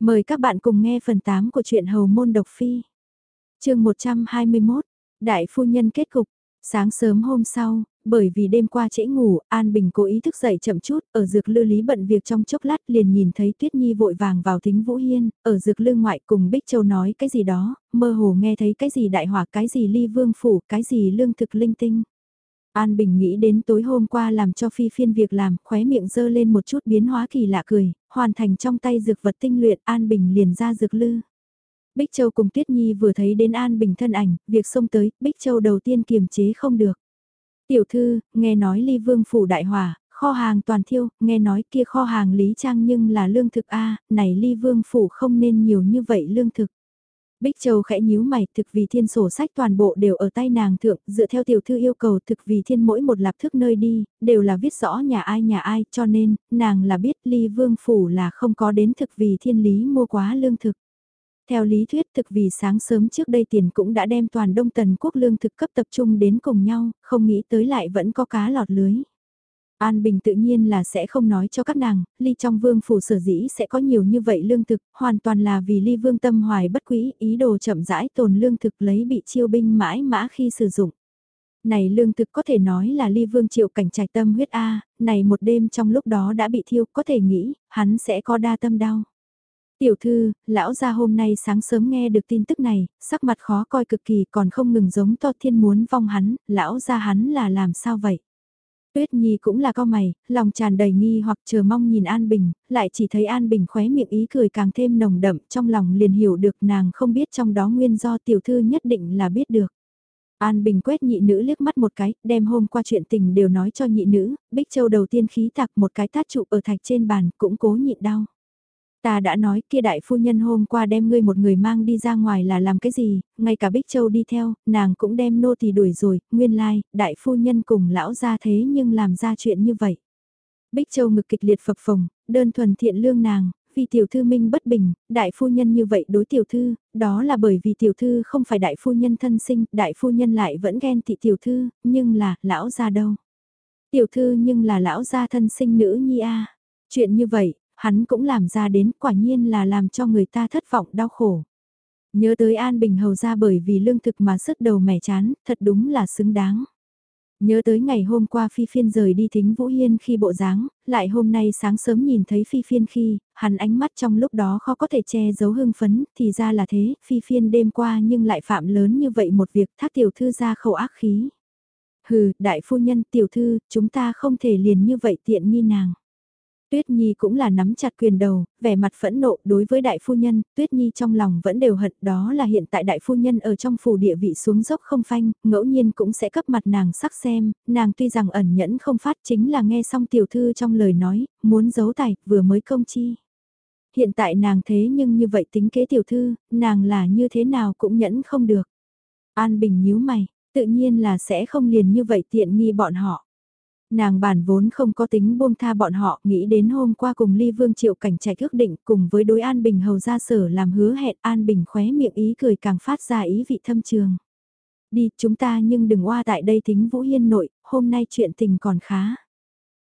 Mời các bạn cùng nghe phần 8 của truyện Hầu Môn Độc Phi. chương 121, Đại Phu Nhân kết cục. Sáng sớm hôm sau, bởi vì đêm qua trễ ngủ, An Bình cố ý thức dậy chậm chút, ở dược lư lý bận việc trong chốc lát liền nhìn thấy Tuyết Nhi vội vàng vào thính Vũ Hiên, ở dược lư ngoại cùng Bích Châu nói cái gì đó, mơ hồ nghe thấy cái gì đại hỏa, cái gì ly vương phủ, cái gì lương thực linh tinh. An Bình nghĩ đến tối hôm qua làm cho phi phiên việc làm, khóe miệng dơ lên một chút biến hóa kỳ lạ cười, hoàn thành trong tay dược vật tinh luyện An Bình liền ra dược lư. Bích Châu cùng Tuyết Nhi vừa thấy đến An Bình thân ảnh, việc xông tới, Bích Châu đầu tiên kiềm chế không được. Tiểu thư, nghe nói ly vương phủ đại hỏa, kho hàng toàn thiêu, nghe nói kia kho hàng lý trang nhưng là lương thực A, này ly vương phủ không nên nhiều như vậy lương thực. Bích Châu khẽ nhíu mày, thực vì thiên sổ sách toàn bộ đều ở tay nàng thượng, dựa theo tiểu thư yêu cầu thực vì thiên mỗi một lạp thức nơi đi, đều là viết rõ nhà ai nhà ai, cho nên, nàng là biết ly vương phủ là không có đến thực vì thiên lý mua quá lương thực. Theo lý thuyết thực vì sáng sớm trước đây tiền cũng đã đem toàn đông tần quốc lương thực cấp tập trung đến cùng nhau, không nghĩ tới lại vẫn có cá lọt lưới. An Bình tự nhiên là sẽ không nói cho các nàng, ly trong vương phủ sở dĩ sẽ có nhiều như vậy lương thực, hoàn toàn là vì ly vương tâm hoài bất quý, ý đồ chậm rãi tồn lương thực lấy bị chiêu binh mãi mã khi sử dụng. Này lương thực có thể nói là ly vương triệu cảnh trạch tâm huyết A, này một đêm trong lúc đó đã bị thiêu, có thể nghĩ, hắn sẽ có đa tâm đau. Tiểu thư, lão gia hôm nay sáng sớm nghe được tin tức này, sắc mặt khó coi cực kỳ còn không ngừng giống to thiên muốn vong hắn, lão gia hắn là làm sao vậy? Tuyết Nhi cũng là co mày, lòng tràn đầy nghi hoặc chờ mong nhìn An Bình, lại chỉ thấy An Bình khóe miệng ý cười càng thêm nồng đậm, trong lòng liền hiểu được nàng không biết trong đó nguyên do tiểu thư nhất định là biết được. An Bình quét nhị nữ liếc mắt một cái, đem hôm qua chuyện tình đều nói cho nhị nữ, Bích Châu đầu tiên khí tạc một cái tát trụ ở thạch trên bàn, cũng cố nhịn đau. Ta đã nói kia đại phu nhân hôm qua đem ngươi một người mang đi ra ngoài là làm cái gì, ngay cả Bích Châu đi theo, nàng cũng đem nô thì đuổi rồi, nguyên lai, like, đại phu nhân cùng lão ra thế nhưng làm ra chuyện như vậy. Bích Châu ngực kịch liệt phập phồng, đơn thuần thiện lương nàng, vì tiểu thư minh bất bình, đại phu nhân như vậy đối tiểu thư, đó là bởi vì tiểu thư không phải đại phu nhân thân sinh, đại phu nhân lại vẫn ghen tị tiểu thư, nhưng là, lão ra đâu. Tiểu thư nhưng là lão gia thân sinh nữ nhi a. Chuyện như vậy, hắn cũng làm ra đến quả nhiên là làm cho người ta thất vọng đau khổ. Nhớ tới An Bình Hầu ra bởi vì lương thực mà sứt đầu mẻ chán, thật đúng là xứng đáng. Nhớ tới ngày hôm qua Phi Phiên rời đi thính Vũ Hiên khi bộ dáng, lại hôm nay sáng sớm nhìn thấy Phi Phiên khi, hắn ánh mắt trong lúc đó khó có thể che giấu hưng phấn, thì ra là thế, Phi Phiên đêm qua nhưng lại phạm lớn như vậy một việc thác tiểu thư ra khẩu ác khí. Hừ, đại phu nhân tiểu thư, chúng ta không thể liền như vậy tiện nghi nàng. Tuyết Nhi cũng là nắm chặt quyền đầu, vẻ mặt phẫn nộ đối với đại phu nhân, Tuyết Nhi trong lòng vẫn đều hận đó là hiện tại đại phu nhân ở trong phủ địa vị xuống dốc không phanh, ngẫu nhiên cũng sẽ cấp mặt nàng sắc xem, nàng tuy rằng ẩn nhẫn không phát chính là nghe xong tiểu thư trong lời nói, muốn giấu tài, vừa mới công chi. Hiện tại nàng thế nhưng như vậy tính kế tiểu thư, nàng là như thế nào cũng nhẫn không được. An Bình nhíu mày, tự nhiên là sẽ không liền như vậy tiện nghi bọn họ. Nàng bản vốn không có tính buông tha bọn họ, nghĩ đến hôm qua cùng Ly Vương Triệu cảnh trạch ước định cùng với đối An Bình hầu ra sở làm hứa hẹn An Bình khóe miệng ý cười càng phát ra ý vị thâm trường. Đi, chúng ta nhưng đừng oa tại đây thính Vũ Hiên nội, hôm nay chuyện tình còn khá.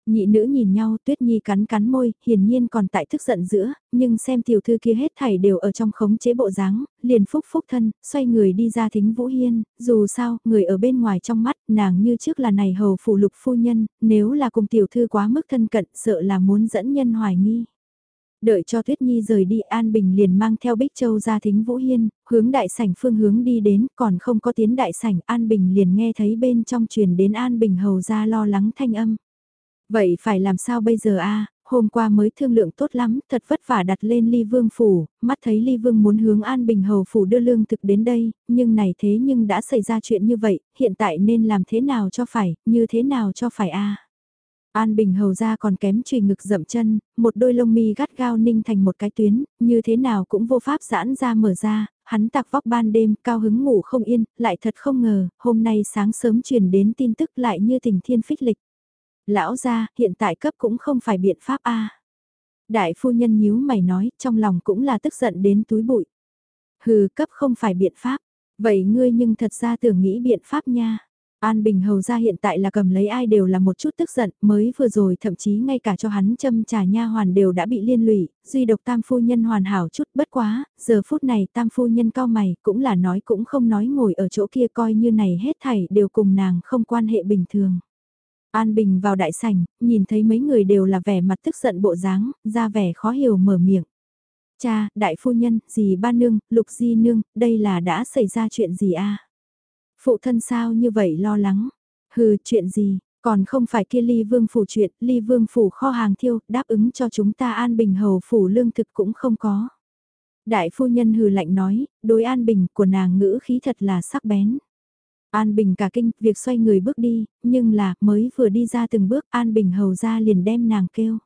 Nhị nữ nhìn nhau tuyết nhi cắn cắn môi, hiển nhiên còn tại thức giận giữa, nhưng xem tiểu thư kia hết thảy đều ở trong khống chế bộ dáng, liền phúc phúc thân, xoay người đi ra thính vũ hiên, dù sao, người ở bên ngoài trong mắt, nàng như trước là này hầu phủ lục phu nhân, nếu là cùng tiểu thư quá mức thân cận, sợ là muốn dẫn nhân hoài nghi. Đợi cho Tuyết Nhi rời đi An Bình liền mang theo Bích Châu ra thính Vũ Hiên, hướng đại sảnh phương hướng đi đến, còn không có tiến đại sảnh An Bình liền nghe thấy bên trong truyền đến An Bình hầu ra lo lắng thanh âm. Vậy phải làm sao bây giờ a? hôm qua mới thương lượng tốt lắm, thật vất vả đặt lên ly vương phủ, mắt thấy ly vương muốn hướng an bình hầu phủ đưa lương thực đến đây, nhưng này thế nhưng đã xảy ra chuyện như vậy, hiện tại nên làm thế nào cho phải, như thế nào cho phải a? An Bình hầu ra còn kém trùy ngực dậm chân, một đôi lông mi gắt gao ninh thành một cái tuyến, như thế nào cũng vô pháp giãn ra mở ra, hắn tạc vóc ban đêm, cao hứng ngủ không yên, lại thật không ngờ, hôm nay sáng sớm truyền đến tin tức lại như tình thiên phích lịch. Lão gia hiện tại cấp cũng không phải biện pháp a. Đại phu nhân nhíu mày nói, trong lòng cũng là tức giận đến túi bụi. Hừ, cấp không phải biện pháp. Vậy ngươi nhưng thật ra tưởng nghĩ biện pháp nha. An Bình Hầu ra hiện tại là cầm lấy ai đều là một chút tức giận, mới vừa rồi thậm chí ngay cả cho hắn châm trà nha hoàn đều đã bị liên lụy, duy độc tam phu nhân hoàn hảo chút bất quá, giờ phút này tam phu nhân cao mày cũng là nói cũng không nói ngồi ở chỗ kia coi như này hết thảy đều cùng nàng không quan hệ bình thường. An Bình vào đại sảnh, nhìn thấy mấy người đều là vẻ mặt tức giận bộ dáng, ra vẻ khó hiểu mở miệng. Cha, đại phu nhân, dì ba nương, lục di nương, đây là đã xảy ra chuyện gì a? Phụ thân sao như vậy lo lắng? Hừ, chuyện gì? Còn không phải kia ly vương phủ chuyện, ly vương phủ kho hàng thiêu, đáp ứng cho chúng ta an bình hầu phủ lương thực cũng không có. Đại phu nhân hừ lạnh nói, đối an bình của nàng ngữ khí thật là sắc bén. An Bình cả kinh, việc xoay người bước đi, nhưng là, mới vừa đi ra từng bước, An Bình hầu ra liền đem nàng kêu.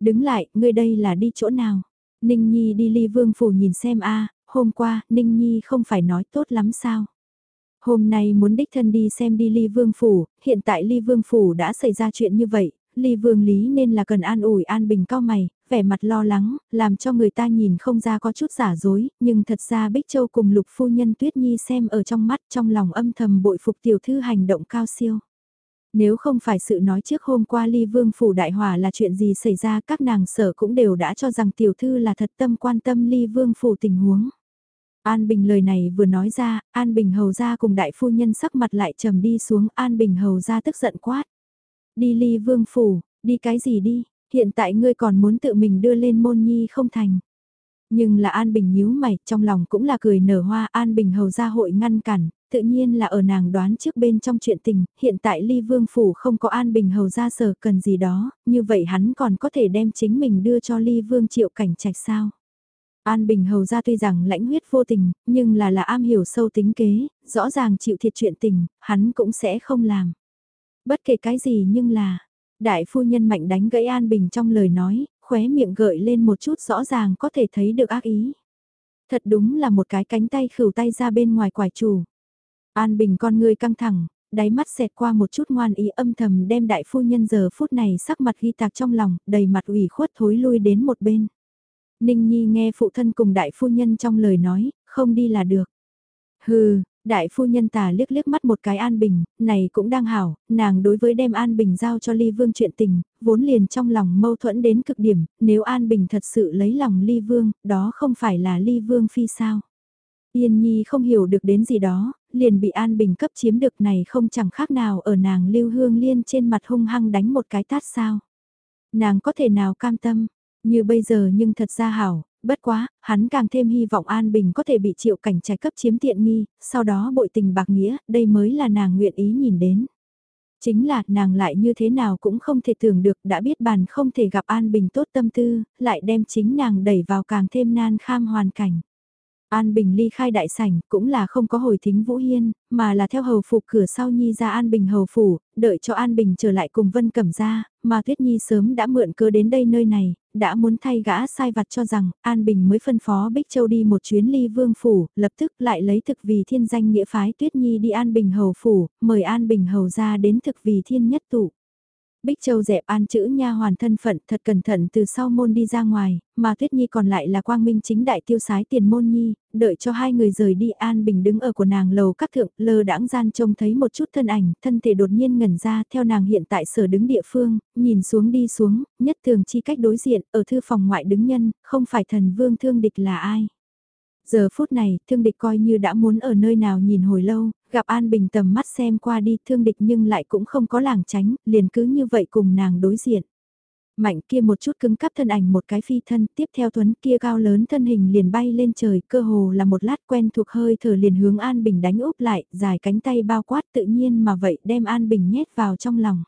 Đứng lại, ngươi đây là đi chỗ nào? Ninh Nhi đi ly vương phủ nhìn xem a hôm qua, Ninh Nhi không phải nói tốt lắm sao? Hôm nay muốn đích thân đi xem đi ly vương phủ, hiện tại ly vương phủ đã xảy ra chuyện như vậy, ly vương lý nên là cần an ủi an bình cao mày, vẻ mặt lo lắng, làm cho người ta nhìn không ra có chút giả dối, nhưng thật ra Bích Châu cùng lục phu nhân Tuyết Nhi xem ở trong mắt trong lòng âm thầm bội phục tiểu thư hành động cao siêu. Nếu không phải sự nói trước hôm qua ly vương phủ đại hòa là chuyện gì xảy ra các nàng sở cũng đều đã cho rằng tiểu thư là thật tâm quan tâm ly vương phủ tình huống. An Bình lời này vừa nói ra, An Bình hầu ra cùng đại phu nhân sắc mặt lại trầm đi xuống, An Bình hầu ra tức giận quát. Đi ly vương phủ, đi cái gì đi, hiện tại ngươi còn muốn tự mình đưa lên môn nhi không thành. Nhưng là An Bình nhíu mày, trong lòng cũng là cười nở hoa, An Bình hầu ra hội ngăn cản, tự nhiên là ở nàng đoán trước bên trong chuyện tình, hiện tại ly vương phủ không có An Bình hầu ra sở cần gì đó, như vậy hắn còn có thể đem chính mình đưa cho ly vương triệu cảnh trạch sao. An Bình hầu ra tuy rằng lãnh huyết vô tình, nhưng là là am hiểu sâu tính kế, rõ ràng chịu thiệt chuyện tình, hắn cũng sẽ không làm. Bất kể cái gì nhưng là, đại phu nhân mạnh đánh gãy An Bình trong lời nói, khóe miệng gợi lên một chút rõ ràng có thể thấy được ác ý. Thật đúng là một cái cánh tay khửu tay ra bên ngoài quải chủ. An Bình con người căng thẳng, đáy mắt xẹt qua một chút ngoan ý âm thầm đem đại phu nhân giờ phút này sắc mặt ghi tạc trong lòng, đầy mặt ủy khuất thối lui đến một bên. Ninh Nhi nghe phụ thân cùng đại phu nhân trong lời nói, không đi là được. Hừ, đại phu nhân tà liếc liếc mắt một cái An Bình, này cũng đang hảo, nàng đối với đem An Bình giao cho Ly Vương chuyện tình, vốn liền trong lòng mâu thuẫn đến cực điểm, nếu An Bình thật sự lấy lòng Ly Vương, đó không phải là Ly Vương phi sao. Yên Nhi không hiểu được đến gì đó, liền bị An Bình cấp chiếm được này không chẳng khác nào ở nàng lưu hương liên trên mặt hung hăng đánh một cái tát sao. Nàng có thể nào cam tâm, như bây giờ nhưng thật ra hảo, bất quá, hắn càng thêm hy vọng An Bình có thể bị triệu cảnh trái cấp chiếm tiện nghi, sau đó bội tình bạc nghĩa, đây mới là nàng nguyện ý nhìn đến. Chính là nàng lại như thế nào cũng không thể tưởng được đã biết bàn không thể gặp An Bình tốt tâm tư, lại đem chính nàng đẩy vào càng thêm nan kham hoàn cảnh. An Bình ly khai đại sảnh cũng là không có hồi thính Vũ Hiên, mà là theo hầu phục cửa sau Nhi ra An Bình hầu phủ, đợi cho An Bình trở lại cùng Vân Cẩm ra, mà Tuyết Nhi sớm đã mượn cơ đến đây nơi này, đã muốn thay gã sai vặt cho rằng An Bình mới phân phó Bích Châu đi một chuyến ly vương phủ, lập tức lại lấy thực vì thiên danh nghĩa phái Tuyết Nhi đi An Bình hầu phủ, mời An Bình hầu ra đến thực vì thiên nhất tụ. Bích Châu dẹp an chữ nha hoàn thân phận thật cẩn thận từ sau môn đi ra ngoài, mà Tuyết Nhi còn lại là quang minh chính đại tiêu sái tiền môn nhi, đợi cho hai người rời đi an bình đứng ở của nàng lầu các thượng, lơ đãng gian trông thấy một chút thân ảnh, thân thể đột nhiên ngẩn ra theo nàng hiện tại sở đứng địa phương, nhìn xuống đi xuống, nhất thường chi cách đối diện, ở thư phòng ngoại đứng nhân, không phải thần vương thương địch là ai. Giờ phút này, thương địch coi như đã muốn ở nơi nào nhìn hồi lâu, gặp An Bình tầm mắt xem qua đi thương địch nhưng lại cũng không có làng tránh, liền cứ như vậy cùng nàng đối diện. Mạnh kia một chút cứng cắp thân ảnh một cái phi thân, tiếp theo thuấn kia cao lớn thân hình liền bay lên trời, cơ hồ là một lát quen thuộc hơi thở liền hướng An Bình đánh úp lại, dài cánh tay bao quát tự nhiên mà vậy đem An Bình nhét vào trong lòng.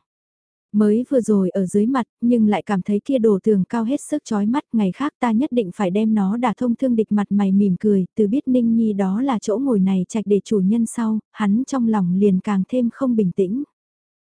Mới vừa rồi ở dưới mặt, nhưng lại cảm thấy kia đồ tường cao hết sức chói mắt, ngày khác ta nhất định phải đem nó đả thông thương địch mặt mày mỉm cười, từ biết Ninh Nhi đó là chỗ ngồi này trạch để chủ nhân sau, hắn trong lòng liền càng thêm không bình tĩnh.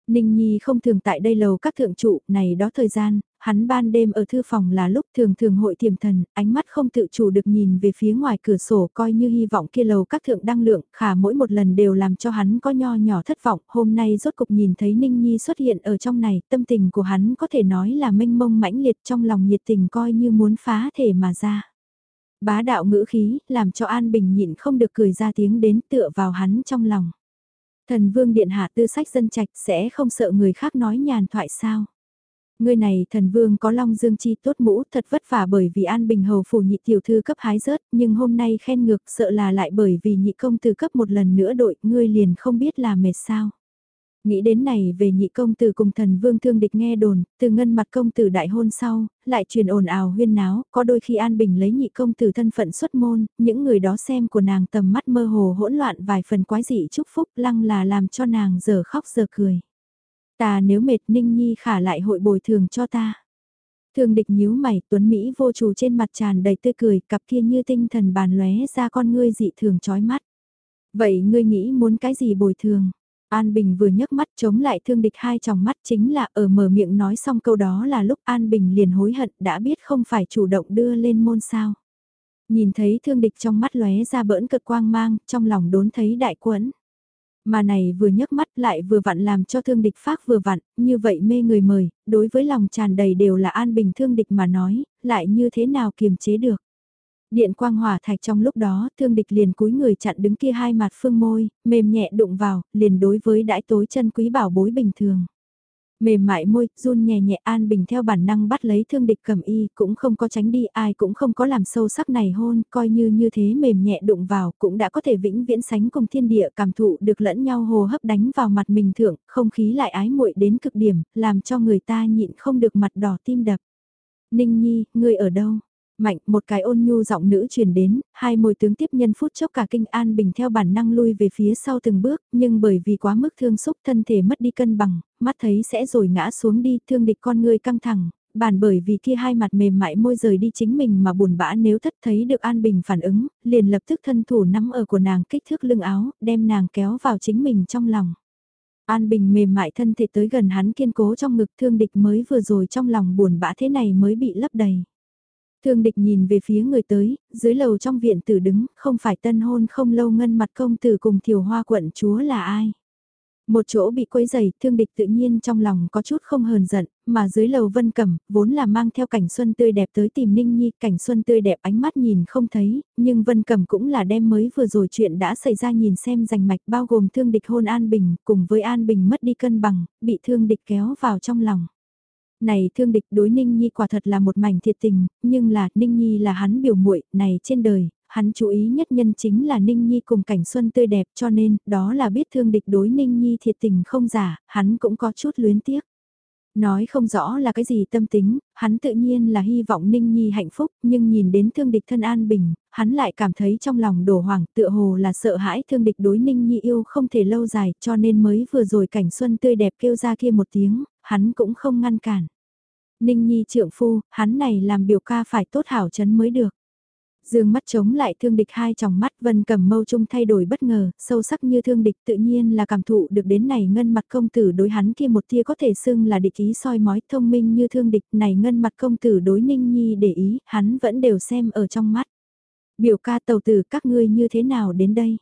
Ninh Nhi không thường tại đây lầu các thượng trụ, này đó thời gian, hắn ban đêm ở thư phòng là lúc thường thường hội tiềm thần, ánh mắt không tự chủ được nhìn về phía ngoài cửa sổ coi như hy vọng kia lầu các thượng đăng lượng, khả mỗi một lần đều làm cho hắn có nho nhỏ thất vọng, hôm nay rốt cục nhìn thấy Ninh Nhi xuất hiện ở trong này, tâm tình của hắn có thể nói là mênh mông mãnh liệt trong lòng nhiệt tình coi như muốn phá thể mà ra. Bá đạo ngữ khí, làm cho An Bình nhịn không được cười ra tiếng đến tựa vào hắn trong lòng. Thần vương điện hạ tư sách dân trạch sẽ không sợ người khác nói nhàn thoại sao. Người này thần vương có long dương chi tốt mũ thật vất vả bởi vì an bình hầu phủ nhị tiểu thư cấp hái rớt nhưng hôm nay khen ngược sợ là lại bởi vì nhị công từ cấp một lần nữa đội ngươi liền không biết là mệt sao. Nghĩ đến này về nhị công tử cùng thần vương thương địch nghe đồn, từ ngân mặt công tử đại hôn sau, lại truyền ồn ào huyên náo, có đôi khi An Bình lấy nhị công tử thân phận xuất môn, những người đó xem của nàng tầm mắt mơ hồ hỗn loạn vài phần quái dị chúc phúc lăng là làm cho nàng giờ khóc giờ cười. Ta nếu mệt ninh nhi khả lại hội bồi thường cho ta. Thương địch nhíu mày tuấn Mỹ vô chủ trên mặt tràn đầy tươi cười, cặp kia như tinh thần bàn lóe ra con ngươi dị thường chói mắt. Vậy ngươi nghĩ muốn cái gì bồi thường? An Bình vừa nhấc mắt chống lại thương địch hai tròng mắt chính là ở mở miệng nói xong câu đó là lúc An Bình liền hối hận đã biết không phải chủ động đưa lên môn sao. Nhìn thấy thương địch trong mắt lóe ra bỡn cực quang mang, trong lòng đốn thấy đại quẫn. Mà này vừa nhấc mắt lại vừa vặn làm cho thương địch phát vừa vặn, như vậy mê người mời, đối với lòng tràn đầy đều là An Bình thương địch mà nói, lại như thế nào kiềm chế được. Điện quang hỏa thạch trong lúc đó, thương địch liền cúi người chặn đứng kia hai mặt phương môi, mềm nhẹ đụng vào, liền đối với đãi tối chân quý bảo bối bình thường. Mềm mại môi, run nhẹ nhẹ an bình theo bản năng bắt lấy thương địch cầm y, cũng không có tránh đi, ai cũng không có làm sâu sắc này hôn, coi như như thế mềm nhẹ đụng vào, cũng đã có thể vĩnh viễn sánh cùng thiên địa cảm thụ được lẫn nhau hồ hấp đánh vào mặt mình thượng, không khí lại ái muội đến cực điểm, làm cho người ta nhịn không được mặt đỏ tim đập. Ninh Nhi, ngươi ở đâu? Mạnh, một cái ôn nhu giọng nữ truyền đến, hai môi tướng tiếp nhân phút chốc cả kinh an bình theo bản năng lui về phía sau từng bước, nhưng bởi vì quá mức thương xúc thân thể mất đi cân bằng, mắt thấy sẽ rồi ngã xuống đi, thương địch con người căng thẳng, bản bởi vì kia hai mặt mềm mại môi rời đi chính mình mà buồn bã nếu thất thấy được an bình phản ứng, liền lập tức thân thủ nắm ở của nàng kích thước lưng áo, đem nàng kéo vào chính mình trong lòng. An Bình mềm mại thân thể tới gần hắn kiên cố trong ngực thương địch mới vừa rồi trong lòng buồn bã thế này mới bị lấp đầy. Thương địch nhìn về phía người tới, dưới lầu trong viện tử đứng, không phải tân hôn không lâu ngân mặt công tử cùng thiểu hoa quận chúa là ai. Một chỗ bị quấy dày, thương địch tự nhiên trong lòng có chút không hờn giận, mà dưới lầu vân cẩm, vốn là mang theo cảnh xuân tươi đẹp tới tìm Ninh Nhi, cảnh xuân tươi đẹp ánh mắt nhìn không thấy, nhưng vân cẩm cũng là đem mới vừa rồi chuyện đã xảy ra nhìn xem rành mạch bao gồm thương địch hôn An Bình, cùng với An Bình mất đi cân bằng, bị thương địch kéo vào trong lòng. Này thương địch đối Ninh Nhi quả thật là một mảnh thiệt tình, nhưng là Ninh Nhi là hắn biểu muội này trên đời, hắn chú ý nhất nhân chính là Ninh Nhi cùng cảnh xuân tươi đẹp cho nên đó là biết thương địch đối Ninh Nhi thiệt tình không giả, hắn cũng có chút luyến tiếc. Nói không rõ là cái gì tâm tính, hắn tự nhiên là hy vọng Ninh Nhi hạnh phúc, nhưng nhìn đến thương địch thân an bình, hắn lại cảm thấy trong lòng đổ hoàng tựa hồ là sợ hãi thương địch đối Ninh Nhi yêu không thể lâu dài cho nên mới vừa rồi cảnh xuân tươi đẹp kêu ra kia một tiếng, hắn cũng không ngăn cản. Ninh Nhi trượng phu, hắn này làm biểu ca phải tốt hảo chấn mới được. Dương mắt chống lại thương địch hai tròng mắt vân cầm mâu trung thay đổi bất ngờ, sâu sắc như thương địch tự nhiên là cảm thụ được đến này ngân mặt công tử đối hắn kia một tia có thể xưng là địch ý soi mói thông minh như thương địch này ngân mặt công tử đối ninh nhi để ý, hắn vẫn đều xem ở trong mắt. Biểu ca tàu tử các ngươi như thế nào đến đây?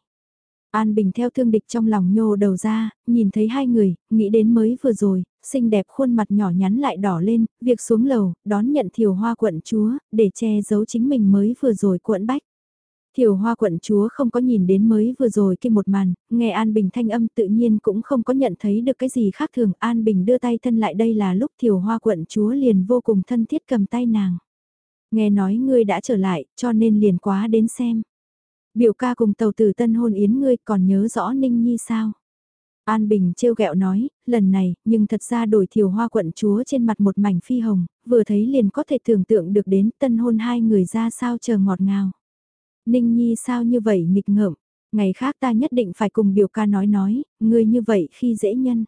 An Bình theo thương địch trong lòng nhô đầu ra, nhìn thấy hai người, nghĩ đến mới vừa rồi, xinh đẹp khuôn mặt nhỏ nhắn lại đỏ lên, việc xuống lầu, đón nhận thiều hoa quận chúa, để che giấu chính mình mới vừa rồi cuộn bách. Thiều hoa quận chúa không có nhìn đến mới vừa rồi kia một màn, nghe An Bình thanh âm tự nhiên cũng không có nhận thấy được cái gì khác thường. An Bình đưa tay thân lại đây là lúc thiều hoa quận chúa liền vô cùng thân thiết cầm tay nàng. Nghe nói ngươi đã trở lại, cho nên liền quá đến xem. Biểu ca cùng tàu tử tân hôn yến ngươi còn nhớ rõ Ninh Nhi sao? An Bình trêu ghẹo nói, lần này, nhưng thật ra đổi thiều hoa quận chúa trên mặt một mảnh phi hồng, vừa thấy liền có thể tưởng tượng được đến tân hôn hai người ra sao chờ ngọt ngào. Ninh Nhi sao như vậy nghịch ngợm, ngày khác ta nhất định phải cùng biểu ca nói nói, ngươi như vậy khi dễ nhân.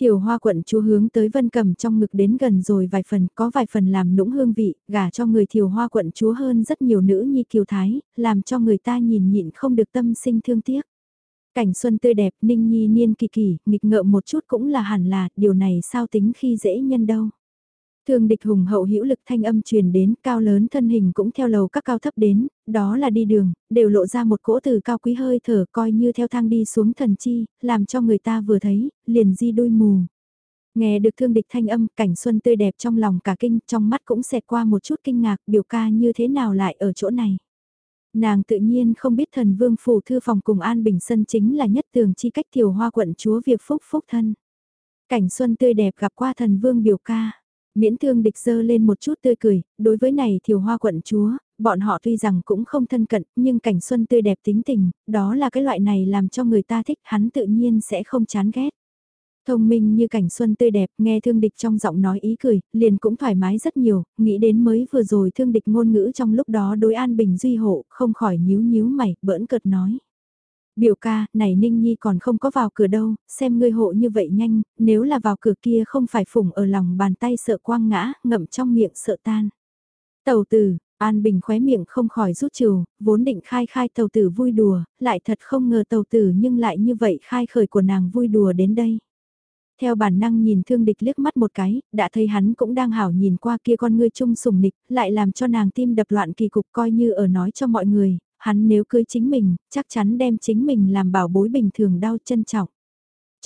Thiều hoa quận chúa hướng tới vân cầm trong ngực đến gần rồi vài phần, có vài phần làm nũng hương vị, gả cho người thiều hoa quận chúa hơn rất nhiều nữ nhi kiều thái, làm cho người ta nhìn nhịn không được tâm sinh thương tiếc. Cảnh xuân tươi đẹp, ninh nhi niên kỳ kỳ, nghịch ngợm một chút cũng là hẳn là, điều này sao tính khi dễ nhân đâu. Thương địch hùng hậu hữu lực thanh âm truyền đến, cao lớn thân hình cũng theo lầu các cao thấp đến, đó là đi đường, đều lộ ra một cỗ từ cao quý hơi thở coi như theo thang đi xuống thần chi, làm cho người ta vừa thấy, liền di đôi mù. Nghe được thương địch thanh âm, cảnh xuân tươi đẹp trong lòng cả kinh, trong mắt cũng xẹt qua một chút kinh ngạc, biểu ca như thế nào lại ở chỗ này. Nàng tự nhiên không biết thần vương phủ thư phòng cùng An Bình Sân chính là nhất tường chi cách tiểu hoa quận chúa việc phúc phúc thân. Cảnh xuân tươi đẹp gặp qua thần vương biểu ca. Miễn thương địch dơ lên một chút tươi cười, đối với này thiều hoa quận chúa, bọn họ tuy rằng cũng không thân cận, nhưng cảnh xuân tươi đẹp tính tình, đó là cái loại này làm cho người ta thích, hắn tự nhiên sẽ không chán ghét. Thông minh như cảnh xuân tươi đẹp, nghe thương địch trong giọng nói ý cười, liền cũng thoải mái rất nhiều, nghĩ đến mới vừa rồi thương địch ngôn ngữ trong lúc đó đối an bình duy hộ, không khỏi nhíu nhíu mày, bỡn cợt nói. Biểu ca, này Ninh Nhi còn không có vào cửa đâu, xem ngươi hộ như vậy nhanh, nếu là vào cửa kia không phải phủng ở lòng bàn tay sợ quang ngã, ngậm trong miệng sợ tan. Tàu tử, An Bình khóe miệng không khỏi rút trừ, vốn định khai khai tàu tử vui đùa, lại thật không ngờ tàu tử nhưng lại như vậy khai khởi của nàng vui đùa đến đây. Theo bản năng nhìn thương địch liếc mắt một cái, đã thấy hắn cũng đang hảo nhìn qua kia con ngươi chung sùng nịch, lại làm cho nàng tim đập loạn kỳ cục coi như ở nói cho mọi người, hắn nếu cưới chính mình, chắc chắn đem chính mình làm bảo bối bình thường đau trân trọng.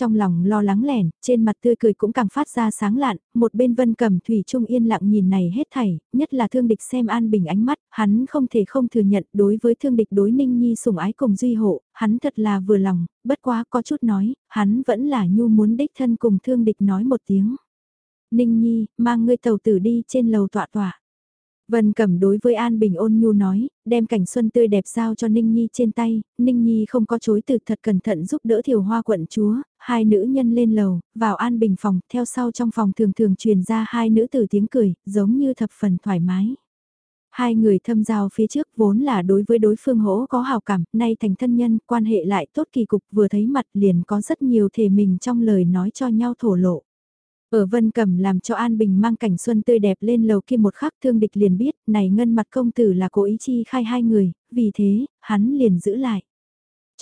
Trong lòng lo lắng lẻn, trên mặt tươi cười cũng càng phát ra sáng lạn, một bên vân cầm thủy trung yên lặng nhìn này hết thảy, nhất là thương địch xem an bình ánh mắt, hắn không thể không thừa nhận đối với thương địch đối ninh nhi sủng ái cùng duy hộ, hắn thật là vừa lòng, bất quá có chút nói, hắn vẫn là nhu muốn đích thân cùng thương địch nói một tiếng. Ninh nhi, mang ngươi tàu tử đi trên lầu tọa tọa. Vân Cẩm đối với An Bình ôn nhu nói, đem cảnh xuân tươi đẹp giao cho Ninh Nhi trên tay, Ninh Nhi không có chối từ thật cẩn thận giúp đỡ thiểu hoa quận chúa, hai nữ nhân lên lầu, vào An Bình phòng, theo sau trong phòng thường thường truyền ra hai nữ từ tiếng cười, giống như thập phần thoải mái. Hai người thâm giao phía trước vốn là đối với đối phương hỗ có hào cảm, nay thành thân nhân, quan hệ lại tốt kỳ cục vừa thấy mặt liền có rất nhiều thể mình trong lời nói cho nhau thổ lộ. Ở Vân Cẩm làm cho An Bình mang cảnh xuân tươi đẹp lên lầu kia một khắc thương địch liền biết, này ngân mặt công tử là cố ý chi khai hai người, vì thế, hắn liền giữ lại.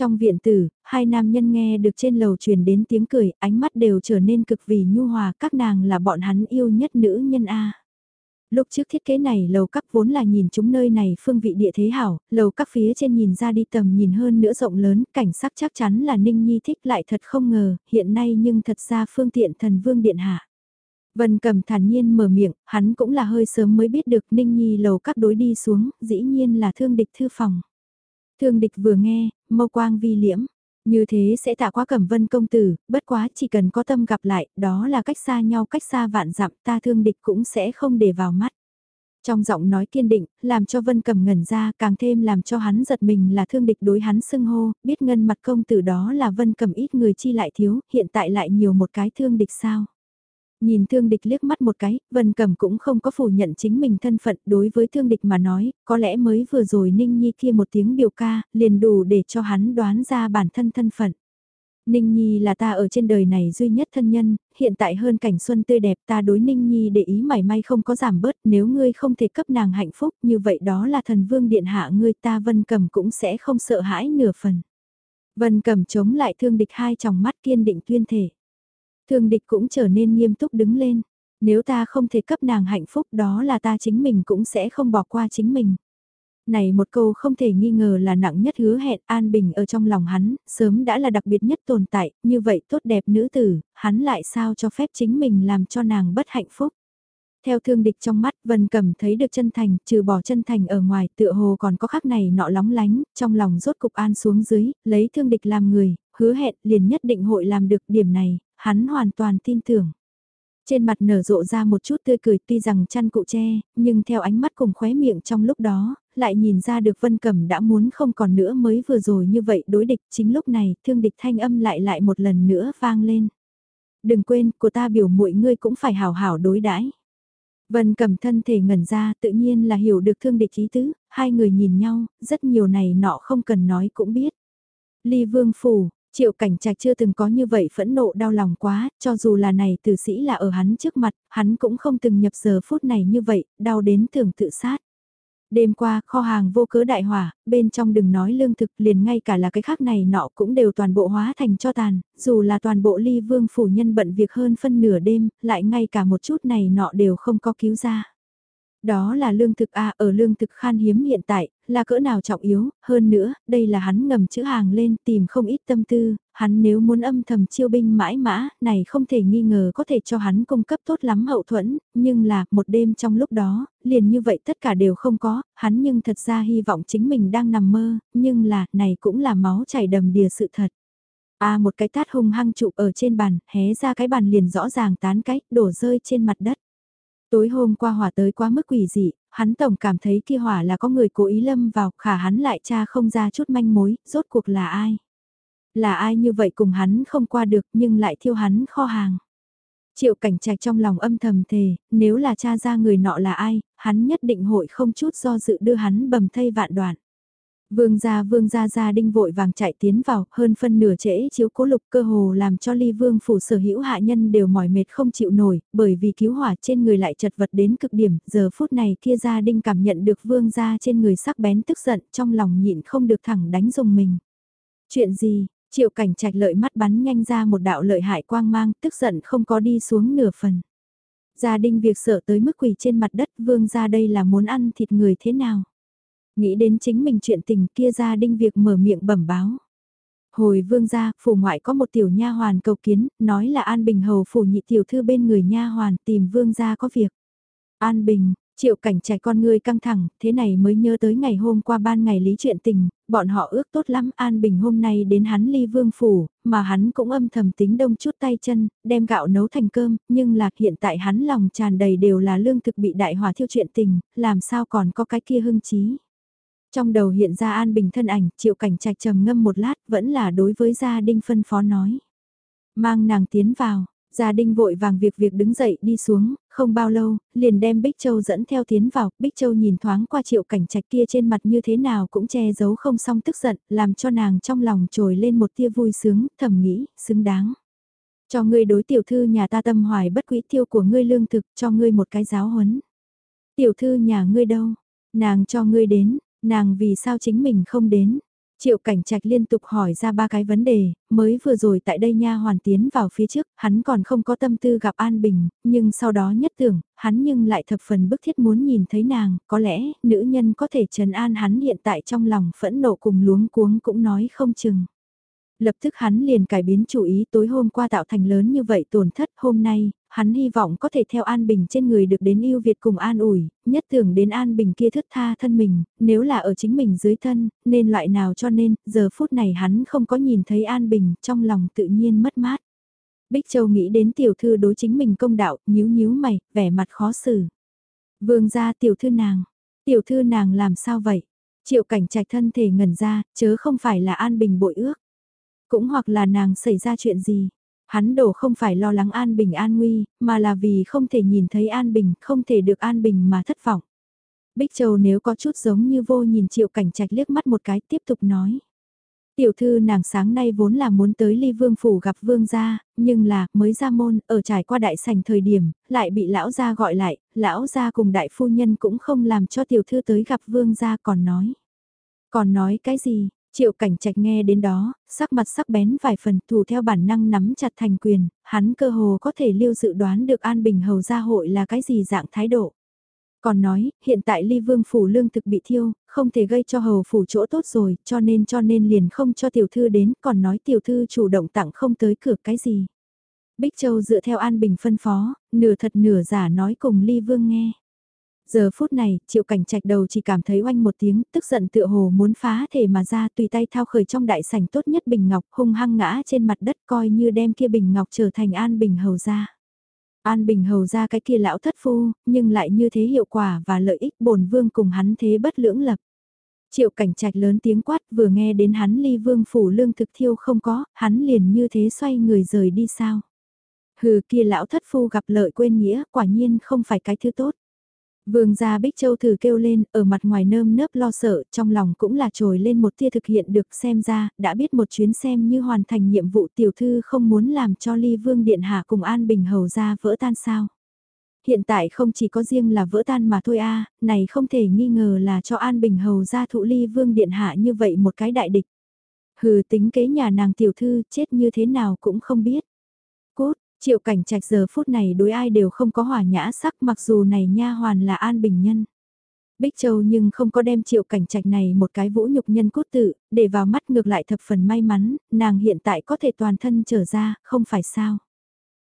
Trong viện tử, hai nam nhân nghe được trên lầu truyền đến tiếng cười, ánh mắt đều trở nên cực vì nhu hòa, các nàng là bọn hắn yêu nhất nữ nhân A. Lúc trước thiết kế này lầu các vốn là nhìn chúng nơi này phương vị địa thế hảo, lầu các phía trên nhìn ra đi tầm nhìn hơn nữa rộng lớn, cảnh sắc chắc chắn là Ninh Nhi thích lại thật không ngờ, hiện nay nhưng thật ra phương tiện thần vương điện hạ. Vân cầm thản nhiên mở miệng, hắn cũng là hơi sớm mới biết được Ninh Nhi lầu các đối đi xuống, dĩ nhiên là thương địch thư phòng. Thương địch vừa nghe, mâu quang vi liễm, như thế sẽ tạ quá cẩm vân công tử, bất quá chỉ cần có tâm gặp lại, đó là cách xa nhau cách xa vạn dặm ta thương địch cũng sẽ không để vào mắt. Trong giọng nói kiên định, làm cho Vân Cầm ngẩn ra càng thêm làm cho hắn giật mình là thương địch đối hắn xưng hô, biết ngân mặt công tử đó là Vân Cầm ít người chi lại thiếu, hiện tại lại nhiều một cái thương địch sao. Nhìn thương địch liếc mắt một cái, Vân Cẩm cũng không có phủ nhận chính mình thân phận đối với thương địch mà nói, có lẽ mới vừa rồi Ninh Nhi kia một tiếng biểu ca, liền đủ để cho hắn đoán ra bản thân thân phận. Ninh Nhi là ta ở trên đời này duy nhất thân nhân, hiện tại hơn cảnh xuân tươi đẹp ta đối Ninh Nhi để ý mảy may không có giảm bớt nếu ngươi không thể cấp nàng hạnh phúc như vậy đó là thần vương điện hạ ngươi ta Vân Cẩm cũng sẽ không sợ hãi nửa phần. Vân Cẩm chống lại thương địch hai tròng mắt kiên định tuyên thể. Thương địch cũng trở nên nghiêm túc đứng lên. Nếu ta không thể cấp nàng hạnh phúc đó là ta chính mình cũng sẽ không bỏ qua chính mình. Này một câu không thể nghi ngờ là nặng nhất hứa hẹn an bình ở trong lòng hắn, sớm đã là đặc biệt nhất tồn tại, như vậy tốt đẹp nữ tử, hắn lại sao cho phép chính mình làm cho nàng bất hạnh phúc. Theo thương địch trong mắt, Vân Cẩm thấy được chân thành, trừ bỏ chân thành ở ngoài, tựa hồ còn có khắc này nọ lóng lánh, trong lòng rốt cục an xuống dưới, lấy thương địch làm người, hứa hẹn liền nhất định hội làm được điểm này, hắn hoàn toàn tin tưởng. Trên mặt nở rộ ra một chút tươi cười tuy rằng chăn cụ che, nhưng theo ánh mắt cùng khóe miệng trong lúc đó, lại nhìn ra được Vân Cẩm đã muốn không còn nữa mới vừa rồi như vậy đối địch chính lúc này thương địch thanh âm lại lại một lần nữa vang lên. Đừng quên, của ta biểu muội ngươi cũng phải hào hảo đối đãi. Vân Cẩm thân thể ngẩn ra tự nhiên là hiểu được thương địch ý tứ, hai người nhìn nhau, rất nhiều này nọ không cần nói cũng biết. Ly Vương Phủ, Triệu cảnh trạch chưa từng có như vậy phẫn nộ đau lòng quá, cho dù là này tử sĩ là ở hắn trước mặt, hắn cũng không từng nhập giờ phút này như vậy, đau đến tưởng tự sát. Đêm qua, kho hàng vô cớ đại hỏa, bên trong đừng nói lương thực liền ngay cả là cái khác này nọ cũng đều toàn bộ hóa thành cho tàn, dù là toàn bộ ly vương phủ nhân bận việc hơn phân nửa đêm, lại ngay cả một chút này nọ đều không có cứu ra. Đó là lương thực A ở lương thực khan hiếm hiện tại, là cỡ nào trọng yếu, hơn nữa, đây là hắn ngầm chữ hàng lên tìm không ít tâm tư, hắn nếu muốn âm thầm chiêu binh mãi mã, này không thể nghi ngờ có thể cho hắn cung cấp tốt lắm hậu thuẫn, nhưng là, một đêm trong lúc đó, liền như vậy tất cả đều không có, hắn nhưng thật ra hy vọng chính mình đang nằm mơ, nhưng là, này cũng là máu chảy đầm đìa sự thật. A một cái tát hung hăng trụ ở trên bàn, hé ra cái bàn liền rõ ràng tán cách, đổ rơi trên mặt đất. Tối hôm qua hỏa tới quá mức quỷ dị, hắn tổng cảm thấy kia hỏa là có người cố ý lâm vào, khả hắn lại cha không ra chút manh mối, rốt cuộc là ai. Là ai như vậy cùng hắn không qua được nhưng lại thiêu hắn kho hàng. Triệu cảnh trạch trong lòng âm thầm thề, nếu là cha ra người nọ là ai, hắn nhất định hội không chút do dự đưa hắn bầm thây vạn đoạn. Vương gia vương gia gia đinh vội vàng chạy tiến vào, hơn phân nửa trễ chiếu cố lục cơ hồ làm cho ly vương phủ sở hữu hạ nhân đều mỏi mệt không chịu nổi, bởi vì cứu hỏa trên người lại chật vật đến cực điểm, giờ phút này kia gia đinh cảm nhận được vương gia trên người sắc bén tức giận, trong lòng nhịn không được thẳng đánh dùng mình. Chuyện gì, triệu cảnh trạch lợi mắt bắn nhanh ra một đạo lợi hại quang mang, tức giận không có đi xuống nửa phần. Gia đinh việc sợ tới mức quỳ trên mặt đất vương gia đây là muốn ăn thịt người thế nào? Nghĩ đến chính mình chuyện tình kia ra đinh việc mở miệng bẩm báo. Hồi vương gia, phủ ngoại có một tiểu nha hoàn cầu kiến, nói là An Bình hầu phủ nhị tiểu thư bên người nha hoàn tìm vương gia có việc. An Bình, triệu cảnh trẻ con người căng thẳng, thế này mới nhớ tới ngày hôm qua ban ngày lý chuyện tình, bọn họ ước tốt lắm An Bình hôm nay đến hắn ly vương phủ, mà hắn cũng âm thầm tính đông chút tay chân, đem gạo nấu thành cơm, nhưng là hiện tại hắn lòng tràn đầy đều là lương thực bị đại hỏa thiêu chuyện tình, làm sao còn có cái kia hưng trí. Trong đầu hiện ra An Bình thân ảnh, triệu cảnh trạch trầm ngâm một lát, vẫn là đối với gia đinh phân phó nói. Mang nàng tiến vào, gia đinh vội vàng việc việc đứng dậy đi xuống, không bao lâu, liền đem Bích Châu dẫn theo tiến vào, Bích Châu nhìn thoáng qua triệu cảnh trạch kia trên mặt như thế nào cũng che giấu không xong tức giận, làm cho nàng trong lòng trồi lên một tia vui sướng, thầm nghĩ, xứng đáng. Cho ngươi đối tiểu thư nhà ta tâm hoài bất quỹ tiêu của ngươi lương thực, cho ngươi một cái giáo huấn. Tiểu thư nhà ngươi đâu? Nàng cho ngươi đến, Nàng vì sao chính mình không đến? Triệu cảnh trạch liên tục hỏi ra ba cái vấn đề, mới vừa rồi tại đây nha hoàn tiến vào phía trước, hắn còn không có tâm tư gặp An Bình, nhưng sau đó nhất tưởng, hắn nhưng lại thập phần bức thiết muốn nhìn thấy nàng, có lẽ, nữ nhân có thể trấn an hắn hiện tại trong lòng phẫn nộ cùng luống cuống cũng nói không chừng. Lập tức hắn liền cải biến chủ ý tối hôm qua tạo thành lớn như vậy tổn thất hôm nay, hắn hy vọng có thể theo An Bình trên người được đến yêu Việt cùng an ủi, nhất tưởng đến An Bình kia thức tha thân mình, nếu là ở chính mình dưới thân, nên loại nào cho nên, giờ phút này hắn không có nhìn thấy An Bình, trong lòng tự nhiên mất mát. Bích Châu nghĩ đến tiểu thư đối chính mình công đạo, nhíu nhíu mày, vẻ mặt khó xử. Vương gia tiểu thư nàng, tiểu thư nàng làm sao vậy? Triệu cảnh trạch thân thể ngẩn ra, chớ không phải là An Bình bội ước. Cũng hoặc là nàng xảy ra chuyện gì, Hắn đổ không phải lo lắng An Bình an nguy, mà là vì không thể nhìn thấy An Bình, không thể được An Bình mà thất vọng. Bích Châu nếu có chút giống như vô nhìn triệu cảnh trạch liếc mắt một cái tiếp tục nói. Tiểu thư nàng sáng nay vốn là muốn tới ly vương phủ gặp vương gia, nhưng là mới ra môn, ở trải qua đại sảnh thời điểm, lại bị lão gia gọi lại, lão gia cùng đại phu nhân cũng không làm cho tiểu thư tới gặp vương gia còn nói. Còn nói cái gì, Triệu cảnh trạch nghe đến đó, sắc mặt sắc bén vài phần thủ theo bản năng nắm chặt thành quyền, hắn cơ hồ có thể lưu dự đoán được An Bình Hầu gia hội là cái gì dạng thái độ. Còn nói, hiện tại ly vương phủ lương thực bị thiêu, không thể gây cho hầu phủ chỗ tốt rồi, cho nên cho nên liền không cho tiểu thư đến, còn nói tiểu thư chủ động tặng không tới cửa cái gì. Bích Châu dựa theo An Bình phân phó, nửa thật nửa giả nói cùng ly vương nghe. Giờ phút này, triệu cảnh trạch đầu chỉ cảm thấy oanh một tiếng, tức giận tựa hồ muốn phá thể mà ra tùy tay thao khởi trong đại sảnh tốt nhất bình ngọc hung hăng ngã trên mặt đất coi như đem kia bình ngọc trở thành an bình hầu ra. An bình hầu ra cái kia lão thất phu, nhưng lại như thế hiệu quả và lợi ích bổn vương cùng hắn thế bất lưỡng lập. Triệu cảnh trạch lớn tiếng quát vừa nghe đến hắn ly vương phủ lương thực thiêu không có, hắn liền như thế xoay người rời đi sao. Hừ kia lão thất phu gặp lợi quên nghĩa quả nhiên không phải cái thứ tốt. Vương gia Bích Châu thử kêu lên, ở mặt ngoài nơm nớp lo sợ, trong lòng cũng là trồi lên một tia thực hiện được xem ra, đã biết một chuyến xem như hoàn thành nhiệm vụ tiểu thư không muốn làm cho ly vương điện hạ cùng An Bình hầu ra vỡ tan sao. Hiện tại không chỉ có riêng là vỡ tan mà thôi a này không thể nghi ngờ là cho An Bình hầu ra thụ ly vương điện hạ như vậy một cái đại địch. Hừ tính kế nhà nàng tiểu thư chết như thế nào cũng không biết. Cốt, Triệu cảnh trạch giờ phút này đối ai đều không có hòa nhã sắc mặc dù này nha hoàn là an bình nhân. Bích Châu nhưng không có đem triệu cảnh trạch này một cái vũ nhục nhân cốt tự, để vào mắt ngược lại thập phần may mắn, nàng hiện tại có thể toàn thân trở ra, không phải sao.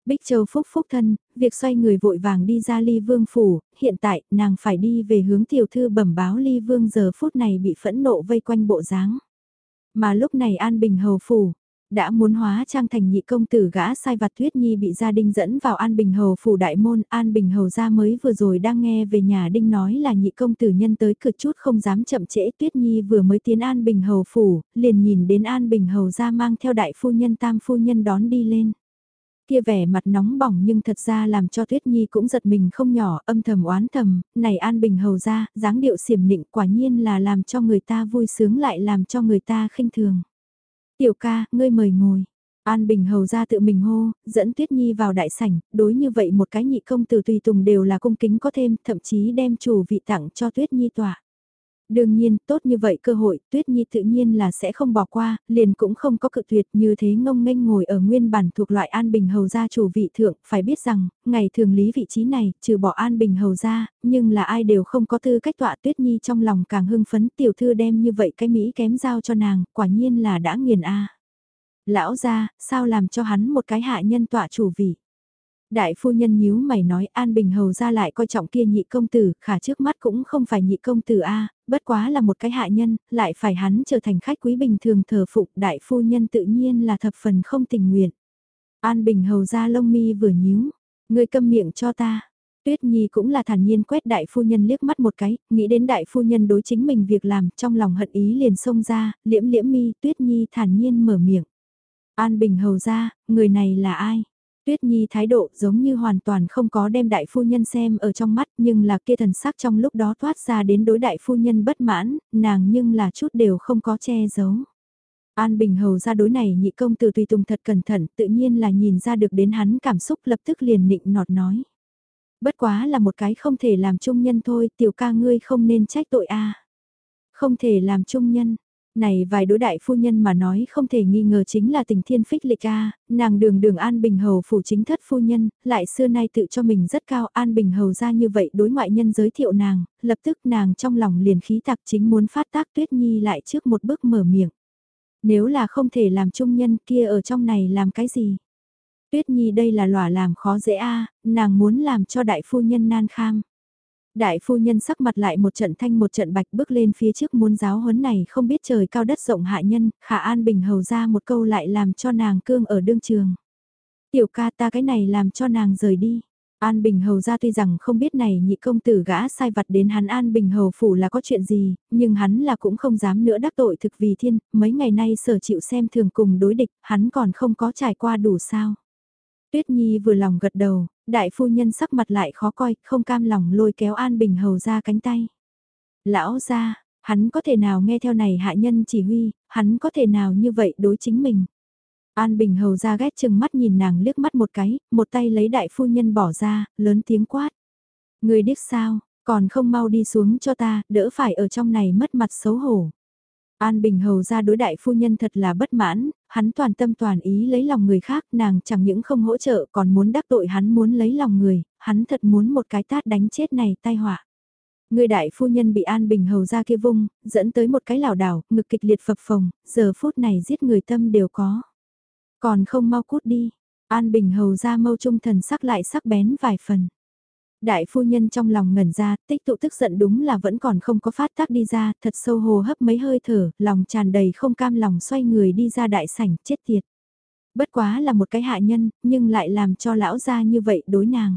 Bích Châu phúc phúc thân, việc xoay người vội vàng đi ra ly vương phủ, hiện tại nàng phải đi về hướng tiểu thư bẩm báo ly vương giờ phút này bị phẫn nộ vây quanh bộ dáng. Mà lúc này An Bình Hầu Phủ, đã muốn hóa trang thành nhị công tử gã sai vặt Tuyết Nhi bị gia đình dẫn vào An Bình Hầu phủ đại môn, An Bình Hầu ra mới vừa rồi đang nghe về nhà đinh nói là nhị công tử nhân tới cực chút không dám chậm trễ Tuyết Nhi vừa mới tiến An Bình Hầu phủ, liền nhìn đến An Bình Hầu ra mang theo đại phu nhân tam phu nhân đón đi lên. Kia vẻ mặt nóng bỏng nhưng thật ra làm cho Tuyết Nhi cũng giật mình không nhỏ, âm thầm oán thầm, này An Bình Hầu ra, dáng điệu xiểm nịnh quả nhiên là làm cho người ta vui sướng lại làm cho người ta khinh thường. Tiểu ca, ngươi mời ngồi. An Bình hầu ra tự mình hô, dẫn Tuyết Nhi vào đại sảnh, đối như vậy một cái nhị công từ tùy tùng đều là cung kính có thêm, thậm chí đem chủ vị tặng cho Tuyết Nhi tỏa. Đương nhiên, tốt như vậy cơ hội, Tuyết Nhi tự nhiên là sẽ không bỏ qua, liền cũng không có cự tuyệt như thế ngông nghênh ngồi ở nguyên bản thuộc loại An Bình Hầu gia chủ vị thượng, phải biết rằng, ngày thường lý vị trí này, trừ bỏ An Bình Hầu gia, nhưng là ai đều không có tư cách tọa Tuyết Nhi trong lòng càng hưng phấn. Tiểu thư đem như vậy cái Mỹ kém giao cho nàng, quả nhiên là đã nghiền a. Lão gia, sao làm cho hắn một cái hạ nhân tọa chủ vị? Đại phu nhân nhíu mày nói An Bình Hầu ra lại coi trọng kia nhị công tử, khả trước mắt cũng không phải nhị công tử A, bất quá là một cái hạ nhân, lại phải hắn trở thành khách quý bình thường thờ phục đại phu nhân tự nhiên là thập phần không tình nguyện. An Bình Hầu ra lông mi vừa nhíu, người câm miệng cho ta. Tuyết Nhi cũng là thản nhiên quét đại phu nhân liếc mắt một cái, nghĩ đến đại phu nhân đối chính mình việc làm, trong lòng hận ý liền xông ra, liễm liễm mi, Tuyết Nhi thản nhiên mở miệng. An Bình Hầu ra, người này là ai? Tuyết Nhi thái độ giống như hoàn toàn không có đem đại phu nhân xem ở trong mắt nhưng là kia thần sắc trong lúc đó thoát ra đến đối đại phu nhân bất mãn, nàng nhưng là chút đều không có che giấu. An Bình Hầu ra đối này nhị công tử tùy tùng thật cẩn thận tự nhiên là nhìn ra được đến hắn cảm xúc lập tức liền nịnh nọt nói. Bất quá là một cái không thể làm chung nhân thôi tiểu ca ngươi không nên trách tội a Không thể làm chung nhân, này vài đối đại phu nhân mà nói không thể nghi ngờ chính là tình thiên phích lịch a nàng đường đường An Bình Hầu phủ chính thất phu nhân, lại xưa nay tự cho mình rất cao An Bình Hầu ra như vậy đối ngoại nhân giới thiệu nàng, lập tức nàng trong lòng liền khí tạc chính muốn phát tác Tuyết Nhi lại trước một bước mở miệng. Nếu là không thể làm trung nhân kia ở trong này làm cái gì? Tuyết Nhi đây là lòa làm khó dễ a nàng muốn làm cho đại phu nhân nan kham. Đại phu nhân sắc mặt lại một trận thanh một trận bạch bước lên phía trước muốn giáo huấn này không biết trời cao đất rộng hạ nhân, khả an bình hầu ra một câu lại làm cho nàng cương ở đương trường. Tiểu ca ta cái này làm cho nàng rời đi. An Bình Hầu ra tuy rằng không biết này nhị công tử gã sai vặt đến hắn An Bình Hầu phủ là có chuyện gì, nhưng hắn là cũng không dám nữa đắc tội thực vì thiên, mấy ngày nay sở chịu xem thường cùng đối địch, hắn còn không có trải qua đủ sao. Tuyết Nhi vừa lòng gật đầu, đại phu nhân sắc mặt lại khó coi, không cam lòng lôi kéo An Bình Hầu ra cánh tay. Lão ra, hắn có thể nào nghe theo này hạ nhân chỉ huy, hắn có thể nào như vậy đối chính mình. An Bình Hầu ra ghét chừng mắt nhìn nàng liếc mắt một cái, một tay lấy đại phu nhân bỏ ra, lớn tiếng quát. Người điếc sao, còn không mau đi xuống cho ta, đỡ phải ở trong này mất mặt xấu hổ. An Bình Hầu ra đối đại phu nhân thật là bất mãn, hắn toàn tâm toàn ý lấy lòng người khác, nàng chẳng những không hỗ trợ còn muốn đắc tội hắn muốn lấy lòng người, hắn thật muốn một cái tát đánh chết này tai họa. Người đại phu nhân bị An Bình Hầu ra kia vung, dẫn tới một cái lảo đảo, ngực kịch liệt phập phồng, giờ phút này giết người tâm đều có. Còn không mau cút đi, An Bình Hầu ra mâu trung thần sắc lại sắc bén vài phần. Đại phu nhân trong lòng ngẩn ra, tích tụ tức giận đúng là vẫn còn không có phát tác đi ra, thật sâu hồ hấp mấy hơi thở, lòng tràn đầy không cam lòng xoay người đi ra đại sảnh, chết tiệt. Bất quá là một cái hạ nhân, nhưng lại làm cho lão ra như vậy đối nàng.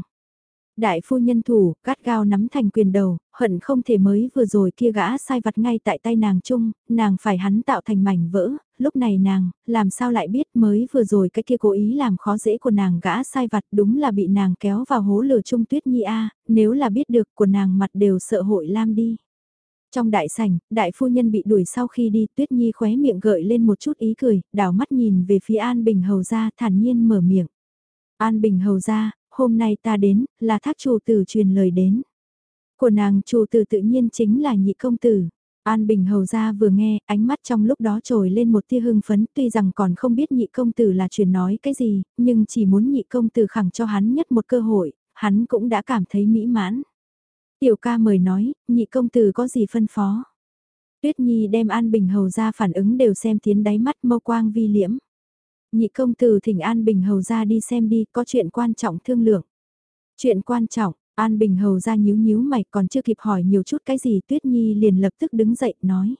Đại phu nhân thủ, cát gao nắm thành quyền đầu, hận không thể mới vừa rồi kia gã sai vặt ngay tại tay nàng chung, nàng phải hắn tạo thành mảnh vỡ, lúc này nàng, làm sao lại biết mới vừa rồi cái kia cố ý làm khó dễ của nàng gã sai vặt đúng là bị nàng kéo vào hố lửa chung tuyết nhi a nếu là biết được của nàng mặt đều sợ hội lam đi. Trong đại sảnh, đại phu nhân bị đuổi sau khi đi tuyết nhi khóe miệng gợi lên một chút ý cười, đảo mắt nhìn về phía An Bình Hầu ra thản nhiên mở miệng. An Bình Hầu ra, hôm nay ta đến, là thác chủ tử truyền lời đến. Của nàng chủ tử tự nhiên chính là nhị công tử. An Bình hầu ra vừa nghe, ánh mắt trong lúc đó trồi lên một tia hưng phấn, tuy rằng còn không biết nhị công tử là truyền nói cái gì, nhưng chỉ muốn nhị công tử khẳng cho hắn nhất một cơ hội, hắn cũng đã cảm thấy mỹ mãn. Tiểu ca mời nói, nhị công tử có gì phân phó. Tuyết Nhi đem An Bình hầu ra phản ứng đều xem tiến đáy mắt mâu quang vi liễm. Nhị công tử thỉnh An Bình hầu ra đi xem đi, có chuyện quan trọng thương lượng. Chuyện quan trọng, An Bình hầu ra nhíu nhíu mày còn chưa kịp hỏi nhiều chút cái gì Tuyết Nhi liền lập tức đứng dậy nói.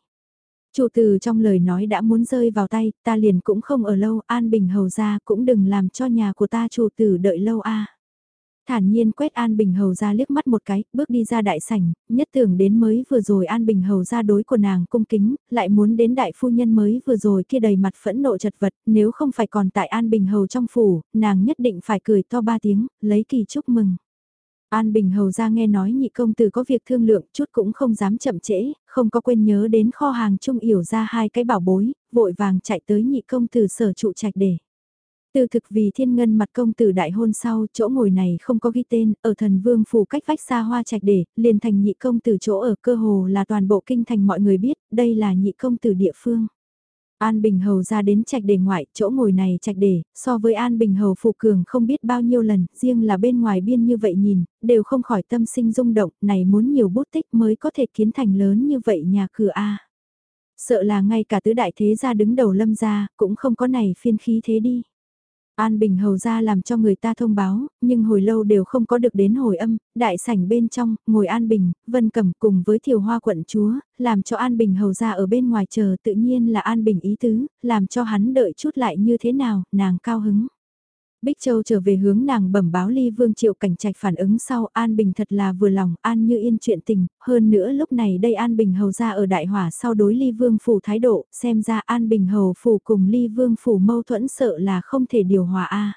Chủ từ trong lời nói đã muốn rơi vào tay, ta liền cũng không ở lâu, An Bình hầu ra cũng đừng làm cho nhà của ta chủ tử đợi lâu a. Thản nhiên quét An Bình Hầu ra liếc mắt một cái, bước đi ra đại sảnh, nhất tưởng đến mới vừa rồi An Bình Hầu ra đối của nàng cung kính, lại muốn đến đại phu nhân mới vừa rồi kia đầy mặt phẫn nộ chật vật, nếu không phải còn tại An Bình Hầu trong phủ, nàng nhất định phải cười to ba tiếng, lấy kỳ chúc mừng. An Bình Hầu ra nghe nói nhị công tử có việc thương lượng chút cũng không dám chậm trễ, không có quên nhớ đến kho hàng trung yểu ra hai cái bảo bối, vội vàng chạy tới nhị công tử sở trụ trạch để. Từ thực vì thiên ngân mặt công tử đại hôn sau, chỗ ngồi này không có ghi tên, ở thần vương phủ cách vách xa hoa trạch để, liền thành nhị công tử chỗ ở cơ hồ là toàn bộ kinh thành mọi người biết, đây là nhị công tử địa phương. An Bình Hầu ra đến trạch để ngoại, chỗ ngồi này trạch để, so với An Bình Hầu phụ cường không biết bao nhiêu lần, riêng là bên ngoài biên như vậy nhìn, đều không khỏi tâm sinh rung động, này muốn nhiều bút tích mới có thể kiến thành lớn như vậy nhà cửa A. Sợ là ngay cả tứ đại thế gia đứng đầu lâm gia, cũng không có này phiên khí thế đi. An Bình hầu ra làm cho người ta thông báo, nhưng hồi lâu đều không có được đến hồi âm, đại sảnh bên trong, ngồi An Bình, Vân Cẩm cùng với thiều hoa quận chúa, làm cho An Bình hầu ra ở bên ngoài chờ tự nhiên là An Bình ý tứ, làm cho hắn đợi chút lại như thế nào, nàng cao hứng. Bích Châu trở về hướng nàng bẩm báo ly vương triệu cảnh trạch phản ứng sau An Bình thật là vừa lòng An như yên chuyện tình, hơn nữa lúc này đây An Bình hầu ra ở đại hỏa sau đối ly vương phủ thái độ, xem ra An Bình hầu phủ cùng ly vương phủ mâu thuẫn sợ là không thể điều hòa a.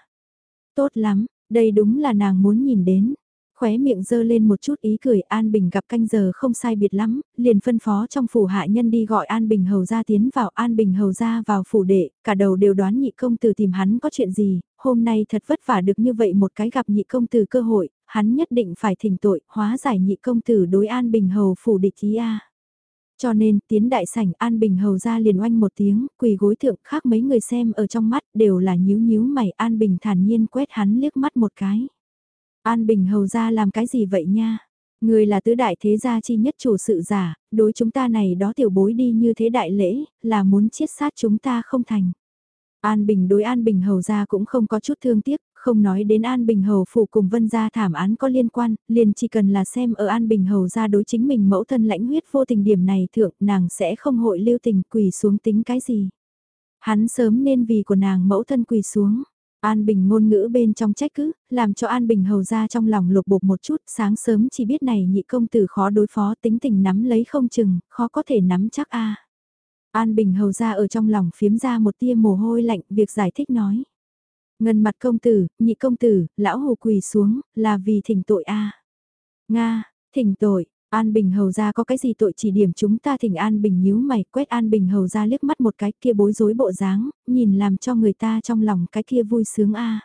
Tốt lắm, đây đúng là nàng muốn nhìn đến khóe miệng dơ lên một chút ý cười An Bình gặp canh giờ không sai biệt lắm, liền phân phó trong phủ hạ nhân đi gọi An Bình hầu ra tiến vào An Bình hầu ra vào phủ đệ, cả đầu đều đoán nhị công tử tìm hắn có chuyện gì, hôm nay thật vất vả được như vậy một cái gặp nhị công tử cơ hội, hắn nhất định phải thỉnh tội, hóa giải nhị công tử đối An Bình hầu phủ địch ý a. Cho nên, tiến đại sảnh An Bình hầu ra liền oanh một tiếng, quỳ gối thượng khác mấy người xem ở trong mắt đều là nhíu nhíu mày An Bình thản nhiên quét hắn liếc mắt một cái. An Bình hầu ra làm cái gì vậy nha? Người là tứ đại thế gia chi nhất chủ sự giả, đối chúng ta này đó tiểu bối đi như thế đại lễ, là muốn chiết sát chúng ta không thành. An Bình đối An Bình hầu ra cũng không có chút thương tiếc, không nói đến An Bình hầu phủ cùng vân gia thảm án có liên quan, liền chỉ cần là xem ở An Bình hầu ra đối chính mình mẫu thân lãnh huyết vô tình điểm này thượng nàng sẽ không hội lưu tình quỳ xuống tính cái gì. Hắn sớm nên vì của nàng mẫu thân quỳ xuống. An Bình ngôn ngữ bên trong trách cứ, làm cho An Bình hầu ra trong lòng lục bột một chút, sáng sớm chỉ biết này nhị công tử khó đối phó tính tình nắm lấy không chừng, khó có thể nắm chắc a. An Bình hầu ra ở trong lòng phiếm ra một tia mồ hôi lạnh, việc giải thích nói. Ngân mặt công tử, nhị công tử, lão hồ quỳ xuống, là vì thỉnh tội a. Nga, thỉnh tội, An Bình hầu ra có cái gì tội chỉ điểm chúng ta thỉnh An Bình nhíu mày quét An Bình hầu ra liếc mắt một cái kia bối rối bộ dáng, nhìn làm cho người ta trong lòng cái kia vui sướng a.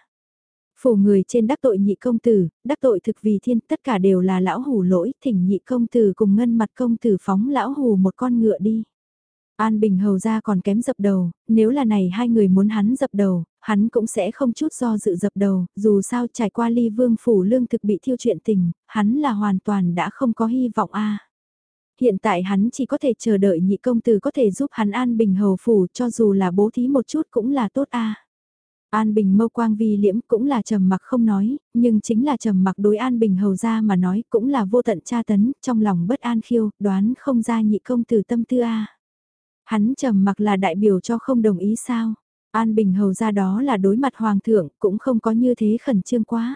Phủ người trên đắc tội nhị công tử, đắc tội thực vì thiên tất cả đều là lão hủ lỗi, thỉnh nhị công tử cùng ngân mặt công tử phóng lão hủ một con ngựa đi. An Bình hầu ra còn kém dập đầu, nếu là này hai người muốn hắn dập đầu, hắn cũng sẽ không chút do dự dập đầu, dù sao trải qua ly vương phủ lương thực bị thiêu chuyện tình, hắn là hoàn toàn đã không có hy vọng a. Hiện tại hắn chỉ có thể chờ đợi nhị công tử có thể giúp hắn An Bình hầu phủ cho dù là bố thí một chút cũng là tốt a. An Bình mâu quang vi liễm cũng là trầm mặc không nói, nhưng chính là trầm mặc đối An Bình hầu ra mà nói cũng là vô tận tra tấn, trong lòng bất an khiêu, đoán không ra nhị công tử tâm tư a. Hắn trầm mặc là đại biểu cho không đồng ý sao? An Bình hầu ra đó là đối mặt hoàng thượng, cũng không có như thế khẩn trương quá.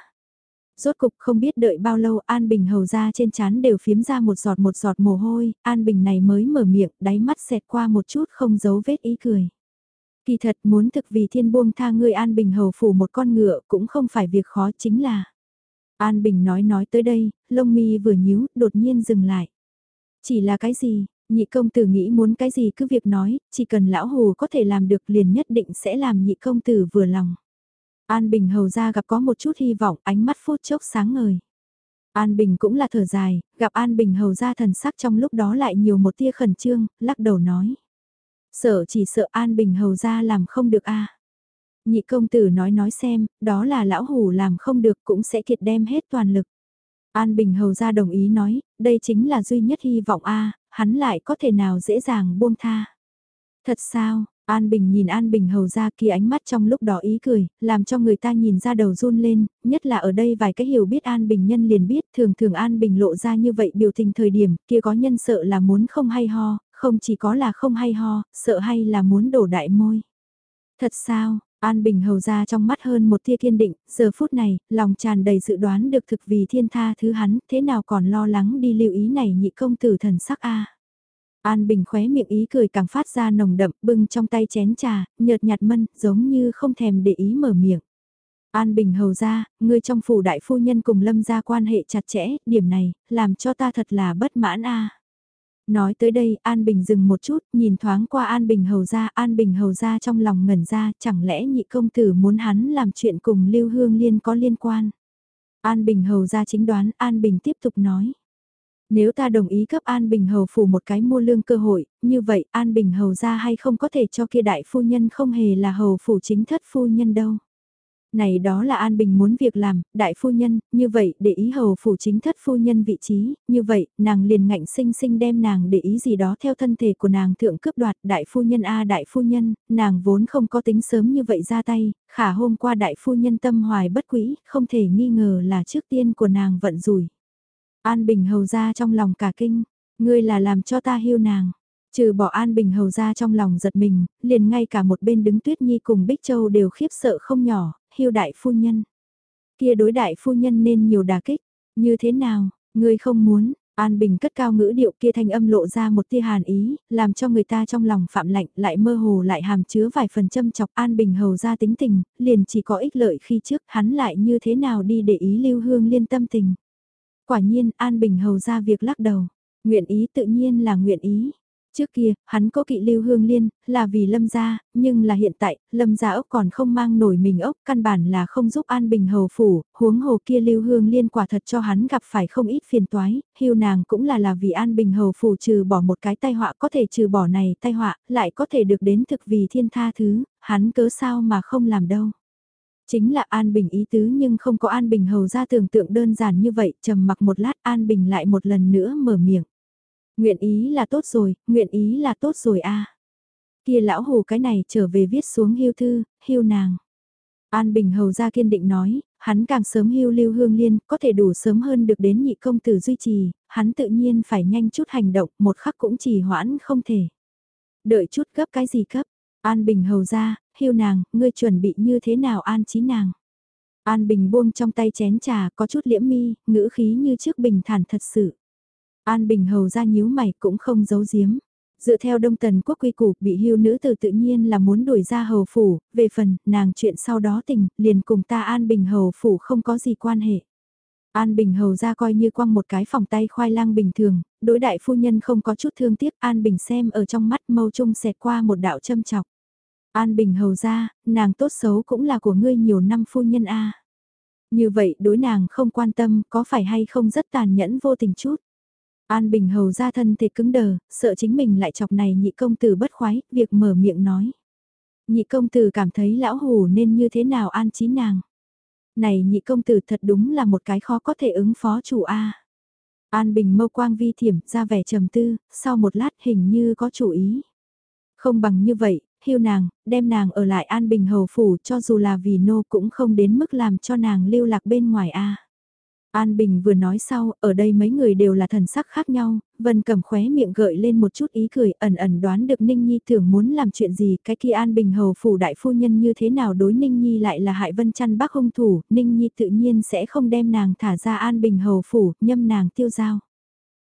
Rốt cục không biết đợi bao lâu An Bình hầu ra trên chán đều phiếm ra một giọt một giọt mồ hôi, An Bình này mới mở miệng, đáy mắt xẹt qua một chút không giấu vết ý cười. Kỳ thật muốn thực vì thiên buông tha người An Bình hầu phủ một con ngựa cũng không phải việc khó chính là. An Bình nói nói tới đây, lông mi vừa nhíu, đột nhiên dừng lại. Chỉ là cái gì, Nhị công tử nghĩ muốn cái gì cứ việc nói, chỉ cần lão hồ có thể làm được liền nhất định sẽ làm nhị công tử vừa lòng. An Bình hầu ra gặp có một chút hy vọng, ánh mắt phút chốc sáng ngời. An Bình cũng là thở dài, gặp An Bình hầu ra thần sắc trong lúc đó lại nhiều một tia khẩn trương, lắc đầu nói. Sợ chỉ sợ An Bình hầu ra làm không được a Nhị công tử nói nói xem, đó là lão hủ làm không được cũng sẽ kiệt đem hết toàn lực. An Bình hầu ra đồng ý nói, đây chính là duy nhất hy vọng a hắn lại có thể nào dễ dàng buông tha. Thật sao, An Bình nhìn An Bình hầu ra kia ánh mắt trong lúc đó ý cười, làm cho người ta nhìn ra đầu run lên, nhất là ở đây vài cái hiểu biết An Bình nhân liền biết thường thường An Bình lộ ra như vậy biểu tình thời điểm kia có nhân sợ là muốn không hay ho, không chỉ có là không hay ho, sợ hay là muốn đổ đại môi. Thật sao, An Bình hầu ra trong mắt hơn một tia kiên định, giờ phút này, lòng tràn đầy dự đoán được thực vì thiên tha thứ hắn, thế nào còn lo lắng đi lưu ý này nhị công tử thần sắc a An Bình khóe miệng ý cười càng phát ra nồng đậm, bưng trong tay chén trà, nhợt nhạt mân, giống như không thèm để ý mở miệng. An Bình hầu ra, người trong phủ đại phu nhân cùng lâm gia quan hệ chặt chẽ, điểm này, làm cho ta thật là bất mãn a. Nói tới đây, An Bình dừng một chút, nhìn thoáng qua An Bình hầu ra, An Bình hầu ra trong lòng ngẩn ra, chẳng lẽ nhị công tử muốn hắn làm chuyện cùng Lưu Hương Liên có liên quan. An Bình hầu ra chính đoán, An Bình tiếp tục nói. Nếu ta đồng ý cấp An Bình Hầu phủ một cái mua lương cơ hội, như vậy An Bình Hầu ra hay không có thể cho kia đại phu nhân không hề là hầu phủ chính thất phu nhân đâu. Này đó là An Bình muốn việc làm, đại phu nhân, như vậy để ý hầu phủ chính thất phu nhân vị trí, như vậy, nàng liền ngạnh sinh sinh đem nàng để ý gì đó theo thân thể của nàng thượng cướp đoạt đại phu nhân A đại phu nhân, nàng vốn không có tính sớm như vậy ra tay, khả hôm qua đại phu nhân tâm hoài bất quỹ, không thể nghi ngờ là trước tiên của nàng vận rủi. An Bình hầu ra trong lòng cả kinh, ngươi là làm cho ta hiu nàng. Trừ bỏ An Bình hầu ra trong lòng giật mình, liền ngay cả một bên đứng Tuyết Nhi cùng Bích Châu đều khiếp sợ không nhỏ, hiu đại phu nhân. Kia đối đại phu nhân nên nhiều đà kích, như thế nào, ngươi không muốn, An Bình cất cao ngữ điệu kia thanh âm lộ ra một tia hàn ý, làm cho người ta trong lòng phạm lạnh lại mơ hồ lại hàm chứa vài phần châm chọc An Bình hầu ra tính tình, liền chỉ có ích lợi khi trước hắn lại như thế nào đi để ý lưu hương liên tâm tình. Quả nhiên An Bình hầu ra việc lắc đầu. Nguyện ý tự nhiên là nguyện ý. Trước kia, hắn có kỵ lưu hương liên, là vì lâm gia, nhưng là hiện tại, lâm gia ốc còn không mang nổi mình ốc, căn bản là không giúp an bình hầu phủ, huống hồ kia lưu hương liên quả thật cho hắn gặp phải không ít phiền toái, hiu nàng cũng là là vì an bình hầu phủ trừ bỏ một cái tai họa có thể trừ bỏ này tai họa, lại có thể được đến thực vì thiên tha thứ, hắn cớ sao mà không làm đâu. Chính là An Bình ý tứ nhưng không có An Bình hầu ra tưởng tượng đơn giản như vậy, trầm mặc một lát An Bình lại một lần nữa mở miệng. Nguyện ý là tốt rồi, nguyện ý là tốt rồi a Kia lão hồ cái này trở về viết xuống hưu thư, hưu nàng. An Bình hầu ra kiên định nói, hắn càng sớm hưu lưu hương liên, có thể đủ sớm hơn được đến nhị công tử duy trì, hắn tự nhiên phải nhanh chút hành động, một khắc cũng trì hoãn không thể. Đợi chút cấp cái gì cấp, An Bình hầu ra, hưu nàng, ngươi chuẩn bị như thế nào an trí nàng. An Bình buông trong tay chén trà có chút liễm mi, ngữ khí như trước bình thản thật sự. An Bình hầu ra nhíu mày cũng không giấu giếm. Dựa theo đông tần quốc quy củ bị hưu nữ từ tự nhiên là muốn đuổi ra hầu phủ, về phần nàng chuyện sau đó tình, liền cùng ta An Bình hầu phủ không có gì quan hệ. An Bình hầu ra coi như quăng một cái phòng tay khoai lang bình thường, đối đại phu nhân không có chút thương tiếc An Bình xem ở trong mắt mâu trung xẹt qua một đạo châm chọc. An Bình hầu ra, nàng tốt xấu cũng là của ngươi nhiều năm phu nhân a. Như vậy đối nàng không quan tâm có phải hay không rất tàn nhẫn vô tình chút. An Bình hầu ra thân thể cứng đờ, sợ chính mình lại chọc này nhị công tử bất khoái, việc mở miệng nói. Nhị công tử cảm thấy lão hủ nên như thế nào an trí nàng. Này nhị công tử thật đúng là một cái khó có thể ứng phó chủ A. An Bình mâu quang vi thiểm ra vẻ trầm tư, sau một lát hình như có chủ ý. Không bằng như vậy, hiu nàng, đem nàng ở lại An Bình hầu phủ cho dù là vì nô cũng không đến mức làm cho nàng lưu lạc bên ngoài A. An Bình vừa nói sau, ở đây mấy người đều là thần sắc khác nhau, Vân cẩm khóe miệng gợi lên một chút ý cười, ẩn ẩn đoán được Ninh Nhi tưởng muốn làm chuyện gì, cái kia An Bình hầu phủ đại phu nhân như thế nào đối Ninh Nhi lại là hại Vân chăn bác hung thủ, Ninh Nhi tự nhiên sẽ không đem nàng thả ra An Bình hầu phủ, nhâm nàng tiêu giao.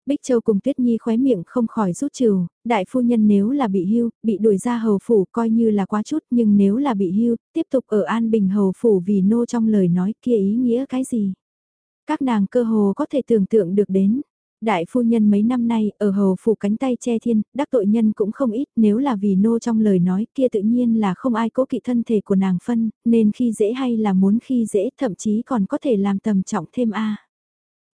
Bích Châu cùng Tuyết Nhi khóe miệng không khỏi rút trừ, đại phu nhân nếu là bị hưu, bị đuổi ra hầu phủ coi như là quá chút nhưng nếu là bị hưu, tiếp tục ở An Bình hầu phủ vì nô trong lời nói kia ý nghĩa cái gì. Các nàng cơ hồ có thể tưởng tượng được đến. Đại phu nhân mấy năm nay ở hầu phủ cánh tay che thiên, đắc tội nhân cũng không ít nếu là vì nô trong lời nói kia tự nhiên là không ai cố kỵ thân thể của nàng phân, nên khi dễ hay là muốn khi dễ thậm chí còn có thể làm tầm trọng thêm a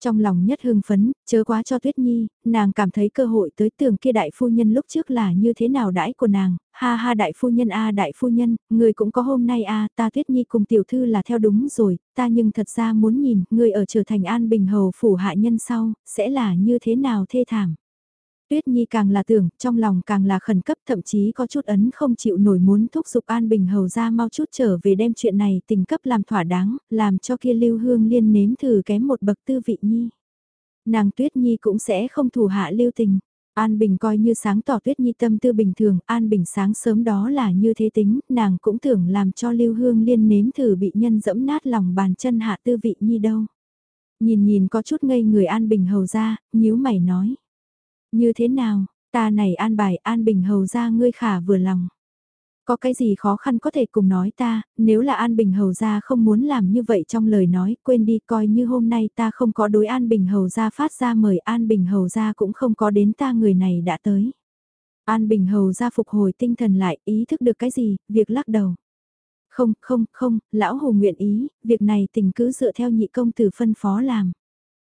trong lòng nhất hưng phấn, chớ quá cho Tuyết Nhi, nàng cảm thấy cơ hội tới tường kia đại phu nhân lúc trước là như thế nào đãi của nàng, ha ha đại phu nhân a đại phu nhân, người cũng có hôm nay a ta Tuyết Nhi cùng tiểu thư là theo đúng rồi, ta nhưng thật ra muốn nhìn, người ở trở thành an bình hầu phủ hạ nhân sau, sẽ là như thế nào thê thảm. Tuyết Nhi càng là tưởng, trong lòng càng là khẩn cấp thậm chí có chút ấn không chịu nổi muốn thúc giục An Bình Hầu ra mau chút trở về đem chuyện này tình cấp làm thỏa đáng, làm cho kia lưu hương liên nếm thử kém một bậc tư vị Nhi. Nàng Tuyết Nhi cũng sẽ không thủ hạ lưu tình. An Bình coi như sáng tỏ Tuyết Nhi tâm tư bình thường, An Bình sáng sớm đó là như thế tính, nàng cũng tưởng làm cho Lưu Hương Liên nếm thử bị nhân dẫm nát lòng bàn chân hạ tư vị Nhi đâu. Nhìn nhìn có chút ngây người An Bình hầu ra, nhíu mày nói. Như thế nào, ta này an bài an bình hầu ra ngươi khả vừa lòng. Có cái gì khó khăn có thể cùng nói ta, nếu là An Bình Hầu ra không muốn làm như vậy trong lời nói, quên đi coi như hôm nay ta không có đối An Bình Hầu ra phát ra mời An Bình Hầu ra cũng không có đến ta người này đã tới. An Bình Hầu ra phục hồi tinh thần lại, ý thức được cái gì, việc lắc đầu. Không, không, không, lão hồ nguyện ý, việc này tình cứ dựa theo nhị công tử phân phó làm.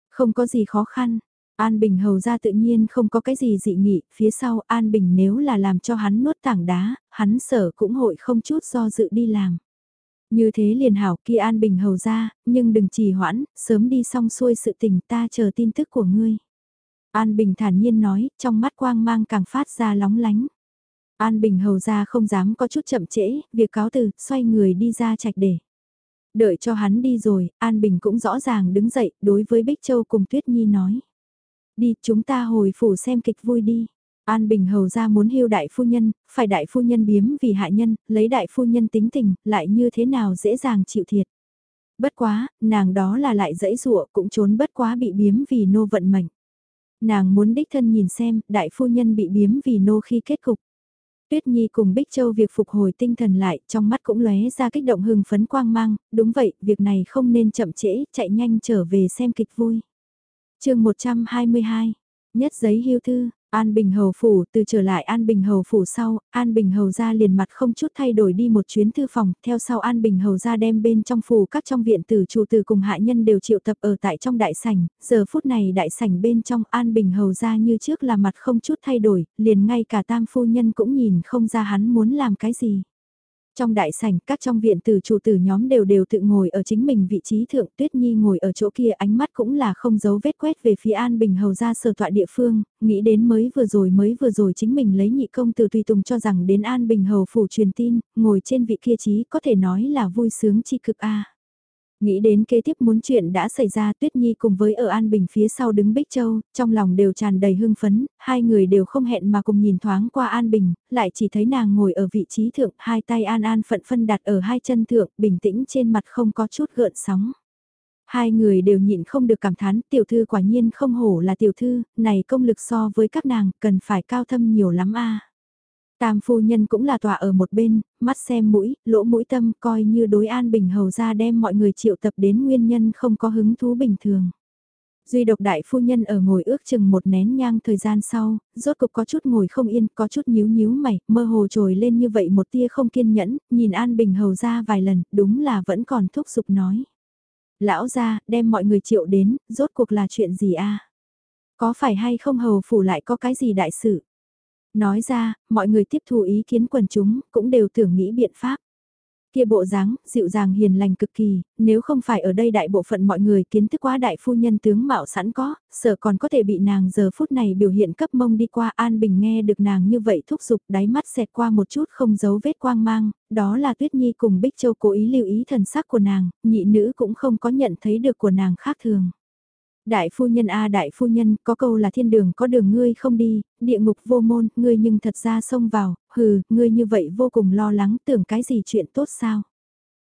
Không có gì khó khăn, An Bình hầu ra tự nhiên không có cái gì dị nghị, phía sau An Bình nếu là làm cho hắn nuốt tảng đá, hắn sở cũng hội không chút do dự đi làm. Như thế liền hảo kia An Bình hầu ra, nhưng đừng trì hoãn, sớm đi xong xuôi sự tình ta chờ tin tức của ngươi. An Bình thản nhiên nói, trong mắt quang mang càng phát ra lóng lánh. An Bình hầu ra không dám có chút chậm trễ, việc cáo từ, xoay người đi ra trạch để. Đợi cho hắn đi rồi, An Bình cũng rõ ràng đứng dậy, đối với Bích Châu cùng Tuyết Nhi nói. Đi, chúng ta hồi phủ xem kịch vui đi. An Bình hầu ra muốn hưu đại phu nhân, phải đại phu nhân biếm vì hạ nhân, lấy đại phu nhân tính tình, lại như thế nào dễ dàng chịu thiệt. Bất quá, nàng đó là lại dẫy dụa cũng trốn bất quá bị biếm vì nô vận mệnh. Nàng muốn đích thân nhìn xem, đại phu nhân bị biếm vì nô khi kết cục. Tuyết Nhi cùng Bích Châu việc phục hồi tinh thần lại, trong mắt cũng lóe ra kích động hưng phấn quang mang, đúng vậy, việc này không nên chậm trễ, chạy nhanh trở về xem kịch vui chương 122, nhất giấy hưu thư, An Bình Hầu Phủ, từ trở lại An Bình Hầu Phủ sau, An Bình Hầu ra liền mặt không chút thay đổi đi một chuyến thư phòng, theo sau An Bình Hầu ra đem bên trong phủ các trong viện tử chủ tử cùng hạ nhân đều triệu tập ở tại trong đại sảnh, giờ phút này đại sảnh bên trong An Bình Hầu ra như trước là mặt không chút thay đổi, liền ngay cả tam phu nhân cũng nhìn không ra hắn muốn làm cái gì. Trong đại sảnh, các trong viện từ chủ tử nhóm đều đều tự ngồi ở chính mình vị trí thượng Tuyết Nhi ngồi ở chỗ kia ánh mắt cũng là không giấu vết quét về phía An Bình Hầu ra sở tọa địa phương, nghĩ đến mới vừa rồi mới vừa rồi chính mình lấy nhị công từ tùy tùng cho rằng đến An Bình Hầu phủ truyền tin, ngồi trên vị kia trí có thể nói là vui sướng chi cực a. Nghĩ đến kế tiếp muốn chuyện đã xảy ra Tuyết Nhi cùng với ở An Bình phía sau đứng Bích Châu, trong lòng đều tràn đầy hưng phấn, hai người đều không hẹn mà cùng nhìn thoáng qua An Bình, lại chỉ thấy nàng ngồi ở vị trí thượng, hai tay An An phận phân đặt ở hai chân thượng, bình tĩnh trên mặt không có chút gợn sóng. Hai người đều nhịn không được cảm thán, tiểu thư quả nhiên không hổ là tiểu thư, này công lực so với các nàng, cần phải cao thâm nhiều lắm a. Tam phu nhân cũng là tòa ở một bên, mắt xem mũi, lỗ mũi tâm coi như đối an bình hầu ra đem mọi người triệu tập đến nguyên nhân không có hứng thú bình thường. Duy độc đại phu nhân ở ngồi ước chừng một nén nhang thời gian sau, rốt cục có chút ngồi không yên, có chút nhíu nhíu mày, mơ hồ trồi lên như vậy một tia không kiên nhẫn, nhìn An Bình hầu ra vài lần, đúng là vẫn còn thúc giục nói. Lão ra, đem mọi người triệu đến, rốt cuộc là chuyện gì a Có phải hay không hầu phủ lại có cái gì đại sự? Nói ra, mọi người tiếp thu ý kiến quần chúng, cũng đều tưởng nghĩ biện pháp. Kia bộ dáng, dịu dàng hiền lành cực kỳ, nếu không phải ở đây đại bộ phận mọi người kiến thức quá đại phu nhân tướng mạo sẵn có, sợ còn có thể bị nàng giờ phút này biểu hiện cấp mông đi qua An Bình nghe được nàng như vậy thúc giục đáy mắt xẹt qua một chút không giấu vết quang mang, đó là Tuyết Nhi cùng Bích Châu cố ý lưu ý thần sắc của nàng, nhị nữ cũng không có nhận thấy được của nàng khác thường. Đại phu nhân a đại phu nhân, có câu là thiên đường có đường ngươi không đi, địa ngục vô môn, ngươi nhưng thật ra xông vào, hừ, ngươi như vậy vô cùng lo lắng tưởng cái gì chuyện tốt sao.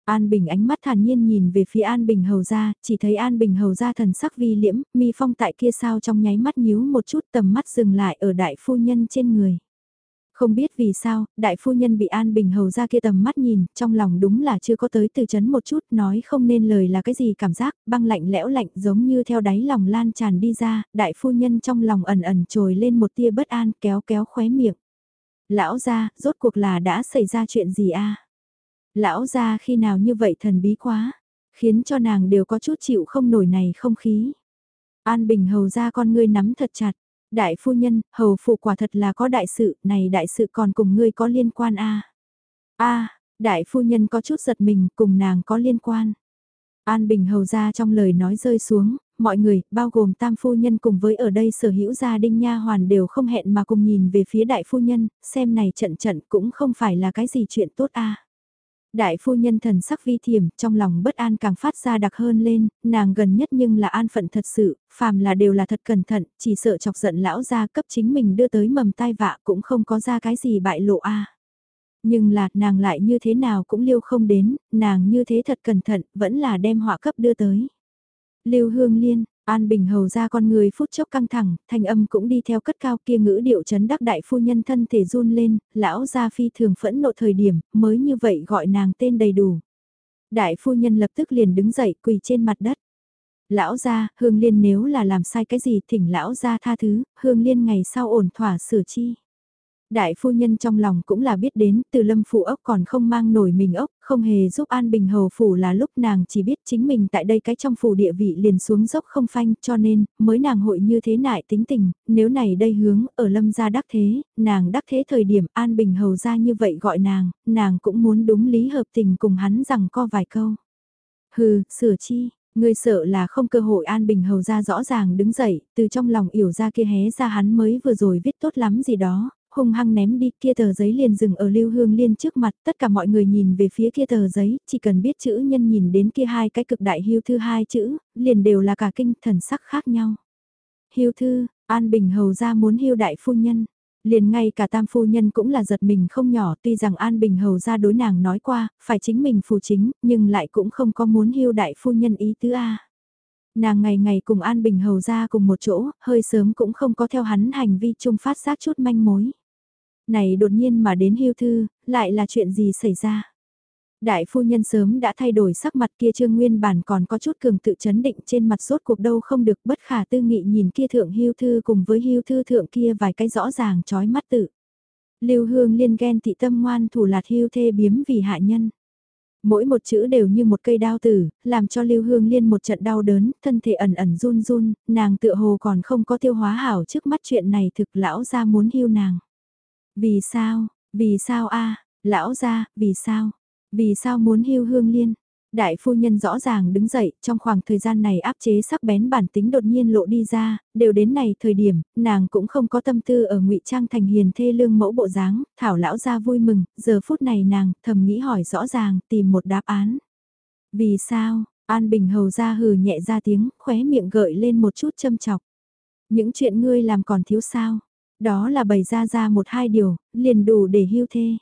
An Bình ánh mắt thản nhiên nhìn về phía An Bình hầu ra, chỉ thấy An Bình hầu ra thần sắc vi liễm, mi phong tại kia sao trong nháy mắt nhíu một chút tầm mắt dừng lại ở đại phu nhân trên người. Không biết vì sao, đại phu nhân bị An Bình hầu ra kia tầm mắt nhìn, trong lòng đúng là chưa có tới từ chấn một chút, nói không nên lời là cái gì cảm giác, băng lạnh lẽo lạnh giống như theo đáy lòng lan tràn đi ra, đại phu nhân trong lòng ẩn ẩn trồi lên một tia bất an kéo kéo khóe miệng. Lão ra, rốt cuộc là đã xảy ra chuyện gì a Lão ra khi nào như vậy thần bí quá, khiến cho nàng đều có chút chịu không nổi này không khí. An Bình hầu ra con ngươi nắm thật chặt. Đại phu nhân, hầu phụ quả thật là có đại sự, này đại sự còn cùng ngươi có liên quan a a đại phu nhân có chút giật mình, cùng nàng có liên quan. An Bình hầu ra trong lời nói rơi xuống, mọi người, bao gồm tam phu nhân cùng với ở đây sở hữu gia đinh nha hoàn đều không hẹn mà cùng nhìn về phía đại phu nhân, xem này trận trận cũng không phải là cái gì chuyện tốt a. Đại phu nhân thần sắc vi thiểm, trong lòng bất an càng phát ra đặc hơn lên, nàng gần nhất nhưng là an phận thật sự, phàm là đều là thật cẩn thận, chỉ sợ chọc giận lão gia cấp chính mình đưa tới mầm tai vạ cũng không có ra cái gì bại lộ a. Nhưng là, nàng lại như thế nào cũng liêu không đến, nàng như thế thật cẩn thận, vẫn là đem họa cấp đưa tới. Lưu Hương Liên, An Bình hầu ra con người phút chốc căng thẳng, thanh âm cũng đi theo cất cao kia ngữ điệu chấn đắc đại phu nhân thân thể run lên, lão gia phi thường phẫn nộ thời điểm, mới như vậy gọi nàng tên đầy đủ. Đại phu nhân lập tức liền đứng dậy quỳ trên mặt đất. Lão gia, Hương Liên nếu là làm sai cái gì thỉnh lão gia tha thứ, Hương Liên ngày sau ổn thỏa sửa chi. Đại phu nhân trong lòng cũng là biết đến từ lâm phủ ốc còn không mang nổi mình ốc, không hề giúp An Bình Hầu phủ là lúc nàng chỉ biết chính mình tại đây cái trong phủ địa vị liền xuống dốc không phanh cho nên mới nàng hội như thế nại tính tình, nếu này đây hướng ở lâm gia đắc thế, nàng đắc thế thời điểm An Bình Hầu ra như vậy gọi nàng, nàng cũng muốn đúng lý hợp tình cùng hắn rằng co vài câu. Hừ, sửa chi, Ngươi sợ là không cơ hội An Bình Hầu ra rõ ràng đứng dậy, từ trong lòng yểu ra kia hé ra hắn mới vừa rồi viết tốt lắm gì đó, hung hăng ném đi kia tờ giấy liền dừng ở Lưu Hương Liên trước mặt, tất cả mọi người nhìn về phía kia tờ giấy, chỉ cần biết chữ nhân nhìn đến kia hai cái cực đại hưu thư hai chữ, liền đều là cả kinh thần sắc khác nhau. Hưu thư, An Bình hầu ra muốn hưu đại phu nhân. Liền ngay cả tam phu nhân cũng là giật mình không nhỏ tuy rằng An Bình hầu ra đối nàng nói qua, phải chính mình phù chính, nhưng lại cũng không có muốn hưu đại phu nhân ý tứ A. Nàng ngày ngày cùng An Bình hầu ra cùng một chỗ, hơi sớm cũng không có theo hắn hành vi chung phát giác chút manh mối. Này đột nhiên mà đến hưu thư, lại là chuyện gì xảy ra? Đại phu nhân sớm đã thay đổi sắc mặt kia trương nguyên bản còn có chút cường tự chấn định trên mặt sốt cuộc đâu không được bất khả tư nghị nhìn kia thượng hưu thư cùng với hưu thư thượng kia vài cái rõ ràng chói mắt tự. Lưu hương liên ghen thị tâm ngoan thủ lạt hưu thê biếm vì hạ nhân. Mỗi một chữ đều như một cây đao tử, làm cho Lưu Hương Liên một trận đau đớn, thân thể ẩn ẩn run run, nàng tựa hồ còn không có tiêu hóa hảo trước mắt chuyện này thực lão ra muốn hưu nàng. Vì sao, vì sao a lão gia, vì sao, vì sao muốn hưu hương liên? Đại phu nhân rõ ràng đứng dậy, trong khoảng thời gian này áp chế sắc bén bản tính đột nhiên lộ đi ra, đều đến này thời điểm, nàng cũng không có tâm tư ở ngụy trang thành hiền thê lương mẫu bộ dáng, thảo lão ra vui mừng, giờ phút này nàng thầm nghĩ hỏi rõ ràng, tìm một đáp án. Vì sao, An Bình hầu ra hừ nhẹ ra tiếng, khóe miệng gợi lên một chút châm chọc. Những chuyện ngươi làm còn thiếu sao, đó là bày ra ra một hai điều, liền đủ để hưu thê.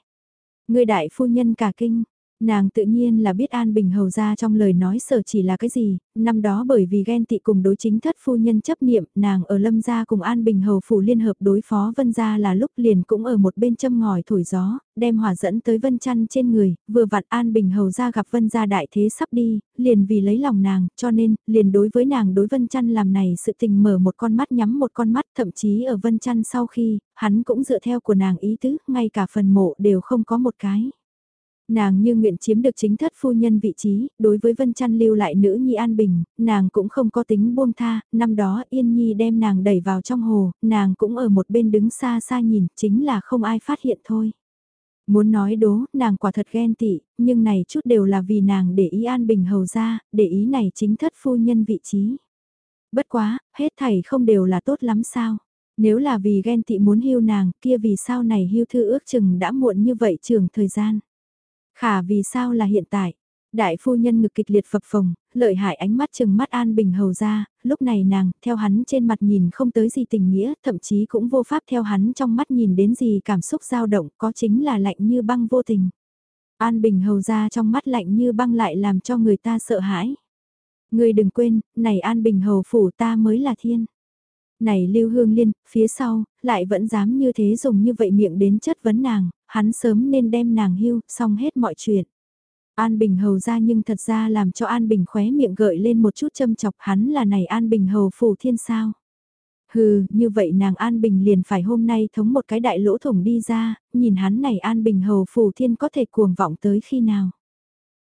Người đại phu nhân cả kinh, Nàng tự nhiên là biết An Bình Hầu ra trong lời nói sở chỉ là cái gì, năm đó bởi vì ghen tị cùng đối chính thất phu nhân chấp niệm, nàng ở lâm gia cùng An Bình Hầu phủ liên hợp đối phó vân gia là lúc liền cũng ở một bên châm ngòi thổi gió, đem hỏa dẫn tới vân chăn trên người, vừa vặn An Bình Hầu ra gặp vân gia đại thế sắp đi, liền vì lấy lòng nàng, cho nên, liền đối với nàng đối vân chăn làm này sự tình mở một con mắt nhắm một con mắt, thậm chí ở vân chăn sau khi, hắn cũng dựa theo của nàng ý tứ, ngay cả phần mộ đều không có một cái. Nàng như nguyện chiếm được chính thất phu nhân vị trí, đối với Vân Chăn lưu lại nữ nhi an bình, nàng cũng không có tính buông tha, năm đó Yên Nhi đem nàng đẩy vào trong hồ, nàng cũng ở một bên đứng xa xa nhìn, chính là không ai phát hiện thôi. Muốn nói đố, nàng quả thật ghen tị, nhưng này chút đều là vì nàng để ý an bình hầu ra, để ý này chính thất phu nhân vị trí. Bất quá, hết thảy không đều là tốt lắm sao. Nếu là vì ghen tị muốn hưu nàng, kia vì sao này hưu thư ước chừng đã muộn như vậy trường thời gian. Khả vì sao là hiện tại? Đại phu nhân ngực kịch liệt phập phồng, lợi hại ánh mắt chừng mắt An Bình hầu ra, lúc này nàng, theo hắn trên mặt nhìn không tới gì tình nghĩa, thậm chí cũng vô pháp theo hắn trong mắt nhìn đến gì cảm xúc dao động, có chính là lạnh như băng vô tình. An Bình hầu ra trong mắt lạnh như băng lại làm cho người ta sợ hãi. Người đừng quên, này An Bình hầu phủ ta mới là thiên. Này Lưu Hương Liên, phía sau, lại vẫn dám như thế dùng như vậy miệng đến chất vấn nàng, hắn sớm nên đem nàng hưu, xong hết mọi chuyện. An Bình hầu ra nhưng thật ra làm cho An Bình khóe miệng gợi lên một chút châm chọc hắn là này An Bình hầu phủ thiên sao. Hừ, như vậy nàng An Bình liền phải hôm nay thống một cái đại lỗ thủng đi ra, nhìn hắn này An Bình hầu phủ thiên có thể cuồng vọng tới khi nào.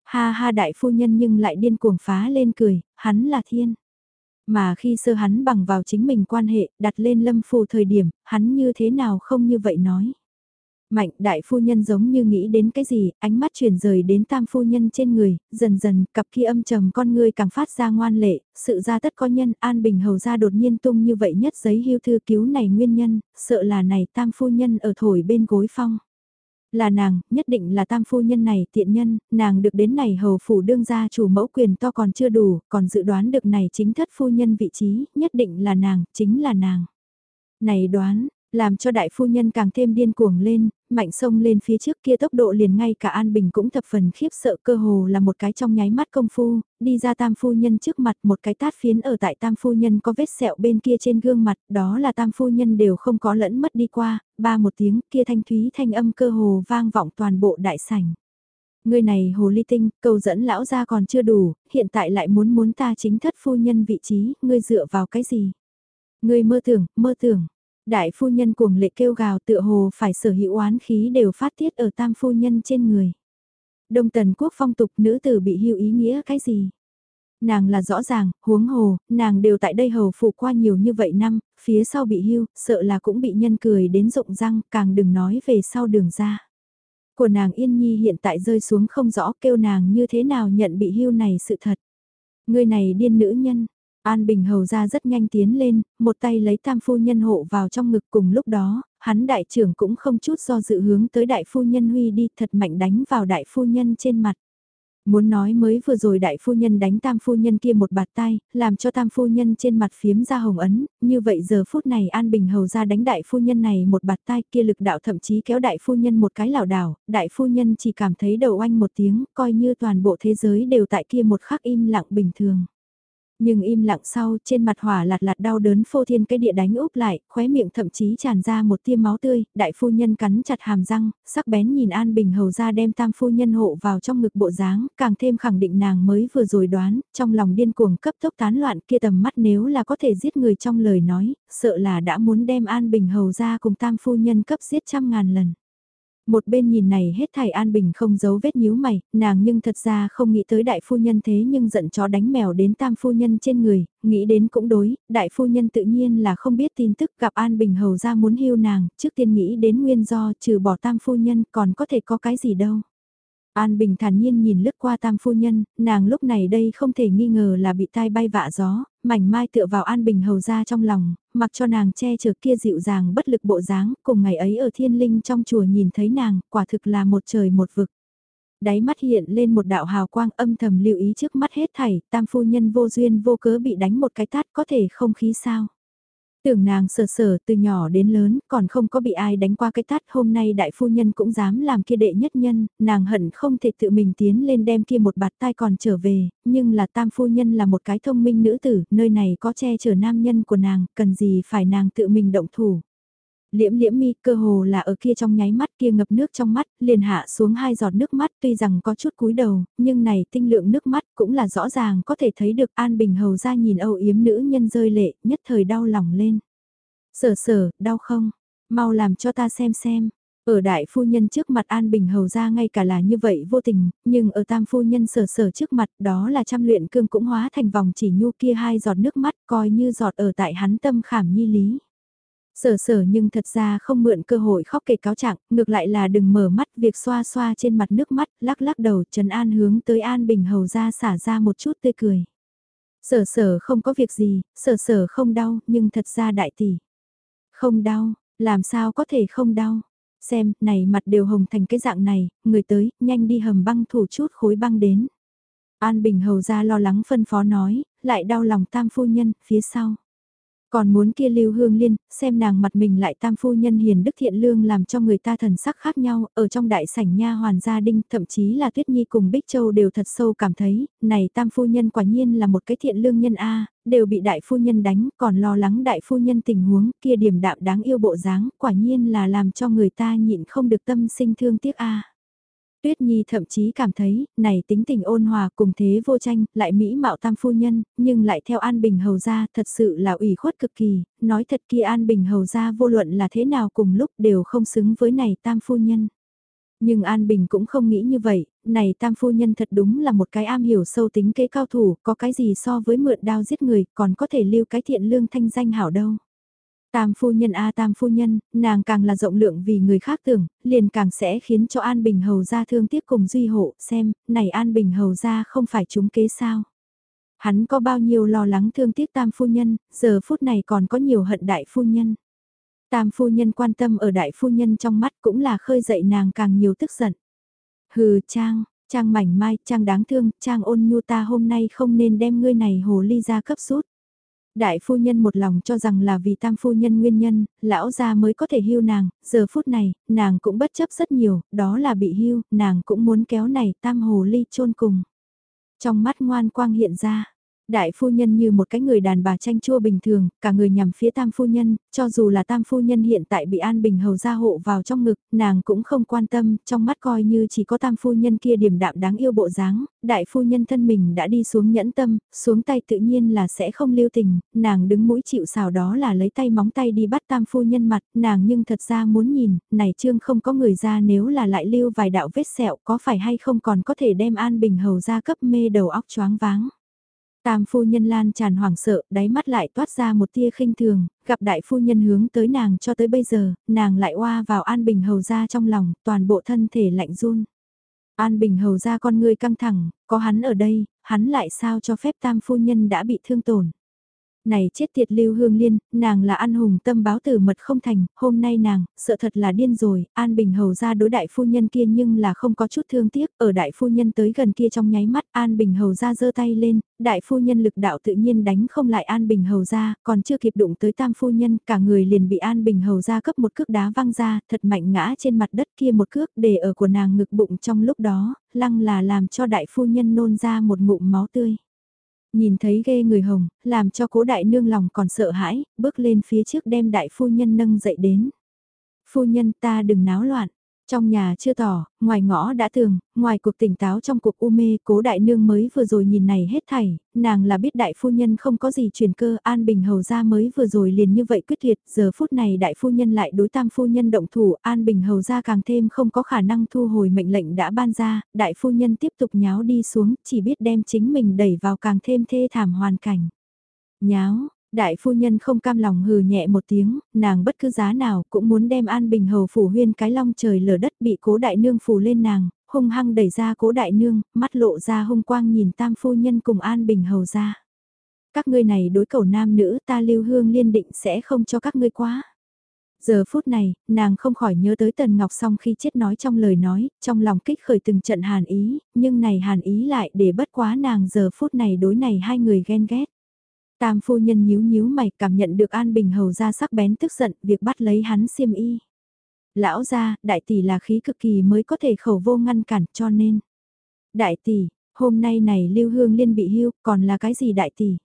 Ha ha đại phu nhân nhưng lại điên cuồng phá lên cười, hắn là thiên. Mà khi sơ hắn bằng vào chính mình quan hệ, đặt lên lâm phù thời điểm, hắn như thế nào không như vậy nói. Mạnh đại phu nhân giống như nghĩ đến cái gì, ánh mắt chuyển rời đến tam phu nhân trên người, dần dần cặp kia âm trầm con người càng phát ra ngoan lệ, sự ra tất có nhân an bình hầu ra đột nhiên tung như vậy nhất giấy hưu thư cứu này nguyên nhân, sợ là này tam phu nhân ở thổi bên gối phong. Là nàng, nhất định là tam phu nhân này tiện nhân, nàng được đến này hầu phủ đương gia chủ mẫu quyền to còn chưa đủ, còn dự đoán được này chính thất phu nhân vị trí, nhất định là nàng, chính là nàng. Này đoán, làm cho đại phu nhân càng thêm điên cuồng lên, mạnh sông lên phía trước kia tốc độ liền ngay cả An Bình cũng thập phần khiếp sợ cơ hồ là một cái trong nháy mắt công phu, đi ra tam phu nhân trước mặt một cái tát phiến ở tại tam phu nhân có vết sẹo bên kia trên gương mặt, đó là tam phu nhân đều không có lẫn mất đi qua, ba một tiếng kia thanh thúy thanh âm cơ hồ vang vọng toàn bộ đại sảnh. Người này hồ ly tinh, cầu dẫn lão ra còn chưa đủ, hiện tại lại muốn muốn ta chính thất phu nhân vị trí, ngươi dựa vào cái gì? Ngươi mơ tưởng, mơ tưởng, Đại phu nhân cuồng lệ kêu gào tựa hồ phải sở hữu oán khí đều phát tiết ở tam phu nhân trên người. Đông tần quốc phong tục nữ tử bị hưu ý nghĩa cái gì? Nàng là rõ ràng, huống hồ, nàng đều tại đây hầu phụ qua nhiều như vậy năm, phía sau bị hưu, sợ là cũng bị nhân cười đến rộng răng, càng đừng nói về sau đường ra. Của nàng Yên Nhi hiện tại rơi xuống không rõ kêu nàng như thế nào nhận bị hưu này sự thật. Người này điên nữ nhân, An Bình Hầu ra rất nhanh tiến lên, một tay lấy tam phu nhân hộ vào trong ngực cùng lúc đó, hắn đại trưởng cũng không chút do dự hướng tới đại phu nhân Huy đi thật mạnh đánh vào đại phu nhân trên mặt. Muốn nói mới vừa rồi đại phu nhân đánh tam phu nhân kia một bạt tay, làm cho tam phu nhân trên mặt phiếm ra hồng ấn, như vậy giờ phút này An Bình Hầu ra đánh đại phu nhân này một bạt tay kia lực đạo thậm chí kéo đại phu nhân một cái lảo đảo, đại phu nhân chỉ cảm thấy đầu oanh một tiếng, coi như toàn bộ thế giới đều tại kia một khắc im lặng bình thường. Nhưng im lặng sau, trên mặt hỏa lạt lạt đau đớn phô thiên cái địa đánh úp lại, khóe miệng thậm chí tràn ra một tiêm máu tươi, đại phu nhân cắn chặt hàm răng, sắc bén nhìn An Bình hầu ra đem tam phu nhân hộ vào trong ngực bộ dáng, càng thêm khẳng định nàng mới vừa rồi đoán, trong lòng điên cuồng cấp tốc tán loạn kia tầm mắt nếu là có thể giết người trong lời nói, sợ là đã muốn đem An Bình hầu ra cùng tam phu nhân cấp giết trăm ngàn lần. Một bên nhìn này hết thảy an bình không giấu vết nhíu mày, nàng nhưng thật ra không nghĩ tới đại phu nhân thế nhưng giận chó đánh mèo đến tam phu nhân trên người, nghĩ đến cũng đối, đại phu nhân tự nhiên là không biết tin tức gặp an bình hầu ra muốn hưu nàng, trước tiên nghĩ đến nguyên do trừ bỏ tam phu nhân còn có thể có cái gì đâu. An Bình thản nhiên nhìn lướt qua tam phu nhân, nàng lúc này đây không thể nghi ngờ là bị tai bay vạ gió, mảnh mai tựa vào An Bình hầu ra trong lòng, mặc cho nàng che chở kia dịu dàng bất lực bộ dáng, cùng ngày ấy ở thiên linh trong chùa nhìn thấy nàng, quả thực là một trời một vực. Đáy mắt hiện lên một đạo hào quang âm thầm lưu ý trước mắt hết thảy, tam phu nhân vô duyên vô cớ bị đánh một cái tát có thể không khí sao. Tưởng nàng sờ sờ từ nhỏ đến lớn, còn không có bị ai đánh qua cái tát hôm nay đại phu nhân cũng dám làm kia đệ nhất nhân, nàng hận không thể tự mình tiến lên đem kia một bạt tai còn trở về, nhưng là tam phu nhân là một cái thông minh nữ tử, nơi này có che chở nam nhân của nàng, cần gì phải nàng tự mình động thủ liễm liễm mi cơ hồ là ở kia trong nháy mắt kia ngập nước trong mắt, liền hạ xuống hai giọt nước mắt tuy rằng có chút cúi đầu, nhưng này tinh lượng nước mắt cũng là rõ ràng có thể thấy được An Bình Hầu ra nhìn âu yếm nữ nhân rơi lệ, nhất thời đau lòng lên. Sở sở, đau không? Mau làm cho ta xem xem. Ở đại phu nhân trước mặt An Bình Hầu ra ngay cả là như vậy vô tình, nhưng ở tam phu nhân sở sở trước mặt đó là trăm luyện cương cũng hóa thành vòng chỉ nhu kia hai giọt nước mắt coi như giọt ở tại hắn tâm khảm nhi lý. Sở sở nhưng thật ra không mượn cơ hội khóc kể cáo trạng, ngược lại là đừng mở mắt việc xoa xoa trên mặt nước mắt, lắc lắc đầu Trần An hướng tới An Bình Hầu ra xả ra một chút tươi cười. Sở sở không có việc gì, sở sở không đau, nhưng thật ra đại tỷ. Không đau, làm sao có thể không đau. Xem, này mặt đều hồng thành cái dạng này, người tới, nhanh đi hầm băng thủ chút khối băng đến. An Bình Hầu ra lo lắng phân phó nói, lại đau lòng tam phu nhân, phía sau. Còn muốn kia lưu hương liên, xem nàng mặt mình lại tam phu nhân hiền đức thiện lương làm cho người ta thần sắc khác nhau, ở trong đại sảnh nha hoàn gia đinh, thậm chí là Tuyết Nhi cùng Bích Châu đều thật sâu cảm thấy, này tam phu nhân quả nhiên là một cái thiện lương nhân A, đều bị đại phu nhân đánh, còn lo lắng đại phu nhân tình huống, kia điểm đạm đáng yêu bộ dáng, quả nhiên là làm cho người ta nhịn không được tâm sinh thương tiếc A. Tuyết Nhi thậm chí cảm thấy, này tính tình ôn hòa cùng thế vô tranh, lại mỹ mạo tam phu nhân, nhưng lại theo An Bình Hầu gia thật sự là ủy khuất cực kỳ, nói thật kia An Bình Hầu gia vô luận là thế nào cùng lúc đều không xứng với này tam phu nhân. Nhưng An Bình cũng không nghĩ như vậy, này tam phu nhân thật đúng là một cái am hiểu sâu tính kế cao thủ, có cái gì so với mượn đao giết người, còn có thể lưu cái thiện lương thanh danh hảo đâu. Tam phu nhân a tam phu nhân, nàng càng là rộng lượng vì người khác tưởng, liền càng sẽ khiến cho An Bình Hầu ra thương tiếc cùng duy hộ, xem, này An Bình Hầu ra không phải chúng kế sao. Hắn có bao nhiêu lo lắng thương tiếc tam phu nhân, giờ phút này còn có nhiều hận đại phu nhân. Tam phu nhân quan tâm ở đại phu nhân trong mắt cũng là khơi dậy nàng càng nhiều tức giận. Hừ Trang, Trang mảnh mai, Trang đáng thương, Trang ôn nhu ta hôm nay không nên đem ngươi này hồ ly ra cấp rút. Đại phu nhân một lòng cho rằng là vì tam phu nhân nguyên nhân, lão gia mới có thể hưu nàng, giờ phút này, nàng cũng bất chấp rất nhiều, đó là bị hưu, nàng cũng muốn kéo này tam hồ ly chôn cùng. Trong mắt ngoan quang hiện ra, Đại phu nhân như một cái người đàn bà tranh chua bình thường, cả người nhằm phía tam phu nhân, cho dù là tam phu nhân hiện tại bị An Bình hầu gia hộ vào trong ngực, nàng cũng không quan tâm, trong mắt coi như chỉ có tam phu nhân kia điểm đạm đáng yêu bộ dáng, đại phu nhân thân mình đã đi xuống nhẫn tâm, xuống tay tự nhiên là sẽ không lưu tình, nàng đứng mũi chịu xào đó là lấy tay móng tay đi bắt tam phu nhân mặt, nàng nhưng thật ra muốn nhìn, này trương không có người ra nếu là lại lưu vài đạo vết sẹo có phải hay không còn có thể đem An Bình hầu gia cấp mê đầu óc choáng váng. Tam phu nhân lan tràn hoảng sợ, đáy mắt lại toát ra một tia khinh thường, gặp đại phu nhân hướng tới nàng cho tới bây giờ, nàng lại oa vào An Bình hầu ra trong lòng, toàn bộ thân thể lạnh run. An Bình hầu ra con người căng thẳng, có hắn ở đây, hắn lại sao cho phép tam phu nhân đã bị thương tổn. Này chết tiệt lưu hương liên, nàng là an hùng tâm báo tử mật không thành, hôm nay nàng, sợ thật là điên rồi, an bình hầu ra đối đại phu nhân kia nhưng là không có chút thương tiếc, ở đại phu nhân tới gần kia trong nháy mắt, an bình hầu ra giơ tay lên, đại phu nhân lực đạo tự nhiên đánh không lại an bình hầu ra, còn chưa kịp đụng tới tam phu nhân, cả người liền bị an bình hầu ra cấp một cước đá văng ra, thật mạnh ngã trên mặt đất kia một cước để ở của nàng ngực bụng trong lúc đó, lăng là làm cho đại phu nhân nôn ra một ngụm máu tươi. Nhìn thấy ghê người hồng, làm cho cố đại nương lòng còn sợ hãi, bước lên phía trước đem đại phu nhân nâng dậy đến. Phu nhân ta đừng náo loạn, trong nhà chưa tỏ, ngoài ngõ đã tường, ngoài cuộc tỉnh táo trong cuộc u mê, cố đại nương mới vừa rồi nhìn này hết thảy, nàng là biết đại phu nhân không có gì truyền cơ, an bình hầu ra mới vừa rồi liền như vậy quyết liệt, giờ phút này đại phu nhân lại đối tam phu nhân động thủ, an bình hầu ra càng thêm không có khả năng thu hồi mệnh lệnh đã ban ra, đại phu nhân tiếp tục nháo đi xuống, chỉ biết đem chính mình đẩy vào càng thêm thê thảm hoàn cảnh. Nháo, Đại phu nhân không cam lòng hừ nhẹ một tiếng, nàng bất cứ giá nào cũng muốn đem An Bình Hầu phủ huyên cái long trời lở đất bị cố đại nương phủ lên nàng, hung hăng đẩy ra cố đại nương, mắt lộ ra hung quang nhìn tam phu nhân cùng An Bình Hầu ra. Các ngươi này đối cầu nam nữ ta lưu hương liên định sẽ không cho các ngươi quá. Giờ phút này, nàng không khỏi nhớ tới Tần Ngọc Song khi chết nói trong lời nói, trong lòng kích khởi từng trận hàn ý, nhưng này hàn ý lại để bất quá nàng giờ phút này đối này hai người ghen ghét. Tam phu nhân nhíu nhíu mày cảm nhận được An Bình hầu ra sắc bén tức giận việc bắt lấy hắn xiêm y. Lão gia, đại tỷ là khí cực kỳ mới có thể khẩu vô ngăn cản cho nên. Đại tỷ, hôm nay này lưu hương liên bị hưu, còn là cái gì đại tỷ?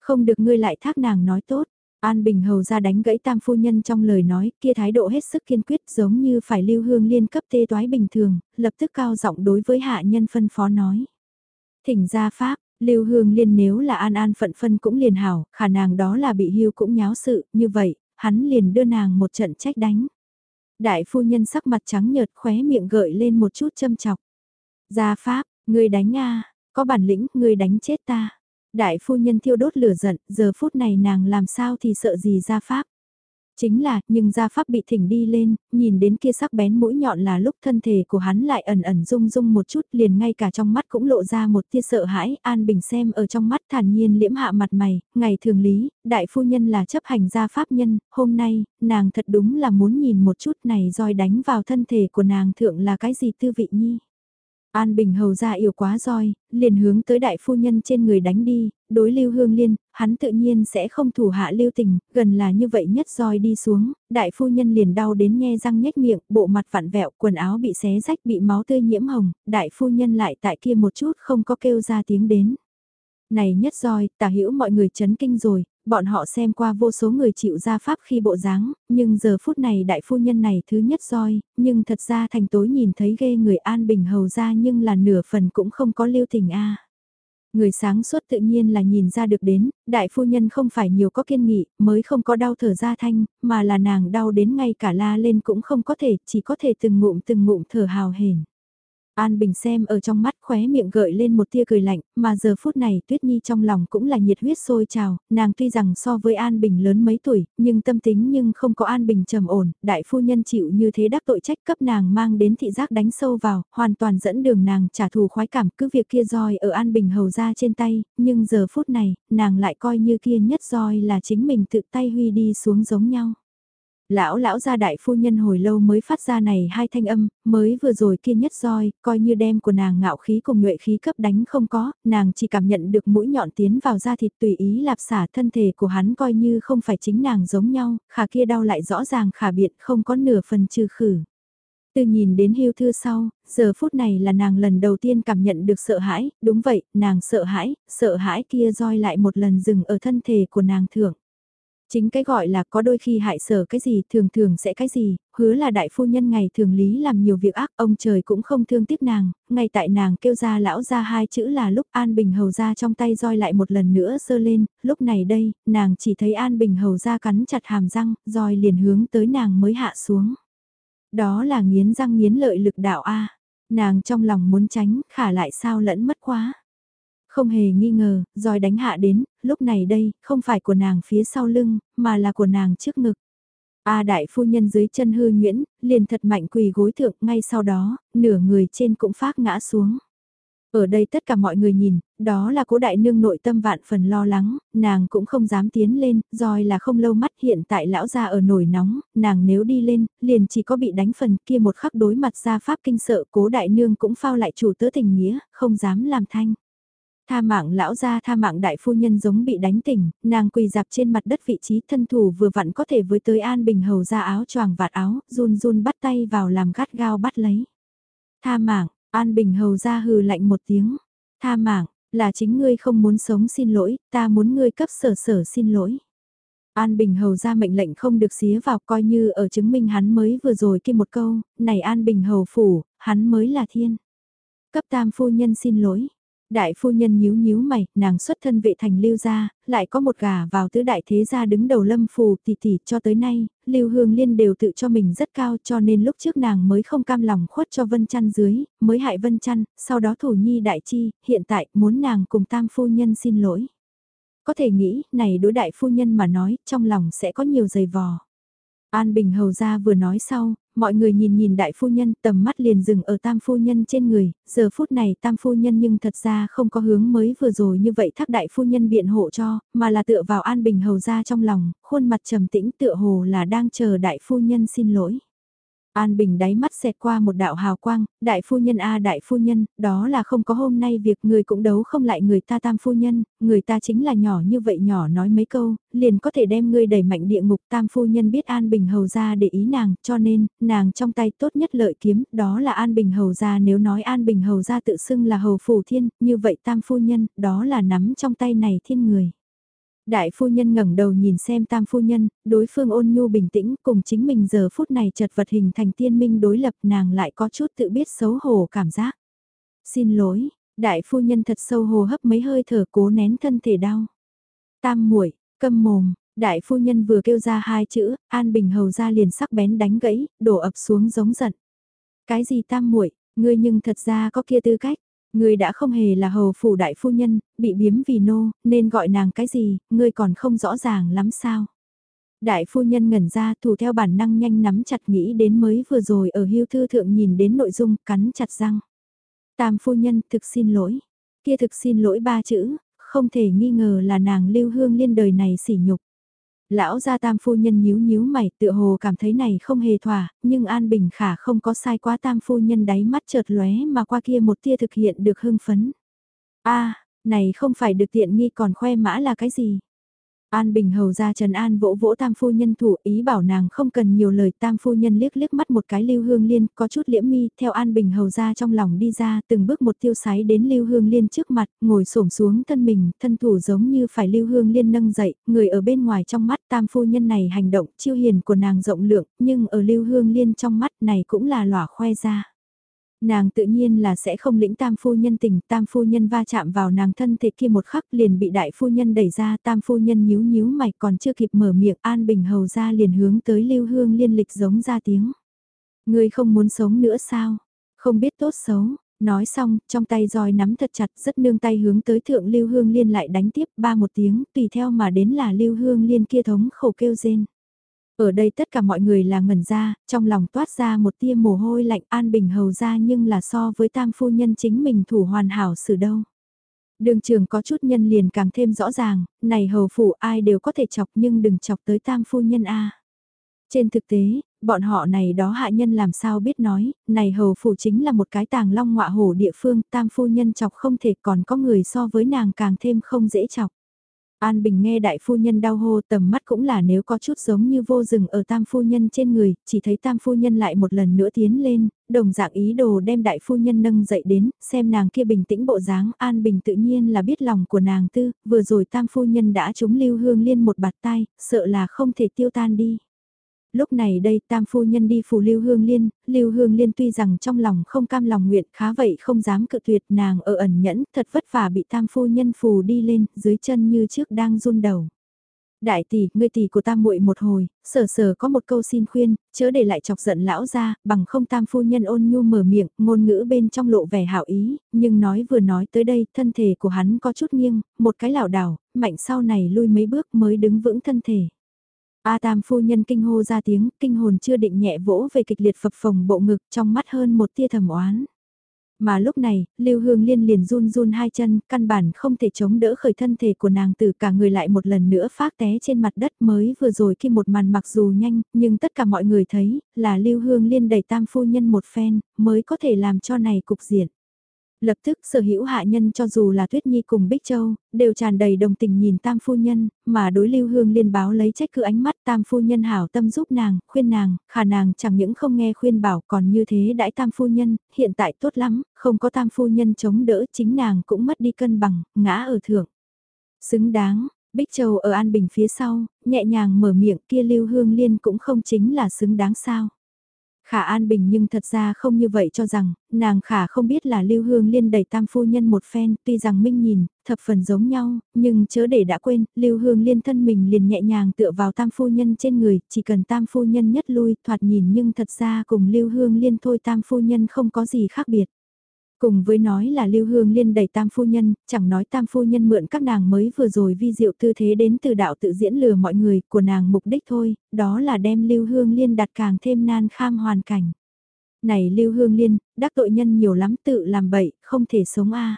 Không được ngươi lại thác nàng nói tốt. An Bình hầu ra đánh gãy tam phu nhân trong lời nói, kia thái độ hết sức kiên quyết giống như phải lưu hương liên cấp tê toái bình thường, lập tức cao giọng đối với hạ nhân phân phó nói. Thỉnh ra pháp, Lưu Hương Liên nếu là an an phận phân cũng liền hảo, khả năng đó là bị hưu cũng nháo sự, như vậy, hắn liền đưa nàng một trận trách đánh. Đại phu nhân sắc mặt trắng nhợt khóe miệng gợi lên một chút châm chọc. Gia Pháp, người đánh nga, có bản lĩnh, người đánh chết ta. Đại phu nhân thiêu đốt lửa giận, giờ phút này nàng làm sao thì sợ gì Gia Pháp. Chính là, nhưng gia pháp bị thỉnh đi lên, nhìn đến kia sắc bén mũi nhọn là lúc thân thể của hắn lại ẩn ẩn rung rung một chút liền ngay cả trong mắt cũng lộ ra một tia sợ hãi, An Bình xem ở trong mắt thản nhiên liễm hạ mặt mày, ngày thường lý, đại phu nhân là chấp hành gia pháp nhân, hôm nay, nàng thật đúng là muốn nhìn một chút này roi đánh vào thân thể của nàng thượng là cái gì tư vị nhi. An Bình hầu ra yêu quá roi, liền hướng tới đại phu nhân trên người đánh đi, đối lưu hương liên, hắn tự nhiên sẽ không thủ hạ lưu tình, gần là như vậy nhất roi đi xuống, đại phu nhân liền đau đến nhe răng nhếch miệng, bộ mặt vặn vẹo, quần áo bị xé rách bị máu tươi nhiễm hồng, đại phu nhân lại tại kia một chút không có kêu ra tiếng đến. Này nhất roi, tả hữu mọi người chấn kinh rồi, bọn họ xem qua vô số người chịu ra pháp khi bộ dáng, nhưng giờ phút này đại phu nhân này thứ nhất roi, nhưng thật ra thành tối nhìn thấy ghê người an bình hầu ra nhưng là nửa phần cũng không có lưu tình a. Người sáng suốt tự nhiên là nhìn ra được đến, đại phu nhân không phải nhiều có kiên nghị, mới không có đau thở ra thanh, mà là nàng đau đến ngay cả la lên cũng không có thể, chỉ có thể từng ngụm từng ngụm thở hào hển. An Bình xem ở trong mắt khóe miệng gợi lên một tia cười lạnh, mà giờ phút này Tuyết Nhi trong lòng cũng là nhiệt huyết sôi trào, nàng tuy rằng so với An Bình lớn mấy tuổi, nhưng tâm tính nhưng không có An Bình trầm ổn, đại phu nhân chịu như thế đắc tội trách cấp nàng mang đến thị giác đánh sâu vào, hoàn toàn dẫn đường nàng trả thù khoái cảm cứ việc kia roi ở An Bình hầu ra trên tay, nhưng giờ phút này, nàng lại coi như kia nhất roi là chính mình tự tay huy đi xuống giống nhau lão lão gia đại phu nhân hồi lâu mới phát ra này hai thanh âm, mới vừa rồi kia nhất roi, coi như đem của nàng ngạo khí cùng nhuệ khí cấp đánh không có, nàng chỉ cảm nhận được mũi nhọn tiến vào da thịt tùy ý lạp xả thân thể của hắn coi như không phải chính nàng giống nhau, khả kia đau lại rõ ràng khả biệt không có nửa phần trừ khử. Từ nhìn đến hưu thư sau, giờ phút này là nàng lần đầu tiên cảm nhận được sợ hãi, đúng vậy, nàng sợ hãi, sợ hãi kia roi lại một lần dừng ở thân thể của nàng thượng. Chính cái gọi là có đôi khi hại sở cái gì thường thường sẽ cái gì, hứa là đại phu nhân ngày thường lý làm nhiều việc ác, ông trời cũng không thương tiếc nàng, ngay tại nàng kêu ra lão ra hai chữ là lúc An Bình hầu ra trong tay roi lại một lần nữa sơ lên, lúc này đây, nàng chỉ thấy An Bình hầu ra cắn chặt hàm răng, roi liền hướng tới nàng mới hạ xuống. Đó là nghiến răng nghiến lợi lực đạo A, nàng trong lòng muốn tránh, khả lại sao lẫn mất quá. Không hề nghi ngờ, roi đánh hạ đến, lúc này đây, không phải của nàng phía sau lưng, mà là của nàng trước ngực. A đại phu nhân dưới chân hư nguyễn, liền thật mạnh quỳ gối thượng, ngay sau đó, nửa người trên cũng phát ngã xuống. Ở đây tất cả mọi người nhìn, đó là cố đại nương nội tâm vạn phần lo lắng, nàng cũng không dám tiến lên, roi là không lâu mắt hiện tại lão ra ở nổi nóng, nàng nếu đi lên, liền chỉ có bị đánh phần kia một khắc đối mặt ra pháp kinh sợ cố đại nương cũng phao lại chủ tớ tình nghĩa, không dám làm thanh. Tha mạng lão gia tha mạng đại phu nhân giống bị đánh tỉnh, nàng quỳ dạp trên mặt đất vị trí thân thủ vừa vặn có thể với tới An Bình hầu ra áo choàng vạt áo, run run bắt tay vào làm gắt gao bắt lấy. Tha mạng, An Bình hầu ra hừ lạnh một tiếng. Tha mạng, là chính ngươi không muốn sống xin lỗi, ta muốn ngươi cấp sở sở xin lỗi. An Bình hầu ra mệnh lệnh không được xía vào coi như ở chứng minh hắn mới vừa rồi kia một câu, này An Bình hầu phủ, hắn mới là thiên. Cấp tam phu nhân xin lỗi, Đại phu nhân nhíu nhíu mày, nàng xuất thân vệ thành lưu gia, lại có một gà vào tứ đại thế gia đứng đầu lâm phù tỷ tỷ cho tới nay, lưu hương liên đều tự cho mình rất cao cho nên lúc trước nàng mới không cam lòng khuất cho vân chăn dưới, mới hại vân chăn, sau đó thủ nhi đại chi, hiện tại muốn nàng cùng tam phu nhân xin lỗi. Có thể nghĩ, này đối đại phu nhân mà nói, trong lòng sẽ có nhiều giày vò. An Bình Hầu ra vừa nói sau, mọi người nhìn nhìn đại phu nhân tầm mắt liền dừng ở tam phu nhân trên người, giờ phút này tam phu nhân nhưng thật ra không có hướng mới vừa rồi như vậy thác đại phu nhân biện hộ cho, mà là tựa vào An Bình Hầu ra trong lòng, khuôn mặt trầm tĩnh tựa hồ là đang chờ đại phu nhân xin lỗi. An Bình đáy mắt xẹt qua một đạo hào quang, đại phu nhân a đại phu nhân, đó là không có hôm nay việc người cũng đấu không lại người ta tam phu nhân, người ta chính là nhỏ như vậy nhỏ nói mấy câu, liền có thể đem ngươi đẩy mạnh địa ngục tam phu nhân biết An Bình hầu ra để ý nàng, cho nên, nàng trong tay tốt nhất lợi kiếm, đó là An Bình hầu ra nếu nói An Bình hầu ra tự xưng là hầu phủ thiên, như vậy tam phu nhân, đó là nắm trong tay này thiên người. Đại phu nhân ngẩng đầu nhìn xem tam phu nhân, đối phương ôn nhu bình tĩnh cùng chính mình giờ phút này chật vật hình thành tiên minh đối lập nàng lại có chút tự biết xấu hổ cảm giác. Xin lỗi, đại phu nhân thật sâu hồ hấp mấy hơi thở cố nén thân thể đau. Tam muội câm mồm, đại phu nhân vừa kêu ra hai chữ, an bình hầu ra liền sắc bén đánh gãy, đổ ập xuống giống giận. Cái gì tam muội ngươi nhưng thật ra có kia tư cách. Người đã không hề là hầu phủ đại phu nhân, bị biếm vì nô, nên gọi nàng cái gì, ngươi còn không rõ ràng lắm sao. Đại phu nhân ngẩn ra thủ theo bản năng nhanh nắm chặt nghĩ đến mới vừa rồi ở hưu thư thượng nhìn đến nội dung cắn chặt răng. Tam phu nhân thực xin lỗi. Kia thực xin lỗi ba chữ, không thể nghi ngờ là nàng lưu hương liên đời này sỉ nhục. Lão gia tam phu nhân nhíu nhíu mày tựa hồ cảm thấy này không hề thỏa, nhưng An Bình Khả không có sai quá tam phu nhân đáy mắt chợt lóe mà qua kia một tia thực hiện được hưng phấn. a này không phải được tiện nghi còn khoe mã là cái gì? An Bình hầu ra Trần An vỗ vỗ tam phu nhân thủ, ý bảo nàng không cần nhiều lời, tam phu nhân liếc liếc mắt một cái lưu hương liên, có chút liễm mi, theo An Bình hầu ra trong lòng đi ra, từng bước một tiêu sái đến lưu hương liên trước mặt, ngồi xổm xuống thân mình, thân thủ giống như phải lưu hương liên nâng dậy, người ở bên ngoài trong mắt tam phu nhân này hành động chiêu hiền của nàng rộng lượng, nhưng ở lưu hương liên trong mắt này cũng là lỏa khoe ra. Nàng tự nhiên là sẽ không lĩnh tam phu nhân tình, tam phu nhân va chạm vào nàng thân thể kia một khắc liền bị đại phu nhân đẩy ra, tam phu nhân nhíu nhíu mày còn chưa kịp mở miệng an bình hầu ra liền hướng tới lưu hương liên lịch giống ra tiếng. Ngươi không muốn sống nữa sao? Không biết tốt xấu, Nói xong, trong tay roi nắm thật chặt rất nương tay hướng tới thượng Lưu Hương Liên lại đánh tiếp ba một tiếng, tùy theo mà đến là Lưu Hương Liên kia thống khổ kêu rên. Ở đây tất cả mọi người là ngẩn ra, trong lòng toát ra một tia mồ hôi lạnh an bình hầu ra nhưng là so với tam phu nhân chính mình thủ hoàn hảo xử đâu. Đường trường có chút nhân liền càng thêm rõ ràng, này hầu phủ ai đều có thể chọc nhưng đừng chọc tới tam phu nhân A. Trên thực tế, bọn họ này đó hạ nhân làm sao biết nói, này hầu phủ chính là một cái tàng long ngọa hổ địa phương, tam phu nhân chọc không thể còn có người so với nàng càng thêm không dễ chọc. An Bình nghe đại phu nhân đau hô tầm mắt cũng là nếu có chút giống như vô rừng ở tam phu nhân trên người, chỉ thấy tam phu nhân lại một lần nữa tiến lên, đồng dạng ý đồ đem đại phu nhân nâng dậy đến, xem nàng kia bình tĩnh bộ dáng, An Bình tự nhiên là biết lòng của nàng tư, vừa rồi tam phu nhân đã trúng lưu hương liên một bạt tay, sợ là không thể tiêu tan đi lúc này đây tam phu nhân đi phù Lưu Hương Liên, Lưu Hương Liên tuy rằng trong lòng không cam lòng nguyện khá vậy không dám cự tuyệt nàng ở ẩn nhẫn thật vất vả bị tam phu nhân phù đi lên, dưới chân như trước đang run đầu. Đại tỷ, ngươi tỷ của tam muội một hồi, sở sở có một câu xin khuyên, chớ để lại chọc giận lão ra, bằng không tam phu nhân ôn nhu mở miệng, ngôn ngữ bên trong lộ vẻ hảo ý, nhưng nói vừa nói tới đây, thân thể của hắn có chút nghiêng, một cái lảo đảo, mạnh sau này lui mấy bước mới đứng vững thân thể. A Tam phu nhân kinh hô ra tiếng, kinh hồn chưa định nhẹ vỗ về kịch liệt phập phồng bộ ngực trong mắt hơn một tia thầm oán. Mà lúc này, Lưu Hương Liên liền run run hai chân, căn bản không thể chống đỡ khởi thân thể của nàng từ cả người lại một lần nữa phát té trên mặt đất mới vừa rồi khi một màn mặc dù nhanh, nhưng tất cả mọi người thấy, là Lưu Hương Liên đẩy tam phu nhân một phen, mới có thể làm cho này cục diện. Lập tức sở hữu hạ nhân cho dù là Tuyết Nhi cùng Bích Châu, đều tràn đầy đồng tình nhìn tam phu nhân, mà đối lưu hương liên báo lấy trách cứ ánh mắt tam phu nhân hảo tâm giúp nàng, khuyên nàng, khả nàng chẳng những không nghe khuyên bảo còn như thế đãi tam phu nhân, hiện tại tốt lắm, không có tam phu nhân chống đỡ chính nàng cũng mất đi cân bằng, ngã ở thượng. Xứng đáng, Bích Châu ở An Bình phía sau, nhẹ nhàng mở miệng kia lưu hương liên cũng không chính là xứng đáng sao. Khả An Bình nhưng thật ra không như vậy cho rằng, nàng Khả không biết là Lưu Hương Liên đẩy tam phu nhân một phen, tuy rằng Minh nhìn, thập phần giống nhau, nhưng chớ để đã quên, Lưu Hương Liên thân mình liền nhẹ nhàng tựa vào tam phu nhân trên người, chỉ cần tam phu nhân nhất lui, thoạt nhìn nhưng thật ra cùng Lưu Hương Liên thôi tam phu nhân không có gì khác biệt. Cùng với nói là Lưu Hương Liên đẩy tam phu nhân, chẳng nói tam phu nhân mượn các nàng mới vừa rồi vi diệu tư thế đến từ đạo tự diễn lừa mọi người của nàng mục đích thôi, đó là đem Lưu Hương Liên đặt càng thêm nan kham hoàn cảnh. Này Lưu Hương Liên, đắc tội nhân nhiều lắm tự làm bậy, không thể sống a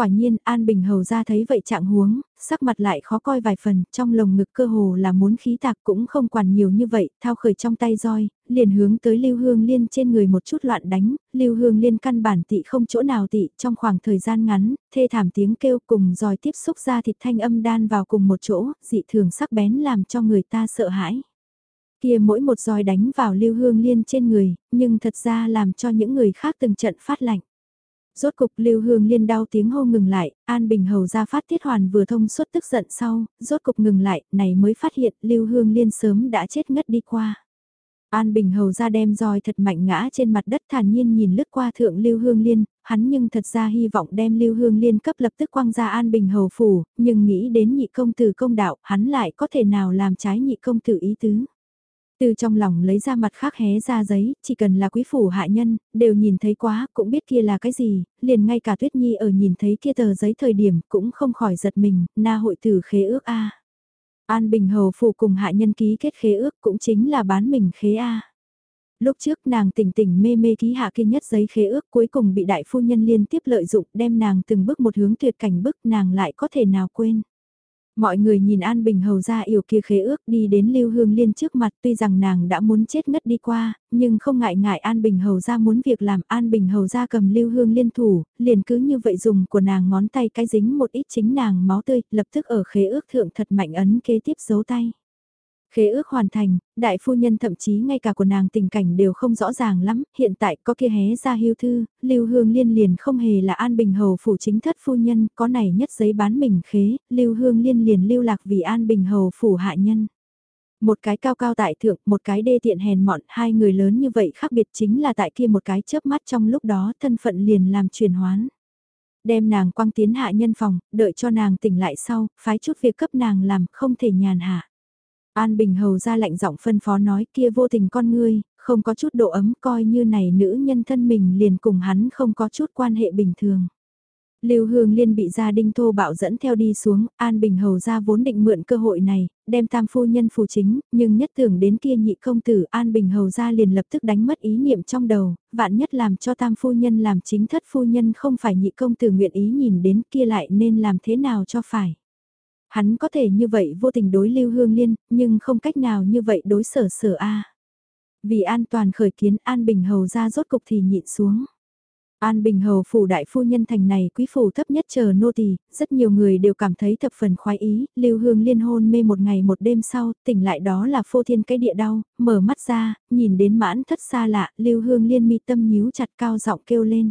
Quả nhiên An Bình Hầu ra thấy vậy trạng huống, sắc mặt lại khó coi vài phần, trong lồng ngực cơ hồ là muốn khí tạc cũng không quản nhiều như vậy, thao khởi trong tay roi, liền hướng tới Lưu Hương Liên trên người một chút loạn đánh, Lưu Hương Liên căn bản tị không chỗ nào tị, trong khoảng thời gian ngắn, thê thảm tiếng kêu cùng roi tiếp xúc ra thịt thanh âm đan vào cùng một chỗ, dị thường sắc bén làm cho người ta sợ hãi. Kia mỗi một roi đánh vào Lưu Hương Liên trên người, nhưng thật ra làm cho những người khác từng trận phát lạnh. Rốt cục Lưu Hương Liên đau tiếng hô ngừng lại, An Bình Hầu ra phát tiết hoàn vừa thông suốt tức giận sau, rốt cục ngừng lại, này mới phát hiện Lưu Hương Liên sớm đã chết ngất đi qua. An Bình Hầu ra đem roi thật mạnh ngã trên mặt đất thản nhiên nhìn lướt qua thượng Lưu Hương Liên, hắn nhưng thật ra hy vọng đem Lưu Hương Liên cấp lập tức quăng ra An Bình Hầu phủ, nhưng nghĩ đến nhị công tử công đạo, hắn lại có thể nào làm trái nhị công tử ý tứ. Từ trong lòng lấy ra mặt khác hé ra giấy, chỉ cần là quý phủ hạ nhân, đều nhìn thấy quá, cũng biết kia là cái gì, liền ngay cả Tuyết Nhi ở nhìn thấy kia tờ giấy thời điểm cũng không khỏi giật mình, na hội tử khế ước A. An Bình Hầu phủ cùng hạ nhân ký kết khế ước cũng chính là bán mình khế A. Lúc trước nàng tỉnh tỉnh mê mê ký hạ kia nhất giấy khế ước cuối cùng bị đại phu nhân liên tiếp lợi dụng đem nàng từng bước một hướng tuyệt cảnh bức nàng lại có thể nào quên. Mọi người nhìn An Bình Hầu ra yểu kia khế ước đi đến Lưu Hương Liên trước mặt tuy rằng nàng đã muốn chết ngất đi qua, nhưng không ngại ngại An Bình Hầu ra muốn việc làm An Bình Hầu ra cầm Lưu Hương Liên thủ, liền cứ như vậy dùng của nàng ngón tay cái dính một ít chính nàng máu tươi, lập tức ở khế ước thượng thật mạnh ấn kế tiếp dấu tay. Khế ước hoàn thành, đại phu nhân thậm chí ngay cả của nàng tình cảnh đều không rõ ràng lắm, hiện tại có kia hé ra hưu thư, Lưu Hương Liên liền không hề là An Bình Hầu phủ chính thất phu nhân, có này nhất giấy bán mình khế, Lưu Hương Liên liền lưu lạc vì An Bình Hầu phủ hạ nhân. Một cái cao cao tại thượng, một cái đê tiện hèn mọn, hai người lớn như vậy khác biệt chính là tại kia một cái chớp mắt trong lúc đó thân phận liền làm chuyển hoán. Đem nàng quăng tiến hạ nhân phòng, đợi cho nàng tỉnh lại sau, phái chút việc cấp nàng làm, không thể nhàn hạ. An Bình Hầu ra lạnh giọng phân phó nói kia vô tình con ngươi, không có chút độ ấm coi như này nữ nhân thân mình liền cùng hắn không có chút quan hệ bình thường. Lưu Hương Liên bị gia đinh thô bạo dẫn theo đi xuống, An Bình Hầu ra vốn định mượn cơ hội này, đem tam phu nhân phù chính, nhưng nhất tưởng đến kia nhị công tử An Bình Hầu ra liền lập tức đánh mất ý niệm trong đầu, vạn nhất làm cho tam phu nhân làm chính thất phu nhân không phải nhị công tử nguyện ý nhìn đến kia lại nên làm thế nào cho phải. Hắn có thể như vậy vô tình đối Lưu Hương Liên, nhưng không cách nào như vậy đối sở sở A. Vì an toàn khởi kiến An Bình Hầu ra rốt cục thì nhịn xuống. An Bình Hầu phủ đại phu nhân thành này quý phủ thấp nhất chờ nô tỳ, rất nhiều người đều cảm thấy thập phần khoái ý, Lưu Hương liên hôn mê một ngày một đêm sau, tỉnh lại đó là phô thiên cái địa đau, mở mắt ra, nhìn đến mãn thất xa lạ, Lưu Hương liên mi tâm nhíu chặt cao giọng kêu lên.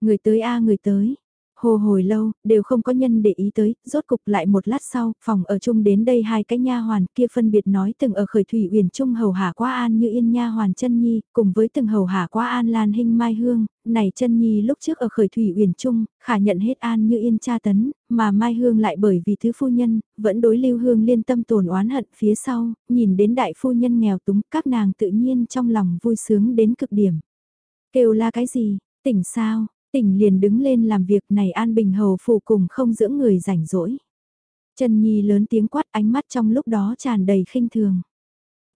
Người tới a người tới, Hồ hồi lâu, đều không có nhân để ý tới, rốt cục lại một lát sau, phòng ở chung đến đây hai cái nha hoàn kia phân biệt nói từng ở khởi thủy uyển trung hầu hạ quá an như yên nha hoàn chân nhi, cùng với từng hầu hạ quá an lan hình mai hương, này chân nhi lúc trước ở khởi thủy uyển trung, khả nhận hết an như yên tra tấn, mà mai hương lại bởi vì thứ phu nhân, vẫn đối lưu hương liên tâm tồn oán hận phía sau, nhìn đến đại phu nhân nghèo túng, các nàng tự nhiên trong lòng vui sướng đến cực điểm. Kêu là cái gì, tỉnh sao, Tỉnh liền đứng lên làm việc này An Bình Hầu phủ cùng không dưỡng người rảnh rỗi. Trần Nhi lớn tiếng quát ánh mắt trong lúc đó tràn đầy khinh thường.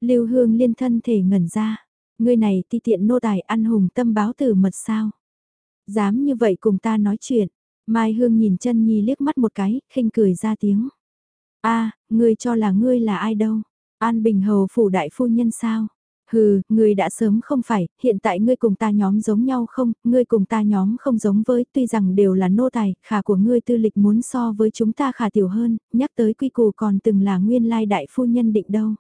Lưu Hương liên thân thể ngẩn ra, ngươi này ti tiện nô tài ăn hùng tâm báo tử mật sao. Dám như vậy cùng ta nói chuyện, Mai Hương nhìn chân Nhi liếc mắt một cái, khinh cười ra tiếng. a ngươi cho là ngươi là ai đâu, An Bình Hầu phủ đại phu nhân sao, Hừ, ngươi đã sớm không phải, hiện tại ngươi cùng ta nhóm giống nhau không, ngươi cùng ta nhóm không giống với, tuy rằng đều là nô tài, khả của ngươi tư lịch muốn so với chúng ta khả tiểu hơn, nhắc tới quy củ còn từng là nguyên lai đại phu nhân định đâu.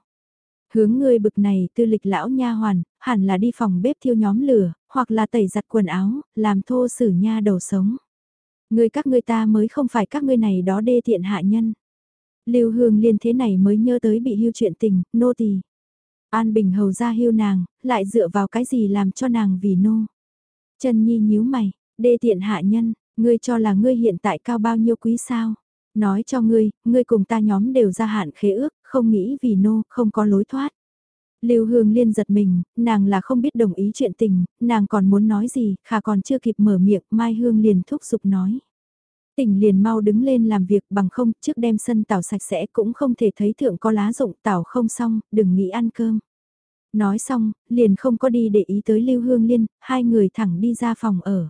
Hướng ngươi bực này tư lịch lão nha hoàn, hẳn là đi phòng bếp thiêu nhóm lửa, hoặc là tẩy giặt quần áo, làm thô sử nha đầu sống. Ngươi các ngươi ta mới không phải các ngươi này đó đê tiện hạ nhân. Lưu Hương Liên thế này mới nhớ tới bị hưu chuyện tình, nô tỳ. An Bình hầu ra hiu nàng, lại dựa vào cái gì làm cho nàng vì nô. Trần Nhi nhíu mày, đê tiện hạ nhân, ngươi cho là ngươi hiện tại cao bao nhiêu quý sao? Nói cho ngươi, ngươi cùng ta nhóm đều ra hạn khế ước, không nghĩ vì nô, không có lối thoát. Lưu Hương Liên giật mình, nàng là không biết đồng ý chuyện tình, nàng còn muốn nói gì, khả còn chưa kịp mở miệng, Mai Hương liền thúc giục nói. Tỉnh liền mau đứng lên làm việc bằng không, trước đem sân tảo sạch sẽ cũng không thể thấy thượng có lá rụng tảo không xong, đừng nghĩ ăn cơm. Nói xong, liền không có đi để ý tới Lưu Hương Liên, hai người thẳng đi ra phòng ở.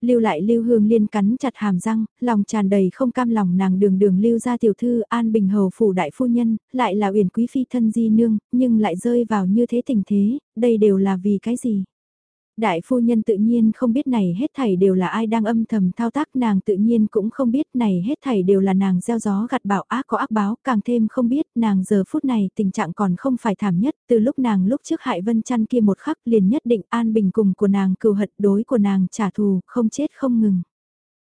Lưu lại Lưu Hương Liên cắn chặt hàm răng, lòng tràn đầy không cam lòng nàng đường đường lưu ra tiểu thư An Bình Hầu phủ đại phu nhân, lại là uyển quý phi thân di nương, nhưng lại rơi vào như thế tình thế, đây đều là vì cái gì? Đại phu nhân tự nhiên không biết này hết thảy đều là ai đang âm thầm thao tác, nàng tự nhiên cũng không biết này hết thảy đều là nàng gieo gió gặt bạo ác có ác báo, càng thêm không biết, nàng giờ phút này tình trạng còn không phải thảm nhất, từ lúc nàng lúc trước hại vân chăn kia một khắc liền nhất định an bình cùng của nàng cừu hận, đối của nàng trả thù, không chết không ngừng.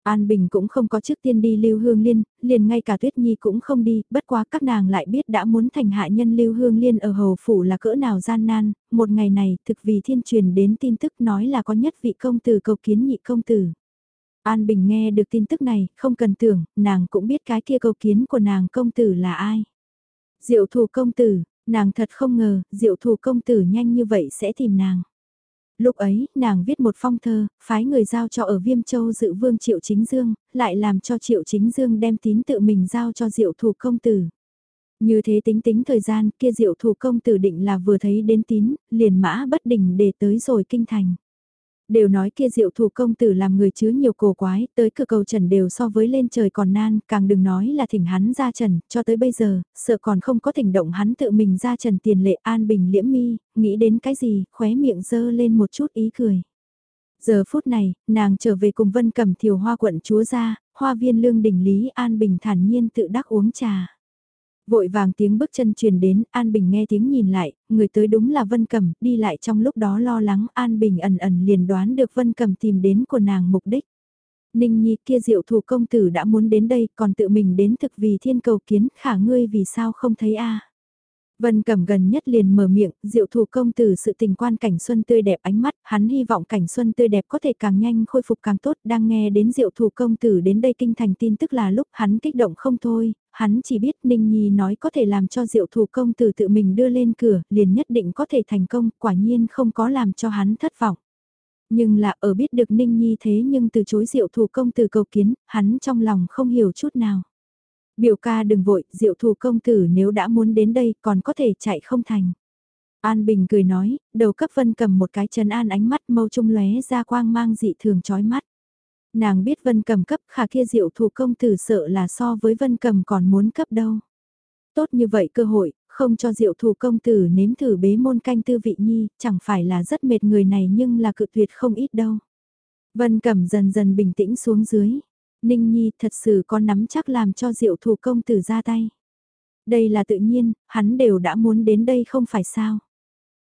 An Bình cũng không có trước tiên đi Lưu Hương Liên, liền ngay cả Tuyết Nhi cũng không đi, bất quá các nàng lại biết đã muốn thành hạ nhân Lưu Hương Liên ở hầu phủ là cỡ nào gian nan, một ngày này thực vì thiên truyền đến tin tức nói là có nhất vị công tử cầu kiến nhị công tử. An Bình nghe được tin tức này, không cần tưởng, nàng cũng biết cái kia cầu kiến của nàng công tử là ai. Diệu Thù công tử, nàng thật không ngờ, diệu Thù công tử nhanh như vậy sẽ tìm nàng. Lúc ấy, nàng viết một phong thơ, phái người giao cho ở Viêm Châu dự vương Triệu Chính Dương, lại làm cho Triệu Chính Dương đem tín tự mình giao cho diệu thủ công tử. Như thế tính tính thời gian kia diệu thủ công tử định là vừa thấy đến tín, liền mã bất đình để tới rồi kinh thành. Đều nói kia diệu thủ công tử làm người chứa nhiều cổ quái, tới cửa cầu trần đều so với lên trời còn nan, càng đừng nói là thỉnh hắn ra trần, cho tới bây giờ, sợ còn không có thỉnh động hắn tự mình ra trần tiền lệ an bình liễm mi, nghĩ đến cái gì, khóe miệng dơ lên một chút ý cười. Giờ phút này, nàng trở về cùng vân cầm thiều hoa quận chúa ra, hoa viên lương đỉnh Lý An Bình thản nhiên tự đắc uống trà. Vội vàng tiếng bước chân truyền đến, An Bình nghe tiếng nhìn lại, người tới đúng là Vân Cẩm, đi lại trong lúc đó lo lắng, An Bình ẩn ẩn liền đoán được Vân Cẩm tìm đến của nàng mục đích. Ninh Nhi kia diệu thủ công tử đã muốn đến đây, còn tự mình đến thực vì thiên cầu kiến, khả ngươi vì sao không thấy a Vân Cẩm gần nhất liền mở miệng, diệu thủ công tử sự tình quan cảnh xuân tươi đẹp ánh mắt, hắn hy vọng cảnh xuân tươi đẹp có thể càng nhanh khôi phục càng tốt, đang nghe đến diệu thủ công tử đến đây kinh thành tin tức là lúc hắn kích động không thôi, hắn chỉ biết Ninh Nhi nói có thể làm cho diệu thủ công tử tự mình đưa lên cửa, liền nhất định có thể thành công, quả nhiên không có làm cho hắn thất vọng. Nhưng là ở biết được Ninh Nhi thế nhưng từ chối diệu thủ công tử cầu kiến, hắn trong lòng không hiểu chút nào. Biểu ca đừng vội, diệu thù công tử nếu đã muốn đến đây còn có thể chạy không thành. An Bình cười nói, đầu cấp vân cầm một cái chân an ánh mắt mâu trung lóe ra quang mang dị thường chói mắt. Nàng biết vân cầm cấp khả kia diệu thù công tử sợ là so với vân cầm còn muốn cấp đâu. Tốt như vậy cơ hội, không cho diệu thù công tử nếm thử bế môn canh tư vị nhi, chẳng phải là rất mệt người này nhưng là cự tuyệt không ít đâu. Vân cầm dần dần bình tĩnh xuống dưới. Ninh Nhi thật sự có nắm chắc làm cho diệu thủ công tử ra tay. Đây là tự nhiên, hắn đều đã muốn đến đây không phải sao.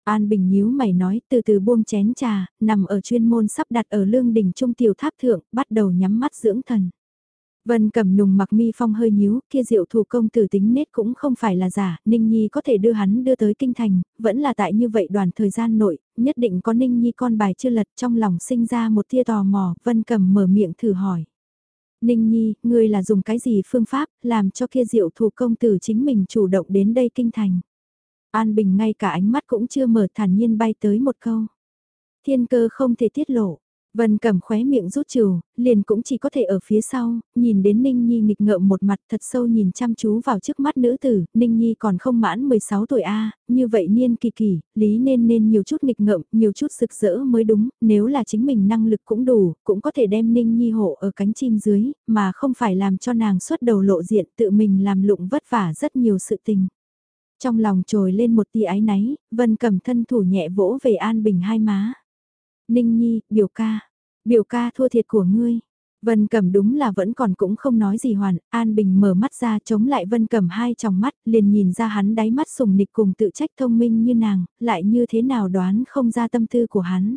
An Bình nhíu mày nói từ từ buông chén trà, nằm ở chuyên môn sắp đặt ở lương đỉnh trung tiểu tháp thượng, bắt đầu nhắm mắt dưỡng thần. Vân cầm nùng mặc mi phong hơi nhíu, kia diệu thủ công tử tính nết cũng không phải là giả, Ninh Nhi có thể đưa hắn đưa tới kinh thành, vẫn là tại như vậy đoàn thời gian nội, nhất định có Ninh Nhi con bài chưa lật trong lòng sinh ra một tia tò mò, Vân cầm mở miệng thử hỏi. Ninh Nhi, ngươi là dùng cái gì phương pháp, làm cho kia diệu thủ công tử chính mình chủ động đến đây kinh thành. An Bình ngay cả ánh mắt cũng chưa mở thản nhiên bay tới một câu. Thiên cơ không thể tiết lộ. Vân cầm khóe miệng rút trừ, liền cũng chỉ có thể ở phía sau, nhìn đến Ninh Nhi nghịch ngợm một mặt thật sâu nhìn chăm chú vào trước mắt nữ tử, Ninh Nhi còn không mãn 16 tuổi A, như vậy niên kỳ kỳ, lý nên nên nhiều chút nghịch ngợm, nhiều chút sực rỡ mới đúng, nếu là chính mình năng lực cũng đủ, cũng có thể đem Ninh Nhi hộ ở cánh chim dưới, mà không phải làm cho nàng xuất đầu lộ diện tự mình làm lụng vất vả rất nhiều sự tình. Trong lòng trồi lên một tia ái náy, Vân cầm thân thủ nhẹ vỗ về An Bình hai má. Ninh Nhi, biểu ca, biểu ca thua thiệt của ngươi. Vân Cẩm đúng là vẫn còn cũng không nói gì hoàn, An Bình mở mắt ra chống lại Vân Cẩm hai tròng mắt, liền nhìn ra hắn đáy mắt sùng nịch cùng tự trách thông minh như nàng, lại như thế nào đoán không ra tâm tư của hắn.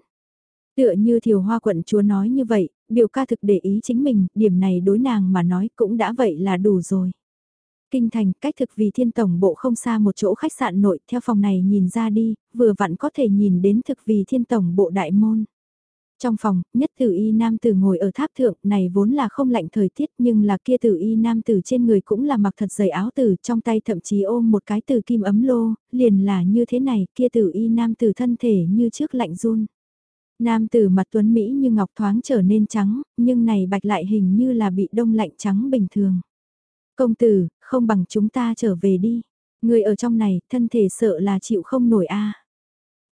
Tựa như thiều hoa quận chúa nói như vậy, biểu ca thực để ý chính mình, điểm này đối nàng mà nói cũng đã vậy là đủ rồi. Kinh thành cách thực vì thiên tổng bộ không xa một chỗ khách sạn nội theo phòng này nhìn ra đi, vừa vặn có thể nhìn đến thực vì thiên tổng bộ đại môn. Trong phòng, nhất tử y nam tử ngồi ở tháp thượng này vốn là không lạnh thời tiết nhưng là kia tử y nam tử trên người cũng là mặc thật dày áo tử trong tay thậm chí ôm một cái tử kim ấm lô, liền là như thế này kia tử y nam tử thân thể như trước lạnh run. Nam tử mặt tuấn Mỹ như ngọc thoáng trở nên trắng, nhưng này bạch lại hình như là bị đông lạnh trắng bình thường. Công tử, không bằng chúng ta trở về đi. Người ở trong này, thân thể sợ là chịu không nổi a.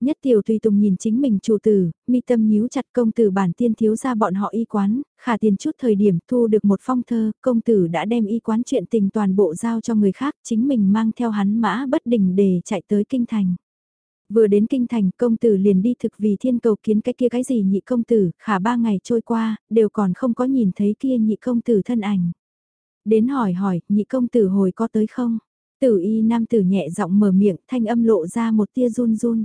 Nhất tiểu tùy tùng nhìn chính mình chủ tử, mi tâm nhíu chặt công tử bản tiên thiếu ra bọn họ y quán, khả tiền chút thời điểm thu được một phong thơ, công tử đã đem y quán chuyện tình toàn bộ giao cho người khác, chính mình mang theo hắn mã bất đình để chạy tới kinh thành. Vừa đến kinh thành công tử liền đi thực vì thiên cầu kiến cái kia cái gì nhị công tử, khả ba ngày trôi qua, đều còn không có nhìn thấy kia nhị công tử thân ảnh. Đến hỏi hỏi, nhị công tử hồi có tới không? Tử y nam tử nhẹ giọng mở miệng, thanh âm lộ ra một tia run run.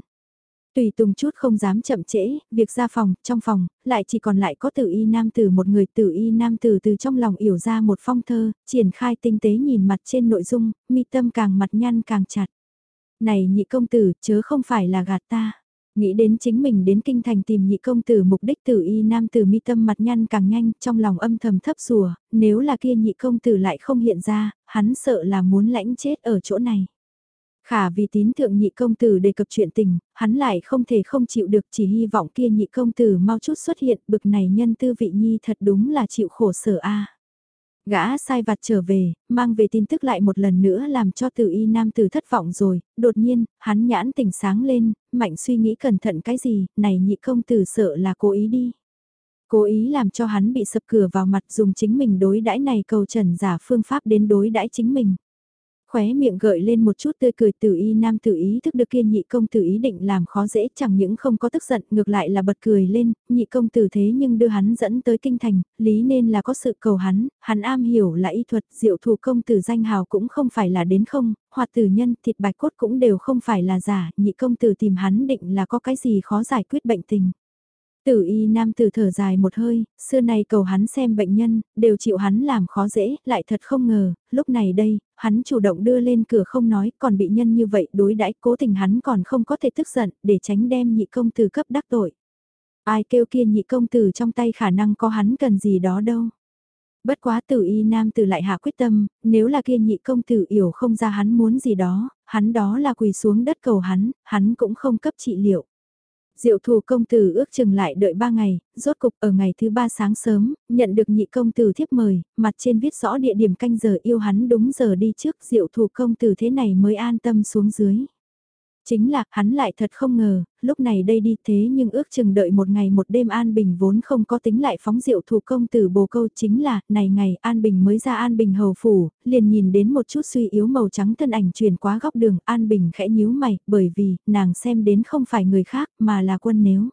Tùy tùng chút không dám chậm trễ, việc ra phòng, trong phòng, lại chỉ còn lại có tử y nam tử một người tử y nam tử từ trong lòng yểu ra một phong thơ, triển khai tinh tế nhìn mặt trên nội dung, mi tâm càng mặt nhăn càng chặt. Này nhị công tử, chớ không phải là gạt ta. Nghĩ đến chính mình đến kinh thành tìm nhị công tử mục đích tử y nam tử mi tâm mặt nhăn càng nhanh, trong lòng âm thầm thấp rùa, nếu là kia nhị công tử lại không hiện ra, hắn sợ là muốn lãnh chết ở chỗ này. Khả vì tín thượng nhị công tử đề cập chuyện tình, hắn lại không thể không chịu được chỉ hy vọng kia nhị công tử mau chút xuất hiện bực này nhân tư vị nhi thật đúng là chịu khổ sở a Gã sai vặt trở về, mang về tin tức lại một lần nữa làm cho tử y nam tử thất vọng rồi, đột nhiên, hắn nhãn tỉnh sáng lên, mạnh suy nghĩ cẩn thận cái gì, này nhị công tử sợ là cố ý đi. Cố ý làm cho hắn bị sập cửa vào mặt dùng chính mình đối đãi này cầu trần giả phương pháp đến đối đãi chính mình khóe miệng gợi lên một chút tươi cười tử y nam tử ý thức được kia nhị công tử ý định làm khó dễ chẳng những không có tức giận ngược lại là bật cười lên, nhị công tử thế nhưng đưa hắn dẫn tới kinh thành, lý nên là có sự cầu hắn, hắn am hiểu là y thuật, diệu thủ công tử danh hào cũng không phải là đến không, hoặc tử nhân thịt bạch cốt cũng đều không phải là giả, nhị công tử tìm hắn định là có cái gì khó giải quyết bệnh tình. Tử y nam tử thở dài một hơi, xưa nay cầu hắn xem bệnh nhân, đều chịu hắn làm khó dễ, lại thật không ngờ, lúc này đây, hắn chủ động đưa lên cửa không nói, còn bị nhân như vậy đối đãi cố tình hắn còn không có thể tức giận, để tránh đem nhị công tử cấp đắc tội. Ai kêu kia nhị công tử trong tay khả năng có hắn cần gì đó đâu. Bất quá tử y nam tử lại hạ quyết tâm, nếu là kia nhị công tử hiểu không ra hắn muốn gì đó, hắn đó là quỳ xuống đất cầu hắn, hắn cũng không cấp trị liệu. Diệu thủ công tử ước chừng lại đợi ba ngày, rốt cục ở ngày thứ ba sáng sớm, nhận được nhị công tử thiếp mời, mặt trên viết rõ địa điểm canh giờ yêu hắn đúng giờ đi trước diệu thủ công tử thế này mới an tâm xuống dưới. Chính là, hắn lại thật không ngờ, lúc này đây đi thế nhưng ước chừng đợi một ngày một đêm An Bình vốn không có tính lại phóng rượu thủ công từ bồ câu chính là, này ngày An Bình mới ra An Bình hầu phủ, liền nhìn đến một chút suy yếu màu trắng thân ảnh truyền quá góc đường An Bình khẽ nhíu mày, bởi vì, nàng xem đến không phải người khác mà là quân nếu.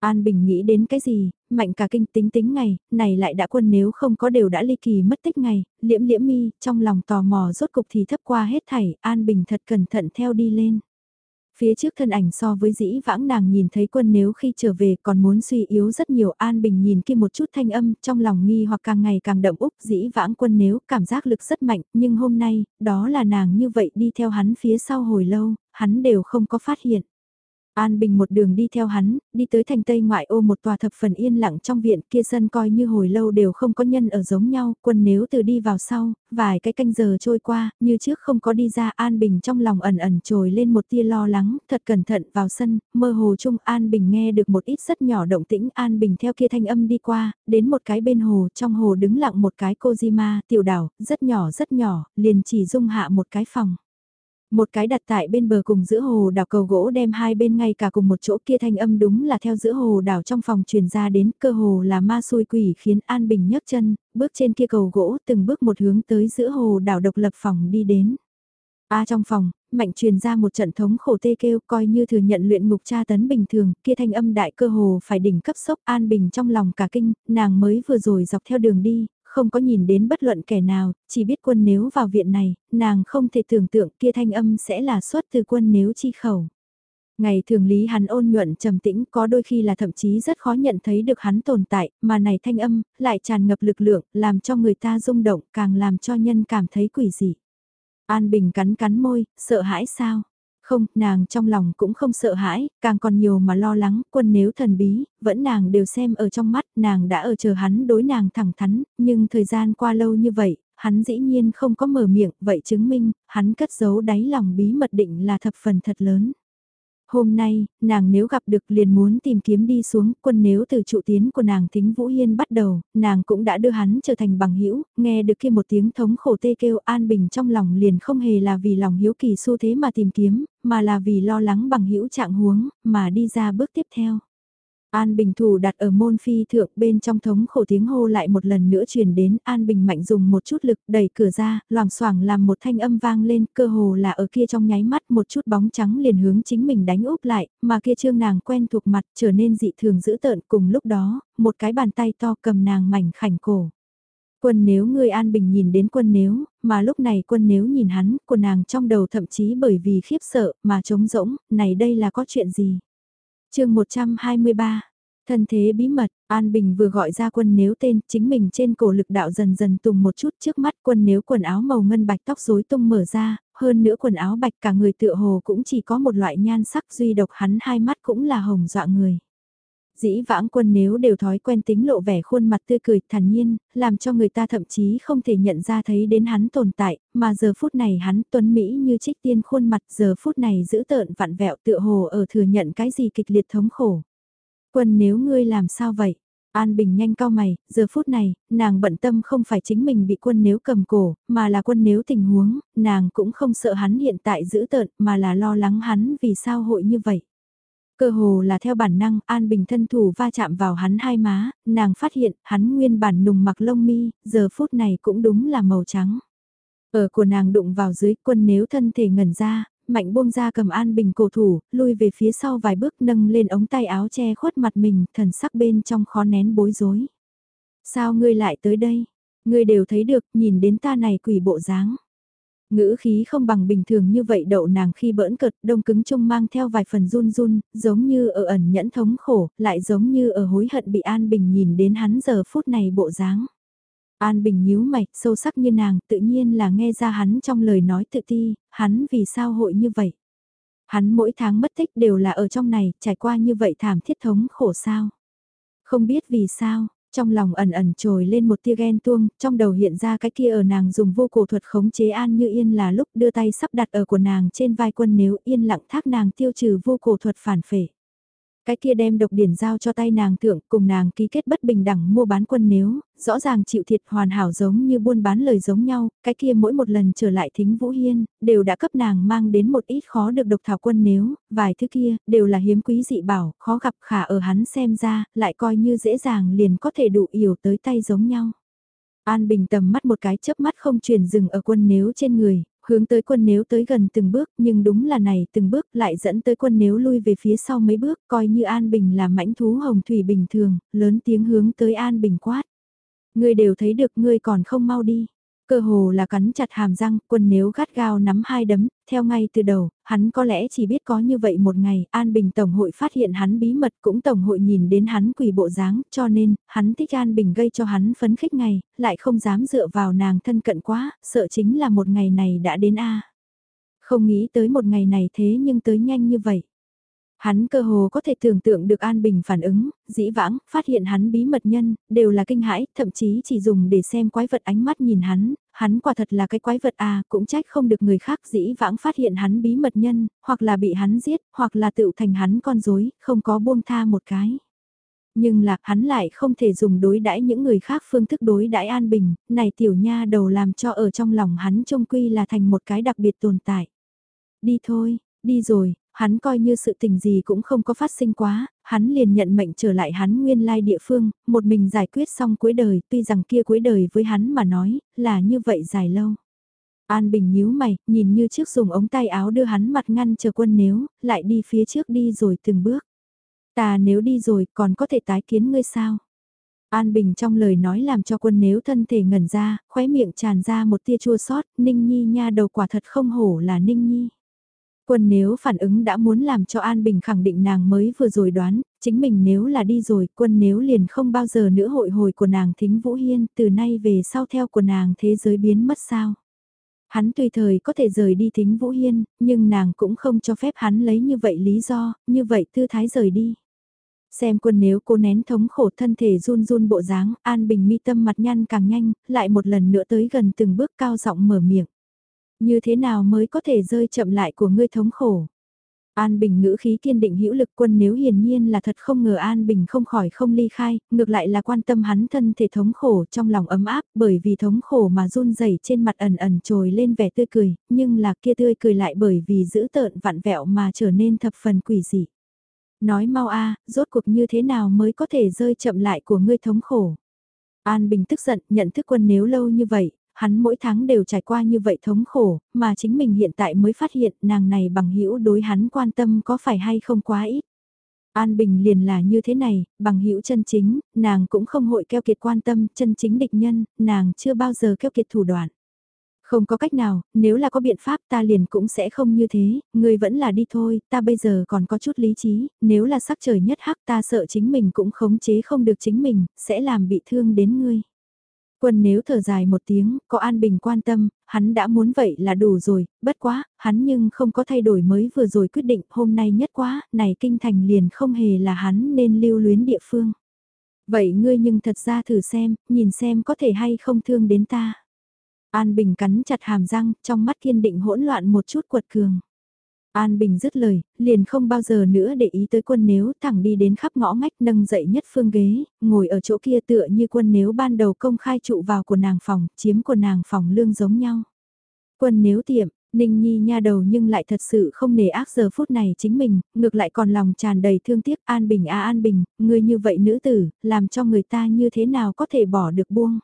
An Bình nghĩ đến cái gì, mạnh cả kinh tính tính ngày, này lại đã quân nếu không có đều đã ly kỳ mất tích ngày, liễm liễm mi, trong lòng tò mò rốt cục thì thấp qua hết thảy, An Bình thật cẩn thận theo đi lên. Phía trước thân ảnh so với dĩ vãng nàng nhìn thấy quân nếu khi trở về còn muốn suy yếu rất nhiều an bình nhìn kia một chút thanh âm trong lòng nghi hoặc càng ngày càng đậm úc dĩ vãng quân nếu cảm giác lực rất mạnh nhưng hôm nay đó là nàng như vậy đi theo hắn phía sau hồi lâu, hắn đều không có phát hiện. An Bình một đường đi theo hắn, đi tới thành tây ngoại ô một tòa thập phần yên lặng trong viện kia sân coi như hồi lâu đều không có nhân ở giống nhau, quân nếu từ đi vào sau, vài cái canh giờ trôi qua, như trước không có đi ra An Bình trong lòng ẩn ẩn trồi lên một tia lo lắng, thật cẩn thận vào sân, mơ hồ chung An Bình nghe được một ít rất nhỏ động tĩnh An Bình theo kia thanh âm đi qua, đến một cái bên hồ, trong hồ đứng lặng một cái Kojima, tiểu đảo, rất nhỏ rất nhỏ, liền chỉ dung hạ một cái phòng. Một cái đặt tại bên bờ cùng giữa hồ đảo cầu gỗ đem hai bên ngay cả cùng một chỗ kia thanh âm đúng là theo giữa hồ đảo trong phòng truyền ra đến cơ hồ là ma xui quỷ khiến An Bình nhấc chân, bước trên kia cầu gỗ từng bước một hướng tới giữa hồ đảo độc lập phòng đi đến. A à, trong phòng, mạnh truyền ra một trận thống khổ tê kêu coi như thừa nhận luyện ngục tra tấn bình thường, kia thanh âm đại cơ hồ phải đỉnh cấp sốc an bình trong lòng cả kinh, nàng mới vừa rồi dọc theo đường đi, không có nhìn đến bất luận kẻ nào, chỉ biết quân nếu vào viện này, nàng không thể tưởng tượng kia thanh âm sẽ là xuất từ quân nếu chi khẩu. Ngày thường lý hắn ôn nhuận trầm tĩnh có đôi khi là thậm chí rất khó nhận thấy được hắn tồn tại, mà này thanh âm, lại tràn ngập lực lượng, làm cho người ta rung động, càng làm cho nhân cảm thấy quỷ dị. An Bình cắn cắn môi, sợ hãi sao? Không, nàng trong lòng cũng không sợ hãi, càng còn nhiều mà lo lắng, quân nếu thần bí, vẫn nàng đều xem ở trong mắt, nàng đã ở chờ hắn đối nàng thẳng thắn, nhưng thời gian qua lâu như vậy, hắn dĩ nhiên không có mở miệng, vậy chứng minh, hắn cất giấu đáy lòng bí mật định là thập phần thật lớn. Hôm nay, nàng nếu gặp được liền muốn tìm kiếm đi xuống, quân nếu từ trụ tiến của nàng thính Vũ Hiên bắt đầu, nàng cũng đã đưa hắn trở thành bằng hữu nghe được kia một tiếng thống khổ tê kêu an bình trong lòng liền không hề là vì lòng hiếu kỳ xu thế mà tìm kiếm, mà là vì lo lắng bằng hữu trạng huống, mà đi ra bước tiếp theo. An Bình thủ đặt ở môn phi thượng bên trong thống khổ tiếng hô lại một lần nữa truyền đến An Bình mạnh dùng một chút lực đẩy cửa ra, loảng xoảng làm một thanh âm vang lên cơ hồ là ở kia trong nháy mắt một chút bóng trắng liền hướng chính mình đánh úp lại, mà kia trương nàng quen thuộc mặt trở nên dị thường dữ tợn cùng lúc đó, một cái bàn tay to cầm nàng mảnh khảnh cổ. Quân nếu người an bình nhìn đến quân nếu, mà lúc này quân nếu nhìn hắn, của nàng trong đầu thậm chí bởi vì khiếp sợ mà trống rỗng, này đây là có chuyện gì? Chương 123, thân thế bí mật, An Bình vừa gọi ra quân nếu tên, chính mình trên cổ lực đạo dần dần tùng một chút trước mắt quân nếu quần áo màu ngân bạch tóc rối tung mở ra, hơn nữa quần áo bạch cả người tựa hồ cũng chỉ có một loại nhan sắc duy độc hắn hai mắt cũng là hồng dọa người dĩ vãng quân nếu đều thói quen tính lộ vẻ khuôn mặt tươi cười thản nhiên, làm cho người ta thậm chí không thể nhận ra thấy đến hắn tồn tại, mà giờ phút này hắn tuấn Mỹ như trích tiên khuôn mặt giờ phút này giữ tợn vặn vẹo tựa hồ ở thừa nhận cái gì kịch liệt thống khổ. Quân nếu ngươi làm sao vậy? An Bình nhanh cao mày, giờ phút này, nàng bận tâm không phải chính mình bị quân nếu cầm cổ, mà là quân nếu tình huống, nàng cũng không sợ hắn hiện tại giữ tợn, mà là lo lắng hắn vì sao hội như vậy. Cơ hồ là theo bản năng, An Bình thân thủ va chạm vào hắn hai má, nàng phát hiện hắn nguyên bản nùng mặc lông mi, giờ phút này cũng đúng là màu trắng. Ở của nàng đụng vào dưới quân nếu thân thể ngẩn ra, mạnh buông ra cầm An Bình cổ thủ, lui về phía sau vài bước nâng lên ống tay áo che khuất mặt mình, thần sắc bên trong khó nén bối rối. Sao ngươi lại tới đây? Ngươi đều thấy được, nhìn đến ta này quỷ bộ dáng. Ngữ khí không bằng bình thường như vậy đậu nàng khi bỡn cợt đông cứng trông mang theo vài phần run run, giống như ở ẩn nhẫn thống khổ, lại giống như ở hối hận bị An Bình nhìn đến hắn giờ phút này bộ dáng. An Bình nhíu mày, sâu sắc như nàng, tự nhiên là nghe ra hắn trong lời nói tự ti, hắn vì sao hội như vậy. Hắn mỗi tháng mất tích đều là ở trong này, trải qua như vậy thảm thiết thống khổ sao. Không biết vì sao, trong lòng ẩn ẩn trồi lên một tia ghen tuông, trong đầu hiện ra cái kia ở nàng dùng vô cổ thuật khống chế An Như Yên là lúc đưa tay sắp đặt ở của nàng trên vai quân nếu yên lặng thác nàng tiêu trừ vô cổ thuật phản phệ. Cái kia đem độc điển giao cho tay nàng thượng cùng nàng ký kết bất bình đẳng mua bán quân nếu, rõ ràng chịu thiệt hoàn hảo giống như buôn bán lời giống nhau, cái kia mỗi một lần trở lại thính Vũ Hiên, đều đã cấp nàng mang đến một ít khó được độc thảo quân nếu, vài thứ kia, đều là hiếm quý dị bảo, khó gặp khả ở hắn xem ra, lại coi như dễ dàng liền có thể đủ yểu tới tay giống nhau. An Bình tầm mắt một cái chớp mắt không truyền dừng ở quân nếu trên người, hướng tới quân nếu tới gần từng bước nhưng đúng là này từng bước lại dẫn tới quân nếu lui về phía sau mấy bước coi như An Bình là mãnh thú hồng thủy bình thường, lớn tiếng hướng tới An Bình quát. Ngươi đều thấy được ngươi còn không mau đi. Cơ hồ là cắn chặt hàm răng, quân nếu gắt gao nắm hai đấm, theo ngay từ đầu, hắn có lẽ chỉ biết có như vậy một ngày, An Bình Tổng hội phát hiện hắn bí mật cũng Tổng hội nhìn đến hắn quỳ bộ dáng, cho nên, hắn thích An Bình gây cho hắn phấn khích ngày, lại không dám dựa vào nàng thân cận quá, sợ chính là một ngày này đã đến a Không nghĩ tới một ngày này thế nhưng tới nhanh như vậy. Hắn cơ hồ có thể tưởng tượng được An Bình phản ứng, dĩ vãng, phát hiện hắn bí mật nhân, đều là kinh hãi, thậm chí chỉ dùng để xem quái vật ánh mắt nhìn hắn, hắn quả thật là cái quái vật à, cũng trách không được người khác dĩ vãng phát hiện hắn bí mật nhân, hoặc là bị hắn giết, hoặc là tự thành hắn con dối, không có buông tha một cái. Nhưng là, hắn lại không thể dùng đối đãi những người khác phương thức đối đãi An Bình, này tiểu nha đầu làm cho ở trong lòng hắn trông quy là thành một cái đặc biệt tồn tại. Đi thôi, đi rồi, hắn coi như sự tình gì cũng không có phát sinh quá, hắn liền nhận mệnh trở lại hắn nguyên lai địa phương, một mình giải quyết xong cuối đời, tuy rằng kia cuối đời với hắn mà nói, là như vậy dài lâu. An Bình nhíu mày, nhìn như trước dùng ống tay áo đưa hắn mặt ngăn chờ quân nếu, lại đi phía trước đi rồi từng bước. Ta nếu đi rồi còn có thể tái kiến ngươi sao? An Bình trong lời nói làm cho quân nếu thân thể ngẩn ra, khóe miệng tràn ra một tia chua sót, Ninh Nhi nha đầu quả thật không hổ là Ninh Nhi. Quân nếu phản ứng đã muốn làm cho An Bình khẳng định nàng mới vừa rồi đoán, chính mình nếu là đi rồi, quân nếu liền không bao giờ nữa hội hồi của nàng thính Vũ Hiên, từ nay về sau theo của nàng thế giới biến mất sao. Hắn tùy thời có thể rời đi thính Vũ Hiên, nhưng nàng cũng không cho phép hắn lấy như vậy lý do, như vậy tư thái rời đi. Xem quân nếu cô nén thống khổ thân thể run run bộ dáng, An Bình mi tâm mặt nhăn càng nhanh, lại một lần nữa tới gần từng bước cao giọng mở miệng. Như thế nào mới có thể rơi chậm lại của ngươi thống khổ? An Bình ngữ khí kiên định hữu lực quân nếu hiển nhiên là thật không ngờ An Bình không khỏi không ly khai, ngược lại là quan tâm hắn thân thể thống khổ trong lòng ấm áp bởi vì thống khổ mà run rẩy trên mặt ẩn ẩn trồi lên vẻ tươi cười, nhưng là kia tươi cười lại bởi vì giữ tợn vặn vẹo mà trở nên thập phần quỷ dị. Nói mau a rốt cuộc như thế nào mới có thể rơi chậm lại của ngươi thống khổ? An Bình tức giận nhận thức quân nếu lâu như vậy, hắn mỗi tháng đều trải qua như vậy thống khổ, mà chính mình hiện tại mới phát hiện nàng này bằng hữu đối hắn quan tâm có phải hay không quá ít. An Bình liền là như thế này, bằng hữu chân chính, nàng cũng không hội keo kiệt quan tâm, chân chính địch nhân, nàng chưa bao giờ keo kiệt thủ đoạn. Không có cách nào, nếu là có biện pháp ta liền cũng sẽ không như thế, người vẫn là đi thôi, ta bây giờ còn có chút lý trí, nếu là sắc trời nhất hắc ta sợ chính mình cũng khống chế không được chính mình, sẽ làm bị thương đến ngươi. Quân nếu thở dài một tiếng, có An Bình quan tâm, hắn đã muốn vậy là đủ rồi, bất quá, hắn nhưng không có thay đổi mới vừa rồi quyết định hôm nay nhất quá, này kinh thành liền không hề là hắn nên lưu luyến địa phương. Vậy ngươi nhưng thật ra thử xem, nhìn xem có thể hay không thương đến ta. An Bình cắn chặt hàm răng, trong mắt kiên định hỗn loạn một chút quật cường. An Bình dứt lời, liền không bao giờ nữa để ý tới quân nếu thẳng đi đến khắp ngõ ngách nâng dậy nhất phương ghế, ngồi ở chỗ kia tựa như quân nếu ban đầu công khai trụ vào của nàng phòng, chiếm của nàng phòng lương giống nhau. Quân nếu tiệm, Ninh Nhi nha đầu nhưng lại thật sự không nề ác giờ phút này chính mình, ngược lại còn lòng tràn đầy thương tiếc An Bình a An Bình, người như vậy nữ tử, làm cho người ta như thế nào có thể bỏ được buông.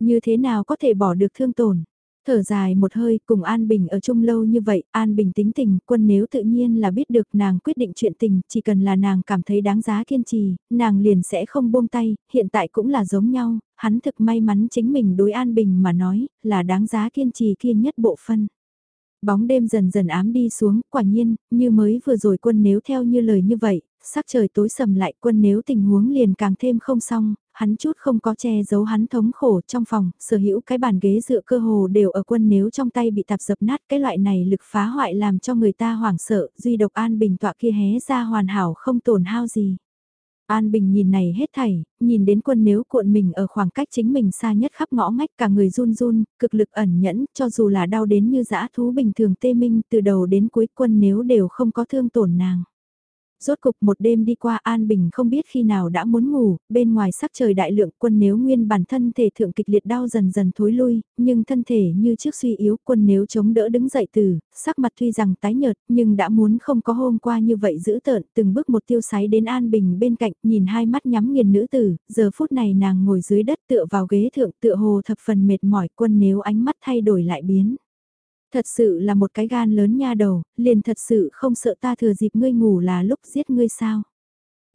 Như thế nào có thể bỏ được thương tổn. Thở dài một hơi cùng An Bình ở chung lâu như vậy, An Bình tính tình, quân nếu tự nhiên là biết được nàng quyết định chuyện tình, chỉ cần là nàng cảm thấy đáng giá kiên trì, nàng liền sẽ không buông tay, hiện tại cũng là giống nhau, hắn thực may mắn chính mình đối An Bình mà nói, là đáng giá kiên trì kiên nhất bộ phân. Bóng đêm dần dần ám đi xuống, quả nhiên, như mới vừa rồi quân nếu theo như lời như vậy, sắc trời tối sầm lại quân nếu tình huống liền càng thêm không xong, hắn chút không có che giấu hắn thống khổ trong phòng, sở hữu cái bàn ghế dựa cơ hồ đều ở quân nếu trong tay bị tạp dập nát cái loại này lực phá hoại làm cho người ta hoảng sợ, duy độc an bình tọa kia hé ra hoàn hảo không tổn hao gì. An Bình nhìn này hết thảy, nhìn đến quân nếu cuộn mình ở khoảng cách chính mình xa nhất khắp ngõ ngách cả người run run, cực lực ẩn nhẫn, cho dù là đau đến như dã thú bình thường tê minh từ đầu đến cuối quân nếu đều không có thương tổn nàng. Rốt cục một đêm đi qua An Bình không biết khi nào đã muốn ngủ, bên ngoài sắc trời đại lượng quân nếu nguyên bản thân thể thượng kịch liệt đau dần dần thối lui, nhưng thân thể như trước suy yếu quân nếu chống đỡ đứng dậy từ, sắc mặt tuy rằng tái nhợt nhưng đã muốn không có hôm qua như vậy giữ tợn từng bước một tiêu sái đến An Bình bên cạnh nhìn hai mắt nhắm nghiền nữ tử, giờ phút này nàng ngồi dưới đất tựa vào ghế thượng tựa hồ thập phần mệt mỏi quân nếu ánh mắt thay đổi lại biến. Thật sự là một cái gan lớn nha đầu, liền thật sự không sợ ta thừa dịp ngươi ngủ là lúc giết ngươi sao.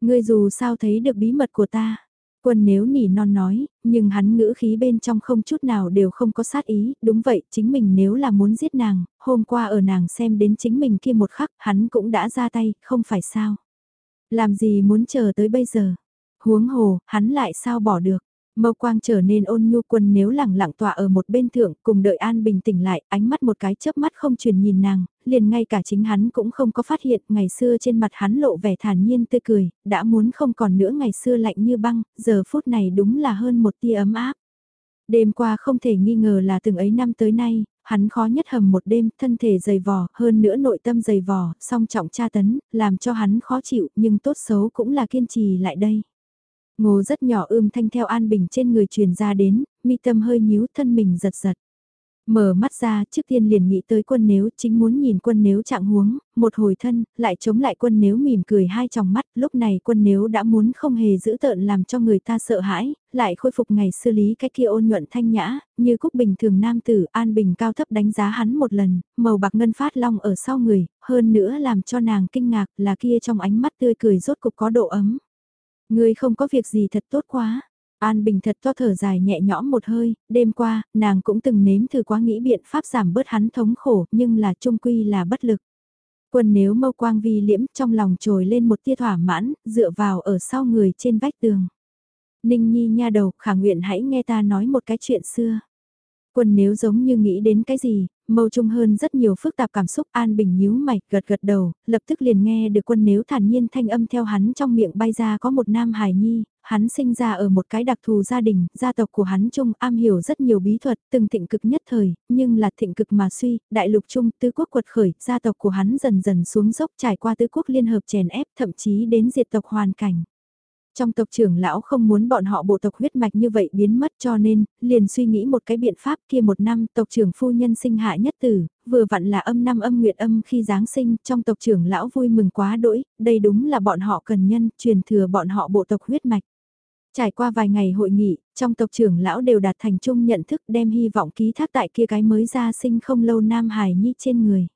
Ngươi dù sao thấy được bí mật của ta. Quân nếu nỉ non nói, nhưng hắn ngữ khí bên trong không chút nào đều không có sát ý, đúng vậy, chính mình nếu là muốn giết nàng, hôm qua ở nàng xem đến chính mình kia một khắc, hắn cũng đã ra tay, không phải sao. Làm gì muốn chờ tới bây giờ? Huống hồ, hắn lại sao bỏ được? Mâu quang trở nên ôn nhu quân nếu lẳng lặng tọa ở một bên thượng cùng đợi An bình tỉnh lại, ánh mắt một cái chớp mắt không truyền nhìn nàng, liền ngay cả chính hắn cũng không có phát hiện ngày xưa trên mặt hắn lộ vẻ thản nhiên tươi cười, đã muốn không còn nữa ngày xưa lạnh như băng, giờ phút này đúng là hơn một tia ấm áp. Đêm qua không thể nghi ngờ là từng ấy năm tới nay, hắn khó nhất hầm một đêm, thân thể dày vò, hơn nữa nội tâm dày vò, song trọng tra tấn, làm cho hắn khó chịu, nhưng tốt xấu cũng là kiên trì lại đây. Ngô rất nhỏ ưm thanh theo An Bình trên người truyền ra đến, mi tâm hơi nhíu thân mình giật giật. Mở mắt ra, trước tiên liền nghĩ tới quân nếu, chính muốn nhìn quân nếu trạng huống, một hồi thân, lại chống lại quân nếu mỉm cười hai tròng mắt, lúc này quân nếu đã muốn không hề giữ tợn làm cho người ta sợ hãi, lại khôi phục ngày xử lý cái kia ôn nhuận thanh nhã, như cúc bình thường nam tử, an bình cao thấp đánh giá hắn một lần, màu bạc ngân phát long ở sau người, hơn nữa làm cho nàng kinh ngạc là kia trong ánh mắt tươi cười rốt cục có độ ấm. Ngươi không có việc gì thật tốt quá. An Bình thật to thở dài nhẹ nhõm một hơi, đêm qua, nàng cũng từng nếm thử quá nghĩ biện pháp giảm bớt hắn thống khổ, nhưng là trung quy là bất lực. Quân nếu mâu quang vi liễm trong lòng trồi lên một tia thỏa mãn, dựa vào ở sau người trên vách tường. Ninh Nhi nha đầu, khả nguyện hãy nghe ta nói một cái chuyện xưa. Quân nếu giống như nghĩ đến cái gì, mâu trung hơn rất nhiều phức tạp cảm xúc an bình nhíu mày, gật gật đầu, lập tức liền nghe được quân nếu thản nhiên thanh âm theo hắn trong miệng bay ra có một nam hài nhi, hắn sinh ra ở một cái đặc thù gia đình, gia tộc của hắn trung am hiểu rất nhiều bí thuật, từng thịnh cực nhất thời, nhưng là thịnh cực mà suy, đại lục trung tứ quốc quật khởi, gia tộc của hắn dần dần xuống dốc trải qua tứ quốc liên hợp chèn ép thậm chí đến diệt tộc hoàn cảnh. Trong tộc trưởng lão không muốn bọn họ bộ tộc huyết mạch như vậy biến mất cho nên, liền suy nghĩ một cái biện pháp kia một năm tộc trưởng phu nhân sinh hạ nhất tử, vừa vặn là âm năm âm nguyệt âm khi Giáng sinh, trong tộc trưởng lão vui mừng quá đỗi, đây đúng là bọn họ cần nhân, truyền thừa bọn họ bộ tộc huyết mạch. Trải qua vài ngày hội nghị, trong tộc trưởng lão đều đạt thành chung nhận thức đem hy vọng ký thác tại kia cái mới ra sinh không lâu Nam Hải Nhi trên người.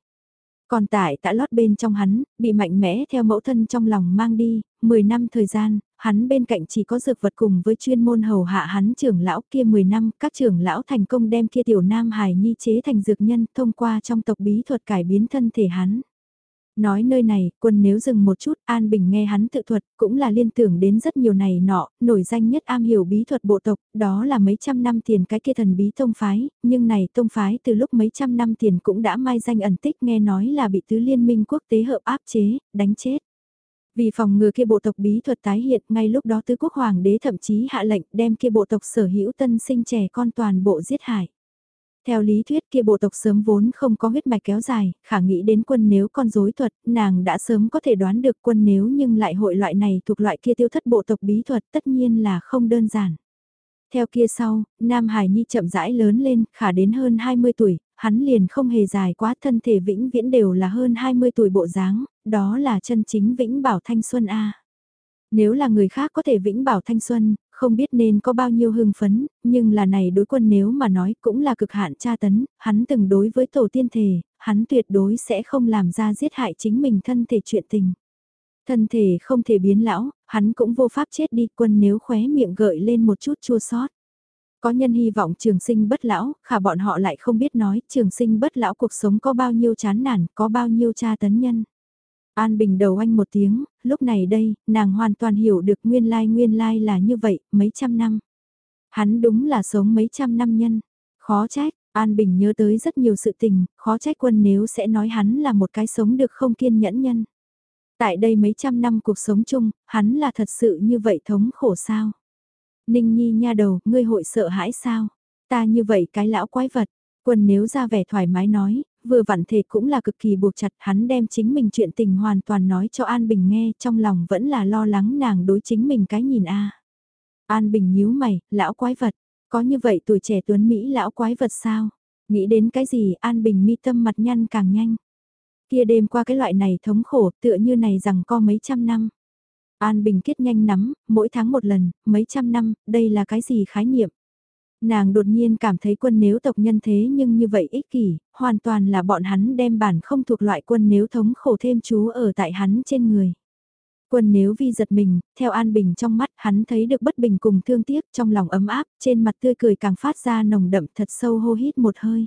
Còn tại tạ lót bên trong hắn, bị mạnh mẽ theo mẫu thân trong lòng mang đi, 10 năm thời gian, hắn bên cạnh chỉ có dược vật cùng với chuyên môn hầu hạ hắn trưởng lão kia 10 năm, các trưởng lão thành công đem kia tiểu nam hài nhi chế thành dược nhân thông qua trong tộc bí thuật cải biến thân thể hắn. Nói nơi này, quân nếu dừng một chút, An Bình nghe hắn tự thuật, cũng là liên tưởng đến rất nhiều này nọ, nổi danh nhất am hiểu bí thuật bộ tộc, đó là mấy trăm năm tiền cái kia thần bí tông phái, nhưng này tông phái từ lúc mấy trăm năm tiền cũng đã mai danh ẩn tích nghe nói là bị tứ liên minh quốc tế hợp áp chế, đánh chết. Vì phòng ngừa kia bộ tộc bí thuật tái hiện, ngay lúc đó tứ quốc hoàng đế thậm chí hạ lệnh đem kia bộ tộc sở hữu tân sinh trẻ con toàn bộ giết hại. Theo lý thuyết kia bộ tộc sớm vốn không có huyết mạch kéo dài, khả nghĩ đến quân nếu con dối thuật, nàng đã sớm có thể đoán được quân nếu nhưng lại hội loại này thuộc loại kia tiêu thất bộ tộc bí thuật tất nhiên là không đơn giản. Theo kia sau, Nam Hải Nhi chậm rãi lớn lên, khả đến hơn 20 tuổi, hắn liền không hề dài quá thân thể vĩnh viễn đều là hơn 20 tuổi bộ dáng, đó là chân chính vĩnh bảo thanh xuân A. Nếu là người khác có thể vĩnh bảo thanh xuân, Không biết nên có bao nhiêu hưng phấn, nhưng là này đối quân nếu mà nói cũng là cực hạn tra tấn, hắn từng đối với tổ tiên thể, hắn tuyệt đối sẽ không làm ra giết hại chính mình thân thể chuyện tình. Thân thể không thể biến lão, hắn cũng vô pháp chết đi quân nếu khóe miệng gợi lên một chút chua sót. Có nhân hy vọng trường sinh bất lão, khả bọn họ lại không biết nói trường sinh bất lão cuộc sống có bao nhiêu chán nản, có bao nhiêu tra tấn nhân. An Bình đầu anh một tiếng, lúc này đây, nàng hoàn toàn hiểu được nguyên lai nguyên lai là như vậy, mấy trăm năm. Hắn đúng là sống mấy trăm năm nhân. Khó trách, An Bình nhớ tới rất nhiều sự tình, khó trách quân nếu sẽ nói hắn là một cái sống được không kiên nhẫn nhân. Tại đây mấy trăm năm cuộc sống chung, hắn là thật sự như vậy thống khổ sao? Ninh Nhi nha đầu, ngươi hội sợ hãi sao? Ta như vậy cái lão quái vật. Quân nếu ra vẻ thoải mái nói, vừa vặn thể cũng là cực kỳ buộc chặt hắn đem chính mình chuyện tình hoàn toàn nói cho An Bình nghe trong lòng vẫn là lo lắng nàng đối chính mình cái nhìn a An Bình nhíu mày, lão quái vật, có như vậy tuổi trẻ tuấn Mỹ lão quái vật sao? Nghĩ đến cái gì An Bình mi tâm mặt nhăn càng nhanh. Kia đêm qua cái loại này thống khổ tựa như này rằng có mấy trăm năm. An Bình kết nhanh nắm, mỗi tháng một lần, mấy trăm năm, đây là cái gì khái niệm? Nàng đột nhiên cảm thấy quân nếu tộc nhân thế nhưng như vậy ích kỷ, hoàn toàn là bọn hắn đem bản không thuộc loại quân nếu thống khổ thêm chú ở tại hắn trên người. Quân nếu vi giật mình, theo An Bình trong mắt hắn thấy được bất bình cùng thương tiếc trong lòng ấm áp, trên mặt tươi cười càng phát ra nồng đậm thật sâu hô hít một hơi.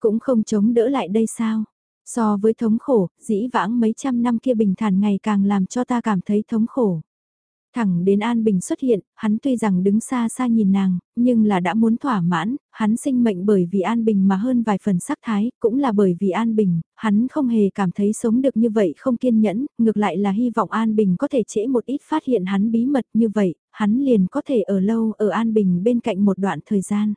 Cũng không chống đỡ lại đây sao? So với thống khổ, dĩ vãng mấy trăm năm kia bình thản ngày càng làm cho ta cảm thấy thống khổ. Thẳng đến An Bình xuất hiện, hắn tuy rằng đứng xa xa nhìn nàng, nhưng là đã muốn thỏa mãn, hắn sinh mệnh bởi vì An Bình mà hơn vài phần sắc thái, cũng là bởi vì An Bình, hắn không hề cảm thấy sống được như vậy không kiên nhẫn, ngược lại là hy vọng An Bình có thể trễ một ít phát hiện hắn bí mật như vậy, hắn liền có thể ở lâu ở An Bình bên cạnh một đoạn thời gian.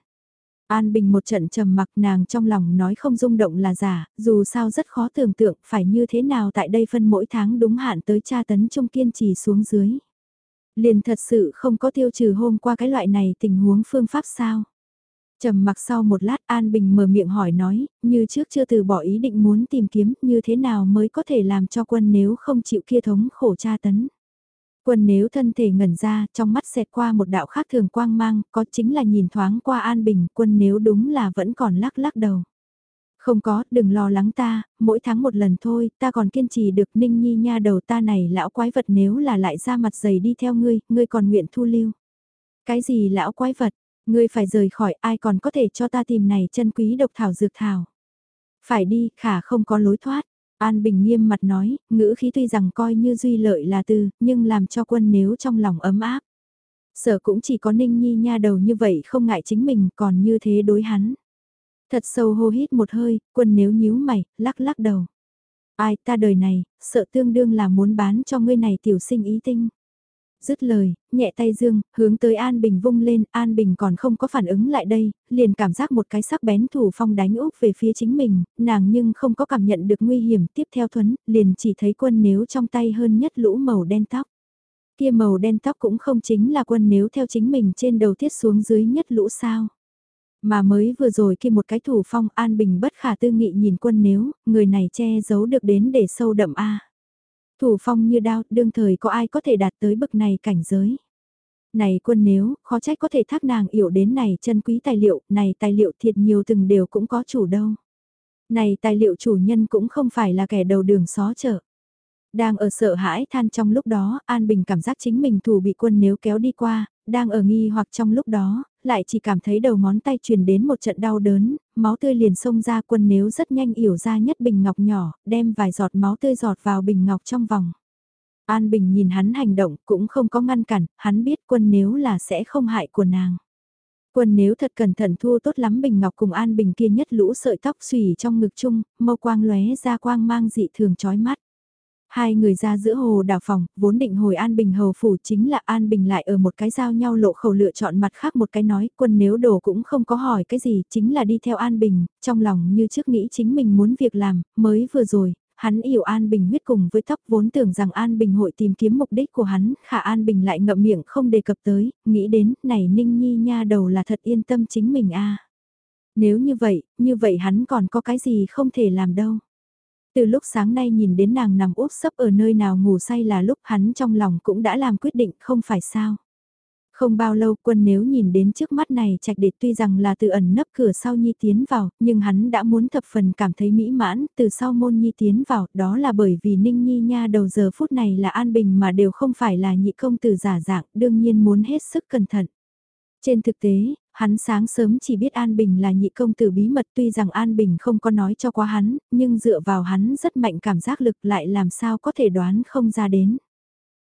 An Bình một trận trầm mặc nàng trong lòng nói không rung động là giả, dù sao rất khó tưởng tượng phải như thế nào tại đây phân mỗi tháng đúng hạn tới tra tấn trung kiên trì xuống dưới. Liền thật sự không có tiêu trừ hôm qua cái loại này tình huống phương pháp sao. trầm mặc sau một lát An Bình mở miệng hỏi nói, như trước chưa từ bỏ ý định muốn tìm kiếm như thế nào mới có thể làm cho quân nếu không chịu kia thống khổ tra tấn. Quân nếu thân thể ngẩn ra, trong mắt xẹt qua một đạo khác thường quang mang, có chính là nhìn thoáng qua An Bình, quân nếu đúng là vẫn còn lắc lắc đầu. Không có, đừng lo lắng ta, mỗi tháng một lần thôi, ta còn kiên trì được ninh nhi nha đầu ta này lão quái vật nếu là lại ra mặt dày đi theo ngươi, ngươi còn nguyện thu lưu. Cái gì lão quái vật, ngươi phải rời khỏi ai còn có thể cho ta tìm này chân quý độc thảo dược thảo. Phải đi, khả không có lối thoát. An Bình nghiêm mặt nói, ngữ khí tuy rằng coi như duy lợi là từ, nhưng làm cho quân nếu trong lòng ấm áp. Sở cũng chỉ có Ninh Nhi nha đầu như vậy không ngại chính mình còn như thế đối hắn. Thật sâu hô hít một hơi, quân nếu nhíu mày, lắc lắc đầu. Ai ta đời này, sợ tương đương là muốn bán cho ngươi này tiểu sinh ý tinh. Dứt lời, nhẹ tay dương, hướng tới An Bình vung lên, An Bình còn không có phản ứng lại đây, liền cảm giác một cái sắc bén thủ phong đánh úp về phía chính mình, nàng nhưng không có cảm nhận được nguy hiểm tiếp theo thuấn, liền chỉ thấy quân nếu trong tay hơn nhất lũ màu đen tóc. Kia màu đen tóc cũng không chính là quân nếu theo chính mình trên đầu tiết xuống dưới nhất lũ sao. Mà mới vừa rồi khi một cái thủ phong an bình bất khả tư nghị nhìn quân nếu, người này che giấu được đến để sâu đậm A. Thủ phong như đao, đương thời có ai có thể đạt tới bậc này cảnh giới. Này quân nếu, khó trách có thể thác nàng hiểu đến này chân quý tài liệu, này tài liệu thiệt nhiều từng đều cũng có chủ đâu. Này tài liệu chủ nhân cũng không phải là kẻ đầu đường xó chợ. Đang ở sợ hãi than trong lúc đó, An Bình cảm giác chính mình thủ bị quân nếu kéo đi qua, đang ở nghi hoặc trong lúc đó, lại chỉ cảm thấy đầu ngón tay truyền đến một trận đau đớn, máu tươi liền xông ra quân nếu rất nhanh yểu ra nhất bình ngọc nhỏ, đem vài giọt máu tươi giọt vào bình ngọc trong vòng. An Bình nhìn hắn hành động cũng không có ngăn cản, hắn biết quân nếu là sẽ không hại của nàng. Quân nếu thật cẩn thận thua tốt lắm Bình Ngọc cùng An Bình kia nhất lũ sợi tóc xùy trong ngực chung, mâu quang lóe ra quang mang dị thường chói mắt. Hai người ra giữa hồ đào phòng, vốn định hồi An Bình hầu phủ chính là An Bình lại ở một cái giao nhau lộ khẩu lựa chọn mặt khác một cái nói, quân nếu đồ cũng không có hỏi cái gì, chính là đi theo An Bình, trong lòng như trước nghĩ chính mình muốn việc làm, mới vừa rồi, hắn yêu An Bình huyết cùng với tóc vốn tưởng rằng An Bình hội tìm kiếm mục đích của hắn, khả An Bình lại ngậm miệng không đề cập tới, nghĩ đến, này Ninh Nhi nha đầu là thật yên tâm chính mình a Nếu như vậy, như vậy hắn còn có cái gì không thể làm đâu. Từ lúc sáng nay nhìn đến nàng nằm úp sấp ở nơi nào ngủ say là lúc hắn trong lòng cũng đã làm quyết định không phải sao. Không bao lâu quân nếu nhìn đến trước mắt này trạch để tuy rằng là từ ẩn nấp cửa sau nhi tiến vào, nhưng hắn đã muốn thập phần cảm thấy mỹ mãn, từ sau môn nhi tiến vào, đó là bởi vì ninh nhi nha đầu giờ phút này là an bình mà đều không phải là nhị công tử giả dạng, đương nhiên muốn hết sức cẩn thận. Trên thực tế, hắn sáng sớm chỉ biết An Bình là nhị công tử bí mật tuy rằng An Bình không có nói cho quá hắn, nhưng dựa vào hắn rất mạnh cảm giác lực lại làm sao có thể đoán không ra đến.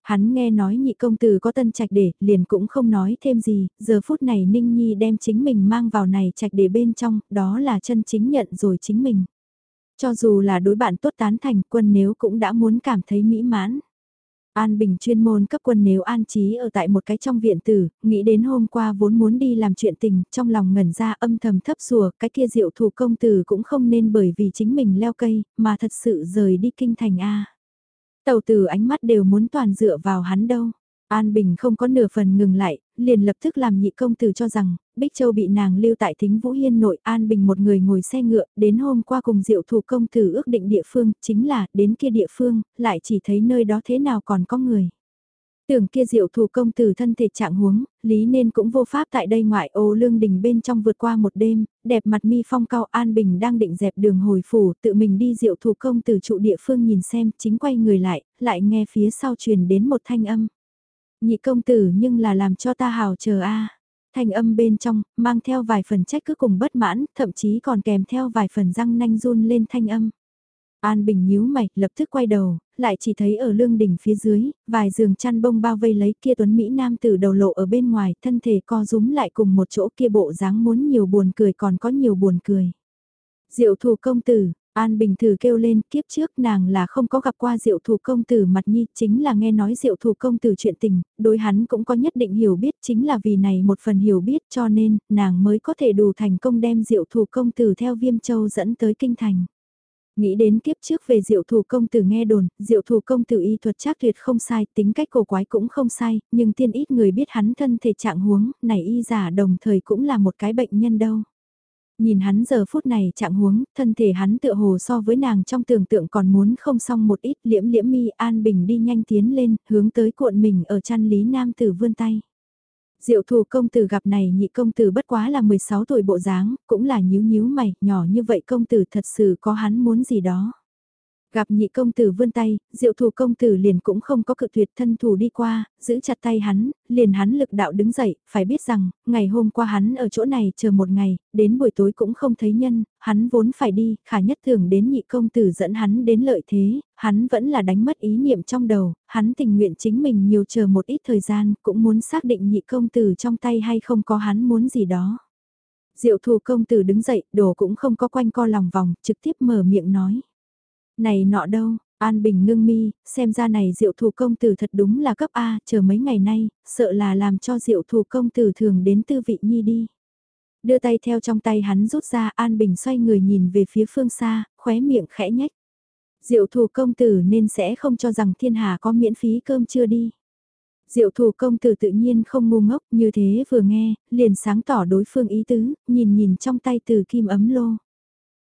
Hắn nghe nói nhị công tử có tân trạch để, liền cũng không nói thêm gì, giờ phút này Ninh Nhi đem chính mình mang vào này trạch để bên trong, đó là chân chính nhận rồi chính mình. Cho dù là đối bạn tốt tán thành quân nếu cũng đã muốn cảm thấy mỹ mãn. An Bình chuyên môn cấp quân nếu an trí ở tại một cái trong viện tử, nghĩ đến hôm qua vốn muốn đi làm chuyện tình, trong lòng ngẩn ra âm thầm thấp rùa, cái kia diệu thủ công tử cũng không nên bởi vì chính mình leo cây, mà thật sự rời đi kinh thành A. Tàu tử ánh mắt đều muốn toàn dựa vào hắn đâu. An Bình không có nửa phần ngừng lại, liền lập tức làm nhị công tử cho rằng, Bích Châu bị nàng lưu tại thính Vũ Hiên nội An Bình một người ngồi xe ngựa, đến hôm qua cùng diệu thủ công tử ước định địa phương, chính là, đến kia địa phương, lại chỉ thấy nơi đó thế nào còn có người. Tưởng kia diệu thủ công tử thân thể trạng huống, lý nên cũng vô pháp tại đây ngoại ô lương đình bên trong vượt qua một đêm, đẹp mặt mi phong cao an bình đang định dẹp đường hồi phủ tự mình đi diệu thủ công tử trụ địa phương nhìn xem chính quay người lại, lại nghe phía sau truyền đến một thanh âm. Nhị công tử nhưng là làm cho ta hào chờ a Thanh âm bên trong, mang theo vài phần trách cứ cùng bất mãn, thậm chí còn kèm theo vài phần răng nanh run lên thanh âm. An Bình nhíu mày, lập tức quay đầu, lại chỉ thấy ở lương đỉnh phía dưới, vài giường chăn bông bao vây lấy kia tuấn Mỹ Nam từ đầu lộ ở bên ngoài, thân thể co rúm lại cùng một chỗ kia bộ dáng muốn nhiều buồn cười còn có nhiều buồn cười. Diệu thủ công tử, An Bình thử kêu lên kiếp trước nàng là không có gặp qua diệu thủ công tử mặt nhi chính là nghe nói diệu thủ công tử chuyện tình, đối hắn cũng có nhất định hiểu biết chính là vì này một phần hiểu biết cho nên nàng mới có thể đủ thành công đem diệu thủ công tử theo viêm châu dẫn tới kinh thành. Nghĩ đến kiếp trước về diệu thủ công tử nghe đồn, diệu thủ công tử y thuật chắc tuyệt không sai, tính cách cổ quái cũng không sai, nhưng tiên ít người biết hắn thân thể trạng huống, này y giả đồng thời cũng là một cái bệnh nhân đâu. Nhìn hắn giờ phút này trạng huống, thân thể hắn tựa hồ so với nàng trong tưởng tượng còn muốn không xong một ít liễm liễm mi an bình đi nhanh tiến lên, hướng tới cuộn mình ở chăn lý nam tử vươn tay. Diệu thủ công tử gặp này nhị công tử bất quá là 16 tuổi bộ dáng, cũng là nhíu nhíu mày, nhỏ như vậy công tử thật sự có hắn muốn gì đó. Gặp nhị công tử vươn tay, diệu thủ công tử liền cũng không có cự tuyệt thân thủ đi qua, giữ chặt tay hắn, liền hắn lực đạo đứng dậy, phải biết rằng, ngày hôm qua hắn ở chỗ này chờ một ngày, đến buổi tối cũng không thấy nhân, hắn vốn phải đi, khả nhất thường đến nhị công tử dẫn hắn đến lợi thế, hắn vẫn là đánh mất ý niệm trong đầu, hắn tình nguyện chính mình nhiều chờ một ít thời gian, cũng muốn xác định nhị công tử trong tay hay không có hắn muốn gì đó. Diệu thù công tử đứng dậy, đồ cũng không có quanh co lòng vòng, trực tiếp mở miệng nói. Này nọ đâu, An Bình ngưng mi, xem ra này diệu thủ công tử thật đúng là cấp A, chờ mấy ngày nay, sợ là làm cho diệu thủ công tử thường đến tư vị nhi đi. Đưa tay theo trong tay hắn rút ra An Bình xoay người nhìn về phía phương xa, khóe miệng khẽ nhách. Diệu thủ công tử nên sẽ không cho rằng thiên hà có miễn phí cơm chưa đi. Diệu thủ công tử tự nhiên không ngu ngốc như thế vừa nghe, liền sáng tỏ đối phương ý tứ, nhìn nhìn trong tay từ kim ấm lô.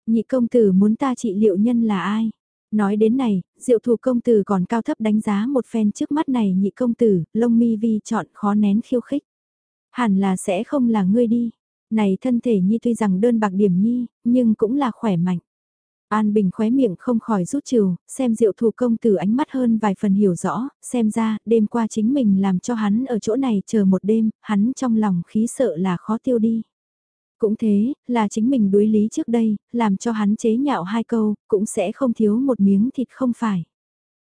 Nhị công tử muốn ta trị liệu nhân là ai? Nói đến này, diệu thù công tử còn cao thấp đánh giá một phen trước mắt này nhị công tử, lông mi vi chọn khó nén khiêu khích. Hẳn là sẽ không là ngươi đi. Này thân thể nhi tuy rằng đơn bạc điểm nhi, nhưng cũng là khỏe mạnh. An Bình khóe miệng không khỏi rút trừ, xem diệu thù công tử ánh mắt hơn vài phần hiểu rõ, xem ra, đêm qua chính mình làm cho hắn ở chỗ này chờ một đêm, hắn trong lòng khí sợ là khó tiêu đi. Cũng thế, là chính mình đối lý trước đây, làm cho hắn chế nhạo hai câu, cũng sẽ không thiếu một miếng thịt không phải.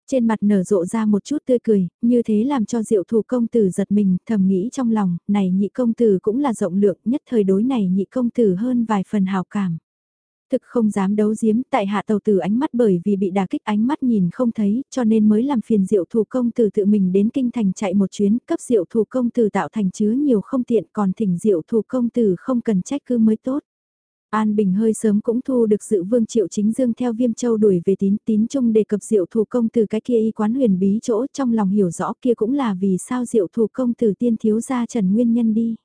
Trên mặt nở rộ ra một chút tươi cười, như thế làm cho diệu thủ công tử giật mình, thầm nghĩ trong lòng, này nhị công tử cũng là rộng lượng, nhất thời đối này nhị công tử hơn vài phần hào cảm. Thực không dám đấu giếm, tại hạ tàu tử ánh mắt bởi vì bị đà kích ánh mắt nhìn không thấy, cho nên mới làm phiền diệu thủ công tử tự mình đến kinh thành chạy một chuyến, cấp diệu thủ công tử tạo thành chứa nhiều không tiện, còn thỉnh diệu thủ công tử không cần trách cứ mới tốt. An Bình hơi sớm cũng thu được sự vương triệu chính dương theo viêm châu đuổi về tín tín trung đề cập diệu thủ công từ cái kia y quán huyền bí chỗ, trong lòng hiểu rõ kia cũng là vì sao diệu thủ công tử tiên thiếu ra trần nguyên nhân đi.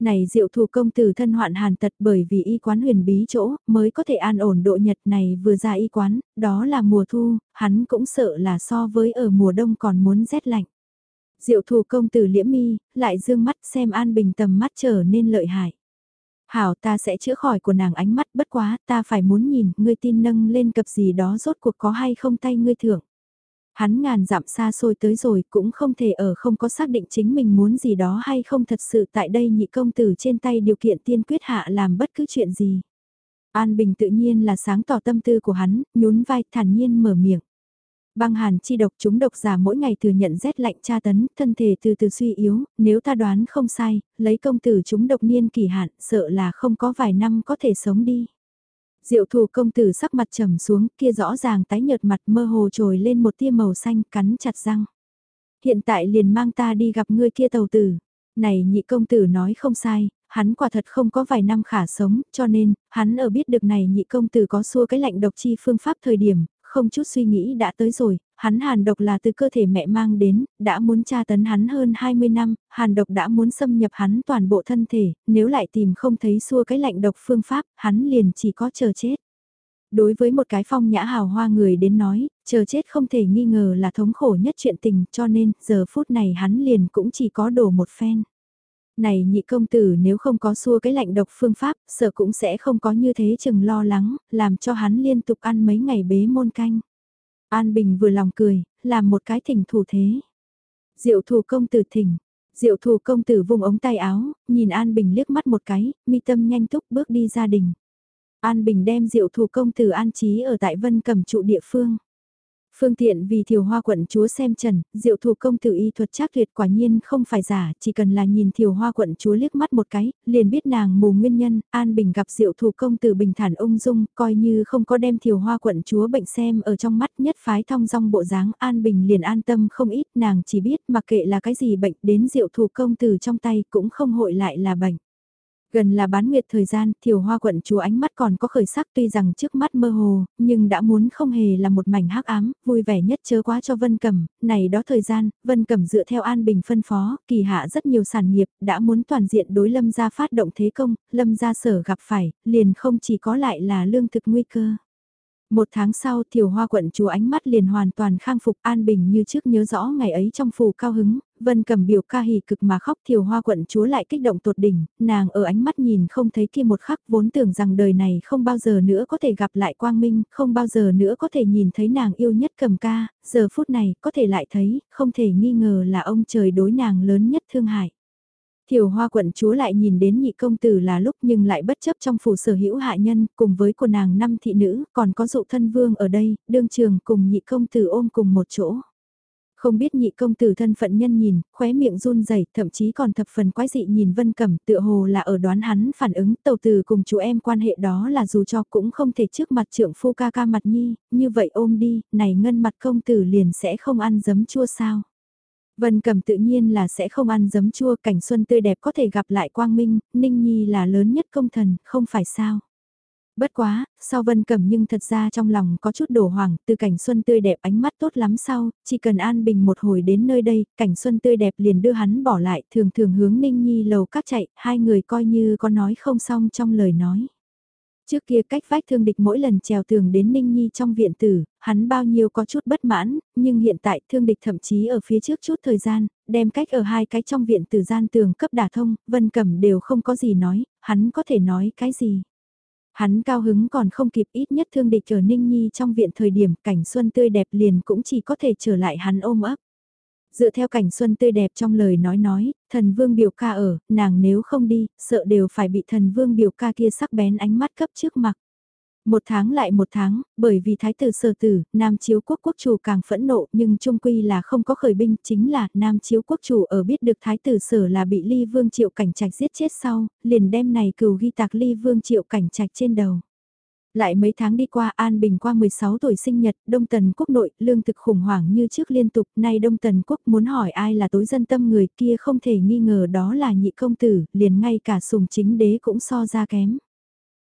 Này diệu thủ công tử thân hoạn hàn tật bởi vì y quán huyền bí chỗ mới có thể an ổn độ nhật này vừa ra y quán, đó là mùa thu, hắn cũng sợ là so với ở mùa đông còn muốn rét lạnh. Diệu thủ công tử liễm mi, lại dương mắt xem An Bình tầm mắt trở nên lợi hại. Hảo ta sẽ chữa khỏi của nàng ánh mắt bất quá ta phải muốn nhìn ngươi tin nâng lên cập gì đó rốt cuộc có hay không tay ngươi thưởng. Hắn ngàn dặm xa xôi tới rồi cũng không thể ở không có xác định chính mình muốn gì đó hay không thật sự tại đây nhị công tử trên tay điều kiện tiên quyết hạ làm bất cứ chuyện gì. An Bình tự nhiên là sáng tỏ tâm tư của hắn, nhún vai thản nhiên mở miệng. Băng hàn chi độc chúng độc giả mỗi ngày thừa nhận rét lạnh tra tấn, thân thể từ từ suy yếu, nếu ta đoán không sai, lấy công tử chúng độc niên kỳ hạn, sợ là không có vài năm có thể sống đi. Diệu thủ công tử sắc mặt trầm xuống, kia rõ ràng tái nhợt mặt mơ hồ trồi lên một tia màu xanh, cắn chặt răng. Hiện tại liền mang ta đi gặp ngươi kia tàu tử. Này nhị công tử nói không sai, hắn quả thật không có vài năm khả sống, cho nên, hắn ở biết được này nhị công tử có xua cái lạnh độc chi phương pháp thời điểm, không chút suy nghĩ đã tới rồi, hắn hàn độc là từ cơ thể mẹ mang đến, đã muốn tra tấn hắn hơn 20 năm, hàn độc đã muốn xâm nhập hắn toàn bộ thân thể, nếu lại tìm không thấy xua cái lạnh độc phương pháp, hắn liền chỉ có chờ chết. Đối với một cái phong nhã hào hoa người đến nói, chờ chết không thể nghi ngờ là thống khổ nhất chuyện tình cho nên giờ phút này hắn liền cũng chỉ có đổ một phen. Này nhị công tử nếu không có xua cái lạnh độc phương pháp, sợ cũng sẽ không có như thế chừng lo lắng, làm cho hắn liên tục ăn mấy ngày bế môn canh. An Bình vừa lòng cười, làm một cái thỉnh thủ thế. Diệu thủ công tử thỉnh. Diệu thủ công tử vùng ống tay áo, nhìn An Bình liếc mắt một cái, mi tâm nhanh túc bước đi gia đình. An Bình đem diệu thủ công tử an trí ở tại vân cầm trụ địa phương. Phương tiện vì thiều hoa quận chúa xem trần, diệu thủ công tử y thuật chắc tuyệt quả nhiên không phải giả, chỉ cần là nhìn thiều hoa quận chúa liếc mắt một cái, liền biết nàng mù nguyên nhân, An Bình gặp diệu thủ công tử bình thản ung dung, coi như không có đem thiều hoa quận chúa bệnh xem ở trong mắt nhất phái thong dong bộ dáng An Bình liền an tâm không ít, nàng chỉ biết mặc kệ là cái gì bệnh đến diệu thủ công tử trong tay cũng không hội lại là bệnh. Gần là bán nguyệt thời gian, thiều hoa quận chúa ánh mắt còn có khởi sắc tuy rằng trước mắt mơ hồ, nhưng đã muốn không hề là một mảnh hắc ám, vui vẻ nhất chớ quá cho Vân Cẩm, này đó thời gian, Vân Cẩm dựa theo An Bình phân phó, kỳ hạ rất nhiều sản nghiệp, đã muốn toàn diện đối lâm gia phát động thế công, lâm gia sở gặp phải, liền không chỉ có lại là lương thực nguy cơ. Một tháng sau thiều hoa quận chúa ánh mắt liền hoàn toàn khang phục an bình như trước nhớ rõ ngày ấy trong phủ cao hứng, vân cầm biểu ca hỉ cực mà khóc thiều hoa quận chúa lại kích động tột đỉnh, nàng ở ánh mắt nhìn không thấy kia một khắc vốn tưởng rằng đời này không bao giờ nữa có thể gặp lại quang minh, không bao giờ nữa có thể nhìn thấy nàng yêu nhất cầm ca, giờ phút này có thể lại thấy, không thể nghi ngờ là ông trời đối nàng lớn nhất thương hại. Thiều hoa quận chúa lại nhìn đến nhị công tử là lúc nhưng lại bất chấp trong phủ sở hữu hạ nhân cùng với của nàng năm thị nữ còn có dụ thân vương ở đây, đương trường cùng nhị công tử ôm cùng một chỗ. Không biết nhị công tử thân phận nhân nhìn, khóe miệng run rẩy thậm chí còn thập phần quái dị nhìn Vân Cẩm tựa hồ là ở đoán hắn phản ứng tàu từ cùng chú em quan hệ đó là dù cho cũng không thể trước mặt trưởng phu ca ca mặt nhi, như vậy ôm đi, này ngân mặt công tử liền sẽ không ăn giấm chua sao. Vân Cầm tự nhiên là sẽ không ăn giấm chua cảnh xuân tươi đẹp có thể gặp lại Quang Minh, Ninh Nhi là lớn nhất công thần, không phải sao. Bất quá, sau Vân Cẩm nhưng thật ra trong lòng có chút đổ hoàng, từ cảnh xuân tươi đẹp ánh mắt tốt lắm sau, chỉ cần an bình một hồi đến nơi đây, cảnh xuân tươi đẹp liền đưa hắn bỏ lại, thường thường hướng Ninh Nhi lầu các chạy, hai người coi như có nói không xong trong lời nói. Trước kia cách vách thương địch mỗi lần trèo tường đến Ninh Nhi trong viện tử, hắn bao nhiêu có chút bất mãn, nhưng hiện tại thương địch thậm chí ở phía trước chút thời gian, đem cách ở hai cái trong viện tử gian tường cấp đả thông, Vân Cẩm đều không có gì nói, hắn có thể nói cái gì. Hắn cao hứng còn không kịp ít nhất thương địch ở Ninh Nhi trong viện thời điểm cảnh xuân tươi đẹp liền cũng chỉ có thể trở lại hắn ôm ấp. Dựa theo cảnh xuân tươi đẹp trong lời nói nói, thần vương biểu ca ở, nàng nếu không đi, sợ đều phải bị thần vương biểu ca kia sắc bén ánh mắt cấp trước mặt. Một tháng lại một tháng, bởi vì thái tử sở tử, Nam Chiếu quốc quốc chủ càng phẫn nộ nhưng trung quy là không có khởi binh, chính là Nam Chiếu quốc chủ ở biết được thái tử sở là bị ly vương triệu cảnh trạch giết chết sau, liền đem này cừu ghi tạc ly vương triệu cảnh trạch trên đầu. Lại mấy tháng đi qua An Bình qua 16 tuổi sinh nhật, Đông Tần Quốc nội, lương thực khủng hoảng như trước liên tục, nay Đông Tần Quốc muốn hỏi ai là tối dân tâm người kia không thể nghi ngờ đó là nhị công tử, liền ngay cả sùng chính đế cũng so ra kém.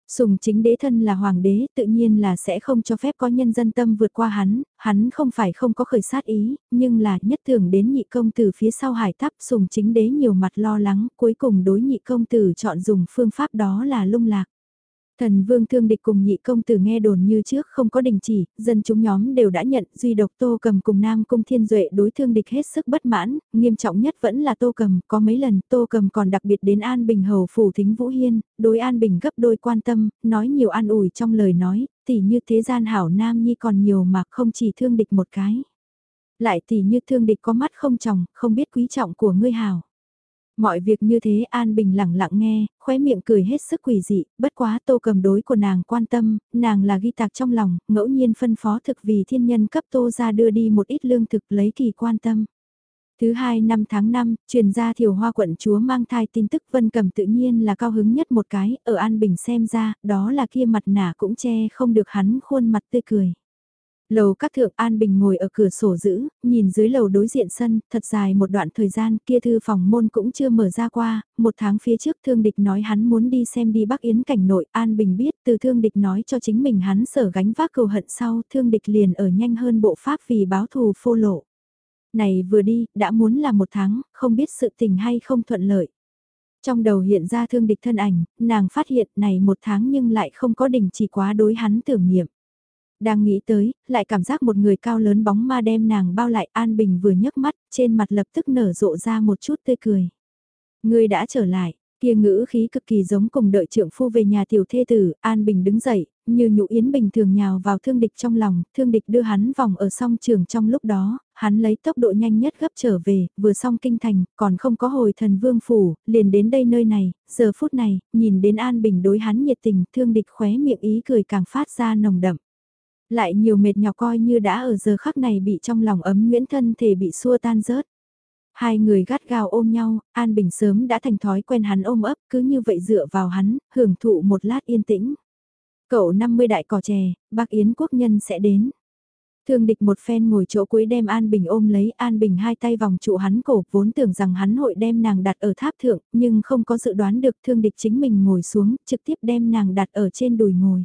Sùng chính đế thân là hoàng đế tự nhiên là sẽ không cho phép có nhân dân tâm vượt qua hắn, hắn không phải không có khởi sát ý, nhưng là nhất thường đến nhị công tử phía sau hải tháp sùng chính đế nhiều mặt lo lắng, cuối cùng đối nhị công tử chọn dùng phương pháp đó là lung lạc. Thần vương thương địch cùng nhị công tử nghe đồn như trước không có đình chỉ, dân chúng nhóm đều đã nhận duy độc tô cầm cùng nam cung thiên duệ đối thương địch hết sức bất mãn, nghiêm trọng nhất vẫn là tô cầm, có mấy lần tô cầm còn đặc biệt đến An Bình hầu phủ thính Vũ Hiên, đối An Bình gấp đôi quan tâm, nói nhiều an ủi trong lời nói, tỉ như thế gian hảo nam nhi còn nhiều mà không chỉ thương địch một cái. Lại tỉ như thương địch có mắt không chồng, không biết quý trọng của ngươi hảo. Mọi việc như thế An Bình lặng lặng nghe, khóe miệng cười hết sức quỷ dị, bất quá tô cầm đối của nàng quan tâm, nàng là ghi tạc trong lòng, ngẫu nhiên phân phó thực vì thiên nhân cấp tô ra đưa đi một ít lương thực lấy kỳ quan tâm. Thứ hai năm tháng 5, truyền ra thiểu hoa quận chúa mang thai tin tức Vân Cầm tự nhiên là cao hứng nhất một cái, ở An Bình xem ra, đó là kia mặt nả cũng che không được hắn khuôn mặt tươi cười. Lầu các thượng An Bình ngồi ở cửa sổ giữ, nhìn dưới lầu đối diện sân, thật dài một đoạn thời gian kia thư phòng môn cũng chưa mở ra qua, một tháng phía trước thương địch nói hắn muốn đi xem đi Bắc Yến cảnh nội, An Bình biết từ thương địch nói cho chính mình hắn sở gánh vác cầu hận sau, thương địch liền ở nhanh hơn bộ pháp vì báo thù phô lộ. Này vừa đi, đã muốn là một tháng, không biết sự tình hay không thuận lợi. Trong đầu hiện ra thương địch thân ảnh, nàng phát hiện này một tháng nhưng lại không có đỉnh chỉ quá đối hắn tưởng niệm. Đang nghĩ tới, lại cảm giác một người cao lớn bóng ma đem nàng bao lại An Bình vừa nhấc mắt, trên mặt lập tức nở rộ ra một chút tươi cười. Người đã trở lại, kia ngữ khí cực kỳ giống cùng đợi trượng phu về nhà tiểu thê tử, An Bình đứng dậy, như nhũ yến bình thường nhào vào thương địch trong lòng, thương địch đưa hắn vòng ở song trường trong lúc đó, hắn lấy tốc độ nhanh nhất gấp trở về, vừa xong kinh thành, còn không có hồi thần vương phủ, liền đến đây nơi này, giờ phút này, nhìn đến An Bình đối hắn nhiệt tình, thương địch khóe miệng ý cười càng phát ra nồng đậm lại nhiều mệt nhọc coi như đã ở giờ khắc này bị trong lòng ấm nguyễn thân thể bị xua tan rớt. Hai người gắt gao ôm nhau, An Bình sớm đã thành thói quen hắn ôm ấp, cứ như vậy dựa vào hắn, hưởng thụ một lát yên tĩnh. Cậu 50 đại cỏ chè, bác Yến quốc nhân sẽ đến. Thương địch một phen ngồi chỗ cuối đem An Bình ôm lấy An Bình hai tay vòng trụ hắn cổ vốn tưởng rằng hắn hội đem nàng đặt ở tháp thượng nhưng không có dự đoán được thương địch chính mình ngồi xuống trực tiếp đem nàng đặt ở trên đùi ngồi.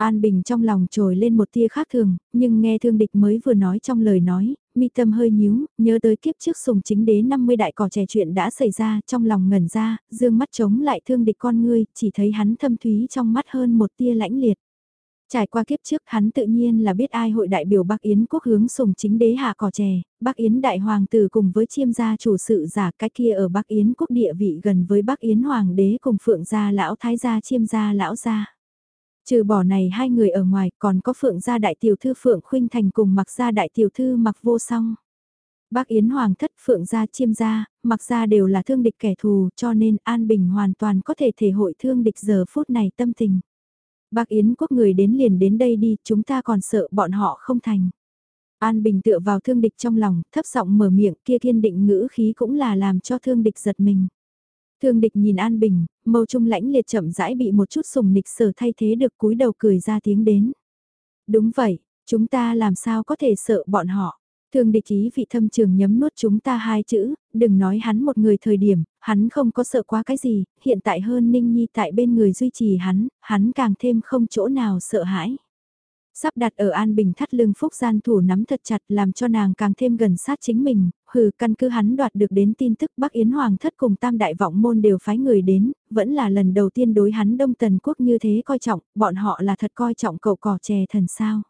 An Bình trong lòng trồi lên một tia khác thường, nhưng nghe thương địch mới vừa nói trong lời nói, mi tâm hơi nhíu, nhớ tới kiếp trước sùng chính đế 50 đại cỏ trẻ chuyện đã xảy ra trong lòng ngẩn ra, dương mắt chống lại thương địch con ngươi, chỉ thấy hắn thâm thúy trong mắt hơn một tia lãnh liệt. Trải qua kiếp trước hắn tự nhiên là biết ai hội đại biểu Bắc Yến quốc hướng sùng chính đế hạ cỏ trẻ, Bắc Yến đại hoàng tử cùng với chiêm gia chủ sự giả cái kia ở Bắc Yến quốc địa vị gần với Bắc Yến hoàng đế cùng phượng gia lão thái gia chiêm gia lão gia. Trừ bỏ này hai người ở ngoài còn có Phượng gia đại tiểu thư Phượng Khuynh Thành cùng mặc gia đại tiểu thư mặc vô song. Bác Yến Hoàng thất Phượng gia chiêm gia, mặc gia đều là thương địch kẻ thù cho nên An Bình hoàn toàn có thể thể hội thương địch giờ phút này tâm tình. Bác Yến quốc người đến liền đến đây đi, chúng ta còn sợ bọn họ không thành. An Bình tựa vào thương địch trong lòng, thấp giọng mở miệng kia kiên định ngữ khí cũng là làm cho thương địch giật mình. Thương địch nhìn An Bình, mâu trung lãnh liệt chậm rãi bị một chút sùng nịch sở thay thế được cúi đầu cười ra tiếng đến. Đúng vậy, chúng ta làm sao có thể sợ bọn họ. Thương địch ý vị thâm trường nhấm nuốt chúng ta hai chữ, đừng nói hắn một người thời điểm, hắn không có sợ quá cái gì, hiện tại hơn Ninh Nhi tại bên người duy trì hắn, hắn càng thêm không chỗ nào sợ hãi. Sắp đặt ở An Bình thắt lưng Phúc gian thủ nắm thật chặt làm cho nàng càng thêm gần sát chính mình, hừ căn cứ hắn đoạt được đến tin tức Bắc Yến Hoàng thất cùng tam đại vọng môn đều phái người đến, vẫn là lần đầu tiên đối hắn Đông Tần Quốc như thế coi trọng, bọn họ là thật coi trọng cậu cỏ chè thần sao.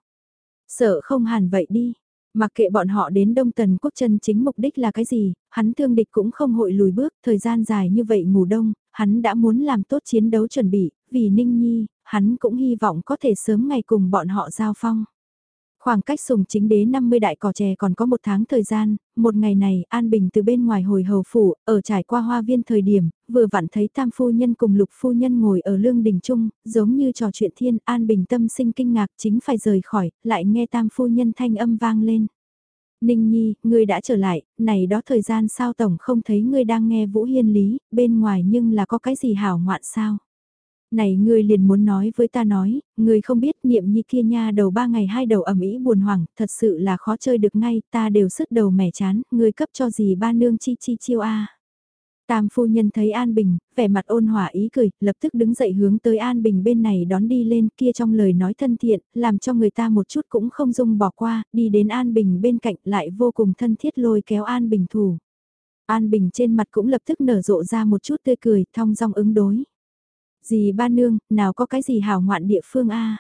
Sợ không hẳn vậy đi, Mặc kệ bọn họ đến Đông Tần Quốc chân chính mục đích là cái gì, hắn thương địch cũng không hội lùi bước, thời gian dài như vậy ngủ đông, hắn đã muốn làm tốt chiến đấu chuẩn bị, vì Ninh Nhi, hắn cũng hy vọng có thể sớm ngày cùng bọn họ giao phong. Khoảng cách sùng chính đế 50 đại cỏ chè còn có một tháng thời gian, một ngày này An Bình từ bên ngoài hồi hầu phủ, ở trải qua hoa viên thời điểm, vừa vặn thấy tam phu nhân cùng lục phu nhân ngồi ở lương đình trung, giống như trò chuyện thiên An Bình tâm sinh kinh ngạc chính phải rời khỏi, lại nghe tam phu nhân thanh âm vang lên. Ninh Nhi, ngươi đã trở lại, này đó thời gian sao tổng không thấy ngươi đang nghe Vũ Hiên Lý, bên ngoài nhưng là có cái gì hảo ngoạn sao? Này ngươi liền muốn nói với ta nói, ngươi không biết niệm nhi kia nha đầu ba ngày hai đầu ẩm ý buồn hoảng, thật sự là khó chơi được ngay, ta đều sức đầu mẻ chán, ngươi cấp cho gì ba nương chi chi chiêu a. Tam phu nhân thấy An Bình, vẻ mặt ôn hòa ý cười, lập tức đứng dậy hướng tới An Bình bên này đón đi lên kia trong lời nói thân thiện, làm cho người ta một chút cũng không dung bỏ qua, đi đến An Bình bên cạnh lại vô cùng thân thiết lôi kéo An Bình thủ. An Bình trên mặt cũng lập tức nở rộ ra một chút tươi cười, thong dong ứng đối. Dì ba nương, nào có cái gì hảo ngoạn địa phương a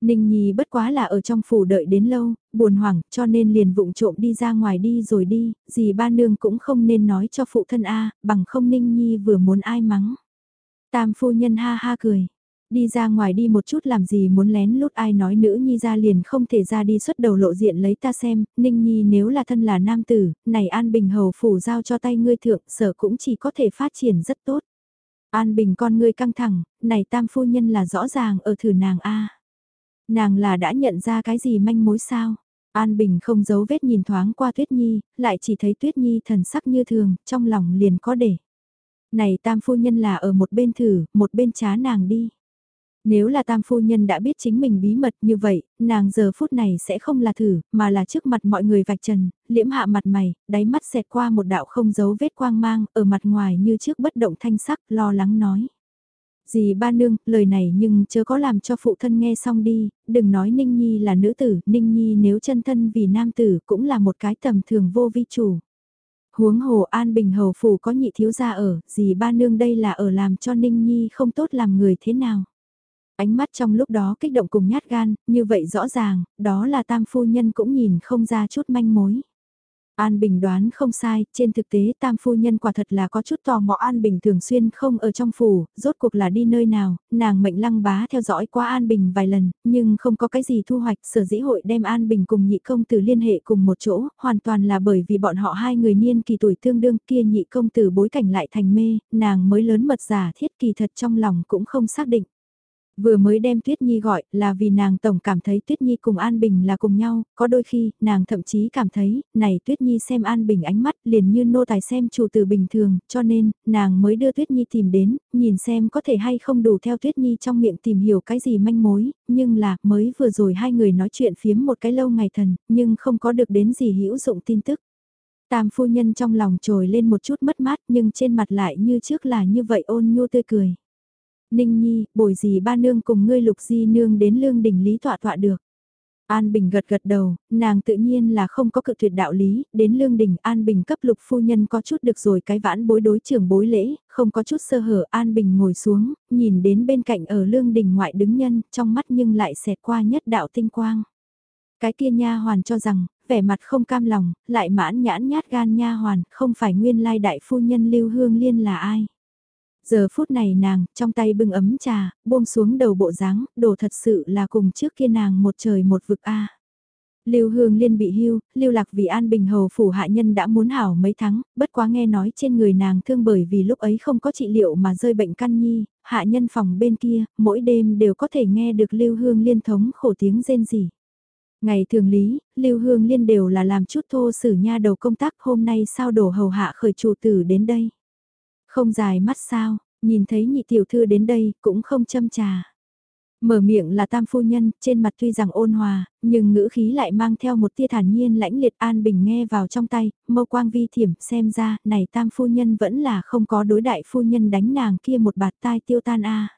Ninh Nhi bất quá là ở trong phủ đợi đến lâu, buồn hoảng cho nên liền vụng trộm đi ra ngoài đi rồi đi, dì ba nương cũng không nên nói cho phụ thân A, bằng không Ninh Nhi vừa muốn ai mắng. Tam phu nhân ha ha cười, đi ra ngoài đi một chút làm gì muốn lén lút ai nói nữ nhi ra liền không thể ra đi xuất đầu lộ diện lấy ta xem, ninh nhi nếu là thân là nam tử, này An Bình hầu phủ giao cho tay ngươi thượng, sở cũng chỉ có thể phát triển rất tốt. An Bình con ngươi căng thẳng, này tam phu nhân là rõ ràng ở thử nàng A. Nàng là đã nhận ra cái gì manh mối sao? An Bình không giấu vết nhìn thoáng qua Tuyết Nhi, lại chỉ thấy Tuyết Nhi thần sắc như thường, trong lòng liền có để. Này tam phu nhân là ở một bên thử, một bên chá nàng đi. Nếu là tam phu nhân đã biết chính mình bí mật như vậy, nàng giờ phút này sẽ không là thử, mà là trước mặt mọi người vạch trần, liễm hạ mặt mày, đáy mắt xẹt qua một đạo không giấu vết quang mang, ở mặt ngoài như trước bất động thanh sắc, lo lắng nói. Dì ba nương, lời này nhưng chớ có làm cho phụ thân nghe xong đi, đừng nói Ninh Nhi là nữ tử, Ninh Nhi nếu chân thân vì nam tử cũng là một cái tầm thường vô vi chủ. Huống hồ An Bình Hầu Phủ có nhị thiếu gia ở, dì ba nương đây là ở làm cho Ninh Nhi không tốt làm người thế nào. Ánh mắt trong lúc đó kích động cùng nhát gan, như vậy rõ ràng, đó là tam phu nhân cũng nhìn không ra chút manh mối. An Bình đoán không sai, trên thực tế tam phu nhân quả thật là có chút tò mò An Bình thường xuyên không ở trong phủ, rốt cuộc là đi nơi nào, nàng mệnh lăng bá theo dõi qua An Bình vài lần, nhưng không có cái gì thu hoạch, sở dĩ hội đem An Bình cùng nhị công tử liên hệ cùng một chỗ, hoàn toàn là bởi vì bọn họ hai người niên kỳ tuổi tương đương kia nhị công tử bối cảnh lại thành mê, nàng mới lớn mật giả thiết kỳ thật trong lòng cũng không xác định. Vừa mới đem Tuyết Nhi gọi là vì nàng tổng cảm thấy Tuyết Nhi cùng An Bình là cùng nhau, có đôi khi nàng thậm chí cảm thấy, này Tuyết Nhi xem An Bình ánh mắt liền như nô tài xem chủ tử bình thường, cho nên, nàng mới đưa Tuyết Nhi tìm đến, nhìn xem có thể hay không đủ theo Tuyết Nhi trong miệng tìm hiểu cái gì manh mối, nhưng là mới vừa rồi hai người nói chuyện phiếm một cái lâu ngày thần, nhưng không có được đến gì hữu dụng tin tức. Tam phu nhân trong lòng trồi lên một chút mất mát nhưng trên mặt lại như trước là như vậy ôn nhu tươi cười. Ninh Nhi, bồi gì ba nương cùng ngươi lục di nương đến lương đỉnh lý tọa tọa được. An Bình gật gật đầu, nàng tự nhiên là không có cự tuyệt đạo lý, đến lương đình An Bình cấp lục phu nhân có chút được rồi cái vãn bối đối trưởng bối lễ, không có chút sơ hở An Bình ngồi xuống, nhìn đến bên cạnh ở lương đình ngoại đứng nhân, trong mắt nhưng lại xẹt qua nhất đạo tinh quang. Cái kia nha hoàn cho rằng, vẻ mặt không cam lòng, lại mãn nhãn nhát gan nha hoàn, không phải nguyên lai đại phu nhân lưu hương liên là ai. Giờ phút này nàng, trong tay bưng ấm trà, buông xuống đầu bộ dáng đồ thật sự là cùng trước kia nàng một trời một vực a. Lưu Hương Liên bị hưu, Lưu Lạc vì An Bình Hầu phủ hạ nhân đã muốn hảo mấy tháng, bất quá nghe nói trên người nàng thương bởi vì lúc ấy không có trị liệu mà rơi bệnh căn nhi, hạ nhân phòng bên kia, mỗi đêm đều có thể nghe được Lưu Hương Liên thống khổ tiếng rên rỉ. Ngày thường lý, Lưu Hương Liên đều là làm chút thô sử nha đầu công tác hôm nay sao đổ hầu hạ khởi chủ tử đến đây. Không dài mắt sao, nhìn thấy nhị tiểu thư đến đây cũng không châm trà. Mở miệng là tam phu nhân, trên mặt tuy rằng ôn hòa, nhưng ngữ khí lại mang theo một tia thản nhiên lãnh liệt an bình nghe vào trong tay, mâu quang vi thiểm xem ra, này tam phu nhân vẫn là không có đối đại phu nhân đánh nàng kia một bạt tai tiêu tan a.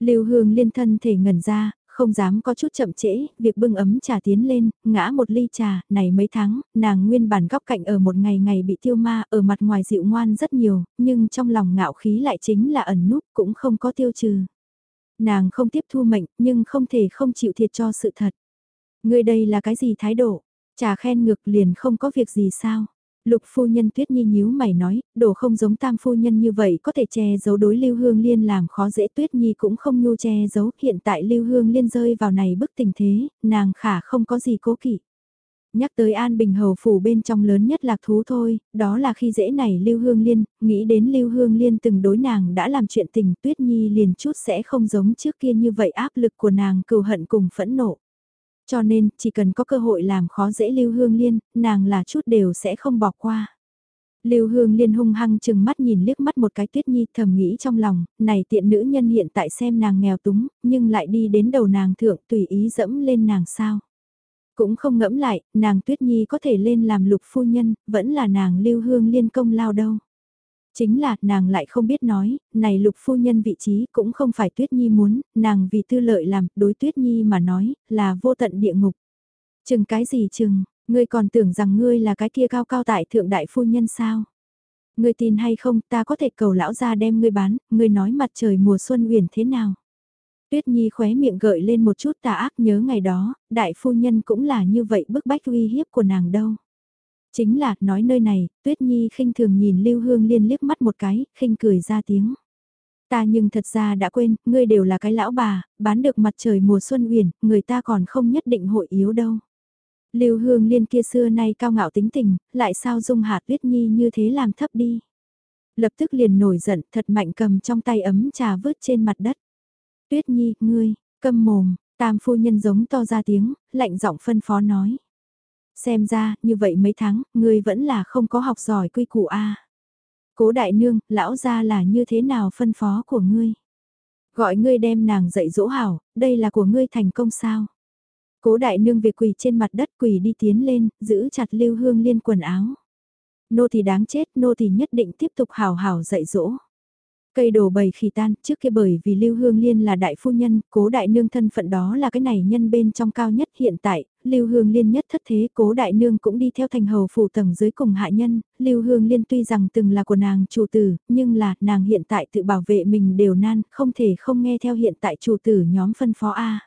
Lưu Hương liên thân thể ngẩn ra, không dám có chút chậm trễ, việc bưng ấm trà tiến lên, ngã một ly trà, này mấy tháng, nàng nguyên bản góc cạnh ở một ngày ngày bị tiêu ma, ở mặt ngoài dịu ngoan rất nhiều, nhưng trong lòng ngạo khí lại chính là ẩn núp, cũng không có tiêu trừ. Nàng không tiếp thu mệnh, nhưng không thể không chịu thiệt cho sự thật. Người đây là cái gì thái độ? Trà khen ngược liền không có việc gì sao? Lục phu nhân tuyết nhi nhíu mày nói, đồ không giống tam phu nhân như vậy có thể che giấu đối lưu hương liên làm khó dễ tuyết nhi cũng không nhu che giấu, hiện tại lưu hương liên rơi vào này bức tình thế, nàng khả không có gì cố kỵ. Nhắc tới An Bình Hầu phủ bên trong lớn nhất lạc thú thôi, đó là khi dễ này Lưu Hương Liên, nghĩ đến Lưu Hương Liên từng đối nàng đã làm chuyện tình Tuyết Nhi liền chút sẽ không giống trước kia như vậy áp lực của nàng cừu hận cùng phẫn nộ. Cho nên, chỉ cần có cơ hội làm khó dễ Lưu Hương Liên, nàng là chút đều sẽ không bỏ qua. Lưu Hương Liên hung hăng chừng mắt nhìn liếc mắt một cái Tuyết Nhi thầm nghĩ trong lòng, này tiện nữ nhân hiện tại xem nàng nghèo túng, nhưng lại đi đến đầu nàng thượng tùy ý dẫm lên nàng sao. Cũng không ngẫm lại, nàng Tuyết Nhi có thể lên làm lục phu nhân, vẫn là nàng Lưu Hương Liên công lao đâu. Chính là, nàng lại không biết nói, này lục phu nhân vị trí cũng không phải Tuyết Nhi muốn, nàng vì tư lợi làm, đối Tuyết Nhi mà nói, là vô tận địa ngục. Chừng cái gì chừng, ngươi còn tưởng rằng ngươi là cái kia cao cao tại thượng đại phu nhân sao? Ngươi tin hay không, ta có thể cầu lão ra đem ngươi bán, ngươi nói mặt trời mùa xuân uyển thế nào. Tuyết Nhi khóe miệng gợi lên một chút tà ác nhớ ngày đó, đại phu nhân cũng là như vậy bức bách uy hiếp của nàng đâu. Chính là, nói nơi này, Tuyết Nhi khinh thường nhìn Lưu Hương Liên liếc mắt một cái, khinh cười ra tiếng. Ta nhưng thật ra đã quên, ngươi đều là cái lão bà, bán được mặt trời mùa xuân uyển, người ta còn không nhất định hội yếu đâu. Lưu Hương Liên kia xưa nay cao ngạo tính tình, lại sao dung hạt Tuyết Nhi như thế làm thấp đi. Lập tức liền nổi giận, thật mạnh cầm trong tay ấm trà vớt trên mặt đất. Tuyết Nhi, ngươi, câm mồm, tam phu nhân giống to ra tiếng, lạnh giọng phân phó nói. Xem ra, như vậy mấy tháng, ngươi vẫn là không có học giỏi quy củ a. Cố đại nương, lão gia là như thế nào phân phó của ngươi? Gọi ngươi đem nàng dạy dỗ hảo, đây là của ngươi thành công sao? Cố đại nương việc quỳ trên mặt đất quỳ đi tiến lên, giữ chặt lưu hương liên quần áo. Nô thì đáng chết, nô thì nhất định tiếp tục hào hào dạy dỗ. Cây đồ bầy khỉ tan, trước kia bởi vì Lưu Hương Liên là đại phu nhân, cố đại nương thân phận đó là cái này nhân bên trong cao nhất hiện tại, Lưu Hương Liên nhất thất thế, cố đại nương cũng đi theo thành hầu phủ tầng dưới cùng hạ nhân, Lưu Hương Liên tuy rằng từng là của nàng chủ tử, nhưng là nàng hiện tại tự bảo vệ mình đều nan, không thể không nghe theo hiện tại chủ tử nhóm phân phó A.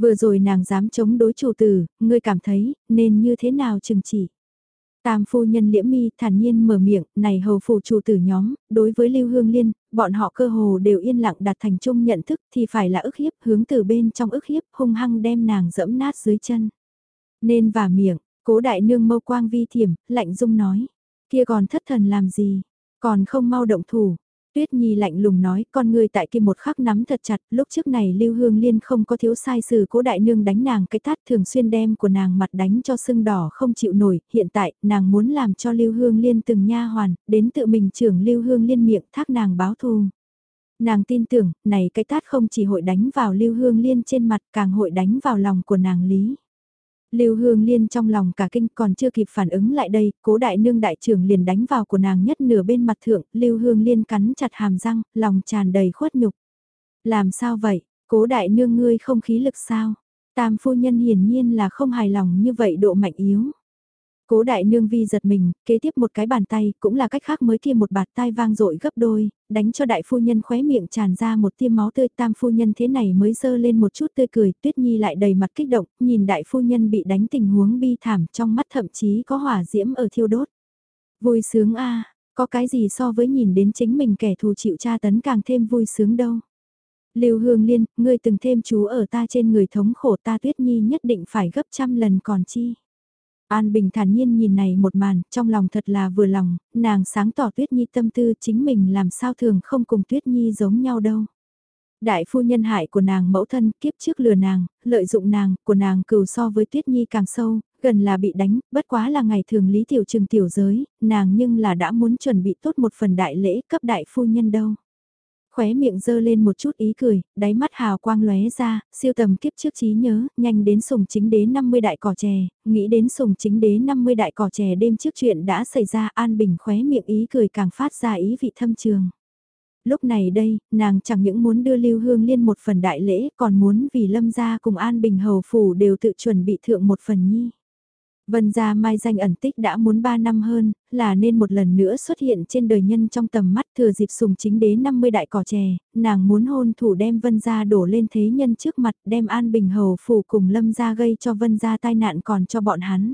Vừa rồi nàng dám chống đối chủ tử, ngươi cảm thấy, nên như thế nào chừng chỉ. Tam phu nhân liễm mi thản nhiên mở miệng, này hầu phủ chủ tử nhóm, đối với Lưu Hương Liên, bọn họ cơ hồ đều yên lặng đặt thành chung nhận thức thì phải là ức hiếp hướng từ bên trong ức hiếp hung hăng đem nàng dẫm nát dưới chân. Nên và miệng, cố đại nương mâu quang vi thiểm, lạnh dung nói, kia còn thất thần làm gì, còn không mau động thủ, Tuyết Nhi lạnh lùng nói, con người tại kia một khắc nắm thật chặt, lúc trước này Lưu Hương Liên không có thiếu sai sự cố đại nương đánh nàng cái tát thường xuyên đem của nàng mặt đánh cho sưng đỏ không chịu nổi, hiện tại, nàng muốn làm cho Lưu Hương Liên từng nha hoàn, đến tự mình trưởng Lưu Hương Liên miệng thác nàng báo thù. Nàng tin tưởng, này cái tát không chỉ hội đánh vào Lưu Hương Liên trên mặt càng hội đánh vào lòng của nàng Lý. Lưu Hương Liên trong lòng cả kinh còn chưa kịp phản ứng lại đây, cố đại nương đại trưởng liền đánh vào của nàng nhất nửa bên mặt thượng, Lưu Hương Liên cắn chặt hàm răng, lòng tràn đầy khuất nhục. Làm sao vậy, cố đại nương ngươi không khí lực sao? Tam phu nhân hiển nhiên là không hài lòng như vậy độ mạnh yếu. Cố đại nương vi giật mình, kế tiếp một cái bàn tay, cũng là cách khác mới kia một bạt tai vang dội gấp đôi, đánh cho đại phu nhân khóe miệng tràn ra một tiêm máu tươi tam phu nhân thế này mới dơ lên một chút tươi cười, tuyết nhi lại đầy mặt kích động, nhìn đại phu nhân bị đánh tình huống bi thảm trong mắt thậm chí có hỏa diễm ở thiêu đốt. Vui sướng a có cái gì so với nhìn đến chính mình kẻ thù chịu tra tấn càng thêm vui sướng đâu. Lưu Hương Liên, ngươi từng thêm chú ở ta trên người thống khổ ta Tuyết Nhi nhất định phải gấp trăm lần còn chi. An Bình thản nhiên nhìn này một màn, trong lòng thật là vừa lòng, nàng sáng tỏ Tuyết Nhi tâm tư chính mình làm sao thường không cùng Tuyết Nhi giống nhau đâu. Đại phu nhân hại của nàng mẫu thân kiếp trước lừa nàng, lợi dụng nàng, của nàng cừu so với Tuyết Nhi càng sâu, gần là bị đánh, bất quá là ngày thường lý tiểu trừng tiểu giới, nàng nhưng là đã muốn chuẩn bị tốt một phần đại lễ cấp đại phu nhân đâu khóe miệng dơ lên một chút ý cười, đáy mắt hào quang lóe ra, siêu tầm kiếp trước trí nhớ, nhanh đến sùng chính đế 50 đại cỏ chè, nghĩ đến sùng chính đế 50 đại cỏ chè đêm trước chuyện đã xảy ra an bình khóe miệng ý cười càng phát ra ý vị thâm trường. Lúc này đây, nàng chẳng những muốn đưa Lưu Hương Liên một phần đại lễ còn muốn vì lâm gia cùng an bình hầu phủ đều tự chuẩn bị thượng một phần nhi. Vân gia mai danh ẩn tích đã muốn 3 năm hơn, là nên một lần nữa xuất hiện trên đời nhân trong tầm mắt thừa dịp sùng chính đế 50 đại cỏ chè, nàng muốn hôn thủ đem vân gia đổ lên thế nhân trước mặt đem an bình hầu phủ cùng lâm gia gây cho vân gia tai nạn còn cho bọn hắn.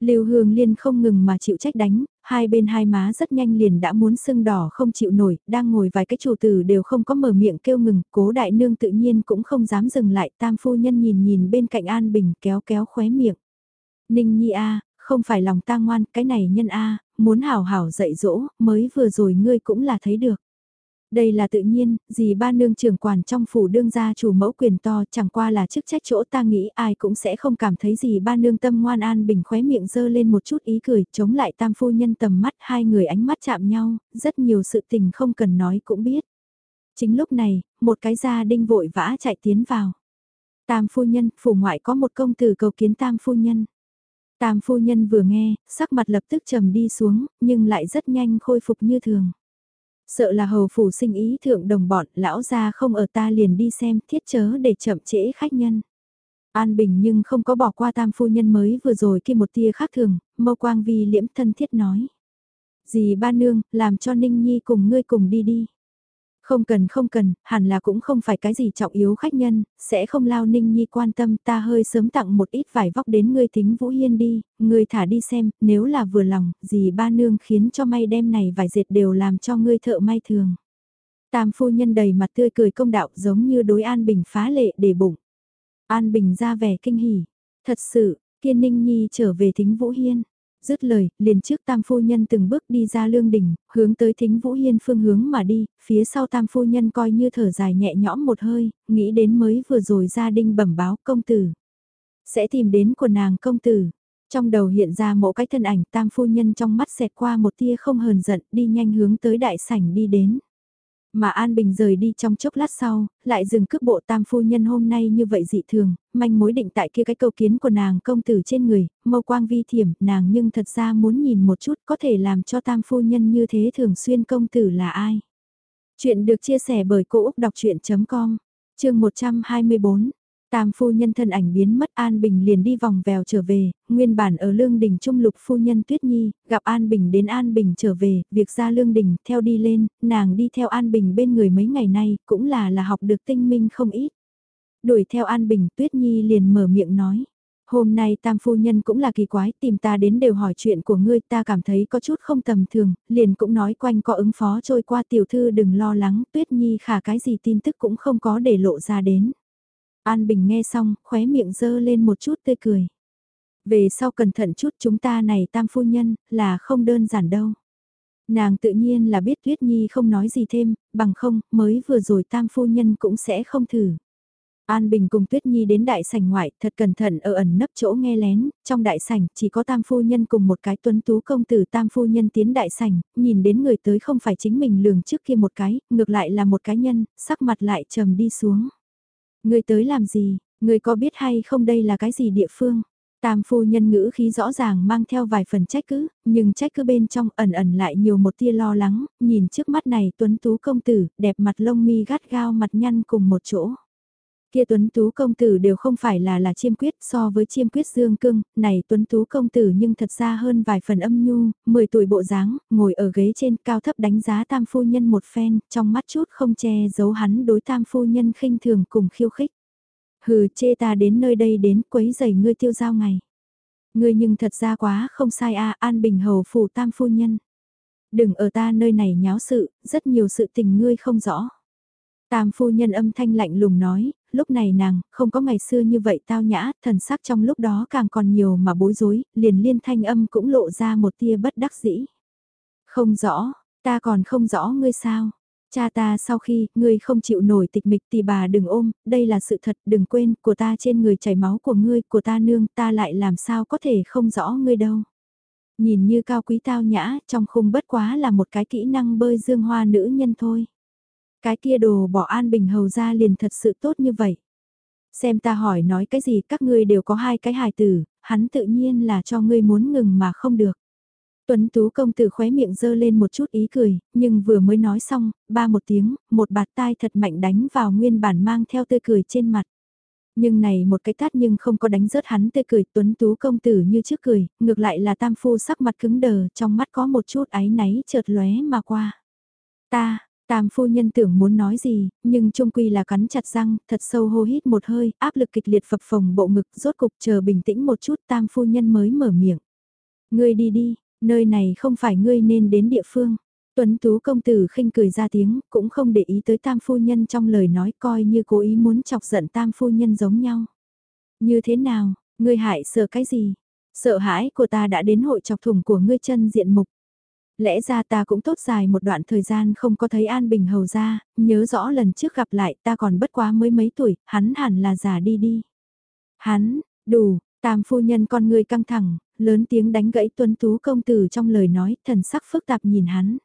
Lưu Hương Liên không ngừng mà chịu trách đánh, hai bên hai má rất nhanh liền đã muốn sưng đỏ không chịu nổi, đang ngồi vài cái chủ tử đều không có mở miệng kêu ngừng, cố đại nương tự nhiên cũng không dám dừng lại, tam phu nhân nhìn nhìn bên cạnh An Bình kéo kéo khóe miệng. Ninh Nhi A, không phải lòng ta ngoan, cái này nhân A, muốn hảo hảo dạy dỗ, mới vừa rồi ngươi cũng là thấy được. Đây là tự nhiên, gì ba nương trưởng quản trong phủ đương gia chủ mẫu quyền to chẳng qua là chức trách chỗ ta nghĩ ai cũng sẽ không cảm thấy gì ba nương tâm ngoan an bình khóe miệng dơ lên một chút ý cười chống lại tam phu nhân tầm mắt hai người ánh mắt chạm nhau, rất nhiều sự tình không cần nói cũng biết. Chính lúc này, một cái gia đinh vội vã chạy tiến vào. Tam phu nhân, phủ ngoại có một công tử cầu kiến tam phu nhân. Tam phu nhân vừa nghe, sắc mặt lập tức trầm đi xuống, nhưng lại rất nhanh khôi phục như thường. Sợ là hầu phủ sinh ý thượng đồng bọn, lão gia không ở ta liền đi xem, thiết chớ để chậm trễ khách nhân. An Bình nhưng không có bỏ qua tam phu nhân mới vừa rồi kia một tia khác thường, mâu quang vi liễm thân thiết nói. Dì ba nương, làm cho Ninh Nhi cùng ngươi cùng đi đi. Không cần không cần, hẳn là cũng không phải cái gì trọng yếu khách nhân, sẽ không lao Ninh Nhi quan tâm ta hơi sớm tặng một ít vải vóc đến ngươi tính Vũ Hiên đi, ngươi thả đi xem, nếu là vừa lòng, gì ba nương khiến cho may đem này vải dệt đều làm cho ngươi thợ may thường. Tam phu nhân đầy mặt tươi cười công đạo giống như đối An Bình phá lệ để bụng. An Bình ra vẻ kinh hỉ. Thật sự, kiên ninh nhi trở về thính Vũ Hiên. Dứt lời, liền trước tam phu nhân từng bước đi ra lương đỉnh, hướng tới thính Vũ Hiên phương hướng mà đi, phía sau tam phu nhân coi như thở dài nhẹ nhõm một hơi, nghĩ đến mới vừa rồi gia đình bẩm báo công tử. Sẽ tìm đến của nàng công tử. Trong đầu hiện ra một cái thân ảnh tam phu nhân trong mắt xẹt qua một tia không hờn giận đi nhanh hướng tới đại sảnh đi đến. Mà An Bình rời đi trong chốc lát sau, lại dừng cước bộ tam phu nhân hôm nay như vậy dị thường, manh mối định tại kia cái câu kiến của nàng công tử trên người, mâu quang vi thiểm, nàng nhưng thật ra muốn nhìn một chút có thể làm cho tam phu nhân như thế thường xuyên công tử là ai. Chuyện được chia sẻ bởi Cô Úc Đọc Chuyện.com, chương 124. Tam phu nhân thân ảnh biến mất An Bình liền đi vòng vèo trở về, nguyên bản ở lương đình trung lục phu nhân Tuyết Nhi, gặp An Bình đến An Bình trở về, việc ra lương đình, theo đi lên, nàng đi theo An Bình bên người mấy ngày nay, cũng là là học được tinh minh không ít. Đuổi theo An Bình Tuyết Nhi liền mở miệng nói. Hôm nay tam phu nhân cũng là kỳ quái, tìm ta đến đều hỏi chuyện của ngươi, ta cảm thấy có chút không tầm thường, liền cũng nói quanh có ứng phó trôi qua tiểu thư đừng lo lắng, Tuyết Nhi khả cái gì tin tức cũng không có để lộ ra đến. An Bình nghe xong, khóe miệng dơ lên một chút tươi cười. Về sau cẩn thận chút chúng ta này tam phu nhân, là không đơn giản đâu. Nàng tự nhiên là biết Tuyết Nhi không nói gì thêm, bằng không, mới vừa rồi tam phu nhân cũng sẽ không thử. An Bình cùng Tuyết Nhi đến đại sảnh ngoại, thật cẩn thận ở ẩn nấp chỗ nghe lén, trong đại sảnh chỉ có tam phu nhân cùng một cái tuấn tú công tử tam phu nhân tiến đại sảnh, nhìn đến người tới không phải chính mình lường trước kia một cái, ngược lại là một cái nhân, sắc mặt lại trầm đi xuống. Người tới làm gì, người có biết hay không đây là cái gì địa phương? Tam phu nhân ngữ khí rõ ràng mang theo vài phần trách cứ, nhưng trách cứ bên trong ẩn ẩn lại nhiều một tia lo lắng, nhìn trước mắt này tuấn tú công tử, đẹp mặt lông mi gắt gao mặt nhăn cùng một chỗ. Kia tuấn tú công tử đều không phải là là chiêm quyết so với chiêm quyết dương cưng, này tuấn tú công tử nhưng thật ra hơn vài phần âm nhu, 10 tuổi bộ dáng, ngồi ở ghế trên cao thấp đánh giá tam phu nhân một phen, trong mắt chút không che giấu hắn đối tam phu nhân khinh thường cùng khiêu khích. Hừ chê ta đến nơi đây đến quấy giày ngươi tiêu giao ngày. Ngươi nhưng thật ra quá không sai a an bình hầu phủ tam phu nhân. Đừng ở ta nơi này nháo sự, rất nhiều sự tình ngươi không rõ. Tam phu nhân âm thanh lạnh lùng nói, lúc này nàng, không có ngày xưa như vậy tao nhã, thần sắc trong lúc đó càng còn nhiều mà bối rối, liền liên thanh âm cũng lộ ra một tia bất đắc dĩ. Không rõ, ta còn không rõ ngươi sao. Cha ta sau khi, ngươi không chịu nổi tịch mịch thì bà đừng ôm, đây là sự thật, đừng quên, của ta trên người chảy máu của ngươi, của ta nương, ta lại làm sao có thể không rõ ngươi đâu. Nhìn như cao quý tao nhã, trong khung bất quá là một cái kỹ năng bơi dương hoa nữ nhân thôi. Cái kia đồ bỏ an bình hầu ra liền thật sự tốt như vậy. Xem ta hỏi nói cái gì các ngươi đều có hai cái hài tử, hắn tự nhiên là cho ngươi muốn ngừng mà không được. Tuấn Tú công tử khóe miệng dơ lên một chút ý cười, nhưng vừa mới nói xong, ba một tiếng, một bạt tai thật mạnh đánh vào nguyên bản mang theo tươi cười trên mặt. Nhưng này một cái tát nhưng không có đánh rớt hắn tươi cười Tuấn Tú công tử như trước cười, ngược lại là tam phu sắc mặt cứng đờ, trong mắt có một chút áy náy chợt lóe mà qua. Ta, Tam phu nhân tưởng muốn nói gì, nhưng trung quy là cắn chặt răng, thật sâu hô hít một hơi, áp lực kịch liệt phập phồng bộ ngực, rốt cục chờ bình tĩnh một chút tam phu nhân mới mở miệng. Ngươi đi đi, nơi này không phải ngươi nên đến địa phương. Tuấn Tú công tử khinh cười ra tiếng, cũng không để ý tới tam phu nhân trong lời nói coi như cố ý muốn chọc giận tam phu nhân giống nhau. Như thế nào, ngươi hại sợ cái gì? Sợ hãi của ta đã đến hội chọc thủng của ngươi chân diện mục. Lẽ ra ta cũng tốt dài một đoạn thời gian không có thấy An Bình hầu ra, nhớ rõ lần trước gặp lại ta còn bất quá mới mấy tuổi, hắn hẳn là già đi đi. Hắn, đủ, tam phu nhân con người căng thẳng, lớn tiếng đánh gãy tuấn tú công tử trong lời nói, thần sắc phức tạp nhìn hắn.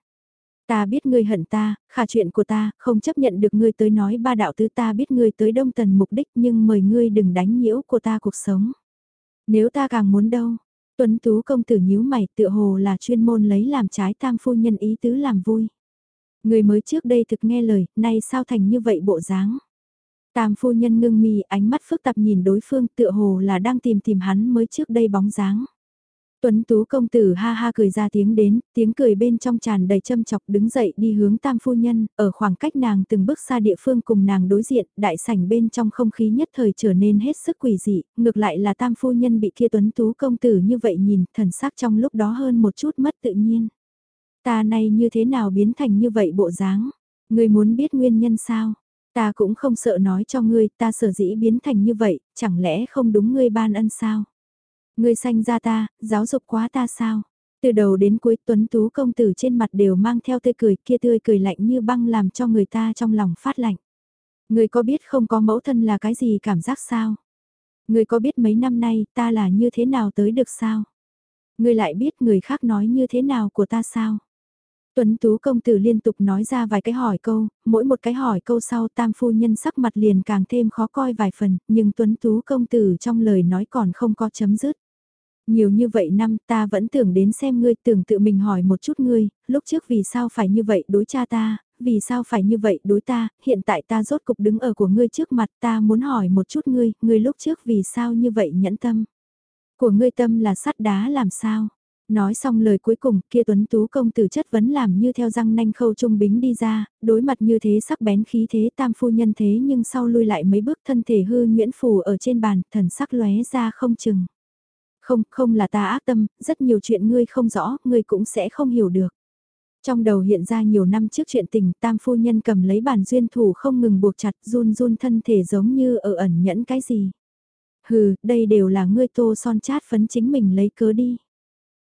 Ta biết ngươi hận ta, khả chuyện của ta, không chấp nhận được ngươi tới nói ba đạo tứ ta biết ngươi tới đông tần mục đích nhưng mời ngươi đừng đánh nhiễu của ta cuộc sống. Nếu ta càng muốn đâu, Tuấn Tú công tử nhíu mày tựa hồ là chuyên môn lấy làm trái tam phu nhân ý tứ làm vui. Người mới trước đây thực nghe lời, nay sao thành như vậy bộ dáng. Tam phu nhân ngưng mi ánh mắt phức tạp nhìn đối phương tựa hồ là đang tìm tìm hắn mới trước đây bóng dáng. Tuấn Tú công tử ha ha cười ra tiếng đến, tiếng cười bên trong tràn đầy châm chọc đứng dậy đi hướng tam phu nhân, ở khoảng cách nàng từng bước xa địa phương cùng nàng đối diện, đại sảnh bên trong không khí nhất thời trở nên hết sức quỷ dị, ngược lại là tam phu nhân bị kia Tuấn Tú công tử như vậy nhìn, thần sắc trong lúc đó hơn một chút mất tự nhiên. Ta này như thế nào biến thành như vậy bộ dáng? Ngươi muốn biết nguyên nhân sao? Ta cũng không sợ nói cho ngươi, ta sở dĩ biến thành như vậy, chẳng lẽ không đúng ngươi ban ân sao? Ngươi sanh ra ta, giáo dục quá ta sao? Từ đầu đến cuối tuấn tú công tử trên mặt đều mang theo tươi cười kia tươi cười lạnh như băng làm cho người ta trong lòng phát lạnh. Ngươi có biết không có mẫu thân là cái gì cảm giác sao? Ngươi có biết mấy năm nay ta là như thế nào tới được sao? Ngươi lại biết người khác nói như thế nào của ta sao? Tuấn Tú công tử liên tục nói ra vài cái hỏi câu, mỗi một cái hỏi câu sau tam phu nhân sắc mặt liền càng thêm khó coi vài phần, nhưng Tuấn Tú công tử trong lời nói còn không có chấm dứt. Nhiều như vậy năm ta vẫn tưởng đến xem ngươi tưởng tự mình hỏi một chút ngươi, lúc trước vì sao phải như vậy đối cha ta, vì sao phải như vậy đối ta, hiện tại ta rốt cục đứng ở của ngươi trước mặt ta muốn hỏi một chút ngươi, ngươi lúc trước vì sao như vậy nhẫn tâm. Của ngươi tâm là sắt đá làm sao? Nói xong lời cuối cùng kia tuấn tú công tử chất vấn làm như theo răng nanh khâu trung bính đi ra, đối mặt như thế sắc bén khí thế tam phu nhân thế nhưng sau lui lại mấy bước thân thể hư nguyễn phù ở trên bàn, thần sắc lóe ra không chừng. Không, không là ta ác tâm, rất nhiều chuyện ngươi không rõ, ngươi cũng sẽ không hiểu được. Trong đầu hiện ra nhiều năm trước chuyện tình tam phu nhân cầm lấy bàn duyên thủ không ngừng buộc chặt run run thân thể giống như ở ẩn nhẫn cái gì. Hừ, đây đều là ngươi tô son chát phấn chính mình lấy cớ đi.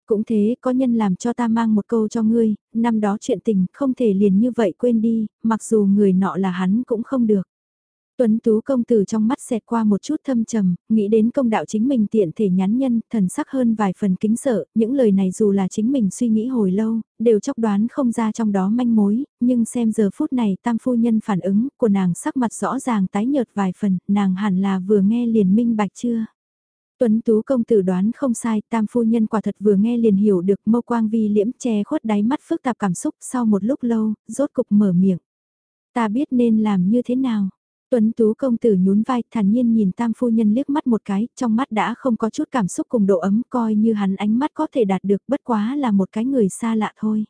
Cũng thế, có nhân làm cho ta mang một câu cho ngươi, năm đó chuyện tình không thể liền như vậy quên đi, mặc dù người nọ là hắn cũng không được. Tuấn Tú công tử trong mắt xẹt qua một chút thâm trầm, nghĩ đến công đạo chính mình tiện thể nhắn nhân, thần sắc hơn vài phần kính sợ, những lời này dù là chính mình suy nghĩ hồi lâu, đều chóc đoán không ra trong đó manh mối, nhưng xem giờ phút này tam phu nhân phản ứng của nàng sắc mặt rõ ràng tái nhợt vài phần, nàng hẳn là vừa nghe liền minh bạch chưa. Tuấn Tú công tử đoán không sai, tam phu nhân quả thật vừa nghe liền hiểu được mâu quang vi liễm che khuất đáy mắt phức tạp cảm xúc sau một lúc lâu, rốt cục mở miệng. Ta biết nên làm như thế nào. Tuấn Tú công tử nhún vai thản nhiên nhìn tam phu nhân liếc mắt một cái, trong mắt đã không có chút cảm xúc cùng độ ấm coi như hắn ánh mắt có thể đạt được bất quá là một cái người xa lạ thôi.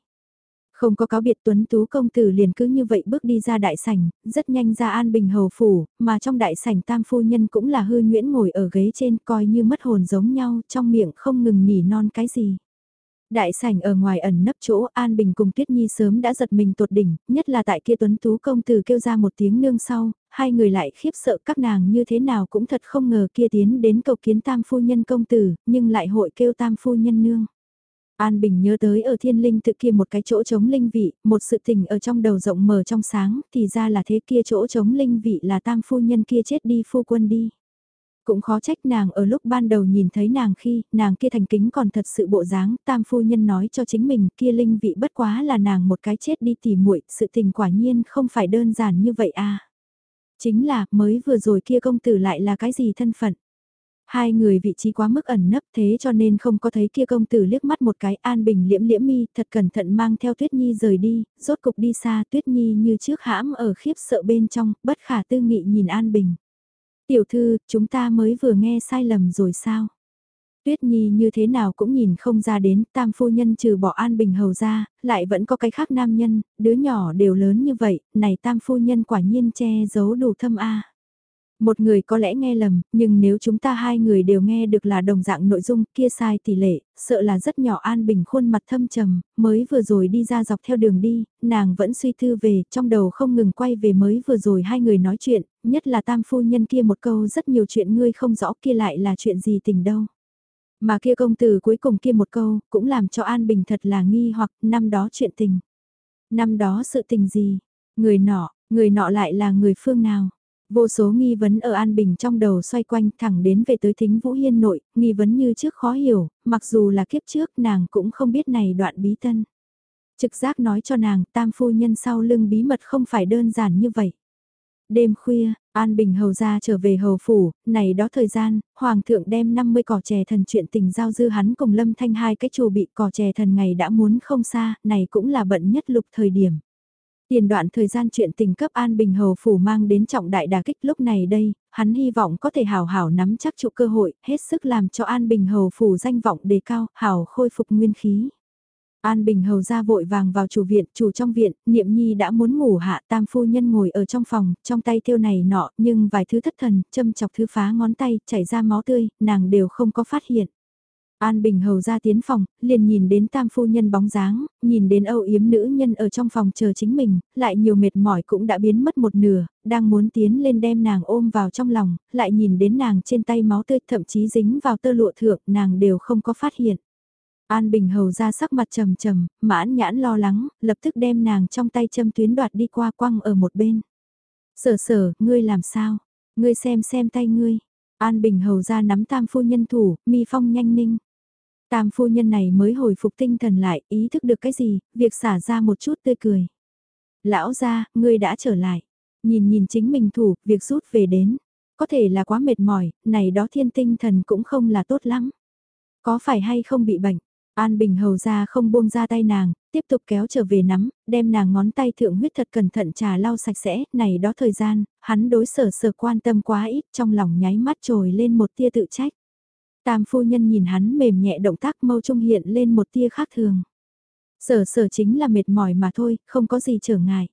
Không có cáo biệt tuấn tú công tử liền cứ như vậy bước đi ra đại sảnh, rất nhanh ra an bình hầu phủ, mà trong đại sảnh tam phu nhân cũng là hư nguyễn ngồi ở ghế trên coi như mất hồn giống nhau, trong miệng không ngừng nỉ non cái gì. Đại sảnh ở ngoài ẩn nấp chỗ An Bình cùng Tuyết Nhi sớm đã giật mình tột đỉnh, nhất là tại kia tuấn tú công tử kêu ra một tiếng nương sau, hai người lại khiếp sợ các nàng như thế nào cũng thật không ngờ kia tiến đến cầu kiến tam phu nhân công tử, nhưng lại hội kêu tam phu nhân nương. An Bình nhớ tới ở thiên linh tự kia một cái chỗ chống linh vị, một sự tình ở trong đầu rộng mở trong sáng, thì ra là thế kia chỗ chống linh vị là tam phu nhân kia chết đi phu quân đi. Cũng khó trách nàng ở lúc ban đầu nhìn thấy nàng khi, nàng kia thành kính còn thật sự bộ dáng, tam phu nhân nói cho chính mình kia linh vị bất quá là nàng một cái chết đi tỉ muội sự tình quả nhiên không phải đơn giản như vậy à. Chính là, mới vừa rồi kia công tử lại là cái gì thân phận. Hai người vị trí quá mức ẩn nấp thế cho nên không có thấy kia công tử liếc mắt một cái an bình liễm liễm mi thật cẩn thận mang theo Tuyết Nhi rời đi, rốt cục đi xa Tuyết Nhi như trước hãm ở khiếp sợ bên trong, bất khả tư nghị nhìn an bình. Tiểu thư, chúng ta mới vừa nghe sai lầm rồi sao? Tuyết Nhi như thế nào cũng nhìn không ra đến, tam phu nhân trừ bỏ an bình hầu ra, lại vẫn có cái khác nam nhân, đứa nhỏ đều lớn như vậy, này tam phu nhân quả nhiên che giấu đủ thâm a. Một người có lẽ nghe lầm, nhưng nếu chúng ta hai người đều nghe được là đồng dạng nội dung kia sai tỷ lệ, sợ là rất nhỏ an bình khuôn mặt thâm trầm, mới vừa rồi đi ra dọc theo đường đi, nàng vẫn suy thư về, trong đầu không ngừng quay về mới vừa rồi hai người nói chuyện, nhất là tam phu nhân kia một câu rất nhiều chuyện ngươi không rõ kia lại là chuyện gì tình đâu. Mà kia công tử cuối cùng kia một câu, cũng làm cho An Bình thật là nghi hoặc năm đó chuyện tình. Năm đó sự tình gì? Người nọ, người nọ lại là người phương nào? Vô số nghi vấn ở An Bình trong đầu xoay quanh thẳng đến về tới thính Vũ Hiên nội, nghi vấn như trước khó hiểu, mặc dù là kiếp trước nàng cũng không biết này đoạn bí tân. Trực giác nói cho nàng tam phu nhân sau lưng bí mật không phải đơn giản như vậy. Đêm khuya, An Bình hầu ra trở về hầu phủ, này đó thời gian, Hoàng thượng đem 50 cỏ chè thần chuyện tình giao dư hắn cùng Lâm Thanh hai cái chủ bị cỏ chè thần ngày đã muốn không xa, này cũng là bận nhất lục thời điểm. Tiền đoạn thời gian chuyện tình cấp An Bình Hầu Phủ mang đến trọng đại đà kích lúc này đây, hắn hy vọng có thể hào hảo nắm chắc trụ cơ hội, hết sức làm cho An Bình Hầu phủ danh vọng đề cao, hào khôi phục nguyên khí. An Bình Hầu ra vội vàng vào chủ viện, chủ trong viện, Niệm Nhi đã muốn ngủ hạ tam phu nhân ngồi ở trong phòng, trong tay thiêu này nọ, nhưng vài thứ thất thần, châm chọc thứ phá ngón tay, chảy ra máu tươi, nàng đều không có phát hiện. An Bình Hầu ra tiến phòng, liền nhìn đến tam phu nhân bóng dáng, nhìn đến âu yếm nữ nhân ở trong phòng chờ chính mình, lại nhiều mệt mỏi cũng đã biến mất một nửa, đang muốn tiến lên đem nàng ôm vào trong lòng, lại nhìn đến nàng trên tay máu tươi thậm chí dính vào tơ lụa thượng, nàng đều không có phát hiện. An Bình Hầu ra sắc mặt trầm trầm, mãn nhãn lo lắng, lập tức đem nàng trong tay châm tuyến đoạt đi qua quăng ở một bên. Sở sở, ngươi làm sao? Ngươi xem xem tay ngươi. An Bình Hầu ra nắm tam phu nhân thủ, mi phong nhanh ninh. Tam phu nhân này mới hồi phục tinh thần lại, ý thức được cái gì, việc xả ra một chút tươi cười. Lão ra, ngươi đã trở lại. Nhìn nhìn chính mình thủ, việc rút về đến. Có thể là quá mệt mỏi, này đó thiên tinh thần cũng không là tốt lắm. Có phải hay không bị bệnh? An Bình hầu ra không buông ra tay nàng, tiếp tục kéo trở về nắm, đem nàng ngón tay thượng huyết thật cẩn thận trà lau sạch sẽ, này đó thời gian, hắn đối sở sở quan tâm quá ít trong lòng nháy mắt trồi lên một tia tự trách. Tam phu nhân nhìn hắn mềm nhẹ động tác mâu trung hiện lên một tia khác thường. Sở sở chính là mệt mỏi mà thôi, không có gì trở ngại.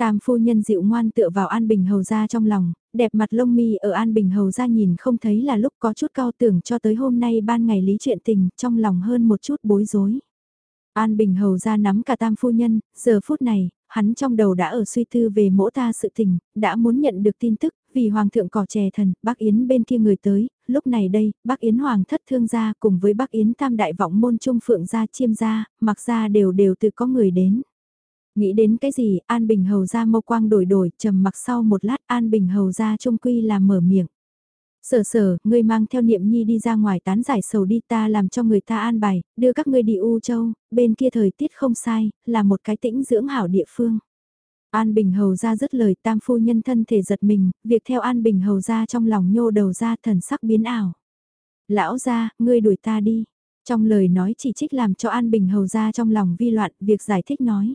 Tam phu nhân dịu ngoan tựa vào An Bình Hầu ra trong lòng, đẹp mặt lông mi ở An Bình Hầu ra nhìn không thấy là lúc có chút cao tưởng cho tới hôm nay ban ngày lý chuyện tình, trong lòng hơn một chút bối rối. An Bình Hầu ra nắm cả tam phu nhân, giờ phút này, hắn trong đầu đã ở suy tư về mỗ ta sự tình, đã muốn nhận được tin tức, vì Hoàng thượng cỏ chè thần, bác Yến bên kia người tới, lúc này đây, bác Yến Hoàng thất thương gia cùng với bác Yến tam đại vọng môn trung phượng gia chiêm gia, mặc gia đều đều từ có người đến. Nghĩ đến cái gì, An Bình Hầu ra mâu quang đổi đổi, trầm mặc sau một lát An Bình Hầu ra trung quy là mở miệng. Sở sở, ngươi mang theo niệm nhi đi ra ngoài tán giải sầu đi ta làm cho người ta an bài, đưa các ngươi đi U Châu, bên kia thời tiết không sai, là một cái tĩnh dưỡng hảo địa phương. An Bình Hầu ra dứt lời tam phu nhân thân thể giật mình, việc theo An Bình Hầu ra trong lòng nhô đầu ra thần sắc biến ảo. Lão ra, ngươi đuổi ta đi. Trong lời nói chỉ trích làm cho An Bình Hầu ra trong lòng vi loạn, việc giải thích nói.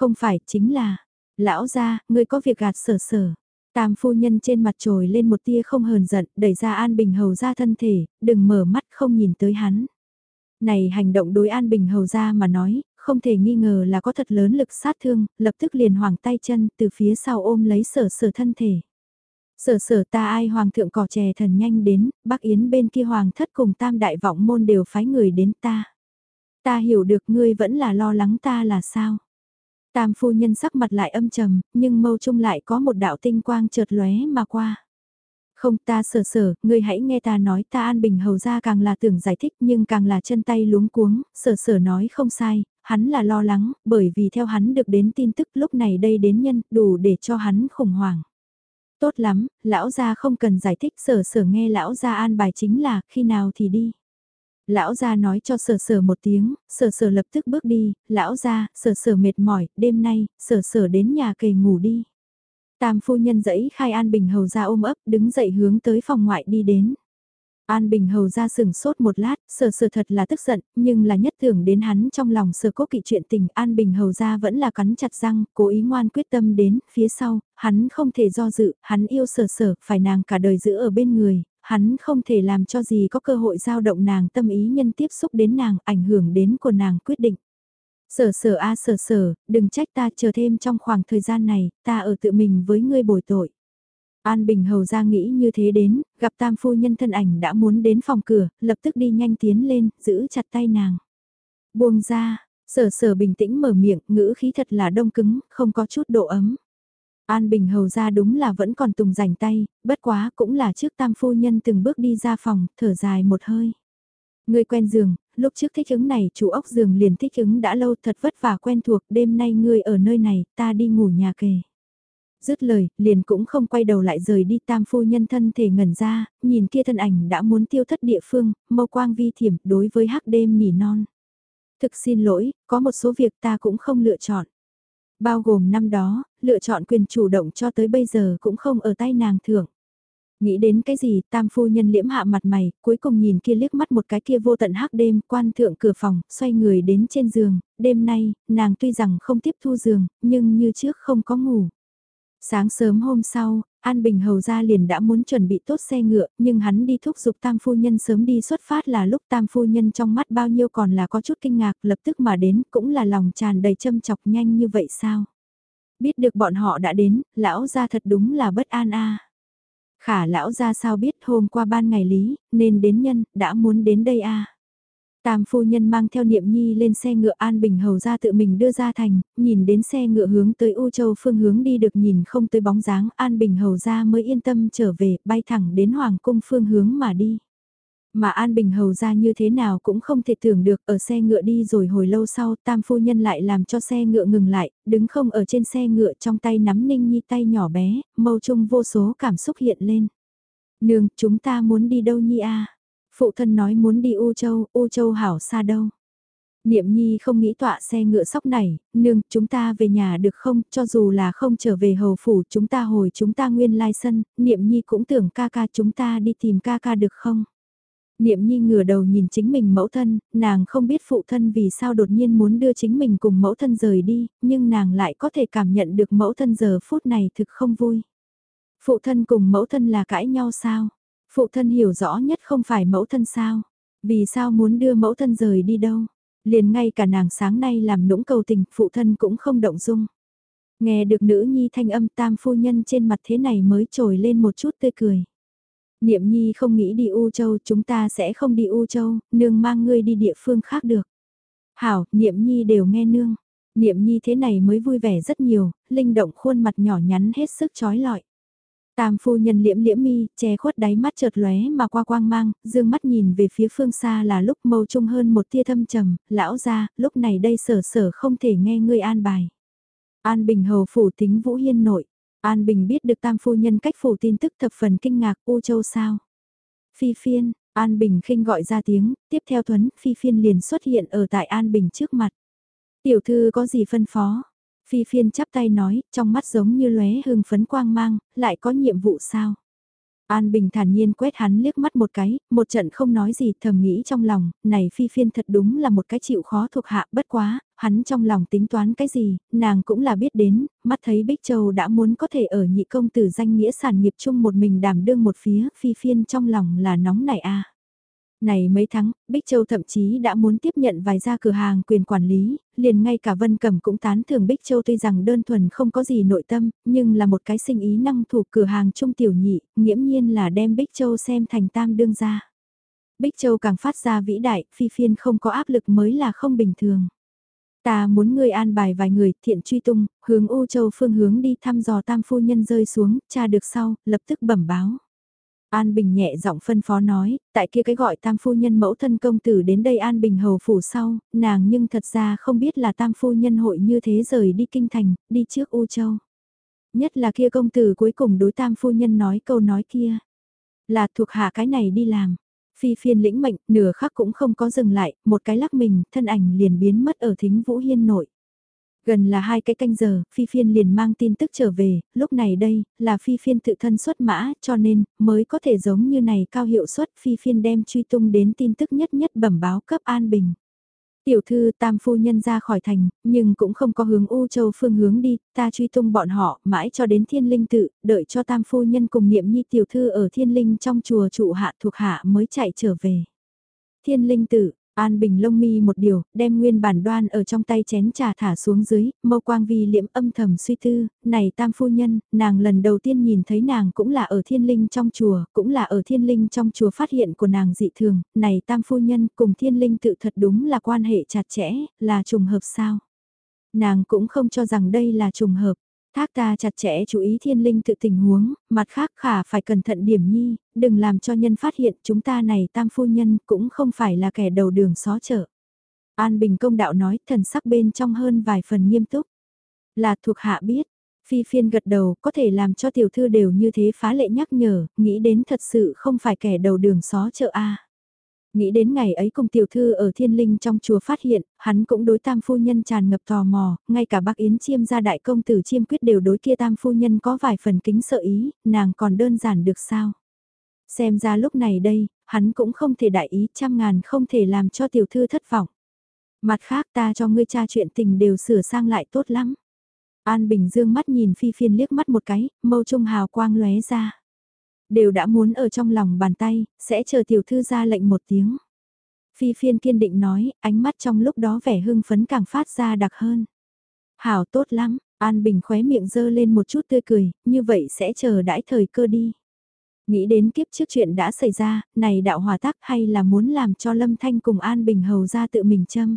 Không phải, chính là, lão ra, ngươi có việc gạt sở sở. Tam phu nhân trên mặt trồi lên một tia không hờn giận, đẩy ra An Bình Hầu ra thân thể, đừng mở mắt không nhìn tới hắn. Này hành động đối An Bình Hầu ra mà nói, không thể nghi ngờ là có thật lớn lực sát thương, lập tức liền hoàng tay chân từ phía sau ôm lấy sở sở thân thể. Sở sở ta ai hoàng thượng cỏ chè thần nhanh đến, bác Yến bên kia hoàng thất cùng tam đại vọng môn đều phái người đến ta. Ta hiểu được ngươi vẫn là lo lắng ta là sao. Tam phu nhân sắc mặt lại âm trầm, nhưng mâu trung lại có một đạo tinh quang chợt lóe mà qua. Không ta sở sở, ngươi hãy nghe ta nói ta an bình hầu ra càng là tưởng giải thích nhưng càng là chân tay luống cuống, sở sở nói không sai, hắn là lo lắng, bởi vì theo hắn được đến tin tức lúc này đây đến nhân, đủ để cho hắn khủng hoảng. Tốt lắm, lão gia không cần giải thích sở sở nghe lão gia an bài chính là khi nào thì đi. Lão gia nói cho sở sở một tiếng, sở sở lập tức bước đi, lão gia, sở sở mệt mỏi, đêm nay, sở sở đến nhà kề ngủ đi. Tam phu nhân dẫy khai An Bình Hầu ra ôm ấp, đứng dậy hướng tới phòng ngoại đi đến. An Bình Hầu ra sừng sốt một lát, sở sở thật là tức giận, nhưng là nhất tưởng đến hắn trong lòng sở cố kỵ chuyện tình An Bình Hầu ra vẫn là cắn chặt răng, cố ý ngoan quyết tâm đến, phía sau, hắn không thể do dự, hắn yêu sở sở, phải nàng cả đời giữ ở bên người, hắn không thể làm cho gì có cơ hội giao động nàng tâm ý nhân tiếp xúc đến nàng, ảnh hưởng đến của nàng quyết định. Sở sở a sở sở, đừng trách ta chờ thêm trong khoảng thời gian này, ta ở tự mình với ngươi bồi tội. An Bình Hầu ra nghĩ như thế đến, gặp tam phu nhân thân ảnh đã muốn đến phòng cửa, lập tức đi nhanh tiến lên, giữ chặt tay nàng. Buông ra, sở sở bình tĩnh mở miệng, ngữ khí thật là đông cứng, không có chút độ ấm. An Bình Hầu ra đúng là vẫn còn tùng rảnh tay, bất quá cũng là trước tam phu nhân từng bước đi ra phòng, thở dài một hơi. Người quen giường, lúc trước thích ứng này chủ ốc giường liền thích ứng đã lâu thật vất vả quen thuộc, đêm nay ngươi ở nơi này, ta đi ngủ nhà kề. Dứt lời, liền cũng không quay đầu lại rời đi tam phu nhân thân thể ngẩn ra, nhìn kia thân ảnh đã muốn tiêu thất địa phương, mâu quang vi thiểm đối với hắc đêm nỉ non. Thực xin lỗi, có một số việc ta cũng không lựa chọn. Bao gồm năm đó, lựa chọn quyền chủ động cho tới bây giờ cũng không ở tay nàng thưởng. Nghĩ đến cái gì, tam phu nhân liễm hạ mặt mày, cuối cùng nhìn kia liếc mắt một cái kia vô tận hắc đêm, quan thượng cửa phòng, xoay người đến trên giường, đêm nay, nàng tuy rằng không tiếp thu giường, nhưng như trước không có ngủ. Sáng sớm hôm sau, An Bình hầu ra liền đã muốn chuẩn bị tốt xe ngựa, nhưng hắn đi thúc giục tam phu nhân sớm đi xuất phát là lúc tam phu nhân trong mắt bao nhiêu còn là có chút kinh ngạc lập tức mà đến cũng là lòng tràn đầy châm chọc nhanh như vậy sao. Biết được bọn họ đã đến, lão gia thật đúng là bất an a. Khả lão gia sao biết hôm qua ban ngày lý, nên đến nhân, đã muốn đến đây a. Tam phu nhân mang theo niệm nhi lên xe ngựa An Bình Hầu ra tự mình đưa ra thành, nhìn đến xe ngựa hướng tới U Châu phương hướng đi được nhìn không tới bóng dáng An Bình Hầu ra mới yên tâm trở về, bay thẳng đến Hoàng cung phương hướng mà đi. Mà An Bình Hầu ra như thế nào cũng không thể tưởng được ở xe ngựa đi rồi hồi lâu sau tam phu nhân lại làm cho xe ngựa ngừng lại, đứng không ở trên xe ngựa trong tay nắm ninh nhi tay nhỏ bé, mâu trung vô số cảm xúc hiện lên. Nương, chúng ta muốn đi đâu nhi a Phụ thân nói muốn đi U Châu, U Châu hảo xa đâu. Niệm Nhi không nghĩ tọa xe ngựa sóc này, nương, chúng ta về nhà được không, cho dù là không trở về hầu phủ, chúng ta hồi chúng ta nguyên lai sân, Niệm Nhi cũng tưởng ca ca chúng ta đi tìm ca ca được không. Niệm Nhi ngửa đầu nhìn chính mình mẫu thân, nàng không biết phụ thân vì sao đột nhiên muốn đưa chính mình cùng mẫu thân rời đi, nhưng nàng lại có thể cảm nhận được mẫu thân giờ phút này thực không vui. Phụ thân cùng mẫu thân là cãi nhau sao? Phụ thân hiểu rõ nhất không phải mẫu thân sao? Vì sao muốn đưa mẫu thân rời đi đâu? Liền ngay cả nàng sáng nay làm nũng cầu tình, phụ thân cũng không động dung. Nghe được nữ nhi thanh âm tam phu nhân trên mặt thế này mới trồi lên một chút tươi cười. Niệm nhi không nghĩ đi U Châu, chúng ta sẽ không đi U Châu, nương mang ngươi đi địa phương khác được. Hảo, niệm nhi đều nghe nương. Niệm nhi thế này mới vui vẻ rất nhiều, linh động khuôn mặt nhỏ nhắn hết sức trói lọi. Tam phu nhân liễm liễm mi, che khuất đáy mắt chợt lóe mà qua quang mang, dương mắt nhìn về phía phương xa là lúc mâu trung hơn một tia thâm trầm, lão ra, lúc này đây sở sở không thể nghe ngươi an bài. An Bình hầu phủ tính Vũ Hiên nội, An Bình biết được tam phu nhân cách phủ tin tức thập phần kinh ngạc U Châu sao. Phi phiên, An Bình khinh gọi ra tiếng, tiếp theo Thuấn, Phi phiên liền xuất hiện ở tại An Bình trước mặt. Tiểu thư có gì phân phó? Phi phiên chắp tay nói, trong mắt giống như lóe hưng phấn quang mang, lại có nhiệm vụ sao? An Bình thản nhiên quét hắn liếc mắt một cái, một trận không nói gì thầm nghĩ trong lòng, này phi phiên thật đúng là một cái chịu khó thuộc hạ bất quá, hắn trong lòng tính toán cái gì, nàng cũng là biết đến, mắt thấy Bích Châu đã muốn có thể ở nhị công tử danh nghĩa sản nghiệp chung một mình đảm đương một phía, phi phiên trong lòng là nóng nảy a này mấy tháng, Bích Châu thậm chí đã muốn tiếp nhận vài gia cửa hàng quyền quản lý, liền ngay cả Vân Cẩm cũng tán thưởng Bích Châu tuy rằng đơn thuần không có gì nội tâm, nhưng là một cái sinh ý năng thủ cửa hàng trung tiểu nhị, nghiễm nhiên là đem Bích Châu xem thành tam đương gia. Bích Châu càng phát ra vĩ đại, phi phiên không có áp lực mới là không bình thường. Ta muốn ngươi an bài vài người thiện truy tung, hướng U Châu phương hướng đi thăm dò tam phu nhân rơi xuống, cha được sau, lập tức bẩm báo. An Bình nhẹ giọng phân phó nói, tại kia cái gọi tam phu nhân mẫu thân công tử đến đây An Bình hầu phủ sau, nàng nhưng thật ra không biết là tam phu nhân hội như thế rời đi kinh thành, đi trước U Châu. Nhất là kia công tử cuối cùng đối tam phu nhân nói câu nói kia, là thuộc hạ cái này đi làm. Phi phiên lĩnh mệnh, nửa khắc cũng không có dừng lại, một cái lắc mình, thân ảnh liền biến mất ở thính vũ hiên nội. Gần là hai cái canh giờ, Phi Phiên liền mang tin tức trở về, lúc này đây, là Phi Phiên tự thân xuất mã, cho nên, mới có thể giống như này cao hiệu suất Phi Phiên đem truy tung đến tin tức nhất nhất bẩm báo cấp an bình. Tiểu thư tam phu nhân ra khỏi thành, nhưng cũng không có hướng U Châu phương hướng đi, ta truy tung bọn họ mãi cho đến thiên linh tự, đợi cho tam phu nhân cùng niệm nhi tiểu thư ở thiên linh trong chùa trụ hạ thuộc hạ mới chạy trở về. Thiên linh tự, An Bình lông mi một điều, đem nguyên bản đoan ở trong tay chén trà thả xuống dưới, mâu quang vi liễm âm thầm suy tư, này tam phu nhân, nàng lần đầu tiên nhìn thấy nàng cũng là ở thiên linh trong chùa, cũng là ở thiên linh trong chùa phát hiện của nàng dị thường, này tam phu nhân cùng thiên linh tự thật đúng là quan hệ chặt chẽ, là trùng hợp sao? Nàng cũng không cho rằng đây là trùng hợp. Thác ta chặt chẽ chú ý thiên linh tự tình huống, mặt khác khả phải cẩn thận điểm nhi, đừng làm cho nhân phát hiện chúng ta này tam phu nhân cũng không phải là kẻ đầu đường xó chợ. An Bình công đạo nói thần sắc bên trong hơn vài phần nghiêm túc. Là thuộc hạ biết, phi phiên gật đầu có thể làm cho tiểu thư đều như thế phá lệ nhắc nhở, nghĩ đến thật sự không phải kẻ đầu đường xó chợ a. Nghĩ đến ngày ấy cùng tiểu thư ở thiên linh trong chùa phát hiện, hắn cũng đối tam phu nhân tràn ngập tò mò, ngay cả bác Yến chiêm gia đại công tử chiêm quyết đều đối kia tam phu nhân có vài phần kính sợ ý, nàng còn đơn giản được sao. Xem ra lúc này đây, hắn cũng không thể đại ý trăm ngàn không thể làm cho tiểu thư thất vọng. Mặt khác ta cho ngươi cha chuyện tình đều sửa sang lại tốt lắm. An Bình dương mắt nhìn Phi Phiên liếc mắt một cái, mâu trung hào quang lóe ra. Đều đã muốn ở trong lòng bàn tay, sẽ chờ tiểu thư ra lệnh một tiếng. Phi Phiên kiên định nói, ánh mắt trong lúc đó vẻ hưng phấn càng phát ra đặc hơn. Hảo tốt lắm, An Bình khóe miệng dơ lên một chút tươi cười, như vậy sẽ chờ đãi thời cơ đi. Nghĩ đến kiếp trước chuyện đã xảy ra, này đạo hòa tác hay là muốn làm cho Lâm Thanh cùng An Bình hầu ra tự mình châm.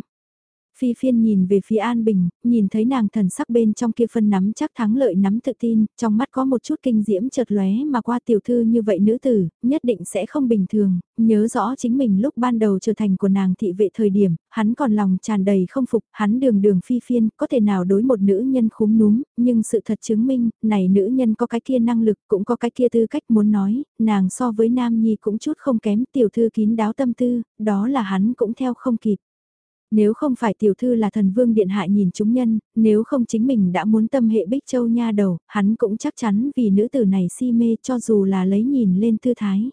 Phi phiên nhìn về phía An Bình, nhìn thấy nàng thần sắc bên trong kia phân nắm chắc thắng lợi nắm tự tin, trong mắt có một chút kinh diễm chợt lóe mà qua tiểu thư như vậy nữ tử, nhất định sẽ không bình thường, nhớ rõ chính mình lúc ban đầu trở thành của nàng thị vệ thời điểm, hắn còn lòng tràn đầy không phục, hắn đường đường phi phiên, có thể nào đối một nữ nhân khúm núm, nhưng sự thật chứng minh, này nữ nhân có cái kia năng lực, cũng có cái kia tư cách muốn nói, nàng so với nam nhi cũng chút không kém tiểu thư kín đáo tâm tư, đó là hắn cũng theo không kịp. Nếu không phải tiểu thư là thần vương điện hạ nhìn chúng nhân, nếu không chính mình đã muốn tâm hệ bích châu nha đầu, hắn cũng chắc chắn vì nữ tử này si mê cho dù là lấy nhìn lên tư thái.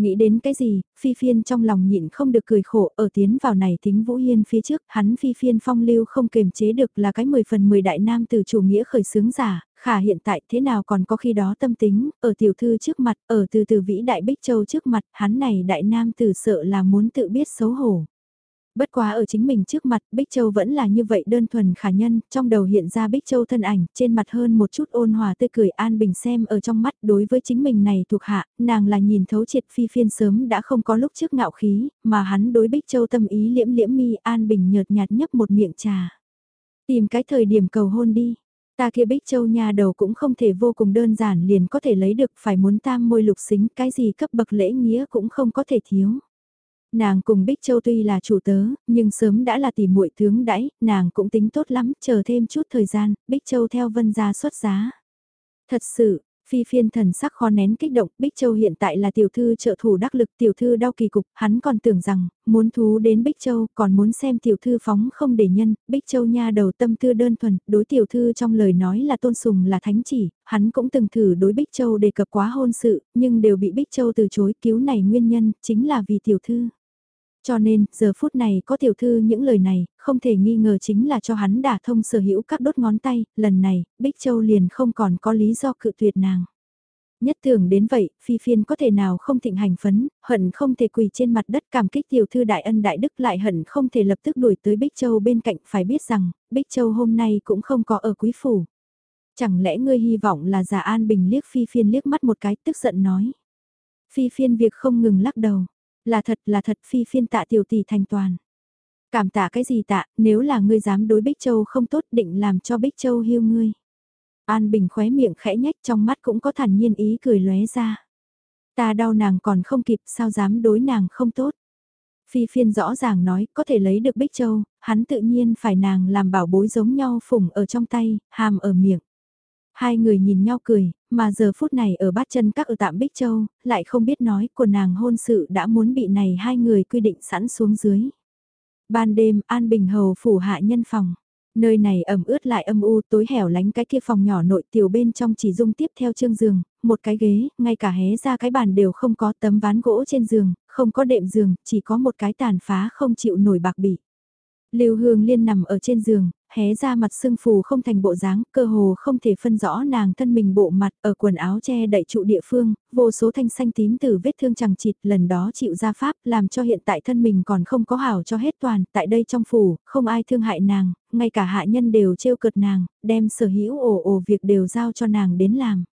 Nghĩ đến cái gì, phi phiên trong lòng nhịn không được cười khổ ở tiến vào này tính Vũ Hiên phía trước, hắn phi phiên phong lưu không kềm chế được là cái 10 phần 10 đại nam từ chủ nghĩa khởi sướng giả, khả hiện tại thế nào còn có khi đó tâm tính, ở tiểu thư trước mặt, ở từ từ vĩ đại bích châu trước mặt, hắn này đại nam từ sợ là muốn tự biết xấu hổ. Bất quá ở chính mình trước mặt, Bích Châu vẫn là như vậy đơn thuần khả nhân, trong đầu hiện ra Bích Châu thân ảnh, trên mặt hơn một chút ôn hòa tươi cười an bình xem ở trong mắt đối với chính mình này thuộc hạ, nàng là nhìn thấu triệt phi phiên sớm đã không có lúc trước ngạo khí, mà hắn đối Bích Châu tâm ý liễm liễm mi an bình nhợt nhạt nhấp một miệng trà. Tìm cái thời điểm cầu hôn đi. Ta kia Bích Châu nhà đầu cũng không thể vô cùng đơn giản liền có thể lấy được phải muốn tam môi lục xính cái gì cấp bậc lễ nghĩa cũng không có thể thiếu. Nàng cùng Bích Châu tuy là chủ tớ, nhưng sớm đã là tỷ muội tướng đãi, nàng cũng tính tốt lắm, chờ thêm chút thời gian, Bích Châu theo vân gia xuất giá. Thật sự, Phi phiên thần sắc khó nén kích động, Bích Châu hiện tại là tiểu thư trợ thủ đắc lực tiểu thư đau kỳ cục, hắn còn tưởng rằng, muốn thú đến Bích Châu, còn muốn xem tiểu thư phóng không để nhân, Bích Châu nha đầu tâm tư đơn thuần, đối tiểu thư trong lời nói là tôn sùng là thánh chỉ, hắn cũng từng thử đối Bích Châu đề cập quá hôn sự, nhưng đều bị Bích Châu từ chối cứu này nguyên nhân, chính là vì tiểu thư. Cho nên, giờ phút này có tiểu thư những lời này, không thể nghi ngờ chính là cho hắn đả thông sở hữu các đốt ngón tay, lần này, Bích Châu liền không còn có lý do cự tuyệt nàng. Nhất tưởng đến vậy, phi phiên có thể nào không thịnh hành phấn, hận không thể quỳ trên mặt đất cảm kích tiểu thư đại ân đại đức lại hận không thể lập tức đuổi tới Bích Châu bên cạnh phải biết rằng, Bích Châu hôm nay cũng không có ở quý phủ. Chẳng lẽ ngươi hy vọng là giả an bình liếc phi phiên liếc mắt một cái tức giận nói. Phi phiên việc không ngừng lắc đầu là thật là thật phi phiên tạ tiểu tỷ thành toàn. Cảm tạ cái gì tạ, nếu là ngươi dám đối Bích Châu không tốt định làm cho Bích Châu hiêu ngươi. An Bình khóe miệng khẽ nhách trong mắt cũng có thản nhiên ý cười lóe ra. Ta đau nàng còn không kịp sao dám đối nàng không tốt. Phi phiên rõ ràng nói có thể lấy được Bích Châu, hắn tự nhiên phải nàng làm bảo bối giống nhau phùng ở trong tay, hàm ở miệng. Hai người nhìn nhau cười, mà giờ phút này ở bát chân các ở tạm Bích Châu, lại không biết nói của nàng hôn sự đã muốn bị này hai người quy định sẵn xuống dưới. Ban đêm, An Bình Hầu phủ hạ nhân phòng. Nơi này ẩm ướt lại âm u tối hẻo lánh cái kia phòng nhỏ nội tiểu bên trong chỉ dung tiếp theo chương giường, một cái ghế, ngay cả hé ra cái bàn đều không có tấm ván gỗ trên giường, không có đệm giường, chỉ có một cái tàn phá không chịu nổi bạc bỉ. Lưu Hương Liên nằm ở trên giường, hé ra mặt sưng phù không thành bộ dáng, cơ hồ không thể phân rõ nàng thân mình bộ mặt ở quần áo che đậy trụ địa phương, vô số thanh xanh tím từ vết thương chẳng chịt lần đó chịu ra pháp làm cho hiện tại thân mình còn không có hảo cho hết toàn, tại đây trong phủ, không ai thương hại nàng, ngay cả hạ nhân đều trêu cợt nàng, đem sở hữu ồ ồ việc đều giao cho nàng đến làm.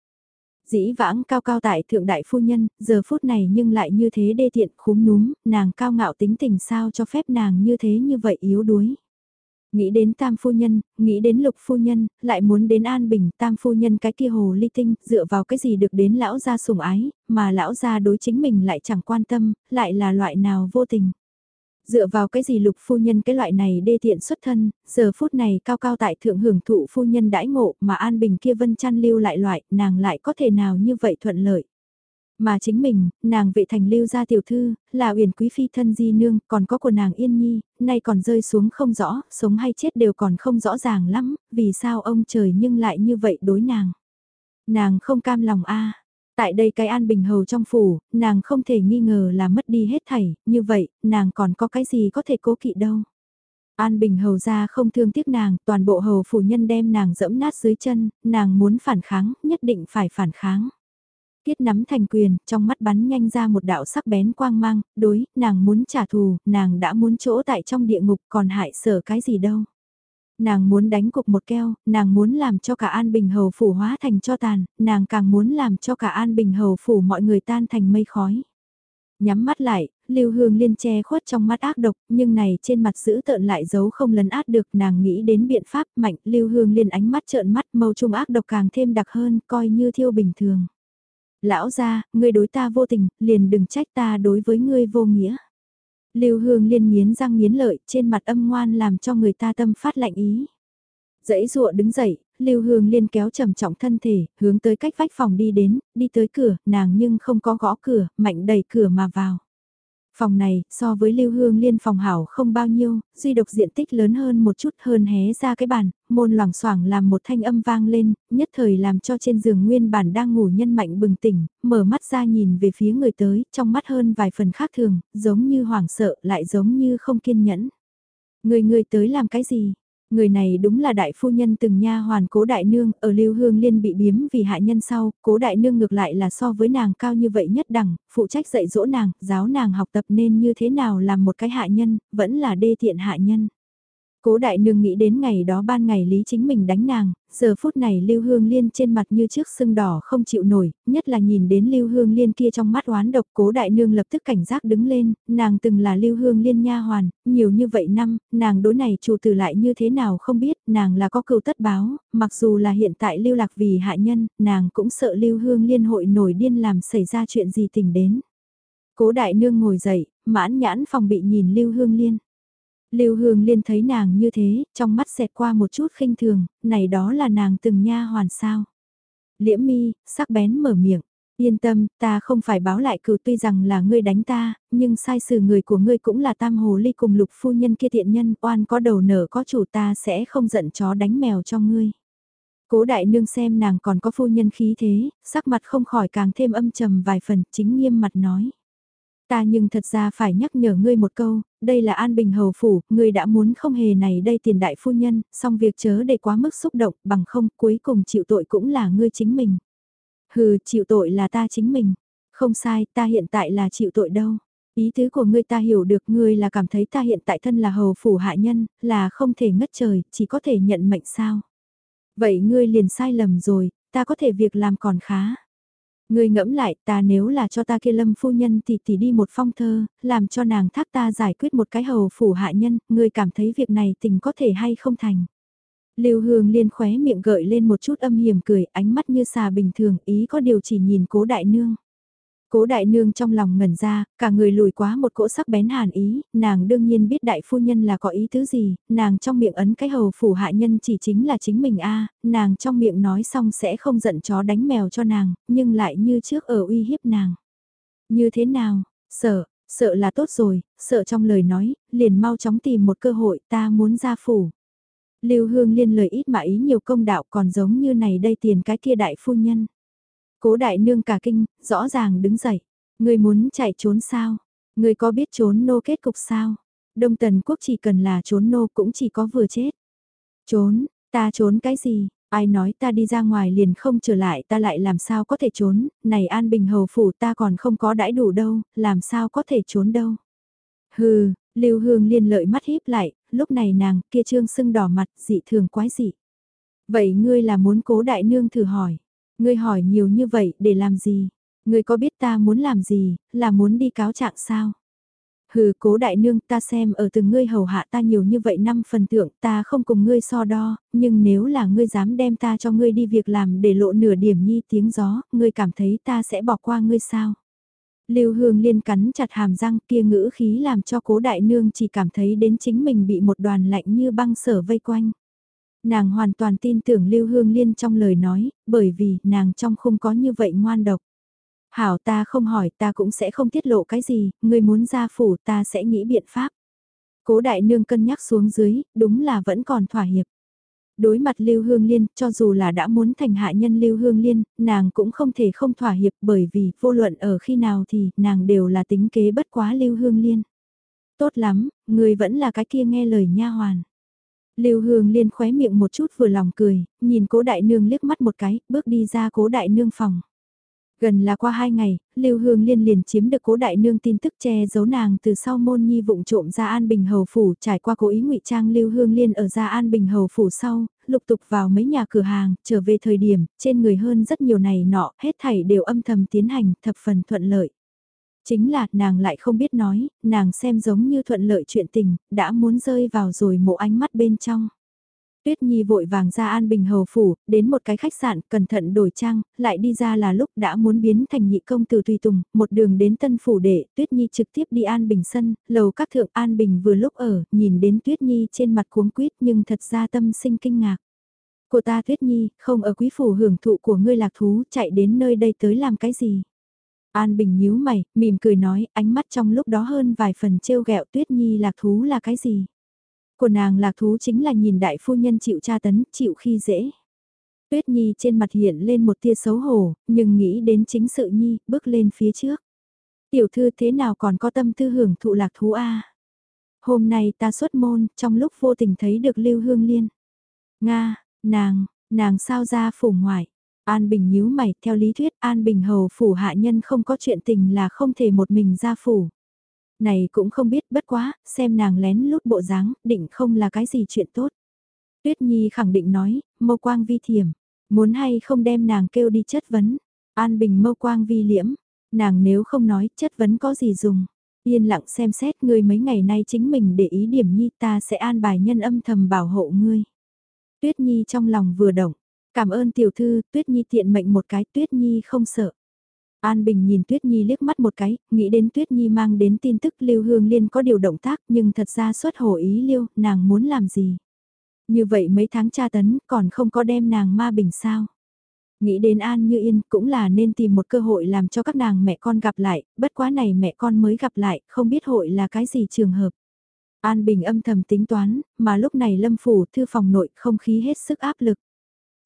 Dĩ vãng cao cao tại thượng đại phu nhân, giờ phút này nhưng lại như thế đê tiện khúm núm, nàng cao ngạo tính tình sao cho phép nàng như thế như vậy yếu đuối. Nghĩ đến tam phu nhân, nghĩ đến lục phu nhân, lại muốn đến an bình tam phu nhân cái kia hồ ly tinh, dựa vào cái gì được đến lão gia sủng ái, mà lão gia đối chính mình lại chẳng quan tâm, lại là loại nào vô tình. Dựa vào cái gì lục phu nhân cái loại này đê tiện xuất thân, giờ phút này cao cao tại thượng hưởng thụ phu nhân đãi ngộ mà an bình kia vân chăn lưu lại loại, nàng lại có thể nào như vậy thuận lợi. Mà chính mình, nàng vệ thành lưu gia tiểu thư, là uyển quý phi thân di nương, còn có của nàng yên nhi, nay còn rơi xuống không rõ, sống hay chết đều còn không rõ ràng lắm, vì sao ông trời nhưng lại như vậy đối nàng. Nàng không cam lòng a Tại đây cái an bình hầu trong phủ, nàng không thể nghi ngờ là mất đi hết thảy, như vậy, nàng còn có cái gì có thể cố kỵ đâu. An Bình hầu ra không thương tiếc nàng, toàn bộ hầu phủ nhân đem nàng dẫm nát dưới chân, nàng muốn phản kháng, nhất định phải phản kháng. Tiết nắm thành quyền, trong mắt bắn nhanh ra một đạo sắc bén quang mang, đối, nàng muốn trả thù, nàng đã muốn chỗ tại trong địa ngục còn hại sở cái gì đâu. Nàng muốn đánh cục một keo, nàng muốn làm cho cả An Bình Hầu phủ hóa thành cho tàn, nàng càng muốn làm cho cả An Bình Hầu phủ mọi người tan thành mây khói. Nhắm mắt lại, Lưu Hương Liên che khuất trong mắt ác độc, nhưng này trên mặt giữ tợn lại giấu không lấn át được, nàng nghĩ đến biện pháp mạnh, Lưu Hương Liên ánh mắt trợn mắt, màu trung ác độc càng thêm đặc hơn, coi như thiêu bình thường. Lão gia, ngươi đối ta vô tình, liền đừng trách ta đối với ngươi vô nghĩa. Lưu Hương Liên miến răng miến lợi, trên mặt âm ngoan làm cho người ta tâm phát lạnh ý. Dãy dụa đứng dậy, Lưu Hương Liên kéo trầm trọng thân thể, hướng tới cách vách phòng đi đến, đi tới cửa, nàng nhưng không có gõ cửa, mạnh đẩy cửa mà vào. Phòng này, so với lưu hương liên phòng hảo không bao nhiêu, duy độc diện tích lớn hơn một chút hơn hé ra cái bàn, môn loảng xoảng làm một thanh âm vang lên, nhất thời làm cho trên giường nguyên bản đang ngủ nhân mạnh bừng tỉnh, mở mắt ra nhìn về phía người tới, trong mắt hơn vài phần khác thường, giống như hoảng sợ, lại giống như không kiên nhẫn. Người người tới làm cái gì? Người này đúng là đại phu nhân từng nha hoàn cố đại nương, ở lưu hương liên bị biếm vì hại nhân sau, cố đại nương ngược lại là so với nàng cao như vậy nhất đẳng, phụ trách dạy dỗ nàng, giáo nàng học tập nên như thế nào làm một cái hạ nhân, vẫn là đê tiện hạ nhân. Cố đại nương nghĩ đến ngày đó ban ngày Lý chính mình đánh nàng, giờ phút này Lưu Hương Liên trên mặt như trước sưng đỏ không chịu nổi, nhất là nhìn đến Lưu Hương Liên kia trong mắt oán độc cố đại nương lập tức cảnh giác đứng lên, nàng từng là Lưu Hương Liên nha hoàn, nhiều như vậy năm, nàng đối này chủ tử lại như thế nào không biết, nàng là có cừu tất báo, mặc dù là hiện tại Lưu Lạc vì hạ nhân, nàng cũng sợ Lưu Hương Liên hội nổi điên làm xảy ra chuyện gì tình đến. Cố đại nương ngồi dậy, mãn nhãn phòng bị nhìn Lưu Hương Liên. Lưu Hương Liên thấy nàng như thế, trong mắt xẹt qua một chút khinh thường, này đó là nàng từng nha hoàn sao. Liễm mi, sắc bén mở miệng, yên tâm, ta không phải báo lại cừu tuy rằng là ngươi đánh ta, nhưng sai xử người của ngươi cũng là tam hồ ly cùng lục phu nhân kia thiện nhân, oan có đầu nở có chủ ta sẽ không giận chó đánh mèo cho ngươi. Cố đại nương xem nàng còn có phu nhân khí thế, sắc mặt không khỏi càng thêm âm trầm vài phần, chính nghiêm mặt nói. Ta nhưng thật ra phải nhắc nhở ngươi một câu, đây là an bình hầu phủ, người đã muốn không hề này đây tiền đại phu nhân, song việc chớ để quá mức xúc động, bằng không cuối cùng chịu tội cũng là ngươi chính mình. Hừ, chịu tội là ta chính mình. Không sai, ta hiện tại là chịu tội đâu. Ý tứ của ngươi ta hiểu được ngươi là cảm thấy ta hiện tại thân là hầu phủ hạ nhân, là không thể ngất trời, chỉ có thể nhận mệnh sao. Vậy ngươi liền sai lầm rồi, ta có thể việc làm còn khá. Ngươi ngẫm lại, ta nếu là cho ta kia lâm phu nhân thì tỷ đi một phong thơ, làm cho nàng thác ta giải quyết một cái hầu phủ hạ nhân, ngươi cảm thấy việc này tình có thể hay không thành. Lưu Hương Liên khóe miệng gợi lên một chút âm hiểm cười, ánh mắt như xà bình thường, ý có điều chỉ nhìn cố đại nương. Cố đại nương trong lòng ngẩn ra, cả người lùi quá một cỗ sắc bén hàn ý, nàng đương nhiên biết đại phu nhân là có ý tứ gì, nàng trong miệng ấn cái hầu phủ hạ nhân chỉ chính là chính mình a nàng trong miệng nói xong sẽ không giận chó đánh mèo cho nàng, nhưng lại như trước ở uy hiếp nàng. Như thế nào, sợ, sợ là tốt rồi, sợ trong lời nói, liền mau chóng tìm một cơ hội ta muốn ra phủ. Lưu Hương Liên lời ít mà ý nhiều công đạo còn giống như này đây tiền cái kia đại phu nhân. Cố đại nương cả kinh, rõ ràng đứng dậy. Người muốn chạy trốn sao? Người có biết trốn nô kết cục sao? Đông tần quốc chỉ cần là trốn nô cũng chỉ có vừa chết. Trốn, ta trốn cái gì? Ai nói ta đi ra ngoài liền không trở lại ta lại làm sao có thể trốn, này an bình hầu phủ ta còn không có đãi đủ đâu, làm sao có thể trốn đâu. Hừ, lưu hương liền lợi mắt híp lại, lúc này nàng kia trương sưng đỏ mặt dị thường quái dị. Vậy ngươi là muốn cố đại nương thử hỏi. Ngươi hỏi nhiều như vậy để làm gì? Ngươi có biết ta muốn làm gì, là muốn đi cáo trạng sao? Hừ cố đại nương ta xem ở từng ngươi hầu hạ ta nhiều như vậy năm phần thưởng ta không cùng ngươi so đo, nhưng nếu là ngươi dám đem ta cho ngươi đi việc làm để lộ nửa điểm nhi tiếng gió, ngươi cảm thấy ta sẽ bỏ qua ngươi sao? Lưu Hương Liên cắn chặt hàm răng kia ngữ khí làm cho cố đại nương chỉ cảm thấy đến chính mình bị một đoàn lạnh như băng sở vây quanh. Nàng hoàn toàn tin tưởng Lưu Hương Liên trong lời nói, bởi vì nàng trong không có như vậy ngoan độc. Hảo ta không hỏi ta cũng sẽ không tiết lộ cái gì, người muốn ra phủ ta sẽ nghĩ biện pháp. Cố đại nương cân nhắc xuống dưới, đúng là vẫn còn thỏa hiệp. Đối mặt Lưu Hương Liên, cho dù là đã muốn thành hạ nhân Lưu Hương Liên, nàng cũng không thể không thỏa hiệp bởi vì vô luận ở khi nào thì nàng đều là tính kế bất quá Lưu Hương Liên. Tốt lắm, người vẫn là cái kia nghe lời nha hoàn. Lưu Hương Liên khóe miệng một chút vừa lòng cười, nhìn cố đại nương liếc mắt một cái, bước đi ra cố đại nương phòng. Gần là qua hai ngày, Lưu Hương Liên liền chiếm được cố đại nương tin tức che giấu nàng từ sau môn nhi vụng trộm ra An Bình Hầu Phủ trải qua cố ý ngụy trang Lưu Hương Liên ở ra An Bình Hầu Phủ sau, lục tục vào mấy nhà cửa hàng, trở về thời điểm, trên người hơn rất nhiều này nọ, hết thảy đều âm thầm tiến hành, thập phần thuận lợi. Chính là nàng lại không biết nói, nàng xem giống như thuận lợi chuyện tình, đã muốn rơi vào rồi mộ ánh mắt bên trong. Tuyết Nhi vội vàng ra An Bình Hầu Phủ, đến một cái khách sạn, cẩn thận đổi trang, lại đi ra là lúc đã muốn biến thành nhị công từ Tùy Tùng, một đường đến Tân Phủ để Tuyết Nhi trực tiếp đi An Bình Sân, lầu các thượng An Bình vừa lúc ở, nhìn đến Tuyết Nhi trên mặt cuống quýt nhưng thật ra tâm sinh kinh ngạc. Của ta Tuyết Nhi, không ở quý phủ hưởng thụ của ngươi lạc thú, chạy đến nơi đây tới làm cái gì? An Bình nhíu mày, mỉm cười nói, ánh mắt trong lúc đó hơn vài phần trêu ghẹo Tuyết Nhi lạc thú là cái gì? Của nàng lạc thú chính là nhìn đại phu nhân chịu tra tấn, chịu khi dễ. Tuyết Nhi trên mặt hiện lên một tia xấu hổ, nhưng nghĩ đến chính sự Nhi, bước lên phía trước. Tiểu thư thế nào còn có tâm tư hưởng thụ lạc thú a Hôm nay ta xuất môn, trong lúc vô tình thấy được Lưu Hương Liên. Nga, nàng, nàng sao ra phủ ngoại. An Bình nhíu mày, theo lý thuyết An Bình hầu phủ hạ nhân không có chuyện tình là không thể một mình ra phủ. Này cũng không biết bất quá, xem nàng lén lút bộ dáng, định không là cái gì chuyện tốt. Tuyết Nhi khẳng định nói, mâu quang vi thiểm, muốn hay không đem nàng kêu đi chất vấn. An Bình mâu quang vi liễm, nàng nếu không nói chất vấn có gì dùng. Yên lặng xem xét ngươi mấy ngày nay chính mình để ý điểm nhi ta sẽ an bài nhân âm thầm bảo hộ ngươi. Tuyết Nhi trong lòng vừa động, cảm ơn tiểu thư, Tuyết Nhi tiện mệnh một cái, Tuyết Nhi không sợ. An Bình nhìn Tuyết Nhi liếc mắt một cái, nghĩ đến Tuyết Nhi mang đến tin tức Lưu Hương Liên có điều động tác nhưng thật ra xuất hồ ý Lưu, nàng muốn làm gì. Như vậy mấy tháng tra tấn còn không có đem nàng ma bình sao. Nghĩ đến An Như Yên cũng là nên tìm một cơ hội làm cho các nàng mẹ con gặp lại, bất quá này mẹ con mới gặp lại, không biết hội là cái gì trường hợp. An Bình âm thầm tính toán, mà lúc này Lâm Phủ thư phòng nội không khí hết sức áp lực.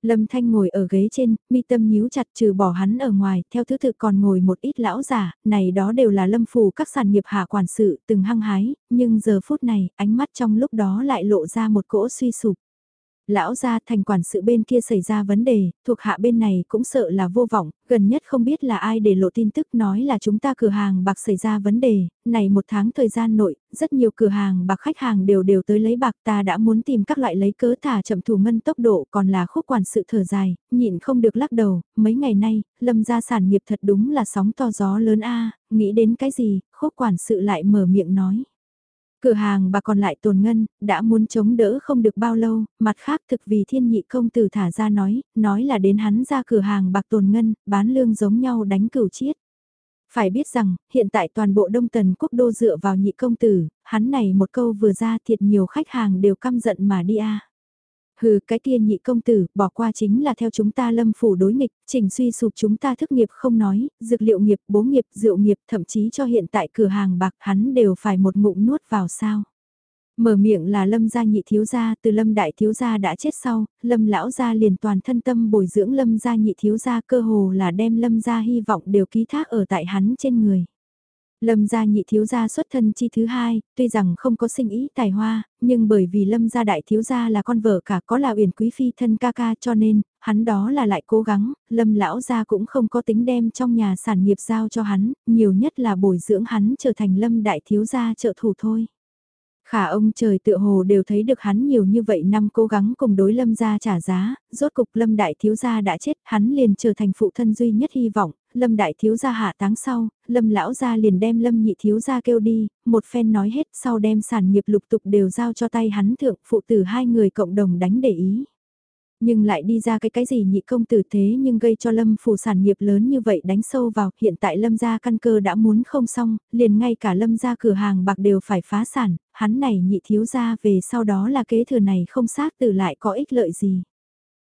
Lâm Thanh ngồi ở ghế trên, mi tâm nhíu chặt trừ bỏ hắn ở ngoài, theo thứ tự còn ngồi một ít lão giả, này đó đều là lâm phù các sản nghiệp hạ quản sự, từng hăng hái, nhưng giờ phút này, ánh mắt trong lúc đó lại lộ ra một cỗ suy sụp. Lão gia thành quản sự bên kia xảy ra vấn đề, thuộc hạ bên này cũng sợ là vô vọng, gần nhất không biết là ai để lộ tin tức nói là chúng ta cửa hàng bạc xảy ra vấn đề, này một tháng thời gian nội, rất nhiều cửa hàng bạc khách hàng đều đều tới lấy bạc ta đã muốn tìm các loại lấy cớ thả chậm thủ ngân tốc độ còn là khúc quản sự thở dài, nhịn không được lắc đầu, mấy ngày nay, lâm gia sản nghiệp thật đúng là sóng to gió lớn a nghĩ đến cái gì, khúc quản sự lại mở miệng nói. Cửa hàng bà còn lại tồn ngân, đã muốn chống đỡ không được bao lâu, mặt khác thực vì thiên nhị công tử thả ra nói, nói là đến hắn ra cửa hàng bạc tồn ngân, bán lương giống nhau đánh cửu chiết. Phải biết rằng, hiện tại toàn bộ Đông Tần quốc đô dựa vào nhị công tử, hắn này một câu vừa ra thiệt nhiều khách hàng đều căm giận mà đi a. Hừ, cái kia nhị công tử, bỏ qua chính là theo chúng ta lâm phủ đối nghịch, chỉnh suy sụp chúng ta thức nghiệp không nói, dược liệu nghiệp, bố nghiệp, rượu nghiệp, thậm chí cho hiện tại cửa hàng bạc hắn đều phải một ngụm nuốt vào sao. Mở miệng là lâm gia nhị thiếu gia, từ lâm đại thiếu gia đã chết sau, lâm lão gia liền toàn thân tâm bồi dưỡng lâm gia nhị thiếu gia cơ hồ là đem lâm gia hy vọng đều ký thác ở tại hắn trên người. Lâm gia nhị thiếu gia xuất thân chi thứ hai, tuy rằng không có sinh ý tài hoa, nhưng bởi vì lâm gia đại thiếu gia là con vợ cả có là uyển quý phi thân ca ca cho nên, hắn đó là lại cố gắng, lâm lão gia cũng không có tính đem trong nhà sản nghiệp giao cho hắn, nhiều nhất là bồi dưỡng hắn trở thành lâm đại thiếu gia trợ thủ thôi. Khả ông trời tự hồ đều thấy được hắn nhiều như vậy năm cố gắng cùng đối lâm gia trả giá, rốt cục lâm đại thiếu gia đã chết, hắn liền trở thành phụ thân duy nhất hy vọng, lâm đại thiếu gia hạ táng sau, lâm lão gia liền đem lâm nhị thiếu gia kêu đi, một phen nói hết sau đem sản nghiệp lục tục đều giao cho tay hắn thượng phụ tử hai người cộng đồng đánh để ý nhưng lại đi ra cái cái gì nhị công tử thế nhưng gây cho lâm phủ sản nghiệp lớn như vậy đánh sâu vào, hiện tại lâm gia căn cơ đã muốn không xong, liền ngay cả lâm gia cửa hàng bạc đều phải phá sản, hắn này nhị thiếu gia về sau đó là kế thừa này không xác tử lại có ích lợi gì.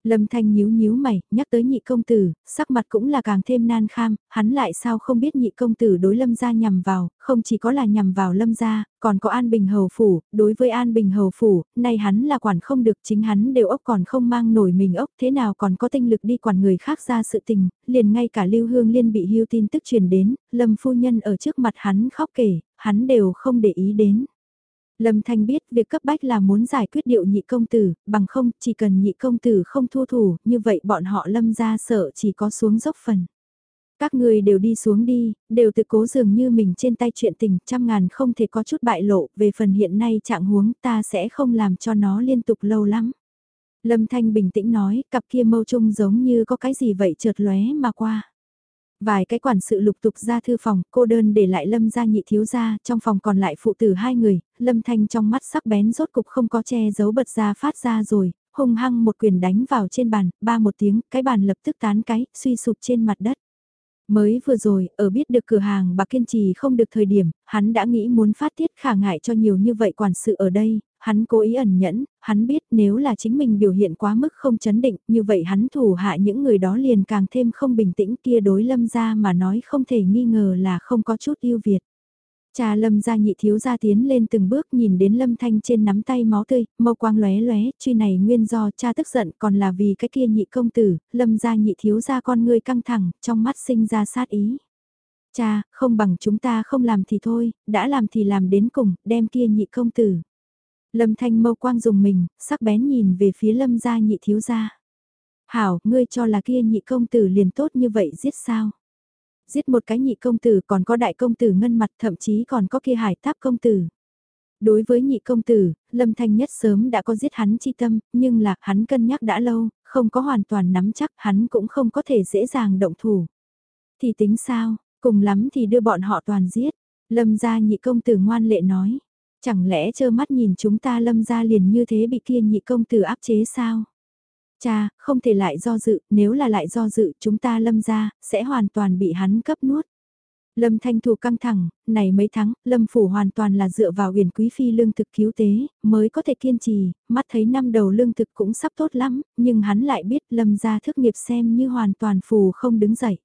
Lâm Thanh nhíu nhíu mày, nhắc tới nhị công tử, sắc mặt cũng là càng thêm nan kham, hắn lại sao không biết nhị công tử đối lâm gia nhằm vào, không chỉ có là nhằm vào lâm gia, còn có An Bình Hầu Phủ, đối với An Bình Hầu Phủ, nay hắn là quản không được chính hắn đều ốc còn không mang nổi mình ốc thế nào còn có tinh lực đi quản người khác ra sự tình, liền ngay cả Lưu Hương Liên bị hưu tin tức truyền đến, lâm phu nhân ở trước mặt hắn khóc kể, hắn đều không để ý đến. Lâm Thanh biết việc cấp bách là muốn giải quyết điệu nhị công tử, bằng không chỉ cần nhị công tử không thu thủ, như vậy bọn họ lâm ra sợ chỉ có xuống dốc phần. Các người đều đi xuống đi, đều tự cố dường như mình trên tay chuyện tình, trăm ngàn không thể có chút bại lộ, về phần hiện nay trạng huống ta sẽ không làm cho nó liên tục lâu lắm. Lâm Thanh bình tĩnh nói, cặp kia mâu trung giống như có cái gì vậy chợt lóe mà qua. Vài cái quản sự lục tục ra thư phòng, cô đơn để lại lâm gia nhị thiếu gia, trong phòng còn lại phụ tử hai người, lâm thanh trong mắt sắc bén rốt cục không có che giấu bật ra phát ra rồi, hung hăng một quyền đánh vào trên bàn, ba một tiếng, cái bàn lập tức tán cái, suy sụp trên mặt đất. Mới vừa rồi, ở biết được cửa hàng bà kiên trì không được thời điểm, hắn đã nghĩ muốn phát tiết khả ngại cho nhiều như vậy quản sự ở đây, hắn cố ý ẩn nhẫn, hắn biết nếu là chính mình biểu hiện quá mức không chấn định, như vậy hắn thủ hạ những người đó liền càng thêm không bình tĩnh kia đối lâm ra mà nói không thể nghi ngờ là không có chút yêu Việt. Cha lâm ra nhị thiếu ra tiến lên từng bước nhìn đến lâm thanh trên nắm tay máu tươi, màu quang lóe lóe, truy này nguyên do cha tức giận còn là vì cái kia nhị công tử, lâm ra nhị thiếu ra con người căng thẳng, trong mắt sinh ra sát ý. Cha, không bằng chúng ta không làm thì thôi, đã làm thì làm đến cùng, đem kia nhị công tử. Lâm thanh mâu quang dùng mình, sắc bén nhìn về phía lâm gia nhị thiếu gia. Hảo, ngươi cho là kia nhị công tử liền tốt như vậy giết sao? Giết một cái nhị công tử còn có đại công tử ngân mặt thậm chí còn có kia hải táp công tử. Đối với nhị công tử, Lâm Thanh nhất sớm đã có giết hắn chi tâm, nhưng là hắn cân nhắc đã lâu, không có hoàn toàn nắm chắc hắn cũng không có thể dễ dàng động thủ. Thì tính sao, cùng lắm thì đưa bọn họ toàn giết. Lâm gia nhị công tử ngoan lệ nói. Chẳng lẽ trơ mắt nhìn chúng ta lâm ra liền như thế bị kia nhị công tử áp chế sao? Cha, không thể lại do dự, nếu là lại do dự chúng ta lâm ra, sẽ hoàn toàn bị hắn cấp nuốt. Lâm Thanh Thù căng thẳng, này mấy tháng, Lâm Phủ hoàn toàn là dựa vào huyền quý phi lương thực cứu tế, mới có thể kiên trì, mắt thấy năm đầu lương thực cũng sắp tốt lắm, nhưng hắn lại biết Lâm ra thức nghiệp xem như hoàn toàn phù không đứng dậy.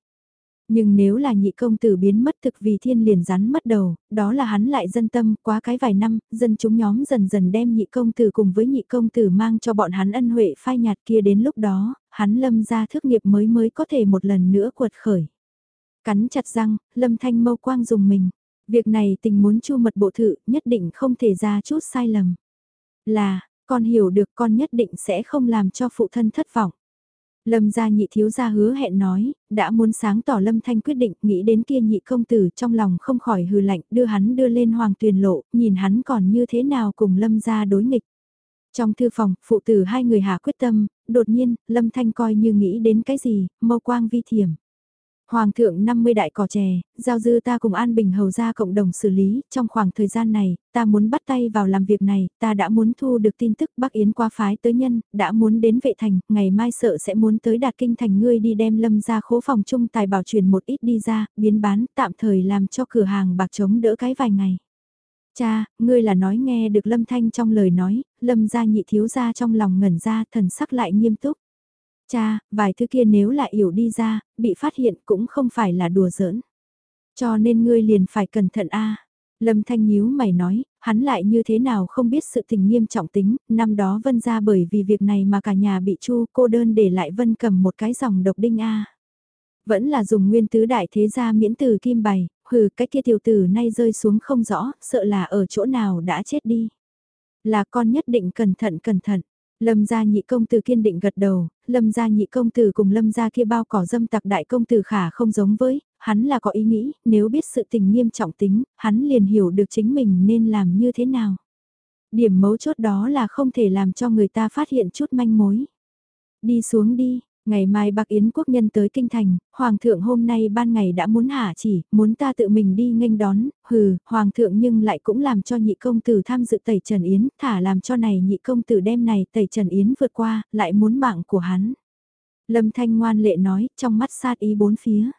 Nhưng nếu là nhị công tử biến mất thực vì thiên liền rắn mất đầu, đó là hắn lại dân tâm, quá cái vài năm, dân chúng nhóm dần dần đem nhị công tử cùng với nhị công tử mang cho bọn hắn ân huệ phai nhạt kia đến lúc đó, hắn lâm ra thức nghiệp mới mới có thể một lần nữa quật khởi. Cắn chặt răng, lâm thanh mâu quang dùng mình. Việc này tình muốn chu mật bộ thự nhất định không thể ra chút sai lầm. Là, con hiểu được con nhất định sẽ không làm cho phụ thân thất vọng. Lâm gia nhị thiếu gia hứa hẹn nói, đã muốn sáng tỏ Lâm Thanh quyết định nghĩ đến kia nhị công tử trong lòng không khỏi hừ lạnh đưa hắn đưa lên hoàng tuyền lộ, nhìn hắn còn như thế nào cùng Lâm gia đối nghịch. Trong thư phòng, phụ tử hai người hạ quyết tâm, đột nhiên, Lâm Thanh coi như nghĩ đến cái gì, mâu quang vi thiểm. Hoàng thượng 50 đại cỏ chè, giao dư ta cùng An Bình hầu ra cộng đồng xử lý, trong khoảng thời gian này, ta muốn bắt tay vào làm việc này, ta đã muốn thu được tin tức Bắc Yến qua phái tới nhân, đã muốn đến vệ thành, ngày mai sợ sẽ muốn tới đạt kinh thành ngươi đi đem lâm ra khố phòng chung tài bảo truyền một ít đi ra, biến bán, tạm thời làm cho cửa hàng bạc chống đỡ cái vài ngày. Cha, ngươi là nói nghe được lâm thanh trong lời nói, lâm ra nhị thiếu ra trong lòng ngẩn ra thần sắc lại nghiêm túc. Cha, vài thứ kia nếu là yểu đi ra, bị phát hiện cũng không phải là đùa giỡn. Cho nên ngươi liền phải cẩn thận a. Lâm Thanh nhíu mày nói, hắn lại như thế nào không biết sự tình nghiêm trọng tính, năm đó Vân ra bởi vì việc này mà cả nhà bị chu cô đơn để lại Vân cầm một cái dòng độc đinh A. Vẫn là dùng nguyên tứ đại thế gia miễn từ kim bày, hừ cái kia tiểu tử nay rơi xuống không rõ, sợ là ở chỗ nào đã chết đi. Là con nhất định cẩn thận cẩn thận. Lâm gia nhị công tử kiên định gật đầu, lâm gia nhị công tử cùng lâm gia kia bao cỏ dâm tặc đại công tử khả không giống với, hắn là có ý nghĩ, nếu biết sự tình nghiêm trọng tính, hắn liền hiểu được chính mình nên làm như thế nào. Điểm mấu chốt đó là không thể làm cho người ta phát hiện chút manh mối. Đi xuống đi, Ngày mai bạc Yến quốc nhân tới kinh thành, Hoàng thượng hôm nay ban ngày đã muốn hạ chỉ, muốn ta tự mình đi nghênh đón, hừ, Hoàng thượng nhưng lại cũng làm cho nhị công tử tham dự tẩy Trần Yến, thả làm cho này nhị công tử đem này tẩy Trần Yến vượt qua, lại muốn mạng của hắn. Lâm Thanh ngoan lệ nói, trong mắt sát ý bốn phía.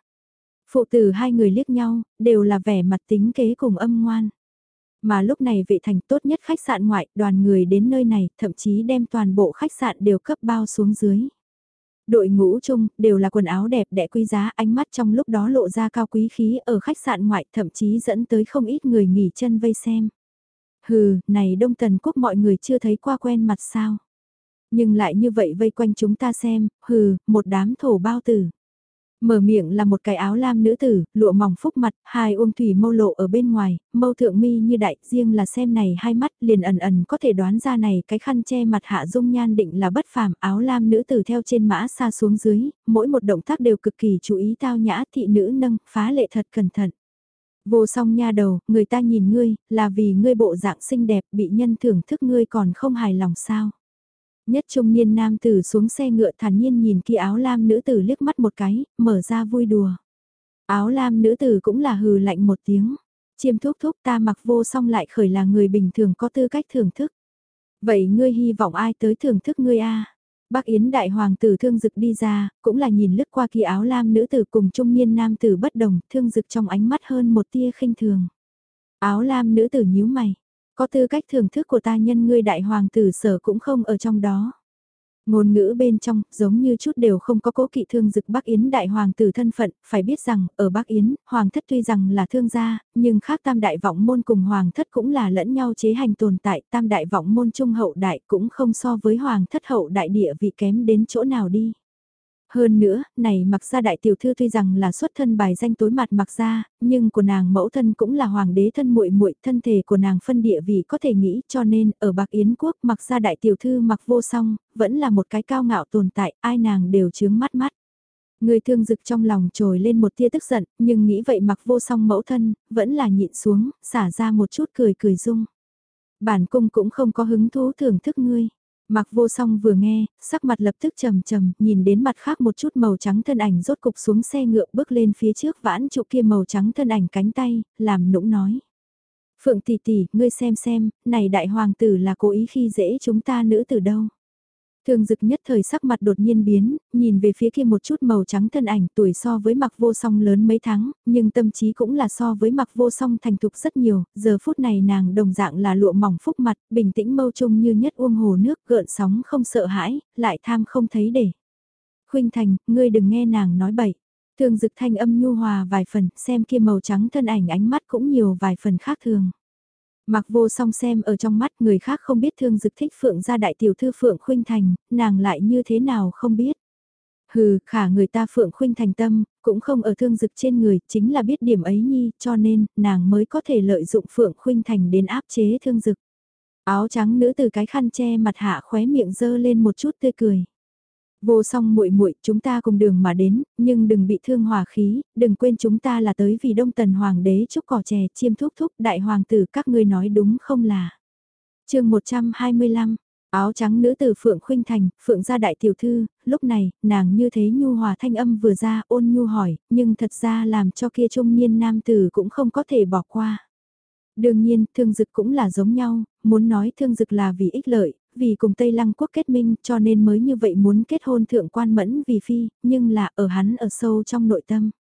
Phụ tử hai người liếc nhau, đều là vẻ mặt tính kế cùng âm ngoan. Mà lúc này vệ thành tốt nhất khách sạn ngoại, đoàn người đến nơi này, thậm chí đem toàn bộ khách sạn đều cấp bao xuống dưới. Đội ngũ chung, đều là quần áo đẹp đẽ quý giá, ánh mắt trong lúc đó lộ ra cao quý khí ở khách sạn ngoại, thậm chí dẫn tới không ít người nghỉ chân vây xem. Hừ, này Đông Tần Quốc mọi người chưa thấy qua quen mặt sao. Nhưng lại như vậy vây quanh chúng ta xem, hừ, một đám thổ bao tử. Mở miệng là một cái áo lam nữ tử, lụa mỏng phúc mặt, hai ôm thủy mâu lộ ở bên ngoài, mâu thượng mi như đại, riêng là xem này hai mắt liền ẩn ẩn có thể đoán ra này cái khăn che mặt hạ dung nhan định là bất phàm, áo lam nữ tử theo trên mã xa xuống dưới, mỗi một động tác đều cực kỳ chú ý tao nhã thị nữ nâng, phá lệ thật cẩn thận. Vô song nha đầu, người ta nhìn ngươi, là vì ngươi bộ dạng xinh đẹp bị nhân thưởng thức ngươi còn không hài lòng sao. Nhất trung niên nam tử xuống xe ngựa thản nhiên nhìn kia áo lam nữ tử liếc mắt một cái, mở ra vui đùa. Áo lam nữ tử cũng là hừ lạnh một tiếng. Chiêm thúc thúc ta mặc vô song lại khởi là người bình thường có tư cách thưởng thức. Vậy ngươi hy vọng ai tới thưởng thức ngươi a? Bác Yến đại hoàng tử thương dực đi ra, cũng là nhìn lướt qua kia áo lam nữ tử cùng trung niên nam tử bất đồng, thương dực trong ánh mắt hơn một tia khinh thường. Áo lam nữ tử nhíu mày, có tư cách thưởng thức của ta nhân ngươi đại hoàng tử sở cũng không ở trong đó. Ngôn ngữ bên trong, giống như chút đều không có cố kỵ thương dực Bắc Yến đại hoàng tử thân phận, phải biết rằng, ở Bắc Yến, hoàng thất tuy rằng là thương gia, nhưng khác tam đại vọng môn cùng hoàng thất cũng là lẫn nhau chế hành tồn tại, tam đại vọng môn trung hậu đại cũng không so với hoàng thất hậu đại địa vị kém đến chỗ nào đi. Hơn nữa, này mặc ra đại tiểu thư tuy rằng là xuất thân bài danh tối mặt mặc ra, nhưng của nàng mẫu thân cũng là hoàng đế thân muội muội thân thể của nàng phân địa vị có thể nghĩ cho nên ở bạc Yến quốc mặc ra đại tiểu thư mặc vô song, vẫn là một cái cao ngạo tồn tại, ai nàng đều chướng mắt mắt. Người thương dực trong lòng trồi lên một tia tức giận, nhưng nghĩ vậy mặc vô song mẫu thân, vẫn là nhịn xuống, xả ra một chút cười cười dung. Bản cung cũng không có hứng thú thưởng thức ngươi. Mặc vô song vừa nghe, sắc mặt lập tức trầm trầm, nhìn đến mặt khác một chút màu trắng thân ảnh rốt cục xuống xe ngựa bước lên phía trước vãn trụ kia màu trắng thân ảnh cánh tay, làm nũng nói. Phượng tỷ tỷ, ngươi xem xem, này đại hoàng tử là cố ý khi dễ chúng ta nữ từ đâu. Thường dực nhất thời sắc mặt đột nhiên biến, nhìn về phía kia một chút màu trắng thân ảnh tuổi so với mặc vô song lớn mấy tháng, nhưng tâm trí cũng là so với mặc vô song thành thục rất nhiều, giờ phút này nàng đồng dạng là lụa mỏng phúc mặt, bình tĩnh mâu trung như nhất uông hồ nước gợn sóng không sợ hãi, lại tham không thấy để. Khuynh Thành, ngươi đừng nghe nàng nói bậy. Thường dực thanh âm nhu hòa vài phần, xem kia màu trắng thân ảnh ánh mắt cũng nhiều vài phần khác thường. Mặc vô song xem ở trong mắt người khác không biết thương dực thích Phượng gia đại tiểu thư Phượng Khuynh Thành, nàng lại như thế nào không biết. Hừ, khả người ta Phượng Khuynh Thành tâm, cũng không ở thương dực trên người, chính là biết điểm ấy nhi, cho nên, nàng mới có thể lợi dụng Phượng Khuynh Thành đến áp chế thương dực. Áo trắng nữ từ cái khăn che mặt hạ khóe miệng dơ lên một chút tươi cười. Vô song muội muội, chúng ta cùng đường mà đến, nhưng đừng bị thương hòa khí, đừng quên chúng ta là tới vì Đông Tần hoàng đế chúc cỏ chè, chiêm thúc thúc, đại hoàng tử các ngươi nói đúng không là. Chương 125 Áo trắng nữ tử Phượng Khuynh Thành, Phượng gia đại tiểu thư, lúc này, nàng như thế nhu hòa thanh âm vừa ra ôn nhu hỏi, nhưng thật ra làm cho kia trung niên nam tử cũng không có thể bỏ qua. Đương nhiên, thương dực cũng là giống nhau, muốn nói thương dực là vì ích lợi, vì cùng Tây Lăng quốc kết minh cho nên mới như vậy muốn kết hôn thượng quan mẫn vì phi, nhưng là ở hắn ở sâu trong nội tâm.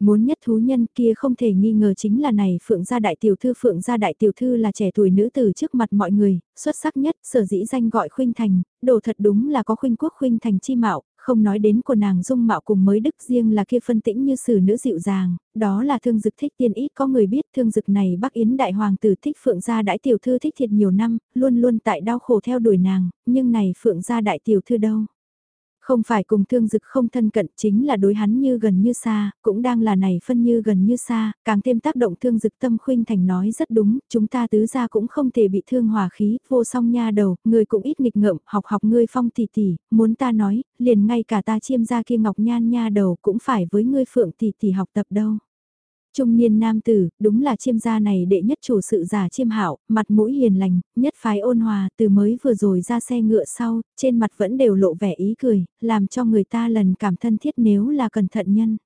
Muốn nhất thú nhân kia không thể nghi ngờ chính là này Phượng gia đại tiểu thư Phượng gia đại tiểu thư là trẻ tuổi nữ tử trước mặt mọi người, xuất sắc nhất, sở dĩ danh gọi khuynh thành, đồ thật đúng là có khuynh quốc khuynh thành chi mạo, không nói đến của nàng dung mạo cùng mới đức riêng là kia phân tĩnh như sử nữ dịu dàng, đó là thương dực thích tiên ít có người biết thương dực này bắc yến đại hoàng tử thích phượng gia đại tiểu thư thích thiệt nhiều năm, luôn luôn tại đau khổ theo đuổi nàng, nhưng này phượng gia đại tiểu thư đâu. Không phải cùng thương dực không thân cận chính là đối hắn như gần như xa, cũng đang là này phân như gần như xa, càng thêm tác động thương dực tâm khuynh thành nói rất đúng, chúng ta tứ ra cũng không thể bị thương hòa khí, vô song nha đầu, người cũng ít nghịch ngợm, học học ngươi phong tỷ tỷ, muốn ta nói, liền ngay cả ta chiêm ra kia ngọc nhan nha đầu cũng phải với ngươi phượng tỷ tỷ học tập đâu. Trung niên nam tử, đúng là chiêm gia này đệ nhất chủ sự giả chiêm hảo, mặt mũi hiền lành, nhất phái ôn hòa, từ mới vừa rồi ra xe ngựa sau, trên mặt vẫn đều lộ vẻ ý cười, làm cho người ta lần cảm thân thiết nếu là cẩn thận nhân.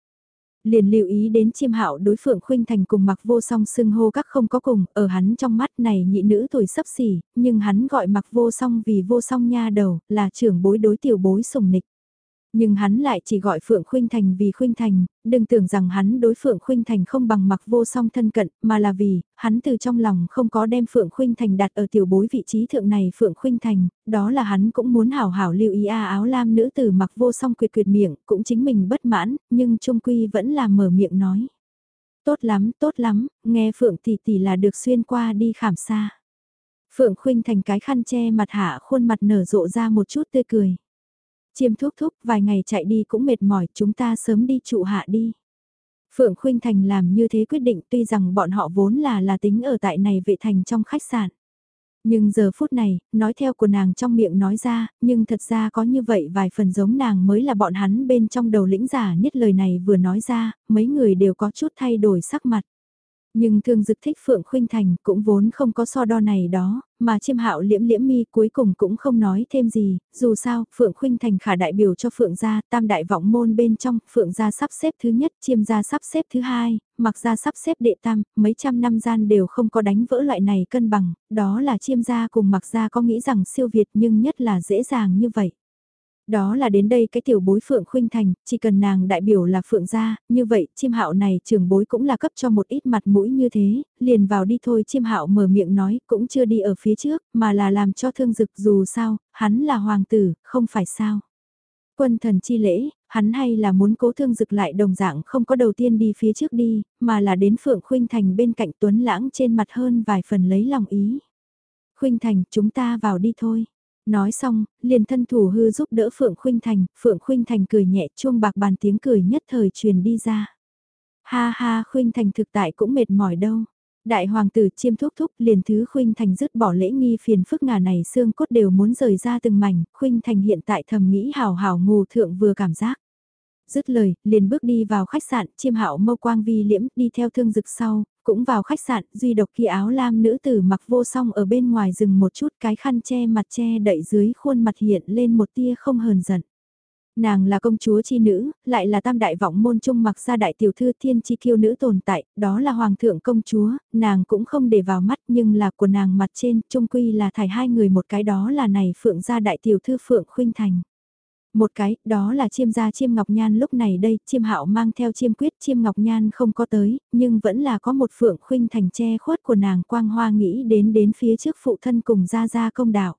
Liền lưu ý đến chiêm hạo đối phượng khuynh thành cùng mặc vô song xưng hô các không có cùng, ở hắn trong mắt này nhị nữ tuổi sấp xỉ, nhưng hắn gọi mặc vô song vì vô song nha đầu, là trưởng bối đối tiểu bối sùng nịch. Nhưng hắn lại chỉ gọi Phượng Khuynh Thành vì Khuynh Thành, đừng tưởng rằng hắn đối Phượng Khuynh Thành không bằng mặc vô song thân cận, mà là vì, hắn từ trong lòng không có đem Phượng Khuynh Thành đặt ở tiểu bối vị trí thượng này Phượng Khuynh Thành, đó là hắn cũng muốn hảo hảo lưu ý a áo lam nữ tử mặc vô song quyệt quyệt miệng, cũng chính mình bất mãn, nhưng trung quy vẫn là mở miệng nói. Tốt lắm, tốt lắm, nghe Phượng tỷ tỷ là được xuyên qua đi khảm xa. Phượng Khuynh Thành cái khăn che mặt hạ khuôn mặt nở rộ ra một chút tươi cười. Chiêm thúc thúc vài ngày chạy đi cũng mệt mỏi chúng ta sớm đi trụ hạ đi. Phượng Khuynh Thành làm như thế quyết định tuy rằng bọn họ vốn là là tính ở tại này vệ thành trong khách sạn. Nhưng giờ phút này, nói theo của nàng trong miệng nói ra, nhưng thật ra có như vậy vài phần giống nàng mới là bọn hắn bên trong đầu lĩnh giả nhất lời này vừa nói ra, mấy người đều có chút thay đổi sắc mặt. Nhưng thương dực thích Phượng Khuynh Thành cũng vốn không có so đo này đó, mà chiêm hạo liễm liễm mi cuối cùng cũng không nói thêm gì, dù sao, Phượng Khuynh Thành khả đại biểu cho Phượng gia, tam đại vọng môn bên trong, Phượng gia sắp xếp thứ nhất, chiêm gia sắp xếp thứ hai, mặc gia sắp xếp đệ tam, mấy trăm năm gian đều không có đánh vỡ loại này cân bằng, đó là chiêm gia cùng mặc gia có nghĩ rằng siêu việt nhưng nhất là dễ dàng như vậy. Đó là đến đây cái tiểu bối Phượng Khuynh Thành, chỉ cần nàng đại biểu là Phượng gia, như vậy chiêm hạo này trưởng bối cũng là cấp cho một ít mặt mũi như thế, liền vào đi thôi chiêm hạo mở miệng nói cũng chưa đi ở phía trước, mà là làm cho thương dực dù sao, hắn là hoàng tử, không phải sao. Quân thần chi lễ, hắn hay là muốn cố thương dực lại đồng dạng không có đầu tiên đi phía trước đi, mà là đến Phượng Khuynh Thành bên cạnh Tuấn Lãng trên mặt hơn vài phần lấy lòng ý. Khuynh Thành, chúng ta vào đi thôi. Nói xong, liền thân thủ hư giúp đỡ Phượng Khuynh Thành, Phượng Khuynh Thành cười nhẹ chuông bạc bàn tiếng cười nhất thời truyền đi ra. Ha ha Khuynh Thành thực tại cũng mệt mỏi đâu. Đại hoàng tử chiêm thúc thúc liền thứ Khuynh Thành dứt bỏ lễ nghi phiền phức ngà này xương cốt đều muốn rời ra từng mảnh, Khuynh Thành hiện tại thầm nghĩ hào hào ngủ thượng vừa cảm giác. Dứt lời, liền bước đi vào khách sạn, chiêm hạo mâu quang vi liễm, đi theo thương dực sau, cũng vào khách sạn, duy độc kia áo lam nữ tử mặc vô song ở bên ngoài rừng một chút cái khăn che mặt che đậy dưới khuôn mặt hiện lên một tia không hờn giận. Nàng là công chúa chi nữ, lại là tam đại vọng môn trung mặc ra đại tiểu thư thiên chi kiêu nữ tồn tại, đó là hoàng thượng công chúa, nàng cũng không để vào mắt nhưng là của nàng mặt trên, trung quy là thải hai người một cái đó là này phượng gia đại tiểu thư phượng khuynh thành. Một cái, đó là chiêm gia chiêm ngọc nhan lúc này đây, chiêm hạo mang theo chiêm quyết chiêm ngọc nhan không có tới, nhưng vẫn là có một phượng khuynh thành che khuất của nàng quang hoa nghĩ đến đến phía trước phụ thân cùng gia gia công đạo.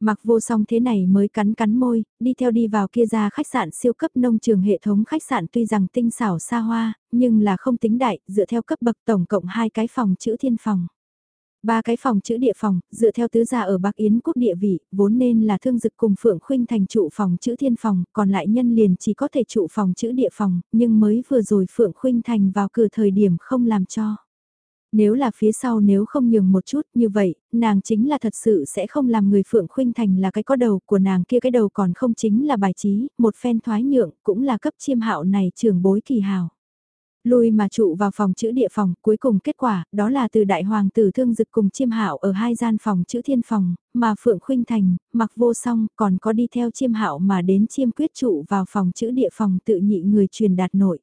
Mặc vô song thế này mới cắn cắn môi, đi theo đi vào kia ra khách sạn siêu cấp nông trường hệ thống khách sạn tuy rằng tinh xảo xa hoa, nhưng là không tính đại, dựa theo cấp bậc tổng cộng hai cái phòng chữ thiên phòng. Ba cái phòng chữ địa phòng, dựa theo tứ gia ở Bắc Yến quốc địa vị, vốn nên là thương dực cùng Phượng Khuynh thành trụ phòng chữ thiên phòng, còn lại nhân liền chỉ có thể trụ phòng chữ địa phòng, nhưng mới vừa rồi Phượng Khuynh thành vào cửa thời điểm không làm cho. Nếu là phía sau nếu không nhường một chút như vậy, nàng chính là thật sự sẽ không làm người Phượng Khuynh Thành là cái có đầu của nàng kia cái đầu còn không chính là bài trí, một phen thoái nhượng cũng là cấp chiêm hạo này trưởng bối kỳ hào. Lui mà trụ vào phòng chữ địa phòng, cuối cùng kết quả, đó là từ đại hoàng tử thương dực cùng chiêm hạo ở hai gian phòng chữ thiên phòng, mà Phượng Khuynh Thành, mặc vô song, còn có đi theo chiêm hạo mà đến chiêm quyết trụ vào phòng chữ địa phòng tự nhị người truyền đạt nội.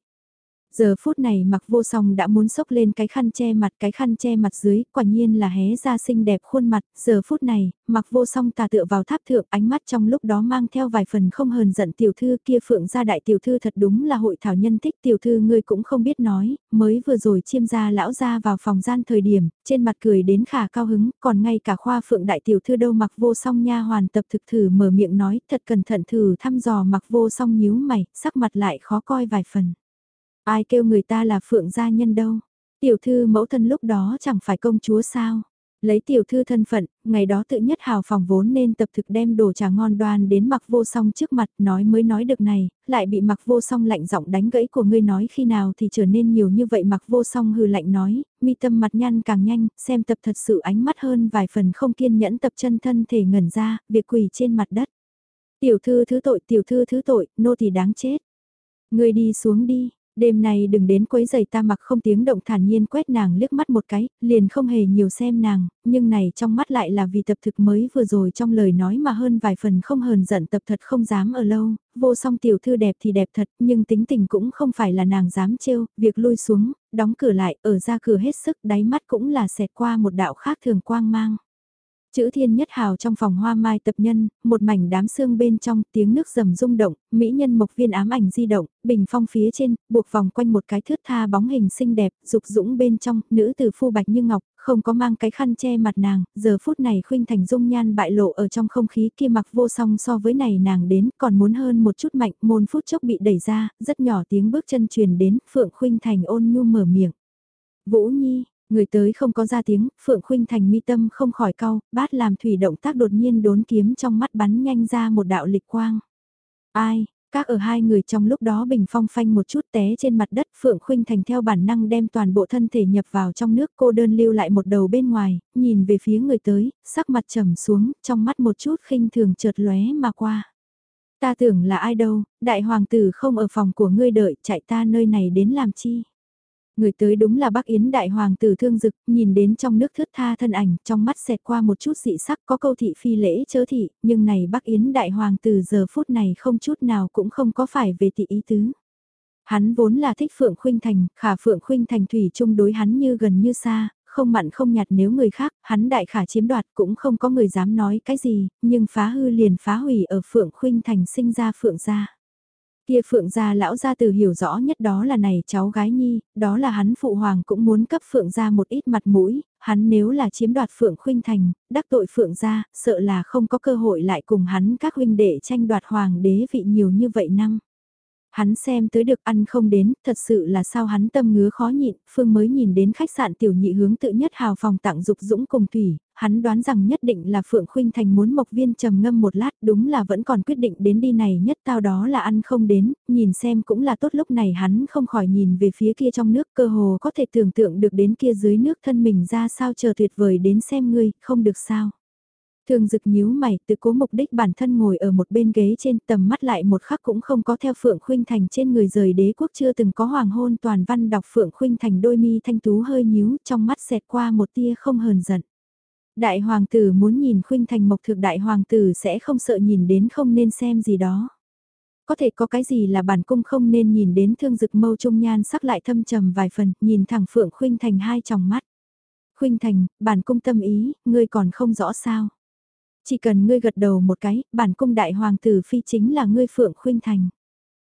Giờ phút này mặc vô song đã muốn sốc lên cái khăn che mặt cái khăn che mặt dưới, quả nhiên là hé ra xinh đẹp khuôn mặt, giờ phút này, mặc vô song tà tựa vào tháp thượng ánh mắt trong lúc đó mang theo vài phần không hờn giận tiểu thư kia phượng gia đại tiểu thư thật đúng là hội thảo nhân thích tiểu thư ngươi cũng không biết nói, mới vừa rồi chiêm gia lão gia vào phòng gian thời điểm, trên mặt cười đến khả cao hứng, còn ngay cả khoa phượng đại tiểu thư đâu mặc vô song nha hoàn tập thực thử mở miệng nói thật cẩn thận thử thăm dò mặc vô song nhíu mày, sắc mặt lại khó coi vài phần. Ai kêu người ta là phượng gia nhân đâu. Tiểu thư mẫu thân lúc đó chẳng phải công chúa sao. Lấy tiểu thư thân phận, ngày đó tự nhất hào phòng vốn nên tập thực đem đồ trà ngon đoan đến mặc vô song trước mặt nói mới nói được này, lại bị mặc vô song lạnh giọng đánh gãy của ngươi nói khi nào thì trở nên nhiều như vậy mặc vô song hừ lạnh nói, mi tâm mặt nhăn càng nhanh, xem tập thật sự ánh mắt hơn vài phần không kiên nhẫn tập chân thân thể ngẩn ra, việc quỳ trên mặt đất. Tiểu thư thứ tội, tiểu thư thứ tội, nô thì đáng chết. Ngươi đi xuống đi, Đêm nay đừng đến quấy giày ta mặc không tiếng động thản nhiên quét nàng liếc mắt một cái, liền không hề nhiều xem nàng, nhưng này trong mắt lại là vì tập thực mới vừa rồi trong lời nói mà hơn vài phần không hờn giận tập thật không dám ở lâu, vô song tiểu thư đẹp thì đẹp thật, nhưng tính tình cũng không phải là nàng dám trêu, việc lui xuống, đóng cửa lại, ở ra cửa hết sức, đáy mắt cũng là xẹt qua một đạo khác thường quang mang. Chữ thiên nhất hào trong phòng hoa mai tập nhân, một mảnh đám xương bên trong, tiếng nước rầm rung động, mỹ nhân mộc viên ám ảnh di động, bình phong phía trên, buộc vòng quanh một cái thước tha bóng hình xinh đẹp, dục dũng bên trong, nữ tử phu bạch như ngọc, không có mang cái khăn che mặt nàng, giờ phút này khuynh thành dung nhan bại lộ ở trong không khí kia mặc vô song so với này nàng đến, còn muốn hơn một chút mạnh, môn phút chốc bị đẩy ra, rất nhỏ tiếng bước chân truyền đến, phượng khuynh thành ôn nhu mở miệng. Vũ Nhi, Người tới không có ra tiếng, Phượng Khuynh Thành mi tâm không khỏi cau, bát làm thủy động tác đột nhiên đốn kiếm trong mắt bắn nhanh ra một đạo lịch quang. Ai, các ở hai người trong lúc đó bình phong phanh một chút té trên mặt đất Phượng Khuynh Thành theo bản năng đem toàn bộ thân thể nhập vào trong nước cô đơn lưu lại một đầu bên ngoài, nhìn về phía người tới, sắc mặt trầm xuống, trong mắt một chút khinh thường chợt lóe mà qua. Ta tưởng là ai đâu, đại hoàng tử không ở phòng của ngươi đợi, chạy ta nơi này đến làm chi? Người tới đúng là bác Yến Đại Hoàng tử thương dực, nhìn đến trong nước thướt tha thân ảnh, trong mắt xẹt qua một chút dị sắc có câu thị phi lễ chớ thị, nhưng này bác Yến Đại Hoàng tử giờ phút này không chút nào cũng không có phải về thị ý tứ. Hắn vốn là thích Phượng Khuynh Thành, khả Phượng Khuynh Thành thủy chung đối hắn như gần như xa, không mặn không nhạt nếu người khác, hắn đại khả chiếm đoạt cũng không có người dám nói cái gì, nhưng phá hư liền phá hủy ở Phượng Khuynh Thành sinh ra Phượng gia. Kia phượng gia lão gia từ hiểu rõ nhất đó là này cháu gái nhi, đó là hắn phụ hoàng cũng muốn cấp phượng gia một ít mặt mũi, hắn nếu là chiếm đoạt phượng khuynh thành, đắc tội phượng gia, sợ là không có cơ hội lại cùng hắn các huynh đệ tranh đoạt hoàng đế vị nhiều như vậy năm. Hắn xem tới được ăn không đến, thật sự là sao hắn tâm ngứa khó nhịn, Phương mới nhìn đến khách sạn tiểu nhị hướng tự nhất hào phòng tặng dục dũng cùng thủy, hắn đoán rằng nhất định là Phượng Khuynh Thành muốn Mộc Viên trầm ngâm một lát, đúng là vẫn còn quyết định đến đi này nhất tao đó là ăn không đến, nhìn xem cũng là tốt lúc này hắn không khỏi nhìn về phía kia trong nước cơ hồ có thể tưởng tượng được đến kia dưới nước thân mình ra sao chờ tuyệt vời đến xem ngươi, không được sao. Thường dực nhíu mày, tự cố mục đích bản thân ngồi ở một bên ghế trên tầm mắt lại một khắc cũng không có theo Phượng Khuynh Thành trên người rời đế quốc chưa từng có hoàng hôn toàn văn đọc Phượng Khuynh Thành đôi mi thanh tú hơi nhíu trong mắt xẹt qua một tia không hờn giận. Đại hoàng tử muốn nhìn Khuynh Thành mộc thực đại hoàng tử sẽ không sợ nhìn đến không nên xem gì đó. Có thể có cái gì là bản cung không nên nhìn đến thương dực mâu trung nhan sắc lại thâm trầm vài phần, nhìn thẳng Phượng Khuynh Thành hai tròng mắt. Khuynh Thành, bản cung tâm ý, ngươi còn không rõ sao. Chỉ cần ngươi gật đầu một cái, bản cung đại hoàng tử phi chính là ngươi Phượng Khuynh Thành.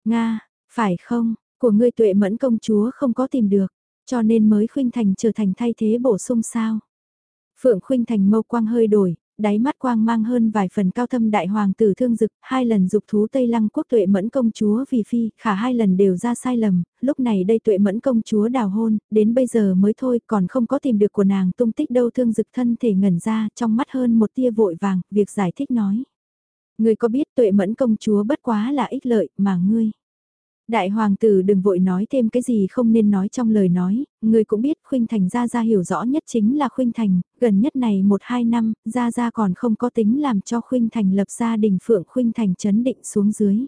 Nga, phải không, của ngươi tuệ mẫn công chúa không có tìm được, cho nên mới Khuynh Thành trở thành thay thế bổ sung sao. Phượng Khuynh Thành mâu quang hơi đổi, đáy mắt quang mang hơn vài phần cao thâm đại hoàng tử thương dực, hai lần dục thú Tây Lăng quốc tuệ mẫn công chúa vì phi, khả hai lần đều ra sai lầm, lúc này đây tuệ mẫn công chúa đào hôn, đến bây giờ mới thôi còn không có tìm được của nàng tung tích đâu thương dực thân thể ngẩn ra trong mắt hơn một tia vội vàng, việc giải thích nói. Người có biết tuệ mẫn công chúa bất quá là ích lợi mà ngươi. Đại hoàng tử đừng vội nói thêm cái gì không nên nói trong lời nói, người cũng biết Khuynh Thành Gia Gia hiểu rõ nhất chính là Khuynh Thành, gần nhất này một hai năm, Gia Gia còn không có tính làm cho Khuynh Thành lập gia đình Phượng Khuynh Thành chấn định xuống dưới.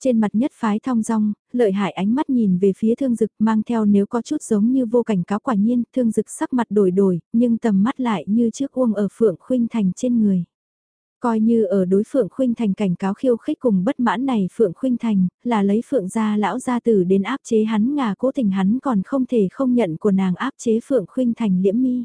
Trên mặt nhất phái thong dong, lợi hại ánh mắt nhìn về phía thương dực mang theo nếu có chút giống như vô cảnh cáo quả nhiên, thương dực sắc mặt đổi đổi, nhưng tầm mắt lại như chiếc uông ở Phượng Khuynh Thành trên người. Coi như ở đối Phượng Khuynh Thành cảnh cáo khiêu khích cùng bất mãn này Phượng Khuynh Thành, là lấy Phượng gia lão gia tử đến áp chế hắn ngà cố tình hắn còn không thể không nhận của nàng áp chế Phượng Khuynh Thành liễm mi.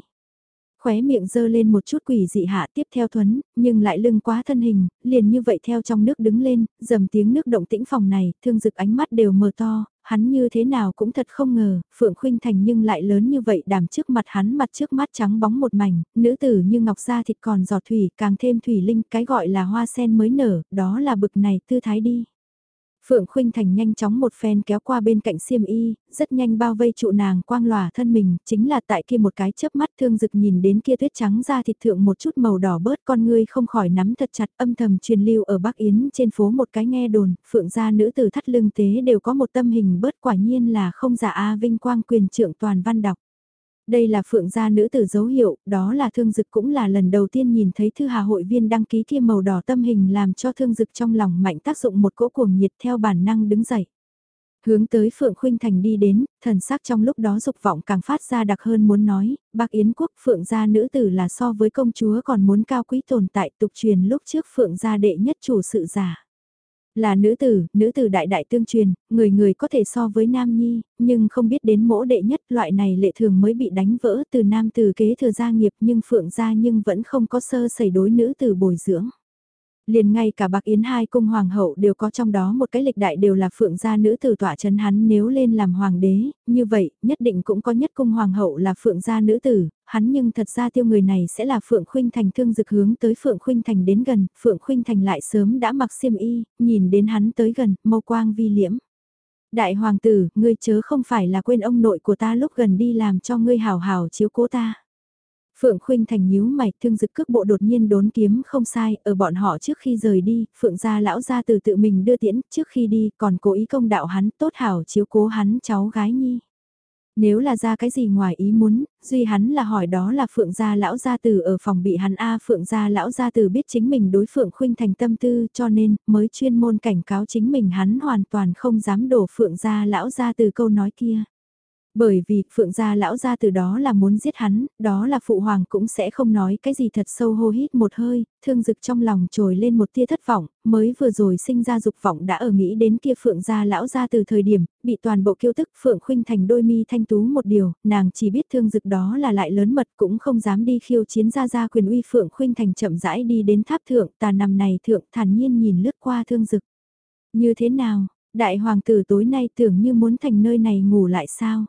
Khóe miệng dơ lên một chút quỷ dị hạ tiếp theo thuấn, nhưng lại lưng quá thân hình, liền như vậy theo trong nước đứng lên, dầm tiếng nước động tĩnh phòng này, thương dực ánh mắt đều mờ to, hắn như thế nào cũng thật không ngờ, Phượng Khuynh Thành nhưng lại lớn như vậy đàm trước mặt hắn mặt trước mắt trắng bóng một mảnh, nữ tử như ngọc da thịt còn giọt thủy, càng thêm thủy linh, cái gọi là hoa sen mới nở, đó là bực này tư thái đi. Phượng Khuynh Thành nhanh chóng một phen kéo qua bên cạnh xiêm y, rất nhanh bao vây trụ nàng quang lòa thân mình, chính là tại kia một cái chớp mắt thương dực nhìn đến kia tuyết trắng ra thịt thượng một chút màu đỏ bớt con ngươi không khỏi nắm thật chặt âm thầm truyền lưu ở Bắc Yến trên phố một cái nghe đồn, Phượng gia nữ tử thắt lưng tế đều có một tâm hình bớt quả nhiên là không giả A vinh quang quyền trưởng toàn văn đọc. Đây là phượng gia nữ tử dấu hiệu, đó là thương dực cũng là lần đầu tiên nhìn thấy thư hà hội viên đăng ký kia màu đỏ tâm hình làm cho thương dực trong lòng mạnh tác dụng một cỗ cuồng nhiệt theo bản năng đứng dậy. Hướng tới Phượng Khuynh Thành đi đến, thần sắc trong lúc đó dục vọng càng phát ra đặc hơn muốn nói, bác Yến quốc Phượng gia nữ tử là so với công chúa còn muốn cao quý tồn tại tục truyền lúc trước Phượng gia đệ nhất chủ sự giả. Là nữ tử, nữ tử đại đại tương truyền, người người có thể so với nam nhi, nhưng không biết đến mỗ đệ nhất loại này lệ thường mới bị đánh vỡ từ nam tử kế thừa gia nghiệp nhưng phượng gia nhưng vẫn không có sơ sẩy đối nữ tử bồi dưỡng. Liền ngay cả bạc yến hai cung hoàng hậu đều có trong đó một cái lịch đại đều là phượng gia nữ tử tỏa chấn hắn nếu lên làm hoàng đế, như vậy, nhất định cũng có nhất cung hoàng hậu là phượng gia nữ tử, hắn nhưng thật ra tiêu người này sẽ là phượng khuynh thành thương dực hướng tới phượng khuynh thành đến gần, phượng khuynh thành lại sớm đã mặc xiêm y, nhìn đến hắn tới gần, mâu quang vi liễm. Đại hoàng tử, ngươi chớ không phải là quên ông nội của ta lúc gần đi làm cho ngươi hào hào chiếu cố ta. Phượng Khuynh Thành nhíu mày, thương dực cước bộ đột nhiên đốn kiếm không sai, ở bọn họ trước khi rời đi, Phượng gia lão gia từ tự mình đưa tiễn, trước khi đi, còn cố ý công đạo hắn, tốt hảo chiếu cố hắn cháu gái nhi. Nếu là ra cái gì ngoài ý muốn, duy hắn là hỏi đó là Phượng gia lão gia từ ở phòng bị hắn A Phượng gia lão gia từ biết chính mình đối Phượng Khuynh Thành tâm tư cho nên mới chuyên môn cảnh cáo chính mình hắn hoàn toàn không dám đổ Phượng gia lão gia từ câu nói kia. Bởi vì, phượng gia lão gia từ đó là muốn giết hắn, đó là phụ hoàng cũng sẽ không nói cái gì thật sâu hô hít một hơi, thương dực trong lòng trồi lên một tia thất vọng, mới vừa rồi sinh ra dục vọng đã ở nghĩ đến kia phượng gia lão gia từ thời điểm, bị toàn bộ kiêu tức phượng khuynh thành đôi mi thanh tú một điều, nàng chỉ biết thương dực đó là lại lớn mật cũng không dám đi khiêu chiến gia gia quyền uy phượng khuynh thành chậm rãi đi đến tháp thượng, tà nằm này thượng thản nhiên nhìn lướt qua thương dực. Như thế nào, đại hoàng tử tối nay tưởng như muốn thành nơi này ngủ lại sao?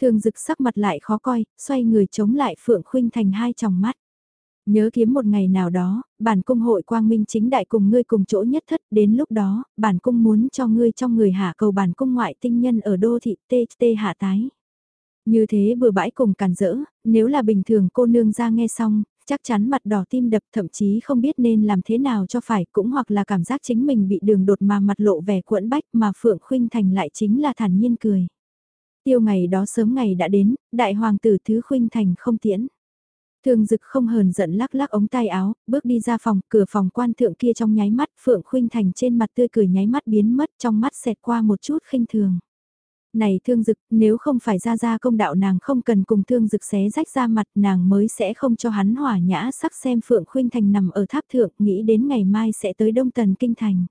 Thường dực sắc mặt lại khó coi, xoay người chống lại Phượng Khuynh thành hai tròng mắt. Nhớ kiếm một ngày nào đó, bản cung hội quang minh chính đại cùng ngươi cùng chỗ nhất thất, đến lúc đó, bản cung muốn cho ngươi trong người hạ cầu bản cung ngoại tinh nhân ở đô thị tê tê hạ tái. Như thế bừa bãi cùng càn rỡ, nếu là bình thường cô nương ra nghe xong, chắc chắn mặt đỏ tim đập thậm chí không biết nên làm thế nào cho phải cũng hoặc là cảm giác chính mình bị đường đột mà mặt lộ vẻ quẫn bách mà Phượng Khuynh Thành lại chính là thản nhiên cười. Tiêu ngày đó sớm ngày đã đến, đại hoàng tử thứ khuynh thành không tiễn. Thường dực không hờn giận lắc lắc ống tay áo, bước đi ra phòng, cửa phòng quan thượng kia trong nháy mắt, Phượng Khuynh Thành trên mặt tươi cười nháy mắt biến mất trong mắt xẹt qua một chút khinh thường. Này thương dực, nếu không phải ra ra công đạo nàng không cần cùng thương dực xé rách ra mặt nàng mới sẽ không cho hắn hỏa nhã sắc xem Phượng Khuynh Thành nằm ở tháp thượng, nghĩ đến ngày mai sẽ tới Đông Tần Kinh Thành.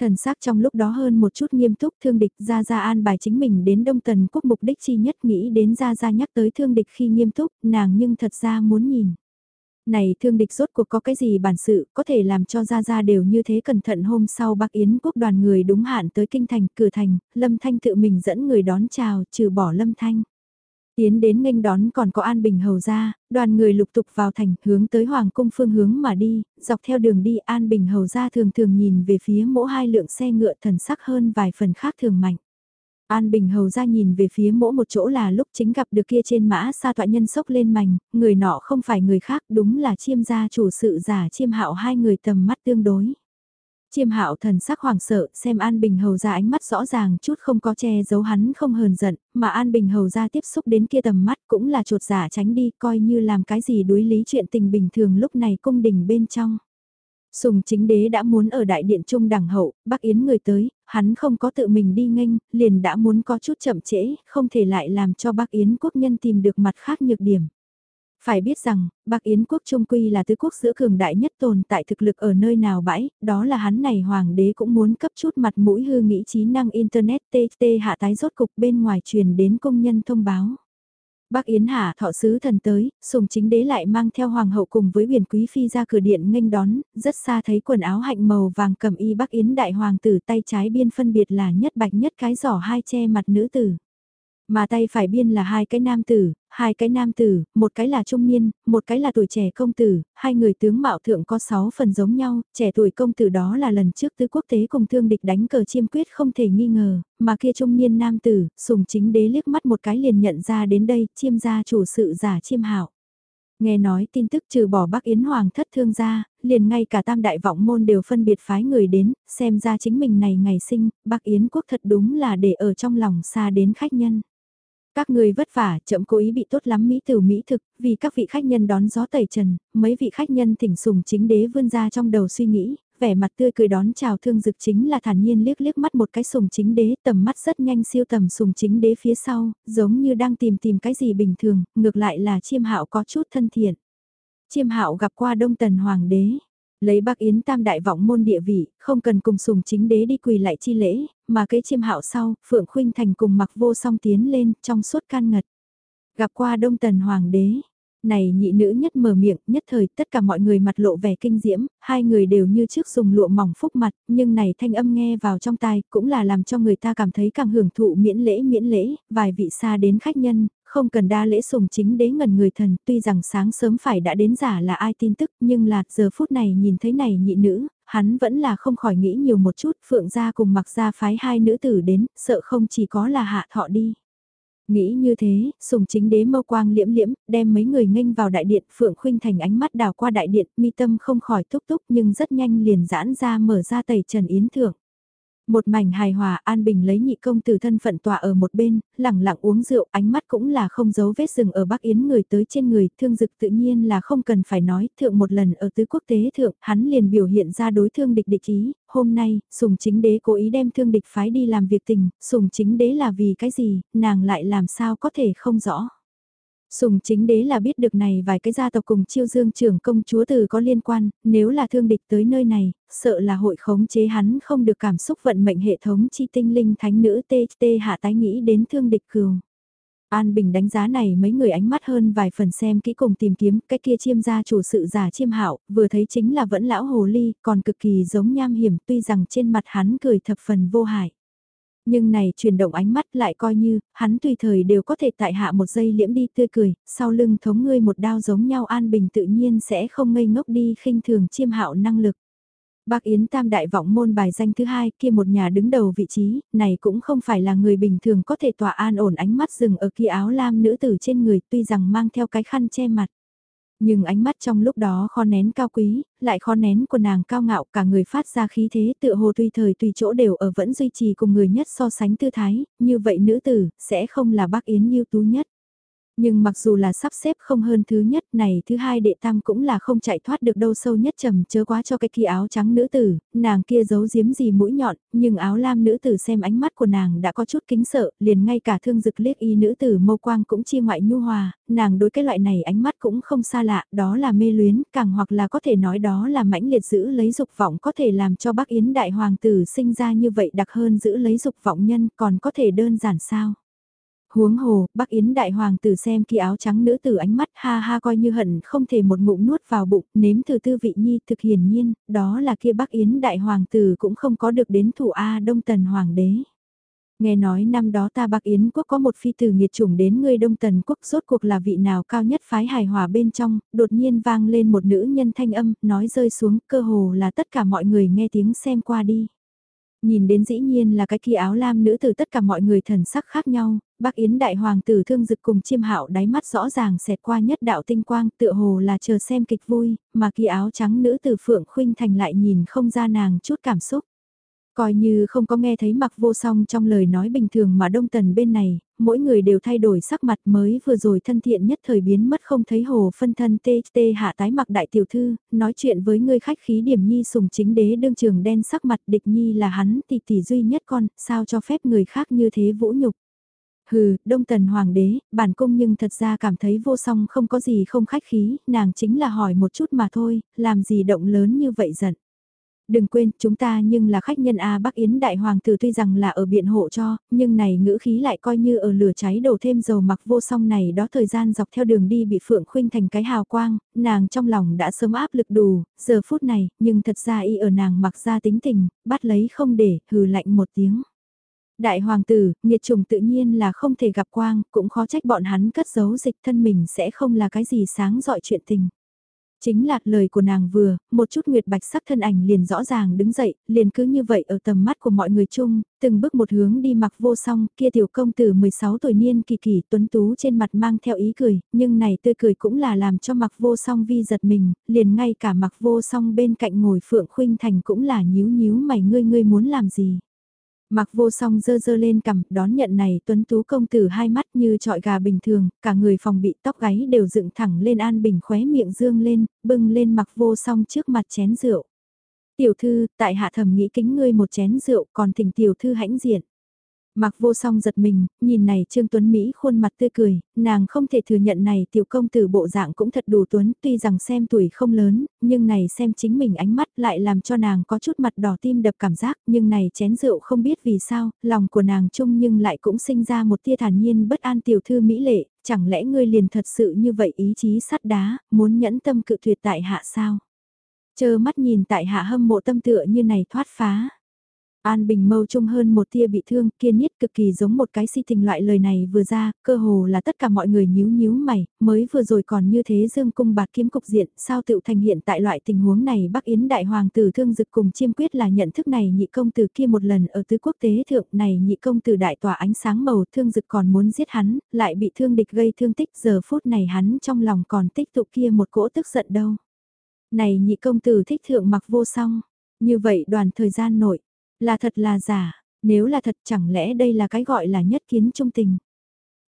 Thần sắc trong lúc đó hơn một chút nghiêm túc thương địch ra ra an bài chính mình đến Đông Tần quốc mục đích chi nhất nghĩ đến ra ra nhắc tới thương địch khi nghiêm túc, nàng nhưng thật ra muốn nhìn. Này thương địch rốt cuộc có cái gì bản sự có thể làm cho ra ra đều như thế cẩn thận hôm sau bác Yến quốc đoàn người đúng hạn tới kinh thành cửa thành, Lâm Thanh tự mình dẫn người đón chào trừ bỏ Lâm Thanh. Tiến đến nghênh đón còn có An Bình Hầu ra, đoàn người lục tục vào thành hướng tới Hoàng cung phương hướng mà đi, dọc theo đường đi An Bình Hầu ra thường thường nhìn về phía mỗi hai lượng xe ngựa thần sắc hơn vài phần khác thường mạnh. An Bình Hầu ra nhìn về phía mỗi một chỗ là lúc chính gặp được kia trên mã sa tọa nhân sốc lên mảnh, người nọ không phải người khác đúng là chiêm gia chủ sự giả chiêm hạo hai người tầm mắt tương đối. Chiêm hạo thần sắc hoàng sợ, xem An Bình Hầu ra ánh mắt rõ ràng chút không có che giấu hắn không hờn giận, mà An Bình Hầu ra tiếp xúc đến kia tầm mắt cũng là trột giả tránh đi, coi như làm cái gì đối lý chuyện tình bình thường lúc này cung đình bên trong. Sùng chính đế đã muốn ở đại điện trung đẳng hậu, bác Yến người tới, hắn không có tự mình đi nghênh, liền đã muốn có chút chậm trễ, không thể lại làm cho bác Yến quốc nhân tìm được mặt khác nhược điểm. Phải biết rằng, Bắc Yến quốc trung quy là tứ quốc giữa cường đại nhất tồn tại thực lực ở nơi nào bãi, đó là hắn này hoàng đế cũng muốn cấp chút mặt mũi hư nghĩ trí năng internet TT hạ tái rốt cục bên ngoài truyền đến công nhân thông báo. Bắc Yến Hạ thọ sứ thần tới, sùng chính đế lại mang theo hoàng hậu cùng với huyền quý phi ra cửa điện nghênh đón, rất xa thấy quần áo hạnh màu vàng cầm y Bắc Yến đại hoàng tử tay trái biên phân biệt là nhất bạch nhất cái giỏ hai che mặt nữ tử. Mà tay phải biên là hai cái nam tử, hai cái nam tử, một cái là trung niên, một cái là tuổi trẻ công tử, hai người tướng mạo thượng có sáu phần giống nhau, trẻ tuổi công tử đó là lần trước tứ quốc tế cùng thương địch đánh cờ chiêm quyết không thể nghi ngờ, mà kia trung niên nam tử, sùng chính đế liếc mắt một cái liền nhận ra đến đây, chiêm gia chủ sự giả chiêm hạo. Nghe nói tin tức trừ bỏ Bắc Yến Hoàng thất thương gia, liền ngay cả tam đại vọng môn đều phân biệt phái người đến, xem ra chính mình này ngày sinh, Bắc Yến quốc thật đúng là để ở trong lòng xa đến khách nhân. Các người vất vả, chậm cố ý bị tốt lắm mỹ tử mỹ thực, vì các vị khách nhân đón gió tẩy trần, mấy vị khách nhân thỉnh sùng chính đế vươn ra trong đầu suy nghĩ, vẻ mặt tươi cười đón chào thương dực chính là thản nhiên liếc liếc mắt một cái sùng chính đế, tầm mắt rất nhanh siêu tầm sùng chính đế phía sau, giống như đang tìm tìm cái gì bình thường, ngược lại là chiêm hạo có chút thân thiện. Chiêm hạo gặp qua đông tần hoàng đế, Lấy bác Yến tam đại vọng môn địa vị, không cần cùng sùng chính đế đi quỳ lại chi lễ, mà kế chiêm hạo sau, Phượng Khuynh Thành cùng mặc vô song tiến lên trong suốt can ngật. Gặp qua Đông Tần Hoàng đế, này nhị nữ nhất mở miệng, nhất thời tất cả mọi người mặt lộ vẻ kinh diễm, hai người đều như trước dùng lụa mỏng phúc mặt, nhưng này thanh âm nghe vào trong tai cũng là làm cho người ta cảm thấy càng hưởng thụ miễn lễ miễn lễ, vài vị xa đến khách nhân, không cần đa lễ sùng chính đế ngần người thần, tuy rằng sáng sớm phải đã đến giả là ai tin tức, nhưng là giờ phút này nhìn thấy này nhị nữ, hắn vẫn là không khỏi nghĩ nhiều một chút, phượng gia cùng mặc gia phái hai nữ tử đến, sợ không chỉ có là hạ thọ đi. Nghĩ như thế, sùng chính đế mâu quang liễm liễm, đem mấy người nghênh vào đại điện, Phượng Khuynh Thành ánh mắt đào qua đại điện, mi tâm không khỏi thúc thúc nhưng rất nhanh liền giãn ra mở ra tẩy trần yến thưởng một mảnh hài hòa an bình lấy nhị công từ thân phận tọa ở một bên, lẳng lặng uống rượu, ánh mắt cũng là không giấu vết rừng ở Bắc Yến người tới trên người, thương dực tự nhiên là không cần phải nói, thượng một lần ở tứ quốc tế thượng, hắn liền biểu hiện ra đối thương địch địch ý, hôm nay, sùng chính đế cố ý đem thương địch phái đi làm việc tình, sùng chính đế là vì cái gì, nàng lại làm sao có thể không rõ. Sùng chính đế là biết được này vài cái gia tộc cùng chiêu dương trưởng công chúa từ có liên quan, nếu là thương địch tới nơi này, sợ là hội khống chế hắn không được cảm xúc vận mệnh hệ thống chi tinh linh thánh nữ tê tê hạ tái nghĩ đến thương địch cường An Bình đánh giá này mấy người ánh mắt hơn vài phần xem kỹ cùng tìm kiếm cái kia chiêm gia chủ sự giả chiêm hạo vừa thấy chính là vẫn lão hồ ly, còn cực kỳ giống nham hiểm tuy rằng trên mặt hắn cười thập phần vô hại. Nhưng này chuyển động ánh mắt lại coi như, hắn tùy thời đều có thể tại hạ một giây liễm đi tươi cười, sau lưng thống ngươi một đao giống nhau an bình tự nhiên sẽ không ngây ngốc đi khinh thường chiêm hạo năng lực. Bác Yến Tam đại vọng môn bài danh thứ hai kia một nhà đứng đầu vị trí, này cũng không phải là người bình thường có thể tỏa an ổn ánh mắt dừng ở kia áo lam nữ tử trên người tuy rằng mang theo cái khăn che mặt. Nhưng ánh mắt trong lúc đó khó nén cao quý, lại khó nén của nàng cao ngạo cả người phát ra khí thế tựa hồ tùy thời tùy chỗ đều ở vẫn duy trì cùng người nhất so sánh tư thái, như vậy nữ tử sẽ không là bác Yến như tú nhất. Nhưng mặc dù là sắp xếp không hơn thứ nhất này thứ hai đệ tam cũng là không chạy thoát được đâu sâu nhất trầm chớ quá cho cái kia áo trắng nữ tử, nàng kia giấu giếm gì mũi nhọn, nhưng áo lam nữ tử xem ánh mắt của nàng đã có chút kính sợ, liền ngay cả thương dực liếc y nữ tử mâu quang cũng chi ngoại nhu hòa, nàng đối cái loại này ánh mắt cũng không xa lạ, đó là mê luyến, càng hoặc là có thể nói đó là mãnh liệt giữ lấy dục vọng có thể làm cho bác Yến đại hoàng tử sinh ra như vậy đặc hơn giữ lấy dục vọng nhân còn có thể đơn giản sao. Huống hồ, Bắc Yến đại hoàng tử xem kia áo trắng nữ tử ánh mắt ha ha coi như hận không thể một ngụm nuốt vào bụng, nếm từ tư vị nhi thực hiển nhiên, đó là kia Bắc Yến đại hoàng tử cũng không có được đến thủ A Đông Tần hoàng đế. Nghe nói năm đó ta Bắc Yến quốc có một phi tử nghiệt chủng đến người Đông Tần quốc rốt cuộc là vị nào cao nhất phái hài hòa bên trong, đột nhiên vang lên một nữ nhân thanh âm, nói rơi xuống, cơ hồ là tất cả mọi người nghe tiếng xem qua đi. Nhìn đến dĩ nhiên là cái kia áo lam nữ từ tất cả mọi người thần sắc khác nhau, bác Yến đại hoàng tử thương dực cùng chiêm hạo đáy mắt rõ ràng xẹt qua nhất đạo tinh quang tựa hồ là chờ xem kịch vui, mà kỳ áo trắng nữ tử phượng khuynh thành lại nhìn không ra nàng chút cảm xúc. Coi như không có nghe thấy mặc vô song trong lời nói bình thường mà đông tần bên này, mỗi người đều thay đổi sắc mặt mới vừa rồi thân thiện nhất thời biến mất không thấy hồ phân thân tê tê hạ tái mặc đại tiểu thư, nói chuyện với người khách khí điểm nhi sùng chính đế đương trường đen sắc mặt địch nhi là hắn tỷ tỷ duy nhất con, sao cho phép người khác như thế vũ nhục. Hừ, đông tần hoàng đế, bản cung nhưng thật ra cảm thấy vô song không có gì không khách khí, nàng chính là hỏi một chút mà thôi, làm gì động lớn như vậy giận. Đừng quên, chúng ta nhưng là khách nhân A Bắc Yến Đại Hoàng tử tuy rằng là ở biện hộ cho, nhưng này ngữ khí lại coi như ở lửa cháy đổ thêm dầu mặc vô song này đó thời gian dọc theo đường đi bị Phượng Khuynh thành cái hào quang, nàng trong lòng đã sớm áp lực đủ, giờ phút này, nhưng thật ra y ở nàng mặc ra tính tình, bắt lấy không để, hừ lạnh một tiếng. Đại hoàng tử, nghiệt trùng tự nhiên là không thể gặp quang, cũng khó trách bọn hắn cất giấu dịch thân mình sẽ không là cái gì sáng dọi chuyện tình. Chính là lời của nàng vừa, một chút nguyệt bạch sắc thân ảnh liền rõ ràng đứng dậy, liền cứ như vậy ở tầm mắt của mọi người chung, từng bước một hướng đi mặc vô song, kia tiểu công tử 16 tuổi niên kỳ kỳ tuấn tú trên mặt mang theo ý cười, nhưng này tươi cười cũng là làm cho mặc vô song vi giật mình, liền ngay cả mặc vô song bên cạnh ngồi phượng khuynh thành cũng là nhíu nhíu mày ngươi ngươi muốn làm gì. Mặc vô song dơ dơ lên cầm, đón nhận này tuấn tú công tử hai mắt như trọi gà bình thường, cả người phòng bị tóc gáy đều dựng thẳng lên an bình khóe miệng dương lên, bưng lên mặc vô song trước mặt chén rượu. Tiểu thư, tại hạ thầm nghĩ kính ngươi một chén rượu còn thỉnh tiểu thư hãnh diện. Mặc vô song giật mình, nhìn này Trương Tuấn Mỹ khuôn mặt tươi cười, nàng không thể thừa nhận này tiểu công tử bộ dạng cũng thật đủ tuấn, tuy rằng xem tuổi không lớn, nhưng này xem chính mình ánh mắt lại làm cho nàng có chút mặt đỏ tim đập cảm giác, nhưng này chén rượu không biết vì sao, lòng của nàng chung nhưng lại cũng sinh ra một tia thản nhiên bất an tiểu thư Mỹ lệ, chẳng lẽ ngươi liền thật sự như vậy ý chí sắt đá, muốn nhẫn tâm cự tuyệt tại hạ sao? Chờ mắt nhìn tại hạ hâm mộ tâm tựa như này thoát phá. An Bình mâu trung hơn một tia bị thương, kiên nhất cực kỳ giống một cái si tình loại lời này vừa ra, cơ hồ là tất cả mọi người nhíu nhíu mày, mới vừa rồi còn như thế dương cung bạt kiếm cục diện, sao tự thành hiện tại loại tình huống này Bắc Yến đại hoàng tử thương dực cùng chiêm quyết là nhận thức này nhị công tử kia một lần ở tứ quốc tế thượng này nhị công tử đại tỏa ánh sáng màu thương dực còn muốn giết hắn, lại bị thương địch gây thương tích giờ phút này hắn trong lòng còn tích tụ kia một cỗ tức giận đâu. Này nhị công tử thích thượng mặc vô song, như vậy đoàn thời gian nội là thật là giả, nếu là thật chẳng lẽ đây là cái gọi là nhất kiến trung tình.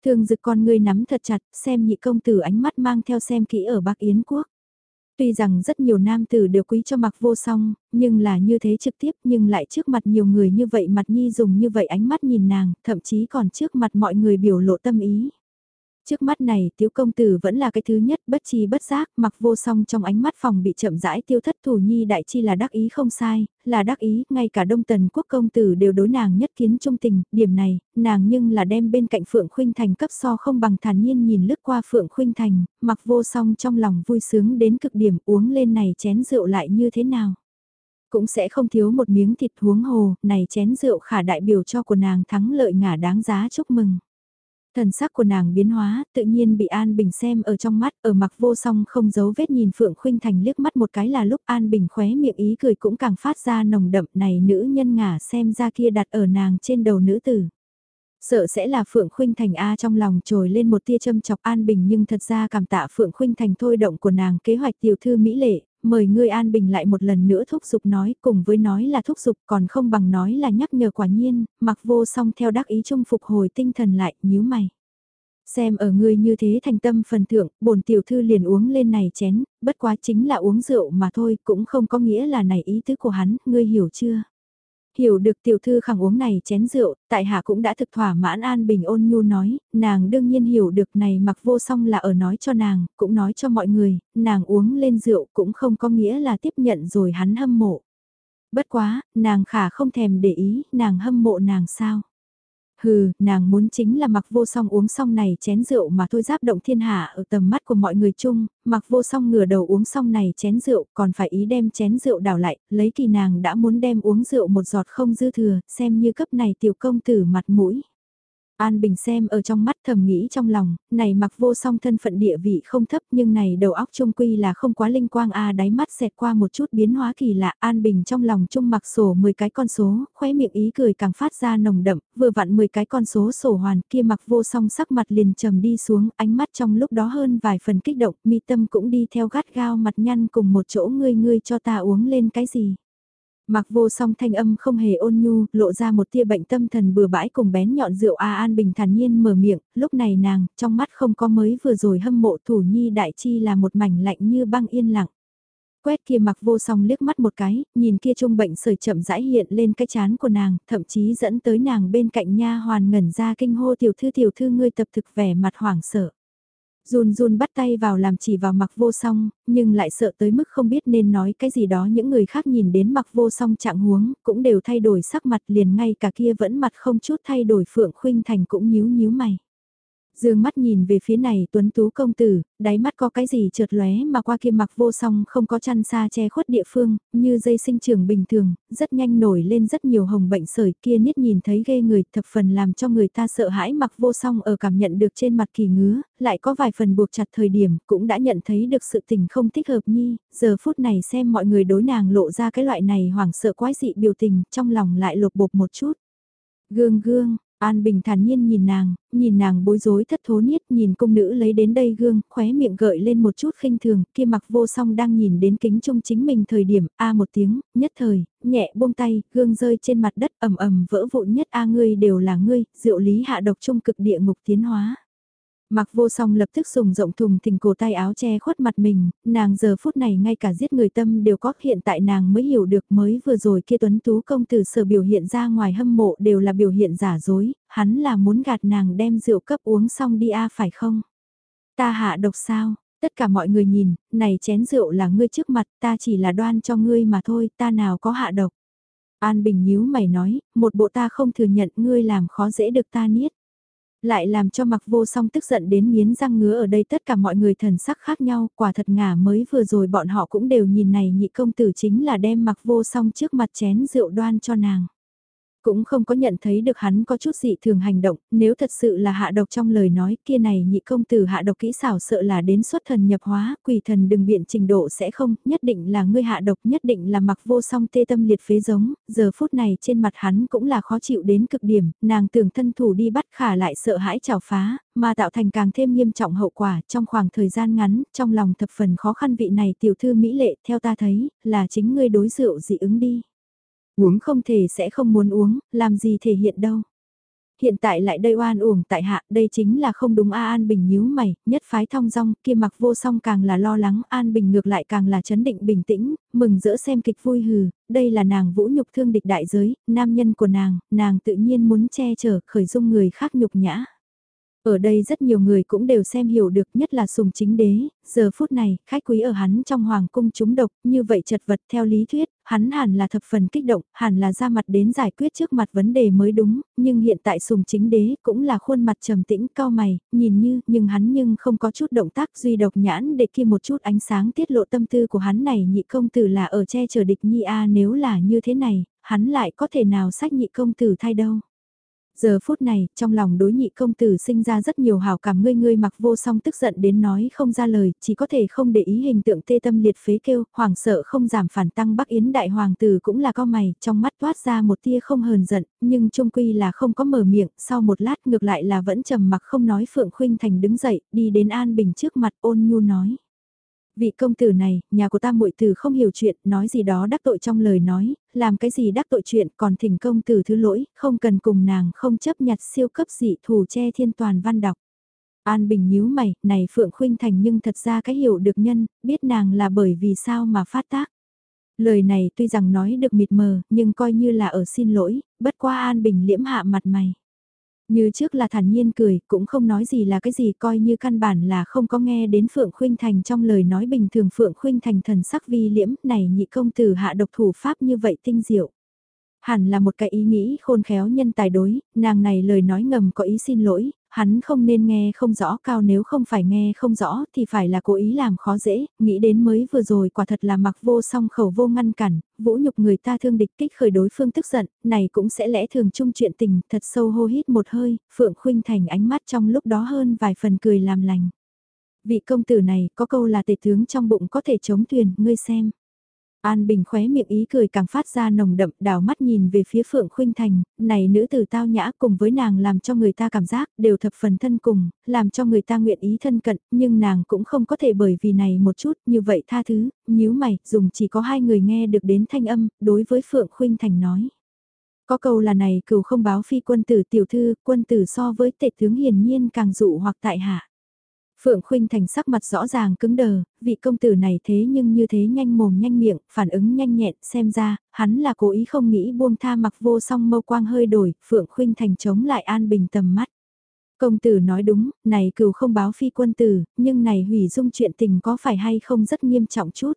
Thường dực con ngươi nắm thật chặt, xem nhị công tử ánh mắt mang theo xem kỹ ở Bắc Yến Quốc. Tuy rằng rất nhiều nam tử đều quý cho mặc vô song, nhưng là như thế trực tiếp nhưng lại trước mặt nhiều người như vậy mặt nhi dùng như vậy ánh mắt nhìn nàng, thậm chí còn trước mặt mọi người biểu lộ tâm ý. Trước mắt này tiếu công tử vẫn là cái thứ nhất bất chi bất giác mặc vô song trong ánh mắt phòng bị chậm rãi tiêu thất thủ nhi đại chi là đắc ý không sai, là đắc ý, ngay cả đông tần quốc công tử đều đối nàng nhất kiến trung tình, điểm này, nàng nhưng là đem bên cạnh Phượng Khuynh Thành cấp so không bằng thản nhiên nhìn lướt qua Phượng Khuynh Thành, mặc vô song trong lòng vui sướng đến cực điểm uống lên này chén rượu lại như thế nào. Cũng sẽ không thiếu một miếng thịt huống hồ, này chén rượu khả đại biểu cho của nàng thắng lợi ngả đáng giá chúc mừng. Thần sắc của nàng biến hóa, tự nhiên bị An Bình xem ở trong mắt, ở mặc vô song không giấu vết nhìn Phượng Khuynh Thành liếc mắt một cái là lúc An Bình khóe miệng ý cười cũng càng phát ra nồng đậm này nữ nhân ngả xem ra kia đặt ở nàng trên đầu nữ tử. Sợ sẽ là Phượng Khuynh Thành A trong lòng trồi lên một tia châm chọc An Bình nhưng thật ra cảm tạ Phượng Khuynh Thành thôi động của nàng kế hoạch tiểu thư Mỹ Lệ, mời ngươi An Bình lại một lần nữa thúc giục nói cùng với nói là thúc giục còn không bằng nói là nhắc nhở quả nhiên, mặc vô song theo đắc ý chung phục hồi tinh thần lại, nhíu mày. Xem ở ngươi như thế thành tâm phần thượng, bổn tiểu thư liền uống lên này chén, bất quá chính là uống rượu mà thôi, cũng không có nghĩa là này ý tứ của hắn, ngươi hiểu chưa? Hiểu được tiểu thư khẳng uống này chén rượu, tại hạ cũng đã thực thỏa mãn an bình ôn nhu nói, nàng đương nhiên hiểu được này mặc vô song là ở nói cho nàng, cũng nói cho mọi người, nàng uống lên rượu cũng không có nghĩa là tiếp nhận rồi hắn hâm mộ. Bất quá, nàng khả không thèm để ý, nàng hâm mộ nàng sao. Hừ, nàng muốn chính là mặc vô song uống xong này chén rượu mà thôi giáp động thiên hạ ở tầm mắt của mọi người chung, mặc vô song ngửa đầu uống xong này chén rượu còn phải ý đem chén rượu đảo lại, lấy kỳ nàng đã muốn đem uống rượu một giọt không dư thừa, xem như cấp này tiểu công tử mặt mũi. An Bình xem ở trong mắt thầm nghĩ trong lòng, này mặc vô song thân phận địa vị không thấp nhưng này đầu óc trung quy là không quá linh quang a đáy mắt xẹt qua một chút biến hóa kỳ lạ An Bình trong lòng trung mặc sổ 10 cái con số, khóe miệng ý cười càng phát ra nồng đậm, vừa vặn 10 cái con số sổ hoàn kia mặc vô song sắc mặt liền trầm đi xuống, ánh mắt trong lúc đó hơn vài phần kích động, mi tâm cũng đi theo gắt gao mặt nhăn cùng một chỗ ngươi ngươi cho ta uống lên cái gì. Mặc vô song thanh âm không hề ôn nhu, lộ ra một tia bệnh tâm thần bừa bãi cùng bén nhọn rượu A An Bình thản nhiên mở miệng, lúc này nàng, trong mắt không có mới vừa rồi hâm mộ thủ nhi đại chi là một mảnh lạnh như băng yên lặng. Quét kia mặc vô song liếc mắt một cái, nhìn kia trung bệnh sởi chậm rãi hiện lên cái chán của nàng, thậm chí dẫn tới nàng bên cạnh nha hoàn ngẩn ra kinh hô tiểu thư tiểu thư ngươi tập thực vẻ mặt hoảng sợ. Run run bắt tay vào làm chỉ vào mặc vô song, nhưng lại sợ tới mức không biết nên nói cái gì đó những người khác nhìn đến mặc vô song trạng huống, cũng đều thay đổi sắc mặt liền ngay cả kia vẫn mặt không chút thay đổi Phượng Khuynh Thành cũng nhíu nhíu mày. Dương mắt nhìn về phía này tuấn tú công tử, đáy mắt có cái gì chợt lóe mà qua kia mặc vô song không có chăn xa che khuất địa phương, như dây sinh trường bình thường, rất nhanh nổi lên rất nhiều hồng bệnh sởi kia niết nhìn thấy ghê người thập phần làm cho người ta sợ hãi mặc vô song ở cảm nhận được trên mặt kỳ ngứa, lại có vài phần buộc chặt thời điểm cũng đã nhận thấy được sự tình không thích hợp nhi, giờ phút này xem mọi người đối nàng lộ ra cái loại này hoảng sợ quái dị biểu tình trong lòng lại lột bột một chút. Gương gương, An Bình thản nhiên nhìn nàng, nhìn nàng bối rối thất thố niết, nhìn cung nữ lấy đến đây gương, khóe miệng gợi lên một chút khinh thường, kia mặc vô song đang nhìn đến kính trung chính mình thời điểm, a một tiếng, nhất thời, nhẹ buông tay, gương rơi trên mặt đất ầm ầm vỡ vụn nhất a ngươi đều là ngươi, diệu lý hạ độc trung cực địa ngục tiến hóa. Mặc vô song lập tức dùng rộng thùng thình cổ tay áo che khuất mặt mình, nàng giờ phút này ngay cả giết người tâm đều có hiện tại nàng mới hiểu được mới vừa rồi kia tuấn tú công tử sở biểu hiện ra ngoài hâm mộ đều là biểu hiện giả dối, hắn là muốn gạt nàng đem rượu cấp uống xong đi a phải không? Ta hạ độc sao? Tất cả mọi người nhìn, này chén rượu là ngươi trước mặt ta chỉ là đoan cho ngươi mà thôi, ta nào có hạ độc. An Bình nhíu mày nói, một bộ ta không thừa nhận ngươi làm khó dễ được ta niết. Lại làm cho mặc vô song tức giận đến miến răng ngứa ở đây tất cả mọi người thần sắc khác nhau, quả thật ngả mới vừa rồi bọn họ cũng đều nhìn này nhị công tử chính là đem mặc vô song trước mặt chén rượu đoan cho nàng. Cũng không có nhận thấy được hắn có chút dị thường hành động, nếu thật sự là hạ độc trong lời nói kia này nhị công tử hạ độc kỹ xảo sợ là đến xuất thần nhập hóa, quỷ thần đừng biện trình độ sẽ không, nhất định là ngươi hạ độc, nhất định là mặc vô song tê tâm liệt phế giống, giờ phút này trên mặt hắn cũng là khó chịu đến cực điểm, nàng tưởng thân thủ đi bắt khả lại sợ hãi chảo phá, mà tạo thành càng thêm nghiêm trọng hậu quả trong khoảng thời gian ngắn, trong lòng thập phần khó khăn vị này tiểu thư mỹ lệ theo ta thấy, là chính ngươi đối rượu dị ứng đi. Uống không thể sẽ không muốn uống, làm gì thể hiện đâu. Hiện tại lại đây oan uổng tại hạ, đây chính là không đúng A An Bình nhíu mày, nhất phái thong dong, kia mặc vô song càng là lo lắng, An Bình ngược lại càng là chấn định bình tĩnh, mừng rỡ xem kịch vui hừ, đây là nàng vũ nhục thương địch đại giới, nam nhân của nàng, nàng tự nhiên muốn che chở, khởi dung người khác nhục nhã. Ở đây rất nhiều người cũng đều xem hiểu được nhất là sùng chính đế, giờ phút này, khách quý ở hắn trong hoàng cung chúng độc, như vậy chật vật theo lý thuyết, hắn hẳn là thập phần kích động, hẳn là ra mặt đến giải quyết trước mặt vấn đề mới đúng, nhưng hiện tại sùng chính đế cũng là khuôn mặt trầm tĩnh cao mày, nhìn như, nhưng hắn nhưng không có chút động tác duy độc nhãn để kia một chút ánh sáng tiết lộ tâm tư của hắn này nhị công tử là ở che chở địch nhi a nếu là như thế này, hắn lại có thể nào sách nhị công tử thay đâu. Giờ phút này, trong lòng đối nhị công tử sinh ra rất nhiều hào cảm ngươi ngươi mặc vô song tức giận đến nói không ra lời, chỉ có thể không để ý hình tượng tê tâm liệt phế kêu, hoàng sợ không giảm phản tăng Bắc Yến đại hoàng tử cũng là co mày, trong mắt toát ra một tia không hờn giận, nhưng trung quy là không có mở miệng, sau một lát ngược lại là vẫn trầm mặc không nói Phượng Khuynh Thành đứng dậy, đi đến An Bình trước mặt ôn nhu nói. Vị công tử này, nhà của ta muội tử không hiểu chuyện, nói gì đó đắc tội trong lời nói, làm cái gì đắc tội chuyện, còn thỉnh công tử thứ lỗi, không cần cùng nàng không chấp nhặt siêu cấp dị thù che thiên toàn văn đọc. An Bình nhíu mày, này Phượng Khuynh Thành nhưng thật ra cái hiểu được nhân, biết nàng là bởi vì sao mà phát tác. Lời này tuy rằng nói được mịt mờ, nhưng coi như là ở xin lỗi, bất qua An Bình liễm hạ mặt mày. Như trước là thản nhiên cười, cũng không nói gì là cái gì coi như căn bản là không có nghe đến Phượng Khuynh Thành trong lời nói bình thường Phượng Khuynh Thành thần sắc vi liễm này nhị công tử hạ độc thủ pháp như vậy tinh diệu. Hẳn là một cái ý nghĩ khôn khéo nhân tài đối, nàng này lời nói ngầm có ý xin lỗi, hắn không nên nghe không rõ cao nếu không phải nghe không rõ thì phải là cố ý làm khó dễ, nghĩ đến mới vừa rồi quả thật là mặc vô song khẩu vô ngăn cản, vũ nhục người ta thương địch kích khởi đối phương tức giận, này cũng sẽ lẽ thường chung chuyện tình, thật sâu hô hít một hơi, Phượng Khuynh Thành ánh mắt trong lúc đó hơn vài phần cười làm lành. Vị công tử này có câu là tể tướng trong bụng có thể chống thuyền, ngươi xem. An Bình khóe miệng ý cười càng phát ra nồng đậm đảo mắt nhìn về phía Phượng Khuynh Thành, này nữ tử tao nhã cùng với nàng làm cho người ta cảm giác đều thập phần thân cùng, làm cho người ta nguyện ý thân cận, nhưng nàng cũng không có thể bởi vì này một chút như vậy tha thứ, nhíu mày, dùng chỉ có hai người nghe được đến thanh âm, đối với Phượng Khuynh Thành nói. Có câu là này cửu không báo phi quân tử tiểu thư, quân tử so với tệ tướng hiển nhiên càng dụ hoặc tại hạ. Phượng Khuynh Thành sắc mặt rõ ràng cứng đờ, vị công tử này thế nhưng như thế nhanh mồm nhanh miệng, phản ứng nhanh nhẹn, xem ra, hắn là cố ý không nghĩ buông tha mặc vô song mâu quang hơi đổi, Phượng Khuynh Thành chống lại an bình tầm mắt. Công tử nói đúng, này cừu không báo phi quân tử, nhưng này hủy dung chuyện tình có phải hay không rất nghiêm trọng chút.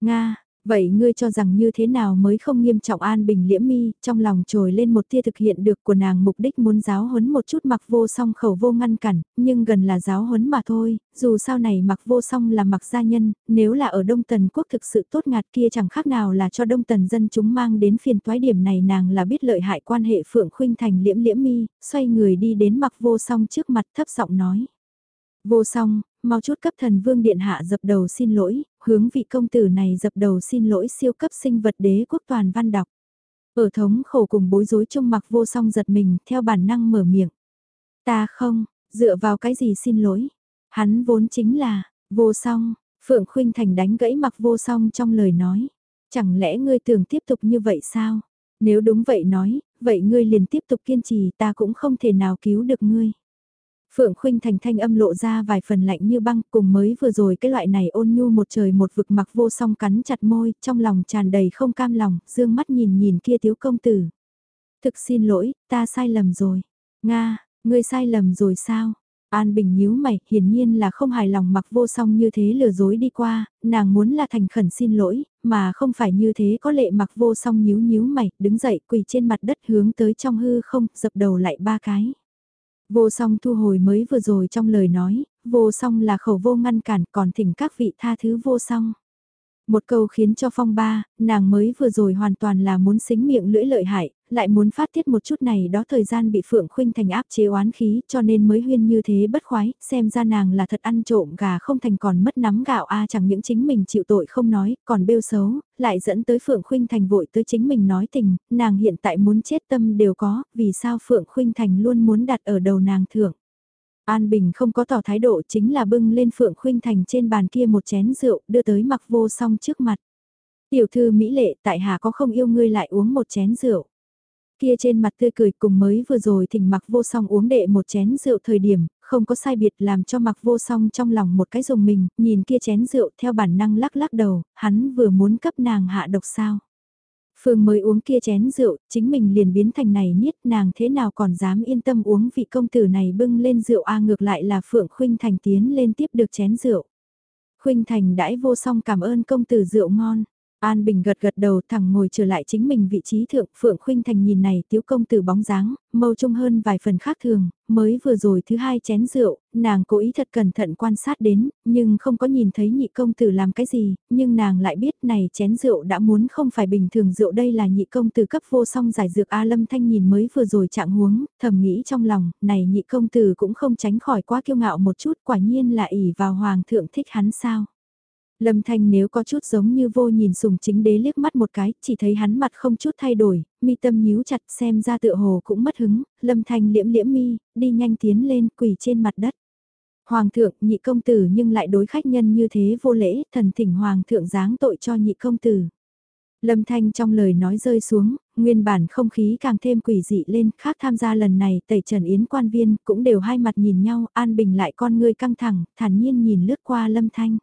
Nga, Vậy ngươi cho rằng như thế nào mới không nghiêm trọng an bình liễm mi, trong lòng trồi lên một tia thực hiện được của nàng mục đích muốn giáo huấn một chút mặc vô song khẩu vô ngăn cản, nhưng gần là giáo huấn mà thôi, dù sau này mặc vô song là mặc gia nhân, nếu là ở Đông Tần quốc thực sự tốt ngạt kia chẳng khác nào là cho Đông Tần dân chúng mang đến phiền toái điểm này nàng là biết lợi hại quan hệ Phượng Khuynh Thành liễm liễm mi, xoay người đi đến mặc vô song trước mặt thấp giọng nói. Vô song, mau chút cấp thần vương điện hạ dập đầu xin lỗi, hướng vị công tử này dập đầu xin lỗi siêu cấp sinh vật đế quốc toàn văn đọc. Ở thống khổ cùng bối rối trong mặc vô song giật mình theo bản năng mở miệng. Ta không, dựa vào cái gì xin lỗi. Hắn vốn chính là, vô song, Phượng Khuynh Thành đánh gãy mặc vô song trong lời nói. Chẳng lẽ ngươi tưởng tiếp tục như vậy sao? Nếu đúng vậy nói, vậy ngươi liền tiếp tục kiên trì ta cũng không thể nào cứu được ngươi. Phượng Khuynh Thành thanh âm lộ ra vài phần lạnh như băng cùng mới vừa rồi cái loại này ôn nhu một trời một vực mặc vô song cắn chặt môi, trong lòng tràn đầy không cam lòng, dương mắt nhìn nhìn kia thiếu công tử. Thực xin lỗi, ta sai lầm rồi. Nga, ngươi sai lầm rồi sao? An Bình nhíu mày, hiển nhiên là không hài lòng mặc vô song như thế lừa dối đi qua, nàng muốn là thành khẩn xin lỗi, mà không phải như thế có lệ mặc vô song nhíu nhíu mày, đứng dậy quỳ trên mặt đất hướng tới trong hư không, dập đầu lại ba cái. Vô song thu hồi mới vừa rồi trong lời nói, vô song là khẩu vô ngăn cản còn thỉnh các vị tha thứ vô song. Một câu khiến cho phong ba, nàng mới vừa rồi hoàn toàn là muốn xính miệng lưỡi lợi hại, lại muốn phát tiết một chút này đó thời gian bị Phượng Khuynh Thành áp chế oán khí cho nên mới huyên như thế bất khoái, xem ra nàng là thật ăn trộm gà không thành còn mất nắm gạo a chẳng những chính mình chịu tội không nói, còn bêu xấu, lại dẫn tới Phượng Khuynh Thành vội tới chính mình nói tình, nàng hiện tại muốn chết tâm đều có, vì sao Phượng Khuynh Thành luôn muốn đặt ở đầu nàng thưởng. An Bình không có tỏ thái độ chính là bưng lên Phượng Khuynh Thành trên bàn kia một chén rượu đưa tới mặc vô song trước mặt. Tiểu thư Mỹ lệ tại hạ có không yêu ngươi lại uống một chén rượu. Kia trên mặt tươi cười cùng mới vừa rồi thỉnh mặc vô song uống đệ một chén rượu thời điểm, không có sai biệt làm cho mặc vô song trong lòng một cái dùng mình, nhìn kia chén rượu theo bản năng lắc lắc đầu, hắn vừa muốn cấp nàng hạ độc sao. Phương mới uống kia chén rượu, chính mình liền biến thành này niết nàng thế nào còn dám yên tâm uống vị công tử này bưng lên rượu a ngược lại là Phượng Khuynh Thành tiến lên tiếp được chén rượu. Khuynh Thành đãi vô song cảm ơn công tử rượu ngon. An Bình gật gật đầu thẳng ngồi trở lại chính mình vị trí thượng Phượng Khuynh Thành nhìn này tiếu công tử bóng dáng, mâu trung hơn vài phần khác thường, mới vừa rồi thứ hai chén rượu, nàng cố ý thật cẩn thận quan sát đến, nhưng không có nhìn thấy nhị công tử làm cái gì, nhưng nàng lại biết này chén rượu đã muốn không phải bình thường rượu đây là nhị công tử cấp vô song giải dược A Lâm Thanh nhìn mới vừa rồi trạng huống, thầm nghĩ trong lòng, này nhị công tử cũng không tránh khỏi quá kiêu ngạo một chút quả nhiên là ỷ vào hoàng thượng thích hắn sao. Lâm Thanh nếu có chút giống như vô nhìn sùng chính đế liếc mắt một cái, chỉ thấy hắn mặt không chút thay đổi, mi tâm nhíu chặt xem ra tựa hồ cũng mất hứng, Lâm Thanh liễm liễm mi, đi nhanh tiến lên quỳ trên mặt đất. Hoàng thượng, nhị công tử nhưng lại đối khách nhân như thế vô lễ, thần thỉnh hoàng thượng giáng tội cho nhị công tử. Lâm Thanh trong lời nói rơi xuống, nguyên bản không khí càng thêm quỷ dị lên, khác tham gia lần này tẩy trần yến quan viên cũng đều hai mặt nhìn nhau, an bình lại con ngươi căng thẳng, thản nhiên nhìn lướt qua Lâm Thanh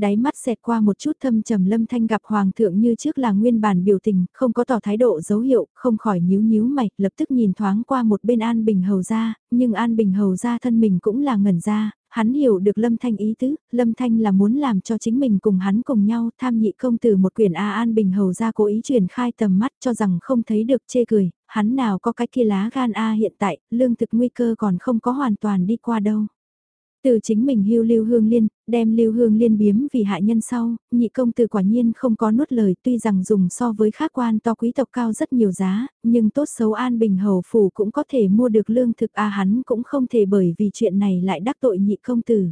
đáy mắt xẹt qua một chút thâm trầm lâm thanh gặp hoàng thượng như trước là nguyên bản biểu tình, không có tỏ thái độ dấu hiệu, không khỏi nhíu nhíu mày, lập tức nhìn thoáng qua một bên An Bình Hầu ra, nhưng An Bình Hầu ra thân mình cũng là ngẩn ra, hắn hiểu được lâm thanh ý tứ, lâm thanh là muốn làm cho chính mình cùng hắn cùng nhau tham nhị công tử một quyển A An Bình Hầu ra cố ý truyền khai tầm mắt cho rằng không thấy được chê cười, hắn nào có cái kia lá gan A hiện tại, lương thực nguy cơ còn không có hoàn toàn đi qua đâu. Từ chính mình hưu lưu hương liên, đem lưu hương liên biếm vì hạ nhân sau, nhị công tử quả nhiên không có nuốt lời tuy rằng dùng so với khác quan to quý tộc cao rất nhiều giá, nhưng tốt xấu an bình hầu phủ cũng có thể mua được lương thực a à hắn cũng không thể bởi vì chuyện này lại đắc tội nhị công tử.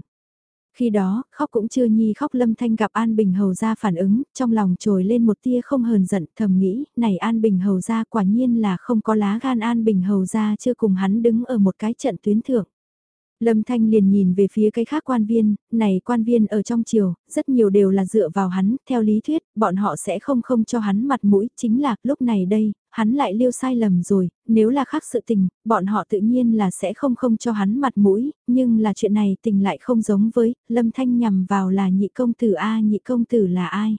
Khi đó, khóc cũng chưa nhi khóc lâm thanh gặp An Bình Hầu ra phản ứng, trong lòng trồi lên một tia không hờn giận thầm nghĩ, này An Bình Hầu ra quả nhiên là không có lá gan An Bình Hầu ra chưa cùng hắn đứng ở một cái trận tuyến thượng. Lâm Thanh liền nhìn về phía cái khác quan viên, này quan viên ở trong triều, rất nhiều đều là dựa vào hắn, theo lý thuyết, bọn họ sẽ không không cho hắn mặt mũi, chính là lúc này đây, hắn lại liêu sai lầm rồi, nếu là khác sự tình, bọn họ tự nhiên là sẽ không không cho hắn mặt mũi, nhưng là chuyện này tình lại không giống với, Lâm Thanh nhằm vào là nhị công tử A nhị công tử là ai.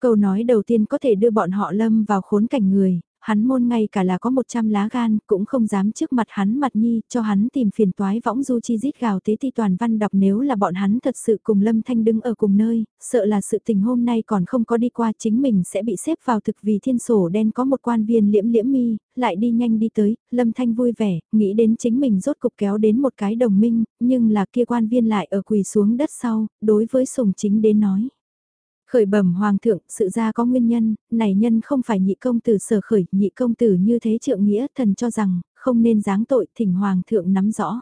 Câu nói đầu tiên có thể đưa bọn họ lâm vào khốn cảnh người, hắn môn ngay cả là có 100 lá gan, cũng không dám trước mặt hắn mặt nhi, cho hắn tìm phiền toái võng du chi rít gào tế ti toàn văn đọc nếu là bọn hắn thật sự cùng Lâm Thanh đứng ở cùng nơi, sợ là sự tình hôm nay còn không có đi qua chính mình sẽ bị xếp vào thực vì thiên sổ đen có một quan viên liễm liễm mi, lại đi nhanh đi tới, Lâm Thanh vui vẻ, nghĩ đến chính mình rốt cục kéo đến một cái đồng minh, nhưng là kia quan viên lại ở quỳ xuống đất sau, đối với sùng chính đến nói. Khởi bẩm hoàng thượng, sự ra có nguyên nhân, này nhân không phải nhị công tử sở khởi, nhị công tử như thế trượng nghĩa thần cho rằng, không nên giáng tội, thỉnh hoàng thượng nắm rõ.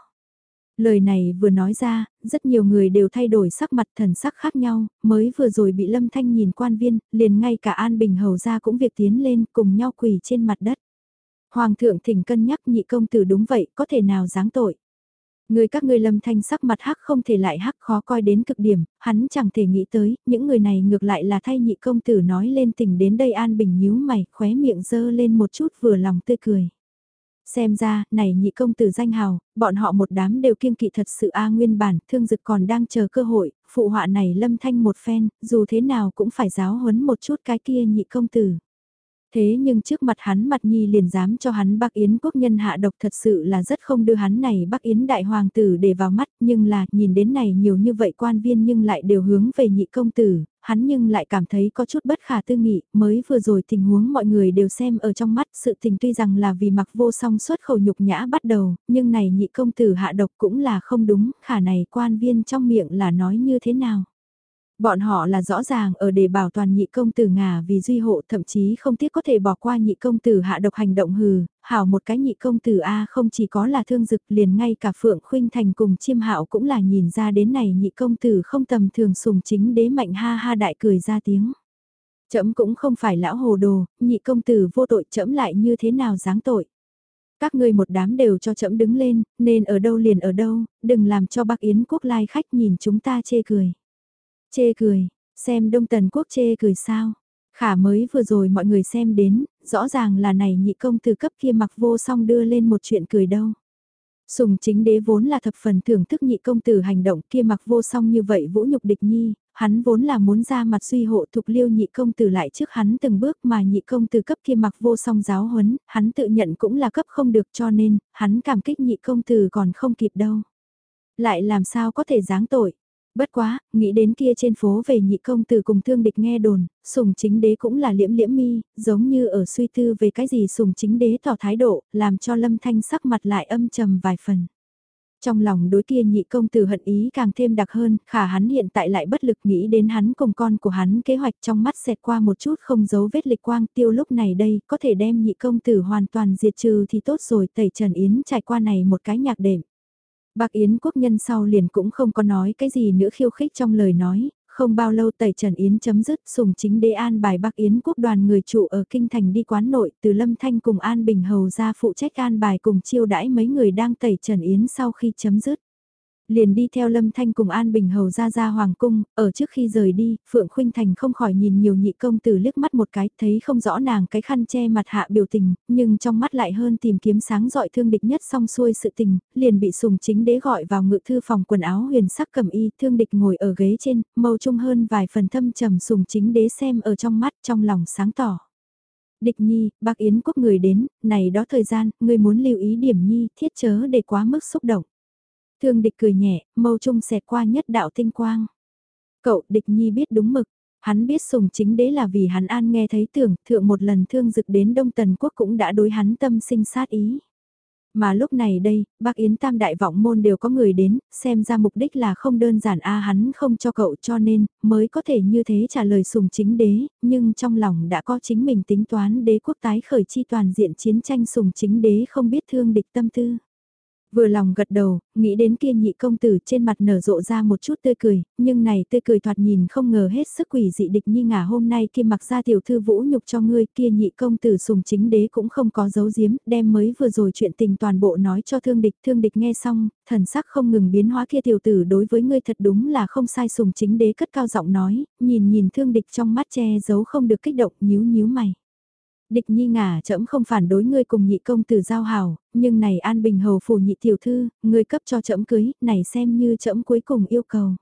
Lời này vừa nói ra, rất nhiều người đều thay đổi sắc mặt thần sắc khác nhau, mới vừa rồi bị lâm thanh nhìn quan viên, liền ngay cả An Bình Hầu ra cũng việc tiến lên cùng nhau quỳ trên mặt đất. Hoàng thượng thỉnh cân nhắc nhị công tử đúng vậy, có thể nào giáng tội. Người các ngươi lâm thanh sắc mặt hắc không thể lại hắc khó coi đến cực điểm, hắn chẳng thể nghĩ tới, những người này ngược lại là thay nhị công tử nói lên tình đến đây an bình nhíu mày, khóe miệng dơ lên một chút vừa lòng tươi cười. Xem ra, này nhị công tử danh hào, bọn họ một đám đều kiêng kỵ thật sự a nguyên bản, thương dực còn đang chờ cơ hội, phụ họa này lâm thanh một phen, dù thế nào cũng phải giáo huấn một chút cái kia nhị công tử. Thế nhưng trước mặt hắn mặt nhi liền dám cho hắn bác Yến quốc nhân hạ độc thật sự là rất không đưa hắn này bác Yến đại hoàng tử để vào mắt nhưng là nhìn đến này nhiều như vậy quan viên nhưng lại đều hướng về nhị công tử, hắn nhưng lại cảm thấy có chút bất khả tư nghị, mới vừa rồi tình huống mọi người đều xem ở trong mắt sự tình tuy rằng là vì mặc vô song xuất khẩu nhục nhã bắt đầu, nhưng này nhị công tử hạ độc cũng là không đúng, khả này quan viên trong miệng là nói như thế nào. Bọn họ là rõ ràng ở để bảo toàn nhị công tử ngà vì duy hộ thậm chí không tiếc có thể bỏ qua nhị công tử hạ độc hành động hừ, hảo một cái nhị công tử A không chỉ có là thương dực liền ngay cả Phượng Khuynh Thành cùng chiêm hạo cũng là nhìn ra đến này nhị công tử không tầm thường sùng chính đế mạnh ha ha đại cười ra tiếng. Chấm cũng không phải lão hồ đồ, nhị công tử vô tội chấm lại như thế nào dáng tội. Các ngươi một đám đều cho chấm đứng lên, nên ở đâu liền ở đâu, đừng làm cho bác Yến quốc lai khách nhìn chúng ta chê cười. Chê cười, xem Đông Tần Quốc chê cười sao. Khả mới vừa rồi mọi người xem đến, rõ ràng là này nhị công từ cấp kia mặc vô song đưa lên một chuyện cười đâu. Sùng chính đế vốn là thập phần thưởng thức nhị công tử hành động kia mặc vô song như vậy vũ nhục địch nhi, hắn vốn là muốn ra mặt suy hộ thục liêu nhị công tử lại trước hắn từng bước mà nhị công tử cấp kia mặc vô song giáo huấn, hắn tự nhận cũng là cấp không được cho nên, hắn cảm kích nhị công tử còn không kịp đâu. Lại làm sao có thể giáng tội, Bất quá, nghĩ đến kia trên phố về nhị công tử cùng thương địch nghe đồn, sùng chính đế cũng là liễm liễm mi, giống như ở suy tư về cái gì sùng chính đế tỏ thái độ, làm cho lâm thanh sắc mặt lại âm trầm vài phần. Trong lòng đối kia nhị công tử hận ý càng thêm đặc hơn, khả hắn hiện tại lại bất lực nghĩ đến hắn cùng con của hắn kế hoạch trong mắt xẹt qua một chút không giấu vết lịch quang tiêu lúc này đây, có thể đem nhị công tử hoàn toàn diệt trừ thì tốt rồi tẩy Trần Yến trải qua này một cái nhạc đệm. Bác Yến quốc nhân sau liền cũng không có nói cái gì nữa khiêu khích trong lời nói, không bao lâu tẩy Trần Yến chấm dứt sùng chính đế an bài Bắc Yến quốc đoàn người trụ ở kinh thành đi quán nội từ Lâm Thanh cùng An Bình Hầu ra phụ trách an bài cùng chiêu đãi mấy người đang tẩy Trần Yến sau khi chấm dứt. Liền đi theo Lâm Thanh cùng An Bình Hầu ra ra Hoàng Cung, ở trước khi rời đi, Phượng Khuynh Thành không khỏi nhìn nhiều nhị công tử liếc mắt một cái, thấy không rõ nàng cái khăn che mặt hạ biểu tình, nhưng trong mắt lại hơn tìm kiếm sáng dọi thương địch nhất xong xuôi sự tình, liền bị sùng chính đế gọi vào ngự thư phòng quần áo huyền sắc cầm y, thương địch ngồi ở ghế trên, mâu trung hơn vài phần thâm trầm sùng chính đế xem ở trong mắt, trong lòng sáng tỏ. Địch nhi, bác Yến quốc người đến, này đó thời gian, người muốn lưu ý điểm nhi, thiết chớ để quá mức xúc động. Thương địch cười nhẹ, mâu trung xẹt qua nhất đạo tinh quang. Cậu địch nhi biết đúng mực, hắn biết sùng chính đế là vì hắn an nghe thấy tưởng thượng một lần thương dực đến Đông Tần Quốc cũng đã đối hắn tâm sinh sát ý. Mà lúc này đây, bác Yến Tam Đại Vọng Môn đều có người đến, xem ra mục đích là không đơn giản a hắn không cho cậu cho nên, mới có thể như thế trả lời sùng chính đế, nhưng trong lòng đã có chính mình tính toán đế quốc tái khởi chi toàn diện chiến tranh sùng chính đế không biết thương địch tâm tư. Vừa lòng gật đầu, nghĩ đến kia nhị công tử trên mặt nở rộ ra một chút tươi cười, nhưng này tươi cười thoạt nhìn không ngờ hết sức quỷ dị địch nhi ngả hôm nay kia mặc ra tiểu thư vũ nhục cho ngươi kia nhị công tử sùng chính đế cũng không có giấu giếm, đem mới vừa rồi chuyện tình toàn bộ nói cho thương địch, thương địch nghe xong, thần sắc không ngừng biến hóa kia tiểu tử đối với ngươi thật đúng là không sai sùng chính đế cất cao giọng nói, nhìn nhìn thương địch trong mắt che giấu không được kích động nhíu nhíu mày. Địch nhi ngả trẫm không phản đối ngươi cùng nhị công tử giao hảo, nhưng này an bình hầu phủ nhị tiểu thư, ngươi cấp cho trẫm cưới, này xem như trẫm cuối cùng yêu cầu.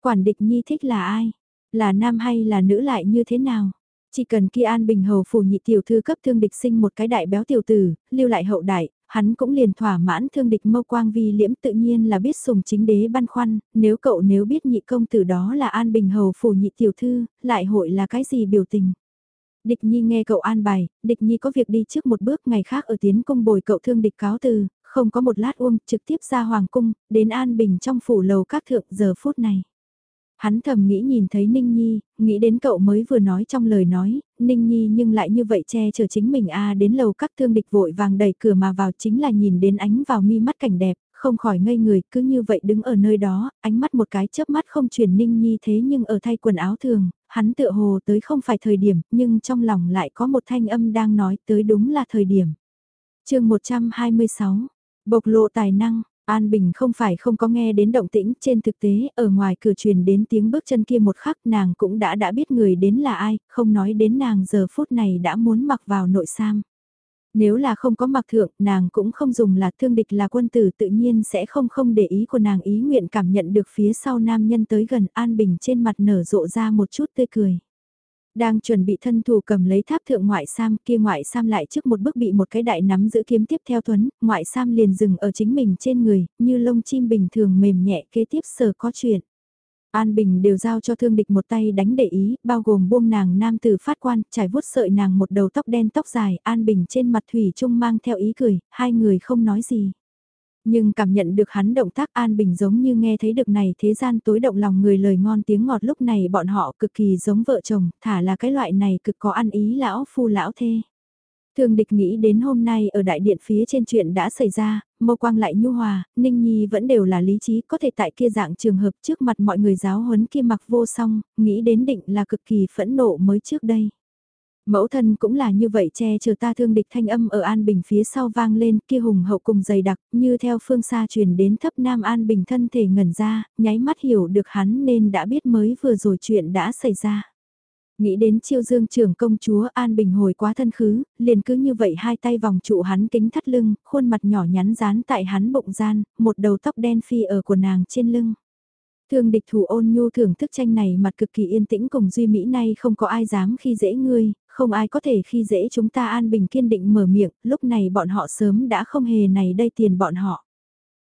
Quản địch nhi thích là ai? Là nam hay là nữ lại như thế nào? Chỉ cần kia an bình hầu phủ nhị tiểu thư cấp thương địch sinh một cái đại béo tiểu tử, lưu lại hậu đại, hắn cũng liền thỏa mãn thương địch mâu quang vi liễm tự nhiên là biết sùng chính đế băn khoăn, nếu cậu nếu biết nhị công tử đó là an bình hầu phủ nhị tiểu thư, lại hội là cái gì biểu tình. Địch Nhi nghe cậu an bài, Địch Nhi có việc đi trước một bước ngày khác ở tiến cung bồi cậu thương địch cáo từ, không có một lát uông, trực tiếp ra hoàng cung, đến an bình trong phủ lầu các thượng giờ phút này. Hắn thầm nghĩ nhìn thấy Ninh Nhi, nghĩ đến cậu mới vừa nói trong lời nói, Ninh Nhi nhưng lại như vậy che chở chính mình a đến lầu các thương địch vội vàng đẩy cửa mà vào chính là nhìn đến ánh vào mi mắt cảnh đẹp, không khỏi ngây người, cứ như vậy đứng ở nơi đó, ánh mắt một cái chớp mắt không chuyển Ninh Nhi thế nhưng ở thay quần áo thường, hắn tựa hồ tới không phải thời điểm, nhưng trong lòng lại có một thanh âm đang nói tới đúng là thời điểm. chương 126, bộc lộ tài năng, An Bình không phải không có nghe đến động tĩnh, trên thực tế, ở ngoài cửa truyền đến tiếng bước chân kia một khắc nàng cũng đã đã biết người đến là ai, không nói đến nàng giờ phút này đã muốn mặc vào nội sam. Nếu là không có mặc thượng, nàng cũng không dùng là thương địch là quân tử tự nhiên sẽ không không để ý của nàng ý nguyện cảm nhận được phía sau nam nhân tới gần an bình trên mặt nở rộ ra một chút tươi cười. Đang chuẩn bị thân thủ cầm lấy tháp thượng ngoại sam kia ngoại sam lại trước một bước bị một cái đại nắm giữ kiếm tiếp theo thuấn, ngoại sam liền dừng ở chính mình trên người, như lông chim bình thường mềm nhẹ kế tiếp sờ có chuyện. An Bình đều giao cho thương địch một tay đánh để ý, bao gồm buông nàng nam tử phát quan, trải vuốt sợi nàng một đầu tóc đen tóc dài, An Bình trên mặt Thủy Trung mang theo ý cười, hai người không nói gì. Nhưng cảm nhận được hắn động tác An Bình giống như nghe thấy được này thế gian tối động lòng người lời ngon tiếng ngọt lúc này bọn họ cực kỳ giống vợ chồng, thả là cái loại này cực có ăn ý lão phu lão thê. Thường địch nghĩ đến hôm nay ở đại điện phía trên chuyện đã xảy ra, mâu quang lại nhu hòa, Ninh Nhi vẫn đều là lý trí, có thể tại kia dạng trường hợp trước mặt mọi người giáo huấn kia mặc vô song, nghĩ đến định là cực kỳ phẫn nộ mới trước đây. Mẫu thân cũng là như vậy che chở ta thương địch thanh âm ở An Bình phía sau vang lên kia hùng hậu cùng dày đặc như theo phương xa truyền đến thấp Nam An Bình thân thể ngẩn ra, nháy mắt hiểu được hắn nên đã biết mới vừa rồi chuyện đã xảy ra. Nghĩ đến chiêu dương trưởng công chúa An Bình hồi quá thân khứ, liền cứ như vậy hai tay vòng trụ hắn kính thắt lưng, khuôn mặt nhỏ nhắn dán tại hắn bụng gian, một đầu tóc đen phi ở của nàng trên lưng. Thương địch thủ ôn nhu thưởng thức tranh này mặt cực kỳ yên tĩnh cùng duy mỹ nay không có ai dám khi dễ ngươi, không ai có thể khi dễ chúng ta an bình kiên định mở miệng, lúc này bọn họ sớm đã không hề này đây tiền bọn họ.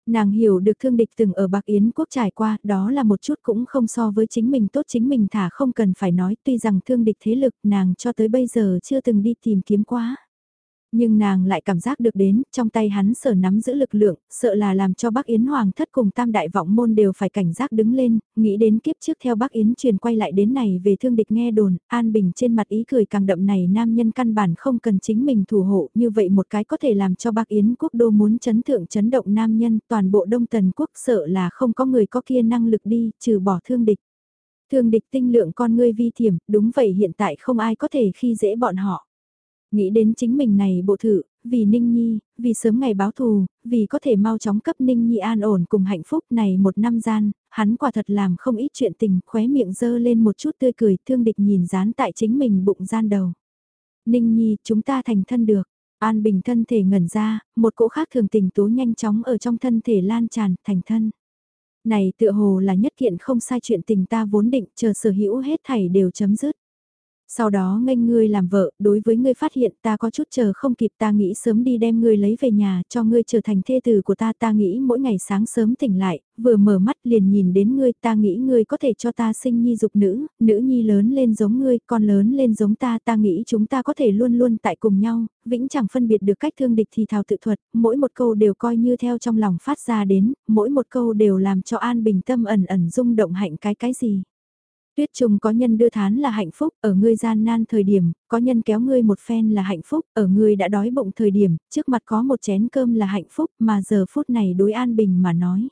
Nàng hiểu được thương địch từng ở Bạc Yến quốc trải qua, đó là một chút cũng không so với chính mình tốt chính mình thả không cần phải nói tuy rằng thương địch thế lực nàng cho tới bây giờ chưa từng đi tìm kiếm quá. Nhưng nàng lại cảm giác được đến, trong tay hắn sở nắm giữ lực lượng, sợ là làm cho Bắc Yến Hoàng thất cùng tam đại vọng môn đều phải cảnh giác đứng lên, nghĩ đến kiếp trước theo Bắc Yến truyền quay lại đến này về thương địch nghe đồn, an bình trên mặt ý cười càng đậm này nam nhân căn bản không cần chính mình thủ hộ, như vậy một cái có thể làm cho Bắc Yến quốc đô muốn chấn thượng chấn động nam nhân, toàn bộ Đông Tần quốc sợ là không có người có kia năng lực đi, trừ bỏ thương địch. Thương địch tinh lượng con ngươi vi thiểm, đúng vậy hiện tại không ai có thể khi dễ bọn họ. Nghĩ đến chính mình này bộ thử, vì Ninh Nhi, vì sớm ngày báo thù, vì có thể mau chóng cấp Ninh Nhi an ổn cùng hạnh phúc này một năm gian, hắn quả thật làm không ít chuyện tình, khóe miệng dơ lên một chút tươi cười thương địch nhìn dán tại chính mình bụng gian đầu. Ninh Nhi, chúng ta thành thân được. An Bình thân thể ngẩn ra, một cỗ khác thường tình tố nhanh chóng ở trong thân thể lan tràn, thành thân. Này tựa hồ là nhất kiện không sai chuyện tình ta vốn định chờ sở hữu hết thảy đều chấm dứt. Sau đó nghênh ngươi làm vợ, đối với ngươi phát hiện ta có chút chờ không kịp ta nghĩ sớm đi đem ngươi lấy về nhà, cho ngươi trở thành thê tử của ta ta nghĩ mỗi ngày sáng sớm tỉnh lại, vừa mở mắt liền nhìn đến ngươi ta nghĩ ngươi có thể cho ta sinh nhi dục nữ, nữ nhi lớn lên giống ngươi, con lớn lên giống ta ta nghĩ chúng ta có thể luôn luôn tại cùng nhau, vĩnh chẳng phân biệt được cách thương địch thì thào tự thuật, mỗi một câu đều coi như theo trong lòng phát ra đến, mỗi một câu đều làm cho an bình tâm ẩn ẩn rung động hạnh cái cái gì. Tuyết trùng có nhân đưa thán là hạnh phúc, ở ngươi gian nan thời điểm, có nhân kéo ngươi một phen là hạnh phúc, ở ngươi đã đói bụng thời điểm, trước mặt có một chén cơm là hạnh phúc mà giờ phút này đối an bình mà nói.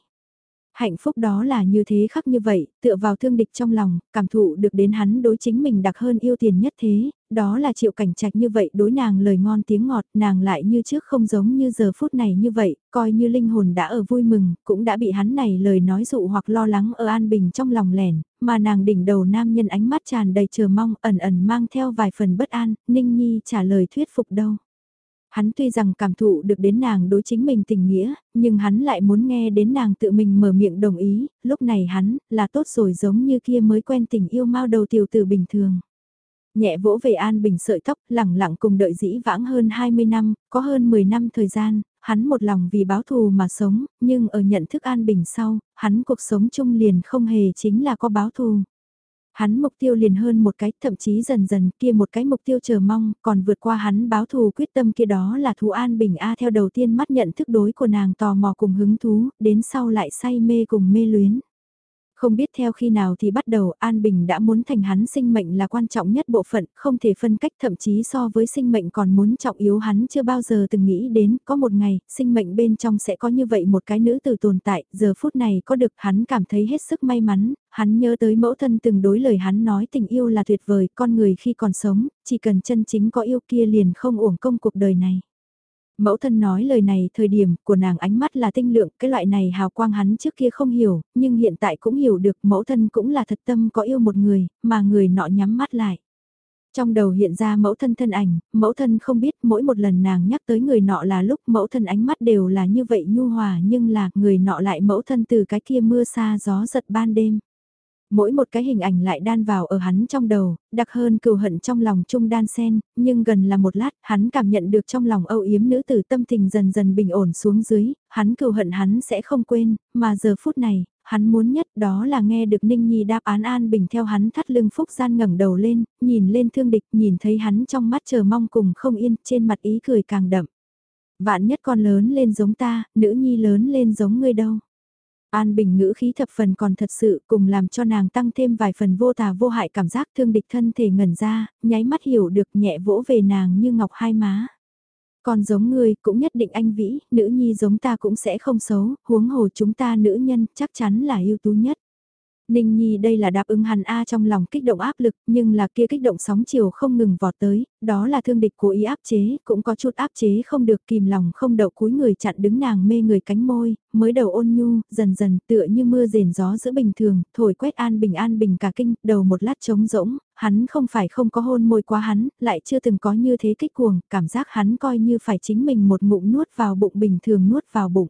Hạnh phúc đó là như thế khắc như vậy, tựa vào thương địch trong lòng, cảm thụ được đến hắn đối chính mình đặc hơn yêu tiền nhất thế, đó là chịu cảnh trạch như vậy đối nàng lời ngon tiếng ngọt, nàng lại như trước không giống như giờ phút này như vậy, coi như linh hồn đã ở vui mừng, cũng đã bị hắn này lời nói dụ hoặc lo lắng ở an bình trong lòng lẻn, mà nàng đỉnh đầu nam nhân ánh mắt tràn đầy chờ mong ẩn ẩn mang theo vài phần bất an, Ninh Nhi trả lời thuyết phục đâu. Hắn tuy rằng cảm thụ được đến nàng đối chính mình tình nghĩa, nhưng hắn lại muốn nghe đến nàng tự mình mở miệng đồng ý, lúc này hắn, là tốt rồi giống như kia mới quen tình yêu mau đầu tiểu tử bình thường. Nhẹ vỗ về An Bình sợi tóc, lẳng lặng cùng đợi dĩ vãng hơn 20 năm, có hơn 10 năm thời gian, hắn một lòng vì báo thù mà sống, nhưng ở nhận thức An Bình sau, hắn cuộc sống chung liền không hề chính là có báo thù. Hắn mục tiêu liền hơn một cái, thậm chí dần dần kia một cái mục tiêu chờ mong, còn vượt qua hắn báo thù quyết tâm kia đó là thú an bình A theo đầu tiên mắt nhận thức đối của nàng tò mò cùng hứng thú, đến sau lại say mê cùng mê luyến. Không biết theo khi nào thì bắt đầu An Bình đã muốn thành hắn sinh mệnh là quan trọng nhất bộ phận, không thể phân cách thậm chí so với sinh mệnh còn muốn trọng yếu hắn chưa bao giờ từng nghĩ đến có một ngày, sinh mệnh bên trong sẽ có như vậy một cái nữ tử tồn tại, giờ phút này có được hắn cảm thấy hết sức may mắn, hắn nhớ tới mẫu thân từng đối lời hắn nói tình yêu là tuyệt vời, con người khi còn sống, chỉ cần chân chính có yêu kia liền không uổng công cuộc đời này. Mẫu thân nói lời này thời điểm của nàng ánh mắt là tinh lượng, cái loại này hào quang hắn trước kia không hiểu, nhưng hiện tại cũng hiểu được mẫu thân cũng là thật tâm có yêu một người, mà người nọ nhắm mắt lại. Trong đầu hiện ra mẫu thân thân ảnh, mẫu thân không biết mỗi một lần nàng nhắc tới người nọ là lúc mẫu thân ánh mắt đều là như vậy nhu hòa nhưng là người nọ lại mẫu thân từ cái kia mưa xa gió giật ban đêm. Mỗi một cái hình ảnh lại đan vào ở hắn trong đầu, đặc hơn cừu hận trong lòng chung đan sen, nhưng gần là một lát, hắn cảm nhận được trong lòng âu yếm nữ tử tâm tình dần dần bình ổn xuống dưới, hắn cừu hận hắn sẽ không quên, mà giờ phút này, hắn muốn nhất đó là nghe được Ninh Nhi đáp án an bình theo hắn thắt lưng phúc gian ngẩng đầu lên, nhìn lên thương địch, nhìn thấy hắn trong mắt chờ mong cùng không yên, trên mặt ý cười càng đậm. Vạn nhất con lớn lên giống ta, nữ nhi lớn lên giống ngươi đâu. An Bình ngữ khí thập phần còn thật sự cùng làm cho nàng tăng thêm vài phần vô tà vô hại cảm giác thương địch thân thể ngẩn ra, nháy mắt hiểu được nhẹ vỗ về nàng như ngọc hai má. Còn giống ngươi cũng nhất định anh vĩ, nữ nhi giống ta cũng sẽ không xấu, huống hồ chúng ta nữ nhân chắc chắn là ưu tú nhất. Ninh Nhi đây là đáp ứng hắn A trong lòng kích động áp lực, nhưng là kia kích động sóng chiều không ngừng vọt tới, đó là thương địch cố ý áp chế, cũng có chút áp chế không được kìm lòng không đậu cúi người chặn đứng nàng mê người cánh môi, mới đầu ôn nhu, dần dần tựa như mưa rền gió giữa bình thường, thổi quét an bình an bình cả kinh, đầu một lát trống rỗng, hắn không phải không có hôn môi quá hắn, lại chưa từng có như thế kích cuồng, cảm giác hắn coi như phải chính mình một ngụm nuốt vào bụng bình thường nuốt vào bụng.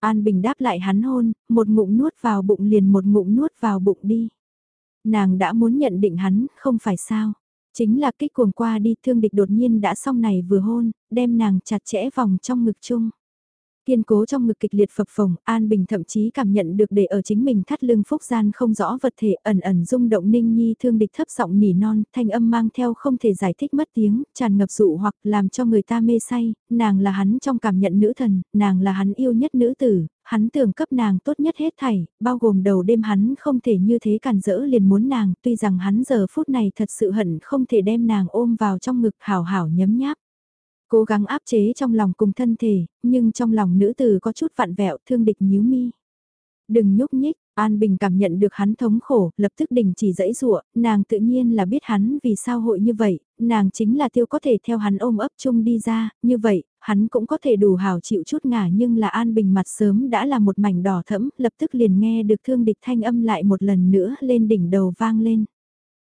An Bình đáp lại hắn hôn, một ngụm nuốt vào bụng liền một ngụm nuốt vào bụng đi. Nàng đã muốn nhận định hắn, không phải sao. Chính là kích cuồng qua đi thương địch đột nhiên đã xong này vừa hôn, đem nàng chặt chẽ vòng trong ngực chung. Kiên cố trong ngực kịch liệt phập phồng, An Bình thậm chí cảm nhận được để ở chính mình thắt lưng phúc gian không rõ vật thể ẩn ẩn rung động ninh nhi thương địch thấp giọng nỉ non, thanh âm mang theo không thể giải thích mất tiếng, tràn ngập dụ hoặc làm cho người ta mê say, nàng là hắn trong cảm nhận nữ thần, nàng là hắn yêu nhất nữ tử, hắn tưởng cấp nàng tốt nhất hết thảy, bao gồm đầu đêm hắn không thể như thế cản rỡ liền muốn nàng, tuy rằng hắn giờ phút này thật sự hận không thể đem nàng ôm vào trong ngực hảo hảo nhấm nháp. Cố gắng áp chế trong lòng cùng thân thể, nhưng trong lòng nữ tử có chút vặn vẹo thương địch nhíu mi. Đừng nhúc nhích, An Bình cảm nhận được hắn thống khổ, lập tức đình chỉ dãy rụa, nàng tự nhiên là biết hắn vì sao hội như vậy, nàng chính là tiêu có thể theo hắn ôm ấp chung đi ra, như vậy, hắn cũng có thể đủ hào chịu chút ngả nhưng là An Bình mặt sớm đã là một mảnh đỏ thẫm, lập tức liền nghe được thương địch thanh âm lại một lần nữa lên đỉnh đầu vang lên.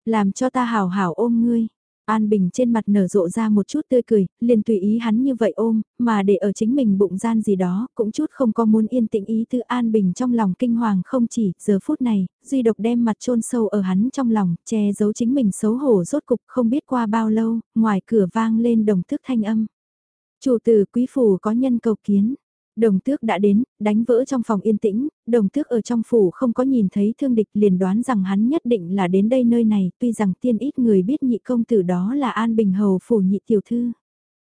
Làm cho ta hào hào ôm ngươi, An Bình trên mặt nở rộ ra một chút tươi cười, liền tùy ý hắn như vậy ôm, mà để ở chính mình bụng gian gì đó, cũng chút không có muốn yên tĩnh ý tư An Bình trong lòng kinh hoàng không chỉ, giờ phút này, duy độc đem mặt chôn sâu ở hắn trong lòng, che giấu chính mình xấu hổ rốt cục không biết qua bao lâu, ngoài cửa vang lên đồng thức thanh âm. Chủ tử quý phủ có nhân cầu kiến. Đồng tước đã đến, đánh vỡ trong phòng yên tĩnh, đồng tước ở trong phủ không có nhìn thấy thương địch liền đoán rằng hắn nhất định là đến đây nơi này, tuy rằng tiên ít người biết nhị công tử đó là An Bình Hầu phủ nhị tiểu thư.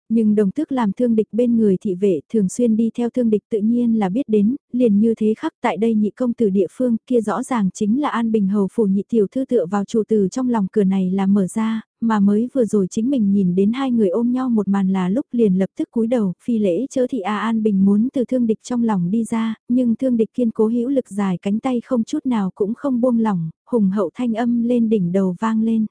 Nhưng đồng tước làm thương địch bên người thị vệ thường xuyên đi theo thương địch tự nhiên là biết đến, liền như thế khắc tại đây nhị công tử địa phương kia rõ ràng chính là An Bình Hầu phủ nhị tiểu thư tựa vào chủ từ trong lòng cửa này là mở ra, mà mới vừa rồi chính mình nhìn đến hai người ôm nhau một màn là lúc liền lập tức cúi đầu, phi lễ chớ thị A An Bình muốn từ thương địch trong lòng đi ra, nhưng thương địch kiên cố hữu lực dài cánh tay không chút nào cũng không buông lỏng, hùng hậu thanh âm lên đỉnh đầu vang lên.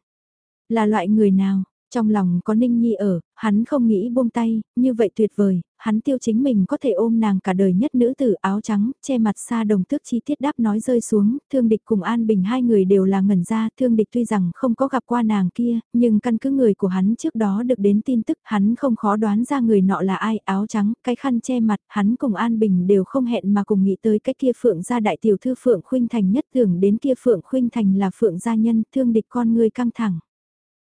Là loại người nào, trong lòng có Ninh Nhi ở, hắn không nghĩ buông tay, như vậy tuyệt vời, hắn tiêu chính mình có thể ôm nàng cả đời nhất nữ tử áo trắng, che mặt xa đồng tước chi tiết đáp nói rơi xuống, thương địch cùng An Bình hai người đều là ngẩn ra, thương địch tuy rằng không có gặp qua nàng kia, nhưng căn cứ người của hắn trước đó được đến tin tức, hắn không khó đoán ra người nọ là ai, áo trắng, cái khăn che mặt, hắn cùng An Bình đều không hẹn mà cùng nghĩ tới cái kia Phượng gia đại tiểu thư Phượng Khuynh Thành nhất tưởng đến kia Phượng Khuynh Thành là Phượng gia nhân, thương địch con người căng thẳng.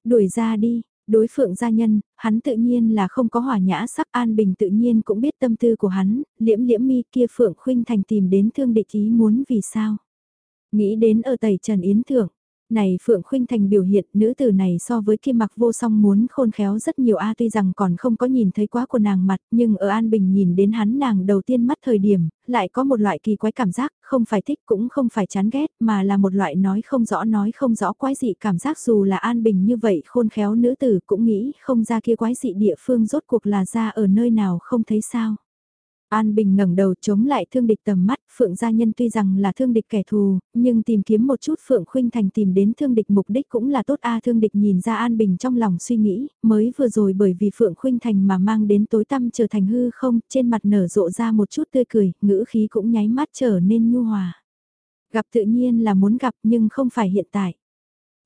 Đuổi ra đi, đối phượng gia nhân, hắn tự nhiên là không có hỏa nhã sắc an bình tự nhiên cũng biết tâm tư của hắn, liễm liễm mi kia phượng khuynh thành tìm đến thương địch ý muốn vì sao. Nghĩ đến ở tẩy trần yến thượng, này Phượng Khuynh Thành biểu hiện nữ tử này so với kia mặc vô song muốn khôn khéo rất nhiều a tuy rằng còn không có nhìn thấy quá của nàng mặt nhưng ở An Bình nhìn đến hắn nàng đầu tiên mắt thời điểm, lại có một loại kỳ quái cảm giác, không phải thích cũng không phải chán ghét mà là một loại nói không rõ nói không rõ quái dị cảm giác dù là An Bình như vậy khôn khéo nữ tử cũng nghĩ không ra kia quái dị địa phương rốt cuộc là ra ở nơi nào không thấy sao. An Bình ngẩng đầu chống lại thương địch tầm mắt, Phượng gia nhân tuy rằng là thương địch kẻ thù, nhưng tìm kiếm một chút Phượng Khuynh Thành tìm đến thương địch mục đích cũng là tốt a thương địch nhìn ra An Bình trong lòng suy nghĩ, mới vừa rồi bởi vì Phượng Khuynh Thành mà mang đến tối tăm trở thành hư không, trên mặt nở rộ ra một chút tươi cười, ngữ khí cũng nháy mắt trở nên nhu hòa. Gặp tự nhiên là muốn gặp nhưng không phải hiện tại.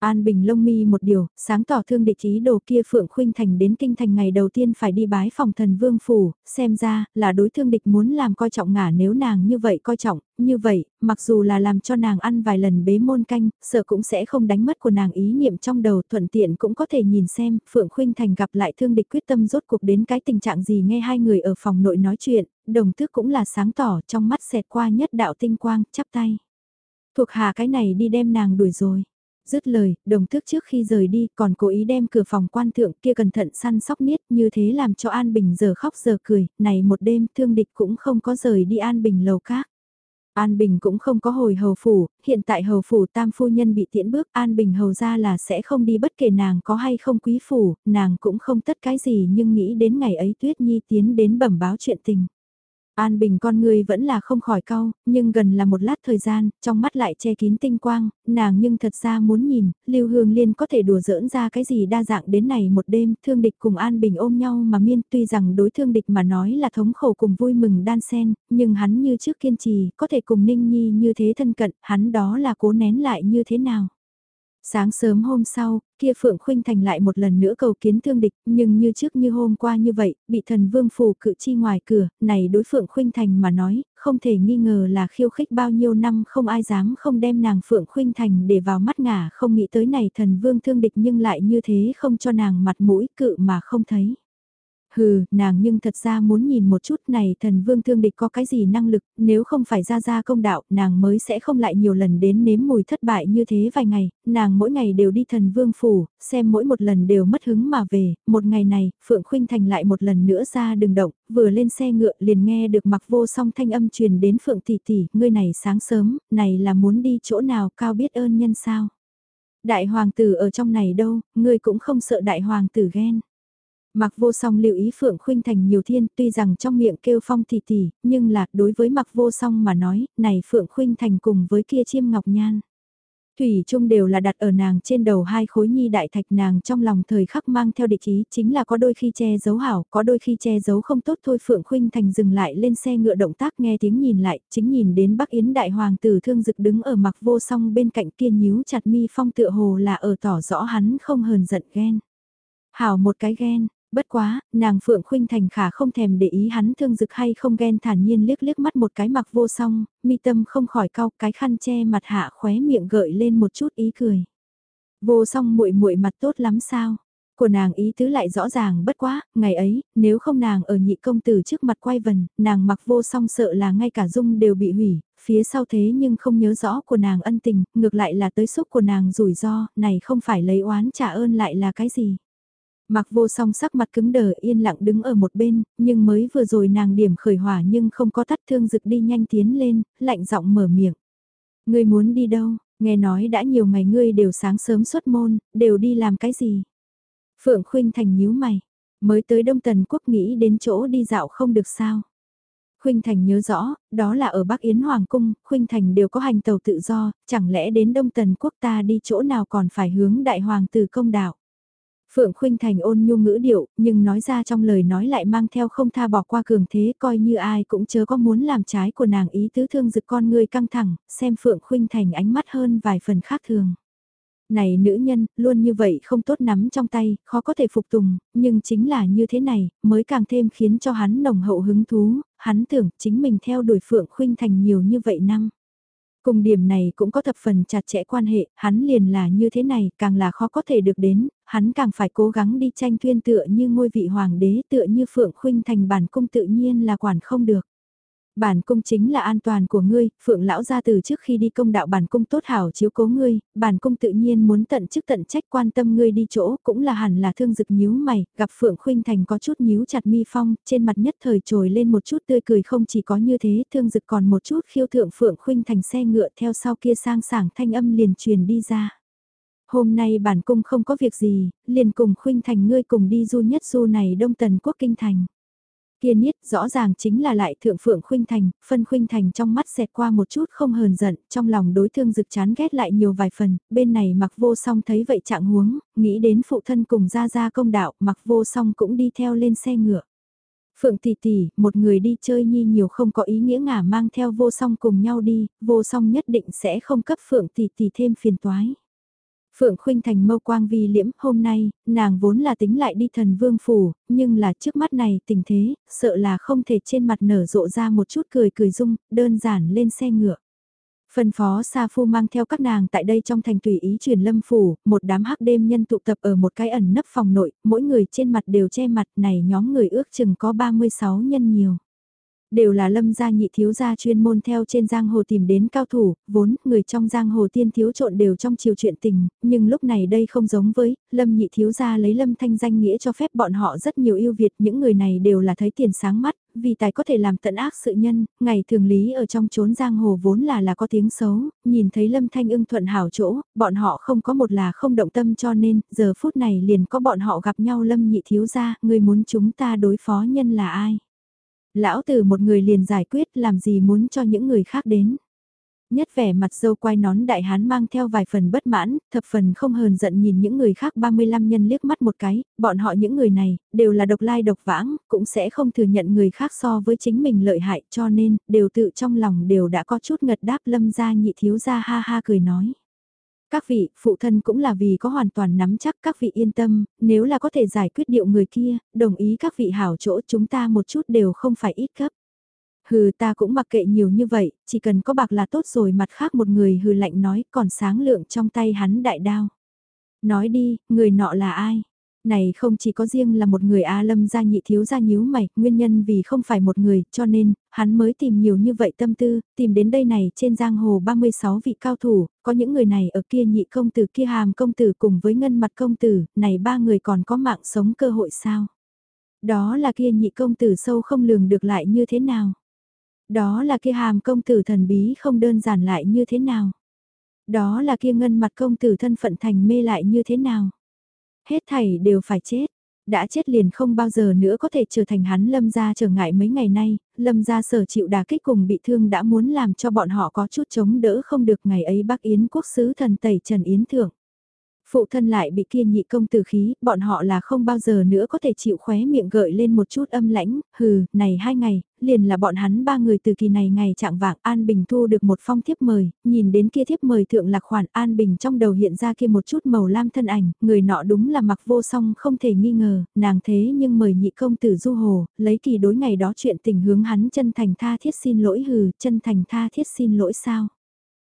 An Bình lông mi một điều, sáng tỏ thương địch ý đồ kia Phượng Khuynh Thành đến kinh thành ngày đầu tiên phải đi bái phòng thần vương phủ, xem ra là đối thương địch muốn làm coi trọng ngả nếu nàng như vậy coi trọng, như vậy, mặc dù là làm cho nàng ăn vài lần bế môn canh, sợ cũng sẽ không đánh mất của nàng ý niệm trong đầu thuận tiện cũng có thể nhìn xem Phượng Khuynh Thành gặp lại thương địch quyết tâm rốt cuộc đến cái tình trạng gì nghe hai người ở phòng nội nói chuyện, đồng tước cũng là sáng tỏ trong mắt xẹt qua nhất đạo tinh quang, chắp tay. Thuộc hạ cái này đi đem nàng đuổi rồi. Dứt lời, đồng thước trước khi rời đi còn cố ý đem cửa phòng quan thượng kia cẩn thận săn sóc niết như thế làm cho An Bình giờ khóc giờ cười, này một đêm thương địch cũng không có rời đi An Bình lầu các. An Bình cũng không có hồi hầu phủ, hiện tại hầu phủ tam phu nhân bị tiễn bước An Bình hầu ra là sẽ không đi bất kể nàng có hay không quý phủ, nàng cũng không tất cái gì nhưng nghĩ đến ngày ấy Tuyết Nhi tiến đến bẩm báo chuyện tình. An Bình con người vẫn là không khỏi cau, nhưng gần là một lát thời gian, trong mắt lại che kín tinh quang, nàng nhưng thật ra muốn nhìn, Lưu Hương Liên có thể đùa giỡn ra cái gì đa dạng đến này một đêm, thương địch cùng An Bình ôm nhau mà miên tuy rằng đối thương địch mà nói là thống khổ cùng vui mừng đan sen, nhưng hắn như trước kiên trì, có thể cùng Ninh Nhi như thế thân cận, hắn đó là cố nén lại như thế nào. Sáng sớm hôm sau, kia Phượng Khuynh Thành lại một lần nữa cầu kiến thương địch, nhưng như trước như hôm qua như vậy, bị thần vương phù cự chi ngoài cửa, này đối Phượng Khuynh Thành mà nói, không thể nghi ngờ là khiêu khích bao nhiêu năm không ai dám không đem nàng Phượng Khuynh Thành để vào mắt ngả không nghĩ tới này thần vương thương địch nhưng lại như thế không cho nàng mặt mũi cự mà không thấy. Hừ, nàng nhưng thật ra muốn nhìn một chút này thần vương thương địch có cái gì năng lực, nếu không phải ra ra công đạo, nàng mới sẽ không lại nhiều lần đến nếm mùi thất bại như thế vài ngày, nàng mỗi ngày đều đi thần vương phủ, xem mỗi một lần đều mất hứng mà về, một ngày này, Phượng Khuynh Thành lại một lần nữa ra đường động, vừa lên xe ngựa liền nghe được mặc vô song thanh âm truyền đến Phượng tỷ tỷ, ngươi này sáng sớm, này là muốn đi chỗ nào cao biết ơn nhân sao. Đại hoàng tử ở trong này đâu, ngươi cũng không sợ đại hoàng tử ghen. Mặc vô song lưu ý Phượng Khuynh Thành nhiều thiên tuy rằng trong miệng kêu phong tỷ tỷ, nhưng là đối với mặc vô song mà nói, này Phượng Khuynh Thành cùng với kia chiêm ngọc nhan. Thủy chung đều là đặt ở nàng trên đầu hai khối nhi đại thạch nàng trong lòng thời khắc mang theo địch ý chính là có đôi khi che giấu hảo, có đôi khi che giấu không tốt thôi Phượng Khuynh Thành dừng lại lên xe ngựa động tác nghe tiếng nhìn lại, chính nhìn đến Bắc Yến Đại Hoàng tử thương dực đứng ở mặc vô song bên cạnh kia nhíu chặt mi phong tựa hồ là ở tỏ rõ hắn không hờn giận ghen. Hảo một cái ghen, Bất quá, nàng Phượng Khuynh Thành khả không thèm để ý hắn thương dực hay không ghen thản nhiên liếc liếc mắt một cái mặc vô song, mi tâm không khỏi cau cái khăn che mặt hạ khóe miệng gợi lên một chút ý cười. Vô song muội muội mặt tốt lắm sao? Của nàng ý tứ lại rõ ràng bất quá, ngày ấy, nếu không nàng ở nhị công tử trước mặt quay vần, nàng mặc vô song sợ là ngay cả dung đều bị hủy, phía sau thế nhưng không nhớ rõ của nàng ân tình, ngược lại là tới xúc của nàng rủi ro, này không phải lấy oán trả ơn lại là cái gì. Mặc vô song sắc mặt cứng đờ yên lặng đứng ở một bên, nhưng mới vừa rồi nàng điểm khởi hỏa nhưng không có thắt thương rực đi nhanh tiến lên, lạnh giọng mở miệng. Ngươi muốn đi đâu, nghe nói đã nhiều ngày ngươi đều sáng sớm xuất môn, đều đi làm cái gì? Phượng Khuynh Thành nhíu mày, mới tới Đông Tần Quốc nghĩ đến chỗ đi dạo không được sao? Khuynh Thành nhớ rõ, đó là ở Bắc Yến Hoàng Cung, Khuynh Thành đều có hành tàu tự do, chẳng lẽ đến Đông Tần Quốc ta đi chỗ nào còn phải hướng Đại Hoàng tử công đạo? Phượng Khuynh Thành ôn nhu ngữ điệu, nhưng nói ra trong lời nói lại mang theo không tha bỏ qua cường thế coi như ai cũng chớ có muốn làm trái của nàng ý tứ thương dực con người căng thẳng, xem Phượng Khuynh Thành ánh mắt hơn vài phần khác thường. Này nữ nhân, luôn như vậy không tốt nắm trong tay, khó có thể phục tùng, nhưng chính là như thế này, mới càng thêm khiến cho hắn nồng hậu hứng thú, hắn tưởng chính mình theo đuổi Phượng Khuynh Thành nhiều như vậy năm. Cùng điểm này cũng có thập phần chặt chẽ quan hệ, hắn liền là như thế này, càng là khó có thể được đến, hắn càng phải cố gắng đi tranh tuyên tựa như ngôi vị hoàng đế tựa như Phượng Khuynh thành bản cung tự nhiên là quản không được. Bản cung chính là an toàn của ngươi, Phượng lão gia từ trước khi đi công đạo bản cung tốt hảo chiếu cố ngươi, bản cung tự nhiên muốn tận chức tận trách quan tâm ngươi đi chỗ, cũng là hẳn là thương dực nhíu mày, gặp Phượng Khuynh Thành có chút nhíu chặt mi phong, trên mặt nhất thời trồi lên một chút tươi cười không chỉ có như thế, thương dực còn một chút khiêu thượng Phượng Khuynh Thành xe ngựa theo sau kia sang sảng thanh âm liền truyền đi ra. Hôm nay bản cung không có việc gì, liền cùng Khuynh Thành ngươi cùng đi du nhất du này đông tần quốc kinh thành. Kia niết rõ ràng chính là lại thượng phượng khuynh thành, phân khuynh thành trong mắt xẹt qua một chút không hờn giận, trong lòng đối thương rực chán ghét lại nhiều vài phần, bên này mặc vô song thấy vậy trạng huống, nghĩ đến phụ thân cùng ra ra công đạo, mặc vô song cũng đi theo lên xe ngựa. Phượng tỷ tỷ, một người đi chơi nhi nhiều không có ý nghĩa ngả mang theo vô song cùng nhau đi, vô song nhất định sẽ không cấp Phượng tỷ tỷ thêm phiền toái. Phượng Khuynh Thành mâu quang vi liễm, hôm nay, nàng vốn là tính lại đi thần vương phủ, nhưng là trước mắt này tình thế, sợ là không thể trên mặt nở rộ ra một chút cười cười dung, đơn giản lên xe ngựa. Phân phó Sa Phu mang theo các nàng tại đây trong thành tùy ý truyền lâm phủ, một đám hắc đêm nhân tụ tập ở một cái ẩn nấp phòng nội, mỗi người trên mặt đều che mặt này nhóm người ước chừng có 36 nhân nhiều đều là lâm gia nhị thiếu gia chuyên môn theo trên giang hồ tìm đến cao thủ, vốn người trong giang hồ tiên thiếu trộn đều trong chiều chuyện tình, nhưng lúc này đây không giống với, lâm nhị thiếu gia lấy lâm thanh danh nghĩa cho phép bọn họ rất nhiều yêu Việt, những người này đều là thấy tiền sáng mắt, vì tài có thể làm tận ác sự nhân, ngày thường lý ở trong chốn giang hồ vốn là là có tiếng xấu, nhìn thấy lâm thanh ưng thuận hảo chỗ, bọn họ không có một là không động tâm cho nên, giờ phút này liền có bọn họ gặp nhau lâm nhị thiếu gia, người muốn chúng ta đối phó nhân là ai? Lão tử một người liền giải quyết làm gì muốn cho những người khác đến. Nhất vẻ mặt dâu quai nón đại hán mang theo vài phần bất mãn, thập phần không hờn giận nhìn những người khác 35 nhân liếc mắt một cái, bọn họ những người này, đều là độc lai độc vãng, cũng sẽ không thừa nhận người khác so với chính mình lợi hại cho nên, đều tự trong lòng đều đã có chút ngật đáp lâm ra nhị thiếu ra ha ha cười nói. Các vị, phụ thân cũng là vì có hoàn toàn nắm chắc các vị yên tâm, nếu là có thể giải quyết điệu người kia, đồng ý các vị hảo chỗ chúng ta một chút đều không phải ít cấp. Hừ ta cũng mặc kệ nhiều như vậy, chỉ cần có bạc là tốt rồi mặt khác một người hừ lạnh nói còn sáng lượng trong tay hắn đại đao. Nói đi, người nọ là ai? Này không chỉ có riêng là một người A Lâm gia nhị thiếu gia nhíu mày, nguyên nhân vì không phải một người, cho nên, hắn mới tìm nhiều như vậy tâm tư, tìm đến đây này trên giang hồ 36 vị cao thủ, có những người này ở kia nhị công tử kia hàm công tử cùng với ngân mặt công tử, này ba người còn có mạng sống cơ hội sao? Đó là kia nhị công tử sâu không lường được lại như thế nào? Đó là kia hàm công tử thần bí không đơn giản lại như thế nào? Đó là kia ngân mặt công tử thân phận thành mê lại như thế nào? Hết thảy đều phải chết. Đã chết liền không bao giờ nữa có thể trở thành hắn lâm gia trở ngại mấy ngày nay, lâm gia sở chịu đà kích cùng bị thương đã muốn làm cho bọn họ có chút chống đỡ không được ngày ấy bác Yến quốc sứ thần tẩy Trần Yến Thượng. Phụ thân lại bị kia nhị công tử khí, bọn họ là không bao giờ nữa có thể chịu khóe miệng gợi lên một chút âm lãnh, hừ, này hai ngày, liền là bọn hắn ba người từ kỳ này ngày trạng vạng An Bình thu được một phong thiếp mời, nhìn đến kia thiếp mời thượng lạc khoản An Bình trong đầu hiện ra kia một chút màu lam thân ảnh, người nọ đúng là mặc vô song không thể nghi ngờ, nàng thế nhưng mời nhị công tử du hồ, lấy kỳ đối ngày đó chuyện tình hướng hắn chân thành tha thiết xin lỗi hừ, chân thành tha thiết xin lỗi sao.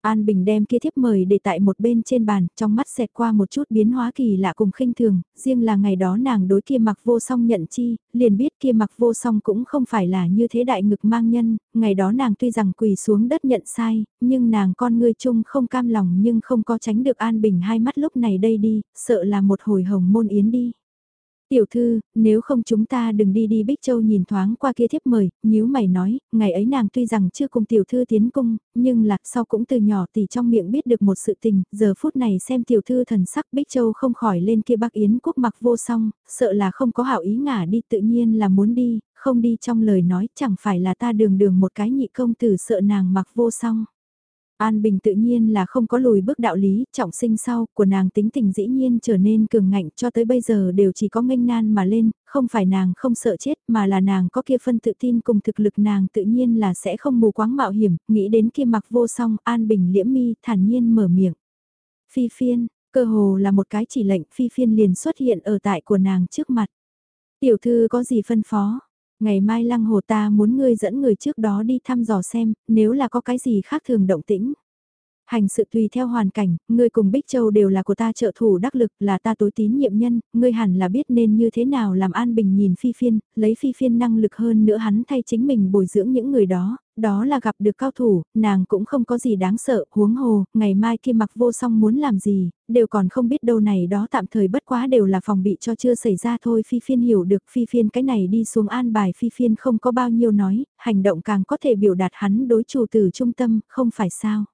An Bình đem kia thiếp mời để tại một bên trên bàn, trong mắt xẹt qua một chút biến hóa kỳ lạ cùng khinh thường, riêng là ngày đó nàng đối kia mặc vô song nhận chi, liền biết kia mặc vô song cũng không phải là như thế đại ngực mang nhân, ngày đó nàng tuy rằng quỳ xuống đất nhận sai, nhưng nàng con ngươi chung không cam lòng nhưng không có tránh được An Bình hai mắt lúc này đây đi, sợ là một hồi hồng môn yến đi. Tiểu thư, nếu không chúng ta đừng đi đi Bích Châu nhìn thoáng qua kia thiếp mời, nhíu mày nói, ngày ấy nàng tuy rằng chưa cùng tiểu thư tiến cung, nhưng là sau cũng từ nhỏ tỷ trong miệng biết được một sự tình, giờ phút này xem tiểu thư thần sắc Bích Châu không khỏi lên kia bác Yến quốc mặc vô song, sợ là không có hảo ý ngả đi tự nhiên là muốn đi, không đi trong lời nói chẳng phải là ta đường đường một cái nhị công tử sợ nàng mặc vô song. An Bình tự nhiên là không có lùi bước đạo lý, trọng sinh sau, của nàng tính tình dĩ nhiên trở nên cường ngạnh cho tới bây giờ đều chỉ có nghênh nan mà lên, không phải nàng không sợ chết mà là nàng có kia phân tự tin cùng thực lực nàng tự nhiên là sẽ không mù quáng mạo hiểm, nghĩ đến kia mặc vô song, An Bình liễm mi, thản nhiên mở miệng. Phi phiên, cơ hồ là một cái chỉ lệnh phi phiên liền xuất hiện ở tại của nàng trước mặt. Tiểu thư có gì phân phó? Ngày mai lăng hồ ta muốn ngươi dẫn người trước đó đi thăm dò xem, nếu là có cái gì khác thường động tĩnh. Hành sự tùy theo hoàn cảnh, ngươi cùng Bích Châu đều là của ta trợ thủ đắc lực, là ta tối tín nhiệm nhân, ngươi hẳn là biết nên như thế nào làm an bình nhìn phi phiên, lấy phi phiên năng lực hơn nữa hắn thay chính mình bồi dưỡng những người đó, đó là gặp được cao thủ, nàng cũng không có gì đáng sợ, huống hồ, ngày mai kia mặc vô song muốn làm gì, đều còn không biết đâu này đó tạm thời bất quá đều là phòng bị cho chưa xảy ra thôi phi phiên hiểu được phi phiên cái này đi xuống an bài phi phiên không có bao nhiêu nói, hành động càng có thể biểu đạt hắn đối chủ từ trung tâm, không phải sao.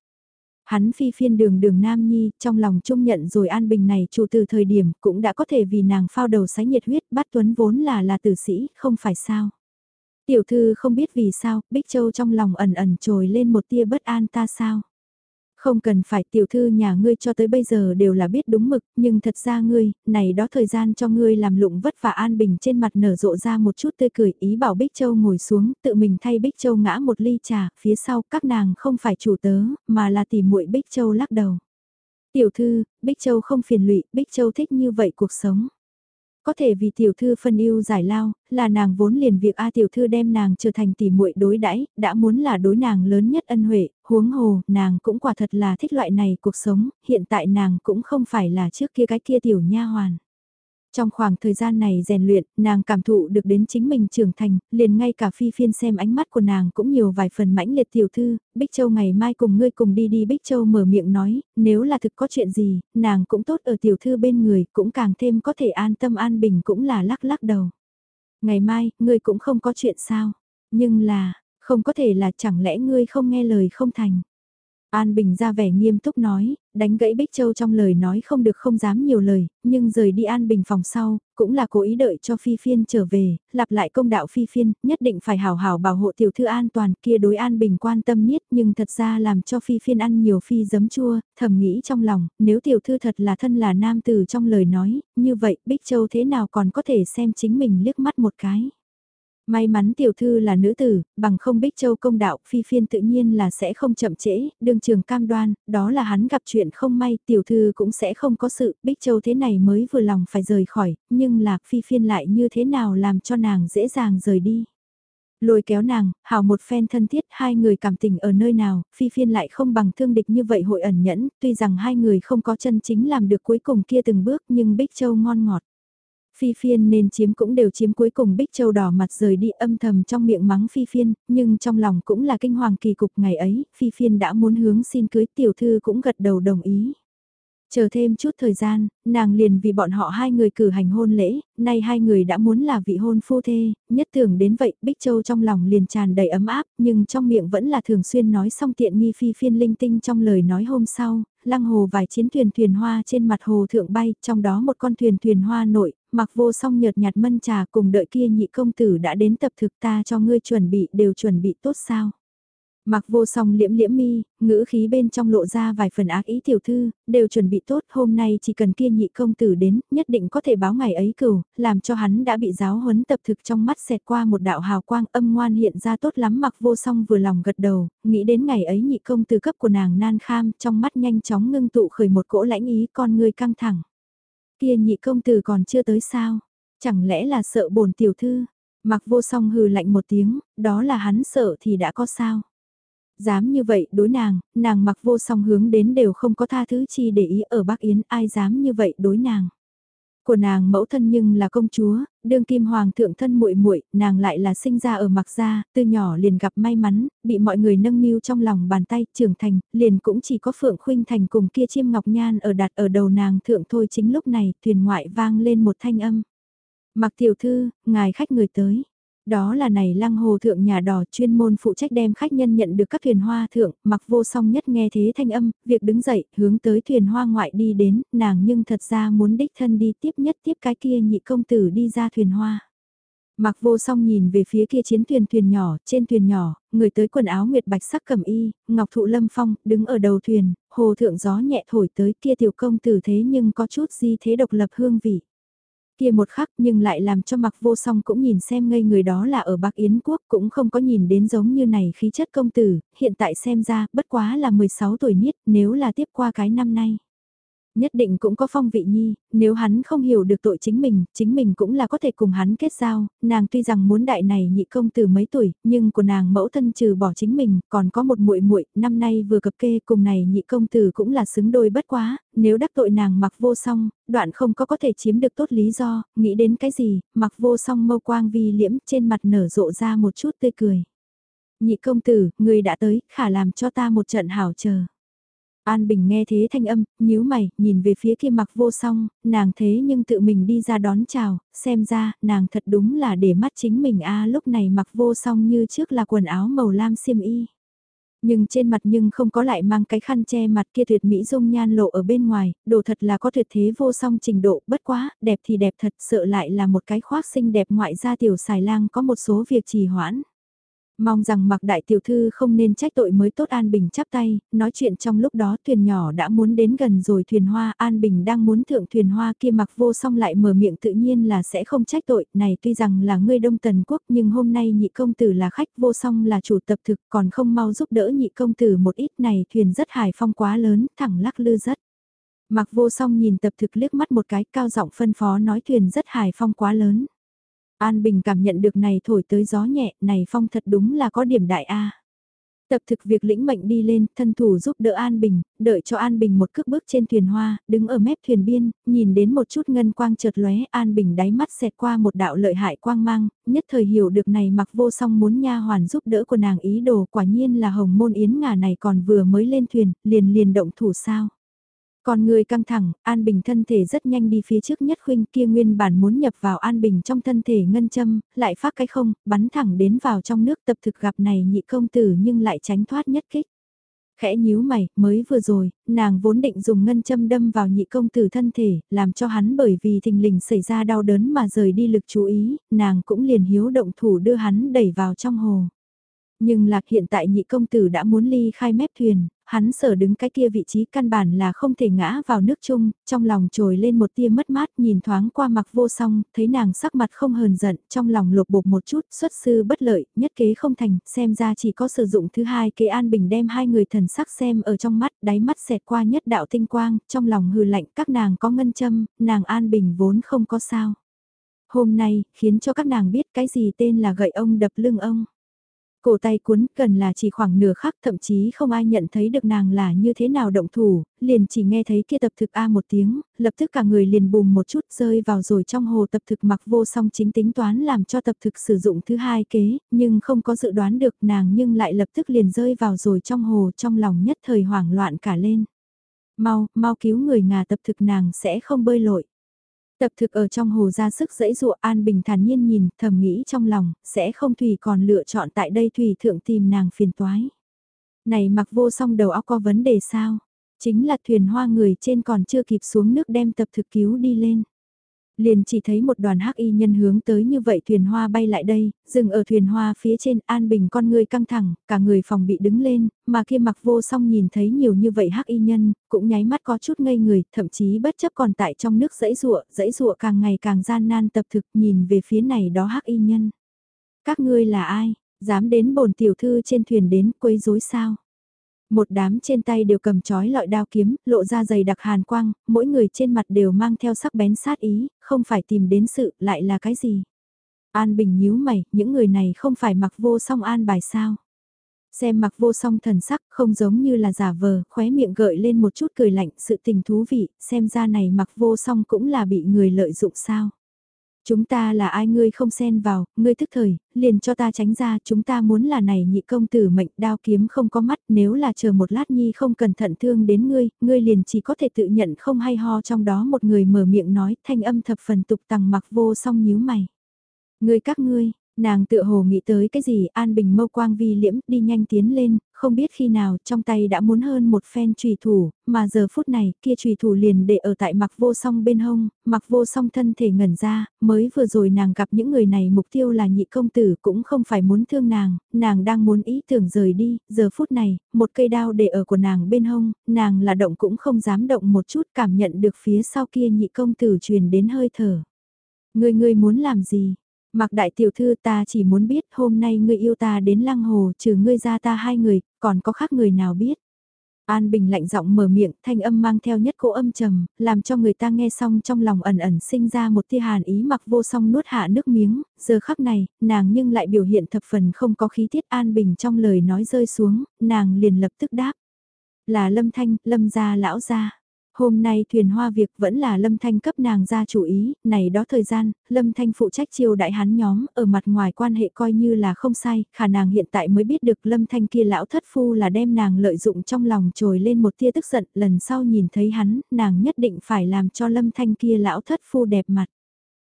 Hắn phi phiên đường đường Nam Nhi, trong lòng trung nhận rồi an bình này chủ từ thời điểm cũng đã có thể vì nàng phao đầu sái nhiệt huyết bắt tuấn vốn là là tử sĩ, không phải sao. Tiểu thư không biết vì sao, Bích Châu trong lòng ẩn ẩn trồi lên một tia bất an ta sao. Không cần phải tiểu thư nhà ngươi cho tới bây giờ đều là biết đúng mực, nhưng thật ra ngươi, này đó thời gian cho ngươi làm lụng vất vả an bình trên mặt nở rộ ra một chút tươi cười ý bảo Bích Châu ngồi xuống, tự mình thay Bích Châu ngã một ly trà, phía sau các nàng không phải chủ tớ, mà là tỉ muội Bích Châu lắc đầu. Tiểu thư, Bích Châu không phiền lụy, Bích Châu thích như vậy cuộc sống. Có thể vì tiểu thư phân ưu giải lao, là nàng vốn liền việc A tiểu thư đem nàng trở thành tỷ muội đối đãi, đã muốn là đối nàng lớn nhất ân huệ, huống hồ, nàng cũng quả thật là thích loại này cuộc sống, hiện tại nàng cũng không phải là trước kia cái kia tiểu nha hoàn. Trong khoảng thời gian này rèn luyện, nàng cảm thụ được đến chính mình trưởng thành, liền ngay cả phi phiên xem ánh mắt của nàng cũng nhiều vài phần mãnh liệt tiểu thư, Bích Châu ngày mai cùng ngươi cùng đi đi Bích Châu mở miệng nói, nếu là thực có chuyện gì, nàng cũng tốt ở tiểu thư bên người, cũng càng thêm có thể an tâm an bình cũng là lắc lắc đầu. Ngày mai, ngươi cũng không có chuyện sao, nhưng là, không có thể là chẳng lẽ ngươi không nghe lời không thành. An Bình ra vẻ nghiêm túc nói, đánh gãy Bích Châu trong lời nói không được không dám nhiều lời, nhưng rời đi An Bình phòng sau, cũng là cố ý đợi cho Phi Phiên trở về, lặp lại công đạo Phi Phiên, nhất định phải hào hào bảo hộ tiểu thư an toàn kia đối An Bình quan tâm nhất nhưng thật ra làm cho Phi Phiên ăn nhiều phi giấm chua, thầm nghĩ trong lòng, nếu tiểu thư thật là thân là nam tử trong lời nói, như vậy Bích Châu thế nào còn có thể xem chính mình liếc mắt một cái. May mắn tiểu thư là nữ tử, bằng không bích châu công đạo, phi phiên tự nhiên là sẽ không chậm trễ, đương trường cam đoan, đó là hắn gặp chuyện không may, tiểu thư cũng sẽ không có sự, bích châu thế này mới vừa lòng phải rời khỏi, nhưng là phi phiên lại như thế nào làm cho nàng dễ dàng rời đi. Lôi kéo nàng, hào một phen thân thiết hai người cảm tình ở nơi nào, phi phiên lại không bằng thương địch như vậy hội ẩn nhẫn, tuy rằng hai người không có chân chính làm được cuối cùng kia từng bước nhưng Bích Châu ngon ngọt. Phi phiên nên chiếm cũng đều chiếm cuối cùng Bích Châu đỏ mặt rời đi âm thầm trong miệng mắng Phi phiên, nhưng trong lòng cũng là kinh hoàng kỳ cục ngày ấy, Phi phiên đã muốn hướng xin cưới tiểu thư cũng gật đầu đồng ý. Chờ thêm chút thời gian, nàng liền vì bọn họ hai người cử hành hôn lễ, nay hai người đã muốn là vị hôn phu thê, nhất tưởng đến vậy Bích Châu trong lòng liền tràn đầy ấm áp, nhưng trong miệng vẫn là thường xuyên nói xong tiện nghi phi phiên linh tinh trong lời nói hôm sau, lăng hồ vài chiến thuyền thuyền hoa trên mặt hồ thượng bay, trong đó một con thuyền thuyền hoa nội, mặc vô song nhợt nhạt mân trà cùng đợi kia nhị công tử đã đến tập thực ta cho ngươi chuẩn bị đều chuẩn bị tốt sao. Mặc vô song liễm liễm mi, ngữ khí bên trong lộ ra vài phần ác ý tiểu thư, đều chuẩn bị tốt hôm nay chỉ cần kia nhị công tử đến, nhất định có thể báo ngày ấy cửu, làm cho hắn đã bị giáo huấn tập thực trong mắt xẹt qua một đạo hào quang âm ngoan hiện ra tốt lắm mặc vô song vừa lòng gật đầu, nghĩ đến ngày ấy nhị công tử cấp của nàng nan kham, trong mắt nhanh chóng ngưng tụ khởi một cỗ lãnh ý con người căng thẳng. Kia nhị công tử còn chưa tới sao? Chẳng lẽ là sợ bổn tiểu thư? Mặc vô song hừ lạnh một tiếng, đó là hắn sợ thì đã có sao? Dám như vậy đối nàng, nàng mặc vô song hướng đến đều không có tha thứ chi để ý ở Bắc Yến ai dám như vậy đối nàng. Của nàng mẫu thân nhưng là công chúa, đương kim hoàng thượng thân muội muội nàng lại là sinh ra ở mặc gia, từ nhỏ liền gặp may mắn, bị mọi người nâng niu trong lòng bàn tay, trưởng thành, liền cũng chỉ có Phượng Khuynh Thành cùng kia chiêm ngọc nhan ở đặt ở đầu nàng thượng thôi chính lúc này, thuyền ngoại vang lên một thanh âm. Mặc tiểu thư, ngài khách người tới. Đó là này lăng hồ thượng nhà đỏ chuyên môn phụ trách đem khách nhân nhận được các thuyền hoa thượng, mặc vô song nhất nghe thế thanh âm, việc đứng dậy, hướng tới thuyền hoa ngoại đi đến, nàng nhưng thật ra muốn đích thân đi tiếp nhất tiếp cái kia nhị công tử đi ra thuyền hoa. Mặc vô song nhìn về phía kia chiến thuyền thuyền nhỏ, trên thuyền nhỏ, người tới quần áo nguyệt bạch sắc cầm y, ngọc thụ lâm phong, đứng ở đầu thuyền, hồ thượng gió nhẹ thổi tới kia tiểu công tử thế nhưng có chút di thế độc lập hương vị. Kia một khắc nhưng lại làm cho mặc vô song cũng nhìn xem ngây người đó là ở Bắc Yến Quốc cũng không có nhìn đến giống như này khí chất công tử, hiện tại xem ra bất quá là 16 tuổi niết nếu là tiếp qua cái năm nay nhất định cũng có phong vị nhi, nếu hắn không hiểu được tội chính mình, chính mình cũng là có thể cùng hắn kết giao, nàng tuy rằng muốn đại này nhị công từ mấy tuổi, nhưng của nàng mẫu thân trừ bỏ chính mình, còn có một muội muội năm nay vừa cập kê cùng này nhị công tử cũng là xứng đôi bất quá, nếu đắc tội nàng mặc vô song, đoạn không có có thể chiếm được tốt lý do, nghĩ đến cái gì, mặc vô song mâu quang vi liễm trên mặt nở rộ ra một chút tươi cười. Nhị công tử, người đã tới, khả làm cho ta một trận hảo chờ. An Bình nghe thế thanh âm, nhíu mày, nhìn về phía kia mặc vô song, nàng thế nhưng tự mình đi ra đón chào, xem ra, nàng thật đúng là để mắt chính mình a lúc này mặc vô song như trước là quần áo màu lam xiêm y. Nhưng trên mặt nhưng không có lại mang cái khăn che mặt kia tuyệt mỹ dung nhan lộ ở bên ngoài, đồ thật là có tuyệt thế vô song trình độ, bất quá, đẹp thì đẹp thật, sợ lại là một cái khoác xinh đẹp ngoại gia tiểu xài lang có một số việc trì hoãn. Mong rằng mặc đại tiểu thư không nên trách tội mới tốt An Bình chắp tay, nói chuyện trong lúc đó thuyền nhỏ đã muốn đến gần rồi thuyền hoa, An Bình đang muốn thượng thuyền hoa kia mặc vô song lại mở miệng tự nhiên là sẽ không trách tội, này tuy rằng là ngươi đông tần quốc nhưng hôm nay nhị công tử là khách vô song là chủ tập thực còn không mau giúp đỡ nhị công tử một ít này thuyền rất hài phong quá lớn, thẳng lắc lư rất. Mặc vô song nhìn tập thực liếc mắt một cái cao giọng phân phó nói thuyền rất hài phong quá lớn. An Bình cảm nhận được này thổi tới gió nhẹ, này phong thật đúng là có điểm đại A. Tập thực việc lĩnh mệnh đi lên, thân thủ giúp đỡ An Bình, đợi cho An Bình một cước bước trên thuyền hoa, đứng ở mép thuyền biên, nhìn đến một chút ngân quang chợt lóe, An Bình đáy mắt xẹt qua một đạo lợi hại quang mang, nhất thời hiểu được này mặc vô song muốn nha hoàn giúp đỡ của nàng ý đồ quả nhiên là hồng môn yến ngà này còn vừa mới lên thuyền, liền liền động thủ sao. Còn người căng thẳng, An Bình thân thể rất nhanh đi phía trước nhất khuynh kia nguyên bản muốn nhập vào An Bình trong thân thể ngân châm, lại phát cái không, bắn thẳng đến vào trong nước tập thực gặp này nhị công tử nhưng lại tránh thoát nhất kích. Khẽ nhíu mày, mới vừa rồi, nàng vốn định dùng ngân châm đâm vào nhị công tử thân thể, làm cho hắn bởi vì thình lình xảy ra đau đớn mà rời đi lực chú ý, nàng cũng liền hiếu động thủ đưa hắn đẩy vào trong hồ. Nhưng lạc hiện tại nhị công tử đã muốn ly khai mép thuyền, hắn sở đứng cái kia vị trí căn bản là không thể ngã vào nước chung, trong lòng trồi lên một tia mất mát nhìn thoáng qua mặc vô song, thấy nàng sắc mặt không hờn giận, trong lòng lột bột một chút, xuất sư bất lợi, nhất kế không thành, xem ra chỉ có sử dụng thứ hai kế an bình đem hai người thần sắc xem ở trong mắt, đáy mắt xẹt qua nhất đạo tinh quang, trong lòng hừ lạnh các nàng có ngân châm, nàng an bình vốn không có sao. Hôm nay, khiến cho các nàng biết cái gì tên là gậy ông đập lưng ông. Cổ tay cuốn cần là chỉ khoảng nửa khắc thậm chí không ai nhận thấy được nàng là như thế nào động thủ, liền chỉ nghe thấy kia tập thực A một tiếng, lập tức cả người liền bùm một chút rơi vào rồi trong hồ tập thực mặc vô song chính tính toán làm cho tập thực sử dụng thứ hai kế, nhưng không có dự đoán được nàng nhưng lại lập tức liền rơi vào rồi trong hồ trong lòng nhất thời hoảng loạn cả lên. Mau, mau cứu người ngà tập thực nàng sẽ không bơi lội. Tập thực ở trong hồ ra sức dẫy dụa An Bình thản nhiên nhìn, thầm nghĩ trong lòng, sẽ không Thủy còn lựa chọn tại đây Thủy thượng tìm nàng phiền toái. Này mặc vô song đầu óc có vấn đề sao? Chính là thuyền hoa người trên còn chưa kịp xuống nước đem tập thực cứu đi lên liền chỉ thấy một đoàn hắc y nhân hướng tới như vậy thuyền hoa bay lại đây, dừng ở thuyền hoa phía trên an bình con người căng thẳng, cả người phòng bị đứng lên, mà kia mặc vô song nhìn thấy nhiều như vậy hắc y nhân, cũng nháy mắt có chút ngây người, thậm chí bất chấp còn tại trong nước dãy rụa, dãy rụa càng ngày càng gian nan tập thực nhìn về phía này đó hắc y nhân. Các ngươi là ai, dám đến bổn tiểu thư trên thuyền đến quấy rối sao? Một đám trên tay đều cầm chói lọi đao kiếm, lộ ra dày đặc hàn quang, mỗi người trên mặt đều mang theo sắc bén sát ý, không phải tìm đến sự, lại là cái gì? An Bình nhíu mày, những người này không phải mặc vô song an bài sao? Xem mặc vô song thần sắc không giống như là giả vờ, khóe miệng gợi lên một chút cười lạnh, sự tình thú vị, xem ra này mặc vô song cũng là bị người lợi dụng sao? Chúng ta là ai ngươi không xen vào, ngươi thức thời, liền cho ta tránh ra, chúng ta muốn là này nhị công tử mệnh đao kiếm không có mắt, nếu là chờ một lát nhi không cẩn thận thương đến ngươi, ngươi liền chỉ có thể tự nhận không hay ho trong đó một người mở miệng nói, thanh âm thập phần tục tằng mặc vô song nhíu mày. Ngươi các ngươi, Nàng tự hồ nghĩ tới cái gì an bình mâu quang vi liễm đi nhanh tiến lên, không biết khi nào trong tay đã muốn hơn một phen trùy thủ, mà giờ phút này kia trùy thủ liền để ở tại mặc vô song bên hông, mặc vô song thân thể ngẩn ra, mới vừa rồi nàng gặp những người này mục tiêu là nhị công tử cũng không phải muốn thương nàng, nàng đang muốn ý tưởng rời đi, giờ phút này, một cây đao để ở của nàng bên hông, nàng là động cũng không dám động một chút cảm nhận được phía sau kia nhị công tử truyền đến hơi thở. Người người muốn làm gì? Mặc đại tiểu thư ta chỉ muốn biết hôm nay ngươi yêu ta đến lăng hồ trừ ngươi ra ta hai người, còn có khác người nào biết. An Bình lạnh giọng mở miệng, thanh âm mang theo nhất cỗ âm trầm, làm cho người ta nghe xong trong lòng ẩn ẩn sinh ra một tia hàn ý mặc vô song nuốt hạ nước miếng, giờ khắc này, nàng nhưng lại biểu hiện thập phần không có khí tiết An Bình trong lời nói rơi xuống, nàng liền lập tức đáp. Là Lâm Thanh, Lâm gia lão gia. Hôm nay thuyền hoa việc vẫn là Lâm Thanh cấp nàng ra chủ ý, này đó thời gian, Lâm Thanh phụ trách chiêu đại hắn nhóm, ở mặt ngoài quan hệ coi như là không sai, khả nàng hiện tại mới biết được Lâm Thanh kia lão thất phu là đem nàng lợi dụng trong lòng trồi lên một tia tức giận, lần sau nhìn thấy hắn, nàng nhất định phải làm cho Lâm Thanh kia lão thất phu đẹp mặt.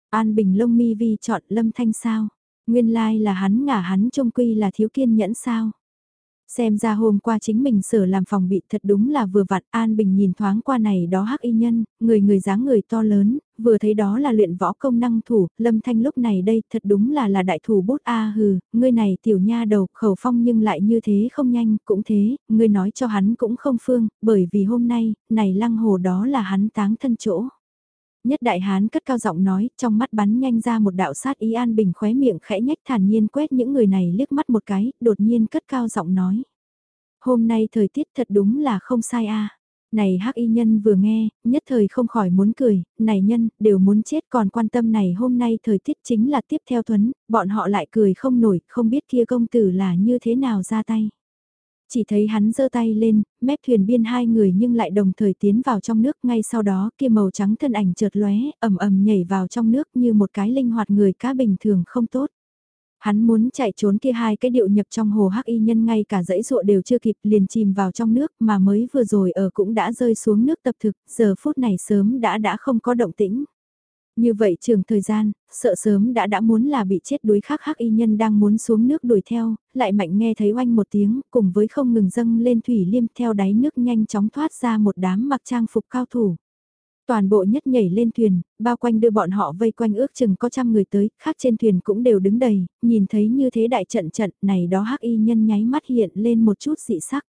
An Bình Lông Mi Vi chọn Lâm Thanh sao? Nguyên lai like là hắn ngả hắn trông quy là thiếu kiên nhẫn sao? Xem ra hôm qua chính mình sở làm phòng bị thật đúng là vừa vặn An Bình nhìn thoáng qua này đó hắc y nhân, người người dáng người to lớn, vừa thấy đó là luyện võ công năng thủ, lâm thanh lúc này đây thật đúng là là đại thủ bút A hừ, ngươi này tiểu nha đầu khẩu phong nhưng lại như thế không nhanh, cũng thế, ngươi nói cho hắn cũng không phương, bởi vì hôm nay, này lăng hồ đó là hắn táng thân chỗ. Nhất đại hán cất cao giọng nói, trong mắt bắn nhanh ra một đạo sát ý an bình khóe miệng khẽ nhách thản nhiên quét những người này liếc mắt một cái, đột nhiên cất cao giọng nói. Hôm nay thời tiết thật đúng là không sai a Này hắc y nhân vừa nghe, nhất thời không khỏi muốn cười, này nhân, đều muốn chết còn quan tâm này hôm nay thời tiết chính là tiếp theo thuấn, bọn họ lại cười không nổi, không biết kia công tử là như thế nào ra tay. Chỉ thấy hắn giơ tay lên, mép thuyền biên hai người nhưng lại đồng thời tiến vào trong nước ngay sau đó kia màu trắng thân ảnh chợt lóe, ầm ầm nhảy vào trong nước như một cái linh hoạt người cá bình thường không tốt. Hắn muốn chạy trốn kia hai cái điệu nhập trong hồ hắc y nhân ngay cả dãy ruộ đều chưa kịp liền chìm vào trong nước mà mới vừa rồi ở cũng đã rơi xuống nước tập thực, giờ phút này sớm đã đã không có động tĩnh. Như vậy trường thời gian, sợ sớm đã đã muốn là bị chết đuối khác hắc y nhân đang muốn xuống nước đuổi theo, lại mạnh nghe thấy oanh một tiếng, cùng với không ngừng dâng lên thủy liêm theo đáy nước nhanh chóng thoát ra một đám mặc trang phục cao thủ. Toàn bộ nhất nhảy lên thuyền, bao quanh đưa bọn họ vây quanh ước chừng có trăm người tới, khác trên thuyền cũng đều đứng đầy, nhìn thấy như thế đại trận trận này đó hắc y nhân nháy mắt hiện lên một chút dị sắc.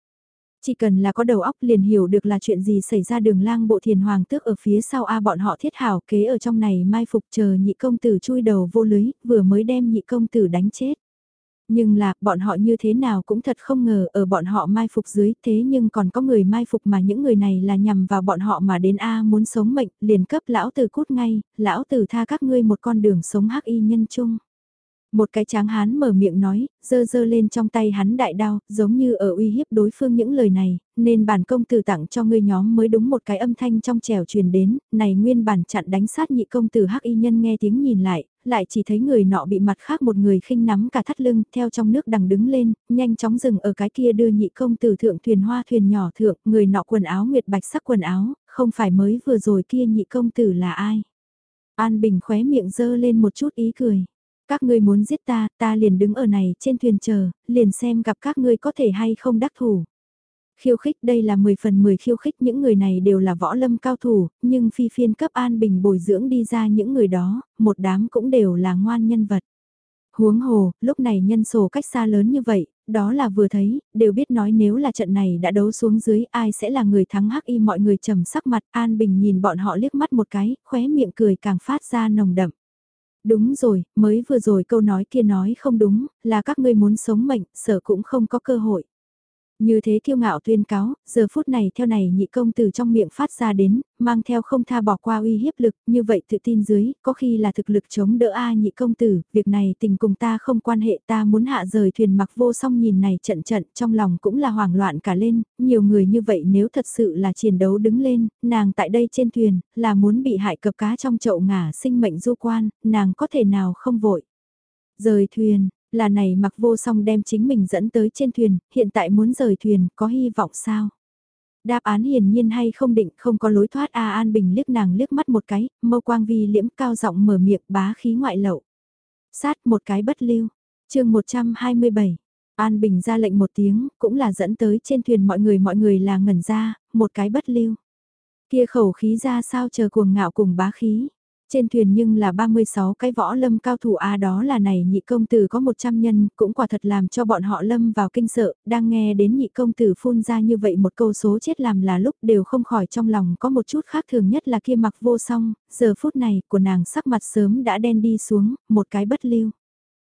Chỉ cần là có đầu óc liền hiểu được là chuyện gì xảy ra đường lang bộ thiền hoàng tước ở phía sau A bọn họ thiết hảo kế ở trong này mai phục chờ nhị công tử chui đầu vô lưới, vừa mới đem nhị công tử đánh chết. Nhưng là, bọn họ như thế nào cũng thật không ngờ ở bọn họ mai phục dưới thế nhưng còn có người mai phục mà những người này là nhằm vào bọn họ mà đến A muốn sống mệnh, liền cấp lão tử cút ngay, lão tử tha các ngươi một con đường sống hắc y nhân chung. Một cái tráng hán mở miệng nói, dơ dơ lên trong tay hắn đại đao, giống như ở uy hiếp đối phương những lời này, nên bản công tử tặng cho ngươi nhóm mới đúng một cái âm thanh trong trèo truyền đến, này nguyên bản chặn đánh sát nhị công tử hắc y nhân nghe tiếng nhìn lại, lại chỉ thấy người nọ bị mặt khác một người khinh nắm cả thắt lưng, theo trong nước đằng đứng lên, nhanh chóng dừng ở cái kia đưa nhị công tử thượng thuyền hoa thuyền nhỏ thượng, người nọ quần áo nguyệt bạch sắc quần áo, không phải mới vừa rồi kia nhị công tử là ai. An Bình khóe miệng dơ lên một chút ý cười. Các ngươi muốn giết ta, ta liền đứng ở này trên thuyền chờ, liền xem gặp các ngươi có thể hay không đắc thủ. Khiêu khích đây là 10 phần 10 khiêu khích những người này đều là võ lâm cao thủ, nhưng phi phiên cấp an bình bồi dưỡng đi ra những người đó, một đám cũng đều là ngoan nhân vật. Huống hồ, lúc này nhân số cách xa lớn như vậy, đó là vừa thấy, đều biết nói nếu là trận này đã đấu xuống dưới ai sẽ là người thắng hắc y mọi người trầm sắc mặt An Bình nhìn bọn họ liếc mắt một cái, khóe miệng cười càng phát ra nồng đậm. Đúng rồi, mới vừa rồi câu nói kia nói không đúng, là các ngươi muốn sống mệnh, sợ cũng không có cơ hội. Như thế kiêu ngạo tuyên cáo, giờ phút này theo này nhị công từ trong miệng phát ra đến, mang theo không tha bỏ qua uy hiếp lực, như vậy tự tin dưới, có khi là thực lực chống đỡ A nhị công tử, việc này tình cùng ta không quan hệ ta muốn hạ rời thuyền mặc vô song nhìn này trận trận, trong lòng cũng là hoảng loạn cả lên, nhiều người như vậy nếu thật sự là chiến đấu đứng lên, nàng tại đây trên thuyền, là muốn bị hại cập cá trong chậu ngả sinh mệnh du quan, nàng có thể nào không vội. Rời thuyền, là này mặc vô song đem chính mình dẫn tới trên thuyền, hiện tại muốn rời thuyền, có hy vọng sao? Đáp án hiển nhiên hay không định, không có lối thoát A An Bình liếc nàng liếc mắt một cái, mâu quang vi liễm cao giọng mở miệng bá khí ngoại lậu. Sát một cái bất lưu. chương 127. An Bình ra lệnh một tiếng, cũng là dẫn tới trên thuyền mọi người mọi người là ngẩn ra, một cái bất lưu. Kia khẩu khí ra sao chờ cuồng ngạo cùng bá khí. Trên thuyền nhưng là 36 cái võ lâm cao thủ A đó là này nhị công tử có 100 nhân, cũng quả thật làm cho bọn họ lâm vào kinh sợ, đang nghe đến nhị công tử phun ra như vậy một câu số chết làm là lúc đều không khỏi trong lòng có một chút khác thường nhất là kia mặc vô song, giờ phút này của nàng sắc mặt sớm đã đen đi xuống, một cái bất lưu.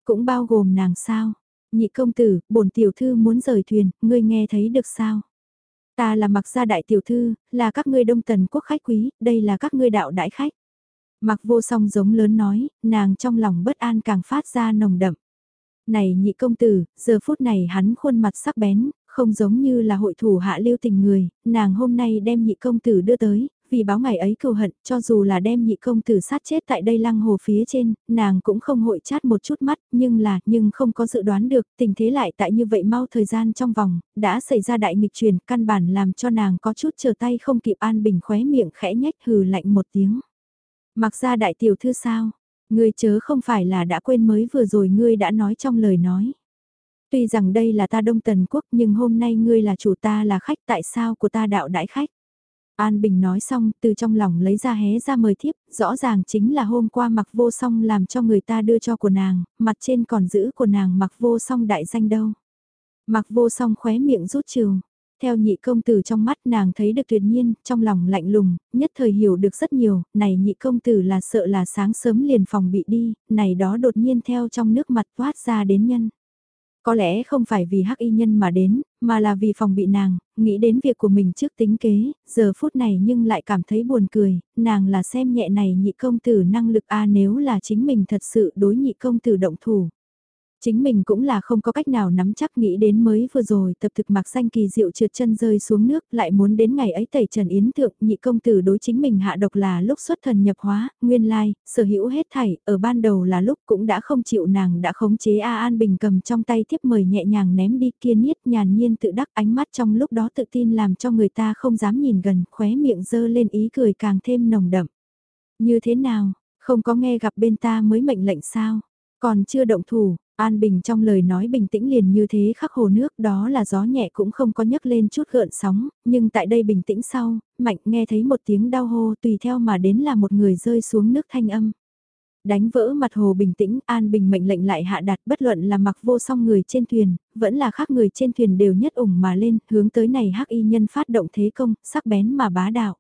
Cũng bao gồm nàng sao, nhị công tử, bổn tiểu thư muốn rời thuyền, ngươi nghe thấy được sao? Ta là mặc gia đại tiểu thư, là các ngươi đông tần quốc khách quý, đây là các ngươi đạo đại khách. Mặc vô song giống lớn nói, nàng trong lòng bất an càng phát ra nồng đậm. Này nhị công tử, giờ phút này hắn khuôn mặt sắc bén, không giống như là hội thủ hạ lưu tình người, nàng hôm nay đem nhị công tử đưa tới, vì báo ngày ấy cầu hận, cho dù là đem nhị công tử sát chết tại đây lăng hồ phía trên, nàng cũng không hội chát một chút mắt, nhưng là, nhưng không có dự đoán được, tình thế lại tại như vậy mau thời gian trong vòng, đã xảy ra đại nghịch truyền, căn bản làm cho nàng có chút chờ tay không kịp an bình khóe miệng khẽ nhách hừ lạnh một tiếng. Mặc ra đại tiểu thư sao? Ngươi chớ không phải là đã quên mới vừa rồi ngươi đã nói trong lời nói. Tuy rằng đây là ta Đông Tần Quốc nhưng hôm nay ngươi là chủ ta là khách tại sao của ta đạo đãi khách. An Bình nói xong từ trong lòng lấy ra hé ra mời thiếp, rõ ràng chính là hôm qua mặc vô song làm cho người ta đưa cho của nàng, mặt trên còn giữ của nàng mặc vô song đại danh đâu. Mặc vô song khóe miệng rút trường, theo nhị công tử trong mắt nàng thấy được tuyệt nhiên, trong lòng lạnh lùng, nhất thời hiểu được rất nhiều, này nhị công tử là sợ là sáng sớm liền phòng bị đi, này đó đột nhiên theo trong nước mặt thoát ra đến nhân. Có lẽ không phải vì hắc y nhân mà đến, mà là vì phòng bị nàng, nghĩ đến việc của mình trước tính kế, giờ phút này nhưng lại cảm thấy buồn cười, nàng là xem nhẹ này nhị công tử năng lực a nếu là chính mình thật sự đối nhị công tử động thủ. Chính mình cũng là không có cách nào nắm chắc nghĩ đến mới vừa rồi tập thực mặc xanh kỳ diệu trượt chân rơi xuống nước lại muốn đến ngày ấy tẩy trần yến thượng nhị công tử đối chính mình hạ độc là lúc xuất thần nhập hóa, nguyên lai, sở hữu hết thảy, ở ban đầu là lúc cũng đã không chịu nàng đã khống chế A An Bình cầm trong tay tiếp mời nhẹ nhàng ném đi kia niết nhàn nhiên tự đắc ánh mắt trong lúc đó tự tin làm cho người ta không dám nhìn gần khóe miệng dơ lên ý cười càng thêm nồng đậm. Như thế nào, không có nghe gặp bên ta mới mệnh lệnh sao, còn chưa động thủ, An Bình trong lời nói bình tĩnh liền như thế khắc hồ nước đó là gió nhẹ cũng không có nhấc lên chút gợn sóng, nhưng tại đây bình tĩnh sau, Mạnh nghe thấy một tiếng đau hô tùy theo mà đến là một người rơi xuống nước thanh âm. Đánh vỡ mặt hồ bình tĩnh, An Bình mệnh lệnh lại hạ đặt bất luận là mặc vô song người trên thuyền, vẫn là khác người trên thuyền đều nhất ủng mà lên, hướng tới này hắc y nhân phát động thế công, sắc bén mà bá đạo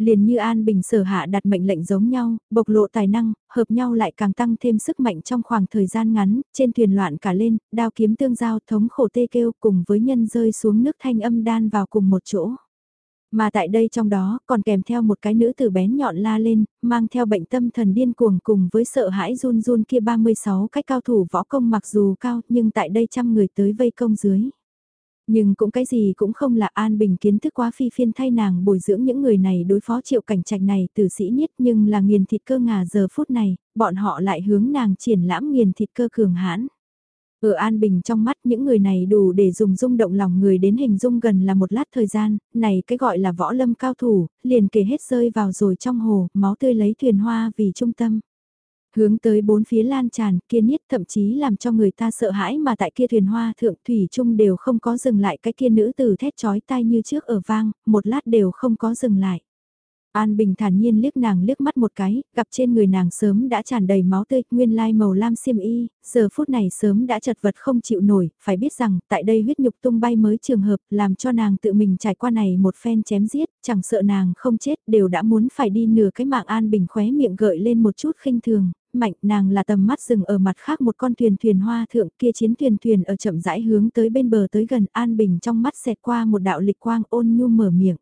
liền như An Bình sở hạ đặt mệnh lệnh giống nhau, bộc lộ tài năng, hợp nhau lại càng tăng thêm sức mạnh trong khoảng thời gian ngắn, trên thuyền loạn cả lên, đao kiếm tương giao thống khổ tê kêu cùng với nhân rơi xuống nước thanh âm đan vào cùng một chỗ. Mà tại đây trong đó còn kèm theo một cái nữ tử bén nhọn la lên, mang theo bệnh tâm thần điên cuồng cùng với sợ hãi run run kia 36 cái cao thủ võ công mặc dù cao nhưng tại đây trăm người tới vây công dưới. Nhưng cũng cái gì cũng không là An Bình kiến thức quá phi phiên thay nàng bồi dưỡng những người này đối phó triệu cảnh trạch này từ sĩ nhất nhưng là nghiền thịt cơ ngà giờ phút này, bọn họ lại hướng nàng triển lãm nghiền thịt cơ cường hãn. Ở An Bình trong mắt những người này đủ để dùng rung động lòng người đến hình dung gần là một lát thời gian, này cái gọi là võ lâm cao thủ, liền kể hết rơi vào rồi trong hồ, máu tươi lấy thuyền hoa vì trung tâm. Hướng tới bốn phía lan tràn, kia niết thậm chí làm cho người ta sợ hãi mà tại kia thuyền hoa thượng thủy trung đều không có dừng lại cái kia nữ tử thét chói tai như trước ở vang, một lát đều không có dừng lại. An Bình thản nhiên liếc nàng liếc mắt một cái, gặp trên người nàng sớm đã tràn đầy máu tươi, nguyên lai màu lam xiêm y, giờ phút này sớm đã chật vật không chịu nổi, phải biết rằng tại đây huyết nhục tung bay mới trường hợp làm cho nàng tự mình trải qua này một phen chém giết, chẳng sợ nàng không chết đều đã muốn phải đi nửa cái mạng An Bình khóe miệng gợi lên một chút khinh thường, mạnh nàng là tầm mắt dừng ở mặt khác một con thuyền thuyền hoa thượng kia chiến thuyền thuyền ở chậm rãi hướng tới bên bờ tới gần An Bình trong mắt xẹt qua một đạo lịch quang ôn nhu mở miệng.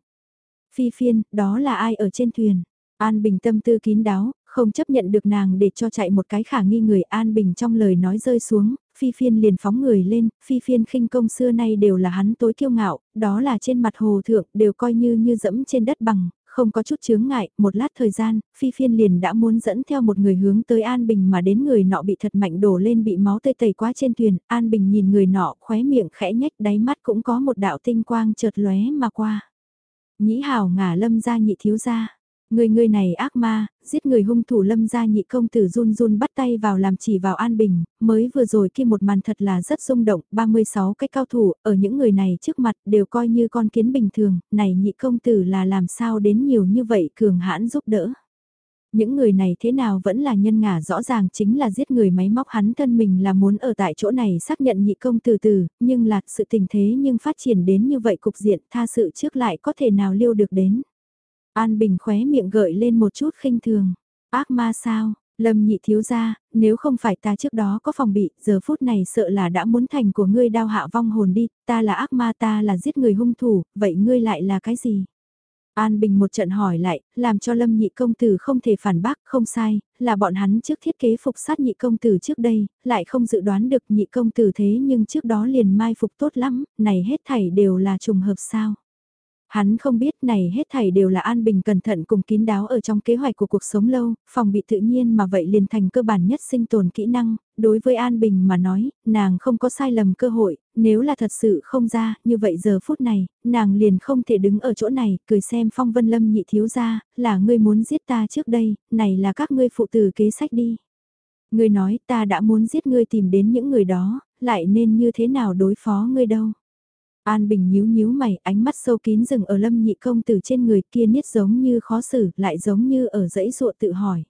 Phi phiên, đó là ai ở trên thuyền? An Bình tâm tư kín đáo, không chấp nhận được nàng để cho chạy một cái khả nghi người An Bình trong lời nói rơi xuống, Phi phiên liền phóng người lên, Phi phiên khinh công xưa nay đều là hắn tối kiêu ngạo, đó là trên mặt hồ thượng đều coi như như dẫm trên đất bằng, không có chút chướng ngại, một lát thời gian, Phi phiên liền đã muốn dẫn theo một người hướng tới An Bình mà đến người nọ bị thật mạnh đổ lên bị máu tươi tẩy quá trên thuyền, An Bình nhìn người nọ khóe miệng khẽ nhách đáy mắt cũng có một đạo tinh quang chợt lóe mà qua. Nhĩ hào ngả lâm gia nhị thiếu gia. Người người này ác ma, giết người hung thủ lâm gia nhị công tử run run bắt tay vào làm chỉ vào an bình, mới vừa rồi khi một màn thật là rất rung động, 36 cái cao thủ, ở những người này trước mặt đều coi như con kiến bình thường, này nhị công tử là làm sao đến nhiều như vậy cường hãn giúp đỡ. Những người này thế nào vẫn là nhân ngả rõ ràng chính là giết người máy móc hắn thân mình là muốn ở tại chỗ này xác nhận nhị công từ từ, nhưng là sự tình thế nhưng phát triển đến như vậy cục diện tha sự trước lại có thể nào liêu được đến. An Bình khóe miệng gợi lên một chút khinh thường. Ác ma sao, Lâm nhị thiếu ra, nếu không phải ta trước đó có phòng bị, giờ phút này sợ là đã muốn thành của ngươi đau hạ vong hồn đi, ta là ác ma ta là giết người hung thủ, vậy ngươi lại là cái gì? An Bình một trận hỏi lại, làm cho Lâm nhị công tử không thể phản bác, không sai, là bọn hắn trước thiết kế phục sát nhị công tử trước đây, lại không dự đoán được nhị công tử thế nhưng trước đó liền mai phục tốt lắm, này hết thảy đều là trùng hợp sao. Hắn không biết này hết thảy đều là an bình cẩn thận cùng kín đáo ở trong kế hoạch của cuộc sống lâu, phòng bị tự nhiên mà vậy liền thành cơ bản nhất sinh tồn kỹ năng, đối với an bình mà nói, nàng không có sai lầm cơ hội, nếu là thật sự không ra, như vậy giờ phút này, nàng liền không thể đứng ở chỗ này, cười xem phong vân lâm nhị thiếu ra, là ngươi muốn giết ta trước đây, này là các ngươi phụ tử kế sách đi. Ngươi nói ta đã muốn giết ngươi tìm đến những người đó, lại nên như thế nào đối phó ngươi đâu. An Bình nhíu nhíu mày, ánh mắt sâu kín dừng ở lâm nhị công tử trên người kia niết giống như khó xử, lại giống như ở dãy ruột tự hỏi.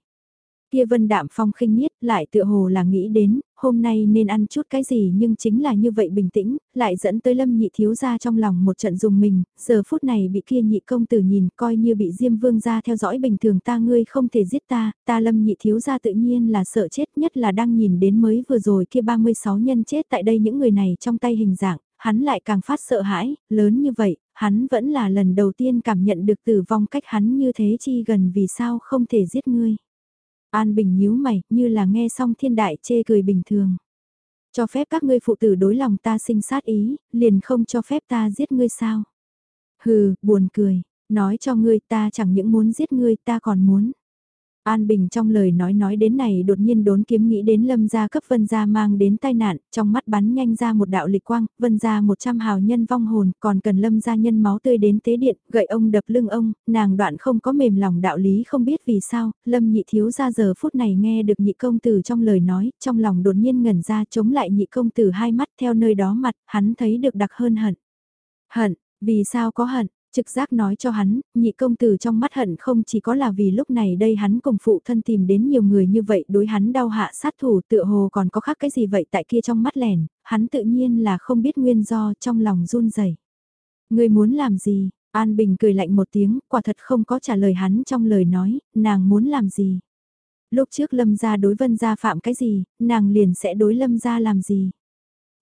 Kia vân đạm phong khinh niết, lại tựa hồ là nghĩ đến, hôm nay nên ăn chút cái gì nhưng chính là như vậy bình tĩnh, lại dẫn tới lâm nhị thiếu ra trong lòng một trận dùng mình, giờ phút này bị kia nhị công tử nhìn coi như bị diêm vương ra theo dõi bình thường ta ngươi không thể giết ta, ta lâm nhị thiếu ra tự nhiên là sợ chết nhất là đang nhìn đến mới vừa rồi kia 36 nhân chết tại đây những người này trong tay hình dạng, hắn lại càng phát sợ hãi, lớn như vậy, hắn vẫn là lần đầu tiên cảm nhận được tử vong cách hắn như thế chi gần vì sao không thể giết ngươi. An Bình nhíu mày, như là nghe xong thiên đại chê cười bình thường. Cho phép các ngươi phụ tử đối lòng ta sinh sát ý, liền không cho phép ta giết ngươi sao. Hừ, buồn cười, nói cho ngươi ta chẳng những muốn giết ngươi ta còn muốn. An Bình trong lời nói nói đến này đột nhiên đốn kiếm nghĩ đến lâm gia cấp vân gia mang đến tai nạn, trong mắt bắn nhanh ra một đạo lịch quang, vân gia 100 hào nhân vong hồn, còn cần lâm gia nhân máu tươi đến tế điện, gậy ông đập lưng ông, nàng đoạn không có mềm lòng đạo lý không biết vì sao, lâm nhị thiếu ra giờ phút này nghe được nhị công tử trong lời nói, trong lòng đột nhiên ngẩn ra chống lại nhị công tử hai mắt theo nơi đó mặt, hắn thấy được đặc hơn hận. Hận, vì sao có hận? Trực giác nói cho hắn, nhị công tử trong mắt hận không chỉ có là vì lúc này đây hắn cùng phụ thân tìm đến nhiều người như vậy đối hắn đau hạ sát thủ tựa hồ còn có khác cái gì vậy tại kia trong mắt lẻn, hắn tự nhiên là không biết nguyên do trong lòng run rẩy. Người muốn làm gì? An Bình cười lạnh một tiếng, quả thật không có trả lời hắn trong lời nói, nàng muốn làm gì? Lúc trước lâm gia đối vân gia phạm cái gì, nàng liền sẽ đối lâm gia làm gì?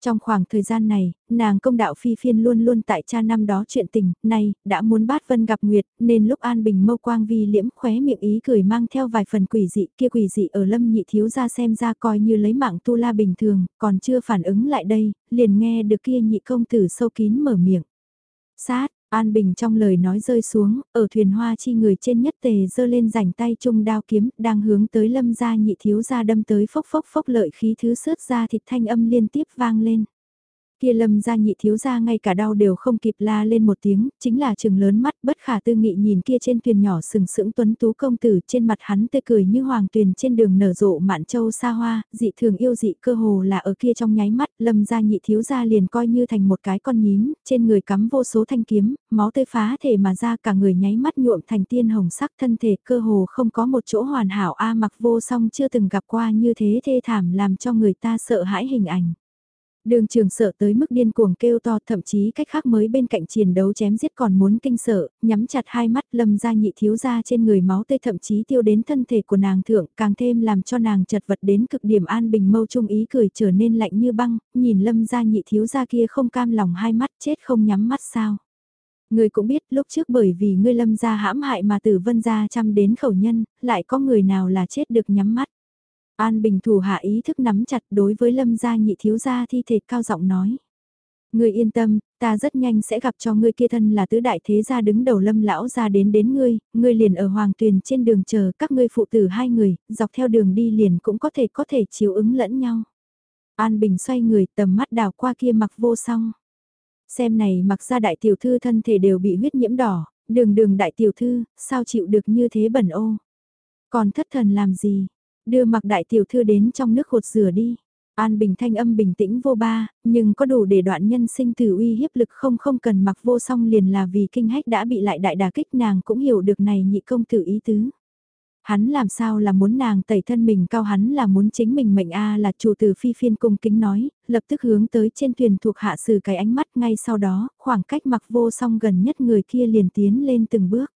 Trong khoảng thời gian này, nàng công đạo phi phiên luôn luôn tại cha năm đó chuyện tình, nay đã muốn bát vân gặp nguyệt, nên lúc an bình mâu quang vi liễm khóe miệng ý cười mang theo vài phần quỷ dị kia quỷ dị ở lâm nhị thiếu ra xem ra coi như lấy mạng tu la bình thường, còn chưa phản ứng lại đây, liền nghe được kia nhị công tử sâu kín mở miệng. Sát, An Bình trong lời nói rơi xuống, ở thuyền hoa chi người trên nhất tề dơ lên rảnh tay chung đao kiếm, đang hướng tới lâm gia nhị thiếu gia đâm tới phốc phốc phốc lợi khí thứ sướt ra thịt thanh âm liên tiếp vang lên. Kia lâm gia nhị thiếu gia ngay cả đau đều không kịp la lên một tiếng, chính là trừng lớn mắt bất khả tư nghị nhìn kia trên thuyền nhỏ sừng sững tuấn tú công tử trên mặt hắn tươi cười như hoàng tuyền trên đường nở rộ mạn châu xa hoa, dị thường yêu dị cơ hồ là ở kia trong nháy mắt, lâm gia nhị thiếu gia liền coi như thành một cái con nhím, trên người cắm vô số thanh kiếm, máu tươi phá thể mà ra cả người nháy mắt nhuộm thành tiên hồng sắc thân thể cơ hồ không có một chỗ hoàn hảo a mặc vô song chưa từng gặp qua như thế thê thảm làm cho người ta sợ hãi hình ảnh. Đường trường sợ tới mức điên cuồng kêu to thậm chí cách khác mới bên cạnh chiến đấu chém giết còn muốn kinh sợ, nhắm chặt hai mắt lâm ra nhị thiếu ra trên người máu tươi thậm chí tiêu đến thân thể của nàng thượng càng thêm làm cho nàng chật vật đến cực điểm an bình mâu trung ý cười trở nên lạnh như băng, nhìn lâm ra nhị thiếu ra kia không cam lòng hai mắt chết không nhắm mắt sao. Người cũng biết lúc trước bởi vì ngươi lâm ra hãm hại mà tử vân ra chăm đến khẩu nhân, lại có người nào là chết được nhắm mắt. An Bình thủ hạ ý thức nắm chặt đối với lâm gia nhị thiếu gia thi thể cao giọng nói. Ngươi yên tâm, ta rất nhanh sẽ gặp cho ngươi kia thân là tứ đại thế gia đứng đầu lâm lão gia đến đến ngươi, ngươi liền ở hoàng tuyền trên đường chờ các ngươi phụ tử hai người, dọc theo đường đi liền cũng có thể có thể chiếu ứng lẫn nhau. An Bình xoay người tầm mắt đào qua kia mặc vô song. Xem này mặc ra đại tiểu thư thân thể đều bị huyết nhiễm đỏ, đường đường đại tiểu thư, sao chịu được như thế bẩn ô. Còn thất thần làm gì, Đưa mặc đại tiểu thư đến trong nước hột rửa đi. An Bình thanh âm bình tĩnh vô ba, nhưng có đủ để đoạn nhân sinh tử uy hiếp lực không không cần mặc vô song liền là vì kinh hách đã bị lại đại đà kích nàng cũng hiểu được này nhị công tử ý tứ. Hắn làm sao là muốn nàng tẩy thân mình cao hắn là muốn chính mình mệnh A là chủ tử phi phiên cung kính nói, lập tức hướng tới trên thuyền thuộc hạ sử cái ánh mắt ngay sau đó, khoảng cách mặc vô song gần nhất người kia liền tiến lên từng bước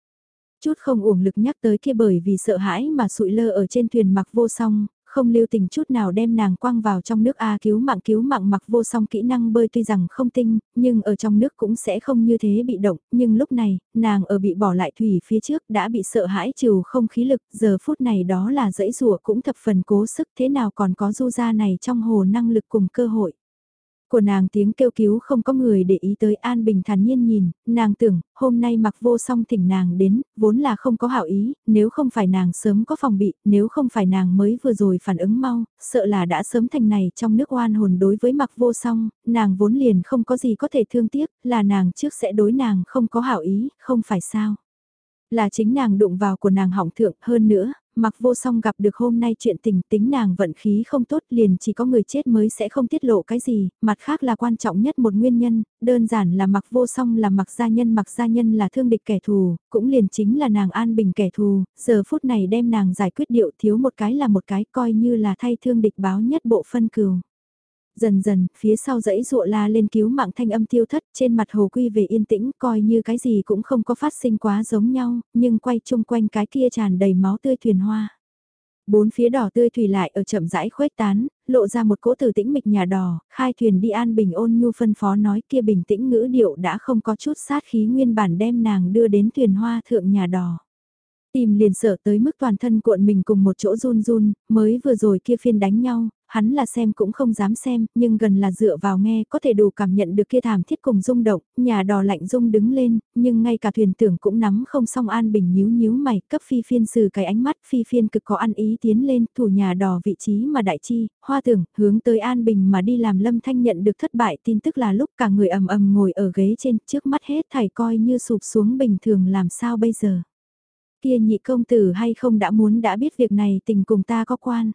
chút không uổng lực nhắc tới kia bởi vì sợ hãi mà sụi lơ ở trên thuyền mặc vô song, không lưu tình chút nào đem nàng quăng vào trong nước. A cứu mạng cứu mạng mặc vô song kỹ năng bơi tuy rằng không tinh, nhưng ở trong nước cũng sẽ không như thế bị động, nhưng lúc này, nàng ở bị bỏ lại thủy phía trước đã bị sợ hãi trừ không khí lực, giờ phút này đó là dãy rùa cũng thập phần cố sức thế nào còn có du ra này trong hồ năng lực cùng cơ hội của nàng tiếng kêu cứu không có người để ý tới An Bình thản nhiên nhìn, nàng tưởng, hôm nay mặc vô song thỉnh nàng đến, vốn là không có hảo ý, nếu không phải nàng sớm có phòng bị, nếu không phải nàng mới vừa rồi phản ứng mau, sợ là đã sớm thành này trong nước oan hồn đối với mặc vô song, nàng vốn liền không có gì có thể thương tiếc, là nàng trước sẽ đối nàng không có hảo ý, không phải sao. Là chính nàng đụng vào của nàng hỏng thượng hơn nữa, mặc vô song gặp được hôm nay chuyện tình tính nàng vận khí không tốt liền chỉ có người chết mới sẽ không tiết lộ cái gì, mặt khác là quan trọng nhất một nguyên nhân, đơn giản là mặc vô song là mặc gia nhân mặc gia nhân là thương địch kẻ thù, cũng liền chính là nàng an bình kẻ thù, giờ phút này đem nàng giải quyết điệu thiếu một cái là một cái coi như là thay thương địch báo nhất bộ phân cừu. Dần dần, phía sau dãy rụa la lên cứu mạng thanh âm tiêu thất trên mặt hồ quy về yên tĩnh coi như cái gì cũng không có phát sinh quá giống nhau, nhưng quay chung quanh cái kia tràn đầy máu tươi thuyền hoa. Bốn phía đỏ tươi thủy lại ở chậm rãi khuếch tán, lộ ra một cỗ từ tĩnh mịch nhà đỏ khai thuyền đi an bình ôn nhu phân phó nói kia bình tĩnh ngữ điệu đã không có chút sát khí nguyên bản đem nàng đưa đến thuyền hoa thượng nhà đỏ Tìm liền sợ tới mức toàn thân cuộn mình cùng một chỗ run run, mới vừa rồi kia phiên đánh nhau, hắn là xem cũng không dám xem, nhưng gần là dựa vào nghe có thể đủ cảm nhận được kia thảm thiết cùng rung động, nhà đò lạnh rung đứng lên, nhưng ngay cả thuyền tưởng cũng nắm không xong an bình nhíu nhíu mày, cấp phi phiên sử cái ánh mắt, phi phiên cực có ăn ý tiến lên, thủ nhà đò vị trí mà đại chi, hoa tưởng, hướng tới an bình mà đi làm lâm thanh nhận được thất bại tin tức là lúc cả người ầm ầm ngồi ở ghế trên, trước mắt hết thảy coi như sụp xuống bình thường làm sao bây giờ. Kia nhị công tử hay không đã muốn đã biết việc này tình cùng ta có quan.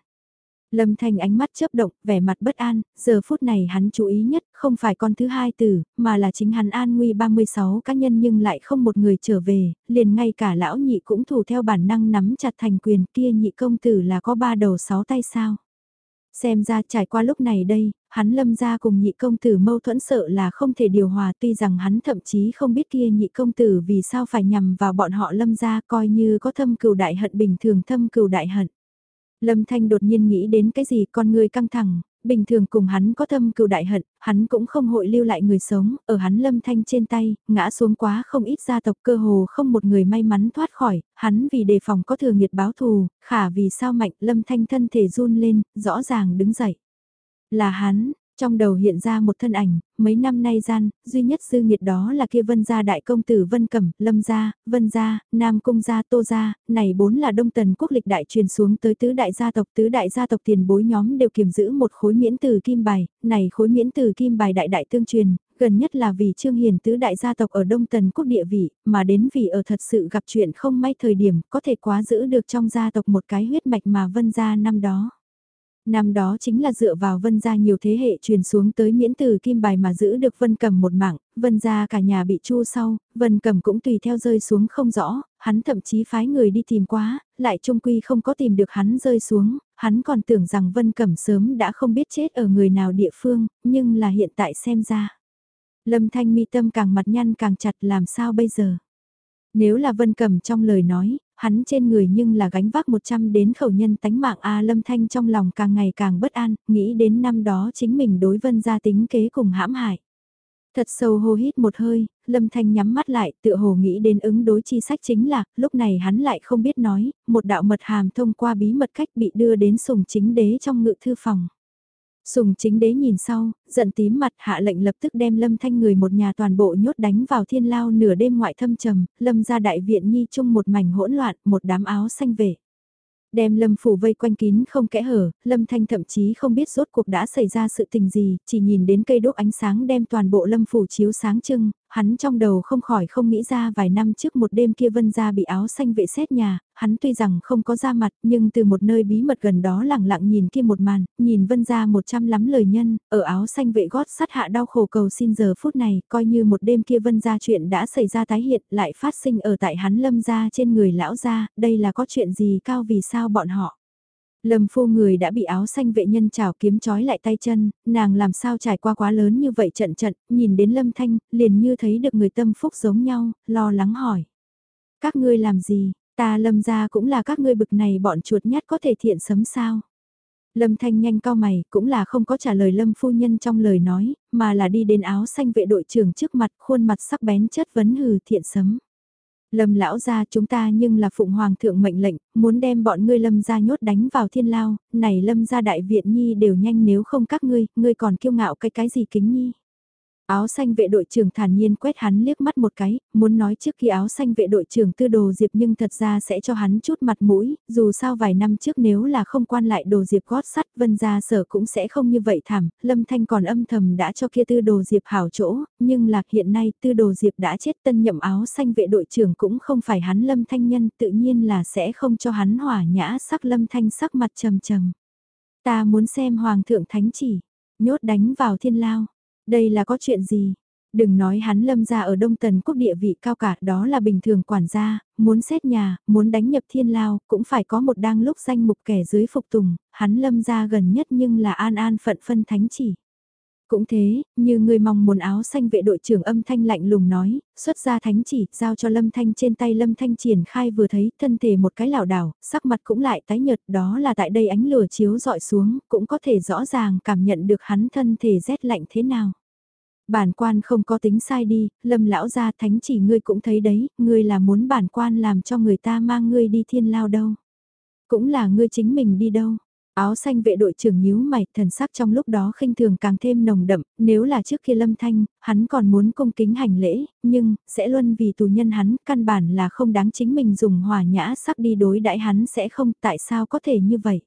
Lâm thành ánh mắt chớp động, vẻ mặt bất an, giờ phút này hắn chú ý nhất không phải con thứ hai tử, mà là chính hắn an nguy 36 cá nhân nhưng lại không một người trở về, liền ngay cả lão nhị cũng thủ theo bản năng nắm chặt thành quyền kia nhị công tử là có ba đầu sáu tay sao. Xem ra trải qua lúc này đây, hắn lâm ra cùng nhị công tử mâu thuẫn sợ là không thể điều hòa tuy rằng hắn thậm chí không biết kia nhị công tử vì sao phải nhằm vào bọn họ lâm ra coi như có thâm cừu đại hận bình thường thâm cừu đại hận. Lâm Thanh đột nhiên nghĩ đến cái gì con người căng thẳng, bình thường cùng hắn có thâm cừu đại hận, hắn cũng không hội lưu lại người sống, ở hắn Lâm Thanh trên tay, ngã xuống quá không ít gia tộc cơ hồ không một người may mắn thoát khỏi, hắn vì đề phòng có thừa nghiệt báo thù, khả vì sao mạnh Lâm Thanh thân thể run lên, rõ ràng đứng dậy. Là hắn, trong đầu hiện ra một thân ảnh, mấy năm nay gian, duy nhất dư nghiệt đó là kia vân gia đại công tử vân cẩm, lâm gia, vân gia, nam cung gia, tô gia, này bốn là đông tần quốc lịch đại truyền xuống tới tứ đại gia tộc, tứ đại gia tộc tiền bối nhóm đều kiềm giữ một khối miễn từ kim bài, này khối miễn từ kim bài đại đại tương truyền, gần nhất là vì Trương Hiền tứ đại gia tộc ở Đông Tần quốc địa vị, mà đến vì ở thật sự gặp chuyện không may thời điểm có thể quá giữ được trong gia tộc một cái huyết mạch mà vân gia năm đó. Năm đó chính là dựa vào vân gia nhiều thế hệ truyền xuống tới miễn từ kim bài mà giữ được vân cầm một mạng, vân gia cả nhà bị chu sau, vân cầm cũng tùy theo rơi xuống không rõ, hắn thậm chí phái người đi tìm quá, lại trung quy không có tìm được hắn rơi xuống, hắn còn tưởng rằng vân cầm sớm đã không biết chết ở người nào địa phương, nhưng là hiện tại xem ra. Lâm thanh mi tâm càng mặt nhăn càng chặt làm sao bây giờ. Nếu là vân cầm trong lời nói, hắn trên người nhưng là gánh vác 100 đến khẩu nhân tánh mạng A Lâm Thanh trong lòng càng ngày càng bất an, nghĩ đến năm đó chính mình đối vân gia tính kế cùng hãm hại. Thật sâu hô hít một hơi, Lâm Thanh nhắm mắt lại, tựa hồ nghĩ đến ứng đối chi sách chính là, lúc này hắn lại không biết nói, một đạo mật hàm thông qua bí mật cách bị đưa đến sùng chính đế trong ngự thư phòng. Sùng chính đế nhìn sau, giận tím mặt hạ lệnh lập tức đem lâm thanh người một nhà toàn bộ nhốt đánh vào thiên lao nửa đêm ngoại thâm trầm, lâm ra đại viện nhi chung một mảnh hỗn loạn, một đám áo xanh về. Đem lâm phủ vây quanh kín không kẽ hở, lâm thanh thậm chí không biết rốt cuộc đã xảy ra sự tình gì, chỉ nhìn đến cây đốt ánh sáng đem toàn bộ lâm phủ chiếu sáng trưng, hắn trong đầu không khỏi không nghĩ ra vài năm trước một đêm kia vân gia bị áo xanh vệ xét nhà, hắn tuy rằng không có ra mặt nhưng từ một nơi bí mật gần đó lặng lặng nhìn kia một màn, nhìn vân gia một trăm lắm lời nhân, ở áo xanh vệ gót sắt hạ đau khổ cầu xin giờ phút này, coi như một đêm kia vân gia chuyện đã xảy ra tái hiện lại phát sinh ở tại hắn lâm gia trên người lão gia, đây là có chuyện gì cao vì sao bọn họ. Lâm phu người đã bị áo xanh vệ nhân chảo kiếm trói lại tay chân, nàng làm sao trải qua quá lớn như vậy trận trận, nhìn đến lâm thanh, liền như thấy được người tâm phúc giống nhau, lo lắng hỏi. Các ngươi làm gì, ta lâm ra cũng là các ngươi bực này bọn chuột nhát có thể thiện sấm sao. Lâm Thanh nhanh cao mày, cũng là không có trả lời Lâm phu nhân trong lời nói, mà là đi đến áo xanh vệ đội trưởng trước mặt, khuôn mặt sắc bén chất vấn hừ thiện sấm. Lâm lão gia chúng ta nhưng là phụng hoàng thượng mệnh lệnh, muốn đem bọn ngươi lâm gia nhốt đánh vào thiên lao, này lâm gia đại viện nhi đều nhanh nếu không các ngươi, ngươi còn kiêu ngạo cái cái gì kính nhi. Áo xanh vệ đội trưởng thản nhiên quét hắn liếc mắt một cái, muốn nói trước khi áo xanh vệ đội trưởng tư đồ diệp nhưng thật ra sẽ cho hắn chút mặt mũi, dù sao vài năm trước nếu là không quan lại đồ diệp gót sắt vân gia sở cũng sẽ không như vậy thảm, lâm thanh còn âm thầm đã cho kia tư đồ diệp hảo chỗ, nhưng lạc hiện nay tư đồ diệp đã chết tân nhậm áo xanh vệ đội trưởng cũng không phải hắn lâm thanh nhân tự nhiên là sẽ không cho hắn hỏa nhã sắc lâm thanh sắc mặt trầm trầm. Ta muốn xem hoàng thượng thánh chỉ, nhốt đánh vào thiên lao đây là có chuyện gì? Đừng nói hắn lâm ra ở Đông Tần quốc địa vị cao cả đó là bình thường quản gia, muốn xét nhà, muốn đánh nhập thiên lao, cũng phải có một đang lúc danh mục kẻ dưới phục tùng, hắn lâm ra gần nhất nhưng là an an phận phân thánh chỉ. Cũng thế, như người mong muốn áo xanh vệ đội trưởng âm thanh lạnh lùng nói, xuất ra thánh chỉ, giao cho lâm thanh trên tay lâm thanh triển khai vừa thấy thân thể một cái lảo đảo, sắc mặt cũng lại tái nhợt đó là tại đây ánh lửa chiếu dọi xuống, cũng có thể rõ ràng cảm nhận được hắn thân thể rét lạnh thế nào. Bản quan không có tính sai đi, lâm lão gia thánh chỉ ngươi cũng thấy đấy, ngươi là muốn bản quan làm cho người ta mang ngươi đi thiên lao đâu. Cũng là ngươi chính mình đi đâu. Áo xanh vệ đội trưởng nhíu mày, thần sắc trong lúc đó khinh thường càng thêm nồng đậm, nếu là trước kia lâm thanh, hắn còn muốn cung kính hành lễ, nhưng, sẽ luôn vì tù nhân hắn, căn bản là không đáng chính mình dùng hòa nhã sắc đi đối đãi hắn sẽ không, tại sao có thể như vậy.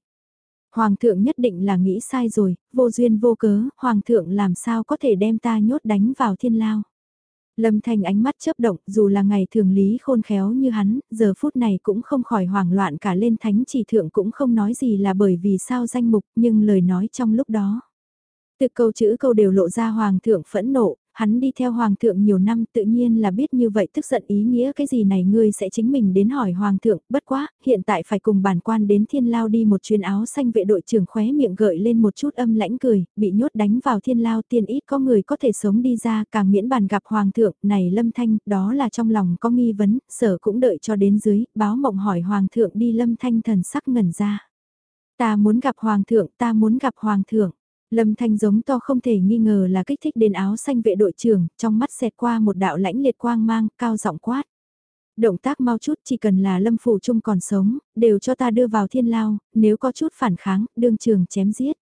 Hoàng thượng nhất định là nghĩ sai rồi, vô duyên vô cớ, Hoàng thượng làm sao có thể đem ta nhốt đánh vào thiên lao. Lâm Thanh ánh mắt chớp động, dù là ngày thường lý khôn khéo như hắn, giờ phút này cũng không khỏi hoảng loạn cả lên thánh chỉ thượng cũng không nói gì là bởi vì sao danh mục, nhưng lời nói trong lúc đó. Từ câu chữ câu đều lộ ra hoàng thượng phẫn nộ, hắn đi theo hoàng thượng nhiều năm tự nhiên là biết như vậy tức giận ý nghĩa cái gì này ngươi sẽ chính mình đến hỏi hoàng thượng, bất quá, hiện tại phải cùng bản quan đến thiên lao đi một chuyến áo xanh vệ đội trưởng khóe miệng gợi lên một chút âm lãnh cười, bị nhốt đánh vào thiên lao tiên ít có người có thể sống đi ra càng miễn bàn gặp hoàng thượng, này lâm thanh, đó là trong lòng có nghi vấn, sở cũng đợi cho đến dưới, báo mộng hỏi hoàng thượng đi lâm thanh thần sắc ngẩn ra. Ta muốn gặp hoàng thượng, ta muốn gặp hoàng thượng. Lâm Thanh giống to không thể nghi ngờ là kích thích đến áo xanh vệ đội trưởng, trong mắt xẹt qua một đạo lãnh liệt quang mang, cao giọng quát. Động tác mau chút chỉ cần là Lâm Phủ Trung còn sống, đều cho ta đưa vào thiên lao, nếu có chút phản kháng, đương trường chém giết.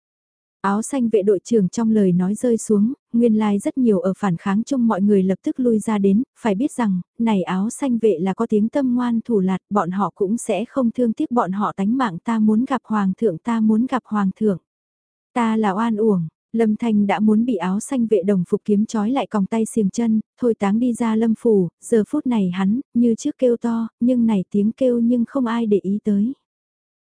Áo xanh vệ đội trưởng trong lời nói rơi xuống, nguyên lai like rất nhiều ở phản kháng chung mọi người lập tức lui ra đến, phải biết rằng, này áo xanh vệ là có tiếng tâm ngoan thủ lạt, bọn họ cũng sẽ không thương tiếc bọn họ tánh mạng ta muốn gặp hoàng thượng ta muốn gặp hoàng thượng. Ta là oan uổng, Lâm Thanh đã muốn bị áo xanh vệ đồng phục kiếm trói lại còng tay xiềng chân, thôi táng đi ra lâm phủ, giờ phút này hắn, như trước kêu to, nhưng này tiếng kêu nhưng không ai để ý tới.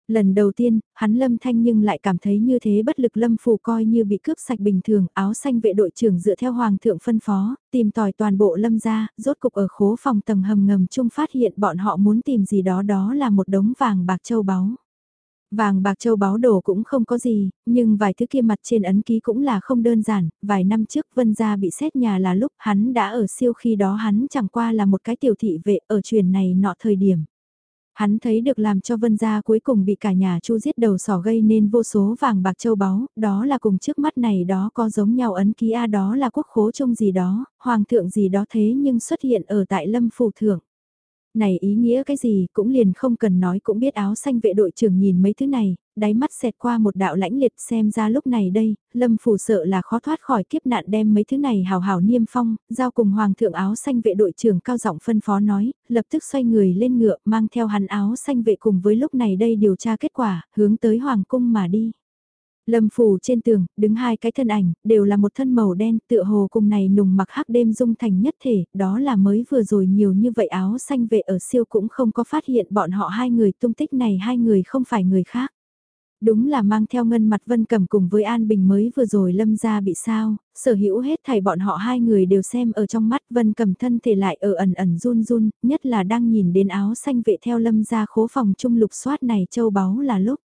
Lần đầu tiên, hắn lâm thanh nhưng lại cảm thấy như thế bất lực lâm phủ coi như bị cướp sạch bình thường, áo xanh vệ đội trưởng dựa theo hoàng thượng phân phó, tìm tòi toàn bộ lâm ra, rốt cục ở khố phòng tầng hầm ngầm chung phát hiện bọn họ muốn tìm gì đó đó là một đống vàng bạc châu báu. Vàng bạc châu báu đồ cũng không có gì, nhưng vài thứ kia mặt trên ấn ký cũng là không đơn giản, vài năm trước Vân Gia bị xét nhà là lúc hắn đã ở siêu khi đó hắn chẳng qua là một cái tiểu thị vệ ở truyền này nọ thời điểm. Hắn thấy được làm cho Vân Gia cuối cùng bị cả nhà chu giết đầu sỏ gây nên vô số vàng bạc châu báu, đó là cùng trước mắt này đó có giống nhau ấn ký A đó là quốc khố trông gì đó, hoàng thượng gì đó thế nhưng xuất hiện ở tại lâm phủ thượng. Này ý nghĩa cái gì cũng liền không cần nói cũng biết áo xanh vệ đội trưởng nhìn mấy thứ này, đáy mắt xẹt qua một đạo lãnh liệt xem ra lúc này đây, lâm phủ sợ là khó thoát khỏi kiếp nạn đem mấy thứ này hào hào niêm phong, giao cùng hoàng thượng áo xanh vệ đội trưởng cao giọng phân phó nói, lập tức xoay người lên ngựa mang theo hắn áo xanh vệ cùng với lúc này đây điều tra kết quả, hướng tới hoàng cung mà đi. Lâm phủ trên tường, đứng hai cái thân ảnh, đều là một thân màu đen, tựa hồ cùng này nùng mặc hắc đêm dung thành nhất thể, đó là mới vừa rồi nhiều như vậy áo xanh vệ ở siêu cũng không có phát hiện bọn họ hai người tung tích này hai người không phải người khác. Đúng là mang theo ngân mặt vân cầm cùng với An Bình mới vừa rồi lâm ra bị sao, sở hữu hết thảy bọn họ hai người đều xem ở trong mắt vân cầm thân thể lại ở ẩn ẩn run run, nhất là đang nhìn đến áo xanh vệ theo lâm ra khố phòng trung lục soát này châu báu là lúc.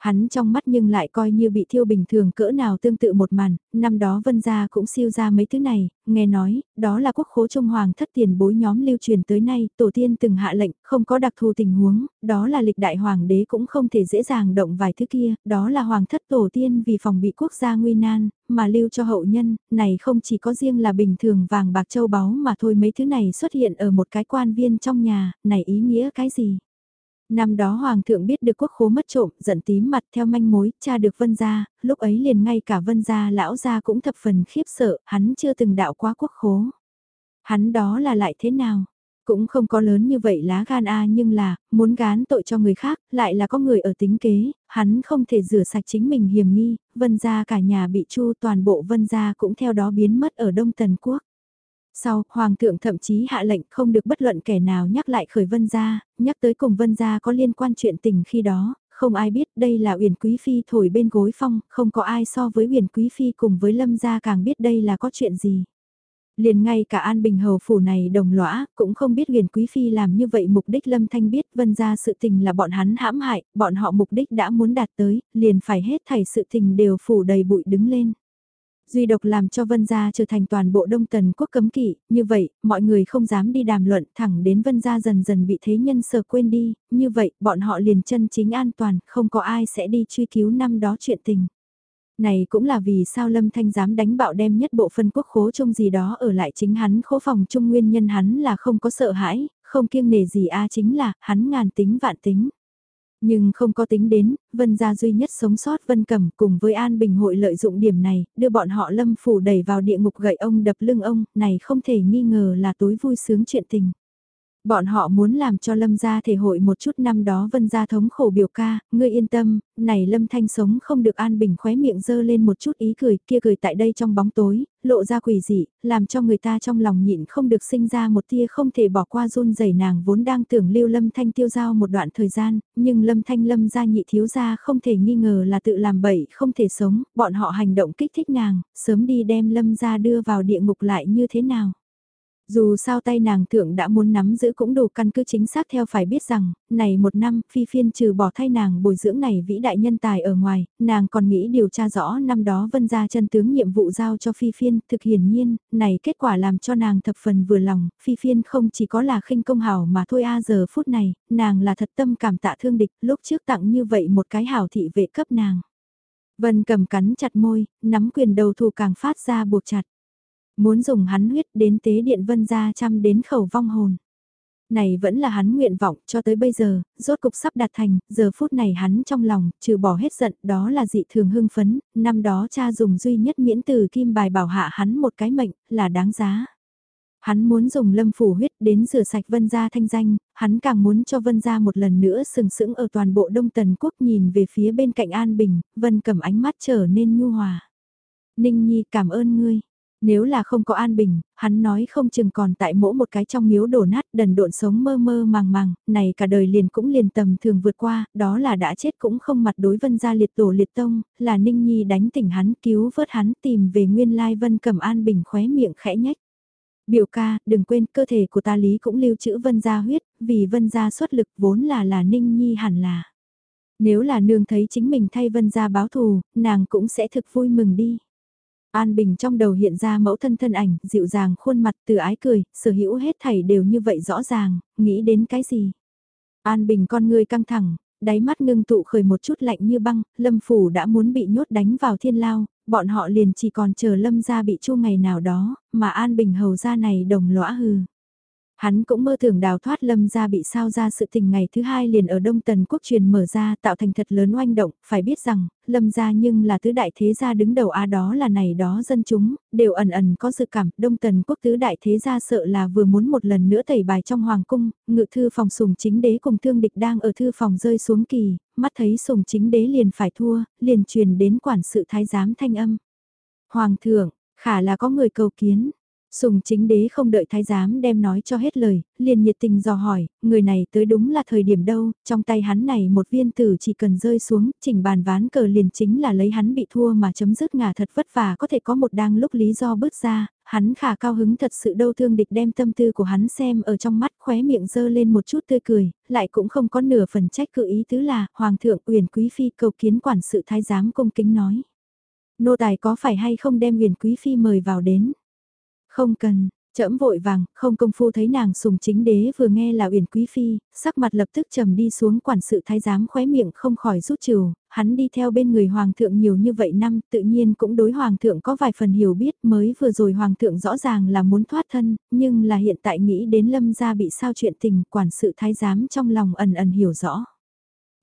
Hắn trong mắt nhưng lại coi như bị thiêu bình thường cỡ nào tương tự một màn, năm đó vân gia cũng siêu ra mấy thứ này, nghe nói, đó là quốc khố Trung Hoàng thất tiền bối nhóm lưu truyền tới nay, tổ tiên từng hạ lệnh, không có đặc thù tình huống, đó là lịch đại hoàng đế cũng không thể dễ dàng động vài thứ kia, đó là hoàng thất tổ tiên vì phòng bị quốc gia nguy nan, mà lưu cho hậu nhân, này không chỉ có riêng là bình thường vàng bạc châu báu mà thôi mấy thứ này xuất hiện ở một cái quan viên trong nhà, này ý nghĩa cái gì? Năm đó Hoàng thượng biết được quốc khố mất trộm, giận tím mặt theo manh mối, cha được vân gia, lúc ấy liền ngay cả vân gia lão gia cũng thập phần khiếp sợ, hắn chưa từng đạo qua quốc khố. Hắn đó là lại thế nào? Cũng không có lớn như vậy lá gan a nhưng là, muốn gán tội cho người khác, lại là có người ở tính kế, hắn không thể rửa sạch chính mình hiểm nghi, vân gia cả nhà bị chu toàn bộ vân gia cũng theo đó biến mất ở Đông Tần Quốc. Sau, Hoàng thượng thậm chí hạ lệnh không được bất luận kẻ nào nhắc lại khởi vân gia, nhắc tới cùng vân gia có liên quan chuyện tình khi đó, không ai biết đây là uyển quý phi thổi bên gối phong, không có ai so với uyển quý phi cùng với lâm gia càng biết đây là có chuyện gì. Liền ngay cả An Bình Hầu phủ này đồng lõa, cũng không biết uyển quý phi làm như vậy mục đích Lâm Thanh biết vân gia sự tình là bọn hắn hãm hại, bọn họ mục đích đã muốn đạt tới, liền phải hết thảy sự tình đều phủ đầy bụi đứng lên. Duy độc làm cho vân gia trở thành toàn bộ đông tần quốc cấm kỵ, như vậy, mọi người không dám đi đàm luận thẳng đến vân gia dần dần bị thế nhân sờ quên đi, như vậy, bọn họ liền chân chính an toàn, không có ai sẽ đi truy cứu năm đó chuyện tình. Này cũng là vì sao Lâm Thanh dám đánh bạo đem nhất bộ phân quốc khố trong gì đó ở lại chính hắn khố phòng trung nguyên nhân hắn là không có sợ hãi, không kiêng nề gì a chính là hắn ngàn tính vạn tính. Nhưng không có tính đến, Vân gia duy nhất sống sót Vân Cẩm cùng với An Bình hội lợi dụng điểm này, đưa bọn họ Lâm Phủ đẩy vào địa ngục gậy ông đập lưng ông, này không thể nghi ngờ là tối vui sướng chuyện tình. Bọn họ muốn làm cho Lâm gia thể hội một chút năm đó vân gia thống khổ biểu ca, ngươi yên tâm, này Lâm Thanh sống không được an bình khóe miệng dơ lên một chút ý cười, kia cười tại đây trong bóng tối, lộ ra quỷ dị, làm cho người ta trong lòng nhịn không được sinh ra một tia không thể bỏ qua run rẩy nàng vốn đang tưởng lưu Lâm Thanh tiêu giao một đoạn thời gian, nhưng Lâm Thanh Lâm gia nhị thiếu gia không thể nghi ngờ là tự làm bậy không thể sống, bọn họ hành động kích thích nàng, sớm đi đem Lâm gia đưa vào địa ngục lại như thế nào. Dù sao tay nàng thượng đã muốn nắm giữ cũng đủ căn cứ chính xác theo phải biết rằng, này một năm, phi phiên trừ bỏ thay nàng bồi dưỡng này vĩ đại nhân tài ở ngoài, nàng còn nghĩ điều tra rõ năm đó vân ra chân tướng nhiệm vụ giao cho phi phiên, thực hiển nhiên, này kết quả làm cho nàng thập phần vừa lòng, phi phiên không chỉ có là khinh công hảo mà thôi a giờ phút này, nàng là thật tâm cảm tạ thương địch, lúc trước tặng như vậy một cái hảo thị vệ cấp nàng. Vân cầm cắn chặt môi, nắm quyền đầu thù càng phát ra buộc chặt. Muốn dùng hắn huyết đến tế điện vân gia chăm đến khẩu vong hồn. Này vẫn là hắn nguyện vọng cho tới bây giờ, rốt cục sắp đạt thành, giờ phút này hắn trong lòng, trừ bỏ hết giận, đó là dị thường hưng phấn, năm đó cha dùng duy nhất miễn từ kim bài bảo hạ hắn một cái mệnh, là đáng giá. Hắn muốn dùng lâm phủ huyết đến rửa sạch vân gia thanh danh, hắn càng muốn cho vân gia một lần nữa sừng sững ở toàn bộ đông tần quốc nhìn về phía bên cạnh An Bình, vân cầm ánh mắt trở nên nhu hòa. Ninh Nhi cảm ơn ngươi. Nếu là không có an bình, hắn nói không chừng còn tại mỗ một cái trong miếu đổ nát đần độn sống mơ mơ màng màng, này cả đời liền cũng liền tầm thường vượt qua, đó là đã chết cũng không mặt đối vân gia liệt tổ liệt tông, là Ninh Nhi đánh tỉnh hắn cứu vớt hắn tìm về nguyên lai vân cầm an bình khóe miệng khẽ nhách. Biểu ca, đừng quên cơ thể của ta lý cũng lưu trữ vân gia huyết, vì vân gia xuất lực vốn là là Ninh Nhi hẳn là. Nếu là nương thấy chính mình thay vân gia báo thù, nàng cũng sẽ thực vui mừng đi. An Bình trong đầu hiện ra mẫu thân thân ảnh, dịu dàng khuôn mặt từ ái cười, sở hữu hết thảy đều như vậy rõ ràng, nghĩ đến cái gì. An Bình con người căng thẳng, đáy mắt ngưng tụ khởi một chút lạnh như băng, Lâm Phủ đã muốn bị nhốt đánh vào thiên lao, bọn họ liền chỉ còn chờ Lâm ra bị chu ngày nào đó, mà An Bình hầu ra này đồng lõa hư. Hắn cũng mơ tưởng đào thoát lâm ra bị sao ra sự tình ngày thứ hai liền ở Đông Tần quốc truyền mở ra tạo thành thật lớn oanh động, phải biết rằng, lâm ra nhưng là tứ đại thế gia đứng đầu a đó là này đó dân chúng, đều ẩn ẩn có dự cảm, Đông Tần quốc tứ đại thế gia sợ là vừa muốn một lần nữa tẩy bài trong hoàng cung, ngự thư phòng sùng chính đế cùng thương địch đang ở thư phòng rơi xuống kỳ, mắt thấy sùng chính đế liền phải thua, liền truyền đến quản sự thái giám thanh âm. Hoàng thượng, khả là có người cầu kiến Sùng chính đế không đợi thái giám đem nói cho hết lời, liền nhiệt tình dò hỏi, người này tới đúng là thời điểm đâu, trong tay hắn này một viên tử chỉ cần rơi xuống, chỉnh bàn ván cờ liền chính là lấy hắn bị thua mà chấm dứt ngả thật vất vả có thể có một đang lúc lý do bước ra, hắn khả cao hứng thật sự đâu thương địch đem tâm tư của hắn xem ở trong mắt khóe miệng dơ lên một chút tươi cười, lại cũng không có nửa phần trách cự ý tứ là, Hoàng thượng uyển quý phi cầu kiến quản sự thái giám cung kính nói. Nô tài có phải hay không đem uyển quý phi mời vào đến? Không cần, Chẫm vội vàng, không công phu thấy nàng sùng chính đế vừa nghe là uyển quý phi, sắc mặt lập tức trầm đi xuống quản sự thái giám khóe miệng không khỏi rút trừ, hắn đi theo bên người hoàng thượng nhiều như vậy năm, tự nhiên cũng đối hoàng thượng có vài phần hiểu biết mới vừa rồi hoàng thượng rõ ràng là muốn thoát thân, nhưng là hiện tại nghĩ đến lâm gia bị sao chuyện tình, quản sự thái giám trong lòng ẩn ẩn hiểu rõ.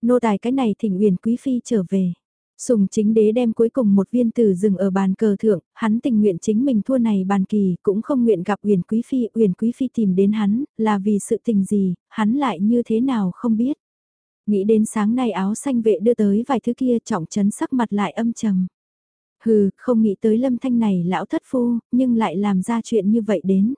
Nô tài cái này thỉnh uyển quý phi trở về. Sùng chính đế đem cuối cùng một viên tử dừng ở bàn cờ thượng, hắn tình nguyện chính mình thua này bàn kỳ, cũng không nguyện gặp Uyển Quý Phi, Uyển Quý Phi tìm đến hắn, là vì sự tình gì, hắn lại như thế nào không biết. Nghĩ đến sáng nay áo xanh vệ đưa tới vài thứ kia trọng chấn sắc mặt lại âm trầm. Hừ, không nghĩ tới lâm thanh này lão thất phu, nhưng lại làm ra chuyện như vậy đến.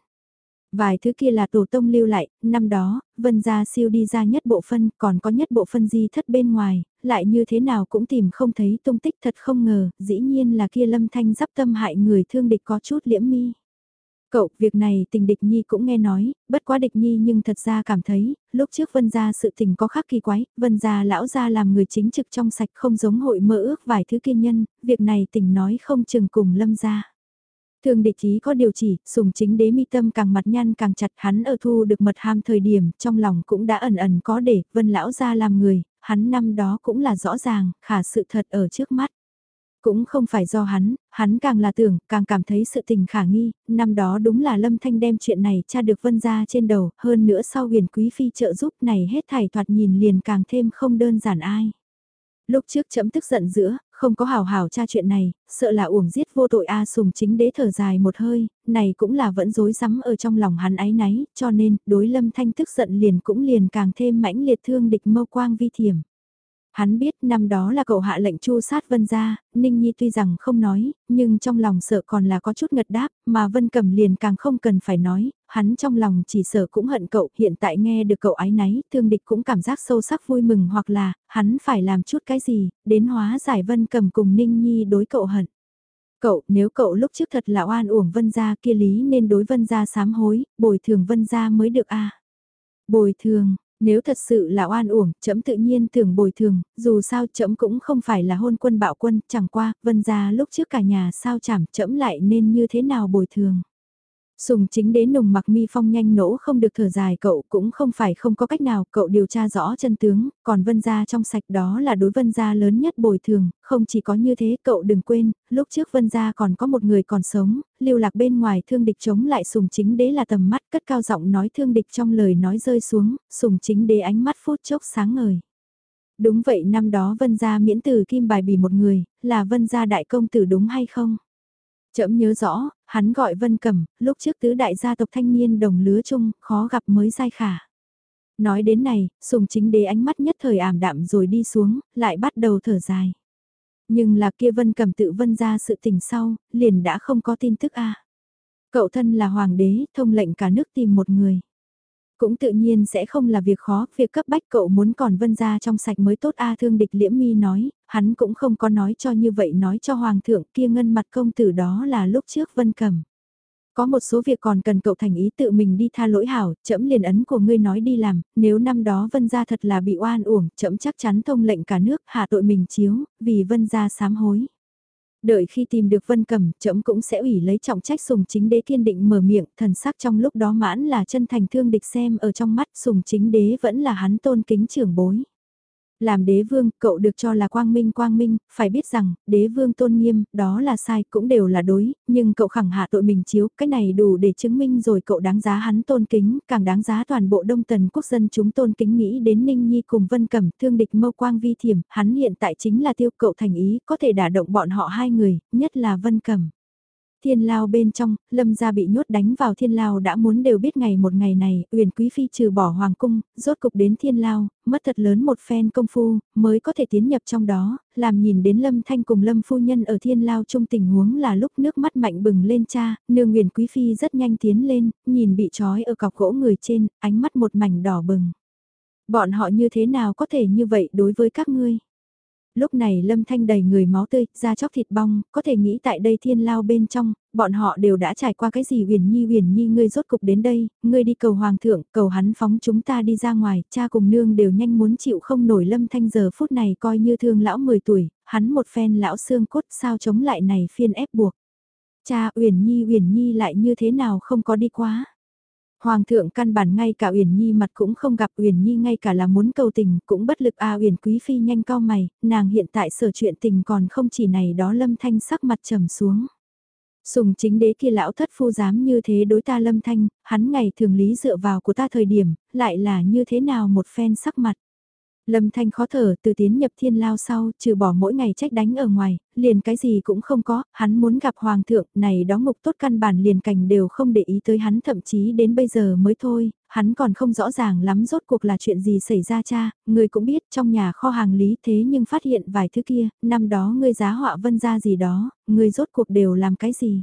Vài thứ kia là tổ tông lưu lại, năm đó, vân gia siêu đi ra nhất bộ phân, còn có nhất bộ phân di thất bên ngoài, lại như thế nào cũng tìm không thấy tung tích thật không ngờ, dĩ nhiên là kia lâm thanh giáp tâm hại người thương địch có chút liễm mi. Cậu, việc này tình địch nhi cũng nghe nói, bất quá địch nhi nhưng thật ra cảm thấy, lúc trước vân gia sự tình có khác kỳ quái, vân gia lão gia làm người chính trực trong sạch không giống hội mơ ước vài thứ kiên nhân, việc này tình nói không chừng cùng lâm gia. Thường địch ý có điều chỉ, sùng chính đế mi tâm càng mặt nhăn càng chặt hắn ở thu được mật ham thời điểm, trong lòng cũng đã ẩn ẩn có để, vân lão ra làm người, hắn năm đó cũng là rõ ràng, khả sự thật ở trước mắt. Cũng không phải do hắn, hắn càng là tưởng, càng cảm thấy sự tình khả nghi, năm đó đúng là Lâm Thanh đem chuyện này tra được vân ra trên đầu, hơn nữa sau huyền quý phi trợ giúp này hết thảy thoạt nhìn liền càng thêm không đơn giản ai. Lúc trước chấm tức giận giữa, không có hào hào tra chuyện này, sợ là uổng giết vô tội A sùng chính đế thở dài một hơi, này cũng là vẫn dối rắm ở trong lòng hắn ái náy, cho nên, đối lâm thanh tức giận liền cũng liền càng thêm mãnh liệt thương địch mâu quang vi thiểm. Hắn biết năm đó là cậu hạ lệnh chu sát Vân gia, Ninh Nhi tuy rằng không nói, nhưng trong lòng sợ còn là có chút ngật đáp, mà Vân Cẩm liền càng không cần phải nói, hắn trong lòng chỉ sợ cũng hận cậu, hiện tại nghe được cậu ái náy, thương địch cũng cảm giác sâu sắc vui mừng hoặc là, hắn phải làm chút cái gì, đến hóa giải Vân Cẩm cùng Ninh Nhi đối cậu hận. Cậu, nếu cậu lúc trước thật là oan uổng Vân gia kia lý nên đối Vân gia sám hối, bồi thường Vân gia mới được a Bồi thường, nếu thật sự là oan uổng, chấm tự nhiên tưởng bồi thường, dù sao chấm cũng không phải là hôn quân bạo quân, chẳng qua, vân ra lúc trước cả nhà sao chảm chấm lại nên như thế nào bồi thường. Sùng chính đế nùng mặc mi phong nhanh nỗ không được thở dài cậu cũng không phải không có cách nào cậu điều tra rõ chân tướng, còn vân gia trong sạch đó là đối vân gia lớn nhất bồi thường, không chỉ có như thế cậu đừng quên, lúc trước vân gia còn có một người còn sống, lưu lạc bên ngoài thương địch chống lại sùng chính đế là tầm mắt cất cao giọng nói thương địch trong lời nói rơi xuống, sùng chính đế ánh mắt phút chốc sáng ngời. Đúng vậy năm đó vân gia miễn từ kim bài bì một người, là vân gia đại công tử đúng hay không? Chậm nhớ rõ, hắn gọi Vân Cẩm, lúc trước tứ đại gia tộc thanh niên đồng lứa chung, khó gặp mới dai khả. Nói đến này, sùng chính đế ánh mắt nhất thời ảm đạm rồi đi xuống, lại bắt đầu thở dài. Nhưng là kia Vân Cẩm tự vân ra sự tình sau, liền đã không có tin tức a Cậu thân là hoàng đế, thông lệnh cả nước tìm một người. Cũng tự nhiên sẽ không là việc khó, việc cấp bách cậu muốn còn vân ra trong sạch mới tốt a thương địch liễm mi nói, hắn cũng không có nói cho như vậy nói cho hoàng thượng kia ngân mặt công tử đó là lúc trước vân cầm. Có một số việc còn cần cậu thành ý tự mình đi tha lỗi hảo, chậm liền ấn của ngươi nói đi làm, nếu năm đó vân gia thật là bị oan uổng, chậm chắc chắn thông lệnh cả nước hạ tội mình chiếu, vì vân gia sám hối. Đợi khi tìm được Vân Cẩm, trẫm cũng sẽ ủy lấy trọng trách sùng chính đế kiên định mở miệng, thần sắc trong lúc đó mãn là chân thành thương địch xem ở trong mắt sùng chính đế vẫn là hắn tôn kính trưởng bối. Làm đế vương, cậu được cho là quang minh quang minh, phải biết rằng, đế vương tôn nghiêm, đó là sai, cũng đều là đối, nhưng cậu khẳng hạ tội mình chiếu, cái này đủ để chứng minh rồi cậu đáng giá hắn tôn kính, càng đáng giá toàn bộ đông tần quốc dân chúng tôn kính nghĩ đến Ninh Nhi cùng Vân Cẩm, thương địch mâu quang vi thiểm, hắn hiện tại chính là tiêu cậu thành ý, có thể đả động bọn họ hai người, nhất là Vân Cẩm. Thiên lao bên trong, lâm gia bị nhốt đánh vào thiên lao đã muốn đều biết ngày một ngày này, uyển quý phi trừ bỏ hoàng cung, rốt cục đến thiên lao, mất thật lớn một phen công phu, mới có thể tiến nhập trong đó, làm nhìn đến lâm thanh cùng lâm phu nhân ở thiên lao chung tình huống là lúc nước mắt mạnh bừng lên cha, nương uyển quý phi rất nhanh tiến lên, nhìn bị trói ở cọc gỗ người trên, ánh mắt một mảnh đỏ bừng. Bọn họ như thế nào có thể như vậy đối với các ngươi? Lúc này lâm thanh đầy người máu tươi, da chóc thịt bong, có thể nghĩ tại đây thiên lao bên trong, bọn họ đều đã trải qua cái gì huyền nhi huyền nhi ngươi rốt cục đến đây, ngươi đi cầu hoàng thượng, cầu hắn phóng chúng ta đi ra ngoài, cha cùng nương đều nhanh muốn chịu không nổi lâm thanh giờ phút này coi như thương lão 10 tuổi, hắn một phen lão xương cốt sao chống lại này phiên ép buộc. Cha Uyển Nhi Uyển Nhi lại như thế nào không có đi quá. Hoàng thượng căn bản ngay cả Uyển Nhi mặt cũng không gặp Uyển Nhi ngay cả là muốn cầu tình cũng bất lực a à, Uyển Quý Phi nhanh cao mày, nàng hiện tại sở chuyện tình còn không chỉ này đó lâm thanh sắc mặt trầm xuống. Sùng chính đế kia lão thất phu dám như thế đối ta lâm thanh, hắn ngày thường lý dựa vào của ta thời điểm, lại là như thế nào một phen sắc mặt. Lâm Thanh khó thở từ tiến nhập thiên lao sau, trừ bỏ mỗi ngày trách đánh ở ngoài, liền cái gì cũng không có, hắn muốn gặp hoàng thượng, này đó ngục tốt căn bản liền cảnh đều không để ý tới hắn thậm chí đến bây giờ mới thôi, hắn còn không rõ ràng lắm rốt cuộc là chuyện gì xảy ra cha, người cũng biết trong nhà kho hàng lý thế nhưng phát hiện vài thứ kia, năm đó ngươi giá họa vân ra gì đó, người rốt cuộc đều làm cái gì.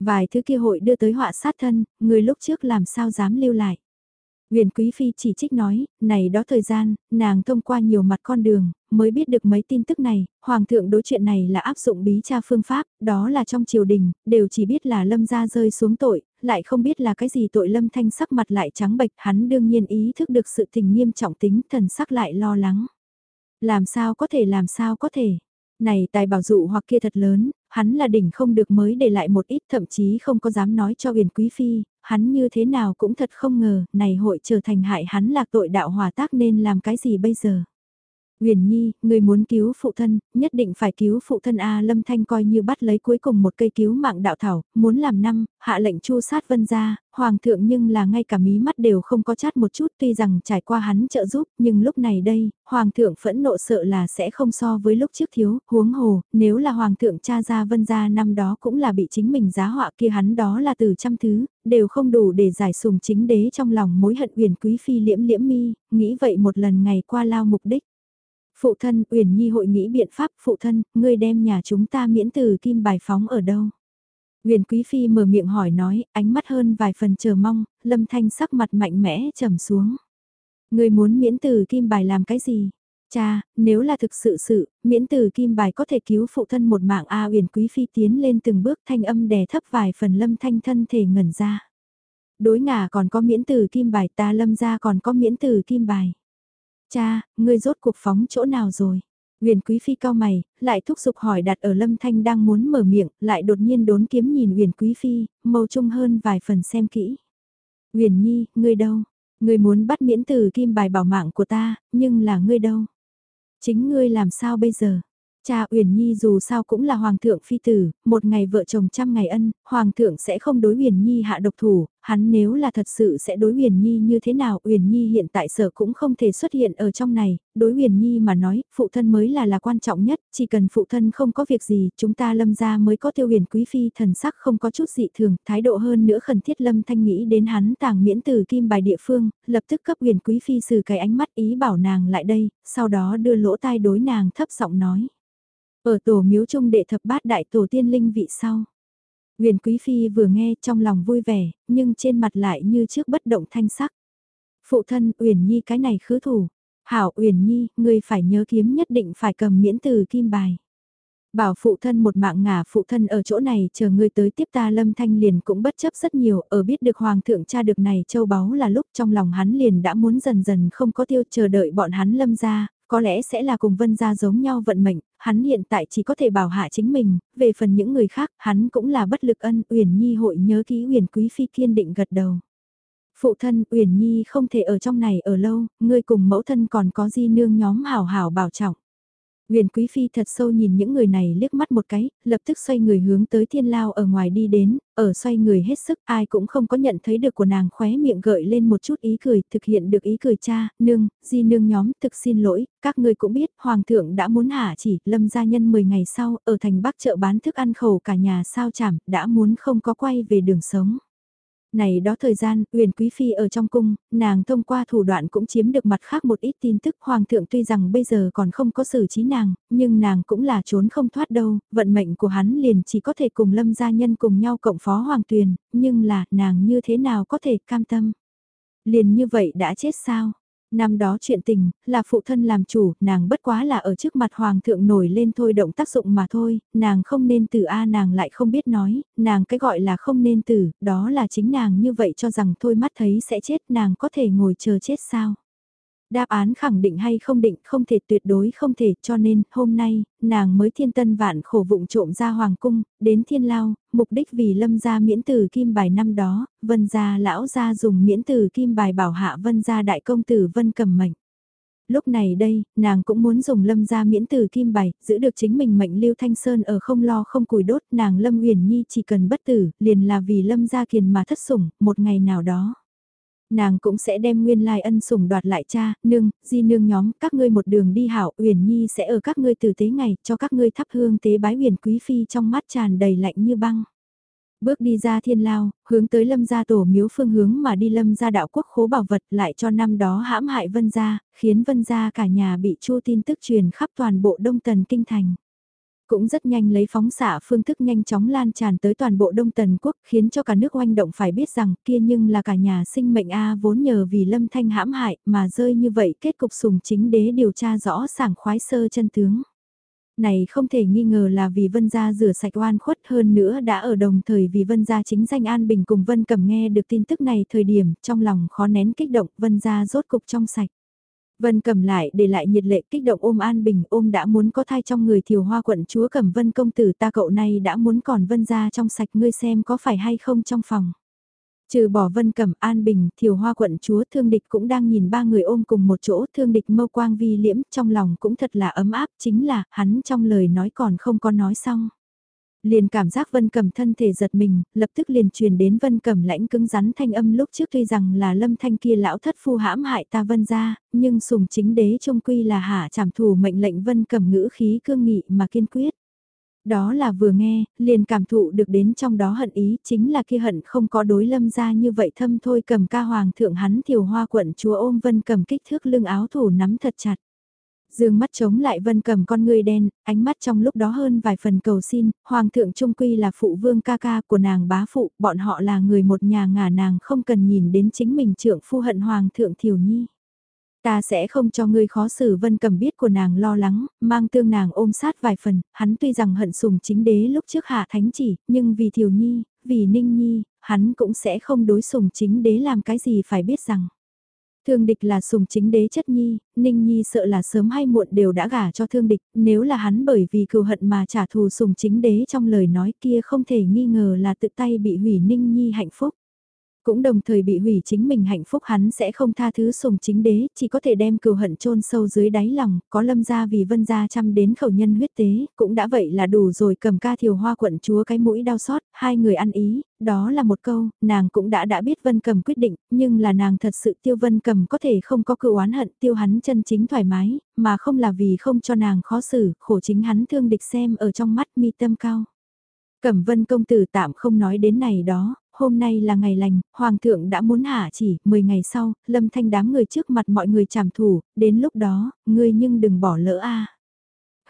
Vài thứ kia hội đưa tới họa sát thân, người lúc trước làm sao dám lưu lại. Nguyễn Quý Phi chỉ trích nói, này đó thời gian, nàng thông qua nhiều mặt con đường, mới biết được mấy tin tức này, Hoàng thượng đối chuyện này là áp dụng bí tra phương pháp, đó là trong triều đình, đều chỉ biết là lâm gia rơi xuống tội, lại không biết là cái gì tội lâm thanh sắc mặt lại trắng bệch, hắn đương nhiên ý thức được sự tình nghiêm trọng tính, thần sắc lại lo lắng. Làm sao có thể làm sao có thể, này tài bảo dụ hoặc kia thật lớn, hắn là đỉnh không được mới để lại một ít thậm chí không có dám nói cho huyền quý phi, hắn như thế nào cũng thật không ngờ, này hội trở thành hại hắn lạc tội đạo hòa tác nên làm cái gì bây giờ. Huyền Nhi, người muốn cứu phụ thân, nhất định phải cứu phụ thân A Lâm Thanh coi như bắt lấy cuối cùng một cây cứu mạng đạo thảo, muốn làm năm, hạ lệnh chu sát vân ra, hoàng thượng nhưng là ngay cả mí mắt đều không có chát một chút tuy rằng trải qua hắn trợ giúp, nhưng lúc này đây, hoàng thượng phẫn nộ sợ là sẽ không so với lúc trước thiếu, huống hồ, nếu là hoàng thượng cha ra vân ra năm đó cũng là bị chính mình giá họa kia hắn đó là từ trăm thứ, đều không đủ để giải sùng chính đế trong lòng mối hận uyển quý phi liễm liễm mi, nghĩ vậy một lần ngày qua lao mục đích. Phụ thân, Uyển Nhi hội nghĩ biện pháp, phụ thân, ngươi đem nhà chúng ta miễn từ kim bài phóng ở đâu? uyển Quý Phi mở miệng hỏi nói, ánh mắt hơn vài phần chờ mong, lâm thanh sắc mặt mạnh mẽ trầm xuống. Ngươi muốn miễn từ kim bài làm cái gì? Cha, nếu là thực sự sự, miễn từ kim bài có thể cứu phụ thân một mạng A uyển Quý Phi tiến lên từng bước thanh âm đè thấp vài phần lâm thanh thân thể ngẩn ra. Đối ngả còn có miễn từ kim bài ta lâm ra còn có miễn từ kim bài. Cha, ngươi rốt cuộc phóng chỗ nào rồi? Huyền Quý Phi cao mày, lại thúc giục hỏi đặt ở Lâm Thanh đang muốn mở miệng, lại đột nhiên đốn kiếm nhìn Huyền Quý Phi, mâu trung hơn vài phần xem kỹ. Huyền Nhi, ngươi đâu? Ngươi muốn bắt miễn từ kim bài bảo mạng của ta, nhưng là ngươi đâu? Chính ngươi làm sao bây giờ? Cha Uyển Nhi dù sao cũng là hoàng thượng phi tử, một ngày vợ chồng trăm ngày ân, hoàng thượng sẽ không đối Uyển Nhi hạ độc thủ, hắn nếu là thật sự sẽ đối Uyển Nhi như thế nào, Uyển Nhi hiện tại sở cũng không thể xuất hiện ở trong này, đối Uyển Nhi mà nói, phụ thân mới là là quan trọng nhất, chỉ cần phụ thân không có việc gì, chúng ta lâm gia mới có tiêu Uyển quý phi thần sắc không có chút dị thường, thái độ hơn nữa khẩn thiết lâm thanh nghĩ đến hắn tàng miễn từ kim bài địa phương, lập tức cấp Uyển quý phi sử cái ánh mắt ý bảo nàng lại đây, sau đó đưa lỗ tai đối nàng thấp giọng nói. Ở tổ miếu trung đệ thập bát đại tổ tiên linh vị sau. Huyền Quý Phi vừa nghe trong lòng vui vẻ, nhưng trên mặt lại như trước bất động thanh sắc. Phụ thân Uyển Nhi cái này khứ thủ. Hảo Uyển Nhi, ngươi phải nhớ kiếm nhất định phải cầm miễn từ kim bài. Bảo phụ thân một mạng ngả phụ thân ở chỗ này chờ ngươi tới tiếp ta lâm thanh liền cũng bất chấp rất nhiều ở biết được hoàng thượng cha được này châu báu là lúc trong lòng hắn liền đã muốn dần dần không có tiêu chờ đợi bọn hắn lâm ra, có lẽ sẽ là cùng vân gia giống nhau vận mệnh, hắn hiện tại chỉ có thể bảo hạ chính mình, về phần những người khác, hắn cũng là bất lực ân, Uyển Nhi hội nhớ ký Uyển Quý Phi kiên định gật đầu. Phụ thân, Uyển Nhi không thể ở trong này ở lâu, ngươi cùng mẫu thân còn có di nương nhóm hảo hảo bảo trọng. Huyền Quý Phi thật sâu nhìn những người này liếc mắt một cái, lập tức xoay người hướng tới thiên lao ở ngoài đi đến, ở xoay người hết sức ai cũng không có nhận thấy được của nàng khóe miệng gợi lên một chút ý cười, thực hiện được ý cười cha, nương, di nương nhóm, thực xin lỗi, các ngươi cũng biết, Hoàng thượng đã muốn hạ chỉ, lâm gia nhân 10 ngày sau, ở thành Bắc chợ bán thức ăn khẩu cả nhà sao chảm, đã muốn không có quay về đường sống này đó thời gian, Uyển Quý Phi ở trong cung, nàng thông qua thủ đoạn cũng chiếm được mặt khác một ít tin tức Hoàng thượng tuy rằng bây giờ còn không có xử trí nàng, nhưng nàng cũng là trốn không thoát đâu, vận mệnh của hắn liền chỉ có thể cùng lâm gia nhân cùng nhau cộng phó Hoàng Tuyền, nhưng là nàng như thế nào có thể cam tâm. Liền như vậy đã chết sao? Năm đó chuyện tình, là phụ thân làm chủ, nàng bất quá là ở trước mặt hoàng thượng nổi lên thôi động tác dụng mà thôi, nàng không nên từ A nàng lại không biết nói, nàng cái gọi là không nên từ, đó là chính nàng như vậy cho rằng thôi mắt thấy sẽ chết nàng có thể ngồi chờ chết sao. Đáp án khẳng định hay không định, không thể tuyệt đối không thể, cho nên, hôm nay, nàng mới thiên tân vạn khổ vụng trộm ra hoàng cung, đến thiên lao, mục đích vì lâm gia miễn từ kim bài năm đó, vân gia lão gia dùng miễn từ kim bài bảo hạ vân gia đại công tử vân cầm mệnh. Lúc này đây, nàng cũng muốn dùng lâm gia miễn từ kim bài, giữ được chính mình mệnh lưu thanh sơn ở không lo không củi đốt, nàng lâm uyển nhi chỉ cần bất tử, liền là vì lâm gia kiền mà thất sủng, một ngày nào đó nàng cũng sẽ đem nguyên lai ân sủng đoạt lại cha, nương, di nương nhóm, các ngươi một đường đi hảo, Uyển Nhi sẽ ở các ngươi từ tế ngày, cho các ngươi thắp hương tế bái Uyển Quý Phi trong mắt tràn đầy lạnh như băng. Bước đi ra thiên lao, hướng tới lâm gia tổ miếu phương hướng mà đi lâm gia đạo quốc khố bảo vật lại cho năm đó hãm hại vân gia, khiến vân gia cả nhà bị chu tin tức truyền khắp toàn bộ đông tần kinh thành cũng rất nhanh lấy phóng xạ phương thức nhanh chóng lan tràn tới toàn bộ Đông Tần Quốc, khiến cho cả nước oanh động phải biết rằng kia nhưng là cả nhà sinh mệnh A vốn nhờ vì lâm thanh hãm hại mà rơi như vậy, kết cục sùng chính đế điều tra rõ sảng khoái sơ chân tướng. Này không thể nghi ngờ là vì vân gia rửa sạch oan khuất hơn nữa đã ở đồng thời vì vân gia chính danh an bình cùng vân cầm nghe được tin tức này thời điểm, trong lòng khó nén kích động, vân gia rốt cục trong sạch. Vân cầm lại để lại nhiệt lệ kích động ôm An Bình ôm đã muốn có thai trong người thiều hoa quận chúa cầm Vân công tử ta cậu này đã muốn còn Vân ra trong sạch ngươi xem có phải hay không trong phòng. Trừ bỏ Vân cầm An Bình, thiều hoa quận chúa thương địch cũng đang nhìn ba người ôm cùng một chỗ thương địch mâu quang vi liễm trong lòng cũng thật là ấm áp chính là hắn trong lời nói còn không có nói xong liền cảm giác Vân Cẩm thân thể giật mình, lập tức liền truyền đến Vân Cẩm lãnh cứng rắn thanh âm lúc trước tuy rằng là lâm thanh kia lão thất phu hãm hại ta Vân ra, nhưng sùng chính đế trung quy là hạ trảm thủ mệnh lệnh Vân Cẩm ngữ khí cương nghị mà kiên quyết. Đó là vừa nghe, liền cảm thụ được đến trong đó hận ý, chính là kia hận không có đối lâm ra như vậy thâm thôi cầm ca hoàng thượng hắn thiều hoa quận chúa ôm Vân cầm kích thước lưng áo thủ nắm thật chặt. Dương mắt chống lại vân cầm con người đen, ánh mắt trong lúc đó hơn vài phần cầu xin, hoàng thượng trung quy là phụ vương ca ca của nàng bá phụ, bọn họ là người một nhà ngả nàng không cần nhìn đến chính mình trượng phu hận hoàng thượng thiểu nhi. Ta sẽ không cho ngươi khó xử vân cầm biết của nàng lo lắng, mang tương nàng ôm sát vài phần, hắn tuy rằng hận sùng chính đế lúc trước hạ thánh chỉ, nhưng vì thiểu nhi, vì ninh nhi, hắn cũng sẽ không đối sùng chính đế làm cái gì phải biết rằng. Thương địch là sùng chính đế chất nhi, Ninh Nhi sợ là sớm hay muộn đều đã gả cho thương địch, nếu là hắn bởi vì cừu hận mà trả thù sùng chính đế trong lời nói kia không thể nghi ngờ là tự tay bị hủy Ninh Nhi hạnh phúc. Cũng đồng thời bị hủy chính mình hạnh phúc hắn sẽ không tha thứ sùng chính đế, chỉ có thể đem cừu hận chôn sâu dưới đáy lòng, có lâm gia vì vân gia chăm đến khẩu nhân huyết tế, cũng đã vậy là đủ rồi cầm ca thiều hoa quận chúa cái mũi đau xót, hai người ăn ý, đó là một câu, nàng cũng đã đã biết vân cầm quyết định, nhưng là nàng thật sự tiêu vân cầm có thể không có cựu oán hận tiêu hắn chân chính thoải mái, mà không là vì không cho nàng khó xử, khổ chính hắn thương địch xem ở trong mắt mi tâm cao. Cẩm vân công tử tạm không nói đến này đó, hôm nay là ngày lành, hoàng thượng đã muốn hạ chỉ, 10 ngày sau, lâm thanh đám người trước mặt mọi người trảm thủ, đến lúc đó, ngươi nhưng đừng bỏ lỡ a.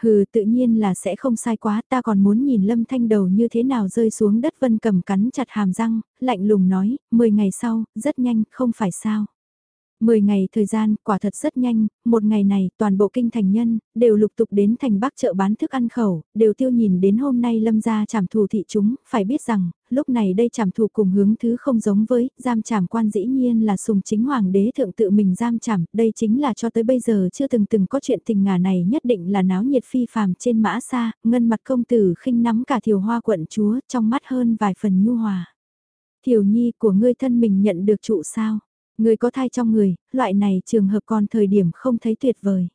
Hừ tự nhiên là sẽ không sai quá ta còn muốn nhìn lâm thanh đầu như thế nào rơi xuống đất vân cầm cắn chặt hàm răng, lạnh lùng nói, 10 ngày sau, rất nhanh, không phải sao. Mười ngày thời gian, quả thật rất nhanh, một ngày này, toàn bộ kinh thành nhân, đều lục tục đến thành bắc chợ bán thức ăn khẩu, đều tiêu nhìn đến hôm nay lâm gia trảm thù thị chúng, phải biết rằng, lúc này đây trảm thù cùng hướng thứ không giống với, giam trảm quan dĩ nhiên là sùng chính hoàng đế thượng tự mình giam trảm, đây chính là cho tới bây giờ chưa từng từng có chuyện tình ngà này nhất định là náo nhiệt phi phàm trên mã xa, ngân mặt công tử khinh nắm cả thiều hoa quận chúa, trong mắt hơn vài phần nhu hòa. Thiều nhi của ngươi thân mình nhận được trụ sao? Người có thai trong người, loại này trường hợp còn thời điểm không thấy tuyệt vời.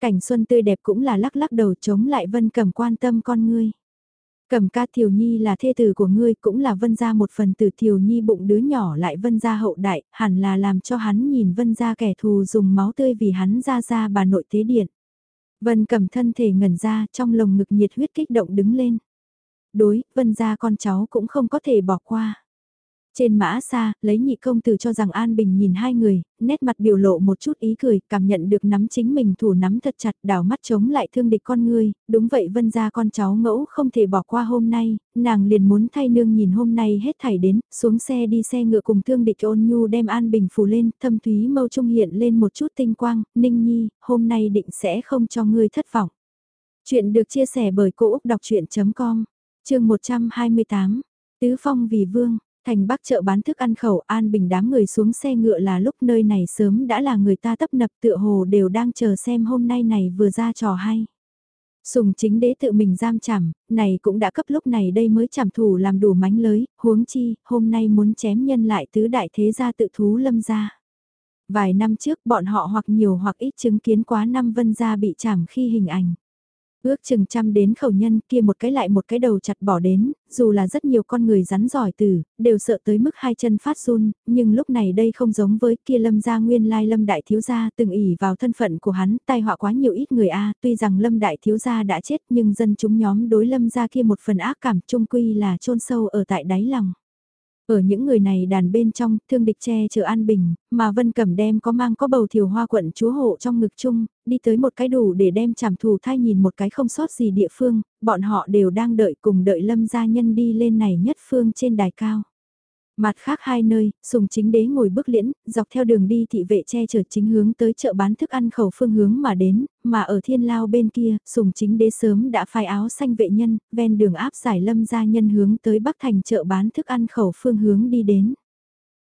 Cảnh xuân tươi đẹp cũng là lắc lắc đầu chống lại vân cầm quan tâm con ngươi. Cầm ca Thiều Nhi là thê tử của ngươi cũng là vân gia một phần từ Thiều Nhi bụng đứa nhỏ lại vân gia hậu đại, hẳn là làm cho hắn nhìn vân gia kẻ thù dùng máu tươi vì hắn ra ra bà nội tế điện. Vân cầm thân thể ngẩn ra trong lồng ngực nhiệt huyết kích động đứng lên. Đối, vân gia con cháu cũng không có thể bỏ qua. Trên mã xa, lấy nhị công tử cho rằng An Bình nhìn hai người, nét mặt biểu lộ một chút ý cười, cảm nhận được nắm chính mình thủ nắm thật chặt, đảo mắt chống lại thương địch con ngươi, đúng vậy vân ra con cháu ngẫu không thể bỏ qua hôm nay, nàng liền muốn thay nương nhìn hôm nay hết thảy đến, xuống xe đi xe ngựa cùng thương địch ôn nhu đem An Bình phủ lên, thâm thúy mâu trung hiện lên một chút tinh quang, ninh nhi, hôm nay định sẽ không cho ngươi thất vọng. Chuyện được chia sẻ bởi Cô Úc Đọc Chuyện.com, chương 128, Tứ Phong vì Vương. Thành bắc chợ bán thức ăn khẩu an bình đám người xuống xe ngựa là lúc nơi này sớm đã là người ta tấp nập tựa hồ đều đang chờ xem hôm nay này vừa ra trò hay. Sùng chính đế tự mình giam chảm, này cũng đã cấp lúc này đây mới chảm thủ làm đủ mánh lới, huống chi, hôm nay muốn chém nhân lại tứ đại thế gia tự thú lâm gia. Vài năm trước bọn họ hoặc nhiều hoặc ít chứng kiến quá năm vân gia bị chảm khi hình ảnh. Ước chừng trăm đến khẩu nhân kia một cái lại một cái đầu chặt bỏ đến, dù là rất nhiều con người rắn giỏi từ, đều sợ tới mức hai chân phát run, nhưng lúc này đây không giống với kia lâm gia nguyên lai lâm đại thiếu gia từng ỉ vào thân phận của hắn, tai họa quá nhiều ít người a tuy rằng lâm đại thiếu gia đã chết nhưng dân chúng nhóm đối lâm gia kia một phần ác cảm trung quy là chôn sâu ở tại đáy lòng. Ở những người này đàn bên trong, thương địch che chở an bình, mà Vân Cẩm đem có mang có bầu thiều hoa quận chúa hộ trong ngực chung, đi tới một cái đủ để đem chảm thù thai nhìn một cái không sót gì địa phương, bọn họ đều đang đợi cùng đợi lâm gia nhân đi lên này nhất phương trên đài cao. Mặt khác hai nơi, sùng chính đế ngồi bước liễn, dọc theo đường đi thị vệ che chở chính hướng tới chợ bán thức ăn khẩu phương hướng mà đến, mà ở thiên lao bên kia, sùng chính đế sớm đã phai áo xanh vệ nhân, ven đường áp giải lâm gia nhân hướng tới bắc thành chợ bán thức ăn khẩu phương hướng đi đến.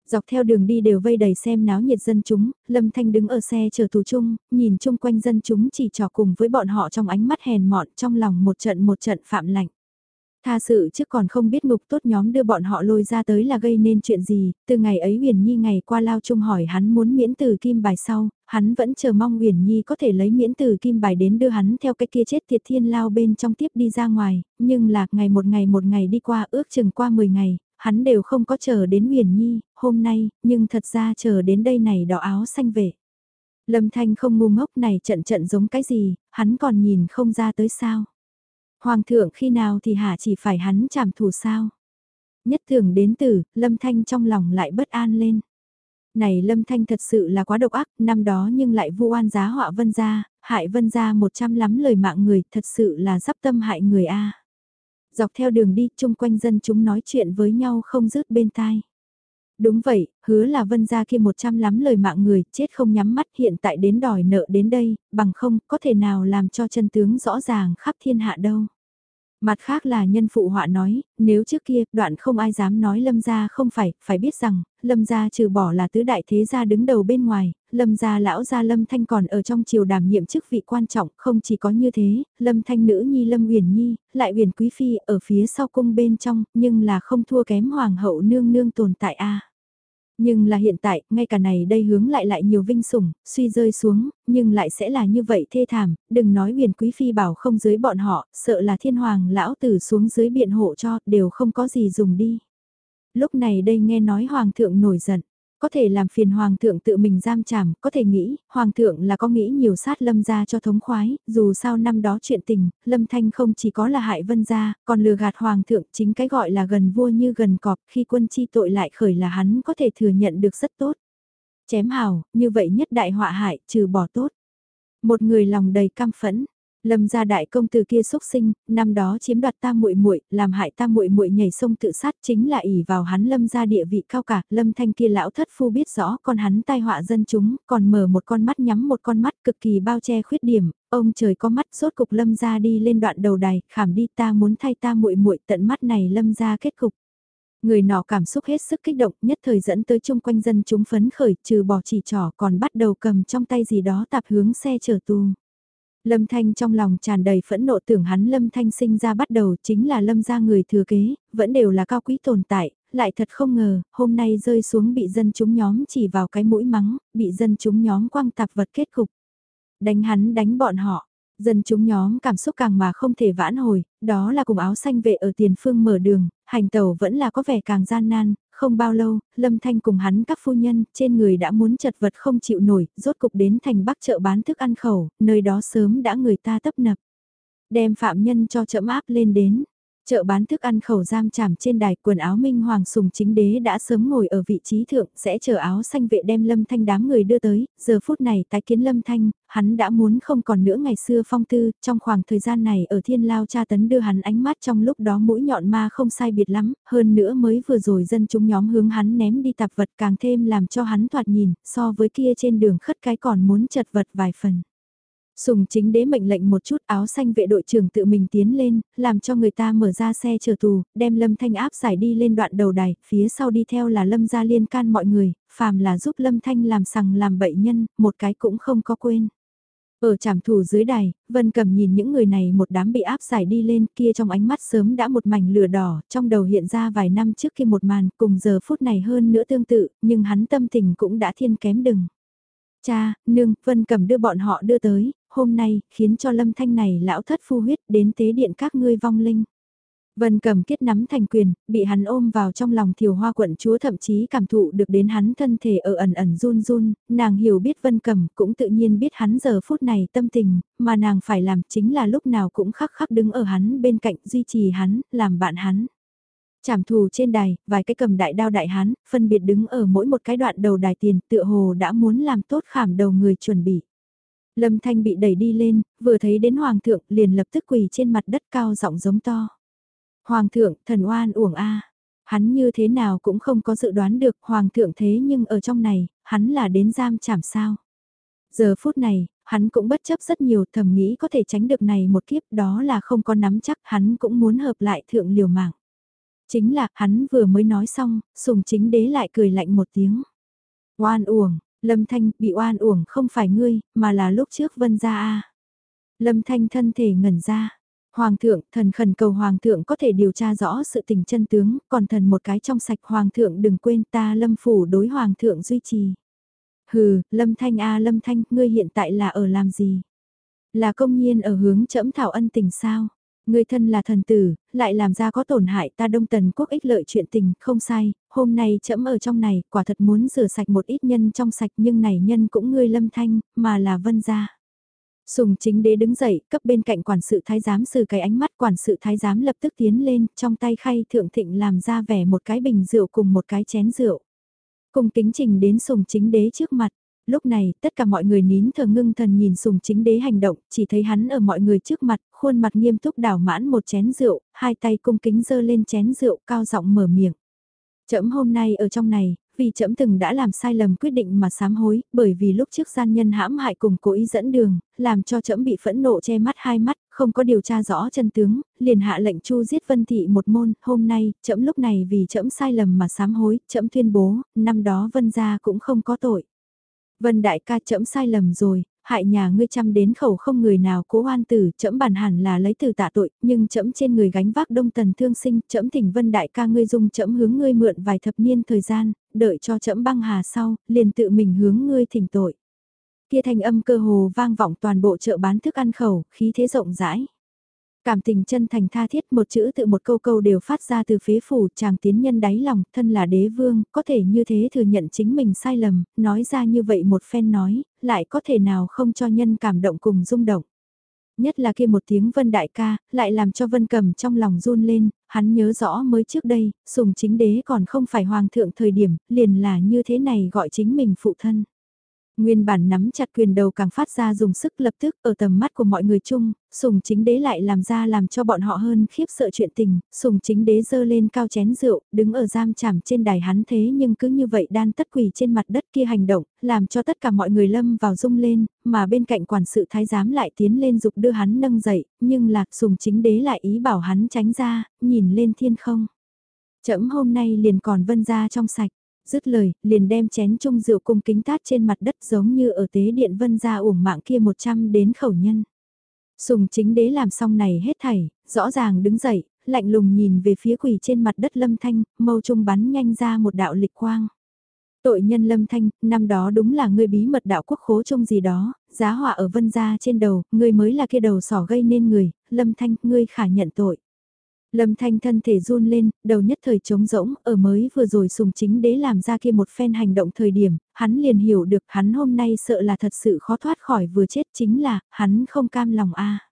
Dọc theo đường đi đều vây đầy xem náo nhiệt dân chúng, Lâm Thanh đứng ở xe chờ tù chung, nhìn chung quanh dân chúng chỉ trò cùng với bọn họ trong ánh mắt hèn mọn trong lòng một trận một trận phạm lạnh. Tha sự trước còn không biết ngục tốt nhóm đưa bọn họ lôi ra tới là gây nên chuyện gì, từ ngày ấy uyển Nhi ngày qua lao chung hỏi hắn muốn miễn từ kim bài sau, hắn vẫn chờ mong uyển Nhi có thể lấy miễn từ kim bài đến đưa hắn theo cái kia chết tiệt thiên lao bên trong tiếp đi ra ngoài, nhưng là ngày một ngày một ngày đi qua ước chừng qua 10 ngày, hắn đều không có chờ đến uyển Nhi, hôm nay, nhưng thật ra chờ đến đây này đỏ áo xanh về. Lâm Thanh không ngu ngốc này trận trận giống cái gì, hắn còn nhìn không ra tới sao. Hoàng thượng khi nào thì hạ chỉ phải hắn chảm thủ sao. Nhất thường đến tử, Lâm Thanh trong lòng lại bất an lên. Này Lâm Thanh thật sự là quá độc ác, năm đó nhưng lại vu oan giá họa vân gia, hại vân gia một trăm lắm lời mạng người, thật sự là dắp tâm hại người a. Dọc theo đường đi, chung quanh dân chúng nói chuyện với nhau không dứt bên tai. Đúng vậy, hứa là vân gia kia một trăm lắm lời mạng người, chết không nhắm mắt hiện tại đến đòi nợ đến đây, bằng không, có thể nào làm cho chân tướng rõ ràng khắp thiên hạ đâu. Mặt khác là nhân phụ họa nói, nếu trước kia, đoạn không ai dám nói lâm gia không phải, phải biết rằng, lâm gia trừ bỏ là tứ đại thế gia đứng đầu bên ngoài, lâm gia lão gia lâm thanh còn ở trong triều đảm nhiệm chức vị quan trọng, không chỉ có như thế, lâm thanh nữ nhi lâm uyển nhi, lại uyển quý phi ở phía sau cung bên trong, nhưng là không thua kém hoàng hậu nương nương tồn tại a nhưng là hiện tại, ngay cả này đây hướng lại lại nhiều vinh sủng, suy rơi xuống, nhưng lại sẽ là như vậy thê thảm, đừng nói huyền quý phi bảo không dưới bọn họ, sợ là thiên hoàng lão tử xuống dưới biện hộ cho, đều không có gì dùng đi. Lúc này đây nghe nói hoàng thượng nổi giận, có thể làm phiền hoàng thượng tự mình giam chảm, có thể nghĩ, hoàng thượng là có nghĩ nhiều sát lâm gia cho thống khoái, dù sao năm đó chuyện tình, lâm thanh không chỉ có là hại vân gia, còn lừa gạt hoàng thượng chính cái gọi là gần vua như gần cọp, khi quân chi tội lại khởi là hắn có thể thừa nhận được rất tốt. Chém hào, như vậy nhất đại họa hại, trừ bỏ tốt. Một người lòng đầy cam phẫn, Lâm gia đại công tử kia xúc sinh, năm đó chiếm đoạt ta muội muội, làm hại ta muội muội nhảy sông tự sát chính là ỷ vào hắn Lâm gia địa vị cao cả, Lâm Thanh kia lão thất phu biết rõ con hắn tai họa dân chúng, còn mở một con mắt nhắm một con mắt cực kỳ bao che khuyết điểm, ông trời có mắt rốt cục Lâm gia đi lên đoạn đầu đài, khảm đi ta muốn thay ta muội muội tận mắt này Lâm gia kết cục. Người nọ cảm xúc hết sức kích động nhất thời dẫn tới chung quanh dân chúng phấn khởi trừ bỏ chỉ trỏ còn bắt đầu cầm trong tay gì đó tạp hướng xe chở tù. Lâm Thanh trong lòng tràn đầy phẫn nộ tưởng hắn Lâm Thanh sinh ra bắt đầu chính là Lâm gia người thừa kế, vẫn đều là cao quý tồn tại, lại thật không ngờ, hôm nay rơi xuống bị dân chúng nhóm chỉ vào cái mũi mắng, bị dân chúng nhóm quăng tạp vật kết cục. Đánh hắn đánh bọn họ, Dân chúng nhóm cảm xúc càng mà không thể vãn hồi, đó là cùng áo xanh vệ ở tiền phương mở đường, hành tàu vẫn là có vẻ càng gian nan, không bao lâu, Lâm Thanh cùng hắn các phu nhân trên người đã muốn chật vật không chịu nổi, rốt cục đến thành bắc chợ bán thức ăn khẩu, nơi đó sớm đã người ta tấp nập. Đem phạm nhân cho chậm áp lên đến, Chợ bán thức ăn khẩu giam chảm trên đài quần áo Minh Hoàng Sùng chính đế đã sớm ngồi ở vị trí thượng sẽ chờ áo xanh vệ đem Lâm Thanh đám người đưa tới, giờ phút này tái kiến Lâm Thanh, hắn đã muốn không còn nữa ngày xưa phong tư, trong khoảng thời gian này ở thiên lao cha tấn đưa hắn ánh mắt trong lúc đó mũi nhọn ma không sai biệt lắm, hơn nữa mới vừa rồi dân chúng nhóm hướng hắn ném đi tạp vật càng thêm làm cho hắn thoạt nhìn, so với kia trên đường khất cái còn muốn chật vật vài phần. Sùng chính đế mệnh lệnh một chút áo xanh vệ đội trưởng tự mình tiến lên, làm cho người ta mở ra xe chờ tù, đem Lâm Thanh áp giải đi lên đoạn đầu đài, phía sau đi theo là Lâm gia liên can mọi người, phàm là giúp Lâm Thanh làm sằng làm bậy nhân, một cái cũng không có quên. Ở trảm thủ dưới đài, Vân Cầm nhìn những người này một đám bị áp giải đi lên kia trong ánh mắt sớm đã một mảnh lửa đỏ, trong đầu hiện ra vài năm trước kia một màn cùng giờ phút này hơn nữa tương tự, nhưng hắn tâm tình cũng đã thiên kém đừng. Cha, nương, Vân Cầm đưa bọn họ đưa tới, hôm nay, khiến cho lâm thanh này lão thất phu huyết đến tế điện các ngươi vong linh. Vân cầm kết nắm thành quyền, bị hắn ôm vào trong lòng thiều hoa quận chúa thậm chí cảm thụ được đến hắn thân thể ở ẩn ẩn run run, nàng hiểu biết vân cầm cũng tự nhiên biết hắn giờ phút này tâm tình, mà nàng phải làm chính là lúc nào cũng khắc khắc đứng ở hắn bên cạnh duy trì hắn, làm bạn hắn. Trảm thù trên đài, vài cái cầm đại đao đại hán, phân biệt đứng ở mỗi một cái đoạn đầu đài tiền tựa hồ đã muốn làm tốt khảm đầu người chuẩn bị. Lâm Thanh bị đẩy đi lên, vừa thấy đến Hoàng thượng liền lập tức quỳ trên mặt đất cao giọng giống to. Hoàng thượng, thần oan uổng a Hắn như thế nào cũng không có dự đoán được Hoàng thượng thế nhưng ở trong này, hắn là đến giam chảm sao. Giờ phút này, hắn cũng bất chấp rất nhiều thầm nghĩ có thể tránh được này một kiếp đó là không có nắm chắc hắn cũng muốn hợp lại thượng liều mạng. Chính là hắn vừa mới nói xong, sùng chính đế lại cười lạnh một tiếng. Oan uổng, Lâm Thanh bị oan uổng không phải ngươi, mà là lúc trước vân gia a. Lâm Thanh thân thể ngẩn ra. Hoàng thượng, thần khẩn cầu Hoàng thượng có thể điều tra rõ sự tình chân tướng, còn thần một cái trong sạch Hoàng thượng đừng quên ta Lâm Phủ đối Hoàng thượng duy trì. Hừ, Lâm Thanh a Lâm Thanh, ngươi hiện tại là ở làm gì? Là công nhiên ở hướng trẫm thảo ân tình sao? Người thân là thần tử, lại làm ra có tổn hại ta đông tần quốc ích lợi chuyện tình, không sai, hôm nay trẫm ở trong này, quả thật muốn rửa sạch một ít nhân trong sạch nhưng này nhân cũng ngươi lâm thanh, mà là vân gia. Sùng chính đế đứng dậy, cấp bên cạnh quản sự thái giám sử cái ánh mắt quản sự thái giám lập tức tiến lên, trong tay khay thượng thịnh làm ra vẻ một cái bình rượu cùng một cái chén rượu. Cùng kính trình đến sùng chính đế trước mặt, Lúc này, tất cả mọi người nín thở ngưng thần nhìn sùng chính đế hành động, chỉ thấy hắn ở mọi người trước mặt, khuôn mặt nghiêm túc đảo mãn một chén rượu, hai tay cung kính dơ lên chén rượu cao giọng mở miệng. Chấm hôm nay ở trong này, vì chấm từng đã làm sai lầm quyết định mà sám hối, bởi vì lúc trước gian nhân hãm hại cùng cố ý dẫn đường, làm cho chấm bị phẫn nộ che mắt hai mắt, không có điều tra rõ chân tướng, liền hạ lệnh chu giết Vân Thị một môn, hôm nay, chấm lúc này vì chấm sai lầm mà sám hối, chấm tuyên bố, năm đó Vân gia cũng không có tội. Vân đại ca trẫm sai lầm rồi, hại nhà ngươi chăm đến khẩu không người nào cố oan tử, chậm bản hẳn là lấy từ tạ tội, nhưng chậm trên người gánh vác đông tần thương sinh, chậm thỉnh vân đại ca ngươi dung chậm hướng ngươi mượn vài thập niên thời gian, đợi cho chậm băng hà sau, liền tự mình hướng ngươi thỉnh tội. Kia thanh âm cơ hồ vang vọng toàn bộ chợ bán thức ăn khẩu, khí thế rộng rãi. Cảm tình chân thành tha thiết một chữ tự một câu câu đều phát ra từ phế phủ chàng tiến nhân đáy lòng, thân là đế vương, có thể như thế thừa nhận chính mình sai lầm, nói ra như vậy một phen nói, lại có thể nào không cho nhân cảm động cùng rung động. Nhất là kia một tiếng vân đại ca, lại làm cho vân cầm trong lòng run lên, hắn nhớ rõ mới trước đây, sùng chính đế còn không phải hoàng thượng thời điểm, liền là như thế này gọi chính mình phụ thân. Nguyên bản nắm chặt quyền đầu càng phát ra dùng sức lập tức ở tầm mắt của mọi người chung, sùng chính đế lại làm ra làm cho bọn họ hơn khiếp sợ chuyện tình, sùng chính đế dơ lên cao chén rượu, đứng ở giam chảm trên đài hắn thế nhưng cứ như vậy đan tất quỳ trên mặt đất kia hành động, làm cho tất cả mọi người lâm vào rung lên, mà bên cạnh quản sự thái giám lại tiến lên dục đưa hắn nâng dậy, nhưng lạc sùng chính đế lại ý bảo hắn tránh ra, nhìn lên thiên không. Chấm hôm nay liền còn vân ra trong sạch dứt lời, liền đem chén chung rượu cung kính tát trên mặt đất giống như ở tế điện vân gia uổng mạng kia 100 đến khẩu nhân. Sùng chính đế làm xong này hết thảy, rõ ràng đứng dậy, lạnh lùng nhìn về phía quỷ trên mặt đất lâm thanh, mâu trung bắn nhanh ra một đạo lịch quang. Tội nhân lâm thanh, năm đó đúng là ngươi bí mật đạo quốc khố chung gì đó, giá họa ở vân gia trên đầu, ngươi mới là kia đầu sỏ gây nên người, lâm thanh, ngươi khả nhận tội. Lâm Thanh thân thể run lên, đầu nhất thời trống rỗng, ở mới vừa rồi sùng chính đế làm ra kia một phen hành động thời điểm, hắn liền hiểu được hắn hôm nay sợ là thật sự khó thoát khỏi vừa chết chính là, hắn không cam lòng a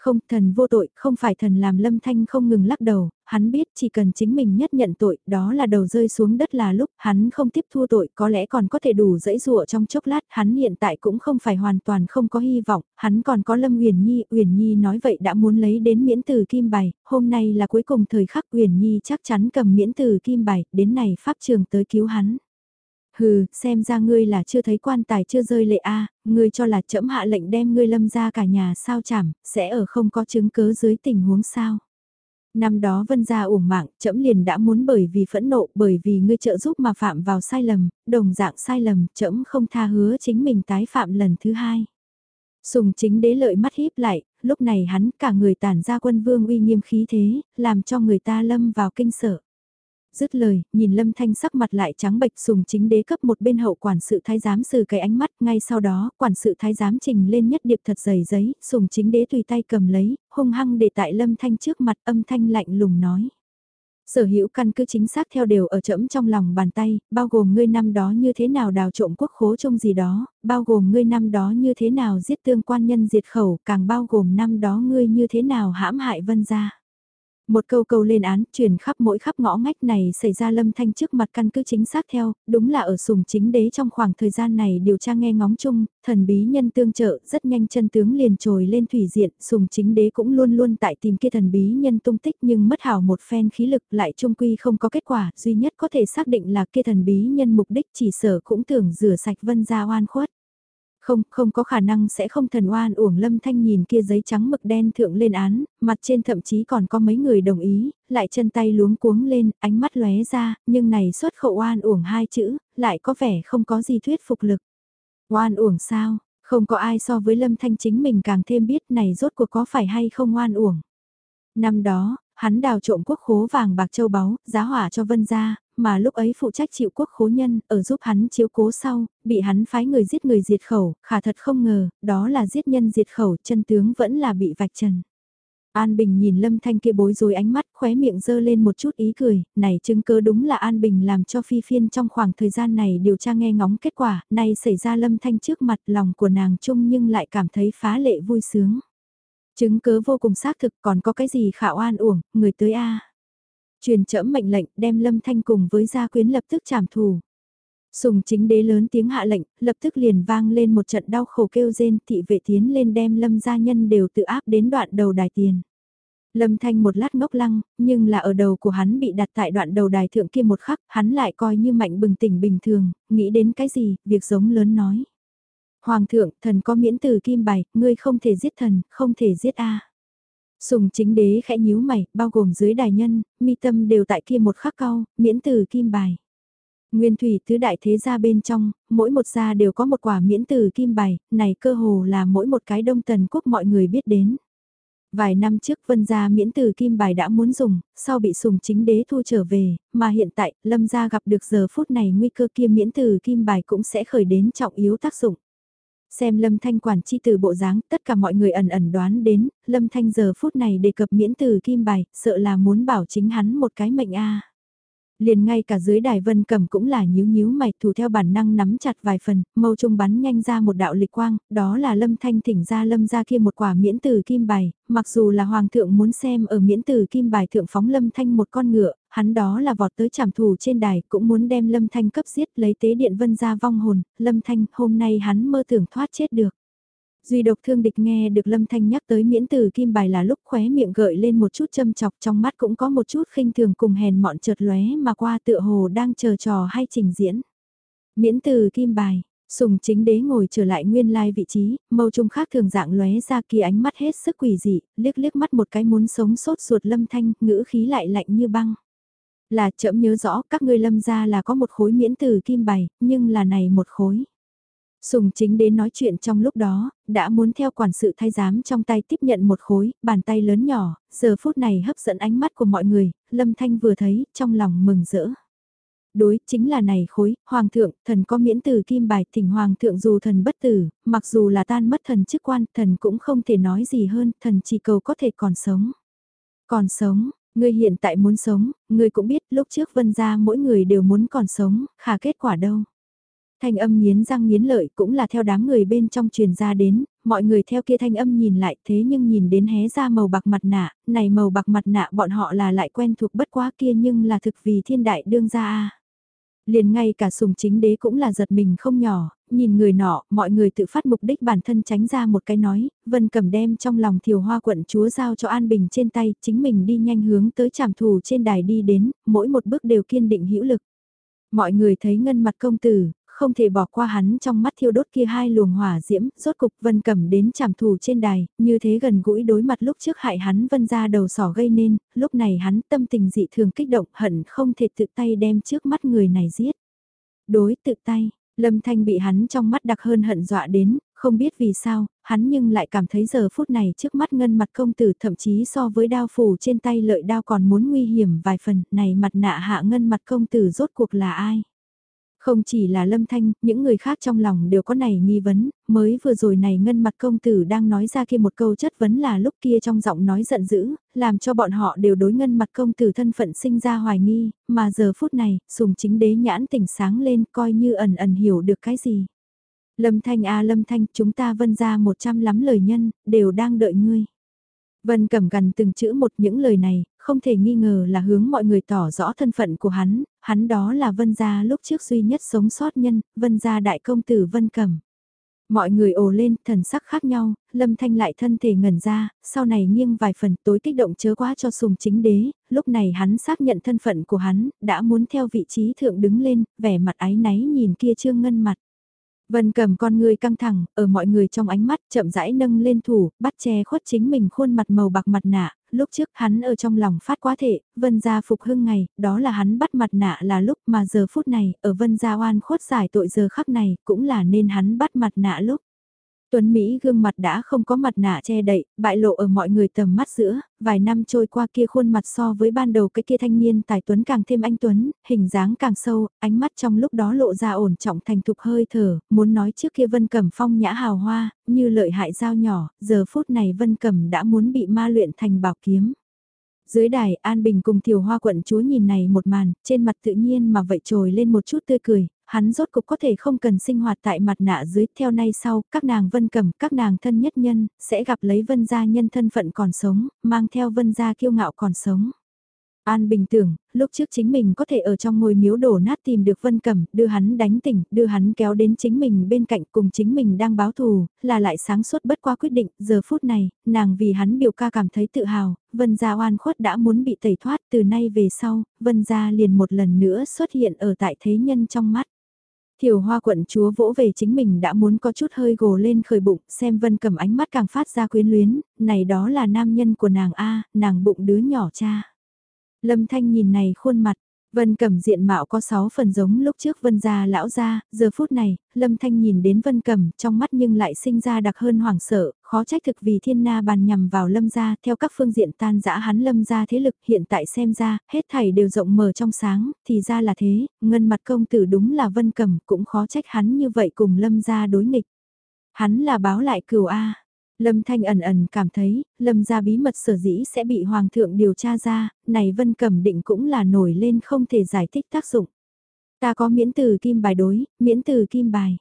không, thần vô tội, không phải thần làm lâm thanh không ngừng lắc đầu, hắn biết chỉ cần chính mình nhất nhận tội, đó là đầu rơi xuống đất là lúc hắn không tiếp thu tội, có lẽ còn có thể đủ dẫy dụa trong chốc lát, hắn hiện tại cũng không phải hoàn toàn không có hy vọng, hắn còn có Lâm Uyển Nhi, Uyển Nhi nói vậy đã muốn lấy đến miễn từ kim bài, hôm nay là cuối cùng thời khắc Uyển Nhi chắc chắn cầm miễn từ kim bài, đến này pháp trường tới cứu hắn. Hừ, xem ra ngươi là chưa thấy quan tài chưa rơi lệ a, ngươi cho là trẫm hạ lệnh đem ngươi lâm ra cả nhà sao chảm, sẽ ở không có chứng cớ dưới tình huống sao. Năm đó vân gia uổng mạng, trẫm liền đã muốn bởi vì phẫn nộ, bởi vì ngươi trợ giúp mà phạm vào sai lầm, đồng dạng sai lầm, trẫm không tha hứa chính mình tái phạm lần thứ hai. Sùng chính đế lợi mắt híp lại, lúc này hắn cả người tản ra quân vương uy nghiêm khí thế, làm cho người ta lâm vào kinh sợ. Dứt lời, nhìn Lâm Thanh sắc mặt lại trắng bệch sùng chính đế cấp một bên hậu quản sự thái giám sử cái ánh mắt, ngay sau đó, quản sự thái giám trình lên nhất điệp thật dày giấy, sùng chính đế tùy tay cầm lấy, hung hăng để tại Lâm Thanh trước mặt âm thanh lạnh lùng nói. Sở hữu căn cứ chính xác theo đều ở trẫm trong lòng bàn tay, bao gồm ngươi năm đó như thế nào đào trộm quốc khố trong gì đó, bao gồm ngươi năm đó như thế nào giết tương quan nhân diệt khẩu, càng bao gồm năm đó ngươi như thế nào hãm hại vân gia. Một câu câu lên án, truyền khắp mỗi khắp ngõ ngách này xảy ra lâm thanh trước mặt căn cứ chính xác theo, đúng là ở sùng chính đế trong khoảng thời gian này điều tra nghe ngóng chung, thần bí nhân tương trợ, rất nhanh chân tướng liền trồi lên thủy diện, sùng chính đế cũng luôn luôn tại tìm kia thần bí nhân tung tích nhưng mất hảo một phen khí lực lại trung quy không có kết quả, duy nhất có thể xác định là kia thần bí nhân mục đích chỉ sở cũng tưởng rửa sạch vân gia oan khuất. Không, không có khả năng sẽ không thần oan uổng lâm thanh nhìn kia giấy trắng mực đen thượng lên án, mặt trên thậm chí còn có mấy người đồng ý, lại chân tay luống cuống lên, ánh mắt lóe ra, nhưng này xuất khẩu oan uổng hai chữ, lại có vẻ không có gì thuyết phục lực. Oan uổng sao, không có ai so với lâm thanh chính mình càng thêm biết này rốt cuộc có phải hay không oan uổng. Năm đó, hắn đào trộm quốc khố vàng bạc châu báu, giá hỏa cho vân gia, mà lúc ấy phụ trách chịu quốc khố nhân, ở giúp hắn chiếu cố sau, bị hắn phái người giết người diệt khẩu, khả thật không ngờ, đó là giết nhân diệt khẩu, chân tướng vẫn là bị vạch trần. An Bình nhìn Lâm Thanh kia bối rối ánh mắt khóe miệng dơ lên một chút ý cười, này chứng cứ đúng là An Bình làm cho Phi Phiên trong khoảng thời gian này điều tra nghe ngóng kết quả, nay xảy ra Lâm Thanh trước mặt lòng của nàng chung nhưng lại cảm thấy phá lệ vui sướng. Chứng cứ vô cùng xác thực còn có cái gì khả oan uổng, người tới A. Truyền trẫm mệnh lệnh đem Lâm Thanh cùng với gia quyến lập tức trảm thù. Sùng chính đế lớn tiếng hạ lệnh, lập tức liền vang lên một trận đau khổ kêu rên thị vệ tiến lên đem lâm gia nhân đều tự áp đến đoạn đầu đài tiền. Lâm Thanh một lát ngốc lăng, nhưng là ở đầu của hắn bị đặt tại đoạn đầu đài thượng kia một khắc, hắn lại coi như mạnh bừng tỉnh bình thường, nghĩ đến cái gì, việc giống lớn nói. Hoàng thượng, thần có miễn từ kim bài, ngươi không thể giết thần, không thể giết A. Sùng chính đế khẽ nhíu mày, bao gồm dưới đài nhân, mi tâm đều tại kia một khắc cao, miễn từ kim bài. Nguyên thủy tứ đại thế gia bên trong, mỗi một gia đều có một quả miễn từ kim bài, này cơ hồ là mỗi một cái đông tần quốc mọi người biết đến. Vài năm trước vân gia miễn từ kim bài đã muốn dùng, sau bị sùng chính đế thu trở về, mà hiện tại lâm gia gặp được giờ phút này nguy cơ kia miễn từ kim bài cũng sẽ khởi đến trọng yếu tác dụng. Xem Lâm Thanh quản chi từ bộ dáng, tất cả mọi người ẩn ẩn đoán đến, Lâm Thanh giờ phút này đề cập miễn từ kim bài, sợ là muốn bảo chính hắn một cái mệnh a. Liền ngay cả dưới đài vân cầm cũng là nhíu nhíu mày thủ theo bản năng nắm chặt vài phần, mâu trung bắn nhanh ra một đạo lịch quang, đó là lâm thanh thỉnh ra lâm ra kia một quả miễn từ kim bài, mặc dù là hoàng thượng muốn xem ở miễn từ kim bài thượng phóng lâm thanh một con ngựa, hắn đó là vọt tới trảm thủ trên đài cũng muốn đem lâm thanh cấp giết lấy tế điện vân ra vong hồn, lâm thanh hôm nay hắn mơ tưởng thoát chết được. Duy độc thương địch nghe được Lâm Thanh nhắc tới miễn từ kim bài là lúc khóe miệng gợi lên một chút châm chọc trong mắt cũng có một chút khinh thường cùng hèn mọn chợt lóe mà qua tựa hồ đang chờ trò hay trình diễn. Miễn từ kim bài, sùng chính đế ngồi trở lại nguyên lai vị trí, mâu trung khác thường dạng lóe ra kia ánh mắt hết sức quỷ dị, liếc liếc mắt một cái muốn sống sốt ruột Lâm Thanh, ngữ khí lại lạnh như băng. Là chậm nhớ rõ các ngươi lâm ra là có một khối miễn từ kim bài, nhưng là này một khối. Sùng chính đến nói chuyện trong lúc đó, đã muốn theo quản sự thay giám trong tay tiếp nhận một khối, bàn tay lớn nhỏ, giờ phút này hấp dẫn ánh mắt của mọi người, Lâm Thanh vừa thấy, trong lòng mừng rỡ. Đối, chính là này khối, Hoàng thượng, thần có miễn từ kim bài, thỉnh Hoàng thượng dù thần bất tử, mặc dù là tan mất thần chức quan, thần cũng không thể nói gì hơn, thần chỉ cầu có thể còn sống. Còn sống, ngươi hiện tại muốn sống, ngươi cũng biết lúc trước vân ra mỗi người đều muốn còn sống, khả kết quả đâu. Thanh âm nghiến răng nghiến lợi cũng là theo đám người bên trong truyền ra đến, mọi người theo kia thanh âm nhìn lại thế nhưng nhìn đến hé ra màu bạc mặt nạ, này màu bạc mặt nạ bọn họ là lại quen thuộc bất quá kia nhưng là thực vì thiên đại đương gia a Liền ngay cả sùng chính đế cũng là giật mình không nhỏ, nhìn người nọ, mọi người tự phát mục đích bản thân tránh ra một cái nói, vân cầm đem trong lòng thiều hoa quận chúa giao cho An Bình trên tay, chính mình đi nhanh hướng tới trảm thù trên đài đi đến, mỗi một bước đều kiên định hữu lực. Mọi người thấy ngân mặt công tử, không thể bỏ qua hắn trong mắt thiêu đốt kia hai luồng hỏa diễm, rốt cục vân cầm đến trảm thù trên đài, như thế gần gũi đối mặt lúc trước hại hắn vân ra đầu sỏ gây nên, lúc này hắn tâm tình dị thường kích động hận không thể tự tay đem trước mắt người này giết. Đối tự tay, Lâm Thanh bị hắn trong mắt đặc hơn hận dọa đến, không biết vì sao, hắn nhưng lại cảm thấy giờ phút này trước mắt ngân mặt công tử thậm chí so với đao phủ trên tay lợi đao còn muốn nguy hiểm vài phần, này mặt nạ hạ ngân mặt công tử rốt cuộc là ai? Không chỉ là Lâm Thanh, những người khác trong lòng đều có này nghi vấn, mới vừa rồi này ngân mặt công tử đang nói ra kia một câu chất vấn là lúc kia trong giọng nói giận dữ, làm cho bọn họ đều đối ngân mặt công tử thân phận sinh ra hoài nghi, mà giờ phút này, sùng chính đế nhãn tỉnh sáng lên coi như ẩn ẩn hiểu được cái gì. Lâm Thanh a Lâm Thanh, chúng ta vân ra một trăm lắm lời nhân, đều đang đợi ngươi. Vân cầm gần từng chữ một những lời này, không thể nghi ngờ là hướng mọi người tỏ rõ thân phận của hắn, hắn đó là vân gia lúc trước duy nhất sống sót nhân, vân gia đại công tử vân cẩm. Mọi người ồ lên, thần sắc khác nhau, lâm thanh lại thân thể ngẩn ra, sau này nghiêng vài phần tối kích động chớ quá cho sùng chính đế, lúc này hắn xác nhận thân phận của hắn, đã muốn theo vị trí thượng đứng lên, vẻ mặt ái náy nhìn kia trương ngân mặt. Vân cầm con người căng thẳng, ở mọi người trong ánh mắt chậm rãi nâng lên thủ, bắt che khuất chính mình khuôn mặt màu bạc mặt nạ, lúc trước hắn ở trong lòng phát quá thể, vân gia phục hưng ngày, đó là hắn bắt mặt nạ là lúc mà giờ phút này, ở vân gia oan khuất giải tội giờ khắc này, cũng là nên hắn bắt mặt nạ lúc. Tuấn Mỹ gương mặt đã không có mặt nạ che đậy, bại lộ ở mọi người tầm mắt giữa, vài năm trôi qua kia khuôn mặt so với ban đầu cái kia thanh niên tài Tuấn càng thêm anh Tuấn, hình dáng càng sâu, ánh mắt trong lúc đó lộ ra ổn trọng thành thục hơi thở, muốn nói trước kia Vân Cẩm phong nhã hào hoa, như lợi hại dao nhỏ, giờ phút này Vân Cẩm đã muốn bị ma luyện thành bảo kiếm. Dưới đài, An Bình cùng Thiều Hoa quận chúa nhìn này một màn, trên mặt tự nhiên mà vậy trồi lên một chút tươi cười, hắn rốt cục có thể không cần sinh hoạt tại mặt nạ dưới, theo nay sau, các nàng vân cầm, các nàng thân nhất nhân, sẽ gặp lấy vân gia nhân thân phận còn sống, mang theo vân gia kiêu ngạo còn sống. An bình tưởng, lúc trước chính mình có thể ở trong ngôi miếu đổ nát tìm được Vân Cẩm, đưa hắn đánh tỉnh, đưa hắn kéo đến chính mình bên cạnh cùng chính mình đang báo thù, là lại sáng suốt bất qua quyết định, giờ phút này, nàng vì hắn biểu ca cảm thấy tự hào, Vân Gia oan khuất đã muốn bị tẩy thoát từ nay về sau, Vân Gia liền một lần nữa xuất hiện ở tại thế nhân trong mắt. Thiều hoa quận chúa vỗ về chính mình đã muốn có chút hơi gồ lên khởi bụng, xem vân cầm ánh mắt càng phát ra quyến luyến, này đó là nam nhân của nàng A, nàng bụng đứa nhỏ cha. Lâm Thanh nhìn này khuôn mặt, Vân Cẩm diện mạo có 6 phần giống lúc trước Vân gia lão gia, giờ phút này, Lâm Thanh nhìn đến Vân Cẩm, trong mắt nhưng lại sinh ra đặc hơn hoảng sợ, khó trách thực vì thiên na bàn nhằm vào Lâm gia, theo các phương diện tan dã hắn Lâm gia thế lực, hiện tại xem ra, hết thảy đều rộng mở trong sáng, thì ra là thế, ngân mặt công tử đúng là Vân Cẩm, cũng khó trách hắn như vậy cùng Lâm gia đối nghịch. Hắn là báo lại cửu A. Lâm Thanh ẩn ẩn cảm thấy, Lâm gia bí mật sở dĩ sẽ bị Hoàng thượng điều tra ra, này Vân Cẩm định cũng là nổi lên không thể giải thích tác dụng. Ta có miễn từ kim bài đối, miễn từ kim bài.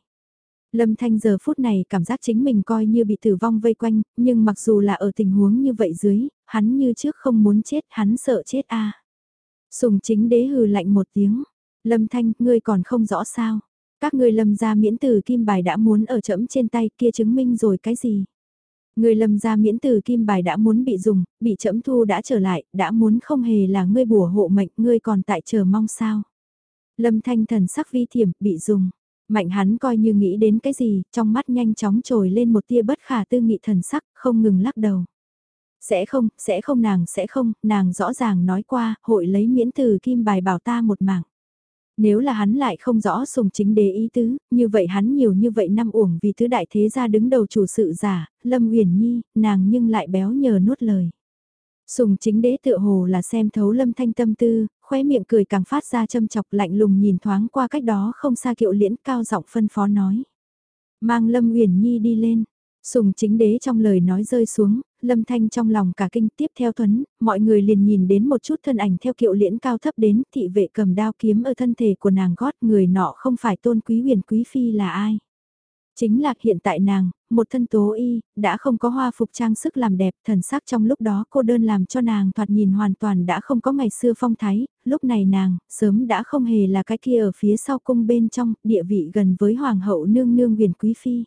Lâm Thanh giờ phút này cảm giác chính mình coi như bị tử vong vây quanh, nhưng mặc dù là ở tình huống như vậy dưới, hắn như trước không muốn chết, hắn sợ chết a. Sùng chính đế hừ lạnh một tiếng, Lâm Thanh, ngươi còn không rõ sao. Các ngươi lâm gia miễn từ kim bài đã muốn ở chẫm trên tay kia chứng minh rồi cái gì. Người lâm gia miễn từ kim bài đã muốn bị dùng, bị chẫm thu đã trở lại, đã muốn không hề là ngươi bùa hộ mệnh, ngươi còn tại chờ mong sao. Lâm thanh thần sắc vi thiểm, bị dùng. Mạnh hắn coi như nghĩ đến cái gì, trong mắt nhanh chóng trồi lên một tia bất khả tư nghị thần sắc, không ngừng lắc đầu. Sẽ không, sẽ không nàng sẽ không, nàng rõ ràng nói qua, hội lấy miễn từ kim bài bảo ta một mạng. Nếu là hắn lại không rõ sùng chính đế ý tứ, như vậy hắn nhiều như vậy năm uổng vì thứ đại thế gia đứng đầu chủ sự giả, Lâm Uyển Nhi, nàng nhưng lại béo nhờ nuốt lời. Sùng chính đế tựa hồ là xem thấu Lâm Thanh tâm tư, khóe miệng cười càng phát ra châm chọc lạnh lùng nhìn thoáng qua cách đó không xa kiệu liễn cao giọng phân phó nói. Mang Lâm Uyển Nhi đi lên, Sùng chính đế trong lời nói rơi xuống, lâm thanh trong lòng cả kinh tiếp theo thuấn, mọi người liền nhìn đến một chút thân ảnh theo kiệu liễn cao thấp đến thị vệ cầm đao kiếm ở thân thể của nàng gót người nọ không phải tôn quý huyền quý phi là ai. Chính là hiện tại nàng, một thân tố y, đã không có hoa phục trang sức làm đẹp, thần sắc trong lúc đó cô đơn làm cho nàng thoạt nhìn hoàn toàn đã không có ngày xưa phong thái, lúc này nàng, sớm đã không hề là cái kia ở phía sau cung bên trong, địa vị gần với hoàng hậu nương nương huyền quý phi.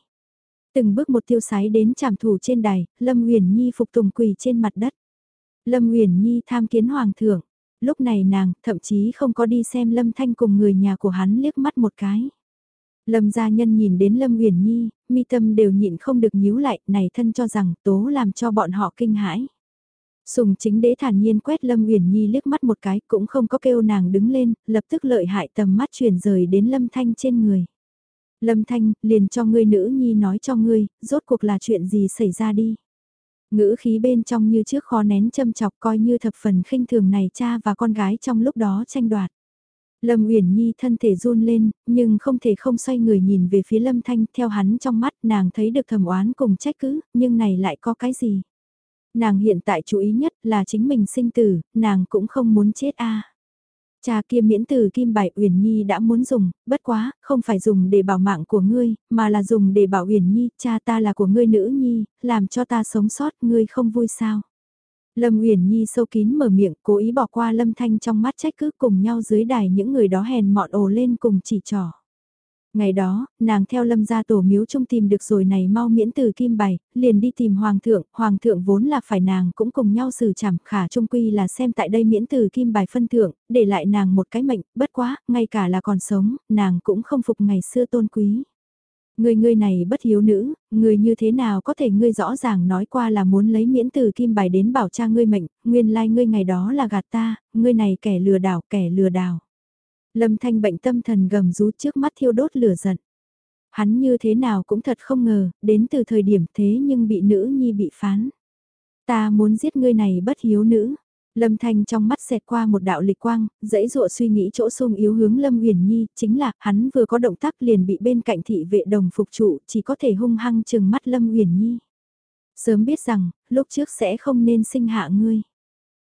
Từng bước một tiêu sái đến trảm thủ trên đài, Lâm uyển Nhi phục tùng quỳ trên mặt đất. Lâm uyển Nhi tham kiến hoàng thượng. lúc này nàng thậm chí không có đi xem Lâm Thanh cùng người nhà của hắn liếc mắt một cái. Lâm gia nhân nhìn đến Lâm Uyển Nhi, mi tâm đều nhịn không được nhíu lại, này thân cho rằng tố làm cho bọn họ kinh hãi. Sùng chính đế thản nhiên quét Lâm Uyển Nhi liếc mắt một cái cũng không có kêu nàng đứng lên, lập tức lợi hại tầm mắt chuyển rời đến Lâm Thanh trên người. Lâm Thanh, liền cho ngươi nữ nhi nói cho ngươi, rốt cuộc là chuyện gì xảy ra đi. Ngữ khí bên trong như trước khó nén châm chọc coi như thập phần khinh thường này cha và con gái trong lúc đó tranh đoạt. Lâm Uyển Nhi thân thể run lên, nhưng không thể không xoay người nhìn về phía Lâm Thanh, theo hắn trong mắt nàng thấy được thầm oán cùng trách cứ, nhưng này lại có cái gì? Nàng hiện tại chú ý nhất là chính mình sinh tử, nàng cũng không muốn chết a. Cha kia miễn từ kim bài Uyển Nhi đã muốn dùng, bất quá, không phải dùng để bảo mạng của ngươi, mà là dùng để bảo Uyển Nhi, cha ta là của ngươi nữ nhi, làm cho ta sống sót, ngươi không vui sao? Lâm Uyển Nhi sâu kín mở miệng, cố ý bỏ qua Lâm Thanh trong mắt trách cứ cùng nhau dưới đài những người đó hèn mọn ồ lên cùng chỉ trỏ. Ngày đó, nàng theo lâm gia tổ miếu trung tìm được rồi này mau miễn từ kim bày, liền đi tìm hoàng thượng, hoàng thượng vốn là phải nàng cũng cùng nhau xử chảm khả trung quy là xem tại đây miễn từ kim bài phân thượng, để lại nàng một cái mệnh, bất quá, ngay cả là còn sống, nàng cũng không phục ngày xưa tôn quý. Người ngươi này bất hiếu nữ, người như thế nào có thể ngươi rõ ràng nói qua là muốn lấy miễn từ kim bài đến bảo cha ngươi mệnh, nguyên lai like ngươi ngày đó là gạt ta, ngươi này kẻ lừa đảo, kẻ lừa đảo. Lâm Thanh bệnh tâm thần gầm rú trước mắt thiêu đốt lửa giận. Hắn như thế nào cũng thật không ngờ, đến từ thời điểm thế nhưng bị nữ nhi bị phán. Ta muốn giết ngươi này bất hiếu nữ. Lâm Thanh trong mắt xẹt qua một đạo lịch quang, dãy dụa suy nghĩ chỗ sung yếu hướng Lâm Huyền Nhi, chính là hắn vừa có động tác liền bị bên cạnh thị vệ đồng phục trụ, chỉ có thể hung hăng chừng mắt Lâm Huyền Nhi. Sớm biết rằng, lúc trước sẽ không nên sinh hạ ngươi.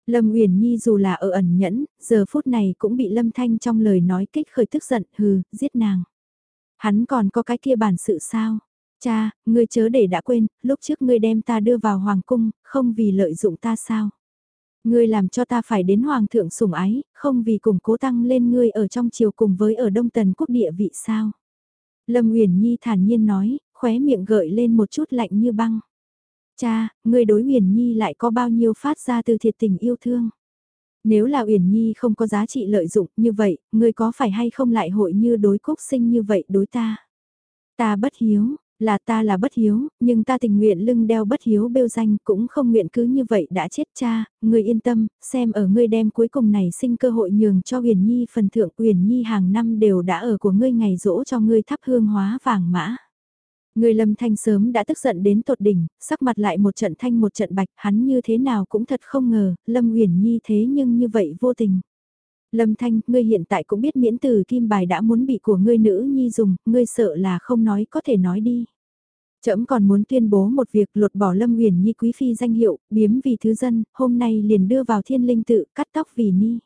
Lâm Uyển Nhi dù là ở ẩn nhẫn, giờ phút này cũng bị Lâm Thanh trong lời nói kích khởi tức giận, hừ, giết nàng. Hắn còn có cái kia bản sự sao? Cha, ngươi chớ để đã quên, lúc trước ngươi đem ta đưa vào hoàng cung, không vì lợi dụng ta sao? Ngươi làm cho ta phải đến hoàng thượng sủng ái, không vì cùng cố tăng lên ngươi ở trong triều cùng với ở đông tần quốc địa vị sao? Lâm Uyển Nhi thản nhiên nói, khóe miệng gợi lên một chút lạnh như băng. Cha, người đối Uyển Nhi lại có bao nhiêu phát ra từ thiệt tình yêu thương? Nếu là Uyển Nhi không có giá trị lợi dụng như vậy, người có phải hay không lại hội như đối cúc sinh như vậy đối ta? Ta bất hiếu, là ta là bất hiếu, nhưng ta tình nguyện lưng đeo bất hiếu bêu danh cũng không nguyện cứ như vậy đã chết cha, người yên tâm, xem ở ngươi đem cuối cùng này sinh cơ hội nhường cho Uyển Nhi phần thượng Uyển Nhi hàng năm đều đã ở của ngươi ngày rỗ cho ngươi thắp hương hóa vàng mã. Người lâm thanh sớm đã tức giận đến tột đỉnh, sắc mặt lại một trận thanh một trận bạch, hắn như thế nào cũng thật không ngờ, lâm uyển nhi thế nhưng như vậy vô tình. Lâm thanh, ngươi hiện tại cũng biết miễn từ kim bài đã muốn bị của ngươi nữ nhi dùng, ngươi sợ là không nói có thể nói đi. Trẫm còn muốn tuyên bố một việc lột bỏ Lâm Uyển Nhi quý phi danh hiệu, biếm vì thứ dân, hôm nay liền đưa vào thiên linh tự, cắt tóc vì ni.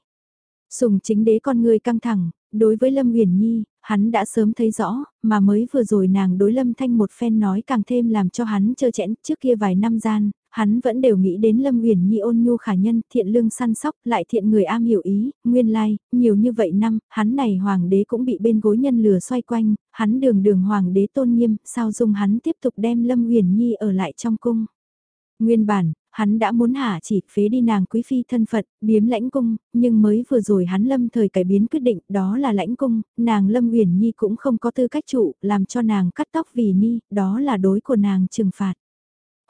Sùng chính đế con người căng thẳng, đối với Lâm Uyển Nhi, hắn đã sớm thấy rõ, mà mới vừa rồi nàng đối Lâm Thanh một phen nói càng thêm làm cho hắn chơ chẽn trước kia vài năm gian, hắn vẫn đều nghĩ đến Lâm Uyển Nhi ôn nhu khả nhân, thiện lương săn sóc, lại thiện người am hiểu ý, nguyên lai, like, nhiều như vậy năm, hắn này hoàng đế cũng bị bên gối nhân lừa xoay quanh, hắn đường đường hoàng đế tôn nghiêm, sao dung hắn tiếp tục đem Lâm Uyển Nhi ở lại trong cung. Nguyên bản, hắn đã muốn hạ chỉ phế đi nàng quý phi thân phận, biếm lãnh cung, nhưng mới vừa rồi hắn lâm thời cải biến quyết định đó là lãnh cung, nàng lâm uyển nhi cũng không có tư cách trụ, làm cho nàng cắt tóc vì ni, đó là đối của nàng trừng phạt.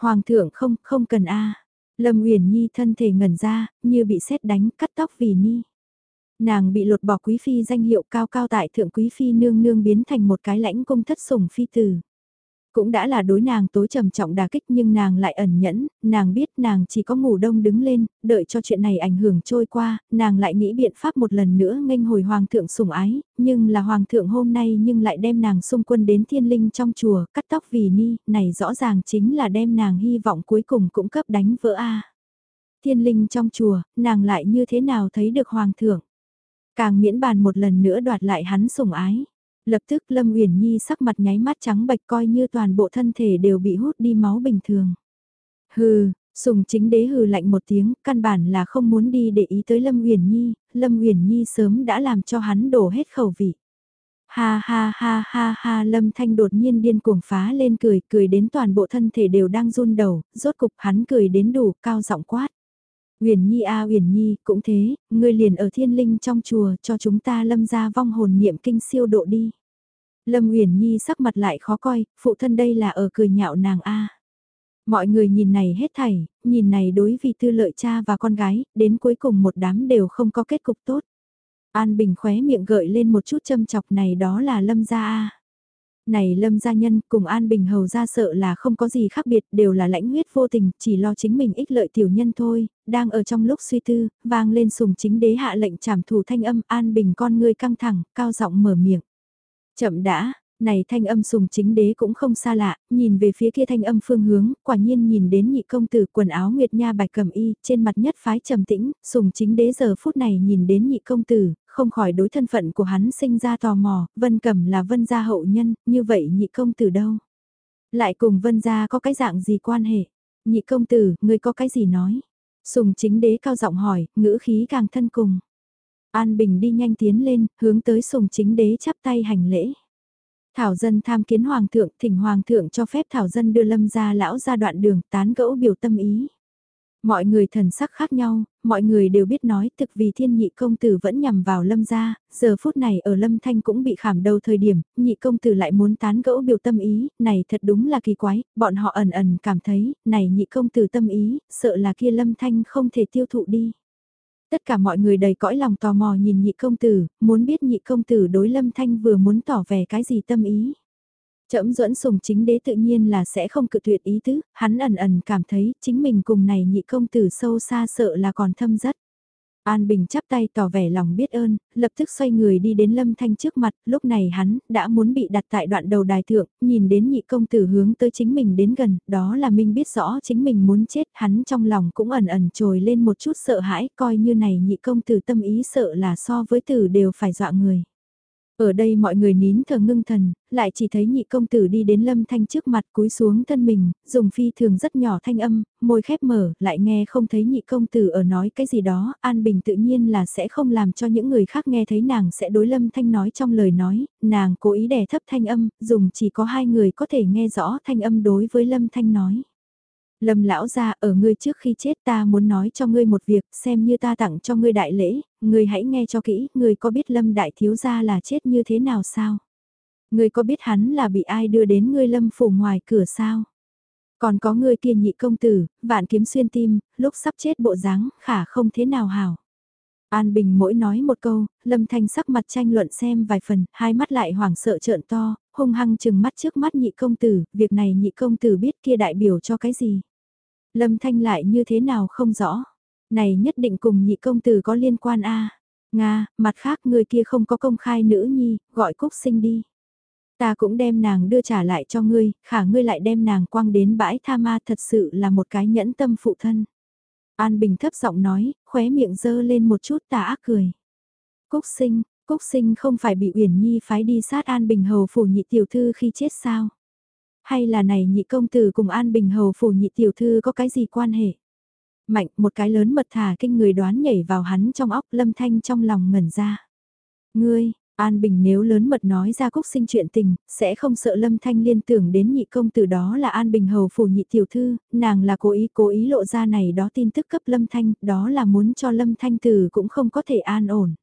Hoàng thượng không, không cần a Lâm uyển nhi thân thể ngẩn ra, như bị xét đánh, cắt tóc vì ni. Nàng bị lột bỏ quý phi danh hiệu cao cao tại thượng quý phi nương nương biến thành một cái lãnh cung thất sủng phi tử. Cũng đã là đối nàng tối trầm trọng đà kích nhưng nàng lại ẩn nhẫn, nàng biết nàng chỉ có ngủ đông đứng lên, đợi cho chuyện này ảnh hưởng trôi qua, nàng lại nghĩ biện pháp một lần nữa nghênh hồi hoàng thượng sủng ái, nhưng là hoàng thượng hôm nay nhưng lại đem nàng xung quân đến thiên linh trong chùa, cắt tóc vì ni, này rõ ràng chính là đem nàng hy vọng cuối cùng cũng cấp đánh vỡ a. Thiên linh trong chùa, nàng lại như thế nào thấy được hoàng thượng? Càng miễn bàn một lần nữa đoạt lại hắn sủng ái. Lập tức Lâm Uyển Nhi sắc mặt nháy mắt trắng bạch coi như toàn bộ thân thể đều bị hút đi máu bình thường. Hừ, Sùng chính đế hừ lạnh một tiếng, căn bản là không muốn đi để ý tới Lâm Uyển Nhi, Lâm Uyển Nhi sớm đã làm cho hắn đổ hết khẩu vị. Ha ha ha ha ha Lâm Thanh đột nhiên điên cuồng phá lên cười, cười đến toàn bộ thân thể đều đang run đầu, rốt cục hắn cười đến đủ, cao giọng quát. Uyển Nhi a Uyển Nhi, cũng thế, ngươi liền ở thiên linh trong chùa cho chúng ta lâm ra vong hồn niệm kinh siêu độ đi. Lâm Uyển Nhi sắc mặt lại khó coi, phụ thân đây là ở cười nhạo nàng a. Mọi người nhìn này hết thảy, nhìn này đối vì tư lợi cha và con gái, đến cuối cùng một đám đều không có kết cục tốt. An Bình khóe miệng gợi lên một chút châm chọc này đó là Lâm gia a. Này Lâm gia nhân cùng An Bình hầu ra sợ là không có gì khác biệt đều là lãnh huyết vô tình, chỉ lo chính mình ích lợi tiểu nhân thôi, đang ở trong lúc suy tư, vang lên sùng chính đế hạ lệnh trảm thủ thanh âm An Bình con ngươi căng thẳng, cao giọng mở miệng. Chậm đã, này thanh âm sùng chính đế cũng không xa lạ, nhìn về phía kia thanh âm phương hướng, quả nhiên nhìn đến nhị công tử quần áo nguyệt nha bạch cầm y, trên mặt nhất phái trầm tĩnh, sùng chính đế giờ phút này nhìn đến nhị công tử, không khỏi đối thân phận của hắn sinh ra tò mò, vân cẩm là vân gia hậu nhân, như vậy nhị công tử đâu? Lại cùng vân gia có cái dạng gì quan hệ? Nhị công tử, ngươi có cái gì nói? Sùng chính đế cao giọng hỏi, ngữ khí càng thân cùng. An Bình đi nhanh tiến lên, hướng tới sùng chính đế chắp tay hành lễ. Thảo dân tham kiến hoàng thượng, thỉnh hoàng thượng cho phép thảo dân đưa lâm gia lão ra đoạn đường tán gẫu biểu tâm ý. Mọi người thần sắc khác nhau, mọi người đều biết nói thực vì thiên nhị công tử vẫn nhằm vào lâm gia, giờ phút này ở lâm thanh cũng bị khảm đầu thời điểm, nhị công tử lại muốn tán gẫu biểu tâm ý, này thật đúng là kỳ quái, bọn họ ẩn ẩn cảm thấy, này nhị công tử tâm ý, sợ là kia lâm thanh không thể tiêu thụ đi. Tất cả mọi người đầy cõi lòng tò mò nhìn nhị công tử, muốn biết nhị công tử đối lâm thanh vừa muốn tỏ vẻ cái gì tâm ý. Trẫm duẫn sùng chính đế tự nhiên là sẽ không cự tuyệt ý tứ, hắn ẩn ẩn cảm thấy chính mình cùng này nhị công tử sâu xa sợ là còn thâm rất. An Bình chắp tay tỏ vẻ lòng biết ơn, lập tức xoay người đi đến Lâm Thanh trước mặt, lúc này hắn đã muốn bị đặt tại đoạn đầu đài thượng, nhìn đến nhị công tử hướng tới chính mình đến gần, đó là Minh biết rõ chính mình muốn chết, hắn trong lòng cũng ẩn ẩn trồi lên một chút sợ hãi, coi như này nhị công tử tâm ý sợ là so với tử đều phải dọa người. Ở đây mọi người nín thở ngưng thần, lại chỉ thấy nhị công tử đi đến lâm thanh trước mặt cúi xuống thân mình, dùng phi thường rất nhỏ thanh âm, môi khép mở, lại nghe không thấy nhị công tử ở nói cái gì đó, an bình tự nhiên là sẽ không làm cho những người khác nghe thấy nàng sẽ đối lâm thanh nói trong lời nói, nàng cố ý đè thấp thanh âm, dùng chỉ có hai người có thể nghe rõ thanh âm đối với lâm thanh nói. Lâm lão gia ở ngươi trước khi chết ta muốn nói cho ngươi một việc xem như ta tặng cho ngươi đại lễ, ngươi hãy nghe cho kỹ, ngươi có biết lâm đại thiếu gia là chết như thế nào sao? Ngươi có biết hắn là bị ai đưa đến ngươi lâm phủ ngoài cửa sao? Còn có ngươi kia nhị công tử, vạn kiếm xuyên tim, lúc sắp chết bộ dáng khả không thế nào hảo. An Bình mỗi nói một câu, Lâm Thanh sắc mặt tranh luận xem vài phần, hai mắt lại hoảng sợ trợn to, hung hăng chừng mắt trước mắt nhị công tử, việc này nhị công tử biết kia đại biểu cho cái gì. Lâm Thanh lại như thế nào không rõ. Này nhất định cùng nhị công tử có liên quan a Nga, mặt khác người kia không có công khai nữ nhi, gọi Cúc sinh đi. Ta cũng đem nàng đưa trả lại cho ngươi, khả ngươi lại đem nàng quăng đến bãi tha ma thật sự là một cái nhẫn tâm phụ thân. An Bình thấp giọng nói, khóe miệng dơ lên một chút tà ác cười. Cúc sinh, Cúc sinh không phải bị Uyển Nhi phái đi sát An Bình hầu phủ nhị tiểu thư khi chết sao? Hay là này nhị công tử cùng An Bình Hầu phủ nhị tiểu thư có cái gì quan hệ? Mạnh một cái lớn mật thả kinh người đoán nhảy vào hắn trong óc lâm thanh trong lòng ngẩn ra. Ngươi, An Bình nếu lớn mật nói ra cúc sinh chuyện tình, sẽ không sợ Lâm Thanh liên tưởng đến nhị công tử đó là An Bình hầu phủ nhị tiểu thư, nàng là cố ý cố ý lộ ra này đó tin tức cấp Lâm Thanh, đó là muốn cho Lâm Thanh tử cũng không có thể an ổn.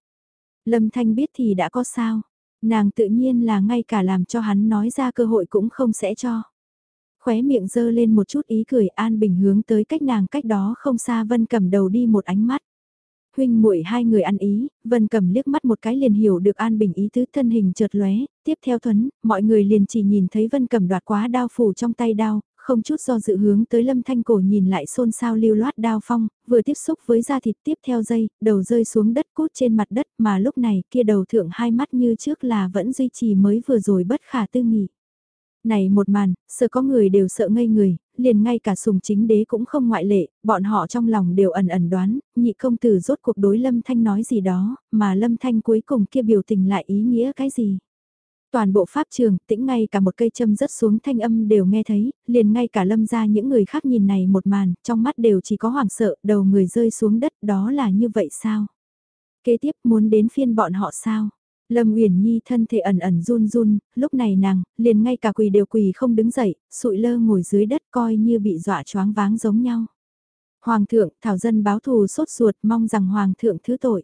Lâm Thanh biết thì đã có sao, Nàng tự nhiên là ngay cả làm cho hắn nói ra cơ hội cũng không sẽ cho. Khóe miệng dơ lên một chút ý cười an bình hướng tới cách nàng cách đó không xa Vân cầm đầu đi một ánh mắt. Huynh muội hai người ăn ý, Vân cầm liếc mắt một cái liền hiểu được An Bình ý tứ thân hình chợt lóe, tiếp theo thuấn, mọi người liền chỉ nhìn thấy Vân cầm đoạt quá đao phủ trong tay đao, không chút do dự hướng tới lâm thanh cổ nhìn lại xôn xao lưu loát đao phong, vừa tiếp xúc với da thịt tiếp theo dây, đầu rơi xuống đất cút trên mặt đất mà lúc này kia đầu thượng hai mắt như trước là vẫn duy trì mới vừa rồi bất khả tư nghị. Này một màn, sợ có người đều sợ ngây người, liền ngay cả sùng chính đế cũng không ngoại lệ, bọn họ trong lòng đều ẩn ẩn đoán, nhị công tử rốt cuộc đối lâm thanh nói gì đó, mà lâm thanh cuối cùng kia biểu tình lại ý nghĩa cái gì. Toàn bộ pháp trường, tĩnh ngay cả một cây châm rớt xuống thanh âm đều nghe thấy, liền ngay cả lâm ra những người khác nhìn này một màn, trong mắt đều chỉ có hoảng sợ, đầu người rơi xuống đất, đó là như vậy sao? Kế tiếp muốn đến phiên bọn họ sao? Lâm Uyển Nhi thân thể ẩn ẩn run run, lúc này nàng, liền ngay cả quỳ đều quỳ không đứng dậy, sụi lơ ngồi dưới đất coi như bị dọa choáng váng giống nhau. Hoàng thượng, thảo dân báo thù sốt ruột mong rằng Hoàng thượng thứ tội.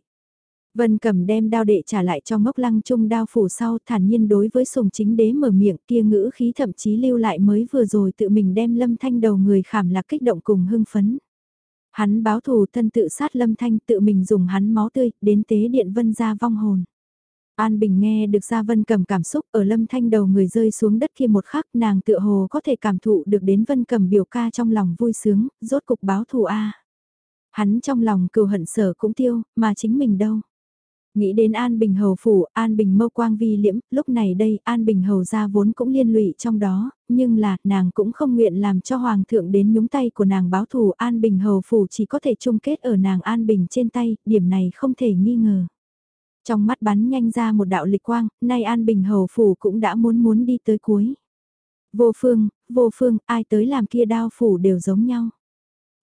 Vân cầm đem đao đệ trả lại cho ngốc lăng trung đao phủ sau thản nhiên đối với sùng chính đế mở miệng kia ngữ khí thậm chí lưu lại mới vừa rồi tự mình đem lâm thanh đầu người khảm lạc kích động cùng hưng phấn. Hắn báo thù thân tự sát lâm thanh tự mình dùng hắn máu tươi đến tế điện vân ra vong hồn. An Bình nghe được Gia Vân cầm cảm xúc ở lâm thanh đầu người rơi xuống đất kia một khắc nàng tựa hồ có thể cảm thụ được đến Vân cầm biểu ca trong lòng vui sướng, rốt cục báo thù A. Hắn trong lòng cừu hận sở cũng tiêu, mà chính mình đâu. Nghĩ đến An Bình Hầu phủ, An Bình mâu quang vi liễm, lúc này đây An Bình Hầu ra vốn cũng liên lụy trong đó, nhưng là nàng cũng không nguyện làm cho Hoàng thượng đến nhúng tay của nàng báo thù An Bình Hầu phủ chỉ có thể chung kết ở nàng An Bình trên tay, điểm này không thể nghi ngờ. Trong mắt bắn nhanh ra một đạo lịch quang, nay An Bình Hầu phủ cũng đã muốn muốn đi tới cuối. Vô phương, vô phương, ai tới làm kia đao phủ đều giống nhau.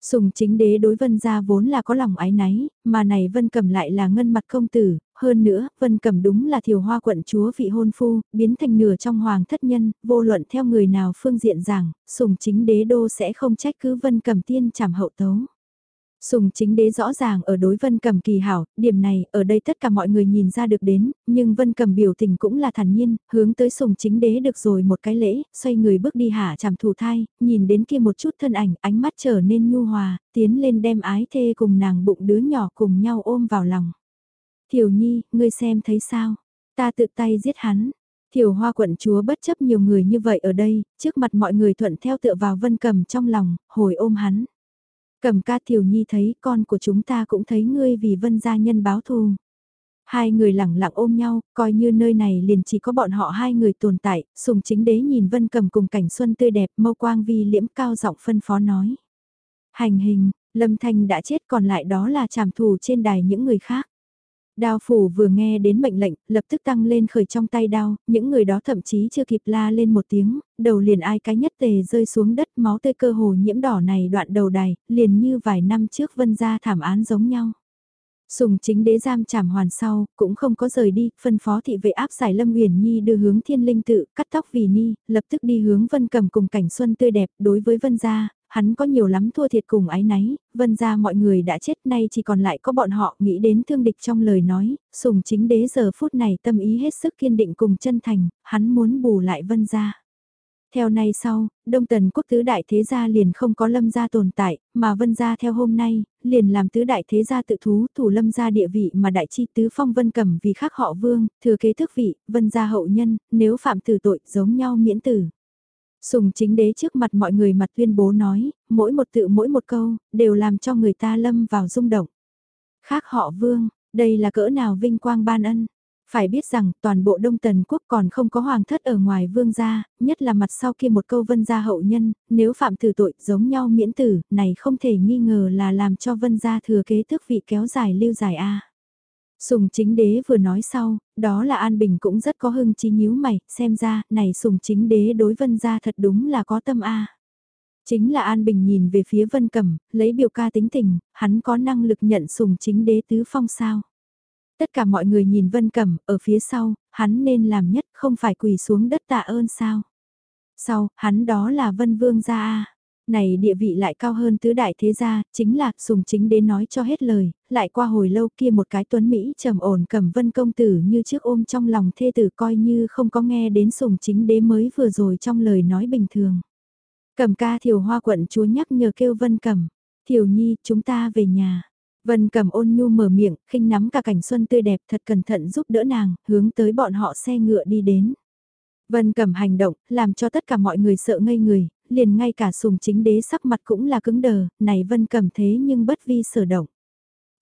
Sùng chính đế đối vân gia vốn là có lòng ái náy, mà này vân cầm lại là ngân mặt công tử, hơn nữa, vân cầm đúng là thiều hoa quận chúa vị hôn phu, biến thành nửa trong hoàng thất nhân, vô luận theo người nào phương diện rằng, sùng chính đế đô sẽ không trách cứ vân cầm tiên trảm hậu tấu. Sùng chính đế rõ ràng ở đối Vân Cầm kỳ hảo, điểm này ở đây tất cả mọi người nhìn ra được đến, nhưng Vân Cầm biểu tình cũng là thản nhiên, hướng tới sùng chính đế được rồi một cái lễ, xoay người bước đi hạ chằm thủ thai, nhìn đến kia một chút thân ảnh, ánh mắt trở nên nhu hòa, tiến lên đem ái thê cùng nàng bụng đứa nhỏ cùng nhau ôm vào lòng. Thiểu nhi, ngươi xem thấy sao? Ta tự tay giết hắn. Thiểu hoa quận chúa bất chấp nhiều người như vậy ở đây, trước mặt mọi người thuận theo tựa vào Vân Cầm trong lòng, hồi ôm hắn. Cầm ca tiểu nhi thấy con của chúng ta cũng thấy ngươi vì vân gia nhân báo thù. Hai người lẳng lặng ôm nhau, coi như nơi này liền chỉ có bọn họ hai người tồn tại, sùng chính đế nhìn vân cầm cùng cảnh xuân tươi đẹp mâu quang vi liễm cao giọng phân phó nói. Hành hình, lâm thanh đã chết còn lại đó là trảm thù trên đài những người khác. Đao phủ vừa nghe đến mệnh lệnh, lập tức tăng lên khởi trong tay đao, những người đó thậm chí chưa kịp la lên một tiếng, đầu liền ai cái nhất tề rơi xuống đất máu tươi cơ hồ nhiễm đỏ này đoạn đầu đài, liền như vài năm trước vân ra thảm án giống nhau. Sùng chính đế giam trảm hoàn sau, cũng không có rời đi, phân phó thị vệ áp giải Lâm Huyền Nhi đưa hướng thiên linh tự, cắt tóc vì Ni, lập tức đi hướng vân cầm cùng cảnh xuân tươi đẹp, đối với vân gia, hắn có nhiều lắm thua thiệt cùng ái náy, vân ra mọi người đã chết nay chỉ còn lại có bọn họ nghĩ đến thương địch trong lời nói, sùng chính đế giờ phút này tâm ý hết sức kiên định cùng chân thành, hắn muốn bù lại vân ra. Theo nay sau, Đông Tần quốc tứ đại thế gia liền không có lâm gia tồn tại, mà vân gia theo hôm nay, liền làm tứ đại thế gia tự thú thủ lâm gia địa vị mà đại chi tứ phong vân cầm vì khác họ vương, thừa kế thức vị, vân gia hậu nhân, nếu phạm tử tội giống nhau miễn tử. Sùng chính đế trước mặt mọi người mặt tuyên bố nói, mỗi một tự mỗi một câu, đều làm cho người ta lâm vào rung động. Khác họ vương, đây là cỡ nào vinh quang ban ân. Phải biết rằng toàn bộ Đông Tần Quốc còn không có hoàng thất ở ngoài vương gia, nhất là mặt sau kia một câu vân gia hậu nhân, nếu phạm tử tội giống nhau miễn tử, này không thể nghi ngờ là làm cho vân gia thừa kế tước vị kéo dài lưu dài a. Sùng chính đế vừa nói sau, đó là An Bình cũng rất có hưng chí nhíu mày, xem ra, này sùng chính đế đối vân gia thật đúng là có tâm A. Chính là An Bình nhìn về phía vân cẩm, lấy biểu ca tính tình, hắn có năng lực nhận sùng chính đế tứ phong sao. Tất cả mọi người nhìn vân cẩm, ở phía sau, hắn nên làm nhất không phải quỳ xuống đất tạ ơn sao. Sau, hắn đó là vân vương gia A. Này địa vị lại cao hơn tứ đại thế gia, chính là sùng chính đến nói cho hết lời, lại qua hồi lâu kia một cái tuấn Mỹ trầm ổn cầm vân công tử như trước ôm trong lòng thê tử coi như không có nghe đến sùng chính đế mới vừa rồi trong lời nói bình thường. Cầm ca thiều hoa quận chúa nhắc nhở kêu vân cầm, thiều nhi chúng ta về nhà. Vân cầm ôn nhu mở miệng, khinh nắm cả cảnh xuân tươi đẹp thật cẩn thận giúp đỡ nàng, hướng tới bọn họ xe ngựa đi đến. Vân cầm hành động, làm cho tất cả mọi người sợ ngây người, liền ngay cả sùng chính đế sắc mặt cũng là cứng đờ, này vân cầm thế nhưng bất vi sở động.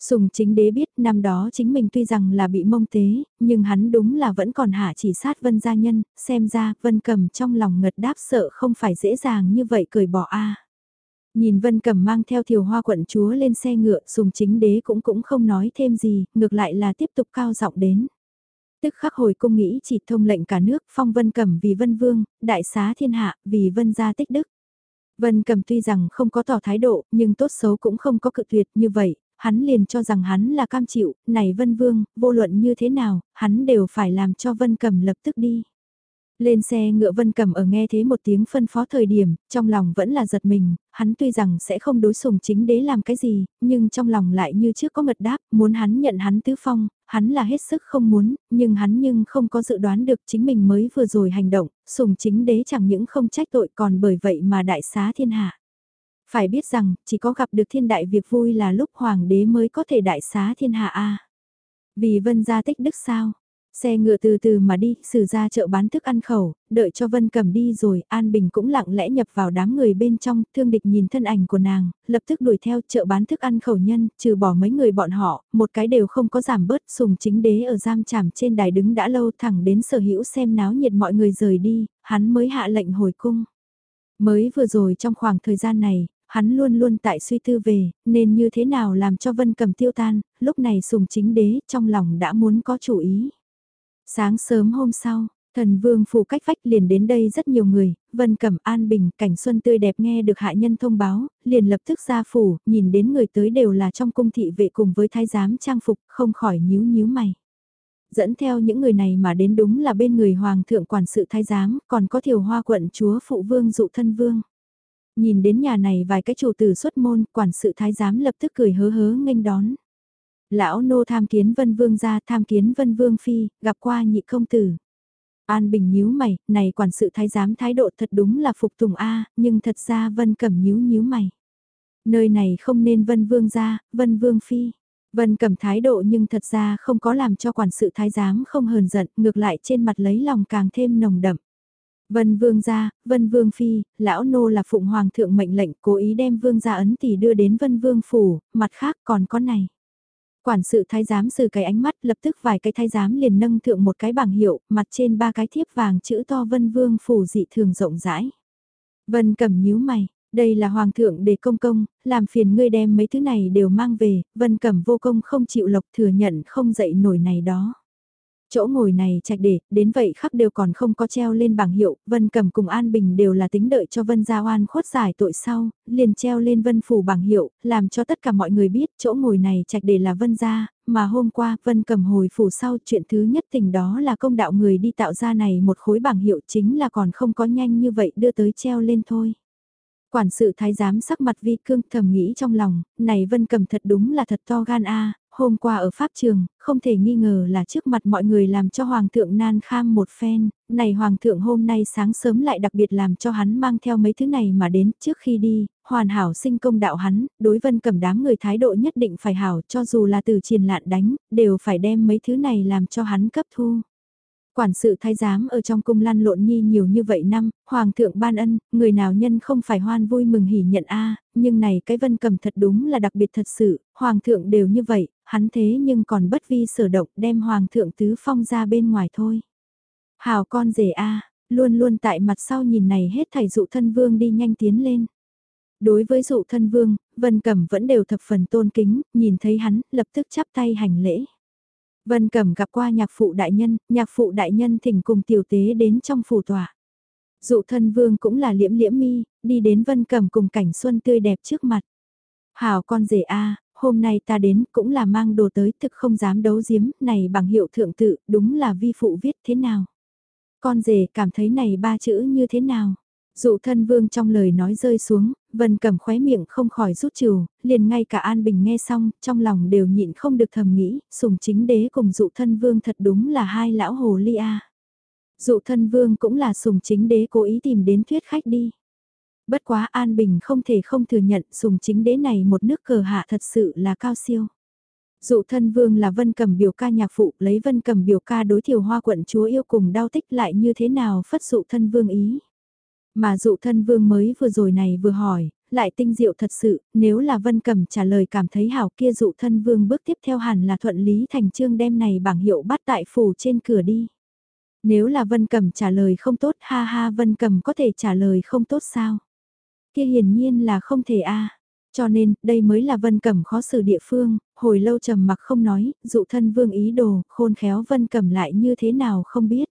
Sùng chính đế biết năm đó chính mình tuy rằng là bị mông tế, nhưng hắn đúng là vẫn còn hạ chỉ sát vân gia nhân, xem ra vân cầm trong lòng ngật đáp sợ không phải dễ dàng như vậy cười bỏ a. Nhìn vân cầm mang theo thiều hoa quận chúa lên xe ngựa, sùng chính đế cũng cũng không nói thêm gì, ngược lại là tiếp tục cao giọng đến. Tức khắc hồi cung nghĩ chỉ thông lệnh cả nước phong vân cầm vì vân vương, đại xá thiên hạ vì vân gia tích đức. Vân cầm tuy rằng không có tỏ thái độ nhưng tốt xấu cũng không có cự tuyệt như vậy, hắn liền cho rằng hắn là cam chịu, này vân vương, vô luận như thế nào, hắn đều phải làm cho vân cầm lập tức đi. Lên xe ngựa Vân cầm ở nghe thế một tiếng phân phó thời điểm, trong lòng vẫn là giật mình, hắn tuy rằng sẽ không đối sùng chính đế làm cái gì, nhưng trong lòng lại như trước có ngật đáp, muốn hắn nhận hắn tứ phong, hắn là hết sức không muốn, nhưng hắn nhưng không có dự đoán được chính mình mới vừa rồi hành động, sùng chính đế chẳng những không trách tội còn bởi vậy mà đại xá thiên hạ. Phải biết rằng, chỉ có gặp được thiên đại việc vui là lúc hoàng đế mới có thể đại xá thiên hạ a Vì vân gia tích đức sao? Xe ngựa từ từ mà đi, xử ra chợ bán thức ăn khẩu, đợi cho Vân Cầm đi rồi, An Bình cũng lặng lẽ nhập vào đám người bên trong, thương địch nhìn thân ảnh của nàng, lập tức đuổi theo chợ bán thức ăn khẩu nhân, trừ bỏ mấy người bọn họ, một cái đều không có giảm bớt, sùng chính đế ở giam chảm trên đài đứng đã lâu thẳng đến sở hữu xem náo nhiệt mọi người rời đi, hắn mới hạ lệnh hồi cung. Mới vừa rồi trong khoảng thời gian này, hắn luôn luôn tại suy tư về, nên như thế nào làm cho Vân Cầm tiêu tan, lúc này sùng chính đế trong lòng đã muốn có chủ ý. Sáng sớm hôm sau, thần vương phủ cách vách liền đến đây rất nhiều người, Vân Cẩm An Bình, cảnh xuân tươi đẹp nghe được hạ nhân thông báo, liền lập tức ra phủ, nhìn đến người tới đều là trong cung thị vệ cùng với thái giám trang phục, không khỏi nhíu nhíu mày. Dẫn theo những người này mà đến đúng là bên người hoàng thượng quản sự thái giám, còn có thiều hoa quận chúa phụ vương dụ thân vương. Nhìn đến nhà này vài cái chủ tử xuất môn, quản sự thái giám lập tức cười hớ hớ nghênh đón. Lão nô tham kiến vân vương gia tham kiến vân vương phi, gặp qua nhị công tử. An Bình nhíu mày, này quản sự thái giám thái độ thật đúng là phục tùng A, nhưng thật ra vân cẩm nhíu nhíu mày. Nơi này không nên vân vương gia, vân vương phi. Vân cẩm thái độ nhưng thật ra không có làm cho quản sự thái giám không hờn giận, ngược lại trên mặt lấy lòng càng thêm nồng đậm. Vân vương gia, vân vương phi, lão nô là phụng hoàng thượng mệnh lệnh cố ý đem vương gia ấn tỷ đưa đến vân vương phủ, mặt khác còn có này. Quản sự thái giám sử cái ánh mắt lập tức vài cái thái giám liền nâng thượng một cái bảng hiệu, mặt trên ba cái thiếp vàng chữ to vân vương phủ dị thường rộng rãi. Vân cầm nhíu mày, đây là hoàng thượng để công công, làm phiền ngươi đem mấy thứ này đều mang về, vân cầm vô công không chịu lộc thừa nhận không dậy nổi này đó. Chỗ ngồi này trạch để, đến vậy khắc đều còn không có treo lên bảng hiệu, Vân Cầm cùng An Bình đều là tính đợi cho Vân Gia Oan khuất giải tội sau, liền treo lên Vân Phủ bảng hiệu, làm cho tất cả mọi người biết chỗ ngồi này trạch để là Vân Gia, mà hôm qua Vân Cầm hồi phủ sau chuyện thứ nhất tình đó là công đạo người đi tạo ra này một khối bảng hiệu chính là còn không có nhanh như vậy đưa tới treo lên thôi. Quản sự thái giám sắc mặt vi cương thầm nghĩ trong lòng, này Vân Cầm thật đúng là thật to gan a hôm qua ở Pháp trường, không thể nghi ngờ là trước mặt mọi người làm cho Hoàng thượng nan kham một phen, này Hoàng thượng hôm nay sáng sớm lại đặc biệt làm cho hắn mang theo mấy thứ này mà đến trước khi đi, hoàn hảo sinh công đạo hắn, đối vân cầm đám người thái độ nhất định phải hảo cho dù là từ triền lạn đánh, đều phải đem mấy thứ này làm cho hắn cấp thu. Quản sự thái giám ở trong cung lăn lộn nhi nhiều như vậy năm, hoàng thượng ban ân, người nào nhân không phải hoan vui mừng hỉ nhận a nhưng này cái vân cầm thật đúng là đặc biệt thật sự, hoàng thượng đều như vậy, hắn thế nhưng còn bất vi sở động đem hoàng thượng tứ phong ra bên ngoài thôi. Hào con rể a luôn luôn tại mặt sau nhìn này hết thảy dụ thân vương đi nhanh tiến lên. Đối với dụ thân vương, Vân Cẩm vẫn đều thập phần tôn kính, nhìn thấy hắn, lập tức chắp tay hành lễ. Vân Cẩm gặp qua nhạc phụ đại nhân, nhạc phụ đại nhân thỉnh cùng tiểu tế đến trong phủ tòa. Dụ thân vương cũng là liễm liễm mi, đi đến Vân Cẩm cùng cảnh xuân tươi đẹp trước mặt. Hảo con rể a hôm nay ta đến cũng là mang đồ tới thực không dám đấu giếm, này bằng hiệu thượng tự, đúng là vi phụ viết thế nào. Con rể cảm thấy này ba chữ như thế nào. Dụ thân vương trong lời nói rơi xuống, vân cầm khóe miệng không khỏi rút trừ, liền ngay cả An Bình nghe xong, trong lòng đều nhịn không được thầm nghĩ, sùng chính đế cùng dụ thân vương thật đúng là hai lão hồ ly a. Dụ thân vương cũng là sùng chính đế cố ý tìm đến thuyết khách đi. Bất quá An Bình không thể không thừa nhận sùng chính đế này một nước cờ hạ thật sự là cao siêu. Dụ thân vương là vân cầm biểu ca nhạc phụ lấy vân cầm biểu ca đối thiểu hoa quận chúa yêu cùng đau tích lại như thế nào phất dụ thân vương ý. Mà dụ thân vương mới vừa rồi này vừa hỏi, lại tinh diệu thật sự, nếu là Vân Cầm trả lời cảm thấy hảo kia dụ thân vương bước tiếp theo hẳn là thuận lý thành trương đem này bảng hiệu bắt tại phủ trên cửa đi. Nếu là Vân Cầm trả lời không tốt ha ha Vân Cầm có thể trả lời không tốt sao? Kia hiển nhiên là không thể a Cho nên, đây mới là Vân Cẩm khó xử địa phương, hồi lâu trầm mặc không nói, dụ thân vương ý đồ, khôn khéo Vân Cẩm lại như thế nào không biết.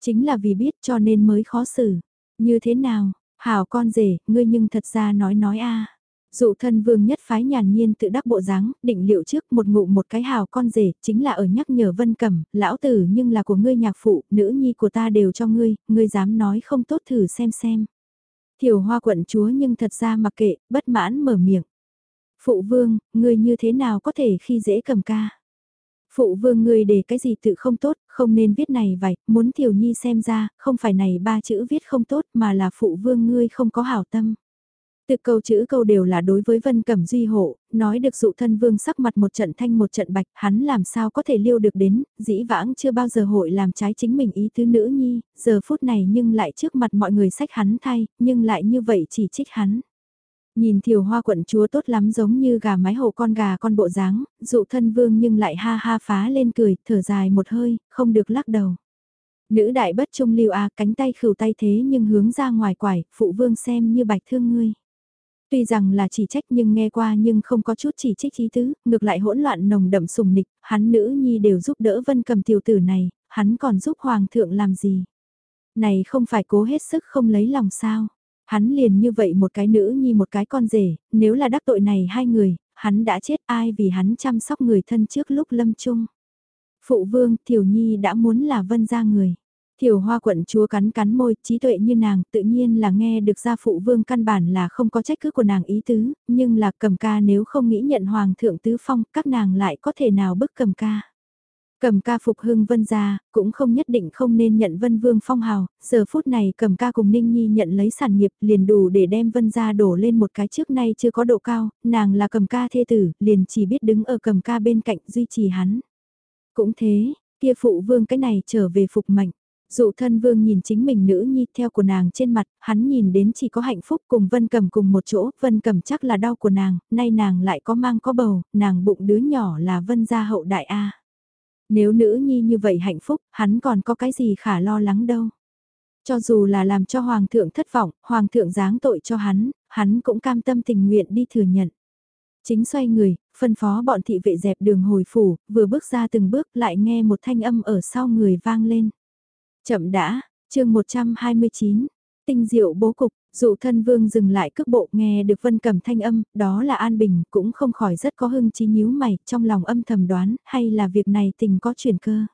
Chính là vì biết cho nên mới khó xử. Như thế nào, hảo con rể, ngươi nhưng thật ra nói nói a Dụ thân vương nhất phái nhàn nhiên tự đắc bộ dáng, định liệu trước một ngụ một cái hào con rể, chính là ở nhắc nhở vân cẩm, lão tử nhưng là của ngươi nhạc phụ, nữ nhi của ta đều cho ngươi, ngươi dám nói không tốt thử xem xem. Thiểu hoa quận chúa nhưng thật ra mặc kệ, bất mãn mở miệng. Phụ vương, ngươi như thế nào có thể khi dễ cầm ca? Phụ vương ngươi để cái gì tự không tốt, không nên viết này vậy, muốn tiểu nhi xem ra, không phải này ba chữ viết không tốt mà là phụ vương ngươi không có hảo tâm. Từ câu chữ câu đều là đối với Vân Cẩm Duy hộ, nói được dụ thân vương sắc mặt một trận thanh một trận bạch, hắn làm sao có thể liêu được đến, dĩ vãng chưa bao giờ hội làm trái chính mình ý tứ nữ nhi, giờ phút này nhưng lại trước mặt mọi người sách hắn thay, nhưng lại như vậy chỉ trích hắn. Nhìn thiều hoa quận chúa tốt lắm giống như gà mái hổ con gà con bộ dáng, dụ thân vương nhưng lại ha ha phá lên cười, thở dài một hơi, không được lắc đầu. Nữ đại bất trung lưu a cánh tay khửu tay thế nhưng hướng ra ngoài quải, phụ vương xem như bạch thương ngươi. Tuy rằng là chỉ trách nhưng nghe qua nhưng không có chút chỉ trích ý tứ, ngược lại hỗn loạn nồng đậm sùng nịch, hắn nữ nhi đều giúp đỡ vân cầm tiểu tử này, hắn còn giúp hoàng thượng làm gì. Này không phải cố hết sức không lấy lòng sao. Hắn liền như vậy một cái nữ nhi một cái con rể, nếu là đắc tội này hai người, hắn đã chết ai vì hắn chăm sóc người thân trước lúc lâm chung. Phụ vương, tiểu nhi đã muốn là vân ra người. Thiểu hoa quận chúa cắn cắn môi, trí tuệ như nàng, tự nhiên là nghe được gia phụ vương căn bản là không có trách cứ của nàng ý tứ, nhưng là cầm ca nếu không nghĩ nhận hoàng thượng tứ phong, các nàng lại có thể nào bức cầm ca. Cầm ca phục hưng vân gia, cũng không nhất định không nên nhận vân vương phong hào, giờ phút này cầm ca cùng Ninh Nhi nhận lấy sản nghiệp liền đủ để đem vân gia đổ lên một cái trước nay chưa có độ cao, nàng là cầm ca thê tử, liền chỉ biết đứng ở cầm ca bên cạnh duy trì hắn. Cũng thế, kia phụ vương cái này trở về phục mệnh. Dụ thân vương nhìn chính mình nữ nhi theo của nàng trên mặt, hắn nhìn đến chỉ có hạnh phúc cùng Vân Cầm cùng một chỗ, Vân Cầm chắc là đau của nàng, nay nàng lại có mang có bầu, nàng bụng đứa nhỏ là Vân gia hậu đại A. Nếu nữ nhi như vậy hạnh phúc, hắn còn có cái gì khả lo lắng đâu. Cho dù là làm cho Hoàng thượng thất vọng, Hoàng thượng giáng tội cho hắn, hắn cũng cam tâm tình nguyện đi thừa nhận. Chính xoay người, phân phó bọn thị vệ dẹp đường hồi phủ, vừa bước ra từng bước lại nghe một thanh âm ở sau người vang lên. Chậm đã, chương 129, tinh diệu bố cục, dụ thân vương dừng lại cước bộ nghe được vân cầm thanh âm, đó là An Bình, cũng không khỏi rất có hưng trí nhíu mày, trong lòng âm thầm đoán, hay là việc này tình có chuyển cơ.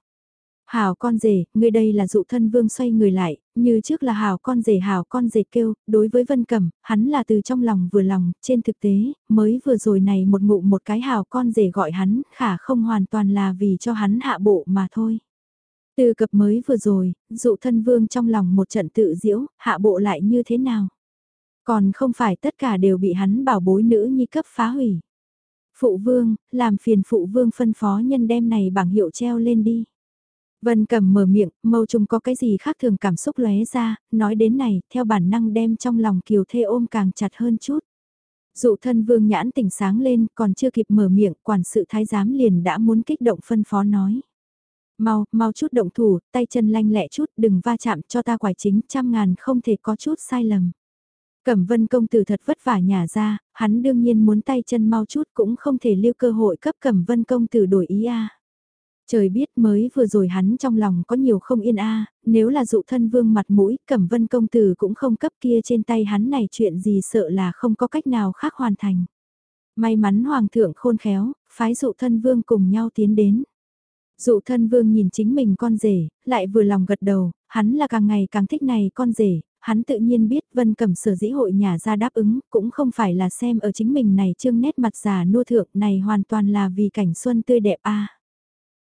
Hảo con rể, người đây là dụ thân vương xoay người lại, như trước là hảo con rể hảo con rể kêu, đối với vân cẩm, hắn là từ trong lòng vừa lòng, trên thực tế, mới vừa rồi này một ngụ một cái hảo con rể gọi hắn, khả không hoàn toàn là vì cho hắn hạ bộ mà thôi. Từ cập mới vừa rồi, dụ thân vương trong lòng một trận tự diễu, hạ bộ lại như thế nào? Còn không phải tất cả đều bị hắn bảo bối nữ nhi cấp phá hủy. Phụ vương, làm phiền phụ vương phân phó nhân đem này bảng hiệu treo lên đi. Vân cầm mở miệng, mâu trùng có cái gì khác thường cảm xúc lóe ra, nói đến này, theo bản năng đem trong lòng kiều thê ôm càng chặt hơn chút. Dụ thân vương nhãn tỉnh sáng lên, còn chưa kịp mở miệng, quản sự thái giám liền đã muốn kích động phân phó nói. Mau, mau chút động thủ, tay chân lanh lẹ chút, đừng va chạm cho ta quải chính, trăm ngàn không thể có chút sai lầm. Cẩm vân công tử thật vất vả nhà ra, hắn đương nhiên muốn tay chân mau chút cũng không thể lưu cơ hội cấp cẩm vân công tử đổi ý a. Trời biết mới vừa rồi hắn trong lòng có nhiều không yên a, nếu là dụ thân vương mặt mũi, cẩm vân công tử cũng không cấp kia trên tay hắn này chuyện gì sợ là không có cách nào khác hoàn thành. May mắn hoàng thượng khôn khéo, phái dụ thân vương cùng nhau tiến đến. Dụ thân vương nhìn chính mình con rể, lại vừa lòng gật đầu, hắn là càng ngày càng thích này con rể, hắn tự nhiên biết vân cẩm sở dĩ hội nhà ra đáp ứng, cũng không phải là xem ở chính mình này trương nét mặt già nua thượng này hoàn toàn là vì cảnh xuân tươi đẹp a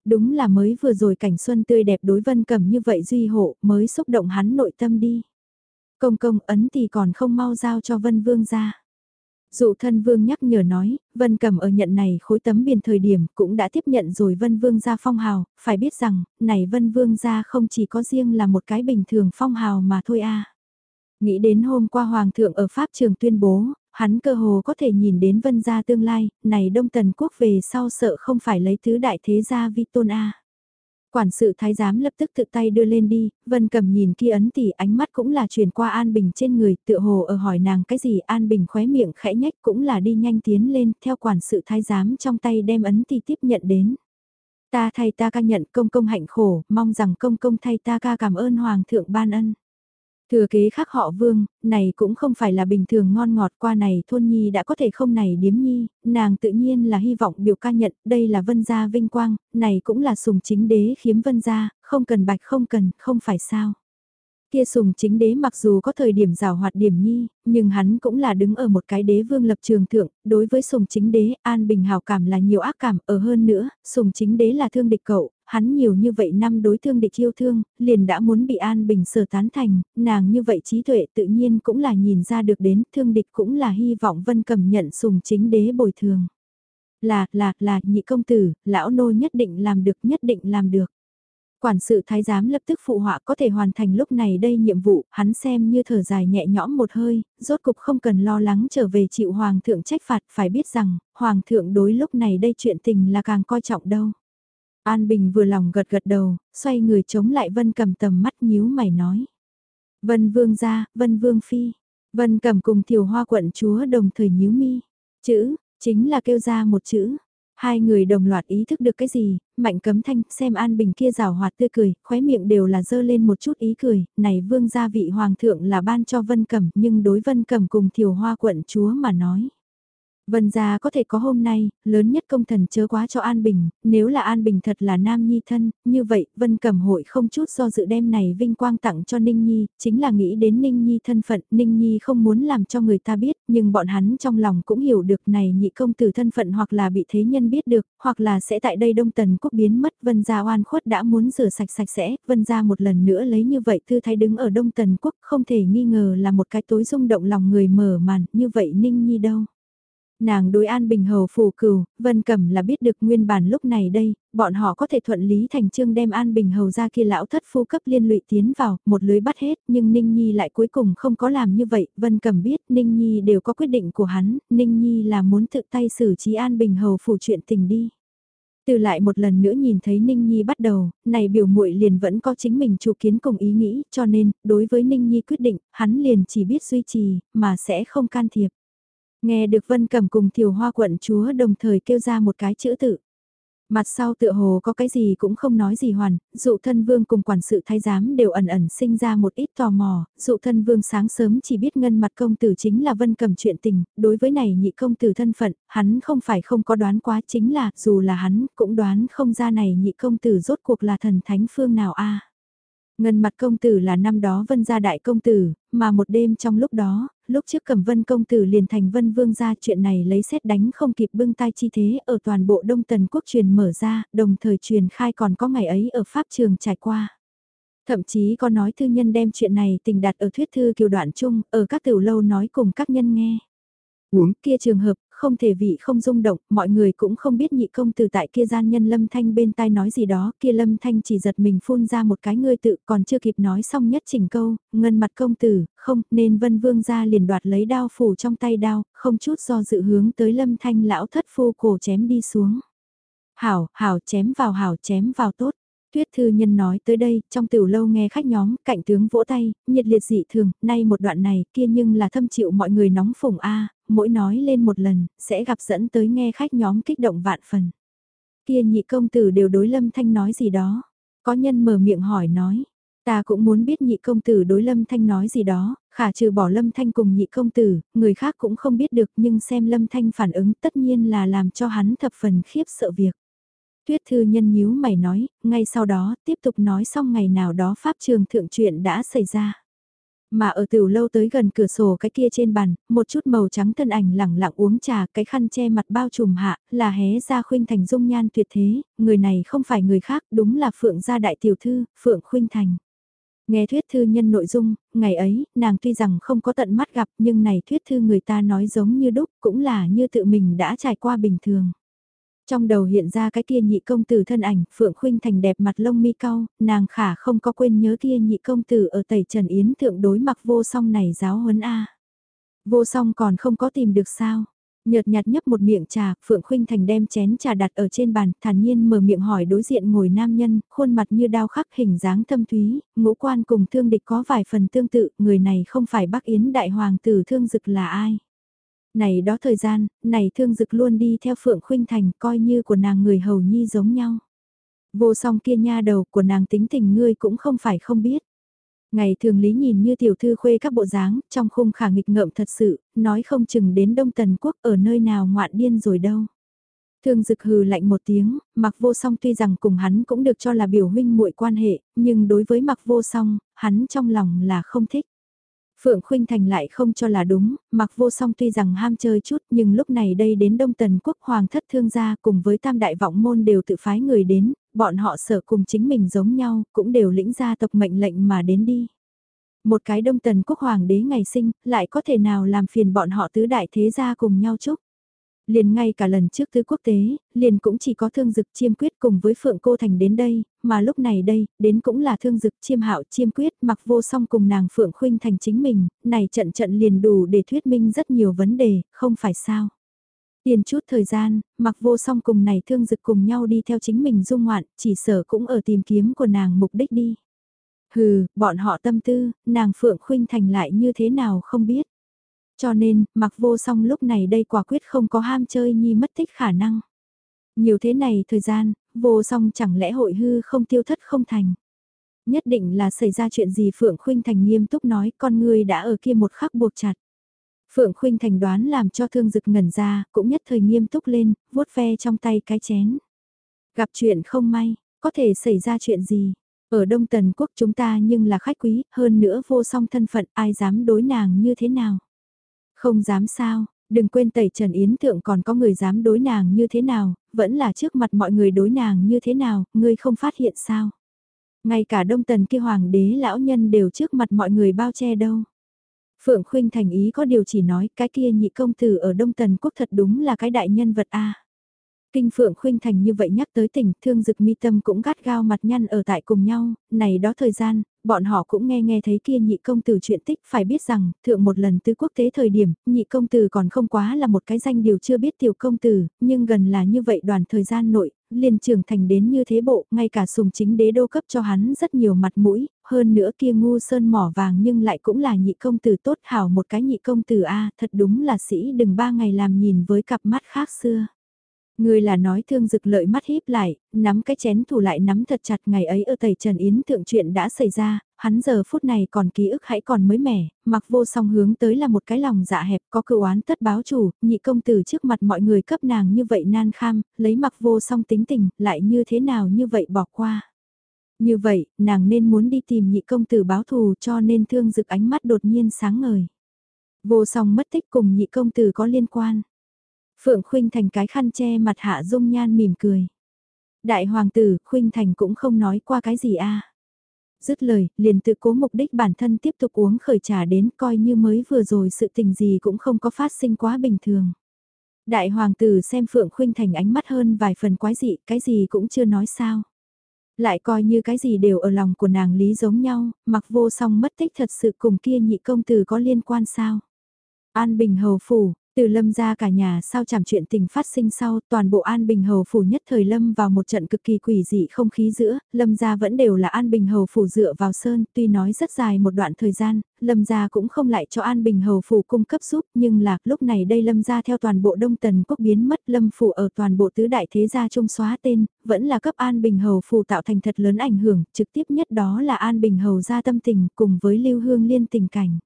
Đúng là mới vừa rồi cảnh xuân tươi đẹp đối vân cẩm như vậy duy hộ mới xúc động hắn nội tâm đi. Công công ấn thì còn không mau giao cho vân vương ra. Dụ thân vương nhắc nhở nói, Vân Cầm ở nhận này khối tấm biển thời điểm cũng đã tiếp nhận rồi Vân Vương gia phong hào, phải biết rằng, này Vân Vương gia không chỉ có riêng là một cái bình thường phong hào mà thôi a. Nghĩ đến hôm qua Hoàng thượng ở Pháp trường tuyên bố, hắn cơ hồ có thể nhìn đến Vân gia tương lai, này Đông Tần Quốc về sau sợ không phải lấy thứ đại thế gia vi tôn a. Quản sự thái giám lập tức tự tay đưa lên đi, Vân Cầm nhìn kia ấn tỷ ánh mắt cũng là truyền qua An Bình trên người, tựa hồ ở hỏi nàng cái gì An Bình khóe miệng khẽ nhách cũng là đi nhanh tiến lên, theo quản sự thái giám trong tay đem ấn tỷ tiếp nhận đến. Ta thay ta ca nhận công công hạnh khổ, mong rằng công công thay ta ca cảm ơn Hoàng thượng ban ân. Thừa kế khác họ vương, này cũng không phải là bình thường ngon ngọt qua này thôn nhi đã có thể không này điếm nhi, nàng tự nhiên là hy vọng biểu ca nhận đây là vân gia vinh quang, này cũng là sùng chính đế khiếm vân gia, không cần bạch không cần, không phải sao. Kia sùng chính đế mặc dù có thời điểm rào hoạt điểm nhi, nhưng hắn cũng là đứng ở một cái đế vương lập trường thượng, đối với sùng chính đế, an bình hào cảm là nhiều ác cảm, ở hơn nữa, sùng chính đế là thương địch cậu, hắn nhiều như vậy năm đối thương địch yêu thương, liền đã muốn bị an bình sở tán thành, nàng như vậy trí tuệ tự nhiên cũng là nhìn ra được đến, thương địch cũng là hy vọng vân cầm nhận sùng chính đế bồi thường. Là, là, là, nhị công tử, lão nô nhất định làm được, nhất định làm được. Quản sự thái giám lập tức phụ họa có thể hoàn thành lúc này đây nhiệm vụ, hắn xem như thở dài nhẹ nhõm một hơi, rốt cục không cần lo lắng trở về chịu hoàng thượng trách phạt, phải biết rằng, hoàng thượng đối lúc này đây chuyện tình là càng coi trọng đâu. An Bình vừa lòng gật gật đầu, xoay người chống lại Vân cầm tầm mắt nhíu mày nói. Vân Vương ra, Vân Vương Phi. Vân cầm cùng tiểu hoa quận chúa đồng thời nhíu mi. Chữ, chính là kêu ra một chữ. Hai người đồng loạt ý thức được cái gì, mạnh cấm thanh xem An Bình kia rào hoạt tươi cười, khóe miệng đều là dơ lên một chút ý cười, này vương gia vị hoàng thượng là ban cho Vân Cẩm nhưng đối Vân Cẩm cùng thiều hoa quận chúa mà nói. Vân gia có thể có hôm nay, lớn nhất công thần chớ quá cho An Bình, nếu là An Bình thật là nam nhi thân, như vậy Vân Cẩm hội không chút do dự đem này vinh quang tặng cho Ninh Nhi, chính là nghĩ đến Ninh Nhi thân phận, Ninh Nhi không muốn làm cho người ta biết, nhưng bọn hắn trong lòng cũng hiểu được này nhị công tử thân phận hoặc là bị thế nhân biết được, hoặc là sẽ tại đây Đông Tần Quốc biến mất, Vân gia oan khuất đã muốn rửa sạch sạch sẽ, Vân gia một lần nữa lấy như vậy thư thái đứng ở Đông Tần Quốc, không thể nghi ngờ là một cái tối rung động lòng người mở màn, như vậy Ninh Nhi đâu. Nàng đối An Bình Hầu phù cửu, Vân Cẩm là biết được nguyên bản lúc này đây, bọn họ có thể thuận lý thành trương đem An Bình Hầu ra kia lão thất phu cấp liên lụy tiến vào, một lưới bắt hết, nhưng Ninh Nhi lại cuối cùng không có làm như vậy, Vân Cẩm biết Ninh Nhi đều có quyết định của hắn, Ninh Nhi là muốn tự tay xử trí An Bình Hầu phủ chuyện tình đi. Từ lại một lần nữa nhìn thấy Ninh Nhi bắt đầu, này biểu muội liền vẫn có chính mình chủ kiến cùng ý nghĩ, cho nên, đối với Ninh Nhi quyết định, hắn liền chỉ biết duy trì, mà sẽ không can thiệp. Nghe được Vân Cẩm cùng Thiều Hoa quận chúa đồng thời kêu ra một cái chữ tự. Mặt sau tựa hồ có cái gì cũng không nói gì hoàn, dụ thân vương cùng quản sự thái giám đều ẩn ẩn sinh ra một ít tò mò, dụ thân vương sáng sớm chỉ biết ngân mặt công tử chính là vân cầm chuyện tình, đối với này nhị công tử thân phận, hắn không phải không có đoán quá chính là, dù là hắn cũng đoán không ra này nhị công tử rốt cuộc là thần thánh phương nào a Ngân mặt công tử là năm đó vân gia đại công tử, mà một đêm trong lúc đó, lúc trước cầm vân công tử liền thành vân vương gia chuyện này lấy xét đánh không kịp bưng tay chi thế ở toàn bộ đông tần quốc truyền mở ra, đồng thời truyền khai còn có ngày ấy ở Pháp trường trải qua. Thậm chí có nói thư nhân đem chuyện này tình đặt ở thuyết thư kiều đoạn chung, ở các tiểu lâu nói cùng các nhân nghe. Uống kia trường hợp, không thể vị không rung động, mọi người cũng không biết nhị công tử tại kia gian nhân lâm thanh bên tai nói gì đó, kia lâm thanh chỉ giật mình phun ra một cái ngươi tự còn chưa kịp nói xong nhất chỉnh câu, ngân mặt công tử, không, nên vân vương ra liền đoạt lấy đao phủ trong tay đao, không chút do dự hướng tới lâm thanh lão thất phu cổ chém đi xuống. Hảo, hảo chém vào hảo chém vào tốt. Tuyết thư nhân nói tới đây, trong tiểu lâu nghe khách nhóm, cạnh tướng vỗ tay, nhiệt liệt dị thường, nay một đoạn này kia nhưng là thâm chịu mọi người nóng phủng A, mỗi nói lên một lần, sẽ gặp dẫn tới nghe khách nhóm kích động vạn phần. Kia nhị công tử đều đối lâm thanh nói gì đó, có nhân mở miệng hỏi nói. Ta cũng muốn biết nhị công tử đối lâm thanh nói gì đó, khả trừ bỏ lâm thanh cùng nhị công tử, người khác cũng không biết được nhưng xem lâm thanh phản ứng tất nhiên là làm cho hắn thập phần khiếp sợ việc. Tuyết thư nhân nhíu mày nói, ngay sau đó tiếp tục nói xong ngày nào đó pháp trường thượng chuyện đã xảy ra. Mà ở tiểu lâu tới gần cửa sổ cái kia trên bàn, một chút màu trắng thân ảnh lẳng lặng uống trà, cái khăn che mặt bao trùm hạ, là hé ra khuynh thành dung nhan tuyệt thế, người này không phải người khác, đúng là Phượng gia đại tiểu thư, Phượng khuynh thành. Nghe thuyết thư nhân nội dung, ngày ấy, nàng tuy rằng không có tận mắt gặp nhưng này thuyết thư người ta nói giống như đúc, cũng là như tự mình đã trải qua bình thường. Trong đầu hiện ra cái kia nhị công tử thân ảnh, Phượng Khuynh Thành đẹp mặt lông mi cau, nàng khả không có quên nhớ kia nhị công tử ở tẩy Trần Yến thượng đối mặc vô song này giáo huấn A. Vô song còn không có tìm được sao. Nhợt nhạt nhấp một miệng trà, Phượng Khuynh Thành đem chén trà đặt ở trên bàn, thản nhiên mở miệng hỏi đối diện ngồi nam nhân, khuôn mặt như đao khắc hình dáng thâm thúy, ngũ quan cùng thương địch có vài phần tương tự, người này không phải Bắc Yến đại hoàng tử thương dực là ai. Này đó thời gian, này thương dực luôn đi theo Phượng Khuynh Thành coi như của nàng người hầu nhi giống nhau. Vô song kia nha đầu của nàng tính tình ngươi cũng không phải không biết. Ngày thường lý nhìn như tiểu thư khuê các bộ dáng, trong khung khả nghịch ngợm thật sự, nói không chừng đến Đông Tần Quốc ở nơi nào ngoạn điên rồi đâu. Thương dực hừ lạnh một tiếng, mặc vô song tuy rằng cùng hắn cũng được cho là biểu huynh muội quan hệ, nhưng đối với mặc vô song, hắn trong lòng là không thích. Phượng Khuynh Thành lại không cho là đúng, mặc vô song tuy rằng ham chơi chút nhưng lúc này đây đến Đông Tần Quốc Hoàng thất thương gia cùng với tam đại vọng môn đều tự phái người đến, bọn họ sở cùng chính mình giống nhau, cũng đều lĩnh gia tộc mệnh lệnh mà đến đi. Một cái Đông Tần Quốc Hoàng đế ngày sinh, lại có thể nào làm phiền bọn họ tứ đại thế gia cùng nhau chúc. Liền ngay cả lần trước thứ quốc tế, liền cũng chỉ có thương dực chiêm quyết cùng với Phượng Cô Thành đến đây, mà lúc này đây, đến cũng là thương dực chiêm hạo chiêm quyết mặc vô song cùng nàng Phượng Khuynh Thành chính mình, này trận trận liền đủ để thuyết minh rất nhiều vấn đề, không phải sao. Tiền chút thời gian, mặc vô song cùng này thương dực cùng nhau đi theo chính mình dung ngoạn, chỉ sở cũng ở tìm kiếm của nàng mục đích đi. Hừ, bọn họ tâm tư, nàng Phượng Khuynh Thành lại như thế nào không biết. Cho nên, mặc vô song lúc này đây quả quyết không có ham chơi nhi mất tích khả năng. Nhiều thế này thời gian, vô song chẳng lẽ hội hư không tiêu thất không thành. Nhất định là xảy ra chuyện gì Phượng Khuynh Thành nghiêm túc nói con người đã ở kia một khắc buộc chặt. Phượng Khuynh Thành đoán làm cho thương dực ngẩn ra, cũng nhất thời nghiêm túc lên, vuốt ve trong tay cái chén. Gặp chuyện không may, có thể xảy ra chuyện gì? Ở Đông Tần Quốc chúng ta nhưng là khách quý, hơn nữa vô song thân phận, ai dám đối nàng như thế nào? Không dám sao, đừng quên tẩy Trần Yến Thượng còn có người dám đối nàng như thế nào, vẫn là trước mặt mọi người đối nàng như thế nào, ngươi không phát hiện sao. Ngay cả đông tần kia hoàng đế lão nhân đều trước mặt mọi người bao che đâu. Phượng Khuynh thành ý có điều chỉ nói cái kia nhị công tử ở Đông Tần Quốc thật đúng là cái đại nhân vật a. Kinh Phượng Khuynh Thành như vậy nhắc tới tỉnh thương dực mi tâm cũng gắt gao mặt nhăn ở tại cùng nhau, này đó thời gian, bọn họ cũng nghe nghe thấy kia nhị công tử chuyện tích phải biết rằng, thượng một lần tứ quốc tế thời điểm, nhị công tử còn không quá là một cái danh điều chưa biết tiểu công tử, nhưng gần là như vậy đoàn thời gian nội, liền trưởng thành đến như thế bộ, ngay cả sùng chính đế đô cấp cho hắn rất nhiều mặt mũi, hơn nữa kia ngu sơn mỏ vàng nhưng lại cũng là nhị công tử tốt hảo một cái nhị công tử a thật đúng là sĩ đừng ba ngày làm nhìn với cặp mắt khác xưa. Người là nói thương dực lợi mắt híp lại, nắm cái chén thủ lại nắm thật chặt ngày ấy ở tẩy Trần Yến thượng chuyện đã xảy ra, hắn giờ phút này còn ký ức hãy còn mới mẻ, mặc vô song hướng tới là một cái lòng dạ hẹp có cựu oán tất báo chủ, nhị công tử trước mặt mọi người cấp nàng như vậy nan kham, lấy mặc vô song tính tình, lại như thế nào như vậy bỏ qua. Như vậy, nàng nên muốn đi tìm nhị công tử báo thù cho nên thương dực ánh mắt đột nhiên sáng ngời. Vô song mất tích cùng nhị công tử có liên quan. Phượng Khuynh Thành cái khăn che mặt hạ dung nhan mỉm cười. Đại hoàng tử, Khuynh Thành cũng không nói qua cái gì a. Dứt lời, liền tự cố mục đích bản thân tiếp tục uống khởi trà đến coi như mới vừa rồi sự tình gì cũng không có phát sinh quá bình thường. Đại hoàng tử xem Phượng Khuynh Thành ánh mắt hơn vài phần quái dị, cái gì cũng chưa nói sao. Lại coi như cái gì đều ở lòng của nàng lý giống nhau, mặc vô song mất tích thật sự cùng kia nhị công tử có liên quan sao. An Bình Hầu Phủ, từ lâm ra cả nhà sao chảm chuyện tình phát sinh sau, toàn bộ An Bình Hầu Phủ nhất thời lâm vào một trận cực kỳ quỷ dị không khí giữa, lâm ra vẫn đều là An Bình Hầu Phủ dựa vào sơn, tuy nói rất dài một đoạn thời gian, lâm ra cũng không lại cho An Bình Hầu Phủ cung cấp giúp, nhưng là lúc này đây lâm ra theo toàn bộ Đông Tần Quốc biến mất lâm phủ ở toàn bộ tứ đại thế gia trung xóa tên, vẫn là cấp An Bình Hầu Phủ tạo thành thật lớn ảnh hưởng, trực tiếp nhất đó là An Bình Hầu gia tâm tình cùng với Lưu Hương Liên tình cảnh.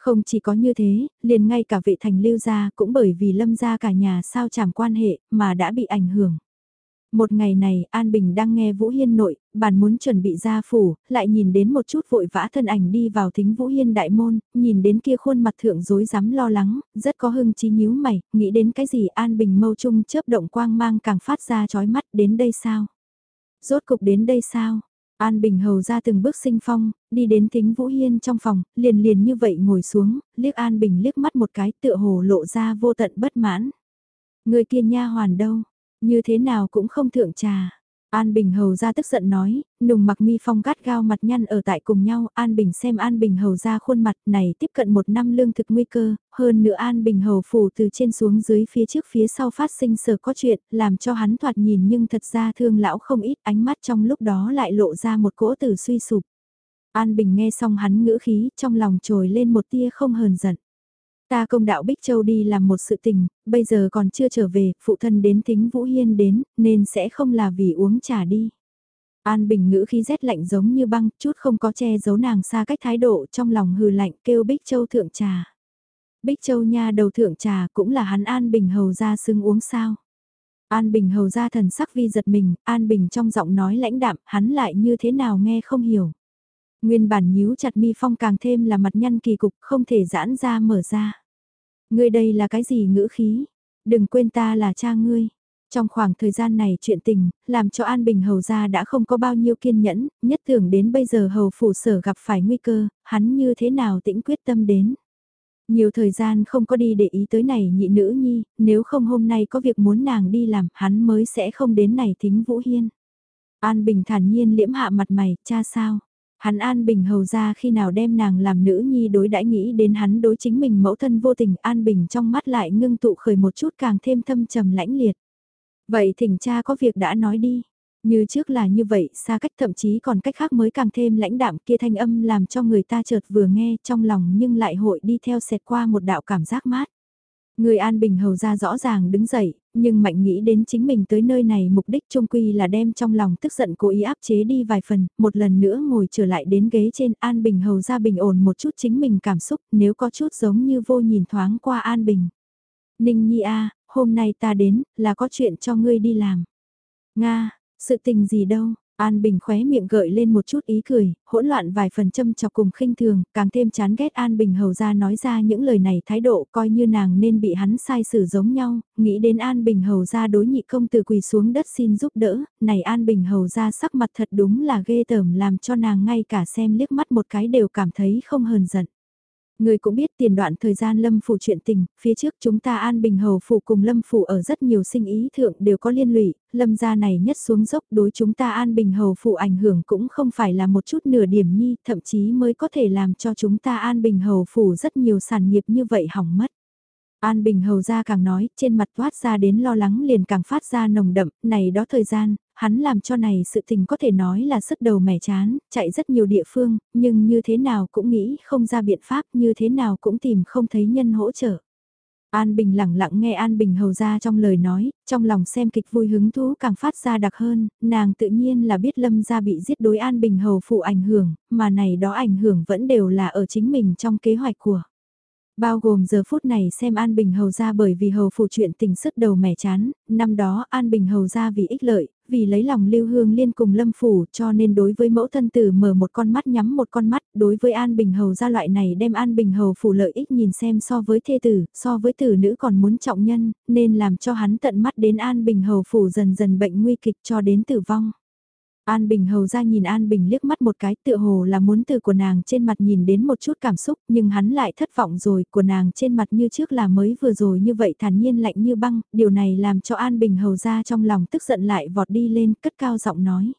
Không chỉ có như thế, liền ngay cả vệ thành lưu gia cũng bởi vì lâm gia cả nhà sao chảm quan hệ mà đã bị ảnh hưởng. Một ngày này, An Bình đang nghe Vũ Hiên nội, bàn muốn chuẩn bị ra phủ, lại nhìn đến một chút vội vã thân ảnh đi vào thính Vũ Hiên đại môn, nhìn đến kia khuôn mặt thượng dối rắm lo lắng, rất có hưng chi nhíu mày, nghĩ đến cái gì An Bình mâu trung chớp động quang mang càng phát ra chói mắt đến đây sao? Rốt cục đến đây sao? An Bình Hầu ra từng bước sinh phong, đi đến thính Vũ Hiên trong phòng, liền liền như vậy ngồi xuống, liếc An Bình liếc mắt một cái tựa hồ lộ ra vô tận bất mãn. Người kia nha hoàn đâu, như thế nào cũng không thượng trà. An Bình Hầu ra tức giận nói, nùng mặc mi phong gắt gao mặt nhăn ở tại cùng nhau, An Bình xem An Bình Hầu ra khuôn mặt này tiếp cận một năm lương thực nguy cơ, hơn nữa An Bình Hầu phủ từ trên xuống dưới phía trước phía sau phát sinh sở có chuyện, làm cho hắn thoạt nhìn nhưng thật ra thương lão không ít ánh mắt trong lúc đó lại lộ ra một cỗ tử suy sụp. An Bình nghe xong hắn ngữ khí trong lòng trồi lên một tia không hờn giận. Ta công đạo Bích Châu đi làm một sự tình, bây giờ còn chưa trở về, phụ thân đến thính Vũ Hiên đến, nên sẽ không là vì uống trà đi. An Bình ngữ khi rét lạnh giống như băng, chút không có che giấu nàng xa cách thái độ trong lòng hừ lạnh kêu Bích Châu thượng trà. Bích Châu nha đầu thượng trà cũng là hắn An Bình hầu ra xưng uống sao. An Bình hầu ra thần sắc vi giật mình, An Bình trong giọng nói lãnh đạm, hắn lại như thế nào nghe không hiểu. Nguyên bản nhíu chặt mi phong càng thêm là mặt nhăn kỳ cục, không thể giãn ra mở ra. Ngươi đây là cái gì ngữ khí? Đừng quên ta là cha ngươi. Trong khoảng thời gian này chuyện tình, làm cho An Bình hầu ra đã không có bao nhiêu kiên nhẫn, nhất tưởng đến bây giờ hầu phủ sở gặp phải nguy cơ, hắn như thế nào tĩnh quyết tâm đến. Nhiều thời gian không có đi để ý tới này nhị nữ nhi, nếu không hôm nay có việc muốn nàng đi làm, hắn mới sẽ không đến này thính Vũ Hiên. An Bình thản nhiên liễm hạ mặt mày, cha sao? Hắn An Bình hầu ra khi nào đem nàng làm nữ nhi đối đãi nghĩ đến hắn đối chính mình mẫu thân vô tình An Bình trong mắt lại ngưng tụ khởi một chút càng thêm thâm trầm lãnh liệt. Vậy thỉnh cha có việc đã nói đi. Như trước là như vậy, xa cách thậm chí còn cách khác mới càng thêm lãnh đạm kia thanh âm làm cho người ta chợt vừa nghe trong lòng nhưng lại hội đi theo xẹt qua một đạo cảm giác mát. Người An Bình hầu ra rõ ràng đứng dậy, nhưng mạnh nghĩ đến chính mình tới nơi này mục đích trung quy là đem trong lòng tức giận cố ý áp chế đi vài phần, một lần nữa ngồi trở lại đến ghế trên An Bình hầu ra bình ổn một chút chính mình cảm xúc nếu có chút giống như vô nhìn thoáng qua An Bình. Ninh Nhi A, hôm nay ta đến, là có chuyện cho ngươi đi làm. Nga, sự tình gì đâu, An Bình khóe miệng gợi lên một chút ý cười, hỗn loạn vài phần châm chọc cùng khinh thường, càng thêm chán ghét An Bình hầu ra nói ra những lời này thái độ coi như nàng nên bị hắn sai xử giống nhau, nghĩ đến An Bình hầu ra đối nhị công từ quỳ xuống đất xin giúp đỡ, này An Bình hầu ra sắc mặt thật đúng là ghê tởm làm cho nàng ngay cả xem liếc mắt một cái đều cảm thấy không hờn giận. Người cũng biết tiền đoạn thời gian Lâm Phủ chuyện tình, phía trước chúng ta An Bình Hầu Phủ cùng Lâm Phủ ở rất nhiều sinh ý thượng đều có liên lụy, Lâm gia này nhất xuống dốc đối chúng ta An Bình Hầu Phủ ảnh hưởng cũng không phải là một chút nửa điểm nhi, thậm chí mới có thể làm cho chúng ta An Bình Hầu Phủ rất nhiều sản nghiệp như vậy hỏng mất. An Bình Hầu ra càng nói, trên mặt thoát ra đến lo lắng liền càng phát ra nồng đậm, này đó thời gian, hắn làm cho này sự tình có thể nói là sức đầu mẻ chán, chạy rất nhiều địa phương, nhưng như thế nào cũng nghĩ không ra biện pháp, như thế nào cũng tìm không thấy nhân hỗ trợ. An Bình lặng lặng nghe An Bình hầu ra trong lời nói, trong lòng xem kịch vui hứng thú càng phát ra đặc hơn, nàng tự nhiên là biết Lâm gia bị giết đối An Bình hầu phụ ảnh hưởng, mà này đó ảnh hưởng vẫn đều là ở chính mình trong kế hoạch của. Bao gồm giờ phút này xem An Bình Hầu ra bởi vì hầu phụ chuyện tình sức đầu mẻ chán, năm đó An Bình Hầu ra vì ích lợi, vì lấy lòng lưu hương liên cùng lâm phủ cho nên đối với mẫu thân tử mở một con mắt nhắm một con mắt, đối với An Bình Hầu ra loại này đem An Bình Hầu phủ lợi ích nhìn xem so với thê tử, so với tử nữ còn muốn trọng nhân, nên làm cho hắn tận mắt đến An Bình Hầu phủ dần dần bệnh nguy kịch cho đến tử vong. An Bình hầu ra nhìn An Bình liếc mắt một cái tựa hồ là muốn từ của nàng trên mặt nhìn đến một chút cảm xúc nhưng hắn lại thất vọng rồi của nàng trên mặt như trước là mới vừa rồi như vậy thản nhiên lạnh như băng, điều này làm cho An Bình hầu ra trong lòng tức giận lại vọt đi lên cất cao giọng nói.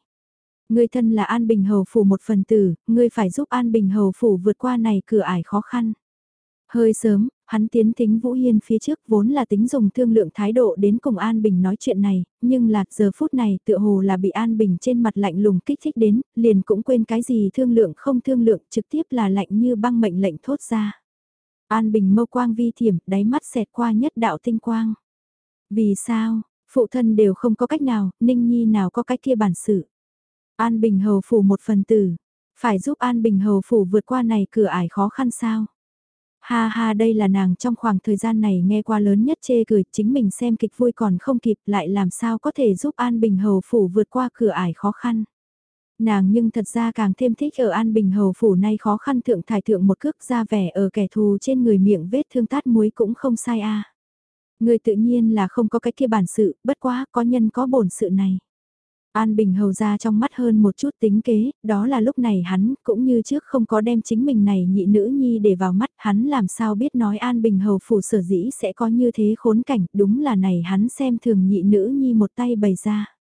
Người thân là An Bình hầu phủ một phần tử, ngươi phải giúp An Bình hầu phủ vượt qua này cửa ải khó khăn. Hơi sớm, hắn tiến tính Vũ Hiên phía trước vốn là tính dùng thương lượng thái độ đến cùng An Bình nói chuyện này, nhưng là giờ phút này tựa hồ là bị An Bình trên mặt lạnh lùng kích thích đến, liền cũng quên cái gì thương lượng không thương lượng trực tiếp là lạnh như băng mệnh lệnh thốt ra. An Bình mâu quang vi thiểm, đáy mắt xẹt qua nhất đạo tinh quang. Vì sao, phụ thân đều không có cách nào, Ninh Nhi nào có cách kia bản sự. An Bình hầu phủ một phần tử, phải giúp An Bình hầu phủ vượt qua này cửa ải khó khăn sao? Ha ha đây là nàng trong khoảng thời gian này nghe qua lớn nhất chê cười, chính mình xem kịch vui còn không kịp lại làm sao có thể giúp An Bình Hầu Phủ vượt qua cửa ải khó khăn. Nàng nhưng thật ra càng thêm thích ở An Bình Hầu Phủ nay khó khăn thượng thải thượng một cước ra vẻ ở kẻ thù trên người miệng vết thương tát muối cũng không sai a Người tự nhiên là không có cái kia bản sự, bất quá có nhân có bổn sự này. An Bình hầu ra trong mắt hơn một chút tính kế, đó là lúc này hắn cũng như trước không có đem chính mình này nhị nữ nhi để vào mắt hắn làm sao biết nói An Bình hầu phủ sở dĩ sẽ có như thế khốn cảnh, đúng là này hắn xem thường nhị nữ nhi một tay bày ra.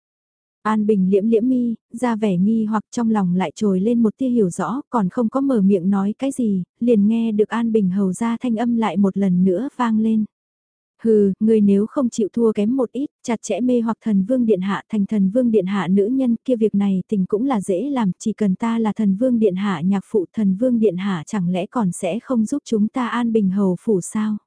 An Bình liễm liễm mi, ra vẻ nghi hoặc trong lòng lại trồi lên một tia hiểu rõ, còn không có mở miệng nói cái gì, liền nghe được An Bình hầu ra thanh âm lại một lần nữa vang lên. Hừ, người nếu không chịu thua kém một ít, chặt chẽ mê hoặc thần vương điện hạ thành thần vương điện hạ nữ nhân kia việc này tình cũng là dễ làm, chỉ cần ta là thần vương điện hạ nhạc phụ thần vương điện hạ chẳng lẽ còn sẽ không giúp chúng ta an bình hầu phủ sao?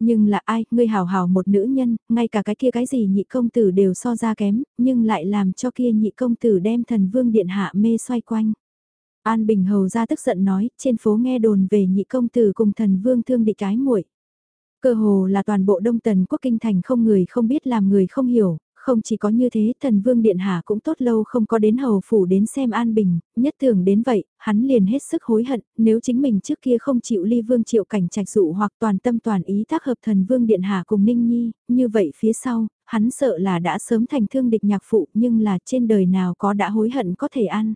Nhưng là ai, ngươi hào hào một nữ nhân, ngay cả cái kia cái gì nhị công tử đều so ra kém, nhưng lại làm cho kia nhị công tử đem thần vương điện hạ mê xoay quanh. An Bình Hầu ra tức giận nói, trên phố nghe đồn về nhị công tử cùng thần vương thương địch cái muội Cơ hồ là toàn bộ Đông Tần quốc kinh thành không người không biết làm người không hiểu, không chỉ có như thế, thần vương điện hạ cũng tốt lâu không có đến hầu phủ đến xem an bình, nhất thường đến vậy, hắn liền hết sức hối hận, nếu chính mình trước kia không chịu ly vương triệu cảnh trạch dụ hoặc toàn tâm toàn ý tác hợp thần vương điện hạ cùng ninh nhi, như vậy phía sau, hắn sợ là đã sớm thành thương địch nhạc phụ nhưng là trên đời nào có đã hối hận có thể ăn.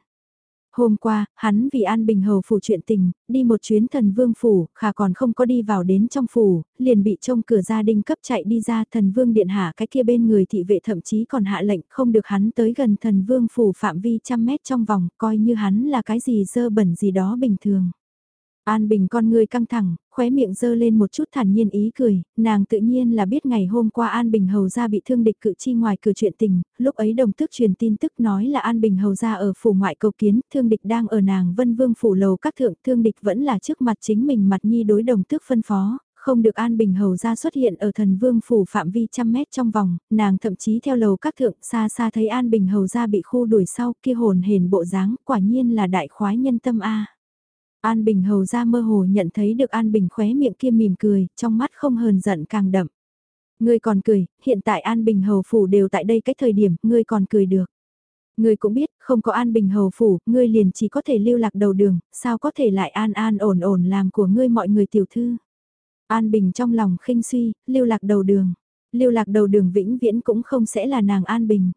Hôm qua, hắn vì An Bình Hầu phủ chuyện tình, đi một chuyến thần vương phủ, khả còn không có đi vào đến trong phủ, liền bị trông cửa gia đình cấp chạy đi ra thần vương điện hạ cái kia bên người thị vệ thậm chí còn hạ lệnh không được hắn tới gần thần vương phủ phạm vi trăm mét trong vòng, coi như hắn là cái gì dơ bẩn gì đó bình thường. An Bình con người căng thẳng, khóe miệng dơ lên một chút thản nhiên ý cười, nàng tự nhiên là biết ngày hôm qua An Bình Hầu ra bị thương địch cự chi ngoài cửa chuyện tình, lúc ấy đồng tức truyền tin tức nói là An Bình Hầu ra ở phủ ngoại cầu kiến, thương địch đang ở nàng vân vương phủ lầu các thượng, thương địch vẫn là trước mặt chính mình mặt nhi đối đồng tức phân phó. Không được An Bình Hầu ra xuất hiện ở thần vương phủ phạm vi trăm mét trong vòng, nàng thậm chí theo lầu các thượng xa xa thấy An Bình Hầu ra bị khu đuổi sau kia hồn hền bộ dáng quả nhiên là đại khoái nhân tâm A. An Bình hầu ra mơ hồ nhận thấy được An Bình khóe miệng kia mỉm cười, trong mắt không hờn giận càng đậm. Ngươi còn cười, hiện tại An Bình hầu phủ đều tại đây cái thời điểm, ngươi còn cười được. Ngươi cũng biết, không có An Bình hầu phủ, ngươi liền chỉ có thể lưu lạc đầu đường, sao có thể lại an an ổn ổn làm của ngươi mọi người tiểu thư. An Bình trong lòng khinh suy, lưu lạc đầu đường. Lưu lạc đầu đường vĩnh viễn cũng không sẽ là nàng An Bình.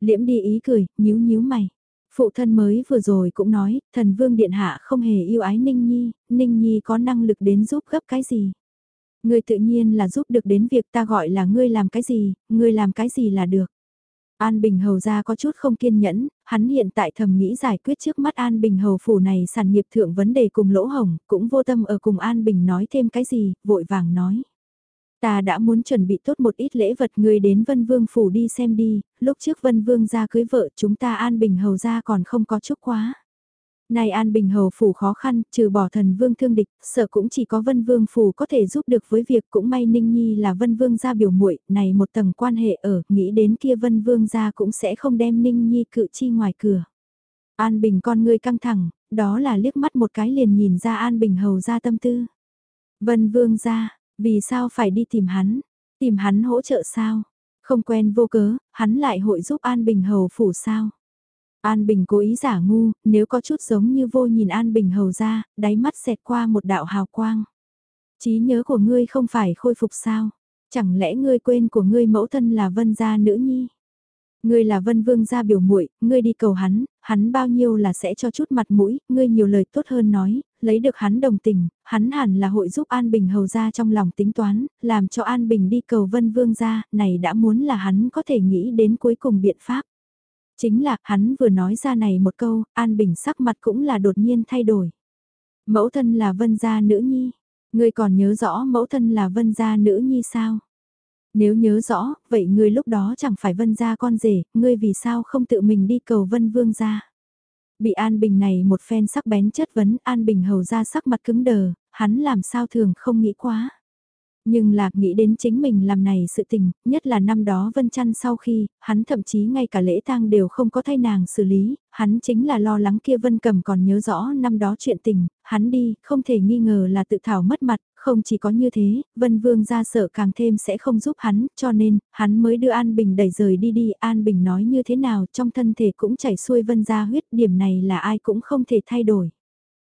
Liễm đi ý cười, nhíu nhíu mày. Phụ thân mới vừa rồi cũng nói, thần vương điện hạ không hề yêu ái Ninh Nhi, Ninh Nhi có năng lực đến giúp gấp cái gì. Ngươi tự nhiên là giúp được đến việc ta gọi là ngươi làm cái gì, ngươi làm cái gì là được. An Bình Hầu ra có chút không kiên nhẫn, hắn hiện tại thầm nghĩ giải quyết trước mắt An Bình Hầu phủ này sản nghiệp thượng vấn đề cùng lỗ hồng, cũng vô tâm ở cùng An Bình nói thêm cái gì, vội vàng nói. Ta đã muốn chuẩn bị tốt một ít lễ vật người đến Vân Vương Phủ đi xem đi, lúc trước Vân Vương ra cưới vợ chúng ta An Bình Hầu ra còn không có chúc quá. Này An Bình Hầu Phủ khó khăn, trừ bỏ thần Vương thương địch, sợ cũng chỉ có Vân Vương Phủ có thể giúp được với việc cũng may Ninh Nhi là Vân Vương gia biểu muội này một tầng quan hệ ở, nghĩ đến kia Vân Vương gia cũng sẽ không đem Ninh Nhi cự chi ngoài cửa. An Bình con người căng thẳng, đó là liếc mắt một cái liền nhìn ra An Bình Hầu ra tâm tư. Vân Vương gia vì sao phải đi tìm hắn? Tìm hắn hỗ trợ sao? Không quen vô cớ, hắn lại hội giúp An Bình Hầu phủ sao? An Bình cố ý giả ngu, nếu có chút giống như vô nhìn An Bình Hầu ra, đáy mắt xẹt qua một đạo hào quang. trí nhớ của ngươi không phải khôi phục sao? Chẳng lẽ ngươi quên của ngươi mẫu thân là vân gia nữ nhi? Ngươi là vân vương gia biểu muội, ngươi đi cầu hắn, hắn bao nhiêu là sẽ cho chút mặt mũi, ngươi nhiều lời tốt hơn nói, lấy được hắn đồng tình, hắn hẳn là hội giúp An Bình hầu ra trong lòng tính toán, làm cho An Bình đi cầu vân vương gia, này đã muốn là hắn có thể nghĩ đến cuối cùng biện pháp. Chính là, hắn vừa nói ra này một câu, An Bình sắc mặt cũng là đột nhiên thay đổi. Mẫu thân là vân gia nữ nhi, ngươi còn nhớ rõ mẫu thân là vân gia nữ nhi sao? Nếu nhớ rõ, vậy ngươi lúc đó chẳng phải vân gia con rể, ngươi vì sao không tự mình đi cầu vân vương gia? Bị An Bình này một phen sắc bén chất vấn, An Bình hầu ra sắc mặt cứng đờ, hắn làm sao thường không nghĩ quá. Nhưng lạc nghĩ đến chính mình làm này sự tình, nhất là năm đó Vân Chăn sau khi, hắn thậm chí ngay cả lễ tang đều không có thay nàng xử lý, hắn chính là lo lắng kia Vân Cầm còn nhớ rõ năm đó chuyện tình, hắn đi, không thể nghi ngờ là tự thảo mất mặt, không chỉ có như thế, Vân Vương ra sợ càng thêm sẽ không giúp hắn, cho nên, hắn mới đưa An Bình đẩy rời đi đi, An Bình nói như thế nào trong thân thể cũng chảy xuôi Vân ra huyết, điểm này là ai cũng không thể thay đổi.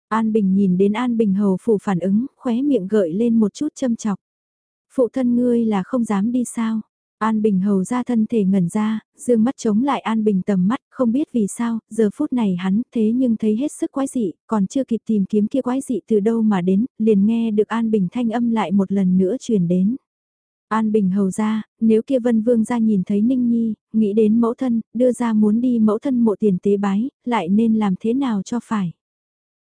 An Bình nhìn đến An Bình hầu phủ phản ứng, khóe miệng gợi lên một chút châm chọc. Phụ thân ngươi là không dám đi sao? An Bình hầu ra thân thể ngẩn ra, dương mắt chống lại An Bình tầm mắt, không biết vì sao, giờ phút này hắn thế nhưng thấy hết sức quái dị, còn chưa kịp tìm kiếm kia quái dị từ đâu mà đến, liền nghe được An Bình thanh âm lại một lần nữa truyền đến. An Bình hầu ra, nếu kia vân vương ra nhìn thấy Ninh Nhi, nghĩ đến mẫu thân, đưa ra muốn đi mẫu thân mộ tiền tế bái, lại nên làm thế nào cho phải.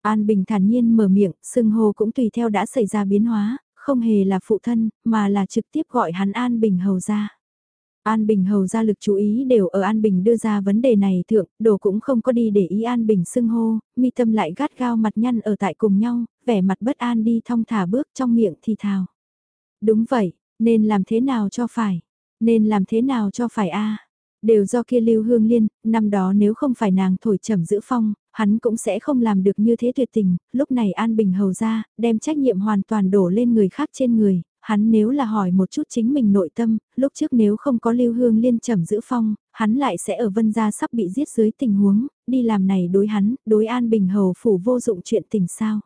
An Bình thản nhiên mở miệng, sưng hồ cũng tùy theo đã xảy ra biến hóa, không hề là phụ thân, mà là trực tiếp gọi hắn An Bình hầu ra. An Bình hầu ra lực chú ý đều ở An Bình đưa ra vấn đề này thượng, đồ cũng không có đi để ý An Bình xưng hô, mi tâm lại gắt gao mặt nhăn ở tại cùng nhau, vẻ mặt bất an đi thong thả bước trong miệng thì thào. Đúng vậy, nên làm thế nào cho phải? Nên làm thế nào cho phải a? Đều do kia Lưu Hương Liên, năm đó nếu không phải nàng thổi trầm giữ phong, hắn cũng sẽ không làm được như thế tuyệt tình, lúc này An Bình hầu ra, đem trách nhiệm hoàn toàn đổ lên người khác trên người, hắn nếu là hỏi một chút chính mình nội tâm, lúc trước nếu không có Lưu Hương Liên trầm giữ phong, hắn lại sẽ ở vân gia sắp bị giết dưới tình huống, đi làm này đối hắn, đối An Bình hầu phủ vô dụng chuyện tình sao.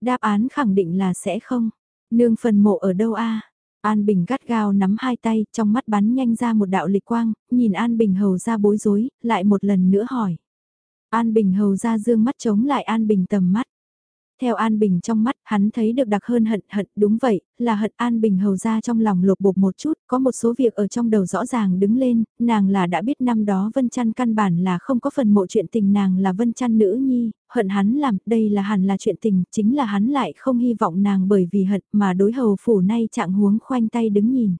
Đáp án khẳng định là sẽ không. Nương phần mộ ở đâu a? An Bình gắt gao nắm hai tay, trong mắt bắn nhanh ra một đạo lịch quang, nhìn An Bình hầu ra bối rối, lại một lần nữa hỏi. An Bình hầu ra dương mắt chống lại An Bình tầm mắt. Theo An Bình trong mắt, hắn thấy được đặc hơn hận hận, đúng vậy, là hận An Bình hầu ra trong lòng lột bột một chút, có một số việc ở trong đầu rõ ràng đứng lên, nàng là đã biết năm đó Vân Chăn căn bản là không có phần mộ chuyện tình nàng là Vân Chăn nữ nhi, hận hắn làm, đây là hẳn là chuyện tình, chính là hắn lại không hy vọng nàng bởi vì hận mà đối hầu phủ nay trạng huống khoanh tay đứng nhìn.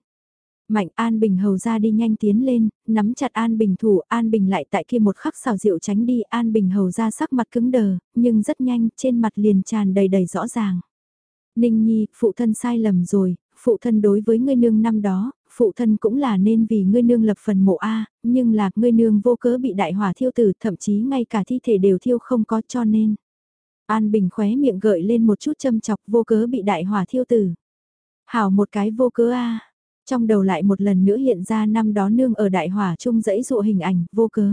Mạnh An Bình hầu ra đi nhanh tiến lên, nắm chặt An Bình thủ, An Bình lại tại kia một khắc xào rượu tránh đi, An Bình hầu ra sắc mặt cứng đờ, nhưng rất nhanh, trên mặt liền tràn đầy đầy rõ ràng. Ninh Nhi, phụ thân sai lầm rồi, phụ thân đối với ngươi nương năm đó, phụ thân cũng là nên vì ngươi nương lập phần mộ A, nhưng là ngươi nương vô cớ bị đại hỏa thiêu tử, thậm chí ngay cả thi thể đều thiêu không có cho nên. An Bình khóe miệng gợi lên một chút châm chọc vô cớ bị đại hỏa thiêu tử. Hảo một cái vô cớ A. Trong đầu lại một lần nữa hiện ra năm đó nương ở đại hỏa chung dãy dụ hình ảnh, vô cớ.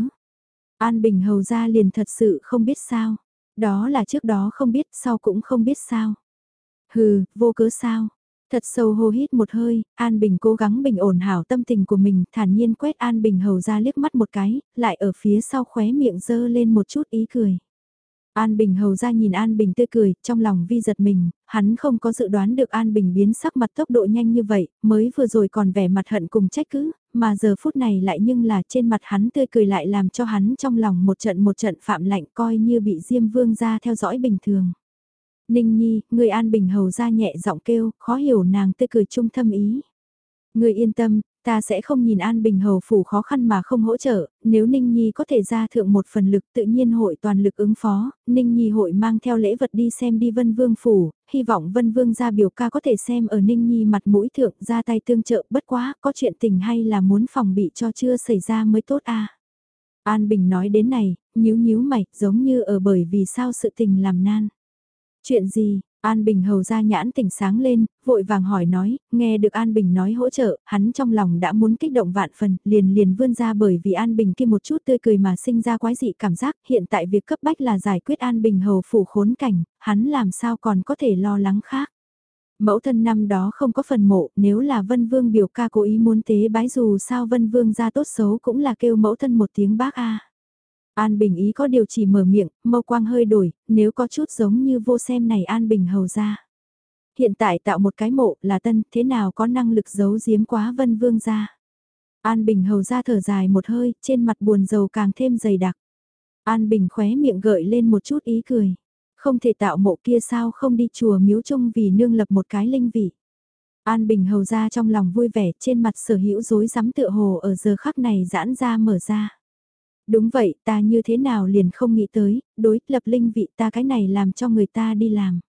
An Bình hầu ra liền thật sự không biết sao. Đó là trước đó không biết, sau cũng không biết sao. Hừ, vô cớ sao. Thật sâu hô hít một hơi, An Bình cố gắng bình ổn hảo tâm tình của mình, thản nhiên quét An Bình hầu ra liếc mắt một cái, lại ở phía sau khóe miệng dơ lên một chút ý cười. An Bình hầu ra nhìn An Bình tươi cười, trong lòng vi giật mình, hắn không có dự đoán được An Bình biến sắc mặt tốc độ nhanh như vậy, mới vừa rồi còn vẻ mặt hận cùng trách cứ, mà giờ phút này lại nhưng là trên mặt hắn tươi cười lại làm cho hắn trong lòng một trận một trận phạm lạnh coi như bị Diêm Vương ra theo dõi bình thường. Ninh Nhi, người An Bình hầu ra nhẹ giọng kêu, khó hiểu nàng tươi cười trung thâm ý. Người yên tâm, Ta sẽ không nhìn An Bình Hầu Phủ khó khăn mà không hỗ trợ, nếu Ninh Nhi có thể ra thượng một phần lực tự nhiên hội toàn lực ứng phó, Ninh Nhi hội mang theo lễ vật đi xem đi Vân Vương Phủ, hy vọng Vân Vương ra biểu ca có thể xem ở Ninh Nhi mặt mũi thượng ra tay tương trợ bất quá, có chuyện tình hay là muốn phòng bị cho chưa xảy ra mới tốt a An Bình nói đến này, nhíu nhíu mày, giống như ở bởi vì sao sự tình làm nan. Chuyện gì, An Bình hầu ra nhãn tỉnh sáng lên, vội vàng hỏi nói, nghe được An Bình nói hỗ trợ, hắn trong lòng đã muốn kích động vạn phần, liền liền vươn ra bởi vì An Bình kia một chút tươi cười mà sinh ra quái dị cảm giác, hiện tại việc cấp bách là giải quyết An Bình hầu phủ khốn cảnh, hắn làm sao còn có thể lo lắng khác. Mẫu thân năm đó không có phần mộ, nếu là Vân Vương biểu ca cố ý muốn tế bái dù sao Vân Vương ra tốt xấu cũng là kêu mẫu thân một tiếng bác a. An Bình ý có điều chỉ mở miệng, mâu quang hơi đổi, nếu có chút giống như vô xem này An Bình hầu ra. Hiện tại tạo một cái mộ là tân, thế nào có năng lực giấu giếm quá vân vương ra. An Bình hầu ra thở dài một hơi, trên mặt buồn rầu càng thêm dày đặc. An Bình khóe miệng gợi lên một chút ý cười. Không thể tạo mộ kia sao không đi chùa miếu chung vì nương lập một cái linh vị. An Bình hầu ra trong lòng vui vẻ trên mặt sở hữu dối rắm tựa hồ ở giờ khắc này giãn ra mở ra. Đúng vậy, ta như thế nào liền không nghĩ tới, đối lập linh vị ta cái này làm cho người ta đi làm.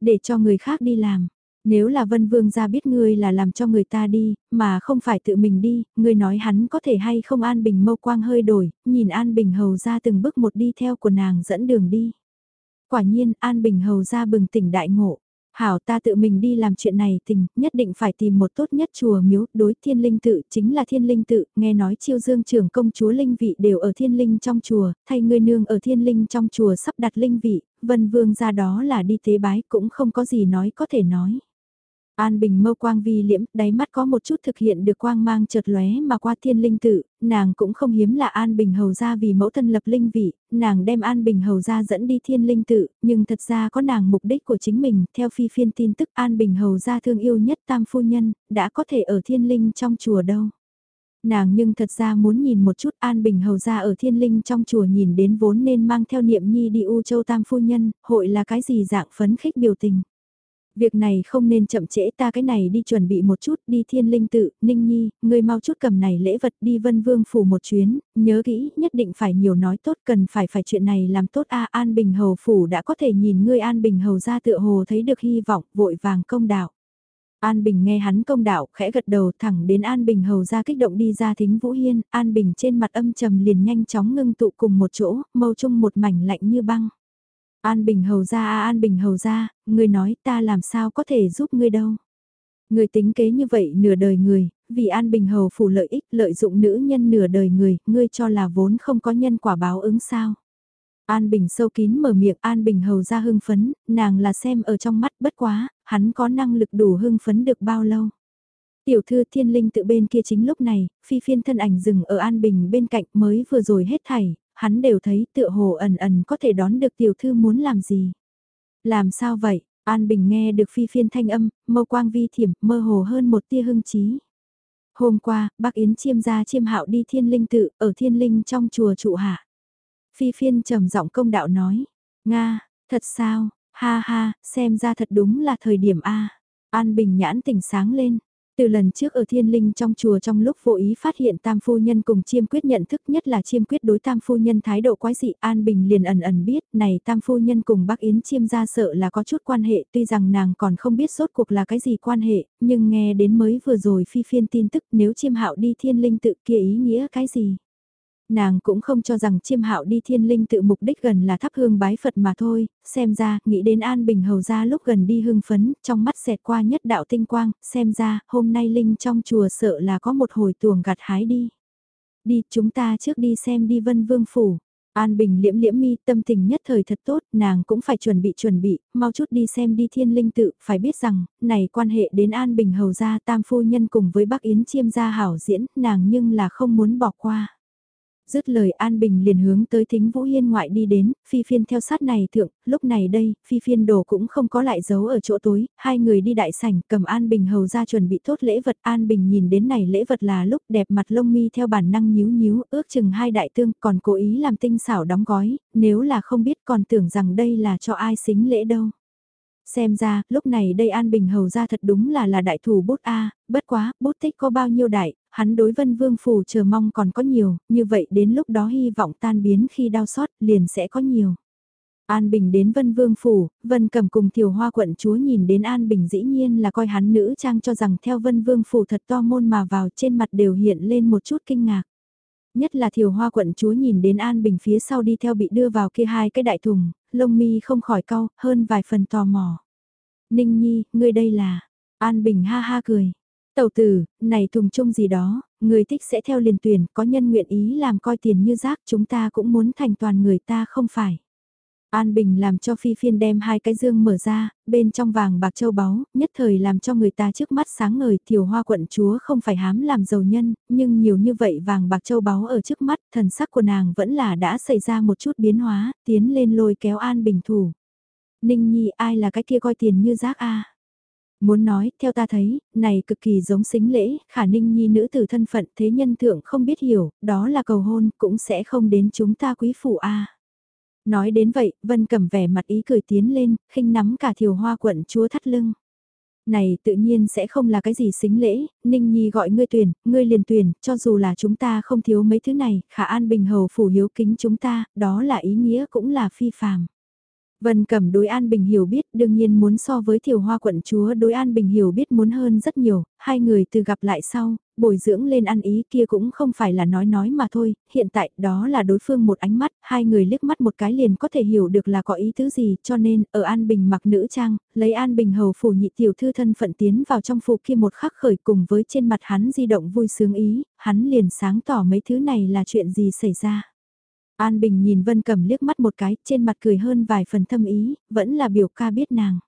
Để cho người khác đi làm. Nếu là Vân Vương ra biết ngươi là làm cho người ta đi, mà không phải tự mình đi, ngươi nói hắn có thể hay không An Bình mâu quang hơi đổi, nhìn An Bình hầu ra từng bước một đi theo của nàng dẫn đường đi. Quả nhiên An Bình hầu ra bừng tỉnh đại ngộ. Hảo ta tự mình đi làm chuyện này tình, nhất định phải tìm một tốt nhất chùa miếu, đối thiên linh tự, chính là thiên linh tự, nghe nói chiêu dương trưởng công chúa linh vị đều ở thiên linh trong chùa, thay ngươi nương ở thiên linh trong chùa sắp đặt linh vị, vân vương ra đó là đi tế bái cũng không có gì nói có thể nói. An Bình mâu quang vi liễm, đáy mắt có một chút thực hiện được quang mang chợt lóe mà qua thiên linh tự, nàng cũng không hiếm là An Bình hầu ra vì mẫu thân lập linh vị, nàng đem An Bình hầu ra dẫn đi thiên linh tự, nhưng thật ra có nàng mục đích của chính mình, theo phi phiên tin tức An Bình hầu ra thương yêu nhất tam phu nhân, đã có thể ở thiên linh trong chùa đâu. Nàng nhưng thật ra muốn nhìn một chút An Bình hầu ra ở thiên linh trong chùa nhìn đến vốn nên mang theo niệm nhi đi U Châu Tam Phu Nhân, hội là cái gì dạng phấn khích biểu tình. Việc này không nên chậm trễ ta cái này đi chuẩn bị một chút đi thiên linh tự, ninh nhi, ngươi mau chút cầm này lễ vật đi vân vương phủ một chuyến, nhớ kỹ, nhất định phải nhiều nói tốt cần phải phải chuyện này làm tốt a An Bình Hầu phủ đã có thể nhìn ngươi An Bình Hầu ra tựa hồ thấy được hy vọng, vội vàng công đạo. An Bình nghe hắn công đạo, khẽ gật đầu thẳng đến An Bình hầu ra kích động đi ra thính Vũ Hiên, An Bình trên mặt âm trầm liền nhanh chóng ngưng tụ cùng một chỗ, mâu chung một mảnh lạnh như băng. An Bình hầu ra à An Bình hầu ra, người nói ta làm sao có thể giúp ngươi đâu. Người tính kế như vậy nửa đời người, vì An Bình hầu phủ lợi ích lợi dụng nữ nhân nửa đời người, ngươi cho là vốn không có nhân quả báo ứng sao. An Bình sâu kín mở miệng An Bình hầu ra hưng phấn, nàng là xem ở trong mắt bất quá, hắn có năng lực đủ hưng phấn được bao lâu. Tiểu thư thiên linh tự bên kia chính lúc này, phi phiên thân ảnh dừng ở An Bình bên cạnh mới vừa rồi hết thảy, hắn đều thấy tựa hồ ẩn ẩn có thể đón được tiểu thư muốn làm gì. Làm sao vậy? An Bình nghe được phi phiên thanh âm, mâu quang vi thiểm, mơ hồ hơn một tia hưng trí. Hôm qua, bác Yến chiêm ra chiêm hạo đi thiên linh tự, ở thiên linh trong chùa trụ hạ. Phi phiên trầm giọng công đạo nói, Nga, thật sao, ha ha, xem ra thật đúng là thời điểm A. An Bình nhãn tỉnh sáng lên, từ lần trước ở thiên linh trong chùa trong lúc vô ý phát hiện tam phu nhân cùng chiêm quyết nhận thức nhất là chiêm quyết đối tam phu nhân thái độ quái dị, An Bình liền ẩn ẩn biết, này tam phu nhân cùng bác Yến chiêm ra sợ là có chút quan hệ, tuy rằng nàng còn không biết sốt cuộc là cái gì quan hệ, nhưng nghe đến mới vừa rồi phi phiên tin tức, nếu chiêm hạo đi thiên linh tự kia ý nghĩa cái gì? Nàng cũng không cho rằng chiêm hạo đi thiên linh tự mục đích gần là thắp hương bái Phật mà thôi, xem ra, nghĩ đến An Bình Hầu ra lúc gần đi hương phấn, trong mắt xẹt qua nhất đạo tinh quang, xem ra, hôm nay Linh trong chùa sợ là có một hồi tuồng gặt hái đi. Đi, chúng ta trước đi xem đi vân vương phủ. An Bình liễm liễm mi tâm tình nhất thời thật tốt, nàng cũng phải chuẩn bị chuẩn bị, mau chút đi xem đi thiên linh tự, phải biết rằng, này quan hệ đến An Bình hầu gia tam phu nhân cùng với bác Yến chiêm gia hảo diễn, nàng nhưng là không muốn bỏ qua. Dứt lời An Bình liền hướng tới thính Vũ Hiên ngoại đi đến, phi phiên theo sát này thượng, lúc này đây, phi phiên đồ cũng không có lại giấu ở chỗ tối, hai người đi đại sảnh cầm An Bình hầu ra chuẩn bị tốt lễ vật. An Bình nhìn đến này lễ vật là lúc đẹp mặt lông mi theo bản năng nhíu nhíu, ước chừng hai đại tương còn cố ý làm tinh xảo đóng gói, nếu là không biết còn tưởng rằng đây là cho ai xính lễ đâu. Xem ra, lúc này đây An Bình hầu ra thật đúng là là đại thủ bút A, bất quá, bút tích có bao nhiêu đại, hắn đối vân vương phủ chờ mong còn có nhiều, như vậy đến lúc đó hy vọng tan biến khi đau xót liền sẽ có nhiều. An Bình đến Vân Vương Phủ, Vân cầm cùng Thiều Hoa quận chúa nhìn đến An Bình dĩ nhiên là coi hắn nữ trang cho rằng theo Vân Vương Phủ thật to môn mà vào trên mặt đều hiện lên một chút kinh ngạc. Nhất là Thiều Hoa quận chúa nhìn đến An Bình phía sau đi theo bị đưa vào kia hai cái đại thùng, lông mi không khỏi cau, hơn vài phần tò mò. Ninh Nhi, ngươi đây là... An Bình ha ha cười. Tầu tử, này thùng chung gì đó, người thích sẽ theo liền tuyển, có nhân nguyện ý làm coi tiền như rác chúng ta cũng muốn thành toàn người ta không phải. An Bình làm cho Phi Phiên đem hai cái dương mở ra, bên trong vàng bạc châu báu, nhất thời làm cho người ta trước mắt sáng ngời, tiểu hoa quận chúa không phải hám làm giàu nhân, nhưng nhiều như vậy vàng bạc châu báu ở trước mắt, thần sắc của nàng vẫn là đã xảy ra một chút biến hóa, tiến lên lôi kéo An Bình thủ. Ninh Nhi ai là cái kia coi tiền như rác a Muốn nói, theo ta thấy, này cực kỳ giống xính lễ, khả ninh nhi nữ tử thân phận thế nhân thượng không biết hiểu, đó là cầu hôn, cũng sẽ không đến chúng ta quý phủ a Nói đến vậy, Vân cầm vẻ mặt ý cười tiến lên, khinh nắm cả thiều hoa quận chúa thắt lưng. Này tự nhiên sẽ không là cái gì xính lễ, Ninh Nhi gọi ngươi tuyển, ngươi liền tuyển, cho dù là chúng ta không thiếu mấy thứ này, khả an bình hầu phủ hiếu kính chúng ta, đó là ý nghĩa cũng là phi phàm. Vân Cẩm đối An Bình hiểu biết đương nhiên muốn so với Thiều Hoa quận chúa đối An Bình hiểu biết muốn hơn rất nhiều, hai người từ gặp lại sau, bồi dưỡng lên ăn ý kia cũng không phải là nói nói mà thôi, hiện tại đó là đối phương một ánh mắt, hai người liếc mắt một cái liền có thể hiểu được là có ý tứ gì, cho nên ở An Bình mặc nữ trang, lấy An Bình hầu phủ nhị tiểu thư thân phận tiến vào trong phủ kia một khắc khởi cùng với trên mặt hắn di động vui sướng ý, hắn liền sáng tỏ mấy thứ này là chuyện gì xảy ra. An Bình nhìn Vân Cẩm liếc mắt một cái, trên mặt cười hơn vài phần thâm ý, vẫn là biểu ca biết nàng.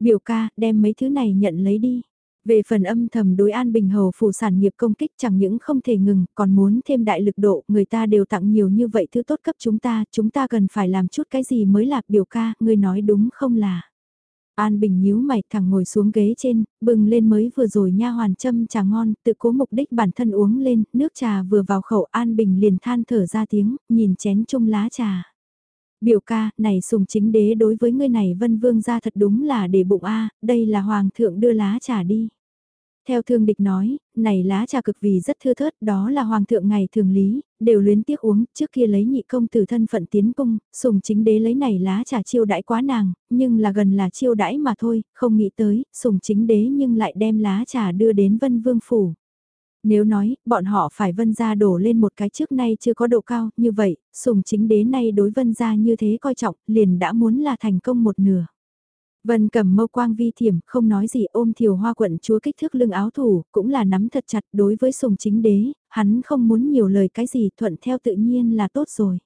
Biểu ca, đem mấy thứ này nhận lấy đi. Về phần âm thầm đối An Bình Hầu phủ sản nghiệp công kích chẳng những không thể ngừng, còn muốn thêm đại lực độ, người ta đều tặng nhiều như vậy thứ tốt cấp chúng ta, chúng ta cần phải làm chút cái gì mới là biểu ca, người nói đúng không là. An Bình nhíu mày thẳng ngồi xuống ghế trên, bừng lên mới vừa rồi nha hoàn châm trà ngon, tự cố mục đích bản thân uống lên, nước trà vừa vào khẩu An Bình liền than thở ra tiếng, nhìn chén chung lá trà. Biểu ca, này sùng chính đế đối với ngươi này vân vương ra thật đúng là để bụng a đây là hoàng thượng đưa lá trà đi. Theo thương địch nói, này lá trà cực vì rất thưa thớt, đó là hoàng thượng ngày thường lý, đều luyến tiếc uống, trước kia lấy nhị công từ thân phận tiến cung, sùng chính đế lấy này lá trà chiêu đãi quá nàng, nhưng là gần là chiêu đãi mà thôi, không nghĩ tới, sùng chính đế nhưng lại đem lá trà đưa đến vân vương phủ. Nếu nói, bọn họ phải vân gia đổ lên một cái trước nay chưa có độ cao, như vậy, sùng chính đế nay đối vân gia như thế coi trọng, liền đã muốn là thành công một nửa. Vân cầm mâu quang vi thiểm, không nói gì ôm thiều hoa quận chúa kích thước lưng áo thủ, cũng là nắm thật chặt đối với sùng chính đế, hắn không muốn nhiều lời cái gì thuận theo tự nhiên là tốt rồi.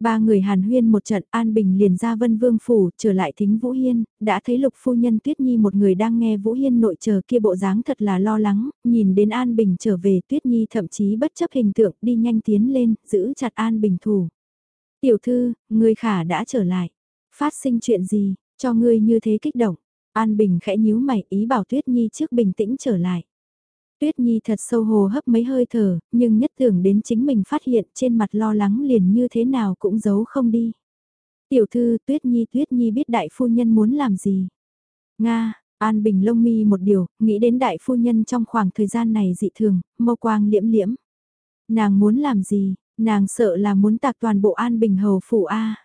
Ba người hàn huyên một trận An Bình liền ra Vân Vương Phủ, trở lại thính Vũ Hiên, đã thấy lục phu nhân Tuyết Nhi một người đang nghe Vũ Hiên nội chờ kia bộ dáng thật là lo lắng, nhìn đến An Bình trở về Tuyết Nhi thậm chí bất chấp hình tượng đi nhanh tiến lên, giữ chặt An Bình thủ. Tiểu thư, người khả đã trở lại. Phát sinh chuyện gì, cho ngươi như thế kích động. An Bình khẽ nhíu mày ý bảo Tuyết Nhi trước bình tĩnh trở lại. Tuyết Nhi thật sâu hồ hấp mấy hơi thở, nhưng nhất tưởng đến chính mình phát hiện trên mặt lo lắng liền như thế nào cũng giấu không đi. Tiểu thư Tuyết Nhi Tuyết Nhi biết đại phu nhân muốn làm gì. Nga, An Bình lông mi một điều, nghĩ đến đại phu nhân trong khoảng thời gian này dị thường, mâu quang liễm liễm. Nàng muốn làm gì, nàng sợ là muốn tạc toàn bộ An Bình hầu phủ A.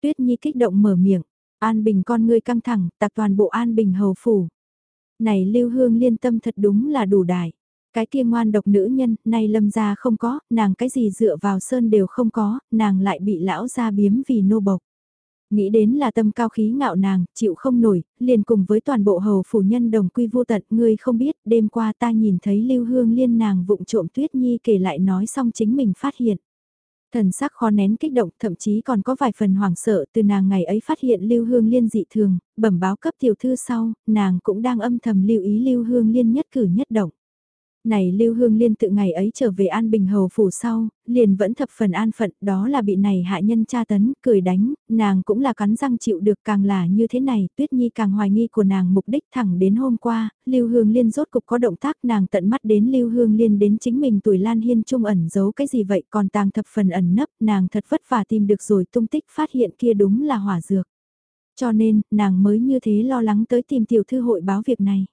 Tuyết Nhi kích động mở miệng, An Bình con ngươi căng thẳng, tạc toàn bộ An Bình hầu phủ. Này lưu hương liên tâm thật đúng là đủ đại. Cái kia ngoan độc nữ nhân, nay lâm gia không có, nàng cái gì dựa vào sơn đều không có, nàng lại bị lão gia biếm vì nô bộc. Nghĩ đến là tâm cao khí ngạo nàng, chịu không nổi, liền cùng với toàn bộ hầu phủ nhân đồng quy vô tận, ngươi không biết, đêm qua ta nhìn thấy lưu hương liên nàng vụng trộm tuyết nhi kể lại nói xong chính mình phát hiện. Thần sắc khó nén kích động, thậm chí còn có vài phần hoảng sợ từ nàng ngày ấy phát hiện Lưu Hương Liên dị thường, bẩm báo cấp tiểu thư sau, nàng cũng đang âm thầm lưu ý Lưu Hương Liên nhất cử nhất động. Này Lưu Hương Liên tự ngày ấy trở về An Bình Hầu phủ sau, liền vẫn thập phần an phận, đó là bị này hạ nhân tra tấn, cười đánh, nàng cũng là cắn răng chịu được càng là như thế này, Tuyết Nhi càng hoài nghi của nàng mục đích thẳng đến hôm qua, Lưu Hương Liên rốt cục có động tác nàng tận mắt đến Lưu Hương Liên đến chính mình tuổi Lan Hiên trung ẩn giấu cái gì vậy còn tàng thập phần ẩn nấp, nàng thật vất vả tìm được rồi tung tích phát hiện kia đúng là hỏa dược. Cho nên, nàng mới như thế lo lắng tới tìm tiểu thư hội báo việc này.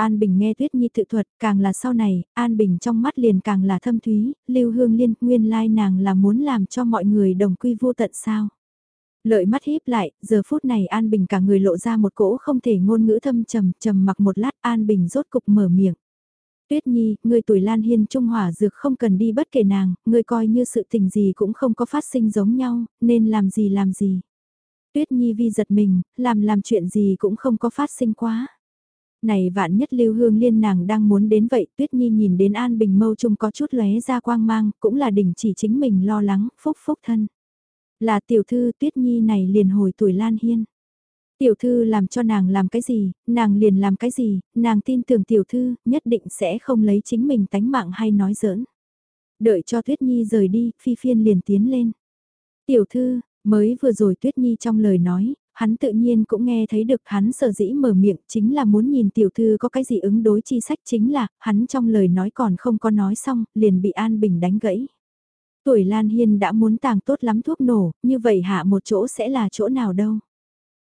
An Bình nghe Tuyết Nhi tự thuật, càng là sau này, An Bình trong mắt liền càng là thâm thúy, Lưu Hương Liên nguyên lai nàng là muốn làm cho mọi người đồng quy vô tận sao. Lợi mắt híp lại, giờ phút này An Bình cả người lộ ra một cỗ không thể ngôn ngữ thâm trầm, trầm mặc một lát An Bình rốt cục mở miệng. Tuyết Nhi, người tuổi Lan Hiên Trung Hỏa Dược không cần đi bất kể nàng, người coi như sự tình gì cũng không có phát sinh giống nhau, nên làm gì làm gì. Tuyết Nhi vi giật mình, làm làm chuyện gì cũng không có phát sinh quá. Này vạn nhất lưu hương liên nàng đang muốn đến vậy, Tuyết Nhi nhìn đến An Bình mâu trung có chút lóe ra quang mang, cũng là đỉnh chỉ chính mình lo lắng, phúc phúc thân. Là tiểu thư Tuyết Nhi này liền hồi tuổi Lan Hiên. Tiểu thư làm cho nàng làm cái gì, nàng liền làm cái gì, nàng tin tưởng tiểu thư, nhất định sẽ không lấy chính mình tánh mạng hay nói giỡn. Đợi cho Tuyết Nhi rời đi, Phi Phiên liền tiến lên. Tiểu thư, mới vừa rồi Tuyết Nhi trong lời nói, hắn tự nhiên cũng nghe thấy được hắn sở dĩ mở miệng chính là muốn nhìn tiểu thư có cái gì ứng đối chi sách chính là, hắn trong lời nói còn không có nói xong, liền bị An Bình đánh gãy. Tuổi Lan Hiên đã muốn tàng tốt lắm thuốc nổ, như vậy hạ một chỗ sẽ là chỗ nào đâu.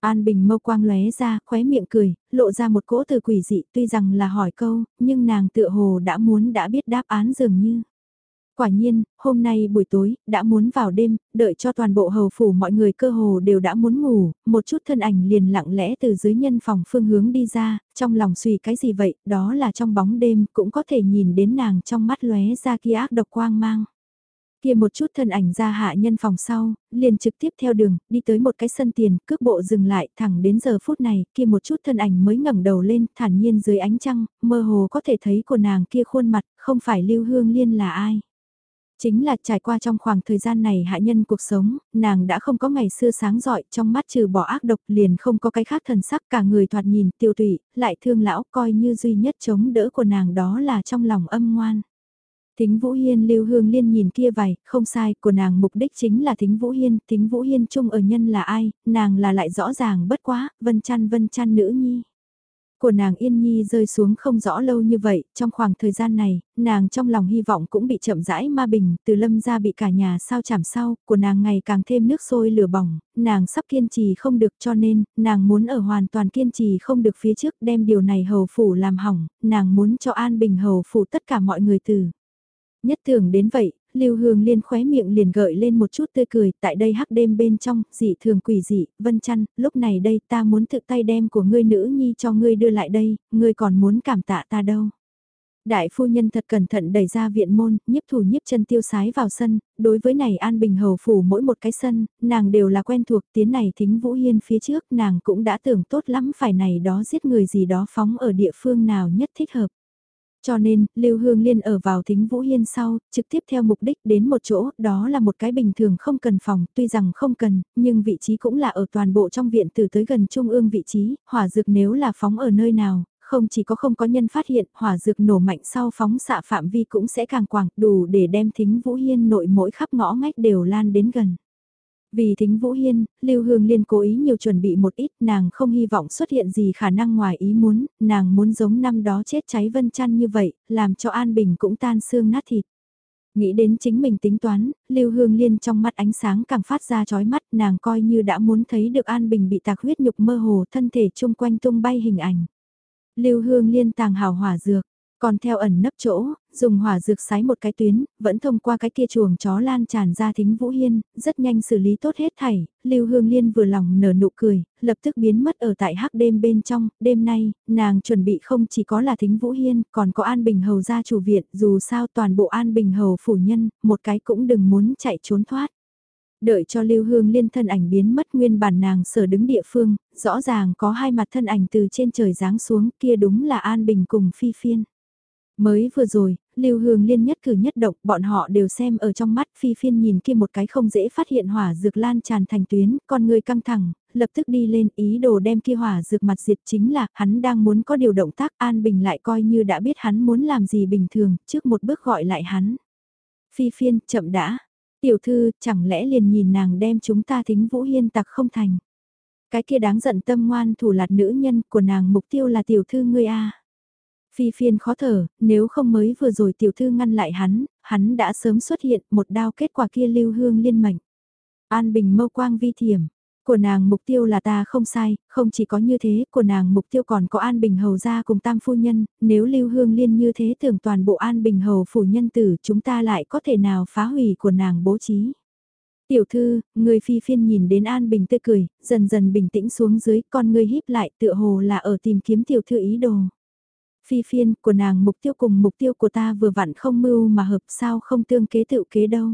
An Bình mâu quang lóe ra, khóe miệng cười, lộ ra một cỗ từ quỷ dị tuy rằng là hỏi câu, nhưng nàng tựa hồ đã muốn đã biết đáp án dường như. Quả nhiên, hôm nay buổi tối, đã muốn vào đêm, đợi cho toàn bộ hầu phủ mọi người cơ hồ đều đã muốn ngủ, một chút thân ảnh liền lặng lẽ từ dưới nhân phòng phương hướng đi ra, trong lòng suy cái gì vậy, đó là trong bóng đêm cũng có thể nhìn đến nàng trong mắt lóe ra kia ác độc quang mang. Kia một chút thân ảnh ra hạ nhân phòng sau, liền trực tiếp theo đường, đi tới một cái sân tiền, cước bộ dừng lại, thẳng đến giờ phút này, kia một chút thân ảnh mới ngẩng đầu lên, thản nhiên dưới ánh trăng, mơ hồ có thể thấy của nàng kia khuôn mặt, không phải lưu hương liên là ai. Chính là trải qua trong khoảng thời gian này hạ nhân cuộc sống, nàng đã không có ngày xưa sáng giỏi trong mắt trừ bỏ ác độc liền không có cái khác thần sắc cả người thoạt nhìn tiêu tụy, lại thương lão coi như duy nhất chống đỡ của nàng đó là trong lòng âm ngoan. Thính Vũ Hiên Lưu Hương Liên nhìn kia vài, không sai, của nàng mục đích chính là Thính Vũ Hiên, Thính Vũ Hiên chung ở nhân là ai, nàng là lại rõ ràng bất quá, vân chăn vân chăn nữ nhi của nàng Yên Nhi rơi xuống không rõ lâu như vậy, trong khoảng thời gian này, nàng trong lòng hy vọng cũng bị chậm rãi ma bình, từ lâm ra bị cả nhà sao chảm sau, của nàng ngày càng thêm nước sôi lửa bỏng, nàng sắp kiên trì không được cho nên, nàng muốn ở hoàn toàn kiên trì không được phía trước đem điều này hầu phủ làm hỏng, nàng muốn cho an bình hầu phủ tất cả mọi người từ. Nhất tưởng đến vậy, Lưu Hương Liên khóe miệng liền gợi lên một chút tươi cười, tại đây hắc đêm bên trong, dị thường quỷ dị, vân chăn, lúc này đây ta muốn thực tay đem của ngươi nữ nhi cho ngươi đưa lại đây, ngươi còn muốn cảm tạ ta đâu. Đại phu nhân thật cẩn thận đẩy ra viện môn, nhiếp thủ nhiếp chân tiêu sái vào sân, đối với này An Bình Hầu phủ mỗi một cái sân, nàng đều là quen thuộc tiến này thính Vũ Hiên phía trước nàng cũng đã tưởng tốt lắm phải này đó giết người gì đó phóng ở địa phương nào nhất thích hợp. Cho nên, Lưu Hương Liên ở vào thính Vũ Hiên sau, trực tiếp theo mục đích đến một chỗ, đó là một cái bình thường không cần phòng, tuy rằng không cần, nhưng vị trí cũng là ở toàn bộ trong viện từ tới gần trung ương vị trí, hỏa dược nếu là phóng ở nơi nào, không chỉ có không có nhân phát hiện, hỏa dược nổ mạnh sau phóng xạ phạm vi cũng sẽ càng quảng, đủ để đem thính Vũ Hiên nội mỗi khắp ngõ ngách đều lan đến gần. Vì thính Vũ Hiên, Lưu Hương Liên cố ý nhiều chuẩn bị một ít, nàng không hy vọng xuất hiện gì khả năng ngoài ý muốn, nàng muốn giống năm đó chết cháy vân chăn như vậy, làm cho An Bình cũng tan xương nát thịt. Nghĩ đến chính mình tính toán, Lưu Hương Liên trong mắt ánh sáng càng phát ra chói mắt, nàng coi như đã muốn thấy được An Bình bị tạc huyết nhục mơ hồ thân thể chung quanh tung bay hình ảnh. Lưu Hương Liên tàng hào hỏa dược, còn theo ẩn nấp chỗ, dùng hỏa dược sái một cái tuyến, vẫn thông qua cái kia chuồng chó lan tràn ra thính Vũ Hiên, rất nhanh xử lý tốt hết thảy, Lưu Hương Liên vừa lòng nở nụ cười, lập tức biến mất ở tại hắc đêm bên trong, đêm nay, nàng chuẩn bị không chỉ có là thính Vũ Hiên, còn có An Bình Hầu gia chủ viện, dù sao toàn bộ An Bình Hầu phủ nhân, một cái cũng đừng muốn chạy trốn thoát. Đợi cho Lưu Hương Liên thân ảnh biến mất nguyên bản nàng sở đứng địa phương, rõ ràng có hai mặt thân ảnh từ trên trời giáng xuống kia đúng là An Bình cùng Phi Phiên. Mới vừa rồi, Lưu Hương Liên nhất cử nhất động, bọn họ đều xem ở trong mắt phi phiên nhìn kia một cái không dễ phát hiện hỏa dược lan tràn thành tuyến, con người căng thẳng, lập tức đi lên ý đồ đem kia hỏa dược mặt diệt chính là hắn đang muốn có điều động tác An Bình lại coi như đã biết hắn muốn làm gì bình thường, trước một bước gọi lại hắn. Phi phiên, chậm đã. Tiểu thư, chẳng lẽ liền nhìn nàng đem chúng ta thính Vũ Hiên tặc không thành. Cái kia đáng giận tâm ngoan thủ lạt nữ nhân của nàng mục tiêu là tiểu thư ngươi a Phi phiên khó thở, nếu không mới vừa rồi tiểu thư ngăn lại hắn, hắn đã sớm xuất hiện một đao kết quả kia lưu hương liên mệnh. An bình mâu quang vi thiểm, của nàng mục tiêu là ta không sai, không chỉ có như thế, của nàng mục tiêu còn có An Bình Hầu gia cùng tam phu nhân, nếu Lưu Hương Liên như thế tưởng toàn bộ An Bình Hầu phủ nhân tử chúng ta lại có thể nào phá hủy của nàng bố trí. Tiểu thư, người phi phiên nhìn đến An Bình tươi cười, dần dần bình tĩnh xuống dưới, con người híp lại tựa hồ là ở tìm kiếm tiểu thư ý đồ. Phi phiên của nàng mục tiêu cùng mục tiêu của ta vừa vặn không mưu mà hợp sao không tương kế tự kế đâu.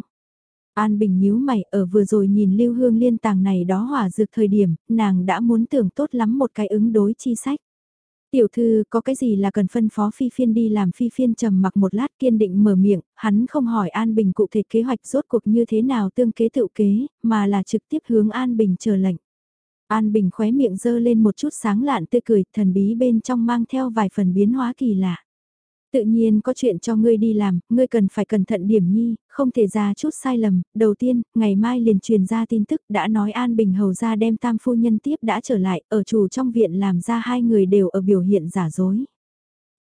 An Bình nhíu mày ở vừa rồi nhìn lưu hương liên tàng này đó hỏa dược thời điểm, nàng đã muốn tưởng tốt lắm một cái ứng đối chi sách. Tiểu thư có cái gì là cần phân phó phi phiên đi làm phi phiên trầm mặc một lát kiên định mở miệng, hắn không hỏi An Bình cụ thể kế hoạch rốt cuộc như thế nào tương kế tự kế, mà là trực tiếp hướng An Bình chờ lệnh. An Bình khóe miệng dơ lên một chút sáng lạn tươi cười, thần bí bên trong mang theo vài phần biến hóa kỳ lạ. Tự nhiên có chuyện cho ngươi đi làm, ngươi cần phải cẩn thận điểm nhi, không thể ra chút sai lầm. Đầu tiên, ngày mai liền truyền ra tin tức đã nói An Bình hầu ra đem tam phu nhân tiếp đã trở lại, ở chủ trong viện làm ra hai người đều ở biểu hiện giả dối.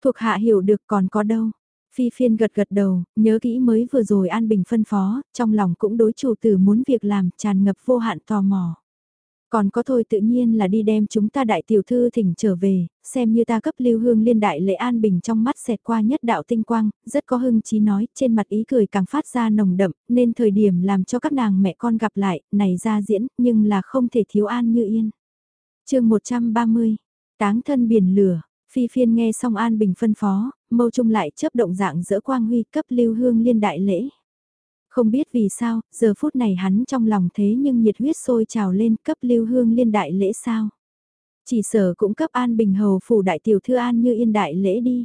Thuộc hạ hiểu được còn có đâu. Phi phiên gật gật đầu, nhớ kỹ mới vừa rồi An Bình phân phó, trong lòng cũng đối chủ tử muốn việc làm tràn ngập vô hạn tò mò. Còn có thôi tự nhiên là đi đem chúng ta đại tiểu thư thỉnh trở về, xem như ta cấp lưu hương liên đại lễ an bình trong mắt xẹt qua nhất đạo tinh quang, rất có hưng chí nói, trên mặt ý cười càng phát ra nồng đậm, nên thời điểm làm cho các nàng mẹ con gặp lại, này ra diễn, nhưng là không thể thiếu an như yên. chương 130, táng thân biển lửa, phi phiên nghe xong an bình phân phó, mâu trung lại chấp động dạng giữa quang huy cấp lưu hương liên đại lễ. Không biết vì sao, giờ phút này hắn trong lòng thế nhưng nhiệt huyết sôi trào lên cấp lưu hương liên đại lễ sao. Chỉ sở cũng cấp an bình hầu phủ đại tiểu thư an như yên đại lễ đi.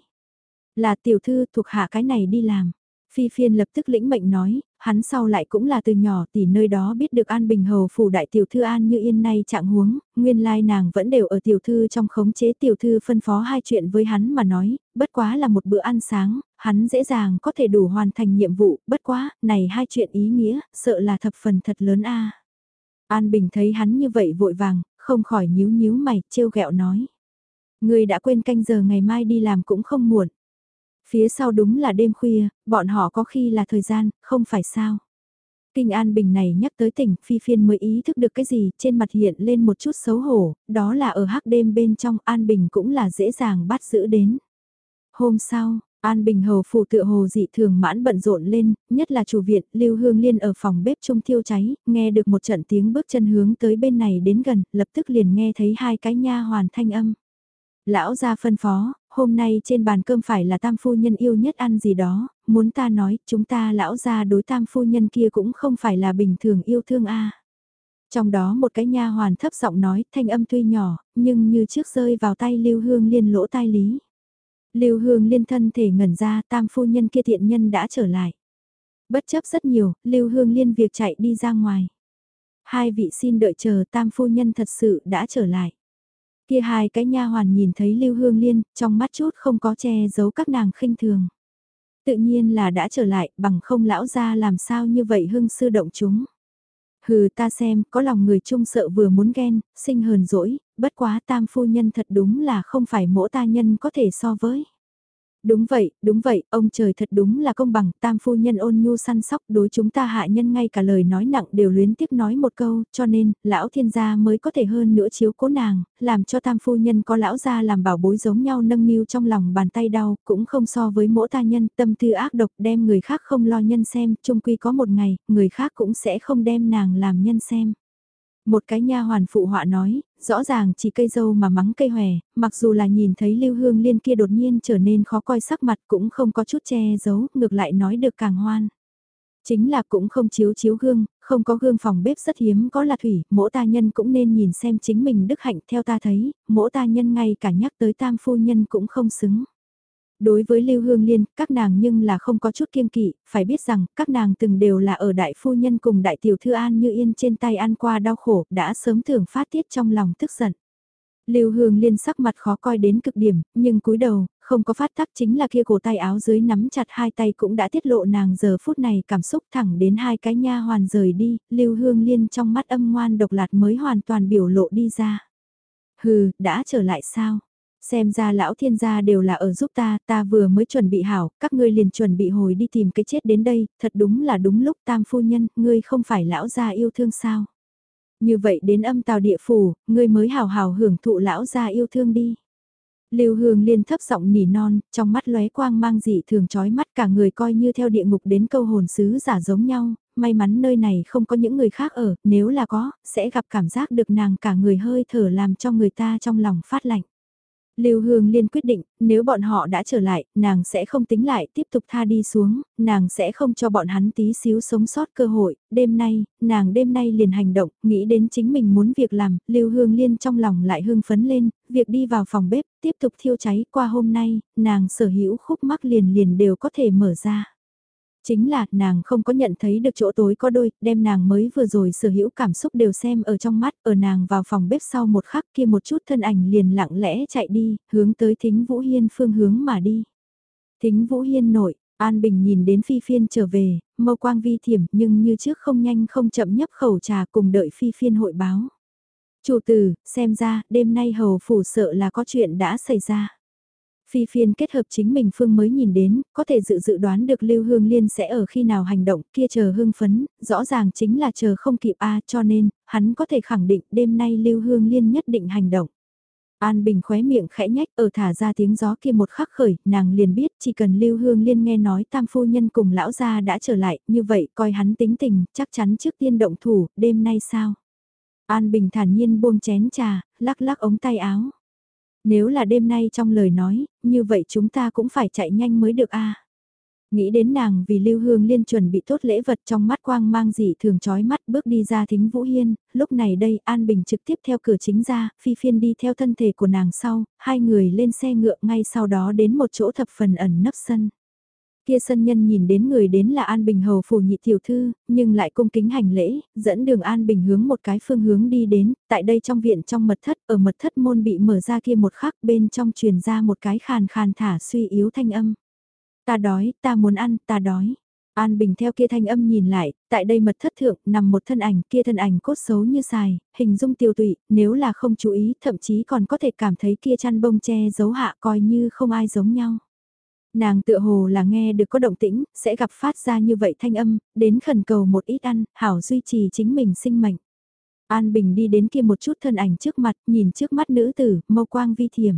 Là tiểu thư thuộc hạ cái này đi làm. Phi phiên lập tức lĩnh mệnh nói, hắn sau lại cũng là từ nhỏ tỷ nơi đó biết được An Bình Hầu phủ đại tiểu thư An như yên nay trạng huống, nguyên lai nàng vẫn đều ở tiểu thư trong khống chế tiểu thư phân phó hai chuyện với hắn mà nói, bất quá là một bữa ăn sáng, hắn dễ dàng có thể đủ hoàn thành nhiệm vụ, bất quá, này hai chuyện ý nghĩa, sợ là thập phần thật lớn a. An Bình thấy hắn như vậy vội vàng, không khỏi nhíu nhíu mày, trêu ghẹo nói. Người đã quên canh giờ ngày mai đi làm cũng không muộn. Phía sau đúng là đêm khuya, bọn họ có khi là thời gian, không phải sao. Kinh An Bình này nhắc tới tỉnh, Phi Phiên mới ý thức được cái gì, trên mặt hiện lên một chút xấu hổ, đó là ở hắc đêm bên trong An Bình cũng là dễ dàng bắt giữ đến. Hôm sau, An Bình Hầu phụ tựa hồ dị thường mãn bận rộn lên, nhất là chủ viện, Lưu Hương Liên ở phòng bếp trung thiêu cháy, nghe được một trận tiếng bước chân hướng tới bên này đến gần, lập tức liền nghe thấy hai cái nha hoàn thanh âm. Lão ra phân phó, hôm nay trên bàn cơm phải là tam phu nhân yêu nhất ăn gì đó, muốn ta nói, chúng ta lão ra đối tam phu nhân kia cũng không phải là bình thường yêu thương a. Trong đó một cái nha hoàn thấp giọng nói, thanh âm tuy nhỏ, nhưng như trước rơi vào tay Lưu Hương Liên lỗ tai lý. Lưu Hương Liên thân thể ngẩn ra, tam phu nhân kia thiện nhân đã trở lại. Bất chấp rất nhiều, Lưu Hương Liên việc chạy đi ra ngoài. Hai vị xin đợi chờ tam phu nhân thật sự đã trở lại. Kia hai cái nha hoàn nhìn thấy Lưu Hương Liên, trong mắt chút không có che giấu các nàng khinh thường. Tự nhiên là đã trở lại, bằng không lão ra làm sao như vậy hưng sư động chúng. Hừ ta xem, có lòng người chung sợ vừa muốn ghen, sinh hờn dỗi, bất quá tam phu nhân thật đúng là không phải mỗi ta nhân có thể so với. Đúng vậy, đúng vậy, ông trời thật đúng là công bằng, tam phu nhân ôn nhu săn sóc đối chúng ta hạ nhân ngay cả lời nói nặng đều luyến tiếc nói một câu, cho nên, lão thiên gia mới có thể hơn nữa chiếu cố nàng, làm cho tam phu nhân có lão gia làm bảo bối giống nhau nâng niu trong lòng bàn tay đau, cũng không so với mỗi ta nhân, tâm tư ác độc đem người khác không lo nhân xem, chung quy có một ngày, người khác cũng sẽ không đem nàng làm nhân xem. Một cái nha hoàn phụ họa nói, rõ ràng chỉ cây dâu mà mắng cây hòe, mặc dù là nhìn thấy Lưu Hương Liên kia đột nhiên trở nên khó coi sắc mặt cũng không có chút che giấu, ngược lại nói được càng hoan. Chính là cũng không chiếu chiếu gương, không có gương phòng bếp rất hiếm có là thủy, mỗi ta nhân cũng nên nhìn xem chính mình đức hạnh theo ta thấy, mỗi ta nhân ngay cả nhắc tới tam phu nhân cũng không xứng. Đối với Lưu Hương Liên, các nàng nhưng là không có chút kiêng kỵ, phải biết rằng các nàng từng đều là ở đại phu nhân cùng đại tiểu thư An Như Yên trên tay ăn qua đau khổ, đã sớm thường phát tiết trong lòng tức giận. Lưu Hương Liên sắc mặt khó coi đến cực điểm, nhưng cúi đầu, không có phát tác chính là kia cổ tay áo dưới nắm chặt hai tay cũng đã tiết lộ nàng giờ phút này cảm xúc thẳng đến hai cái nha hoàn rời đi, Lưu Hương Liên trong mắt âm ngoan độc lạt mới hoàn toàn biểu lộ đi ra. Hừ, đã trở lại sao? Xem ra lão thiên gia đều là ở giúp ta, ta vừa mới chuẩn bị hảo, các ngươi liền chuẩn bị hồi đi tìm cái chết đến đây, thật đúng là đúng lúc tam phu nhân, ngươi không phải lão gia yêu thương sao. Như vậy đến âm tào địa phủ, ngươi mới hào hào hưởng thụ lão gia yêu thương đi. Lưu Hương Liên thấp giọng nỉ non, trong mắt lóe quang mang dị thường chói mắt cả người coi như theo địa ngục đến câu hồn sứ giả giống nhau, may mắn nơi này không có những người khác ở, nếu là có, sẽ gặp cảm giác được nàng cả người hơi thở làm cho người ta trong lòng phát lạnh. Lưu Hương Liên quyết định, nếu bọn họ đã trở lại, nàng sẽ không tính lại tiếp tục tha đi xuống, nàng sẽ không cho bọn hắn tí xíu sống sót cơ hội, đêm nay, nàng đêm nay liền hành động, nghĩ đến chính mình muốn việc làm, Lưu Hương Liên trong lòng lại hương phấn lên, việc đi vào phòng bếp, tiếp tục thiêu cháy qua hôm nay, nàng sở hữu khúc mắc liền liền đều có thể mở ra. Chính là nàng không có nhận thấy được chỗ tối có đôi, đem nàng mới vừa rồi sở hữu cảm xúc đều xem ở trong mắt, ở nàng vào phòng bếp sau một khắc kia một chút thân ảnh liền lặng lẽ chạy đi, hướng tới thính Vũ Hiên phương hướng mà đi. Thính Vũ Hiên nội, An Bình nhìn đến Phi Phiên trở về, mâu quang vi thiểm nhưng như trước không nhanh không chậm nhấp khẩu trà cùng đợi Phi Phiên hội báo. Chủ tử, xem ra, đêm nay hầu phủ sợ là có chuyện đã xảy ra. Phi phiên kết hợp chính mình Phương mới nhìn đến, có thể dự dự đoán được Lưu Hương Liên sẽ ở khi nào hành động kia chờ hương phấn, rõ ràng chính là chờ không kịp A cho nên, hắn có thể khẳng định đêm nay Lưu Hương Liên nhất định hành động. An Bình khóe miệng khẽ nhách ở thả ra tiếng gió kia một khắc khởi, nàng liền biết chỉ cần Lưu Hương Liên nghe nói tam phu nhân cùng lão gia đã trở lại, như vậy coi hắn tính tình, chắc chắn trước tiên động thủ, đêm nay sao? An Bình thản nhiên buông chén trà, lắc lắc ống tay áo. Nếu là đêm nay trong lời nói, như vậy chúng ta cũng phải chạy nhanh mới được a. Nghĩ đến nàng vì Lưu Hương Liên chuẩn bị tốt lễ vật trong mắt quang mang dị thường chói mắt bước đi ra thính Vũ Hiên, lúc này đây An Bình trực tiếp theo cửa chính ra, phi phiên đi theo thân thể của nàng sau, hai người lên xe ngựa ngay sau đó đến một chỗ thập phần ẩn nấp sân. Kia sân nhân nhìn đến người đến là An Bình hầu phủ nhị tiểu thư, nhưng lại cung kính hành lễ, dẫn đường An Bình hướng một cái phương hướng đi đến, tại đây trong viện trong mật thất, ở mật thất môn bị mở ra kia một khắc bên trong truyền ra một cái khàn khàn thả suy yếu thanh âm. Ta đói, ta muốn ăn, ta đói. An Bình theo kia thanh âm nhìn lại, tại đây mật thất thượng nằm một thân ảnh kia thân ảnh cốt xấu như xài, hình dung tiêu tụy, nếu là không chú ý thậm chí còn có thể cảm thấy kia chăn bông che giấu hạ coi như không ai giống nhau. Nàng tựa hồ là nghe được có động tĩnh, sẽ gặp phát ra như vậy thanh âm, đến khẩn cầu một ít ăn, hảo duy trì chính mình sinh mệnh. An Bình đi đến kia một chút thân ảnh trước mặt, nhìn trước mắt nữ tử, mâu quang vi thiểm.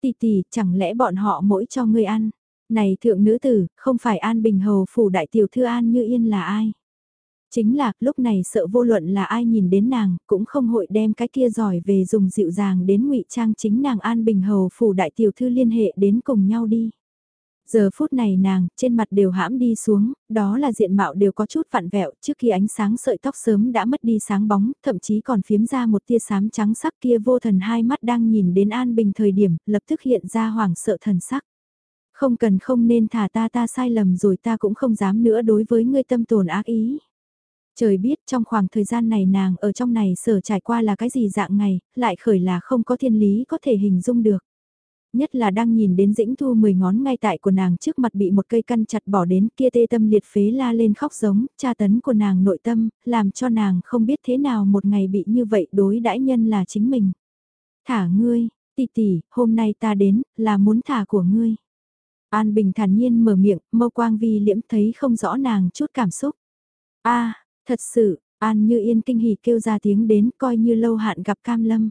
tì tì chẳng lẽ bọn họ mỗi cho ngươi ăn? Này thượng nữ tử, không phải An Bình Hầu phủ đại tiểu thư An Như Yên là ai? Chính là, lúc này sợ vô luận là ai nhìn đến nàng, cũng không hội đem cái kia giỏi về dùng dịu dàng đến ngụy trang chính nàng An Bình Hầu phủ đại tiểu thư liên hệ đến cùng nhau đi. Giờ phút này nàng, trên mặt đều hãm đi xuống, đó là diện mạo đều có chút vặn vẹo, trước khi ánh sáng sợi tóc sớm đã mất đi sáng bóng, thậm chí còn phiếm ra một tia xám trắng sắc kia vô thần hai mắt đang nhìn đến An Bình thời điểm, lập tức hiện ra hoảng sợ thần sắc. Không cần không nên thả ta ta sai lầm rồi ta cũng không dám nữa đối với ngươi tâm tồn ác ý. Trời biết trong khoảng thời gian này nàng ở trong này sở trải qua là cái gì dạng ngày, lại khởi là không có thiên lý có thể hình dung được. Nhất là đang nhìn đến dĩnh thu mười ngón ngay tại của nàng trước mặt bị một cây căn chặt bỏ đến kia tê tâm liệt phế la lên khóc giống, tra tấn của nàng nội tâm, làm cho nàng không biết thế nào một ngày bị như vậy đối đãi nhân là chính mình. Thả ngươi, tỷ tỷ, hôm nay ta đến, là muốn thả của ngươi. An Bình thản nhiên mở miệng, mâu quang vi liễm thấy không rõ nàng chút cảm xúc. a thật sự, An như yên kinh hỉ kêu ra tiếng đến coi như lâu hạn gặp cam lâm.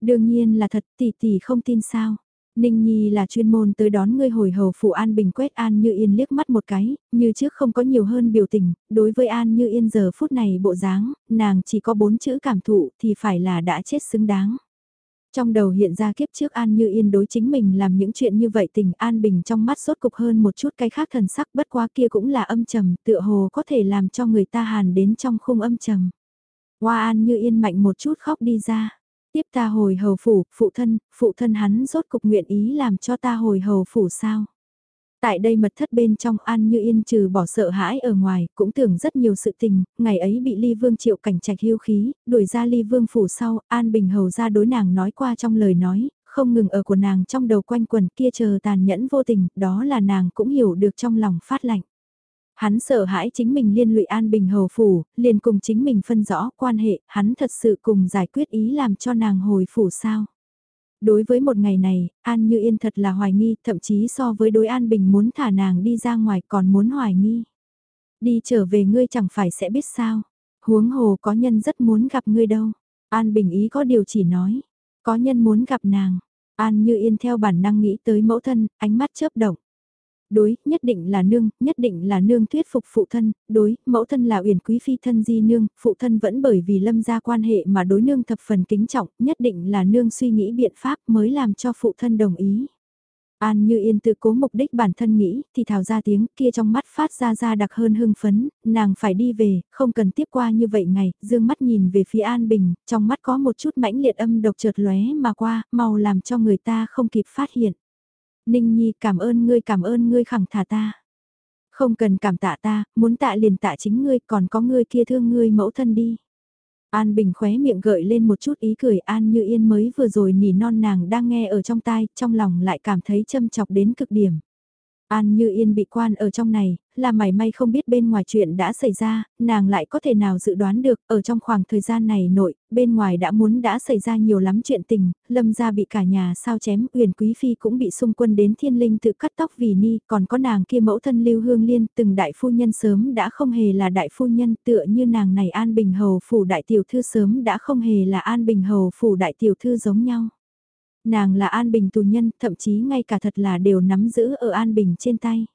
Đương nhiên là thật tỷ tỷ không tin sao. Ninh Nhi là chuyên môn tới đón ngươi hồi hầu phụ An Bình quét An Như Yên liếc mắt một cái, như trước không có nhiều hơn biểu tình, đối với An Như Yên giờ phút này bộ dáng, nàng chỉ có bốn chữ cảm thụ thì phải là đã chết xứng đáng. Trong đầu hiện ra kiếp trước An Như Yên đối chính mình làm những chuyện như vậy tình An Bình trong mắt sốt cục hơn một chút cái khác thần sắc bất quá kia cũng là âm trầm tựa hồ có thể làm cho người ta hàn đến trong khung âm trầm. Hoa An Như Yên mạnh một chút khóc đi ra. Tiếp ta hồi hầu phủ, phụ thân, phụ thân hắn rốt cục nguyện ý làm cho ta hồi hầu phủ sao. Tại đây mật thất bên trong An Như Yên trừ bỏ sợ hãi ở ngoài, cũng tưởng rất nhiều sự tình, ngày ấy bị Ly Vương triệu cảnh trạch hiu khí, đuổi ra Ly Vương phủ sau, An Bình Hầu ra đối nàng nói qua trong lời nói, không ngừng ở của nàng trong đầu quanh quần kia chờ tàn nhẫn vô tình, đó là nàng cũng hiểu được trong lòng phát lạnh. Hắn sợ hãi chính mình liên lụy An Bình Hầu phủ, liền cùng chính mình phân rõ quan hệ, hắn thật sự cùng giải quyết ý làm cho nàng hồi phủ sao. Đối với một ngày này, An Như Yên thật là hoài nghi, thậm chí so với đối An Bình muốn thả nàng đi ra ngoài còn muốn hoài nghi. Đi trở về ngươi chẳng phải sẽ biết sao. Huống hồ có nhân rất muốn gặp ngươi đâu. An Bình ý có điều chỉ nói. Có nhân muốn gặp nàng. An Như Yên theo bản năng nghĩ tới mẫu thân, ánh mắt chớp động. Đối, nhất định là nương, nhất định là nương thuyết phục phụ thân, đối, mẫu thân là uyển quý phi thân di nương, phụ thân vẫn bởi vì lâm gia quan hệ mà đối nương thập phần kính trọng, nhất định là nương suy nghĩ biện pháp mới làm cho phụ thân đồng ý. An như yên tự cố mục đích bản thân nghĩ, thì thào ra tiếng kia trong mắt phát ra ra đặc hơn hưng phấn, nàng phải đi về, không cần tiếp qua như vậy ngày, dương mắt nhìn về phía An Bình, trong mắt có một chút mãnh liệt âm độc chợt lóe mà qua, mau làm cho người ta không kịp phát hiện. Ninh Nhi cảm ơn ngươi cảm ơn ngươi khẳng thả ta. Không cần cảm tạ ta, muốn tạ liền tạ chính ngươi còn có ngươi kia thương ngươi mẫu thân đi. An Bình khóe miệng gợi lên một chút ý cười An Như Yên mới vừa rồi nỉ non nàng đang nghe ở trong tai, trong lòng lại cảm thấy châm chọc đến cực điểm. An Như Yên bị quan ở trong này, là mảy may không biết bên ngoài chuyện đã xảy ra, nàng lại có thể nào dự đoán được, ở trong khoảng thời gian này nội, bên ngoài đã muốn đã xảy ra nhiều lắm chuyện tình, lâm gia bị cả nhà sao chém, uyển quý phi cũng bị xung quân đến thiên linh tự cắt tóc vì ni, còn có nàng kia mẫu thân lưu hương liên, từng đại phu nhân sớm đã không hề là đại phu nhân, tựa như nàng này An Bình Hầu phủ đại tiểu thư sớm đã không hề là An Bình Hầu phủ đại tiểu thư giống nhau. Nàng là An Bình tù nhân, thậm chí ngay cả thật là đều nắm giữ ở An Bình trên tay.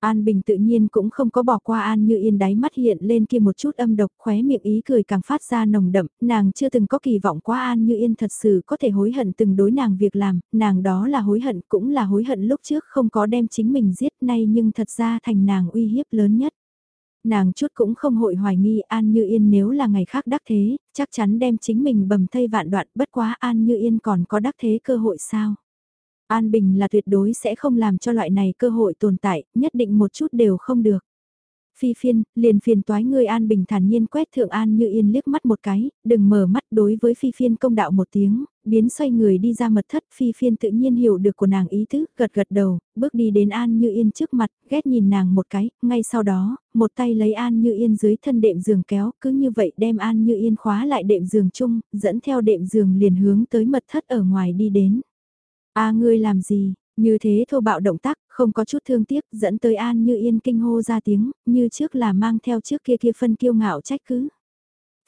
An Bình tự nhiên cũng không có bỏ qua An Như Yên đáy mắt hiện lên kia một chút âm độc khóe miệng ý cười càng phát ra nồng đậm, nàng chưa từng có kỳ vọng qua An Như Yên thật sự có thể hối hận từng đối nàng việc làm, nàng đó là hối hận cũng là hối hận lúc trước không có đem chính mình giết nay nhưng thật ra thành nàng uy hiếp lớn nhất nàng chút cũng không hội hoài nghi An Như Yên nếu là ngày khác đắc thế, chắc chắn đem chính mình bầm thây vạn đoạn bất quá An Như Yên còn có đắc thế cơ hội sao. An Bình là tuyệt đối sẽ không làm cho loại này cơ hội tồn tại, nhất định một chút đều không được. Phi phiên, liền phiền toái ngươi An Bình thản nhiên quét thượng An như yên liếc mắt một cái, đừng mở mắt đối với Phi phiên công đạo một tiếng, biến xoay người đi ra mật thất Phi phiên tự nhiên hiểu được của nàng ý tứ, gật gật đầu, bước đi đến An như yên trước mặt, ghét nhìn nàng một cái, ngay sau đó, một tay lấy An như yên dưới thân đệm giường kéo, cứ như vậy đem An như yên khóa lại đệm giường chung, dẫn theo đệm giường liền hướng tới mật thất ở ngoài đi đến. a ngươi làm gì, như thế thô bạo động tác, không có chút thương tiếc, dẫn tới An Như Yên kinh hô ra tiếng, như trước là mang theo trước kia kia phân kiêu ngạo trách cứ.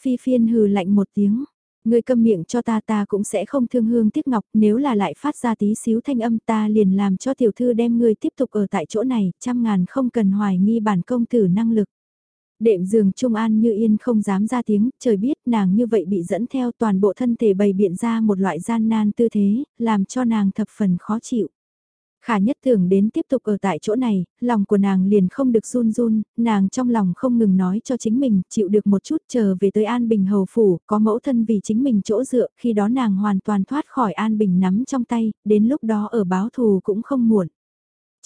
Phi phiên hừ lạnh một tiếng, người câm miệng cho ta ta cũng sẽ không thương hương tiếc ngọc, nếu là lại phát ra tí xíu thanh âm ta liền làm cho tiểu thư đem người tiếp tục ở tại chỗ này, trăm ngàn không cần hoài nghi bản công tử năng lực. Đệm giường Trung An như yên không dám ra tiếng, trời biết nàng như vậy bị dẫn theo toàn bộ thân thể bày biện ra một loại gian nan tư thế, làm cho nàng thập phần khó chịu. Khả nhất tưởng đến tiếp tục ở tại chỗ này, lòng của nàng liền không được run run, nàng trong lòng không ngừng nói cho chính mình, chịu được một chút chờ về tới An Bình Hầu Phủ, có mẫu thân vì chính mình chỗ dựa, khi đó nàng hoàn toàn thoát khỏi An Bình nắm trong tay, đến lúc đó ở báo thù cũng không muộn.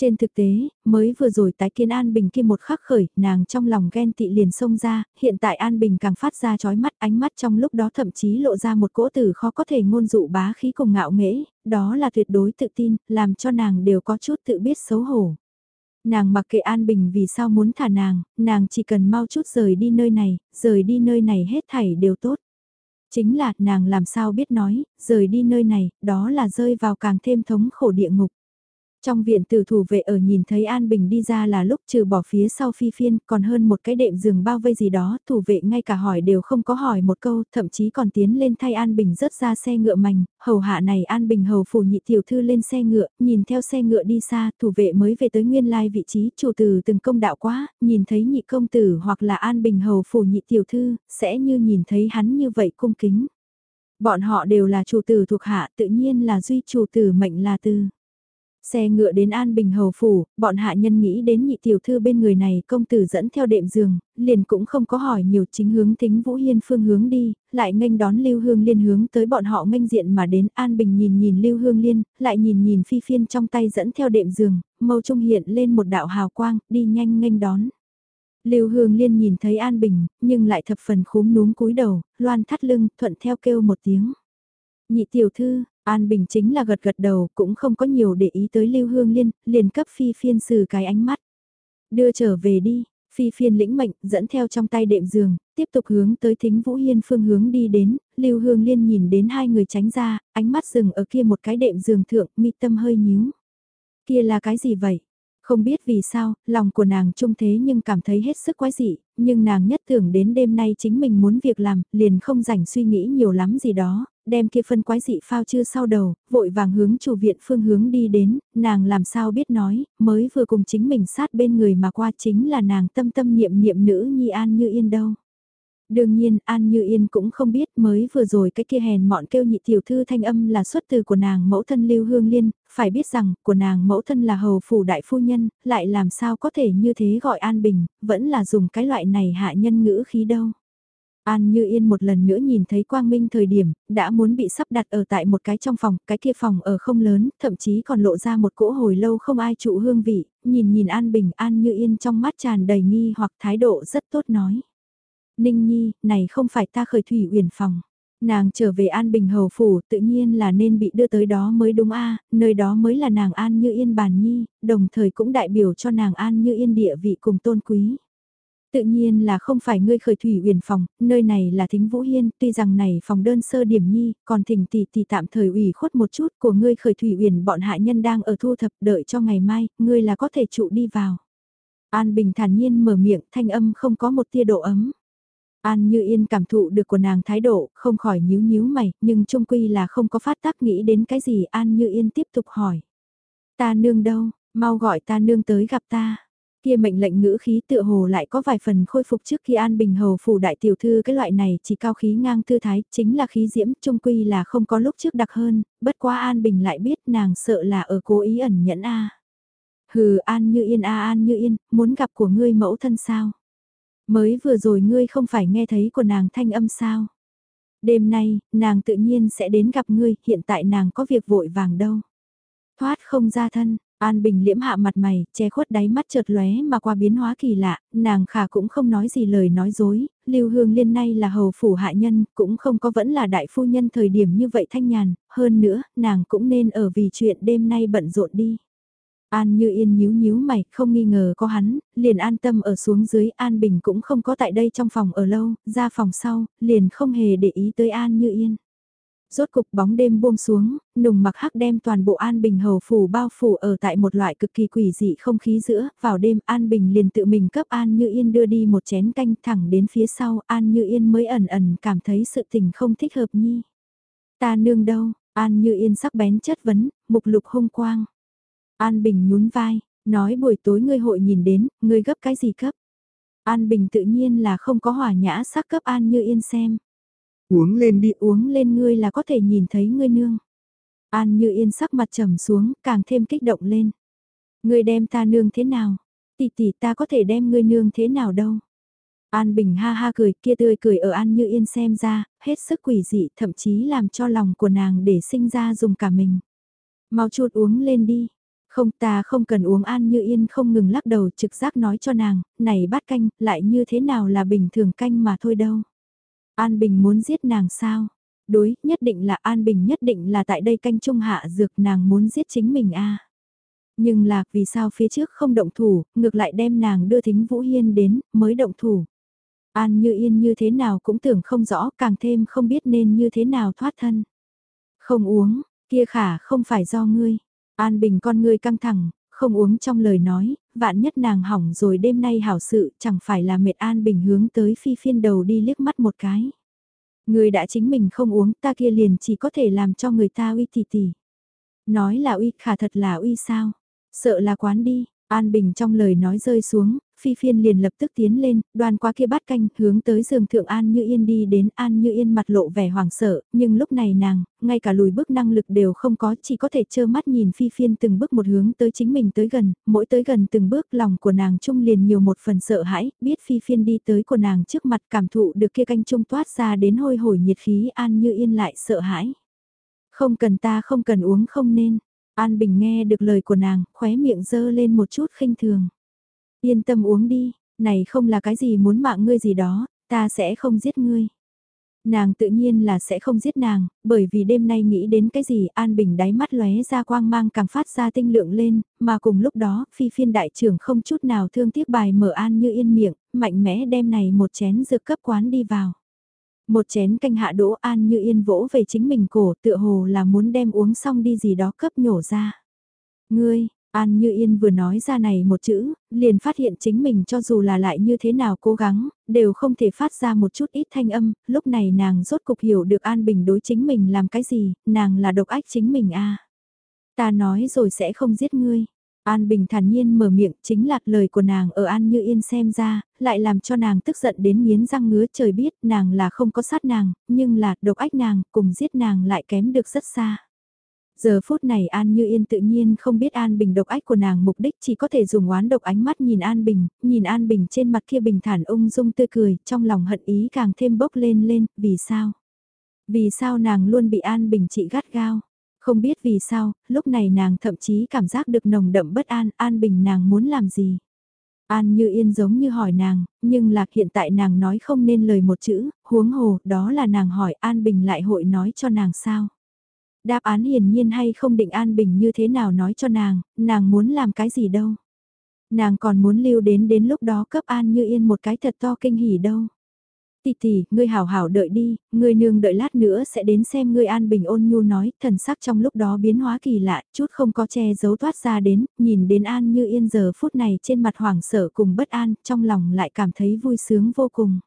Trên thực tế, mới vừa rồi tái kiến An Bình kia một khắc khởi, nàng trong lòng ghen tị liền xông ra, hiện tại An Bình càng phát ra chói mắt ánh mắt trong lúc đó thậm chí lộ ra một cỗ tử khó có thể ngôn dụ bá khí cùng ngạo nghễ, đó là tuyệt đối tự tin, làm cho nàng đều có chút tự biết xấu hổ. Nàng mặc kệ An Bình vì sao muốn thả nàng, nàng chỉ cần mau chút rời đi nơi này, rời đi nơi này hết thảy đều tốt. Chính là nàng làm sao biết nói, rời đi nơi này, đó là rơi vào càng thêm thống khổ địa ngục. Trong viện tử thủ vệ ở nhìn thấy An Bình đi ra là lúc trừ bỏ phía sau phi phiên còn hơn một cái đệm giường bao vây gì đó, thủ vệ ngay cả hỏi đều không có hỏi một câu, thậm chí còn tiến lên thay An Bình rớt ra xe ngựa mảnh, hầu hạ này An Bình hầu phủ nhị tiểu thư lên xe ngựa, nhìn theo xe ngựa đi xa, thủ vệ mới về tới nguyên lai vị trí, chủ tử từng công đạo quá, nhìn thấy nhị công tử hoặc là An Bình hầu phủ nhị tiểu thư, sẽ như nhìn thấy hắn như vậy cung kính. Bọn họ đều là chủ tử thuộc hạ, tự nhiên là duy chủ tử mệnh là từ. Xe ngựa đến An Bình Hầu Phủ, bọn hạ nhân nghĩ đến nhị tiểu thư bên người này công tử dẫn theo đệm giường, liền cũng không có hỏi nhiều chính hướng tính Vũ Hiên phương hướng đi, lại nghênh đón Lưu Hương Liên hướng tới bọn họ nghênh diện mà đến An Bình nhìn nhìn Lưu Hương Liên, lại nhìn nhìn Phi Phiên trong tay dẫn theo đệm giường, mâu trung hiện lên một đạo hào quang, đi nhanh nghênh đón. Lưu Hương Liên nhìn thấy An Bình, nhưng lại thập phần khúm núm cúi đầu, loan thắt lưng, thuận theo kêu một tiếng. Nhị tiểu thư, An Bình chính là gật gật đầu, cũng không có nhiều để ý tới Lưu Hương Liên, liền cấp Phi Phiên xử cái ánh mắt. Đưa trở về đi, Phi Phiên lĩnh mệnh, dẫn theo trong tay đệm giường, tiếp tục hướng tới thính Vũ Hiên phương hướng đi đến, Lưu Hương Liên nhìn đến hai người tránh ra, ánh mắt dừng ở kia một cái đệm giường thượng, mi tâm hơi nhíu. Kia là cái gì vậy? Không biết vì sao, lòng của nàng trung thế nhưng cảm thấy hết sức quái dị, nhưng nàng nhất tưởng đến đêm nay chính mình muốn việc làm, liền không rảnh suy nghĩ nhiều lắm gì đó, đem kia phân quái dị phao chưa sau đầu, vội vàng hướng chủ viện phương hướng đi đến, nàng làm sao biết nói, mới vừa cùng chính mình sát bên người mà qua chính là nàng tâm tâm niệm niệm nữ nhi an như yên đâu. Đương nhiên, An Như Yên cũng không biết mới vừa rồi cái kia hèn mọn kêu nhị tiểu thư thanh âm là xuất từ của nàng mẫu thân Lưu Hương Liên, phải biết rằng, của nàng mẫu thân là hầu phủ đại phu nhân, lại làm sao có thể như thế gọi An Bình, vẫn là dùng cái loại này hạ nhân ngữ khí đâu. An Như Yên một lần nữa nhìn thấy Quang Minh thời điểm, đã muốn bị sắp đặt ở tại một cái trong phòng, cái kia phòng ở không lớn, thậm chí còn lộ ra một cỗ hồi lâu không ai trụ hương vị, nhìn nhìn An Bình An Như Yên trong mắt tràn đầy nghi hoặc thái độ rất tốt nói. Ninh Nhi, này không phải ta khởi thủy uyển phòng. Nàng trở về An Bình Hầu Phủ tự nhiên là nên bị đưa tới đó mới đúng a à, nơi đó mới là nàng An Như Yên bàn nhi, đồng thời cũng đại biểu cho nàng An Như Yên địa vị cùng tôn quý. Tự nhiên là không phải ngươi khởi thủy uyển phòng, nơi này là thính Vũ Hiên, tuy rằng này phòng đơn sơ điểm nhi, còn thỉnh tỷ tỷ tạm thời ủy khuất một chút của ngươi khởi thủy uyển bọn hạ nhân đang ở thu thập đợi cho ngày mai, ngươi là có thể trụ đi vào. An Bình thản nhiên mở miệng, thanh âm không có một tia độ ấm. An Như Yên cảm thụ được của nàng thái độ, không khỏi nhíu nhíu mày, nhưng trung quy là không có phát tác nghĩ đến cái gì An Như Yên tiếp tục hỏi. Ta nương đâu, mau gọi ta nương tới gặp ta. Kia mệnh lệnh ngữ khí tựa hồ lại có vài phần khôi phục trước khi An Bình Hầu phủ đại tiểu thư cái loại này chỉ cao khí ngang thư thái, chính là khí diễm, trung quy là không có lúc trước đặc hơn, bất quá An Bình lại biết nàng sợ là ở cố ý ẩn nhẫn a. Hừ An Như Yên a An Như Yên, muốn gặp của ngươi mẫu thân sao? Mới vừa rồi ngươi không phải nghe thấy của nàng thanh âm sao? Đêm nay, nàng tự nhiên sẽ đến gặp ngươi, hiện tại nàng có việc vội vàng đâu. Thoát không ra thân, An Bình liễm hạ mặt mày, che khuất đáy mắt chợt lóe mà qua biến hóa kỳ lạ, nàng khả cũng không nói gì lời nói dối, Lưu Hương Liên nay là hầu phủ hạ nhân, cũng không có vẫn là đại phu nhân thời điểm như vậy thanh nhàn, hơn nữa, nàng cũng nên ở vì chuyện đêm nay bận rộn đi. An như yên nhíu nhíu mày, không nghi ngờ có hắn, liền an tâm ở xuống dưới, An Bình cũng không có tại đây trong phòng ở lâu, ra phòng sau, liền không hề để ý tới An như yên. Rốt cục bóng đêm buông xuống, nùng mặc hắc đem toàn bộ An Bình hầu phủ bao phủ ở tại một loại cực kỳ quỷ dị không khí giữa, vào đêm An Bình liền tự mình cấp An Như Yên đưa đi một chén canh thẳng đến phía sau, An Như Yên mới ẩn ẩn cảm thấy sự tình không thích hợp nhi. Ta nương đâu, An Như Yên sắc bén chất vấn, mục lục hung quang. An Bình nhún vai, nói buổi tối ngươi hội nhìn đến, ngươi gấp cái gì cấp. An Bình tự nhiên là không có hòa nhã sắc cấp An Như Yên xem. Uống lên đi uống lên ngươi là có thể nhìn thấy ngươi nương. An Như Yên sắc mặt trầm xuống, càng thêm kích động lên. Ngươi đem ta nương thế nào? Tỷ tỷ ta có thể đem ngươi nương thế nào đâu? An Bình ha ha cười kia tươi cười ở An Như Yên xem ra, hết sức quỷ dị thậm chí làm cho lòng của nàng để sinh ra dùng cả mình. Mau chuột uống lên đi, không ta không cần uống an như yên không ngừng lắc đầu trực giác nói cho nàng, này bát canh, lại như thế nào là bình thường canh mà thôi đâu. An Bình muốn giết nàng sao? Đối, nhất định là An Bình nhất định là tại đây canh trung hạ dược nàng muốn giết chính mình a Nhưng là vì sao phía trước không động thủ, ngược lại đem nàng đưa thính Vũ Hiên đến, mới động thủ. An như yên như thế nào cũng tưởng không rõ, càng thêm không biết nên như thế nào thoát thân. Không uống, kia khả không phải do ngươi. An Bình con ngươi căng thẳng, không uống trong lời nói, vạn nhất nàng hỏng rồi đêm nay hảo sự chẳng phải là mệt An Bình hướng tới phi phiên đầu đi liếc mắt một cái. Người đã chính mình không uống ta kia liền chỉ có thể làm cho người ta uy tỉ tỉ. Nói là uy khả thật là uy sao, sợ là quán đi, An Bình trong lời nói rơi xuống, Phi Phiên liền lập tức tiến lên, đoàn qua kia bát canh, hướng tới giường thượng An Như Yên đi đến An Như Yên mặt lộ vẻ hoảng sợ, nhưng lúc này nàng, ngay cả lùi bước năng lực đều không có, chỉ có thể trơ mắt nhìn Phi Phiên từng bước một hướng tới chính mình tới gần, mỗi tới gần từng bước lòng của nàng trung liền nhiều một phần sợ hãi, biết Phi Phiên đi tới của nàng trước mặt cảm thụ được kia canh trung toát ra đến hôi hổi nhiệt khí An Như Yên lại sợ hãi. Không cần ta không cần uống không nên. An Bình nghe được lời của nàng, khóe miệng dơ lên một chút khinh thường. Yên tâm uống đi, này không là cái gì muốn mạng ngươi gì đó, ta sẽ không giết ngươi. Nàng tự nhiên là sẽ không giết nàng, bởi vì đêm nay nghĩ đến cái gì An Bình đáy mắt lóe ra quang mang càng phát ra tinh lượng lên, mà cùng lúc đó phi phiên đại trưởng không chút nào thương tiếc bài mở An như yên miệng, mạnh mẽ đem này một chén dược cấp quán đi vào. Một chén canh hạ đỗ An như yên vỗ về chính mình cổ tựa hồ là muốn đem uống xong đi gì đó cấp nhổ ra. Ngươi, An Như Yên vừa nói ra này một chữ, liền phát hiện chính mình cho dù là lại như thế nào cố gắng, đều không thể phát ra một chút ít thanh âm, lúc này nàng rốt cục hiểu được An Bình đối chính mình làm cái gì, nàng là độc ách chính mình a à. Ta nói rồi sẽ không giết ngươi. An Bình thản nhiên mở miệng chính là lời của nàng ở An Như Yên xem ra, lại làm cho nàng tức giận đến miến răng ngứa trời biết nàng là không có sát nàng, nhưng là độc ách nàng cùng giết nàng lại kém được rất xa. Giờ phút này An Như Yên tự nhiên không biết An Bình độc ách của nàng mục đích chỉ có thể dùng oán độc ánh mắt nhìn An Bình, nhìn An Bình trên mặt kia bình thản ung dung tươi cười, trong lòng hận ý càng thêm bốc lên lên, vì sao? Vì sao nàng luôn bị An Bình trị gắt gao? Không biết vì sao, lúc này nàng thậm chí cảm giác được nồng đậm bất an, An Bình nàng muốn làm gì? An Như Yên giống như hỏi nàng, nhưng lạc hiện tại nàng nói không nên lời một chữ, huống hồ, đó là nàng hỏi An Bình lại hội nói cho nàng sao? Đáp án hiển nhiên hay không định An Bình như thế nào nói cho nàng, nàng muốn làm cái gì đâu. Nàng còn muốn lưu đến đến lúc đó cấp An Như Yên một cái thật to kinh hỉ đâu. Tỷ tỷ, ngươi hảo hảo đợi đi, ngươi nương đợi lát nữa sẽ đến xem ngươi An Bình ôn nhu nói, thần sắc trong lúc đó biến hóa kỳ lạ, chút không có che giấu thoát ra đến, nhìn đến An Như Yên giờ phút này trên mặt hoảng sợ cùng bất an, trong lòng lại cảm thấy vui sướng vô cùng.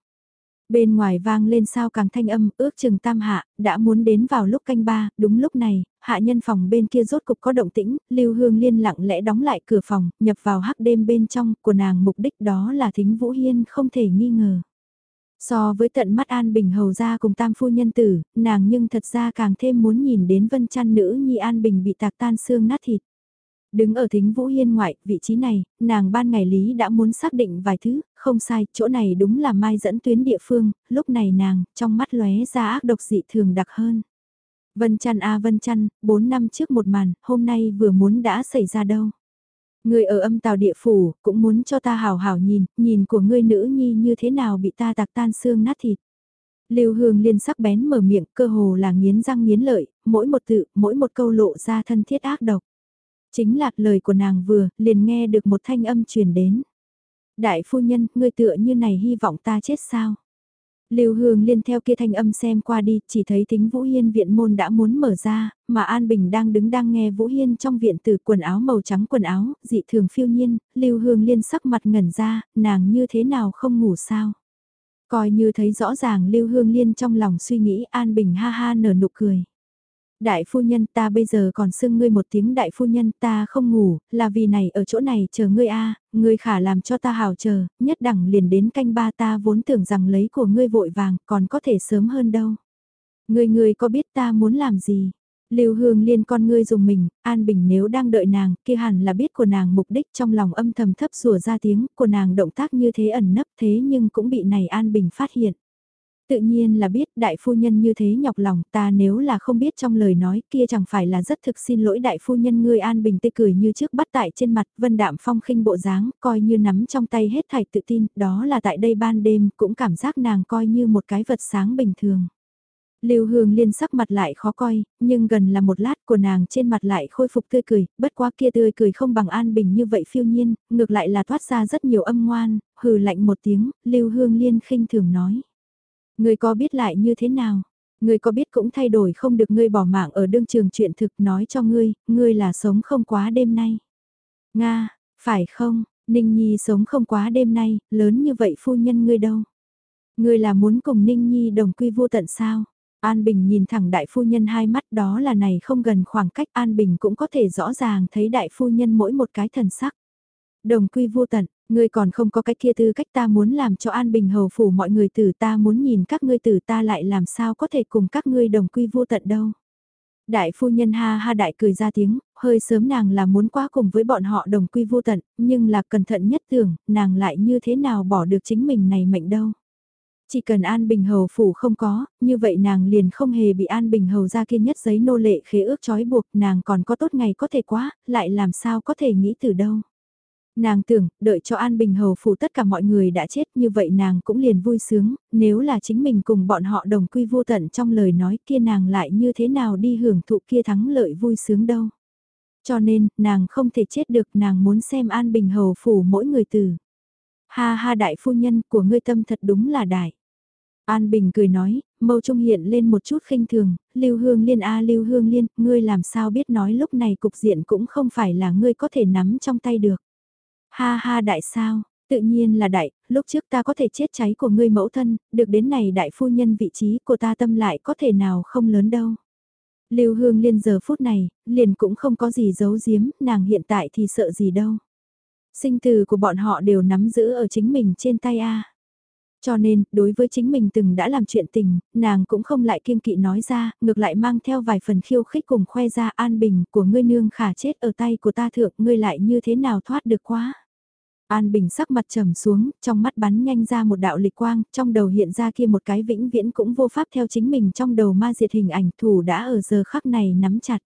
Bên ngoài vang lên sao càng thanh âm, ước chừng tam hạ, đã muốn đến vào lúc canh ba, đúng lúc này, hạ nhân phòng bên kia rốt cục có động tĩnh, Lưu Hương Liên lặng lẽ đóng lại cửa phòng, nhập vào hắc đêm bên trong, của nàng mục đích đó là thính Vũ Hiên không thể nghi ngờ. So với tận mắt An Bình hầu ra cùng tam phu nhân tử, nàng nhưng thật ra càng thêm muốn nhìn đến vân chăn nữ nhi An Bình bị tạc tan xương nát thịt. Đứng ở thính Vũ Hiên ngoại, vị trí này, nàng ban ngày lý đã muốn xác định vài thứ, không sai, chỗ này đúng là mai dẫn tuyến địa phương, lúc này nàng, trong mắt lóe ra ác độc dị thường đặc hơn. Vân chăn a vân chăn, 4 năm trước một màn, hôm nay vừa muốn đã xảy ra đâu. người ở âm tào địa phủ, cũng muốn cho ta hào hào nhìn, nhìn của ngươi nữ nhi như thế nào bị ta tạc tan xương nát thịt. Lưu Hương Liên sắc bén mở miệng, cơ hồ là nghiến răng nghiến lợi, mỗi một tự, mỗi một câu lộ ra thân thiết ác độc. Chính là lời của nàng vừa, liền nghe được một thanh âm truyền đến. Đại phu nhân, ngươi tựa như này hy vọng ta chết sao? Lưu Hương Liên theo kia thanh âm xem qua đi, chỉ thấy tính Vũ Hiên viện môn đã muốn mở ra, mà An Bình đang đứng đang nghe Vũ Hiên trong viện từ quần áo màu trắng quần áo, dị thường phiêu nhiên, Lưu Hương Liên sắc mặt ngẩn ra, nàng như thế nào không ngủ sao? Coi như thấy rõ ràng Lưu Hương Liên trong lòng suy nghĩ An Bình ha ha nở nụ cười. Đại phu nhân ta bây giờ còn xưng ngươi một tiếng đại phu nhân ta không ngủ, là vì này ở chỗ này chờ ngươi a ngươi khả làm cho ta hào chờ, nhất đẳng liền đến canh ba ta vốn tưởng rằng lấy của ngươi vội vàng còn có thể sớm hơn đâu. Ngươi ngươi có biết ta muốn làm gì? Lưu Hương Liên con ngươi dùng mình, An Bình nếu đang đợi nàng, kia hẳn là biết của nàng mục đích trong lòng âm thầm thấp rùa ra tiếng, của nàng động tác như thế ẩn nấp thế nhưng cũng bị này An Bình phát hiện. Tự nhiên là biết đại phu nhân như thế nhọc lòng ta nếu là không biết trong lời nói kia chẳng phải là rất thực xin lỗi đại phu nhân ngươi an bình tê cười như trước bắt tại trên mặt vân đạm phong khinh bộ dáng coi như nắm trong tay hết thảy tự tin đó là tại đây ban đêm cũng cảm giác nàng coi như một cái vật sáng bình thường. Lưu Hương Liên sắc mặt lại khó coi, nhưng gần là một lát của nàng trên mặt lại khôi phục tươi cười, bất quá kia tươi cười không bằng an bình như vậy phiêu nhiên, ngược lại là thoát ra rất nhiều âm ngoan, hừ lạnh một tiếng, Lưu Hương Liên khinh thường nói. Người có biết lại như thế nào? Người có biết cũng thay đổi không được ngươi bỏ mạng ở đương trường chuyện thực nói cho ngươi, ngươi là sống không quá đêm nay. Nga, phải không, Ninh Nhi sống không quá đêm nay, lớn như vậy phu nhân ngươi đâu? Ngươi là muốn cùng Ninh Nhi đồng quy vô tận sao? An Bình nhìn thẳng đại phu nhân hai mắt đó là này không gần khoảng cách An Bình cũng có thể rõ ràng thấy đại phu nhân mỗi một cái thần sắc. Đồng quy vô tận, Ngươi còn không có cái kia tư cách ta muốn làm cho an bình hầu phủ mọi người tử ta muốn nhìn các ngươi tử ta lại làm sao có thể cùng các ngươi đồng quy vô tận đâu. Đại phu nhân ha ha đại cười ra tiếng, hơi sớm nàng là muốn quá cùng với bọn họ đồng quy vô tận, nhưng là cẩn thận nhất tưởng, nàng lại như thế nào bỏ được chính mình này mệnh đâu. Chỉ cần An Bình Hầu phủ không có, như vậy nàng liền không hề bị An Bình Hầu ra kia nhất giấy nô lệ khế ước trói buộc, nàng còn có tốt ngày có thể quá, lại làm sao có thể nghĩ từ đâu. Nàng tưởng, đợi cho An Bình Hầu phủ tất cả mọi người đã chết như vậy nàng cũng liền vui sướng, nếu là chính mình cùng bọn họ đồng quy vô tận trong lời nói kia nàng lại như thế nào đi hưởng thụ kia thắng lợi vui sướng đâu. Cho nên, nàng không thể chết được nàng muốn xem An Bình Hầu phủ mỗi người từ. Ha ha đại phu nhân của ngươi tâm thật đúng là đại. An Bình cười nói, mâu trung hiện lên một chút khinh thường, Lưu Hương Liên a Lưu Hương Liên, ngươi làm sao biết nói lúc này cục diện cũng không phải là ngươi có thể nắm trong tay được. Ha ha đại sao, tự nhiên là đại, lúc trước ta có thể chết cháy của ngươi mẫu thân, được đến này đại phu nhân vị trí của ta tâm lại có thể nào không lớn đâu. Lưu Hương Liên giờ phút này, liền cũng không có gì giấu giếm, nàng hiện tại thì sợ gì đâu. Sinh từ của bọn họ đều nắm giữ ở chính mình trên tay a. Cho nên, đối với chính mình từng đã làm chuyện tình, nàng cũng không lại kiêng kỵ nói ra, ngược lại mang theo vài phần khiêu khích cùng khoe ra an bình của ngươi nương khả chết ở tay của ta thượng, ngươi lại như thế nào thoát được quá. An Bình sắc mặt trầm xuống, trong mắt bắn nhanh ra một đạo lịch quang, trong đầu hiện ra kia một cái vĩnh viễn cũng vô pháp theo chính mình trong đầu ma diệt hình ảnh thủ đã ở giờ khắc này nắm chặt.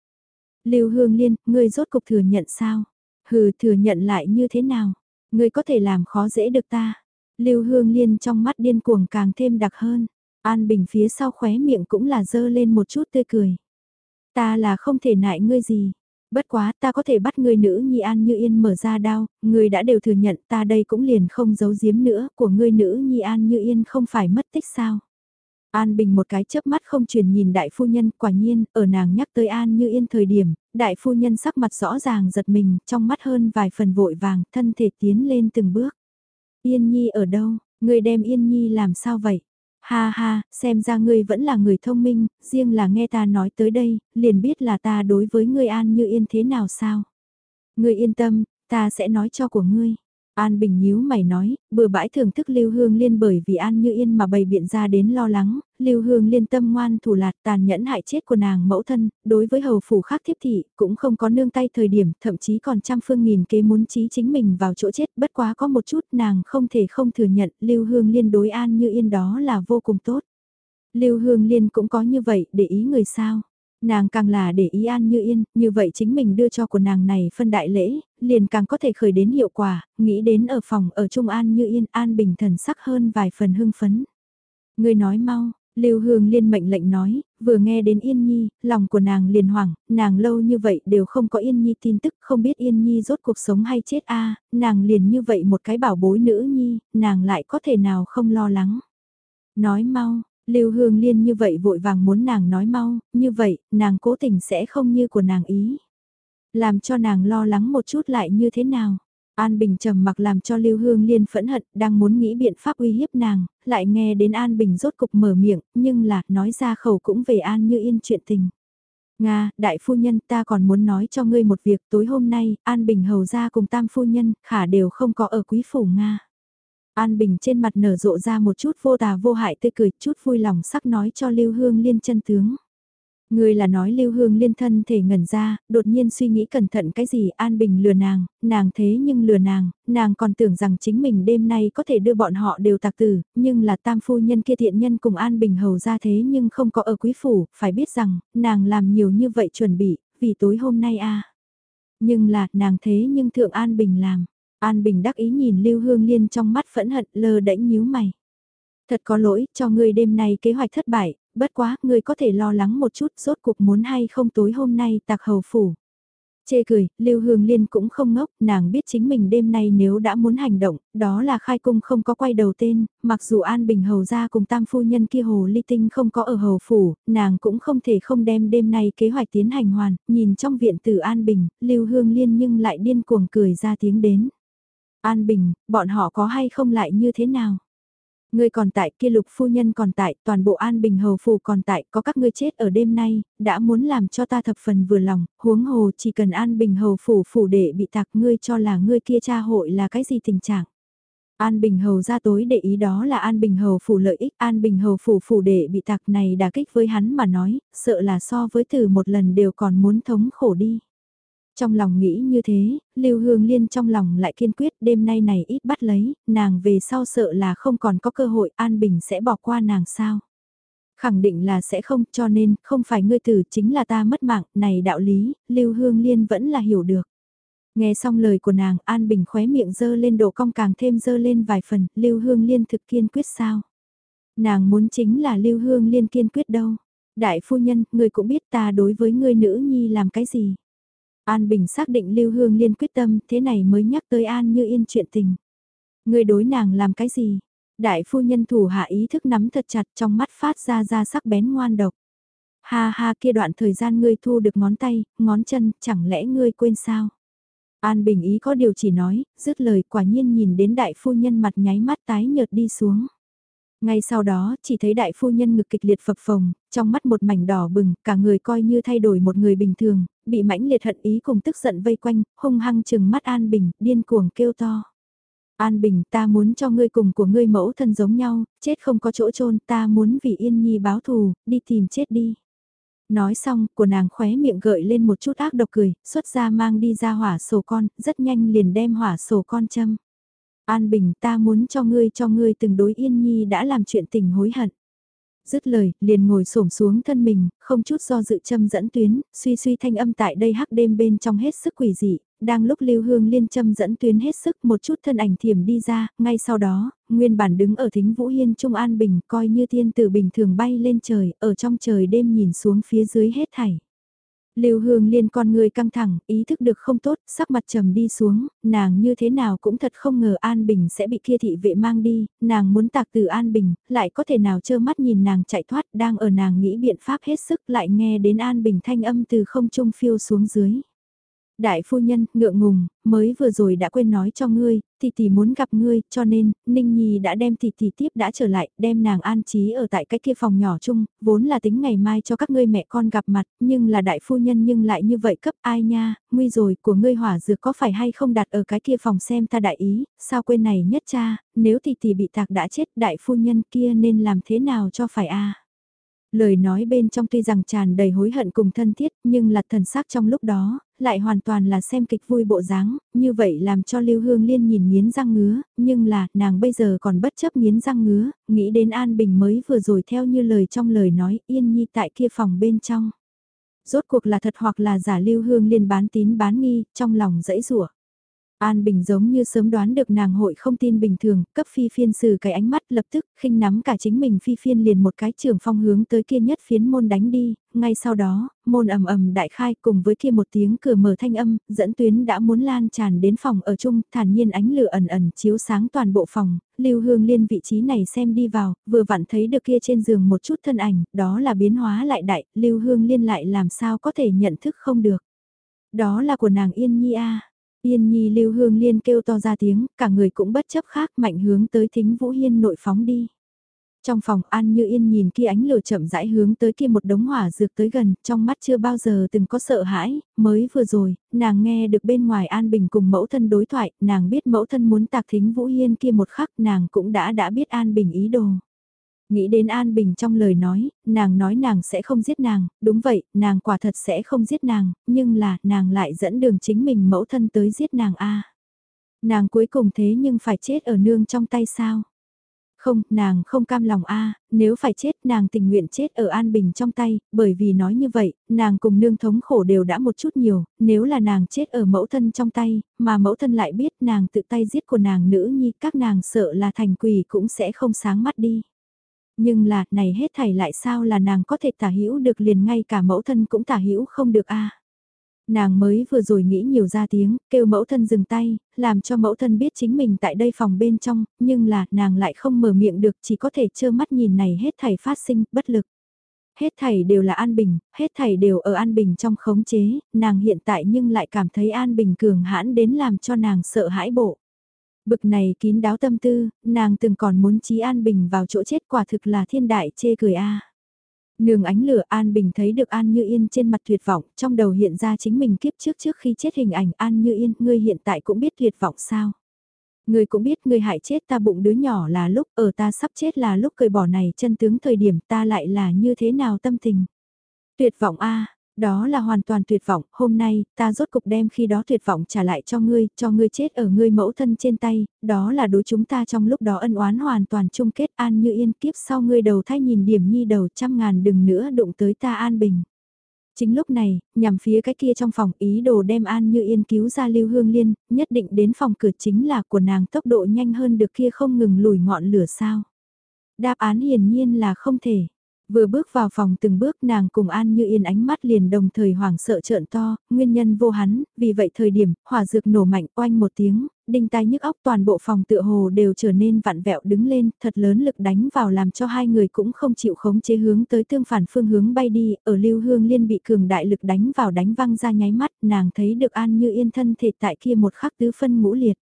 Lưu Hương Liên, ngươi rốt cục thừa nhận sao? Hừ, thừa nhận lại như thế nào? Ngươi có thể làm khó dễ được ta. Lưu Hương Liên trong mắt điên cuồng càng thêm đặc hơn. An Bình phía sau khóe miệng cũng là dơ lên một chút tươi cười. Ta là không thể nại ngươi gì. Bất quá ta có thể bắt người nữ nhi an như yên mở ra đao, người đã đều thừa nhận ta đây cũng liền không giấu giếm nữa, của người nữ nhi an như yên không phải mất tích sao. An Bình một cái chớp mắt không truyền nhìn đại phu nhân, quả nhiên, ở nàng nhắc tới An Như Yên thời điểm, đại phu nhân sắc mặt rõ ràng giật mình, trong mắt hơn vài phần vội vàng, thân thể tiến lên từng bước. Yên Nhi ở đâu, người đem Yên Nhi làm sao vậy? Ha ha, xem ra ngươi vẫn là người thông minh, riêng là nghe ta nói tới đây, liền biết là ta đối với ngươi An Như Yên thế nào sao. Ngươi yên tâm, ta sẽ nói cho của ngươi. An Bình nhíu mày nói, bừa bãi thưởng thức Lưu Hương Liên bởi vì An Như Yên mà bày biện ra đến lo lắng, Lưu Hương Liên tâm ngoan thủ lạt tàn nhẫn hại chết của nàng mẫu thân, đối với hầu phủ khác thiếp thị, cũng không có nương tay thời điểm, thậm chí còn trăm phương nghìn kế muốn trí chính mình vào chỗ chết, bất quá có một chút nàng không thể không thừa nhận Lưu Hương Liên đối An Như Yên đó là vô cùng tốt. Lưu Hương Liên cũng có như vậy để ý người sao. Nàng càng là để ý An Như Yên, như vậy chính mình đưa cho của nàng này phân đại lễ, liền càng có thể khởi đến hiệu quả, nghĩ đến ở phòng ở Trung An Như Yên An bình thần sắc hơn vài phần hưng phấn. Người nói mau, Lưu Hương Liên mệnh lệnh nói, vừa nghe đến Yên Nhi, lòng của nàng liền hoảng, nàng lâu như vậy đều không có Yên Nhi tin tức, không biết Yên Nhi rốt cuộc sống hay chết a, nàng liền như vậy một cái bảo bối nữ nhi, nàng lại có thể nào không lo lắng. Nói mau, Lưu Hương Liên như vậy vội vàng muốn nàng nói mau, như vậy, nàng cố tình sẽ không như của nàng ý. Làm cho nàng lo lắng một chút lại như thế nào. An Bình trầm mặc làm cho Lưu Hương Liên phẫn hận, đang muốn nghĩ biện pháp uy hiếp nàng, lại nghe đến An Bình rốt cục mở miệng, nhưng là, nói ra khẩu cũng về An Như Yên chuyện tình. Nga, đại phu nhân ta còn muốn nói cho ngươi một việc tối hôm nay, An Bình hầu ra cùng tam phu nhân, khả đều không có ở quý phủ Nga. An Bình trên mặt nở rộ ra một chút vô tà vô hại tươi cười, chút vui lòng sắc nói cho Lưu Hương Liên chân tướng. Người là nói Lưu Hương Liên thân thể ngẩn ra, đột nhiên suy nghĩ cẩn thận cái gì An Bình lừa nàng, nàng thế nhưng lừa nàng, nàng còn tưởng rằng chính mình đêm nay có thể đưa bọn họ đều tạc tử, nhưng là tam phu nhân kia thiện nhân cùng An Bình hầu ra thế nhưng không có ở quý phủ, phải biết rằng, nàng làm nhiều như vậy chuẩn bị, vì tối hôm nay a Nhưng là, nàng thế nhưng thượng An Bình làm. An Bình đắc ý nhìn Lưu Hương Liên trong mắt phẫn hận lơ đễnh nhíu mày. Thật có lỗi cho ngươi đêm nay kế hoạch thất bại, bất quá ngươi có thể lo lắng một chút rốt cuộc muốn hay không tối hôm nay tạc hầu phủ. Chê cười, Lưu Hương Liên cũng không ngốc, nàng biết chính mình đêm nay nếu đã muốn hành động, đó là khai cung không có quay đầu tên, mặc dù An Bình hầu ra cùng tam phu nhân kia hồ ly tinh không có ở hầu phủ, nàng cũng không thể không đem đêm nay kế hoạch tiến hành hoàn, nhìn trong viện tử An Bình, Lưu Hương Liên nhưng lại điên cuồng cười ra tiếng đến. An Bình, bọn họ có hay không lại như thế nào? Ngươi còn tại kia lục phu nhân còn tại, toàn bộ an bình hầu phủ còn tại, có các ngươi chết ở đêm nay, đã muốn làm cho ta thập phần vừa lòng, huống hồ chỉ cần an bình hầu phủ phủ để bị tạc ngươi cho là ngươi kia cha hội là cái gì tình trạng. An Bình Hầu ra tối để ý đó là An Bình Hầu phủ lợi ích, An Bình Hầu phủ phủ để bị tạc này đả kích với hắn mà nói, sợ là so với từ một lần đều còn muốn thống khổ đi. Trong lòng nghĩ như thế, Lưu Hương Liên trong lòng lại kiên quyết đêm nay này ít bắt lấy, nàng về sau sợ là không còn có cơ hội An Bình sẽ bỏ qua nàng sao. Khẳng định là sẽ không cho nên không phải ngươi tử chính là ta mất mạng, này đạo lý, Lưu Hương Liên vẫn là hiểu được. Nghe xong lời của nàng An Bình khóe miệng dơ lên độ cong càng thêm dơ lên vài phần, Lưu Hương Liên thực kiên quyết sao. Nàng muốn chính là Lưu Hương Liên kiên quyết đâu. Đại phu nhân, ngươi cũng biết ta đối với ngươi nữ nhi làm cái gì. An Bình xác định Lưu Hương Liên quyết tâm, thế này mới nhắc tới An Như Yên chuyện tình. Người đối nàng làm cái gì? Đại phu nhân thủ hạ ý thức nắm thật chặt trong mắt phát ra ra sắc bén ngoan độc. Ha ha kia đoạn thời gian ngươi thu được ngón tay, ngón chân, chẳng lẽ ngươi quên sao? An Bình ý có điều chỉ nói, dứt lời quả nhiên nhìn đến đại phu nhân mặt nháy mắt tái nhợt đi xuống. Ngay sau đó, chỉ thấy đại phu nhân ngực kịch liệt phập phồng, trong mắt một mảnh đỏ bừng, cả người coi như thay đổi một người bình thường, bị mãnh liệt hận ý cùng tức giận vây quanh, hung hăng chừng mắt An Bình, điên cuồng kêu to. An Bình ta muốn cho ngươi cùng của ngươi mẫu thân giống nhau, chết không có chỗ chôn ta muốn vì Yên Nhi báo thù, đi tìm chết đi. Nói xong, của nàng khóe miệng gợi lên một chút ác độc cười, xuất ra mang đi ra hỏa sổ con, rất nhanh liền đem hỏa sổ con châm. An Bình ta muốn cho ngươi cho ngươi từng đối Yên Nhi đã làm chuyện tình hối hận. Dứt lời, liền ngồi xổm xuống thân mình, không chút do dự châm dẫn tuyến, suy suy thanh âm tại đây hắc đêm bên trong hết sức quỷ dị, đang lúc lưu hương liên châm dẫn tuyến hết sức một chút thân ảnh thiểm đi ra, ngay sau đó, nguyên bản đứng ở thính Vũ Hiên Trung An Bình coi như thiên tử bình thường bay lên trời, ở trong trời đêm nhìn xuống phía dưới hết thảy. Lưu Hương Liên con người căng thẳng, ý thức được không tốt, sắc mặt trầm đi xuống, nàng như thế nào cũng thật không ngờ An Bình sẽ bị kia thị vệ mang đi, nàng muốn tạc từ An Bình, lại có thể nào trơ mắt nhìn nàng chạy thoát, đang ở nàng nghĩ biện pháp hết sức lại nghe đến An Bình thanh âm từ không trung phiêu xuống dưới. Đại phu nhân, ngượng ngùng, mới vừa rồi đã quên nói cho ngươi, tỷ tỷ muốn gặp ngươi, cho nên, Ninh Nhi đã đem tỷ tỷ tiếp đã trở lại, đem nàng an trí ở tại cái kia phòng nhỏ chung, vốn là tính ngày mai cho các ngươi mẹ con gặp mặt, nhưng là đại phu nhân nhưng lại như vậy cấp ai nha, nguy rồi, của ngươi hỏa dược có phải hay không đặt ở cái kia phòng xem ta đại ý, sao quên này nhất cha, nếu tỷ tỷ bị tạc đã chết, đại phu nhân kia nên làm thế nào cho phải a? Lời nói bên trong tuy rằng tràn đầy hối hận cùng thân thiết, nhưng là thần sắc trong lúc đó, lại hoàn toàn là xem kịch vui bộ dáng, như vậy làm cho Lưu Hương Liên nhìn nghiến răng ngứa, nhưng là, nàng bây giờ còn bất chấp nghiến răng ngứa, nghĩ đến An Bình mới vừa rồi theo như lời trong lời nói, yên nhi tại kia phòng bên trong. rốt cuộc là thật hoặc là giả Lưu Hương Liên bán tín bán nghi, trong lòng dãy rủa. An Bình giống như sớm đoán được nàng hội không tin bình thường, cấp phi phiên xử cái ánh mắt lập tức, khinh nắm cả chính mình phi phiên liền một cái trường phong hướng tới kia nhất phiến môn đánh đi, ngay sau đó, môn ầm ầm đại khai cùng với kia một tiếng cửa mở thanh âm, dẫn tuyến đã muốn lan tràn đến phòng ở chung, thản nhiên ánh lửa ẩn ẩn chiếu sáng toàn bộ phòng, lưu hương liên vị trí này xem đi vào, vừa vặn thấy được kia trên giường một chút thân ảnh, đó là biến hóa lại đại, lưu hương liên lại làm sao có thể nhận thức không được. Đó là của nàng Yên Nhi A. Yên Nhi lưu hương liên kêu to ra tiếng, cả người cũng bất chấp khác mạnh hướng tới thính Vũ Hiên nội phóng đi. Trong phòng An Như Yên nhìn kia ánh lửa chậm rãi hướng tới kia một đống hỏa dược tới gần, trong mắt chưa bao giờ từng có sợ hãi, mới vừa rồi, nàng nghe được bên ngoài An Bình cùng mẫu thân đối thoại, nàng biết mẫu thân muốn tạc thính Vũ Hiên kia một khắc, nàng cũng đã đã biết An Bình ý đồ. Nghĩ đến An Bình trong lời nói, nàng nói nàng sẽ không giết nàng, đúng vậy, nàng quả thật sẽ không giết nàng, nhưng là, nàng lại dẫn đường chính mình mẫu thân tới giết nàng a Nàng cuối cùng thế nhưng phải chết ở nương trong tay sao? Không, nàng không cam lòng a nếu phải chết nàng tình nguyện chết ở An Bình trong tay, bởi vì nói như vậy, nàng cùng nương thống khổ đều đã một chút nhiều, nếu là nàng chết ở mẫu thân trong tay, mà mẫu thân lại biết nàng tự tay giết của nàng nữ nhi các nàng sợ là thành quỷ cũng sẽ không sáng mắt đi. Nhưng là, này hết thảy lại sao là nàng có thể tả hữu được liền ngay cả mẫu thân cũng tả hữu không được a Nàng mới vừa rồi nghĩ nhiều ra tiếng, kêu mẫu thân dừng tay, làm cho mẫu thân biết chính mình tại đây phòng bên trong, nhưng là nàng lại không mở miệng được chỉ có thể trơ mắt nhìn này hết thảy phát sinh, bất lực. Hết thảy đều là an bình, hết thảy đều ở an bình trong khống chế, nàng hiện tại nhưng lại cảm thấy an bình cường hãn đến làm cho nàng sợ hãi bộ. Bực này kín đáo tâm tư, nàng từng còn muốn trí an bình vào chỗ chết quả thực là thiên đại chê cười a. Nương ánh lửa An Bình thấy được An Như Yên trên mặt tuyệt vọng, trong đầu hiện ra chính mình kiếp trước trước khi chết hình ảnh An Như Yên, ngươi hiện tại cũng biết tuyệt vọng sao. Ngươi cũng biết ngươi hại chết ta bụng đứa nhỏ là lúc ở ta sắp chết là lúc cởi bỏ này chân tướng thời điểm ta lại là như thế nào tâm tình. Tuyệt vọng a đó là hoàn toàn tuyệt vọng, hôm nay, ta rốt cục đem khi đó tuyệt vọng trả lại cho ngươi, cho ngươi chết ở ngươi mẫu thân trên tay, đó là đối chúng ta trong lúc đó ân oán hoàn toàn chung kết an như yên kiếp sau ngươi đầu thay nhìn điểm nhi đầu trăm ngàn đừng nữa đụng tới ta an bình. Chính lúc này, nhằm phía cái kia trong phòng ý đồ đem An Như Yên cứu ra Lưu Hương Liên, nhất định đến phòng cửa chính là của nàng tốc độ nhanh hơn được kia không ngừng lùi ngọn lửa sao. Đáp án hiển nhiên là không thể. Vừa bước vào phòng từng bước nàng cùng An Như Yên ánh mắt liền đồng thời hoảng sợ trợn to, nguyên nhân vô hắn, vì vậy thời điểm, hỏa dược nổ mạnh oanh một tiếng, đinh tai nhức óc toàn bộ phòng tựa hồ đều trở nên vặn vẹo đứng lên, thật lớn lực đánh vào làm cho hai người cũng không chịu khống chế hướng tới tương phản phương hướng bay đi, ở lưu hương liên bị cường đại lực đánh vào đánh văng ra nháy mắt, nàng thấy được An Như Yên thân thể tại kia một khắc tứ phân ngũ liệt.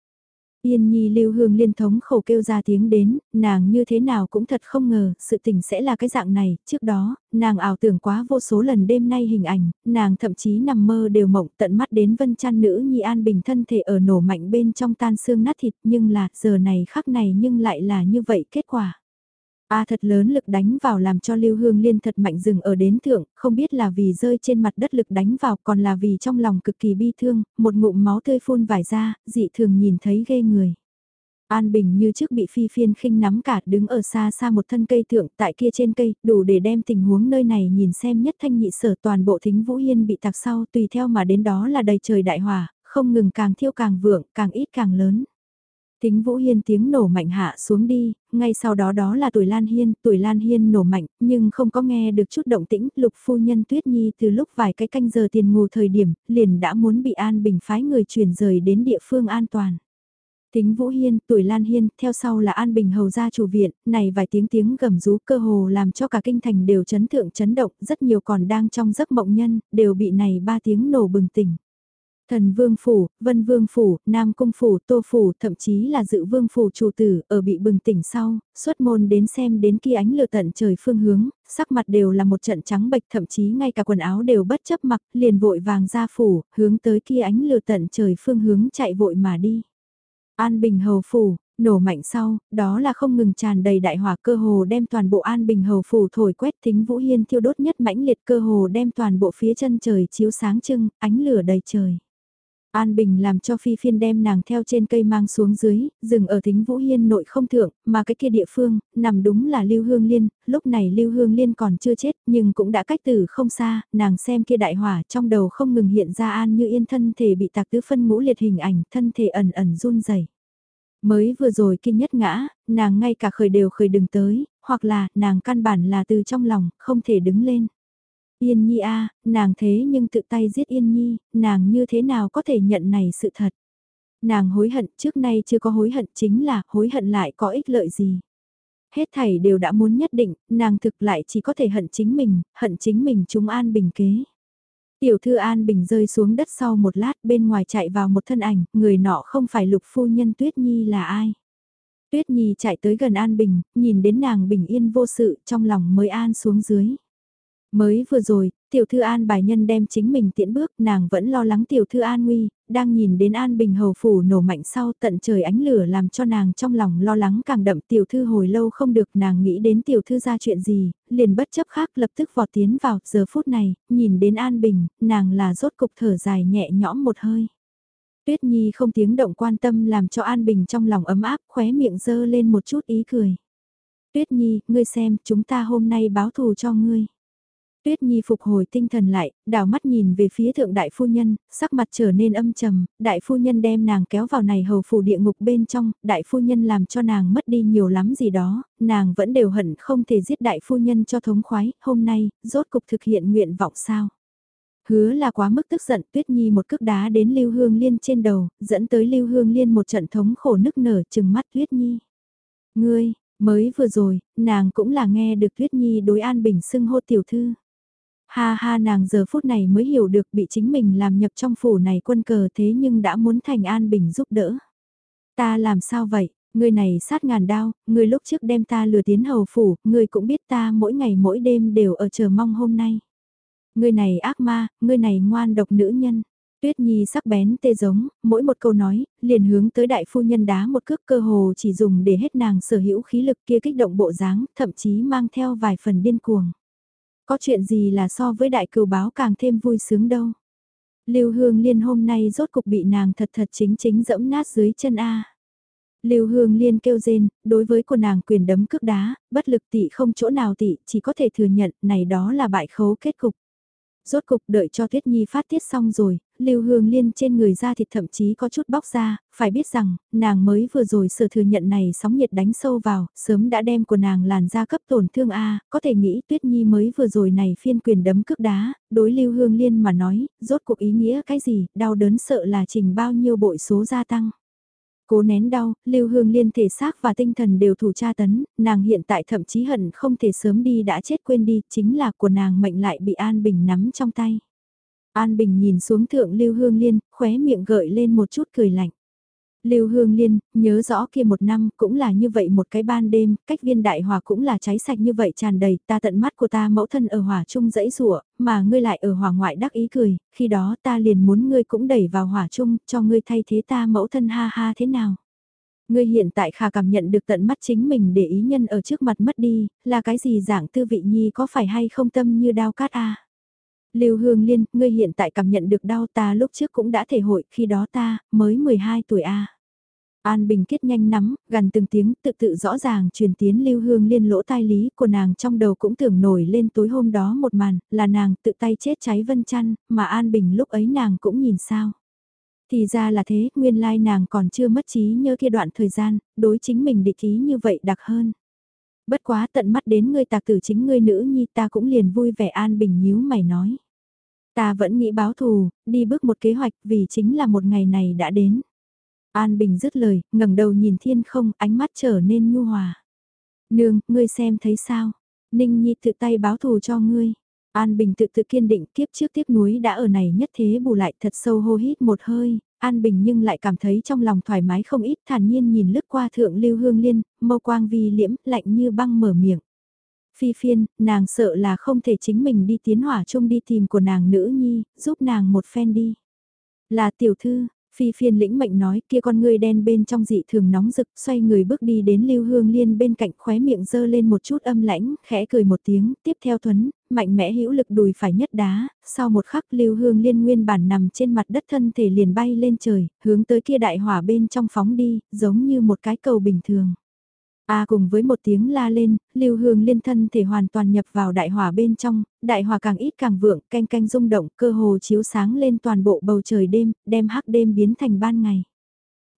Yên Nhi lưu hương liên thống khổ kêu ra tiếng đến, nàng như thế nào cũng thật không ngờ, sự tình sẽ là cái dạng này, trước đó, nàng ảo tưởng quá vô số lần đêm nay hình ảnh, nàng thậm chí nằm mơ đều mộng tận mắt đến vân chăn nữ Nhi an bình thân thể ở nổ mạnh bên trong tan xương nát thịt nhưng là giờ này khắc này nhưng lại là như vậy kết quả. A thật lớn lực đánh vào làm cho Lưu Hương Liên thật mạnh dừng ở đến thượng, không biết là vì rơi trên mặt đất lực đánh vào còn là vì trong lòng cực kỳ bi thương, một ngụm máu tươi phun vải ra, dị thường nhìn thấy ghê người. An Bình như trước bị phi phiên khinh nắm cả đứng ở xa xa một thân cây thượng tại kia trên cây, đủ để đem tình huống nơi này nhìn xem nhất thanh nhị sở toàn bộ thính Vũ Yên bị tạc sau tùy theo mà đến đó là đầy trời đại hỏa, không ngừng càng thiêu càng vượng, càng ít càng lớn. Tính Vũ Hiên tiếng nổ mạnh hạ xuống đi, ngay sau đó đó là tuổi Lan Hiên, tuổi Lan Hiên nổ mạnh, nhưng không có nghe được chút động tĩnh, lục phu nhân Tuyết Nhi từ lúc vài cái canh giờ tiền ngủ thời điểm, liền đã muốn bị An Bình phái người chuyển rời đến địa phương an toàn. Tính Vũ Hiên, tuổi Lan Hiên, theo sau là An Bình hầu gia chủ viện, này vài tiếng tiếng gầm rú cơ hồ làm cho cả kinh thành đều chấn thượng chấn động, rất nhiều còn đang trong giấc mộng nhân, đều bị này ba tiếng nổ bừng tỉnh. Thần Vương Phủ, Vân Vương Phủ, Nam Cung Phủ, Tô Phủ, thậm chí là dự Vương Phủ chủ tử ở bị bừng tỉnh sau, xuất môn đến xem đến kia ánh lửa tận trời phương hướng, sắc mặt đều là một trận trắng bệch thậm chí ngay cả quần áo đều bất chấp mặc, liền vội vàng ra phủ, hướng tới kia ánh lửa tận trời phương hướng chạy vội mà đi. An Bình Hầu Phủ, nổ mạnh sau, đó là không ngừng tràn đầy đại hỏa cơ hồ đem toàn bộ an bình hầu phủ thổi quét thính Vũ Hiên thiêu đốt nhất mãnh liệt cơ hồ đem toàn bộ phía chân trời chiếu sáng trưng, ánh lửa đầy trời. An Bình làm cho Phi Phiên đem nàng theo trên cây mang xuống dưới, dừng ở thính Vũ Hiên nội không thượng, mà cái kia địa phương, nằm đúng là Lưu Hương Liên, lúc này Lưu Hương Liên còn chưa chết, nhưng cũng đã cách tử không xa, nàng xem kia đại hỏa trong đầu không ngừng hiện ra An như yên thân thể bị tạc tứ phân ngũ liệt hình ảnh, thân thể ẩn ẩn run rẩy Mới vừa rồi kinh nhất ngã, nàng ngay cả khởi đều khởi đừng tới, hoặc là nàng căn bản là từ trong lòng, không thể đứng lên. Yên Nhi a, nàng thế nhưng tự tay giết Yên Nhi, nàng như thế nào có thể nhận này sự thật. Nàng hối hận trước nay chưa có hối hận chính là hối hận lại có ích lợi gì. Hết thảy đều đã muốn nhất định, nàng thực lại chỉ có thể hận chính mình, hận chính mình chúng an bình kế. Tiểu thư An Bình rơi xuống đất sau một lát bên ngoài chạy vào một thân ảnh, người nọ không phải lục phu nhân Tuyết Nhi là ai. Tuyết Nhi chạy tới gần An Bình, nhìn đến nàng bình yên vô sự trong lòng mới an xuống dưới. Mới vừa rồi, tiểu thư an bài nhân đem chính mình tiễn bước, nàng vẫn lo lắng tiểu thư an nguy, đang nhìn đến an bình hầu phủ nổ mạnh sau tận trời ánh lửa làm cho nàng trong lòng lo lắng càng đậm tiểu thư hồi lâu không được nàng nghĩ đến tiểu thư ra chuyện gì, liền bất chấp khác lập tức vọt tiến vào, giờ phút này, nhìn đến an bình, nàng là rốt cục thở dài nhẹ nhõm một hơi. Tuyết Nhi không tiếng động quan tâm làm cho An Bình trong lòng ấm áp, khóe miệng dơ lên một chút ý cười. Tuyết Nhi, ngươi xem, chúng ta hôm nay báo thù cho ngươi. Tuyết Nhi phục hồi tinh thần lại, đảo mắt nhìn về phía thượng đại phu nhân, sắc mặt trở nên âm trầm, đại phu nhân đem nàng kéo vào này hầu phủ địa ngục bên trong, đại phu nhân làm cho nàng mất đi nhiều lắm gì đó, nàng vẫn đều hận không thể giết đại phu nhân cho thống khoái, hôm nay, rốt cục thực hiện nguyện vọng sao. Hứa là quá mức tức giận Tuyết Nhi một cước đá đến Lưu Hương Liên trên đầu, dẫn tới Lưu Hương Liên một trận thống khổ nức nở chừng mắt Tuyết Nhi. Ngươi, mới vừa rồi, nàng cũng là nghe được Tuyết Nhi đối an bình xưng hô tiểu thư. Ha ha nàng giờ phút này mới hiểu được bị chính mình làm nhập trong phủ này quân cờ thế nhưng đã muốn thành an bình giúp đỡ. Ta làm sao vậy, người này sát ngàn đao, người lúc trước đem ta lừa tiến hầu phủ, người cũng biết ta mỗi ngày mỗi đêm đều ở chờ mong hôm nay. Người này ác ma, người này ngoan độc nữ nhân. Tuyết Nhi sắc bén tê giống, mỗi một câu nói, liền hướng tới đại phu nhân đá một cước cơ hồ chỉ dùng để hết nàng sở hữu khí lực kia kích động bộ dáng, thậm chí mang theo vài phần điên cuồng. Có chuyện gì là so với đại cừu báo càng thêm vui sướng đâu. Lưu Hương Liên hôm nay rốt cục bị nàng thật thật chính chính dẫm nát dưới chân A. Lưu Hương Liên kêu rên, đối với của nàng quyền đấm cước đá, bất lực tị không chỗ nào tị, chỉ có thể thừa nhận, này đó là bại khấu kết cục. Rốt cục đợi cho Tuyết Nhi phát tiết xong rồi, Lưu Hương Liên trên người da thịt thậm chí có chút bóc ra, phải biết rằng, nàng mới vừa rồi sở thừa nhận này sóng nhiệt đánh sâu vào, sớm đã đem của nàng làn da cấp tổn thương A, có thể nghĩ Tuyết Nhi mới vừa rồi này phiên quyền đấm cước đá, đối Lưu Hương Liên mà nói, rốt cuộc ý nghĩa cái gì, đau đớn sợ là trình bao nhiêu bội số gia tăng. Cố nén đau, Lưu Hương Liên thể xác và tinh thần đều thủ tra tấn, nàng hiện tại thậm chí hận không thể sớm đi đã chết quên đi, chính là của nàng mệnh lại bị An Bình nắm trong tay. An Bình nhìn xuống thượng Lưu Hương Liên, khóe miệng gợi lên một chút cười lạnh. Lưu Hương Liên, nhớ rõ kia một năm cũng là như vậy một cái ban đêm, cách viên đại hòa cũng là cháy sạch như vậy tràn đầy, ta tận mắt của ta mẫu thân ở hỏa chung dẫy rủa mà ngươi lại ở hỏa ngoại đắc ý cười, khi đó ta liền muốn ngươi cũng đẩy vào hỏa chung, cho ngươi thay thế ta mẫu thân ha ha thế nào. Ngươi hiện tại khả cảm nhận được tận mắt chính mình để ý nhân ở trước mặt mất đi, là cái gì dạng tư vị nhi có phải hay không tâm như đao cát a Lưu Hương Liên, ngươi hiện tại cảm nhận được đau ta lúc trước cũng đã thể hội, khi đó ta, mới 12 tuổi a. An Bình Kết nhanh nắm, gần từng tiếng tự tự rõ ràng truyền tiến lưu hương liên lỗ tai lý của nàng trong đầu cũng tưởng nổi lên tối hôm đó một màn, là nàng tự tay chết cháy vân chăn, mà An Bình lúc ấy nàng cũng nhìn sao. Thì ra là thế, nguyên lai nàng còn chưa mất trí nhớ kia đoạn thời gian, đối chính mình địch ý như vậy đặc hơn. Bất quá tận mắt đến ngươi tạc tử chính ngươi nữ nhi ta cũng liền vui vẻ An Bình nhíu mày nói. Ta vẫn nghĩ báo thù, đi bước một kế hoạch vì chính là một ngày này đã đến. An Bình dứt lời, ngẩng đầu nhìn thiên không, ánh mắt trở nên nhu hòa. Nương, ngươi xem thấy sao? Ninh Nhi tự tay báo thù cho ngươi. An Bình tự tự kiên định kiếp trước tiếp núi đã ở này nhất thế bù lại thật sâu hô hít một hơi, An Bình nhưng lại cảm thấy trong lòng thoải mái không ít thản nhiên nhìn lướt qua thượng lưu hương liên, mâu quang vi liễm, lạnh như băng mở miệng. Phi phiên, nàng sợ là không thể chính mình đi tiến hỏa chung đi tìm của nàng nữ nhi, giúp nàng một phen đi. Là tiểu thư, Phi phiên lĩnh mệnh nói kia con người đen bên trong dị thường nóng rực xoay người bước đi đến lưu hương liên bên cạnh khóe miệng dơ lên một chút âm lãnh, khẽ cười một tiếng, tiếp theo thuấn, mạnh mẽ hữu lực đùi phải nhất đá, sau một khắc lưu hương liên nguyên bản nằm trên mặt đất thân thể liền bay lên trời, hướng tới kia đại hỏa bên trong phóng đi, giống như một cái cầu bình thường. A cùng với một tiếng la lên, lưu hương liên thân thể hoàn toàn nhập vào đại hỏa bên trong, đại hỏa càng ít càng vượng, canh canh rung động, cơ hồ chiếu sáng lên toàn bộ bầu trời đêm, đem hắc đêm biến thành ban ngày.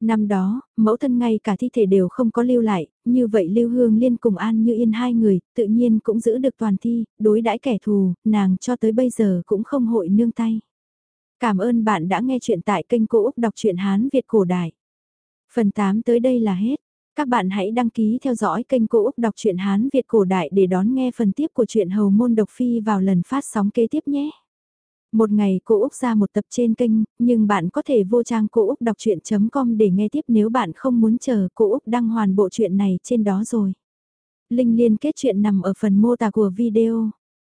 Năm đó, mẫu thân ngay cả thi thể đều không có lưu lại, như vậy Lưu Hương Liên cùng An Như Yên hai người, tự nhiên cũng giữ được toàn thi, đối đãi kẻ thù, nàng cho tới bây giờ cũng không hội nương tay. Cảm ơn bạn đã nghe chuyện tại kênh Cô Úc Đọc truyện Hán Việt Cổ Đại. Phần 8 tới đây là hết. Các bạn hãy đăng ký theo dõi kênh Cô Úc Đọc truyện Hán Việt Cổ Đại để đón nghe phần tiếp của truyện Hầu Môn Độc Phi vào lần phát sóng kế tiếp nhé. Một ngày cô Úc ra một tập trên kênh, nhưng bạn có thể vô trang cô Úc đọc chuyện.com để nghe tiếp nếu bạn không muốn chờ cô Úc đăng hoàn bộ truyện này trên đó rồi. Linh liên kết chuyện nằm ở phần mô tả của video.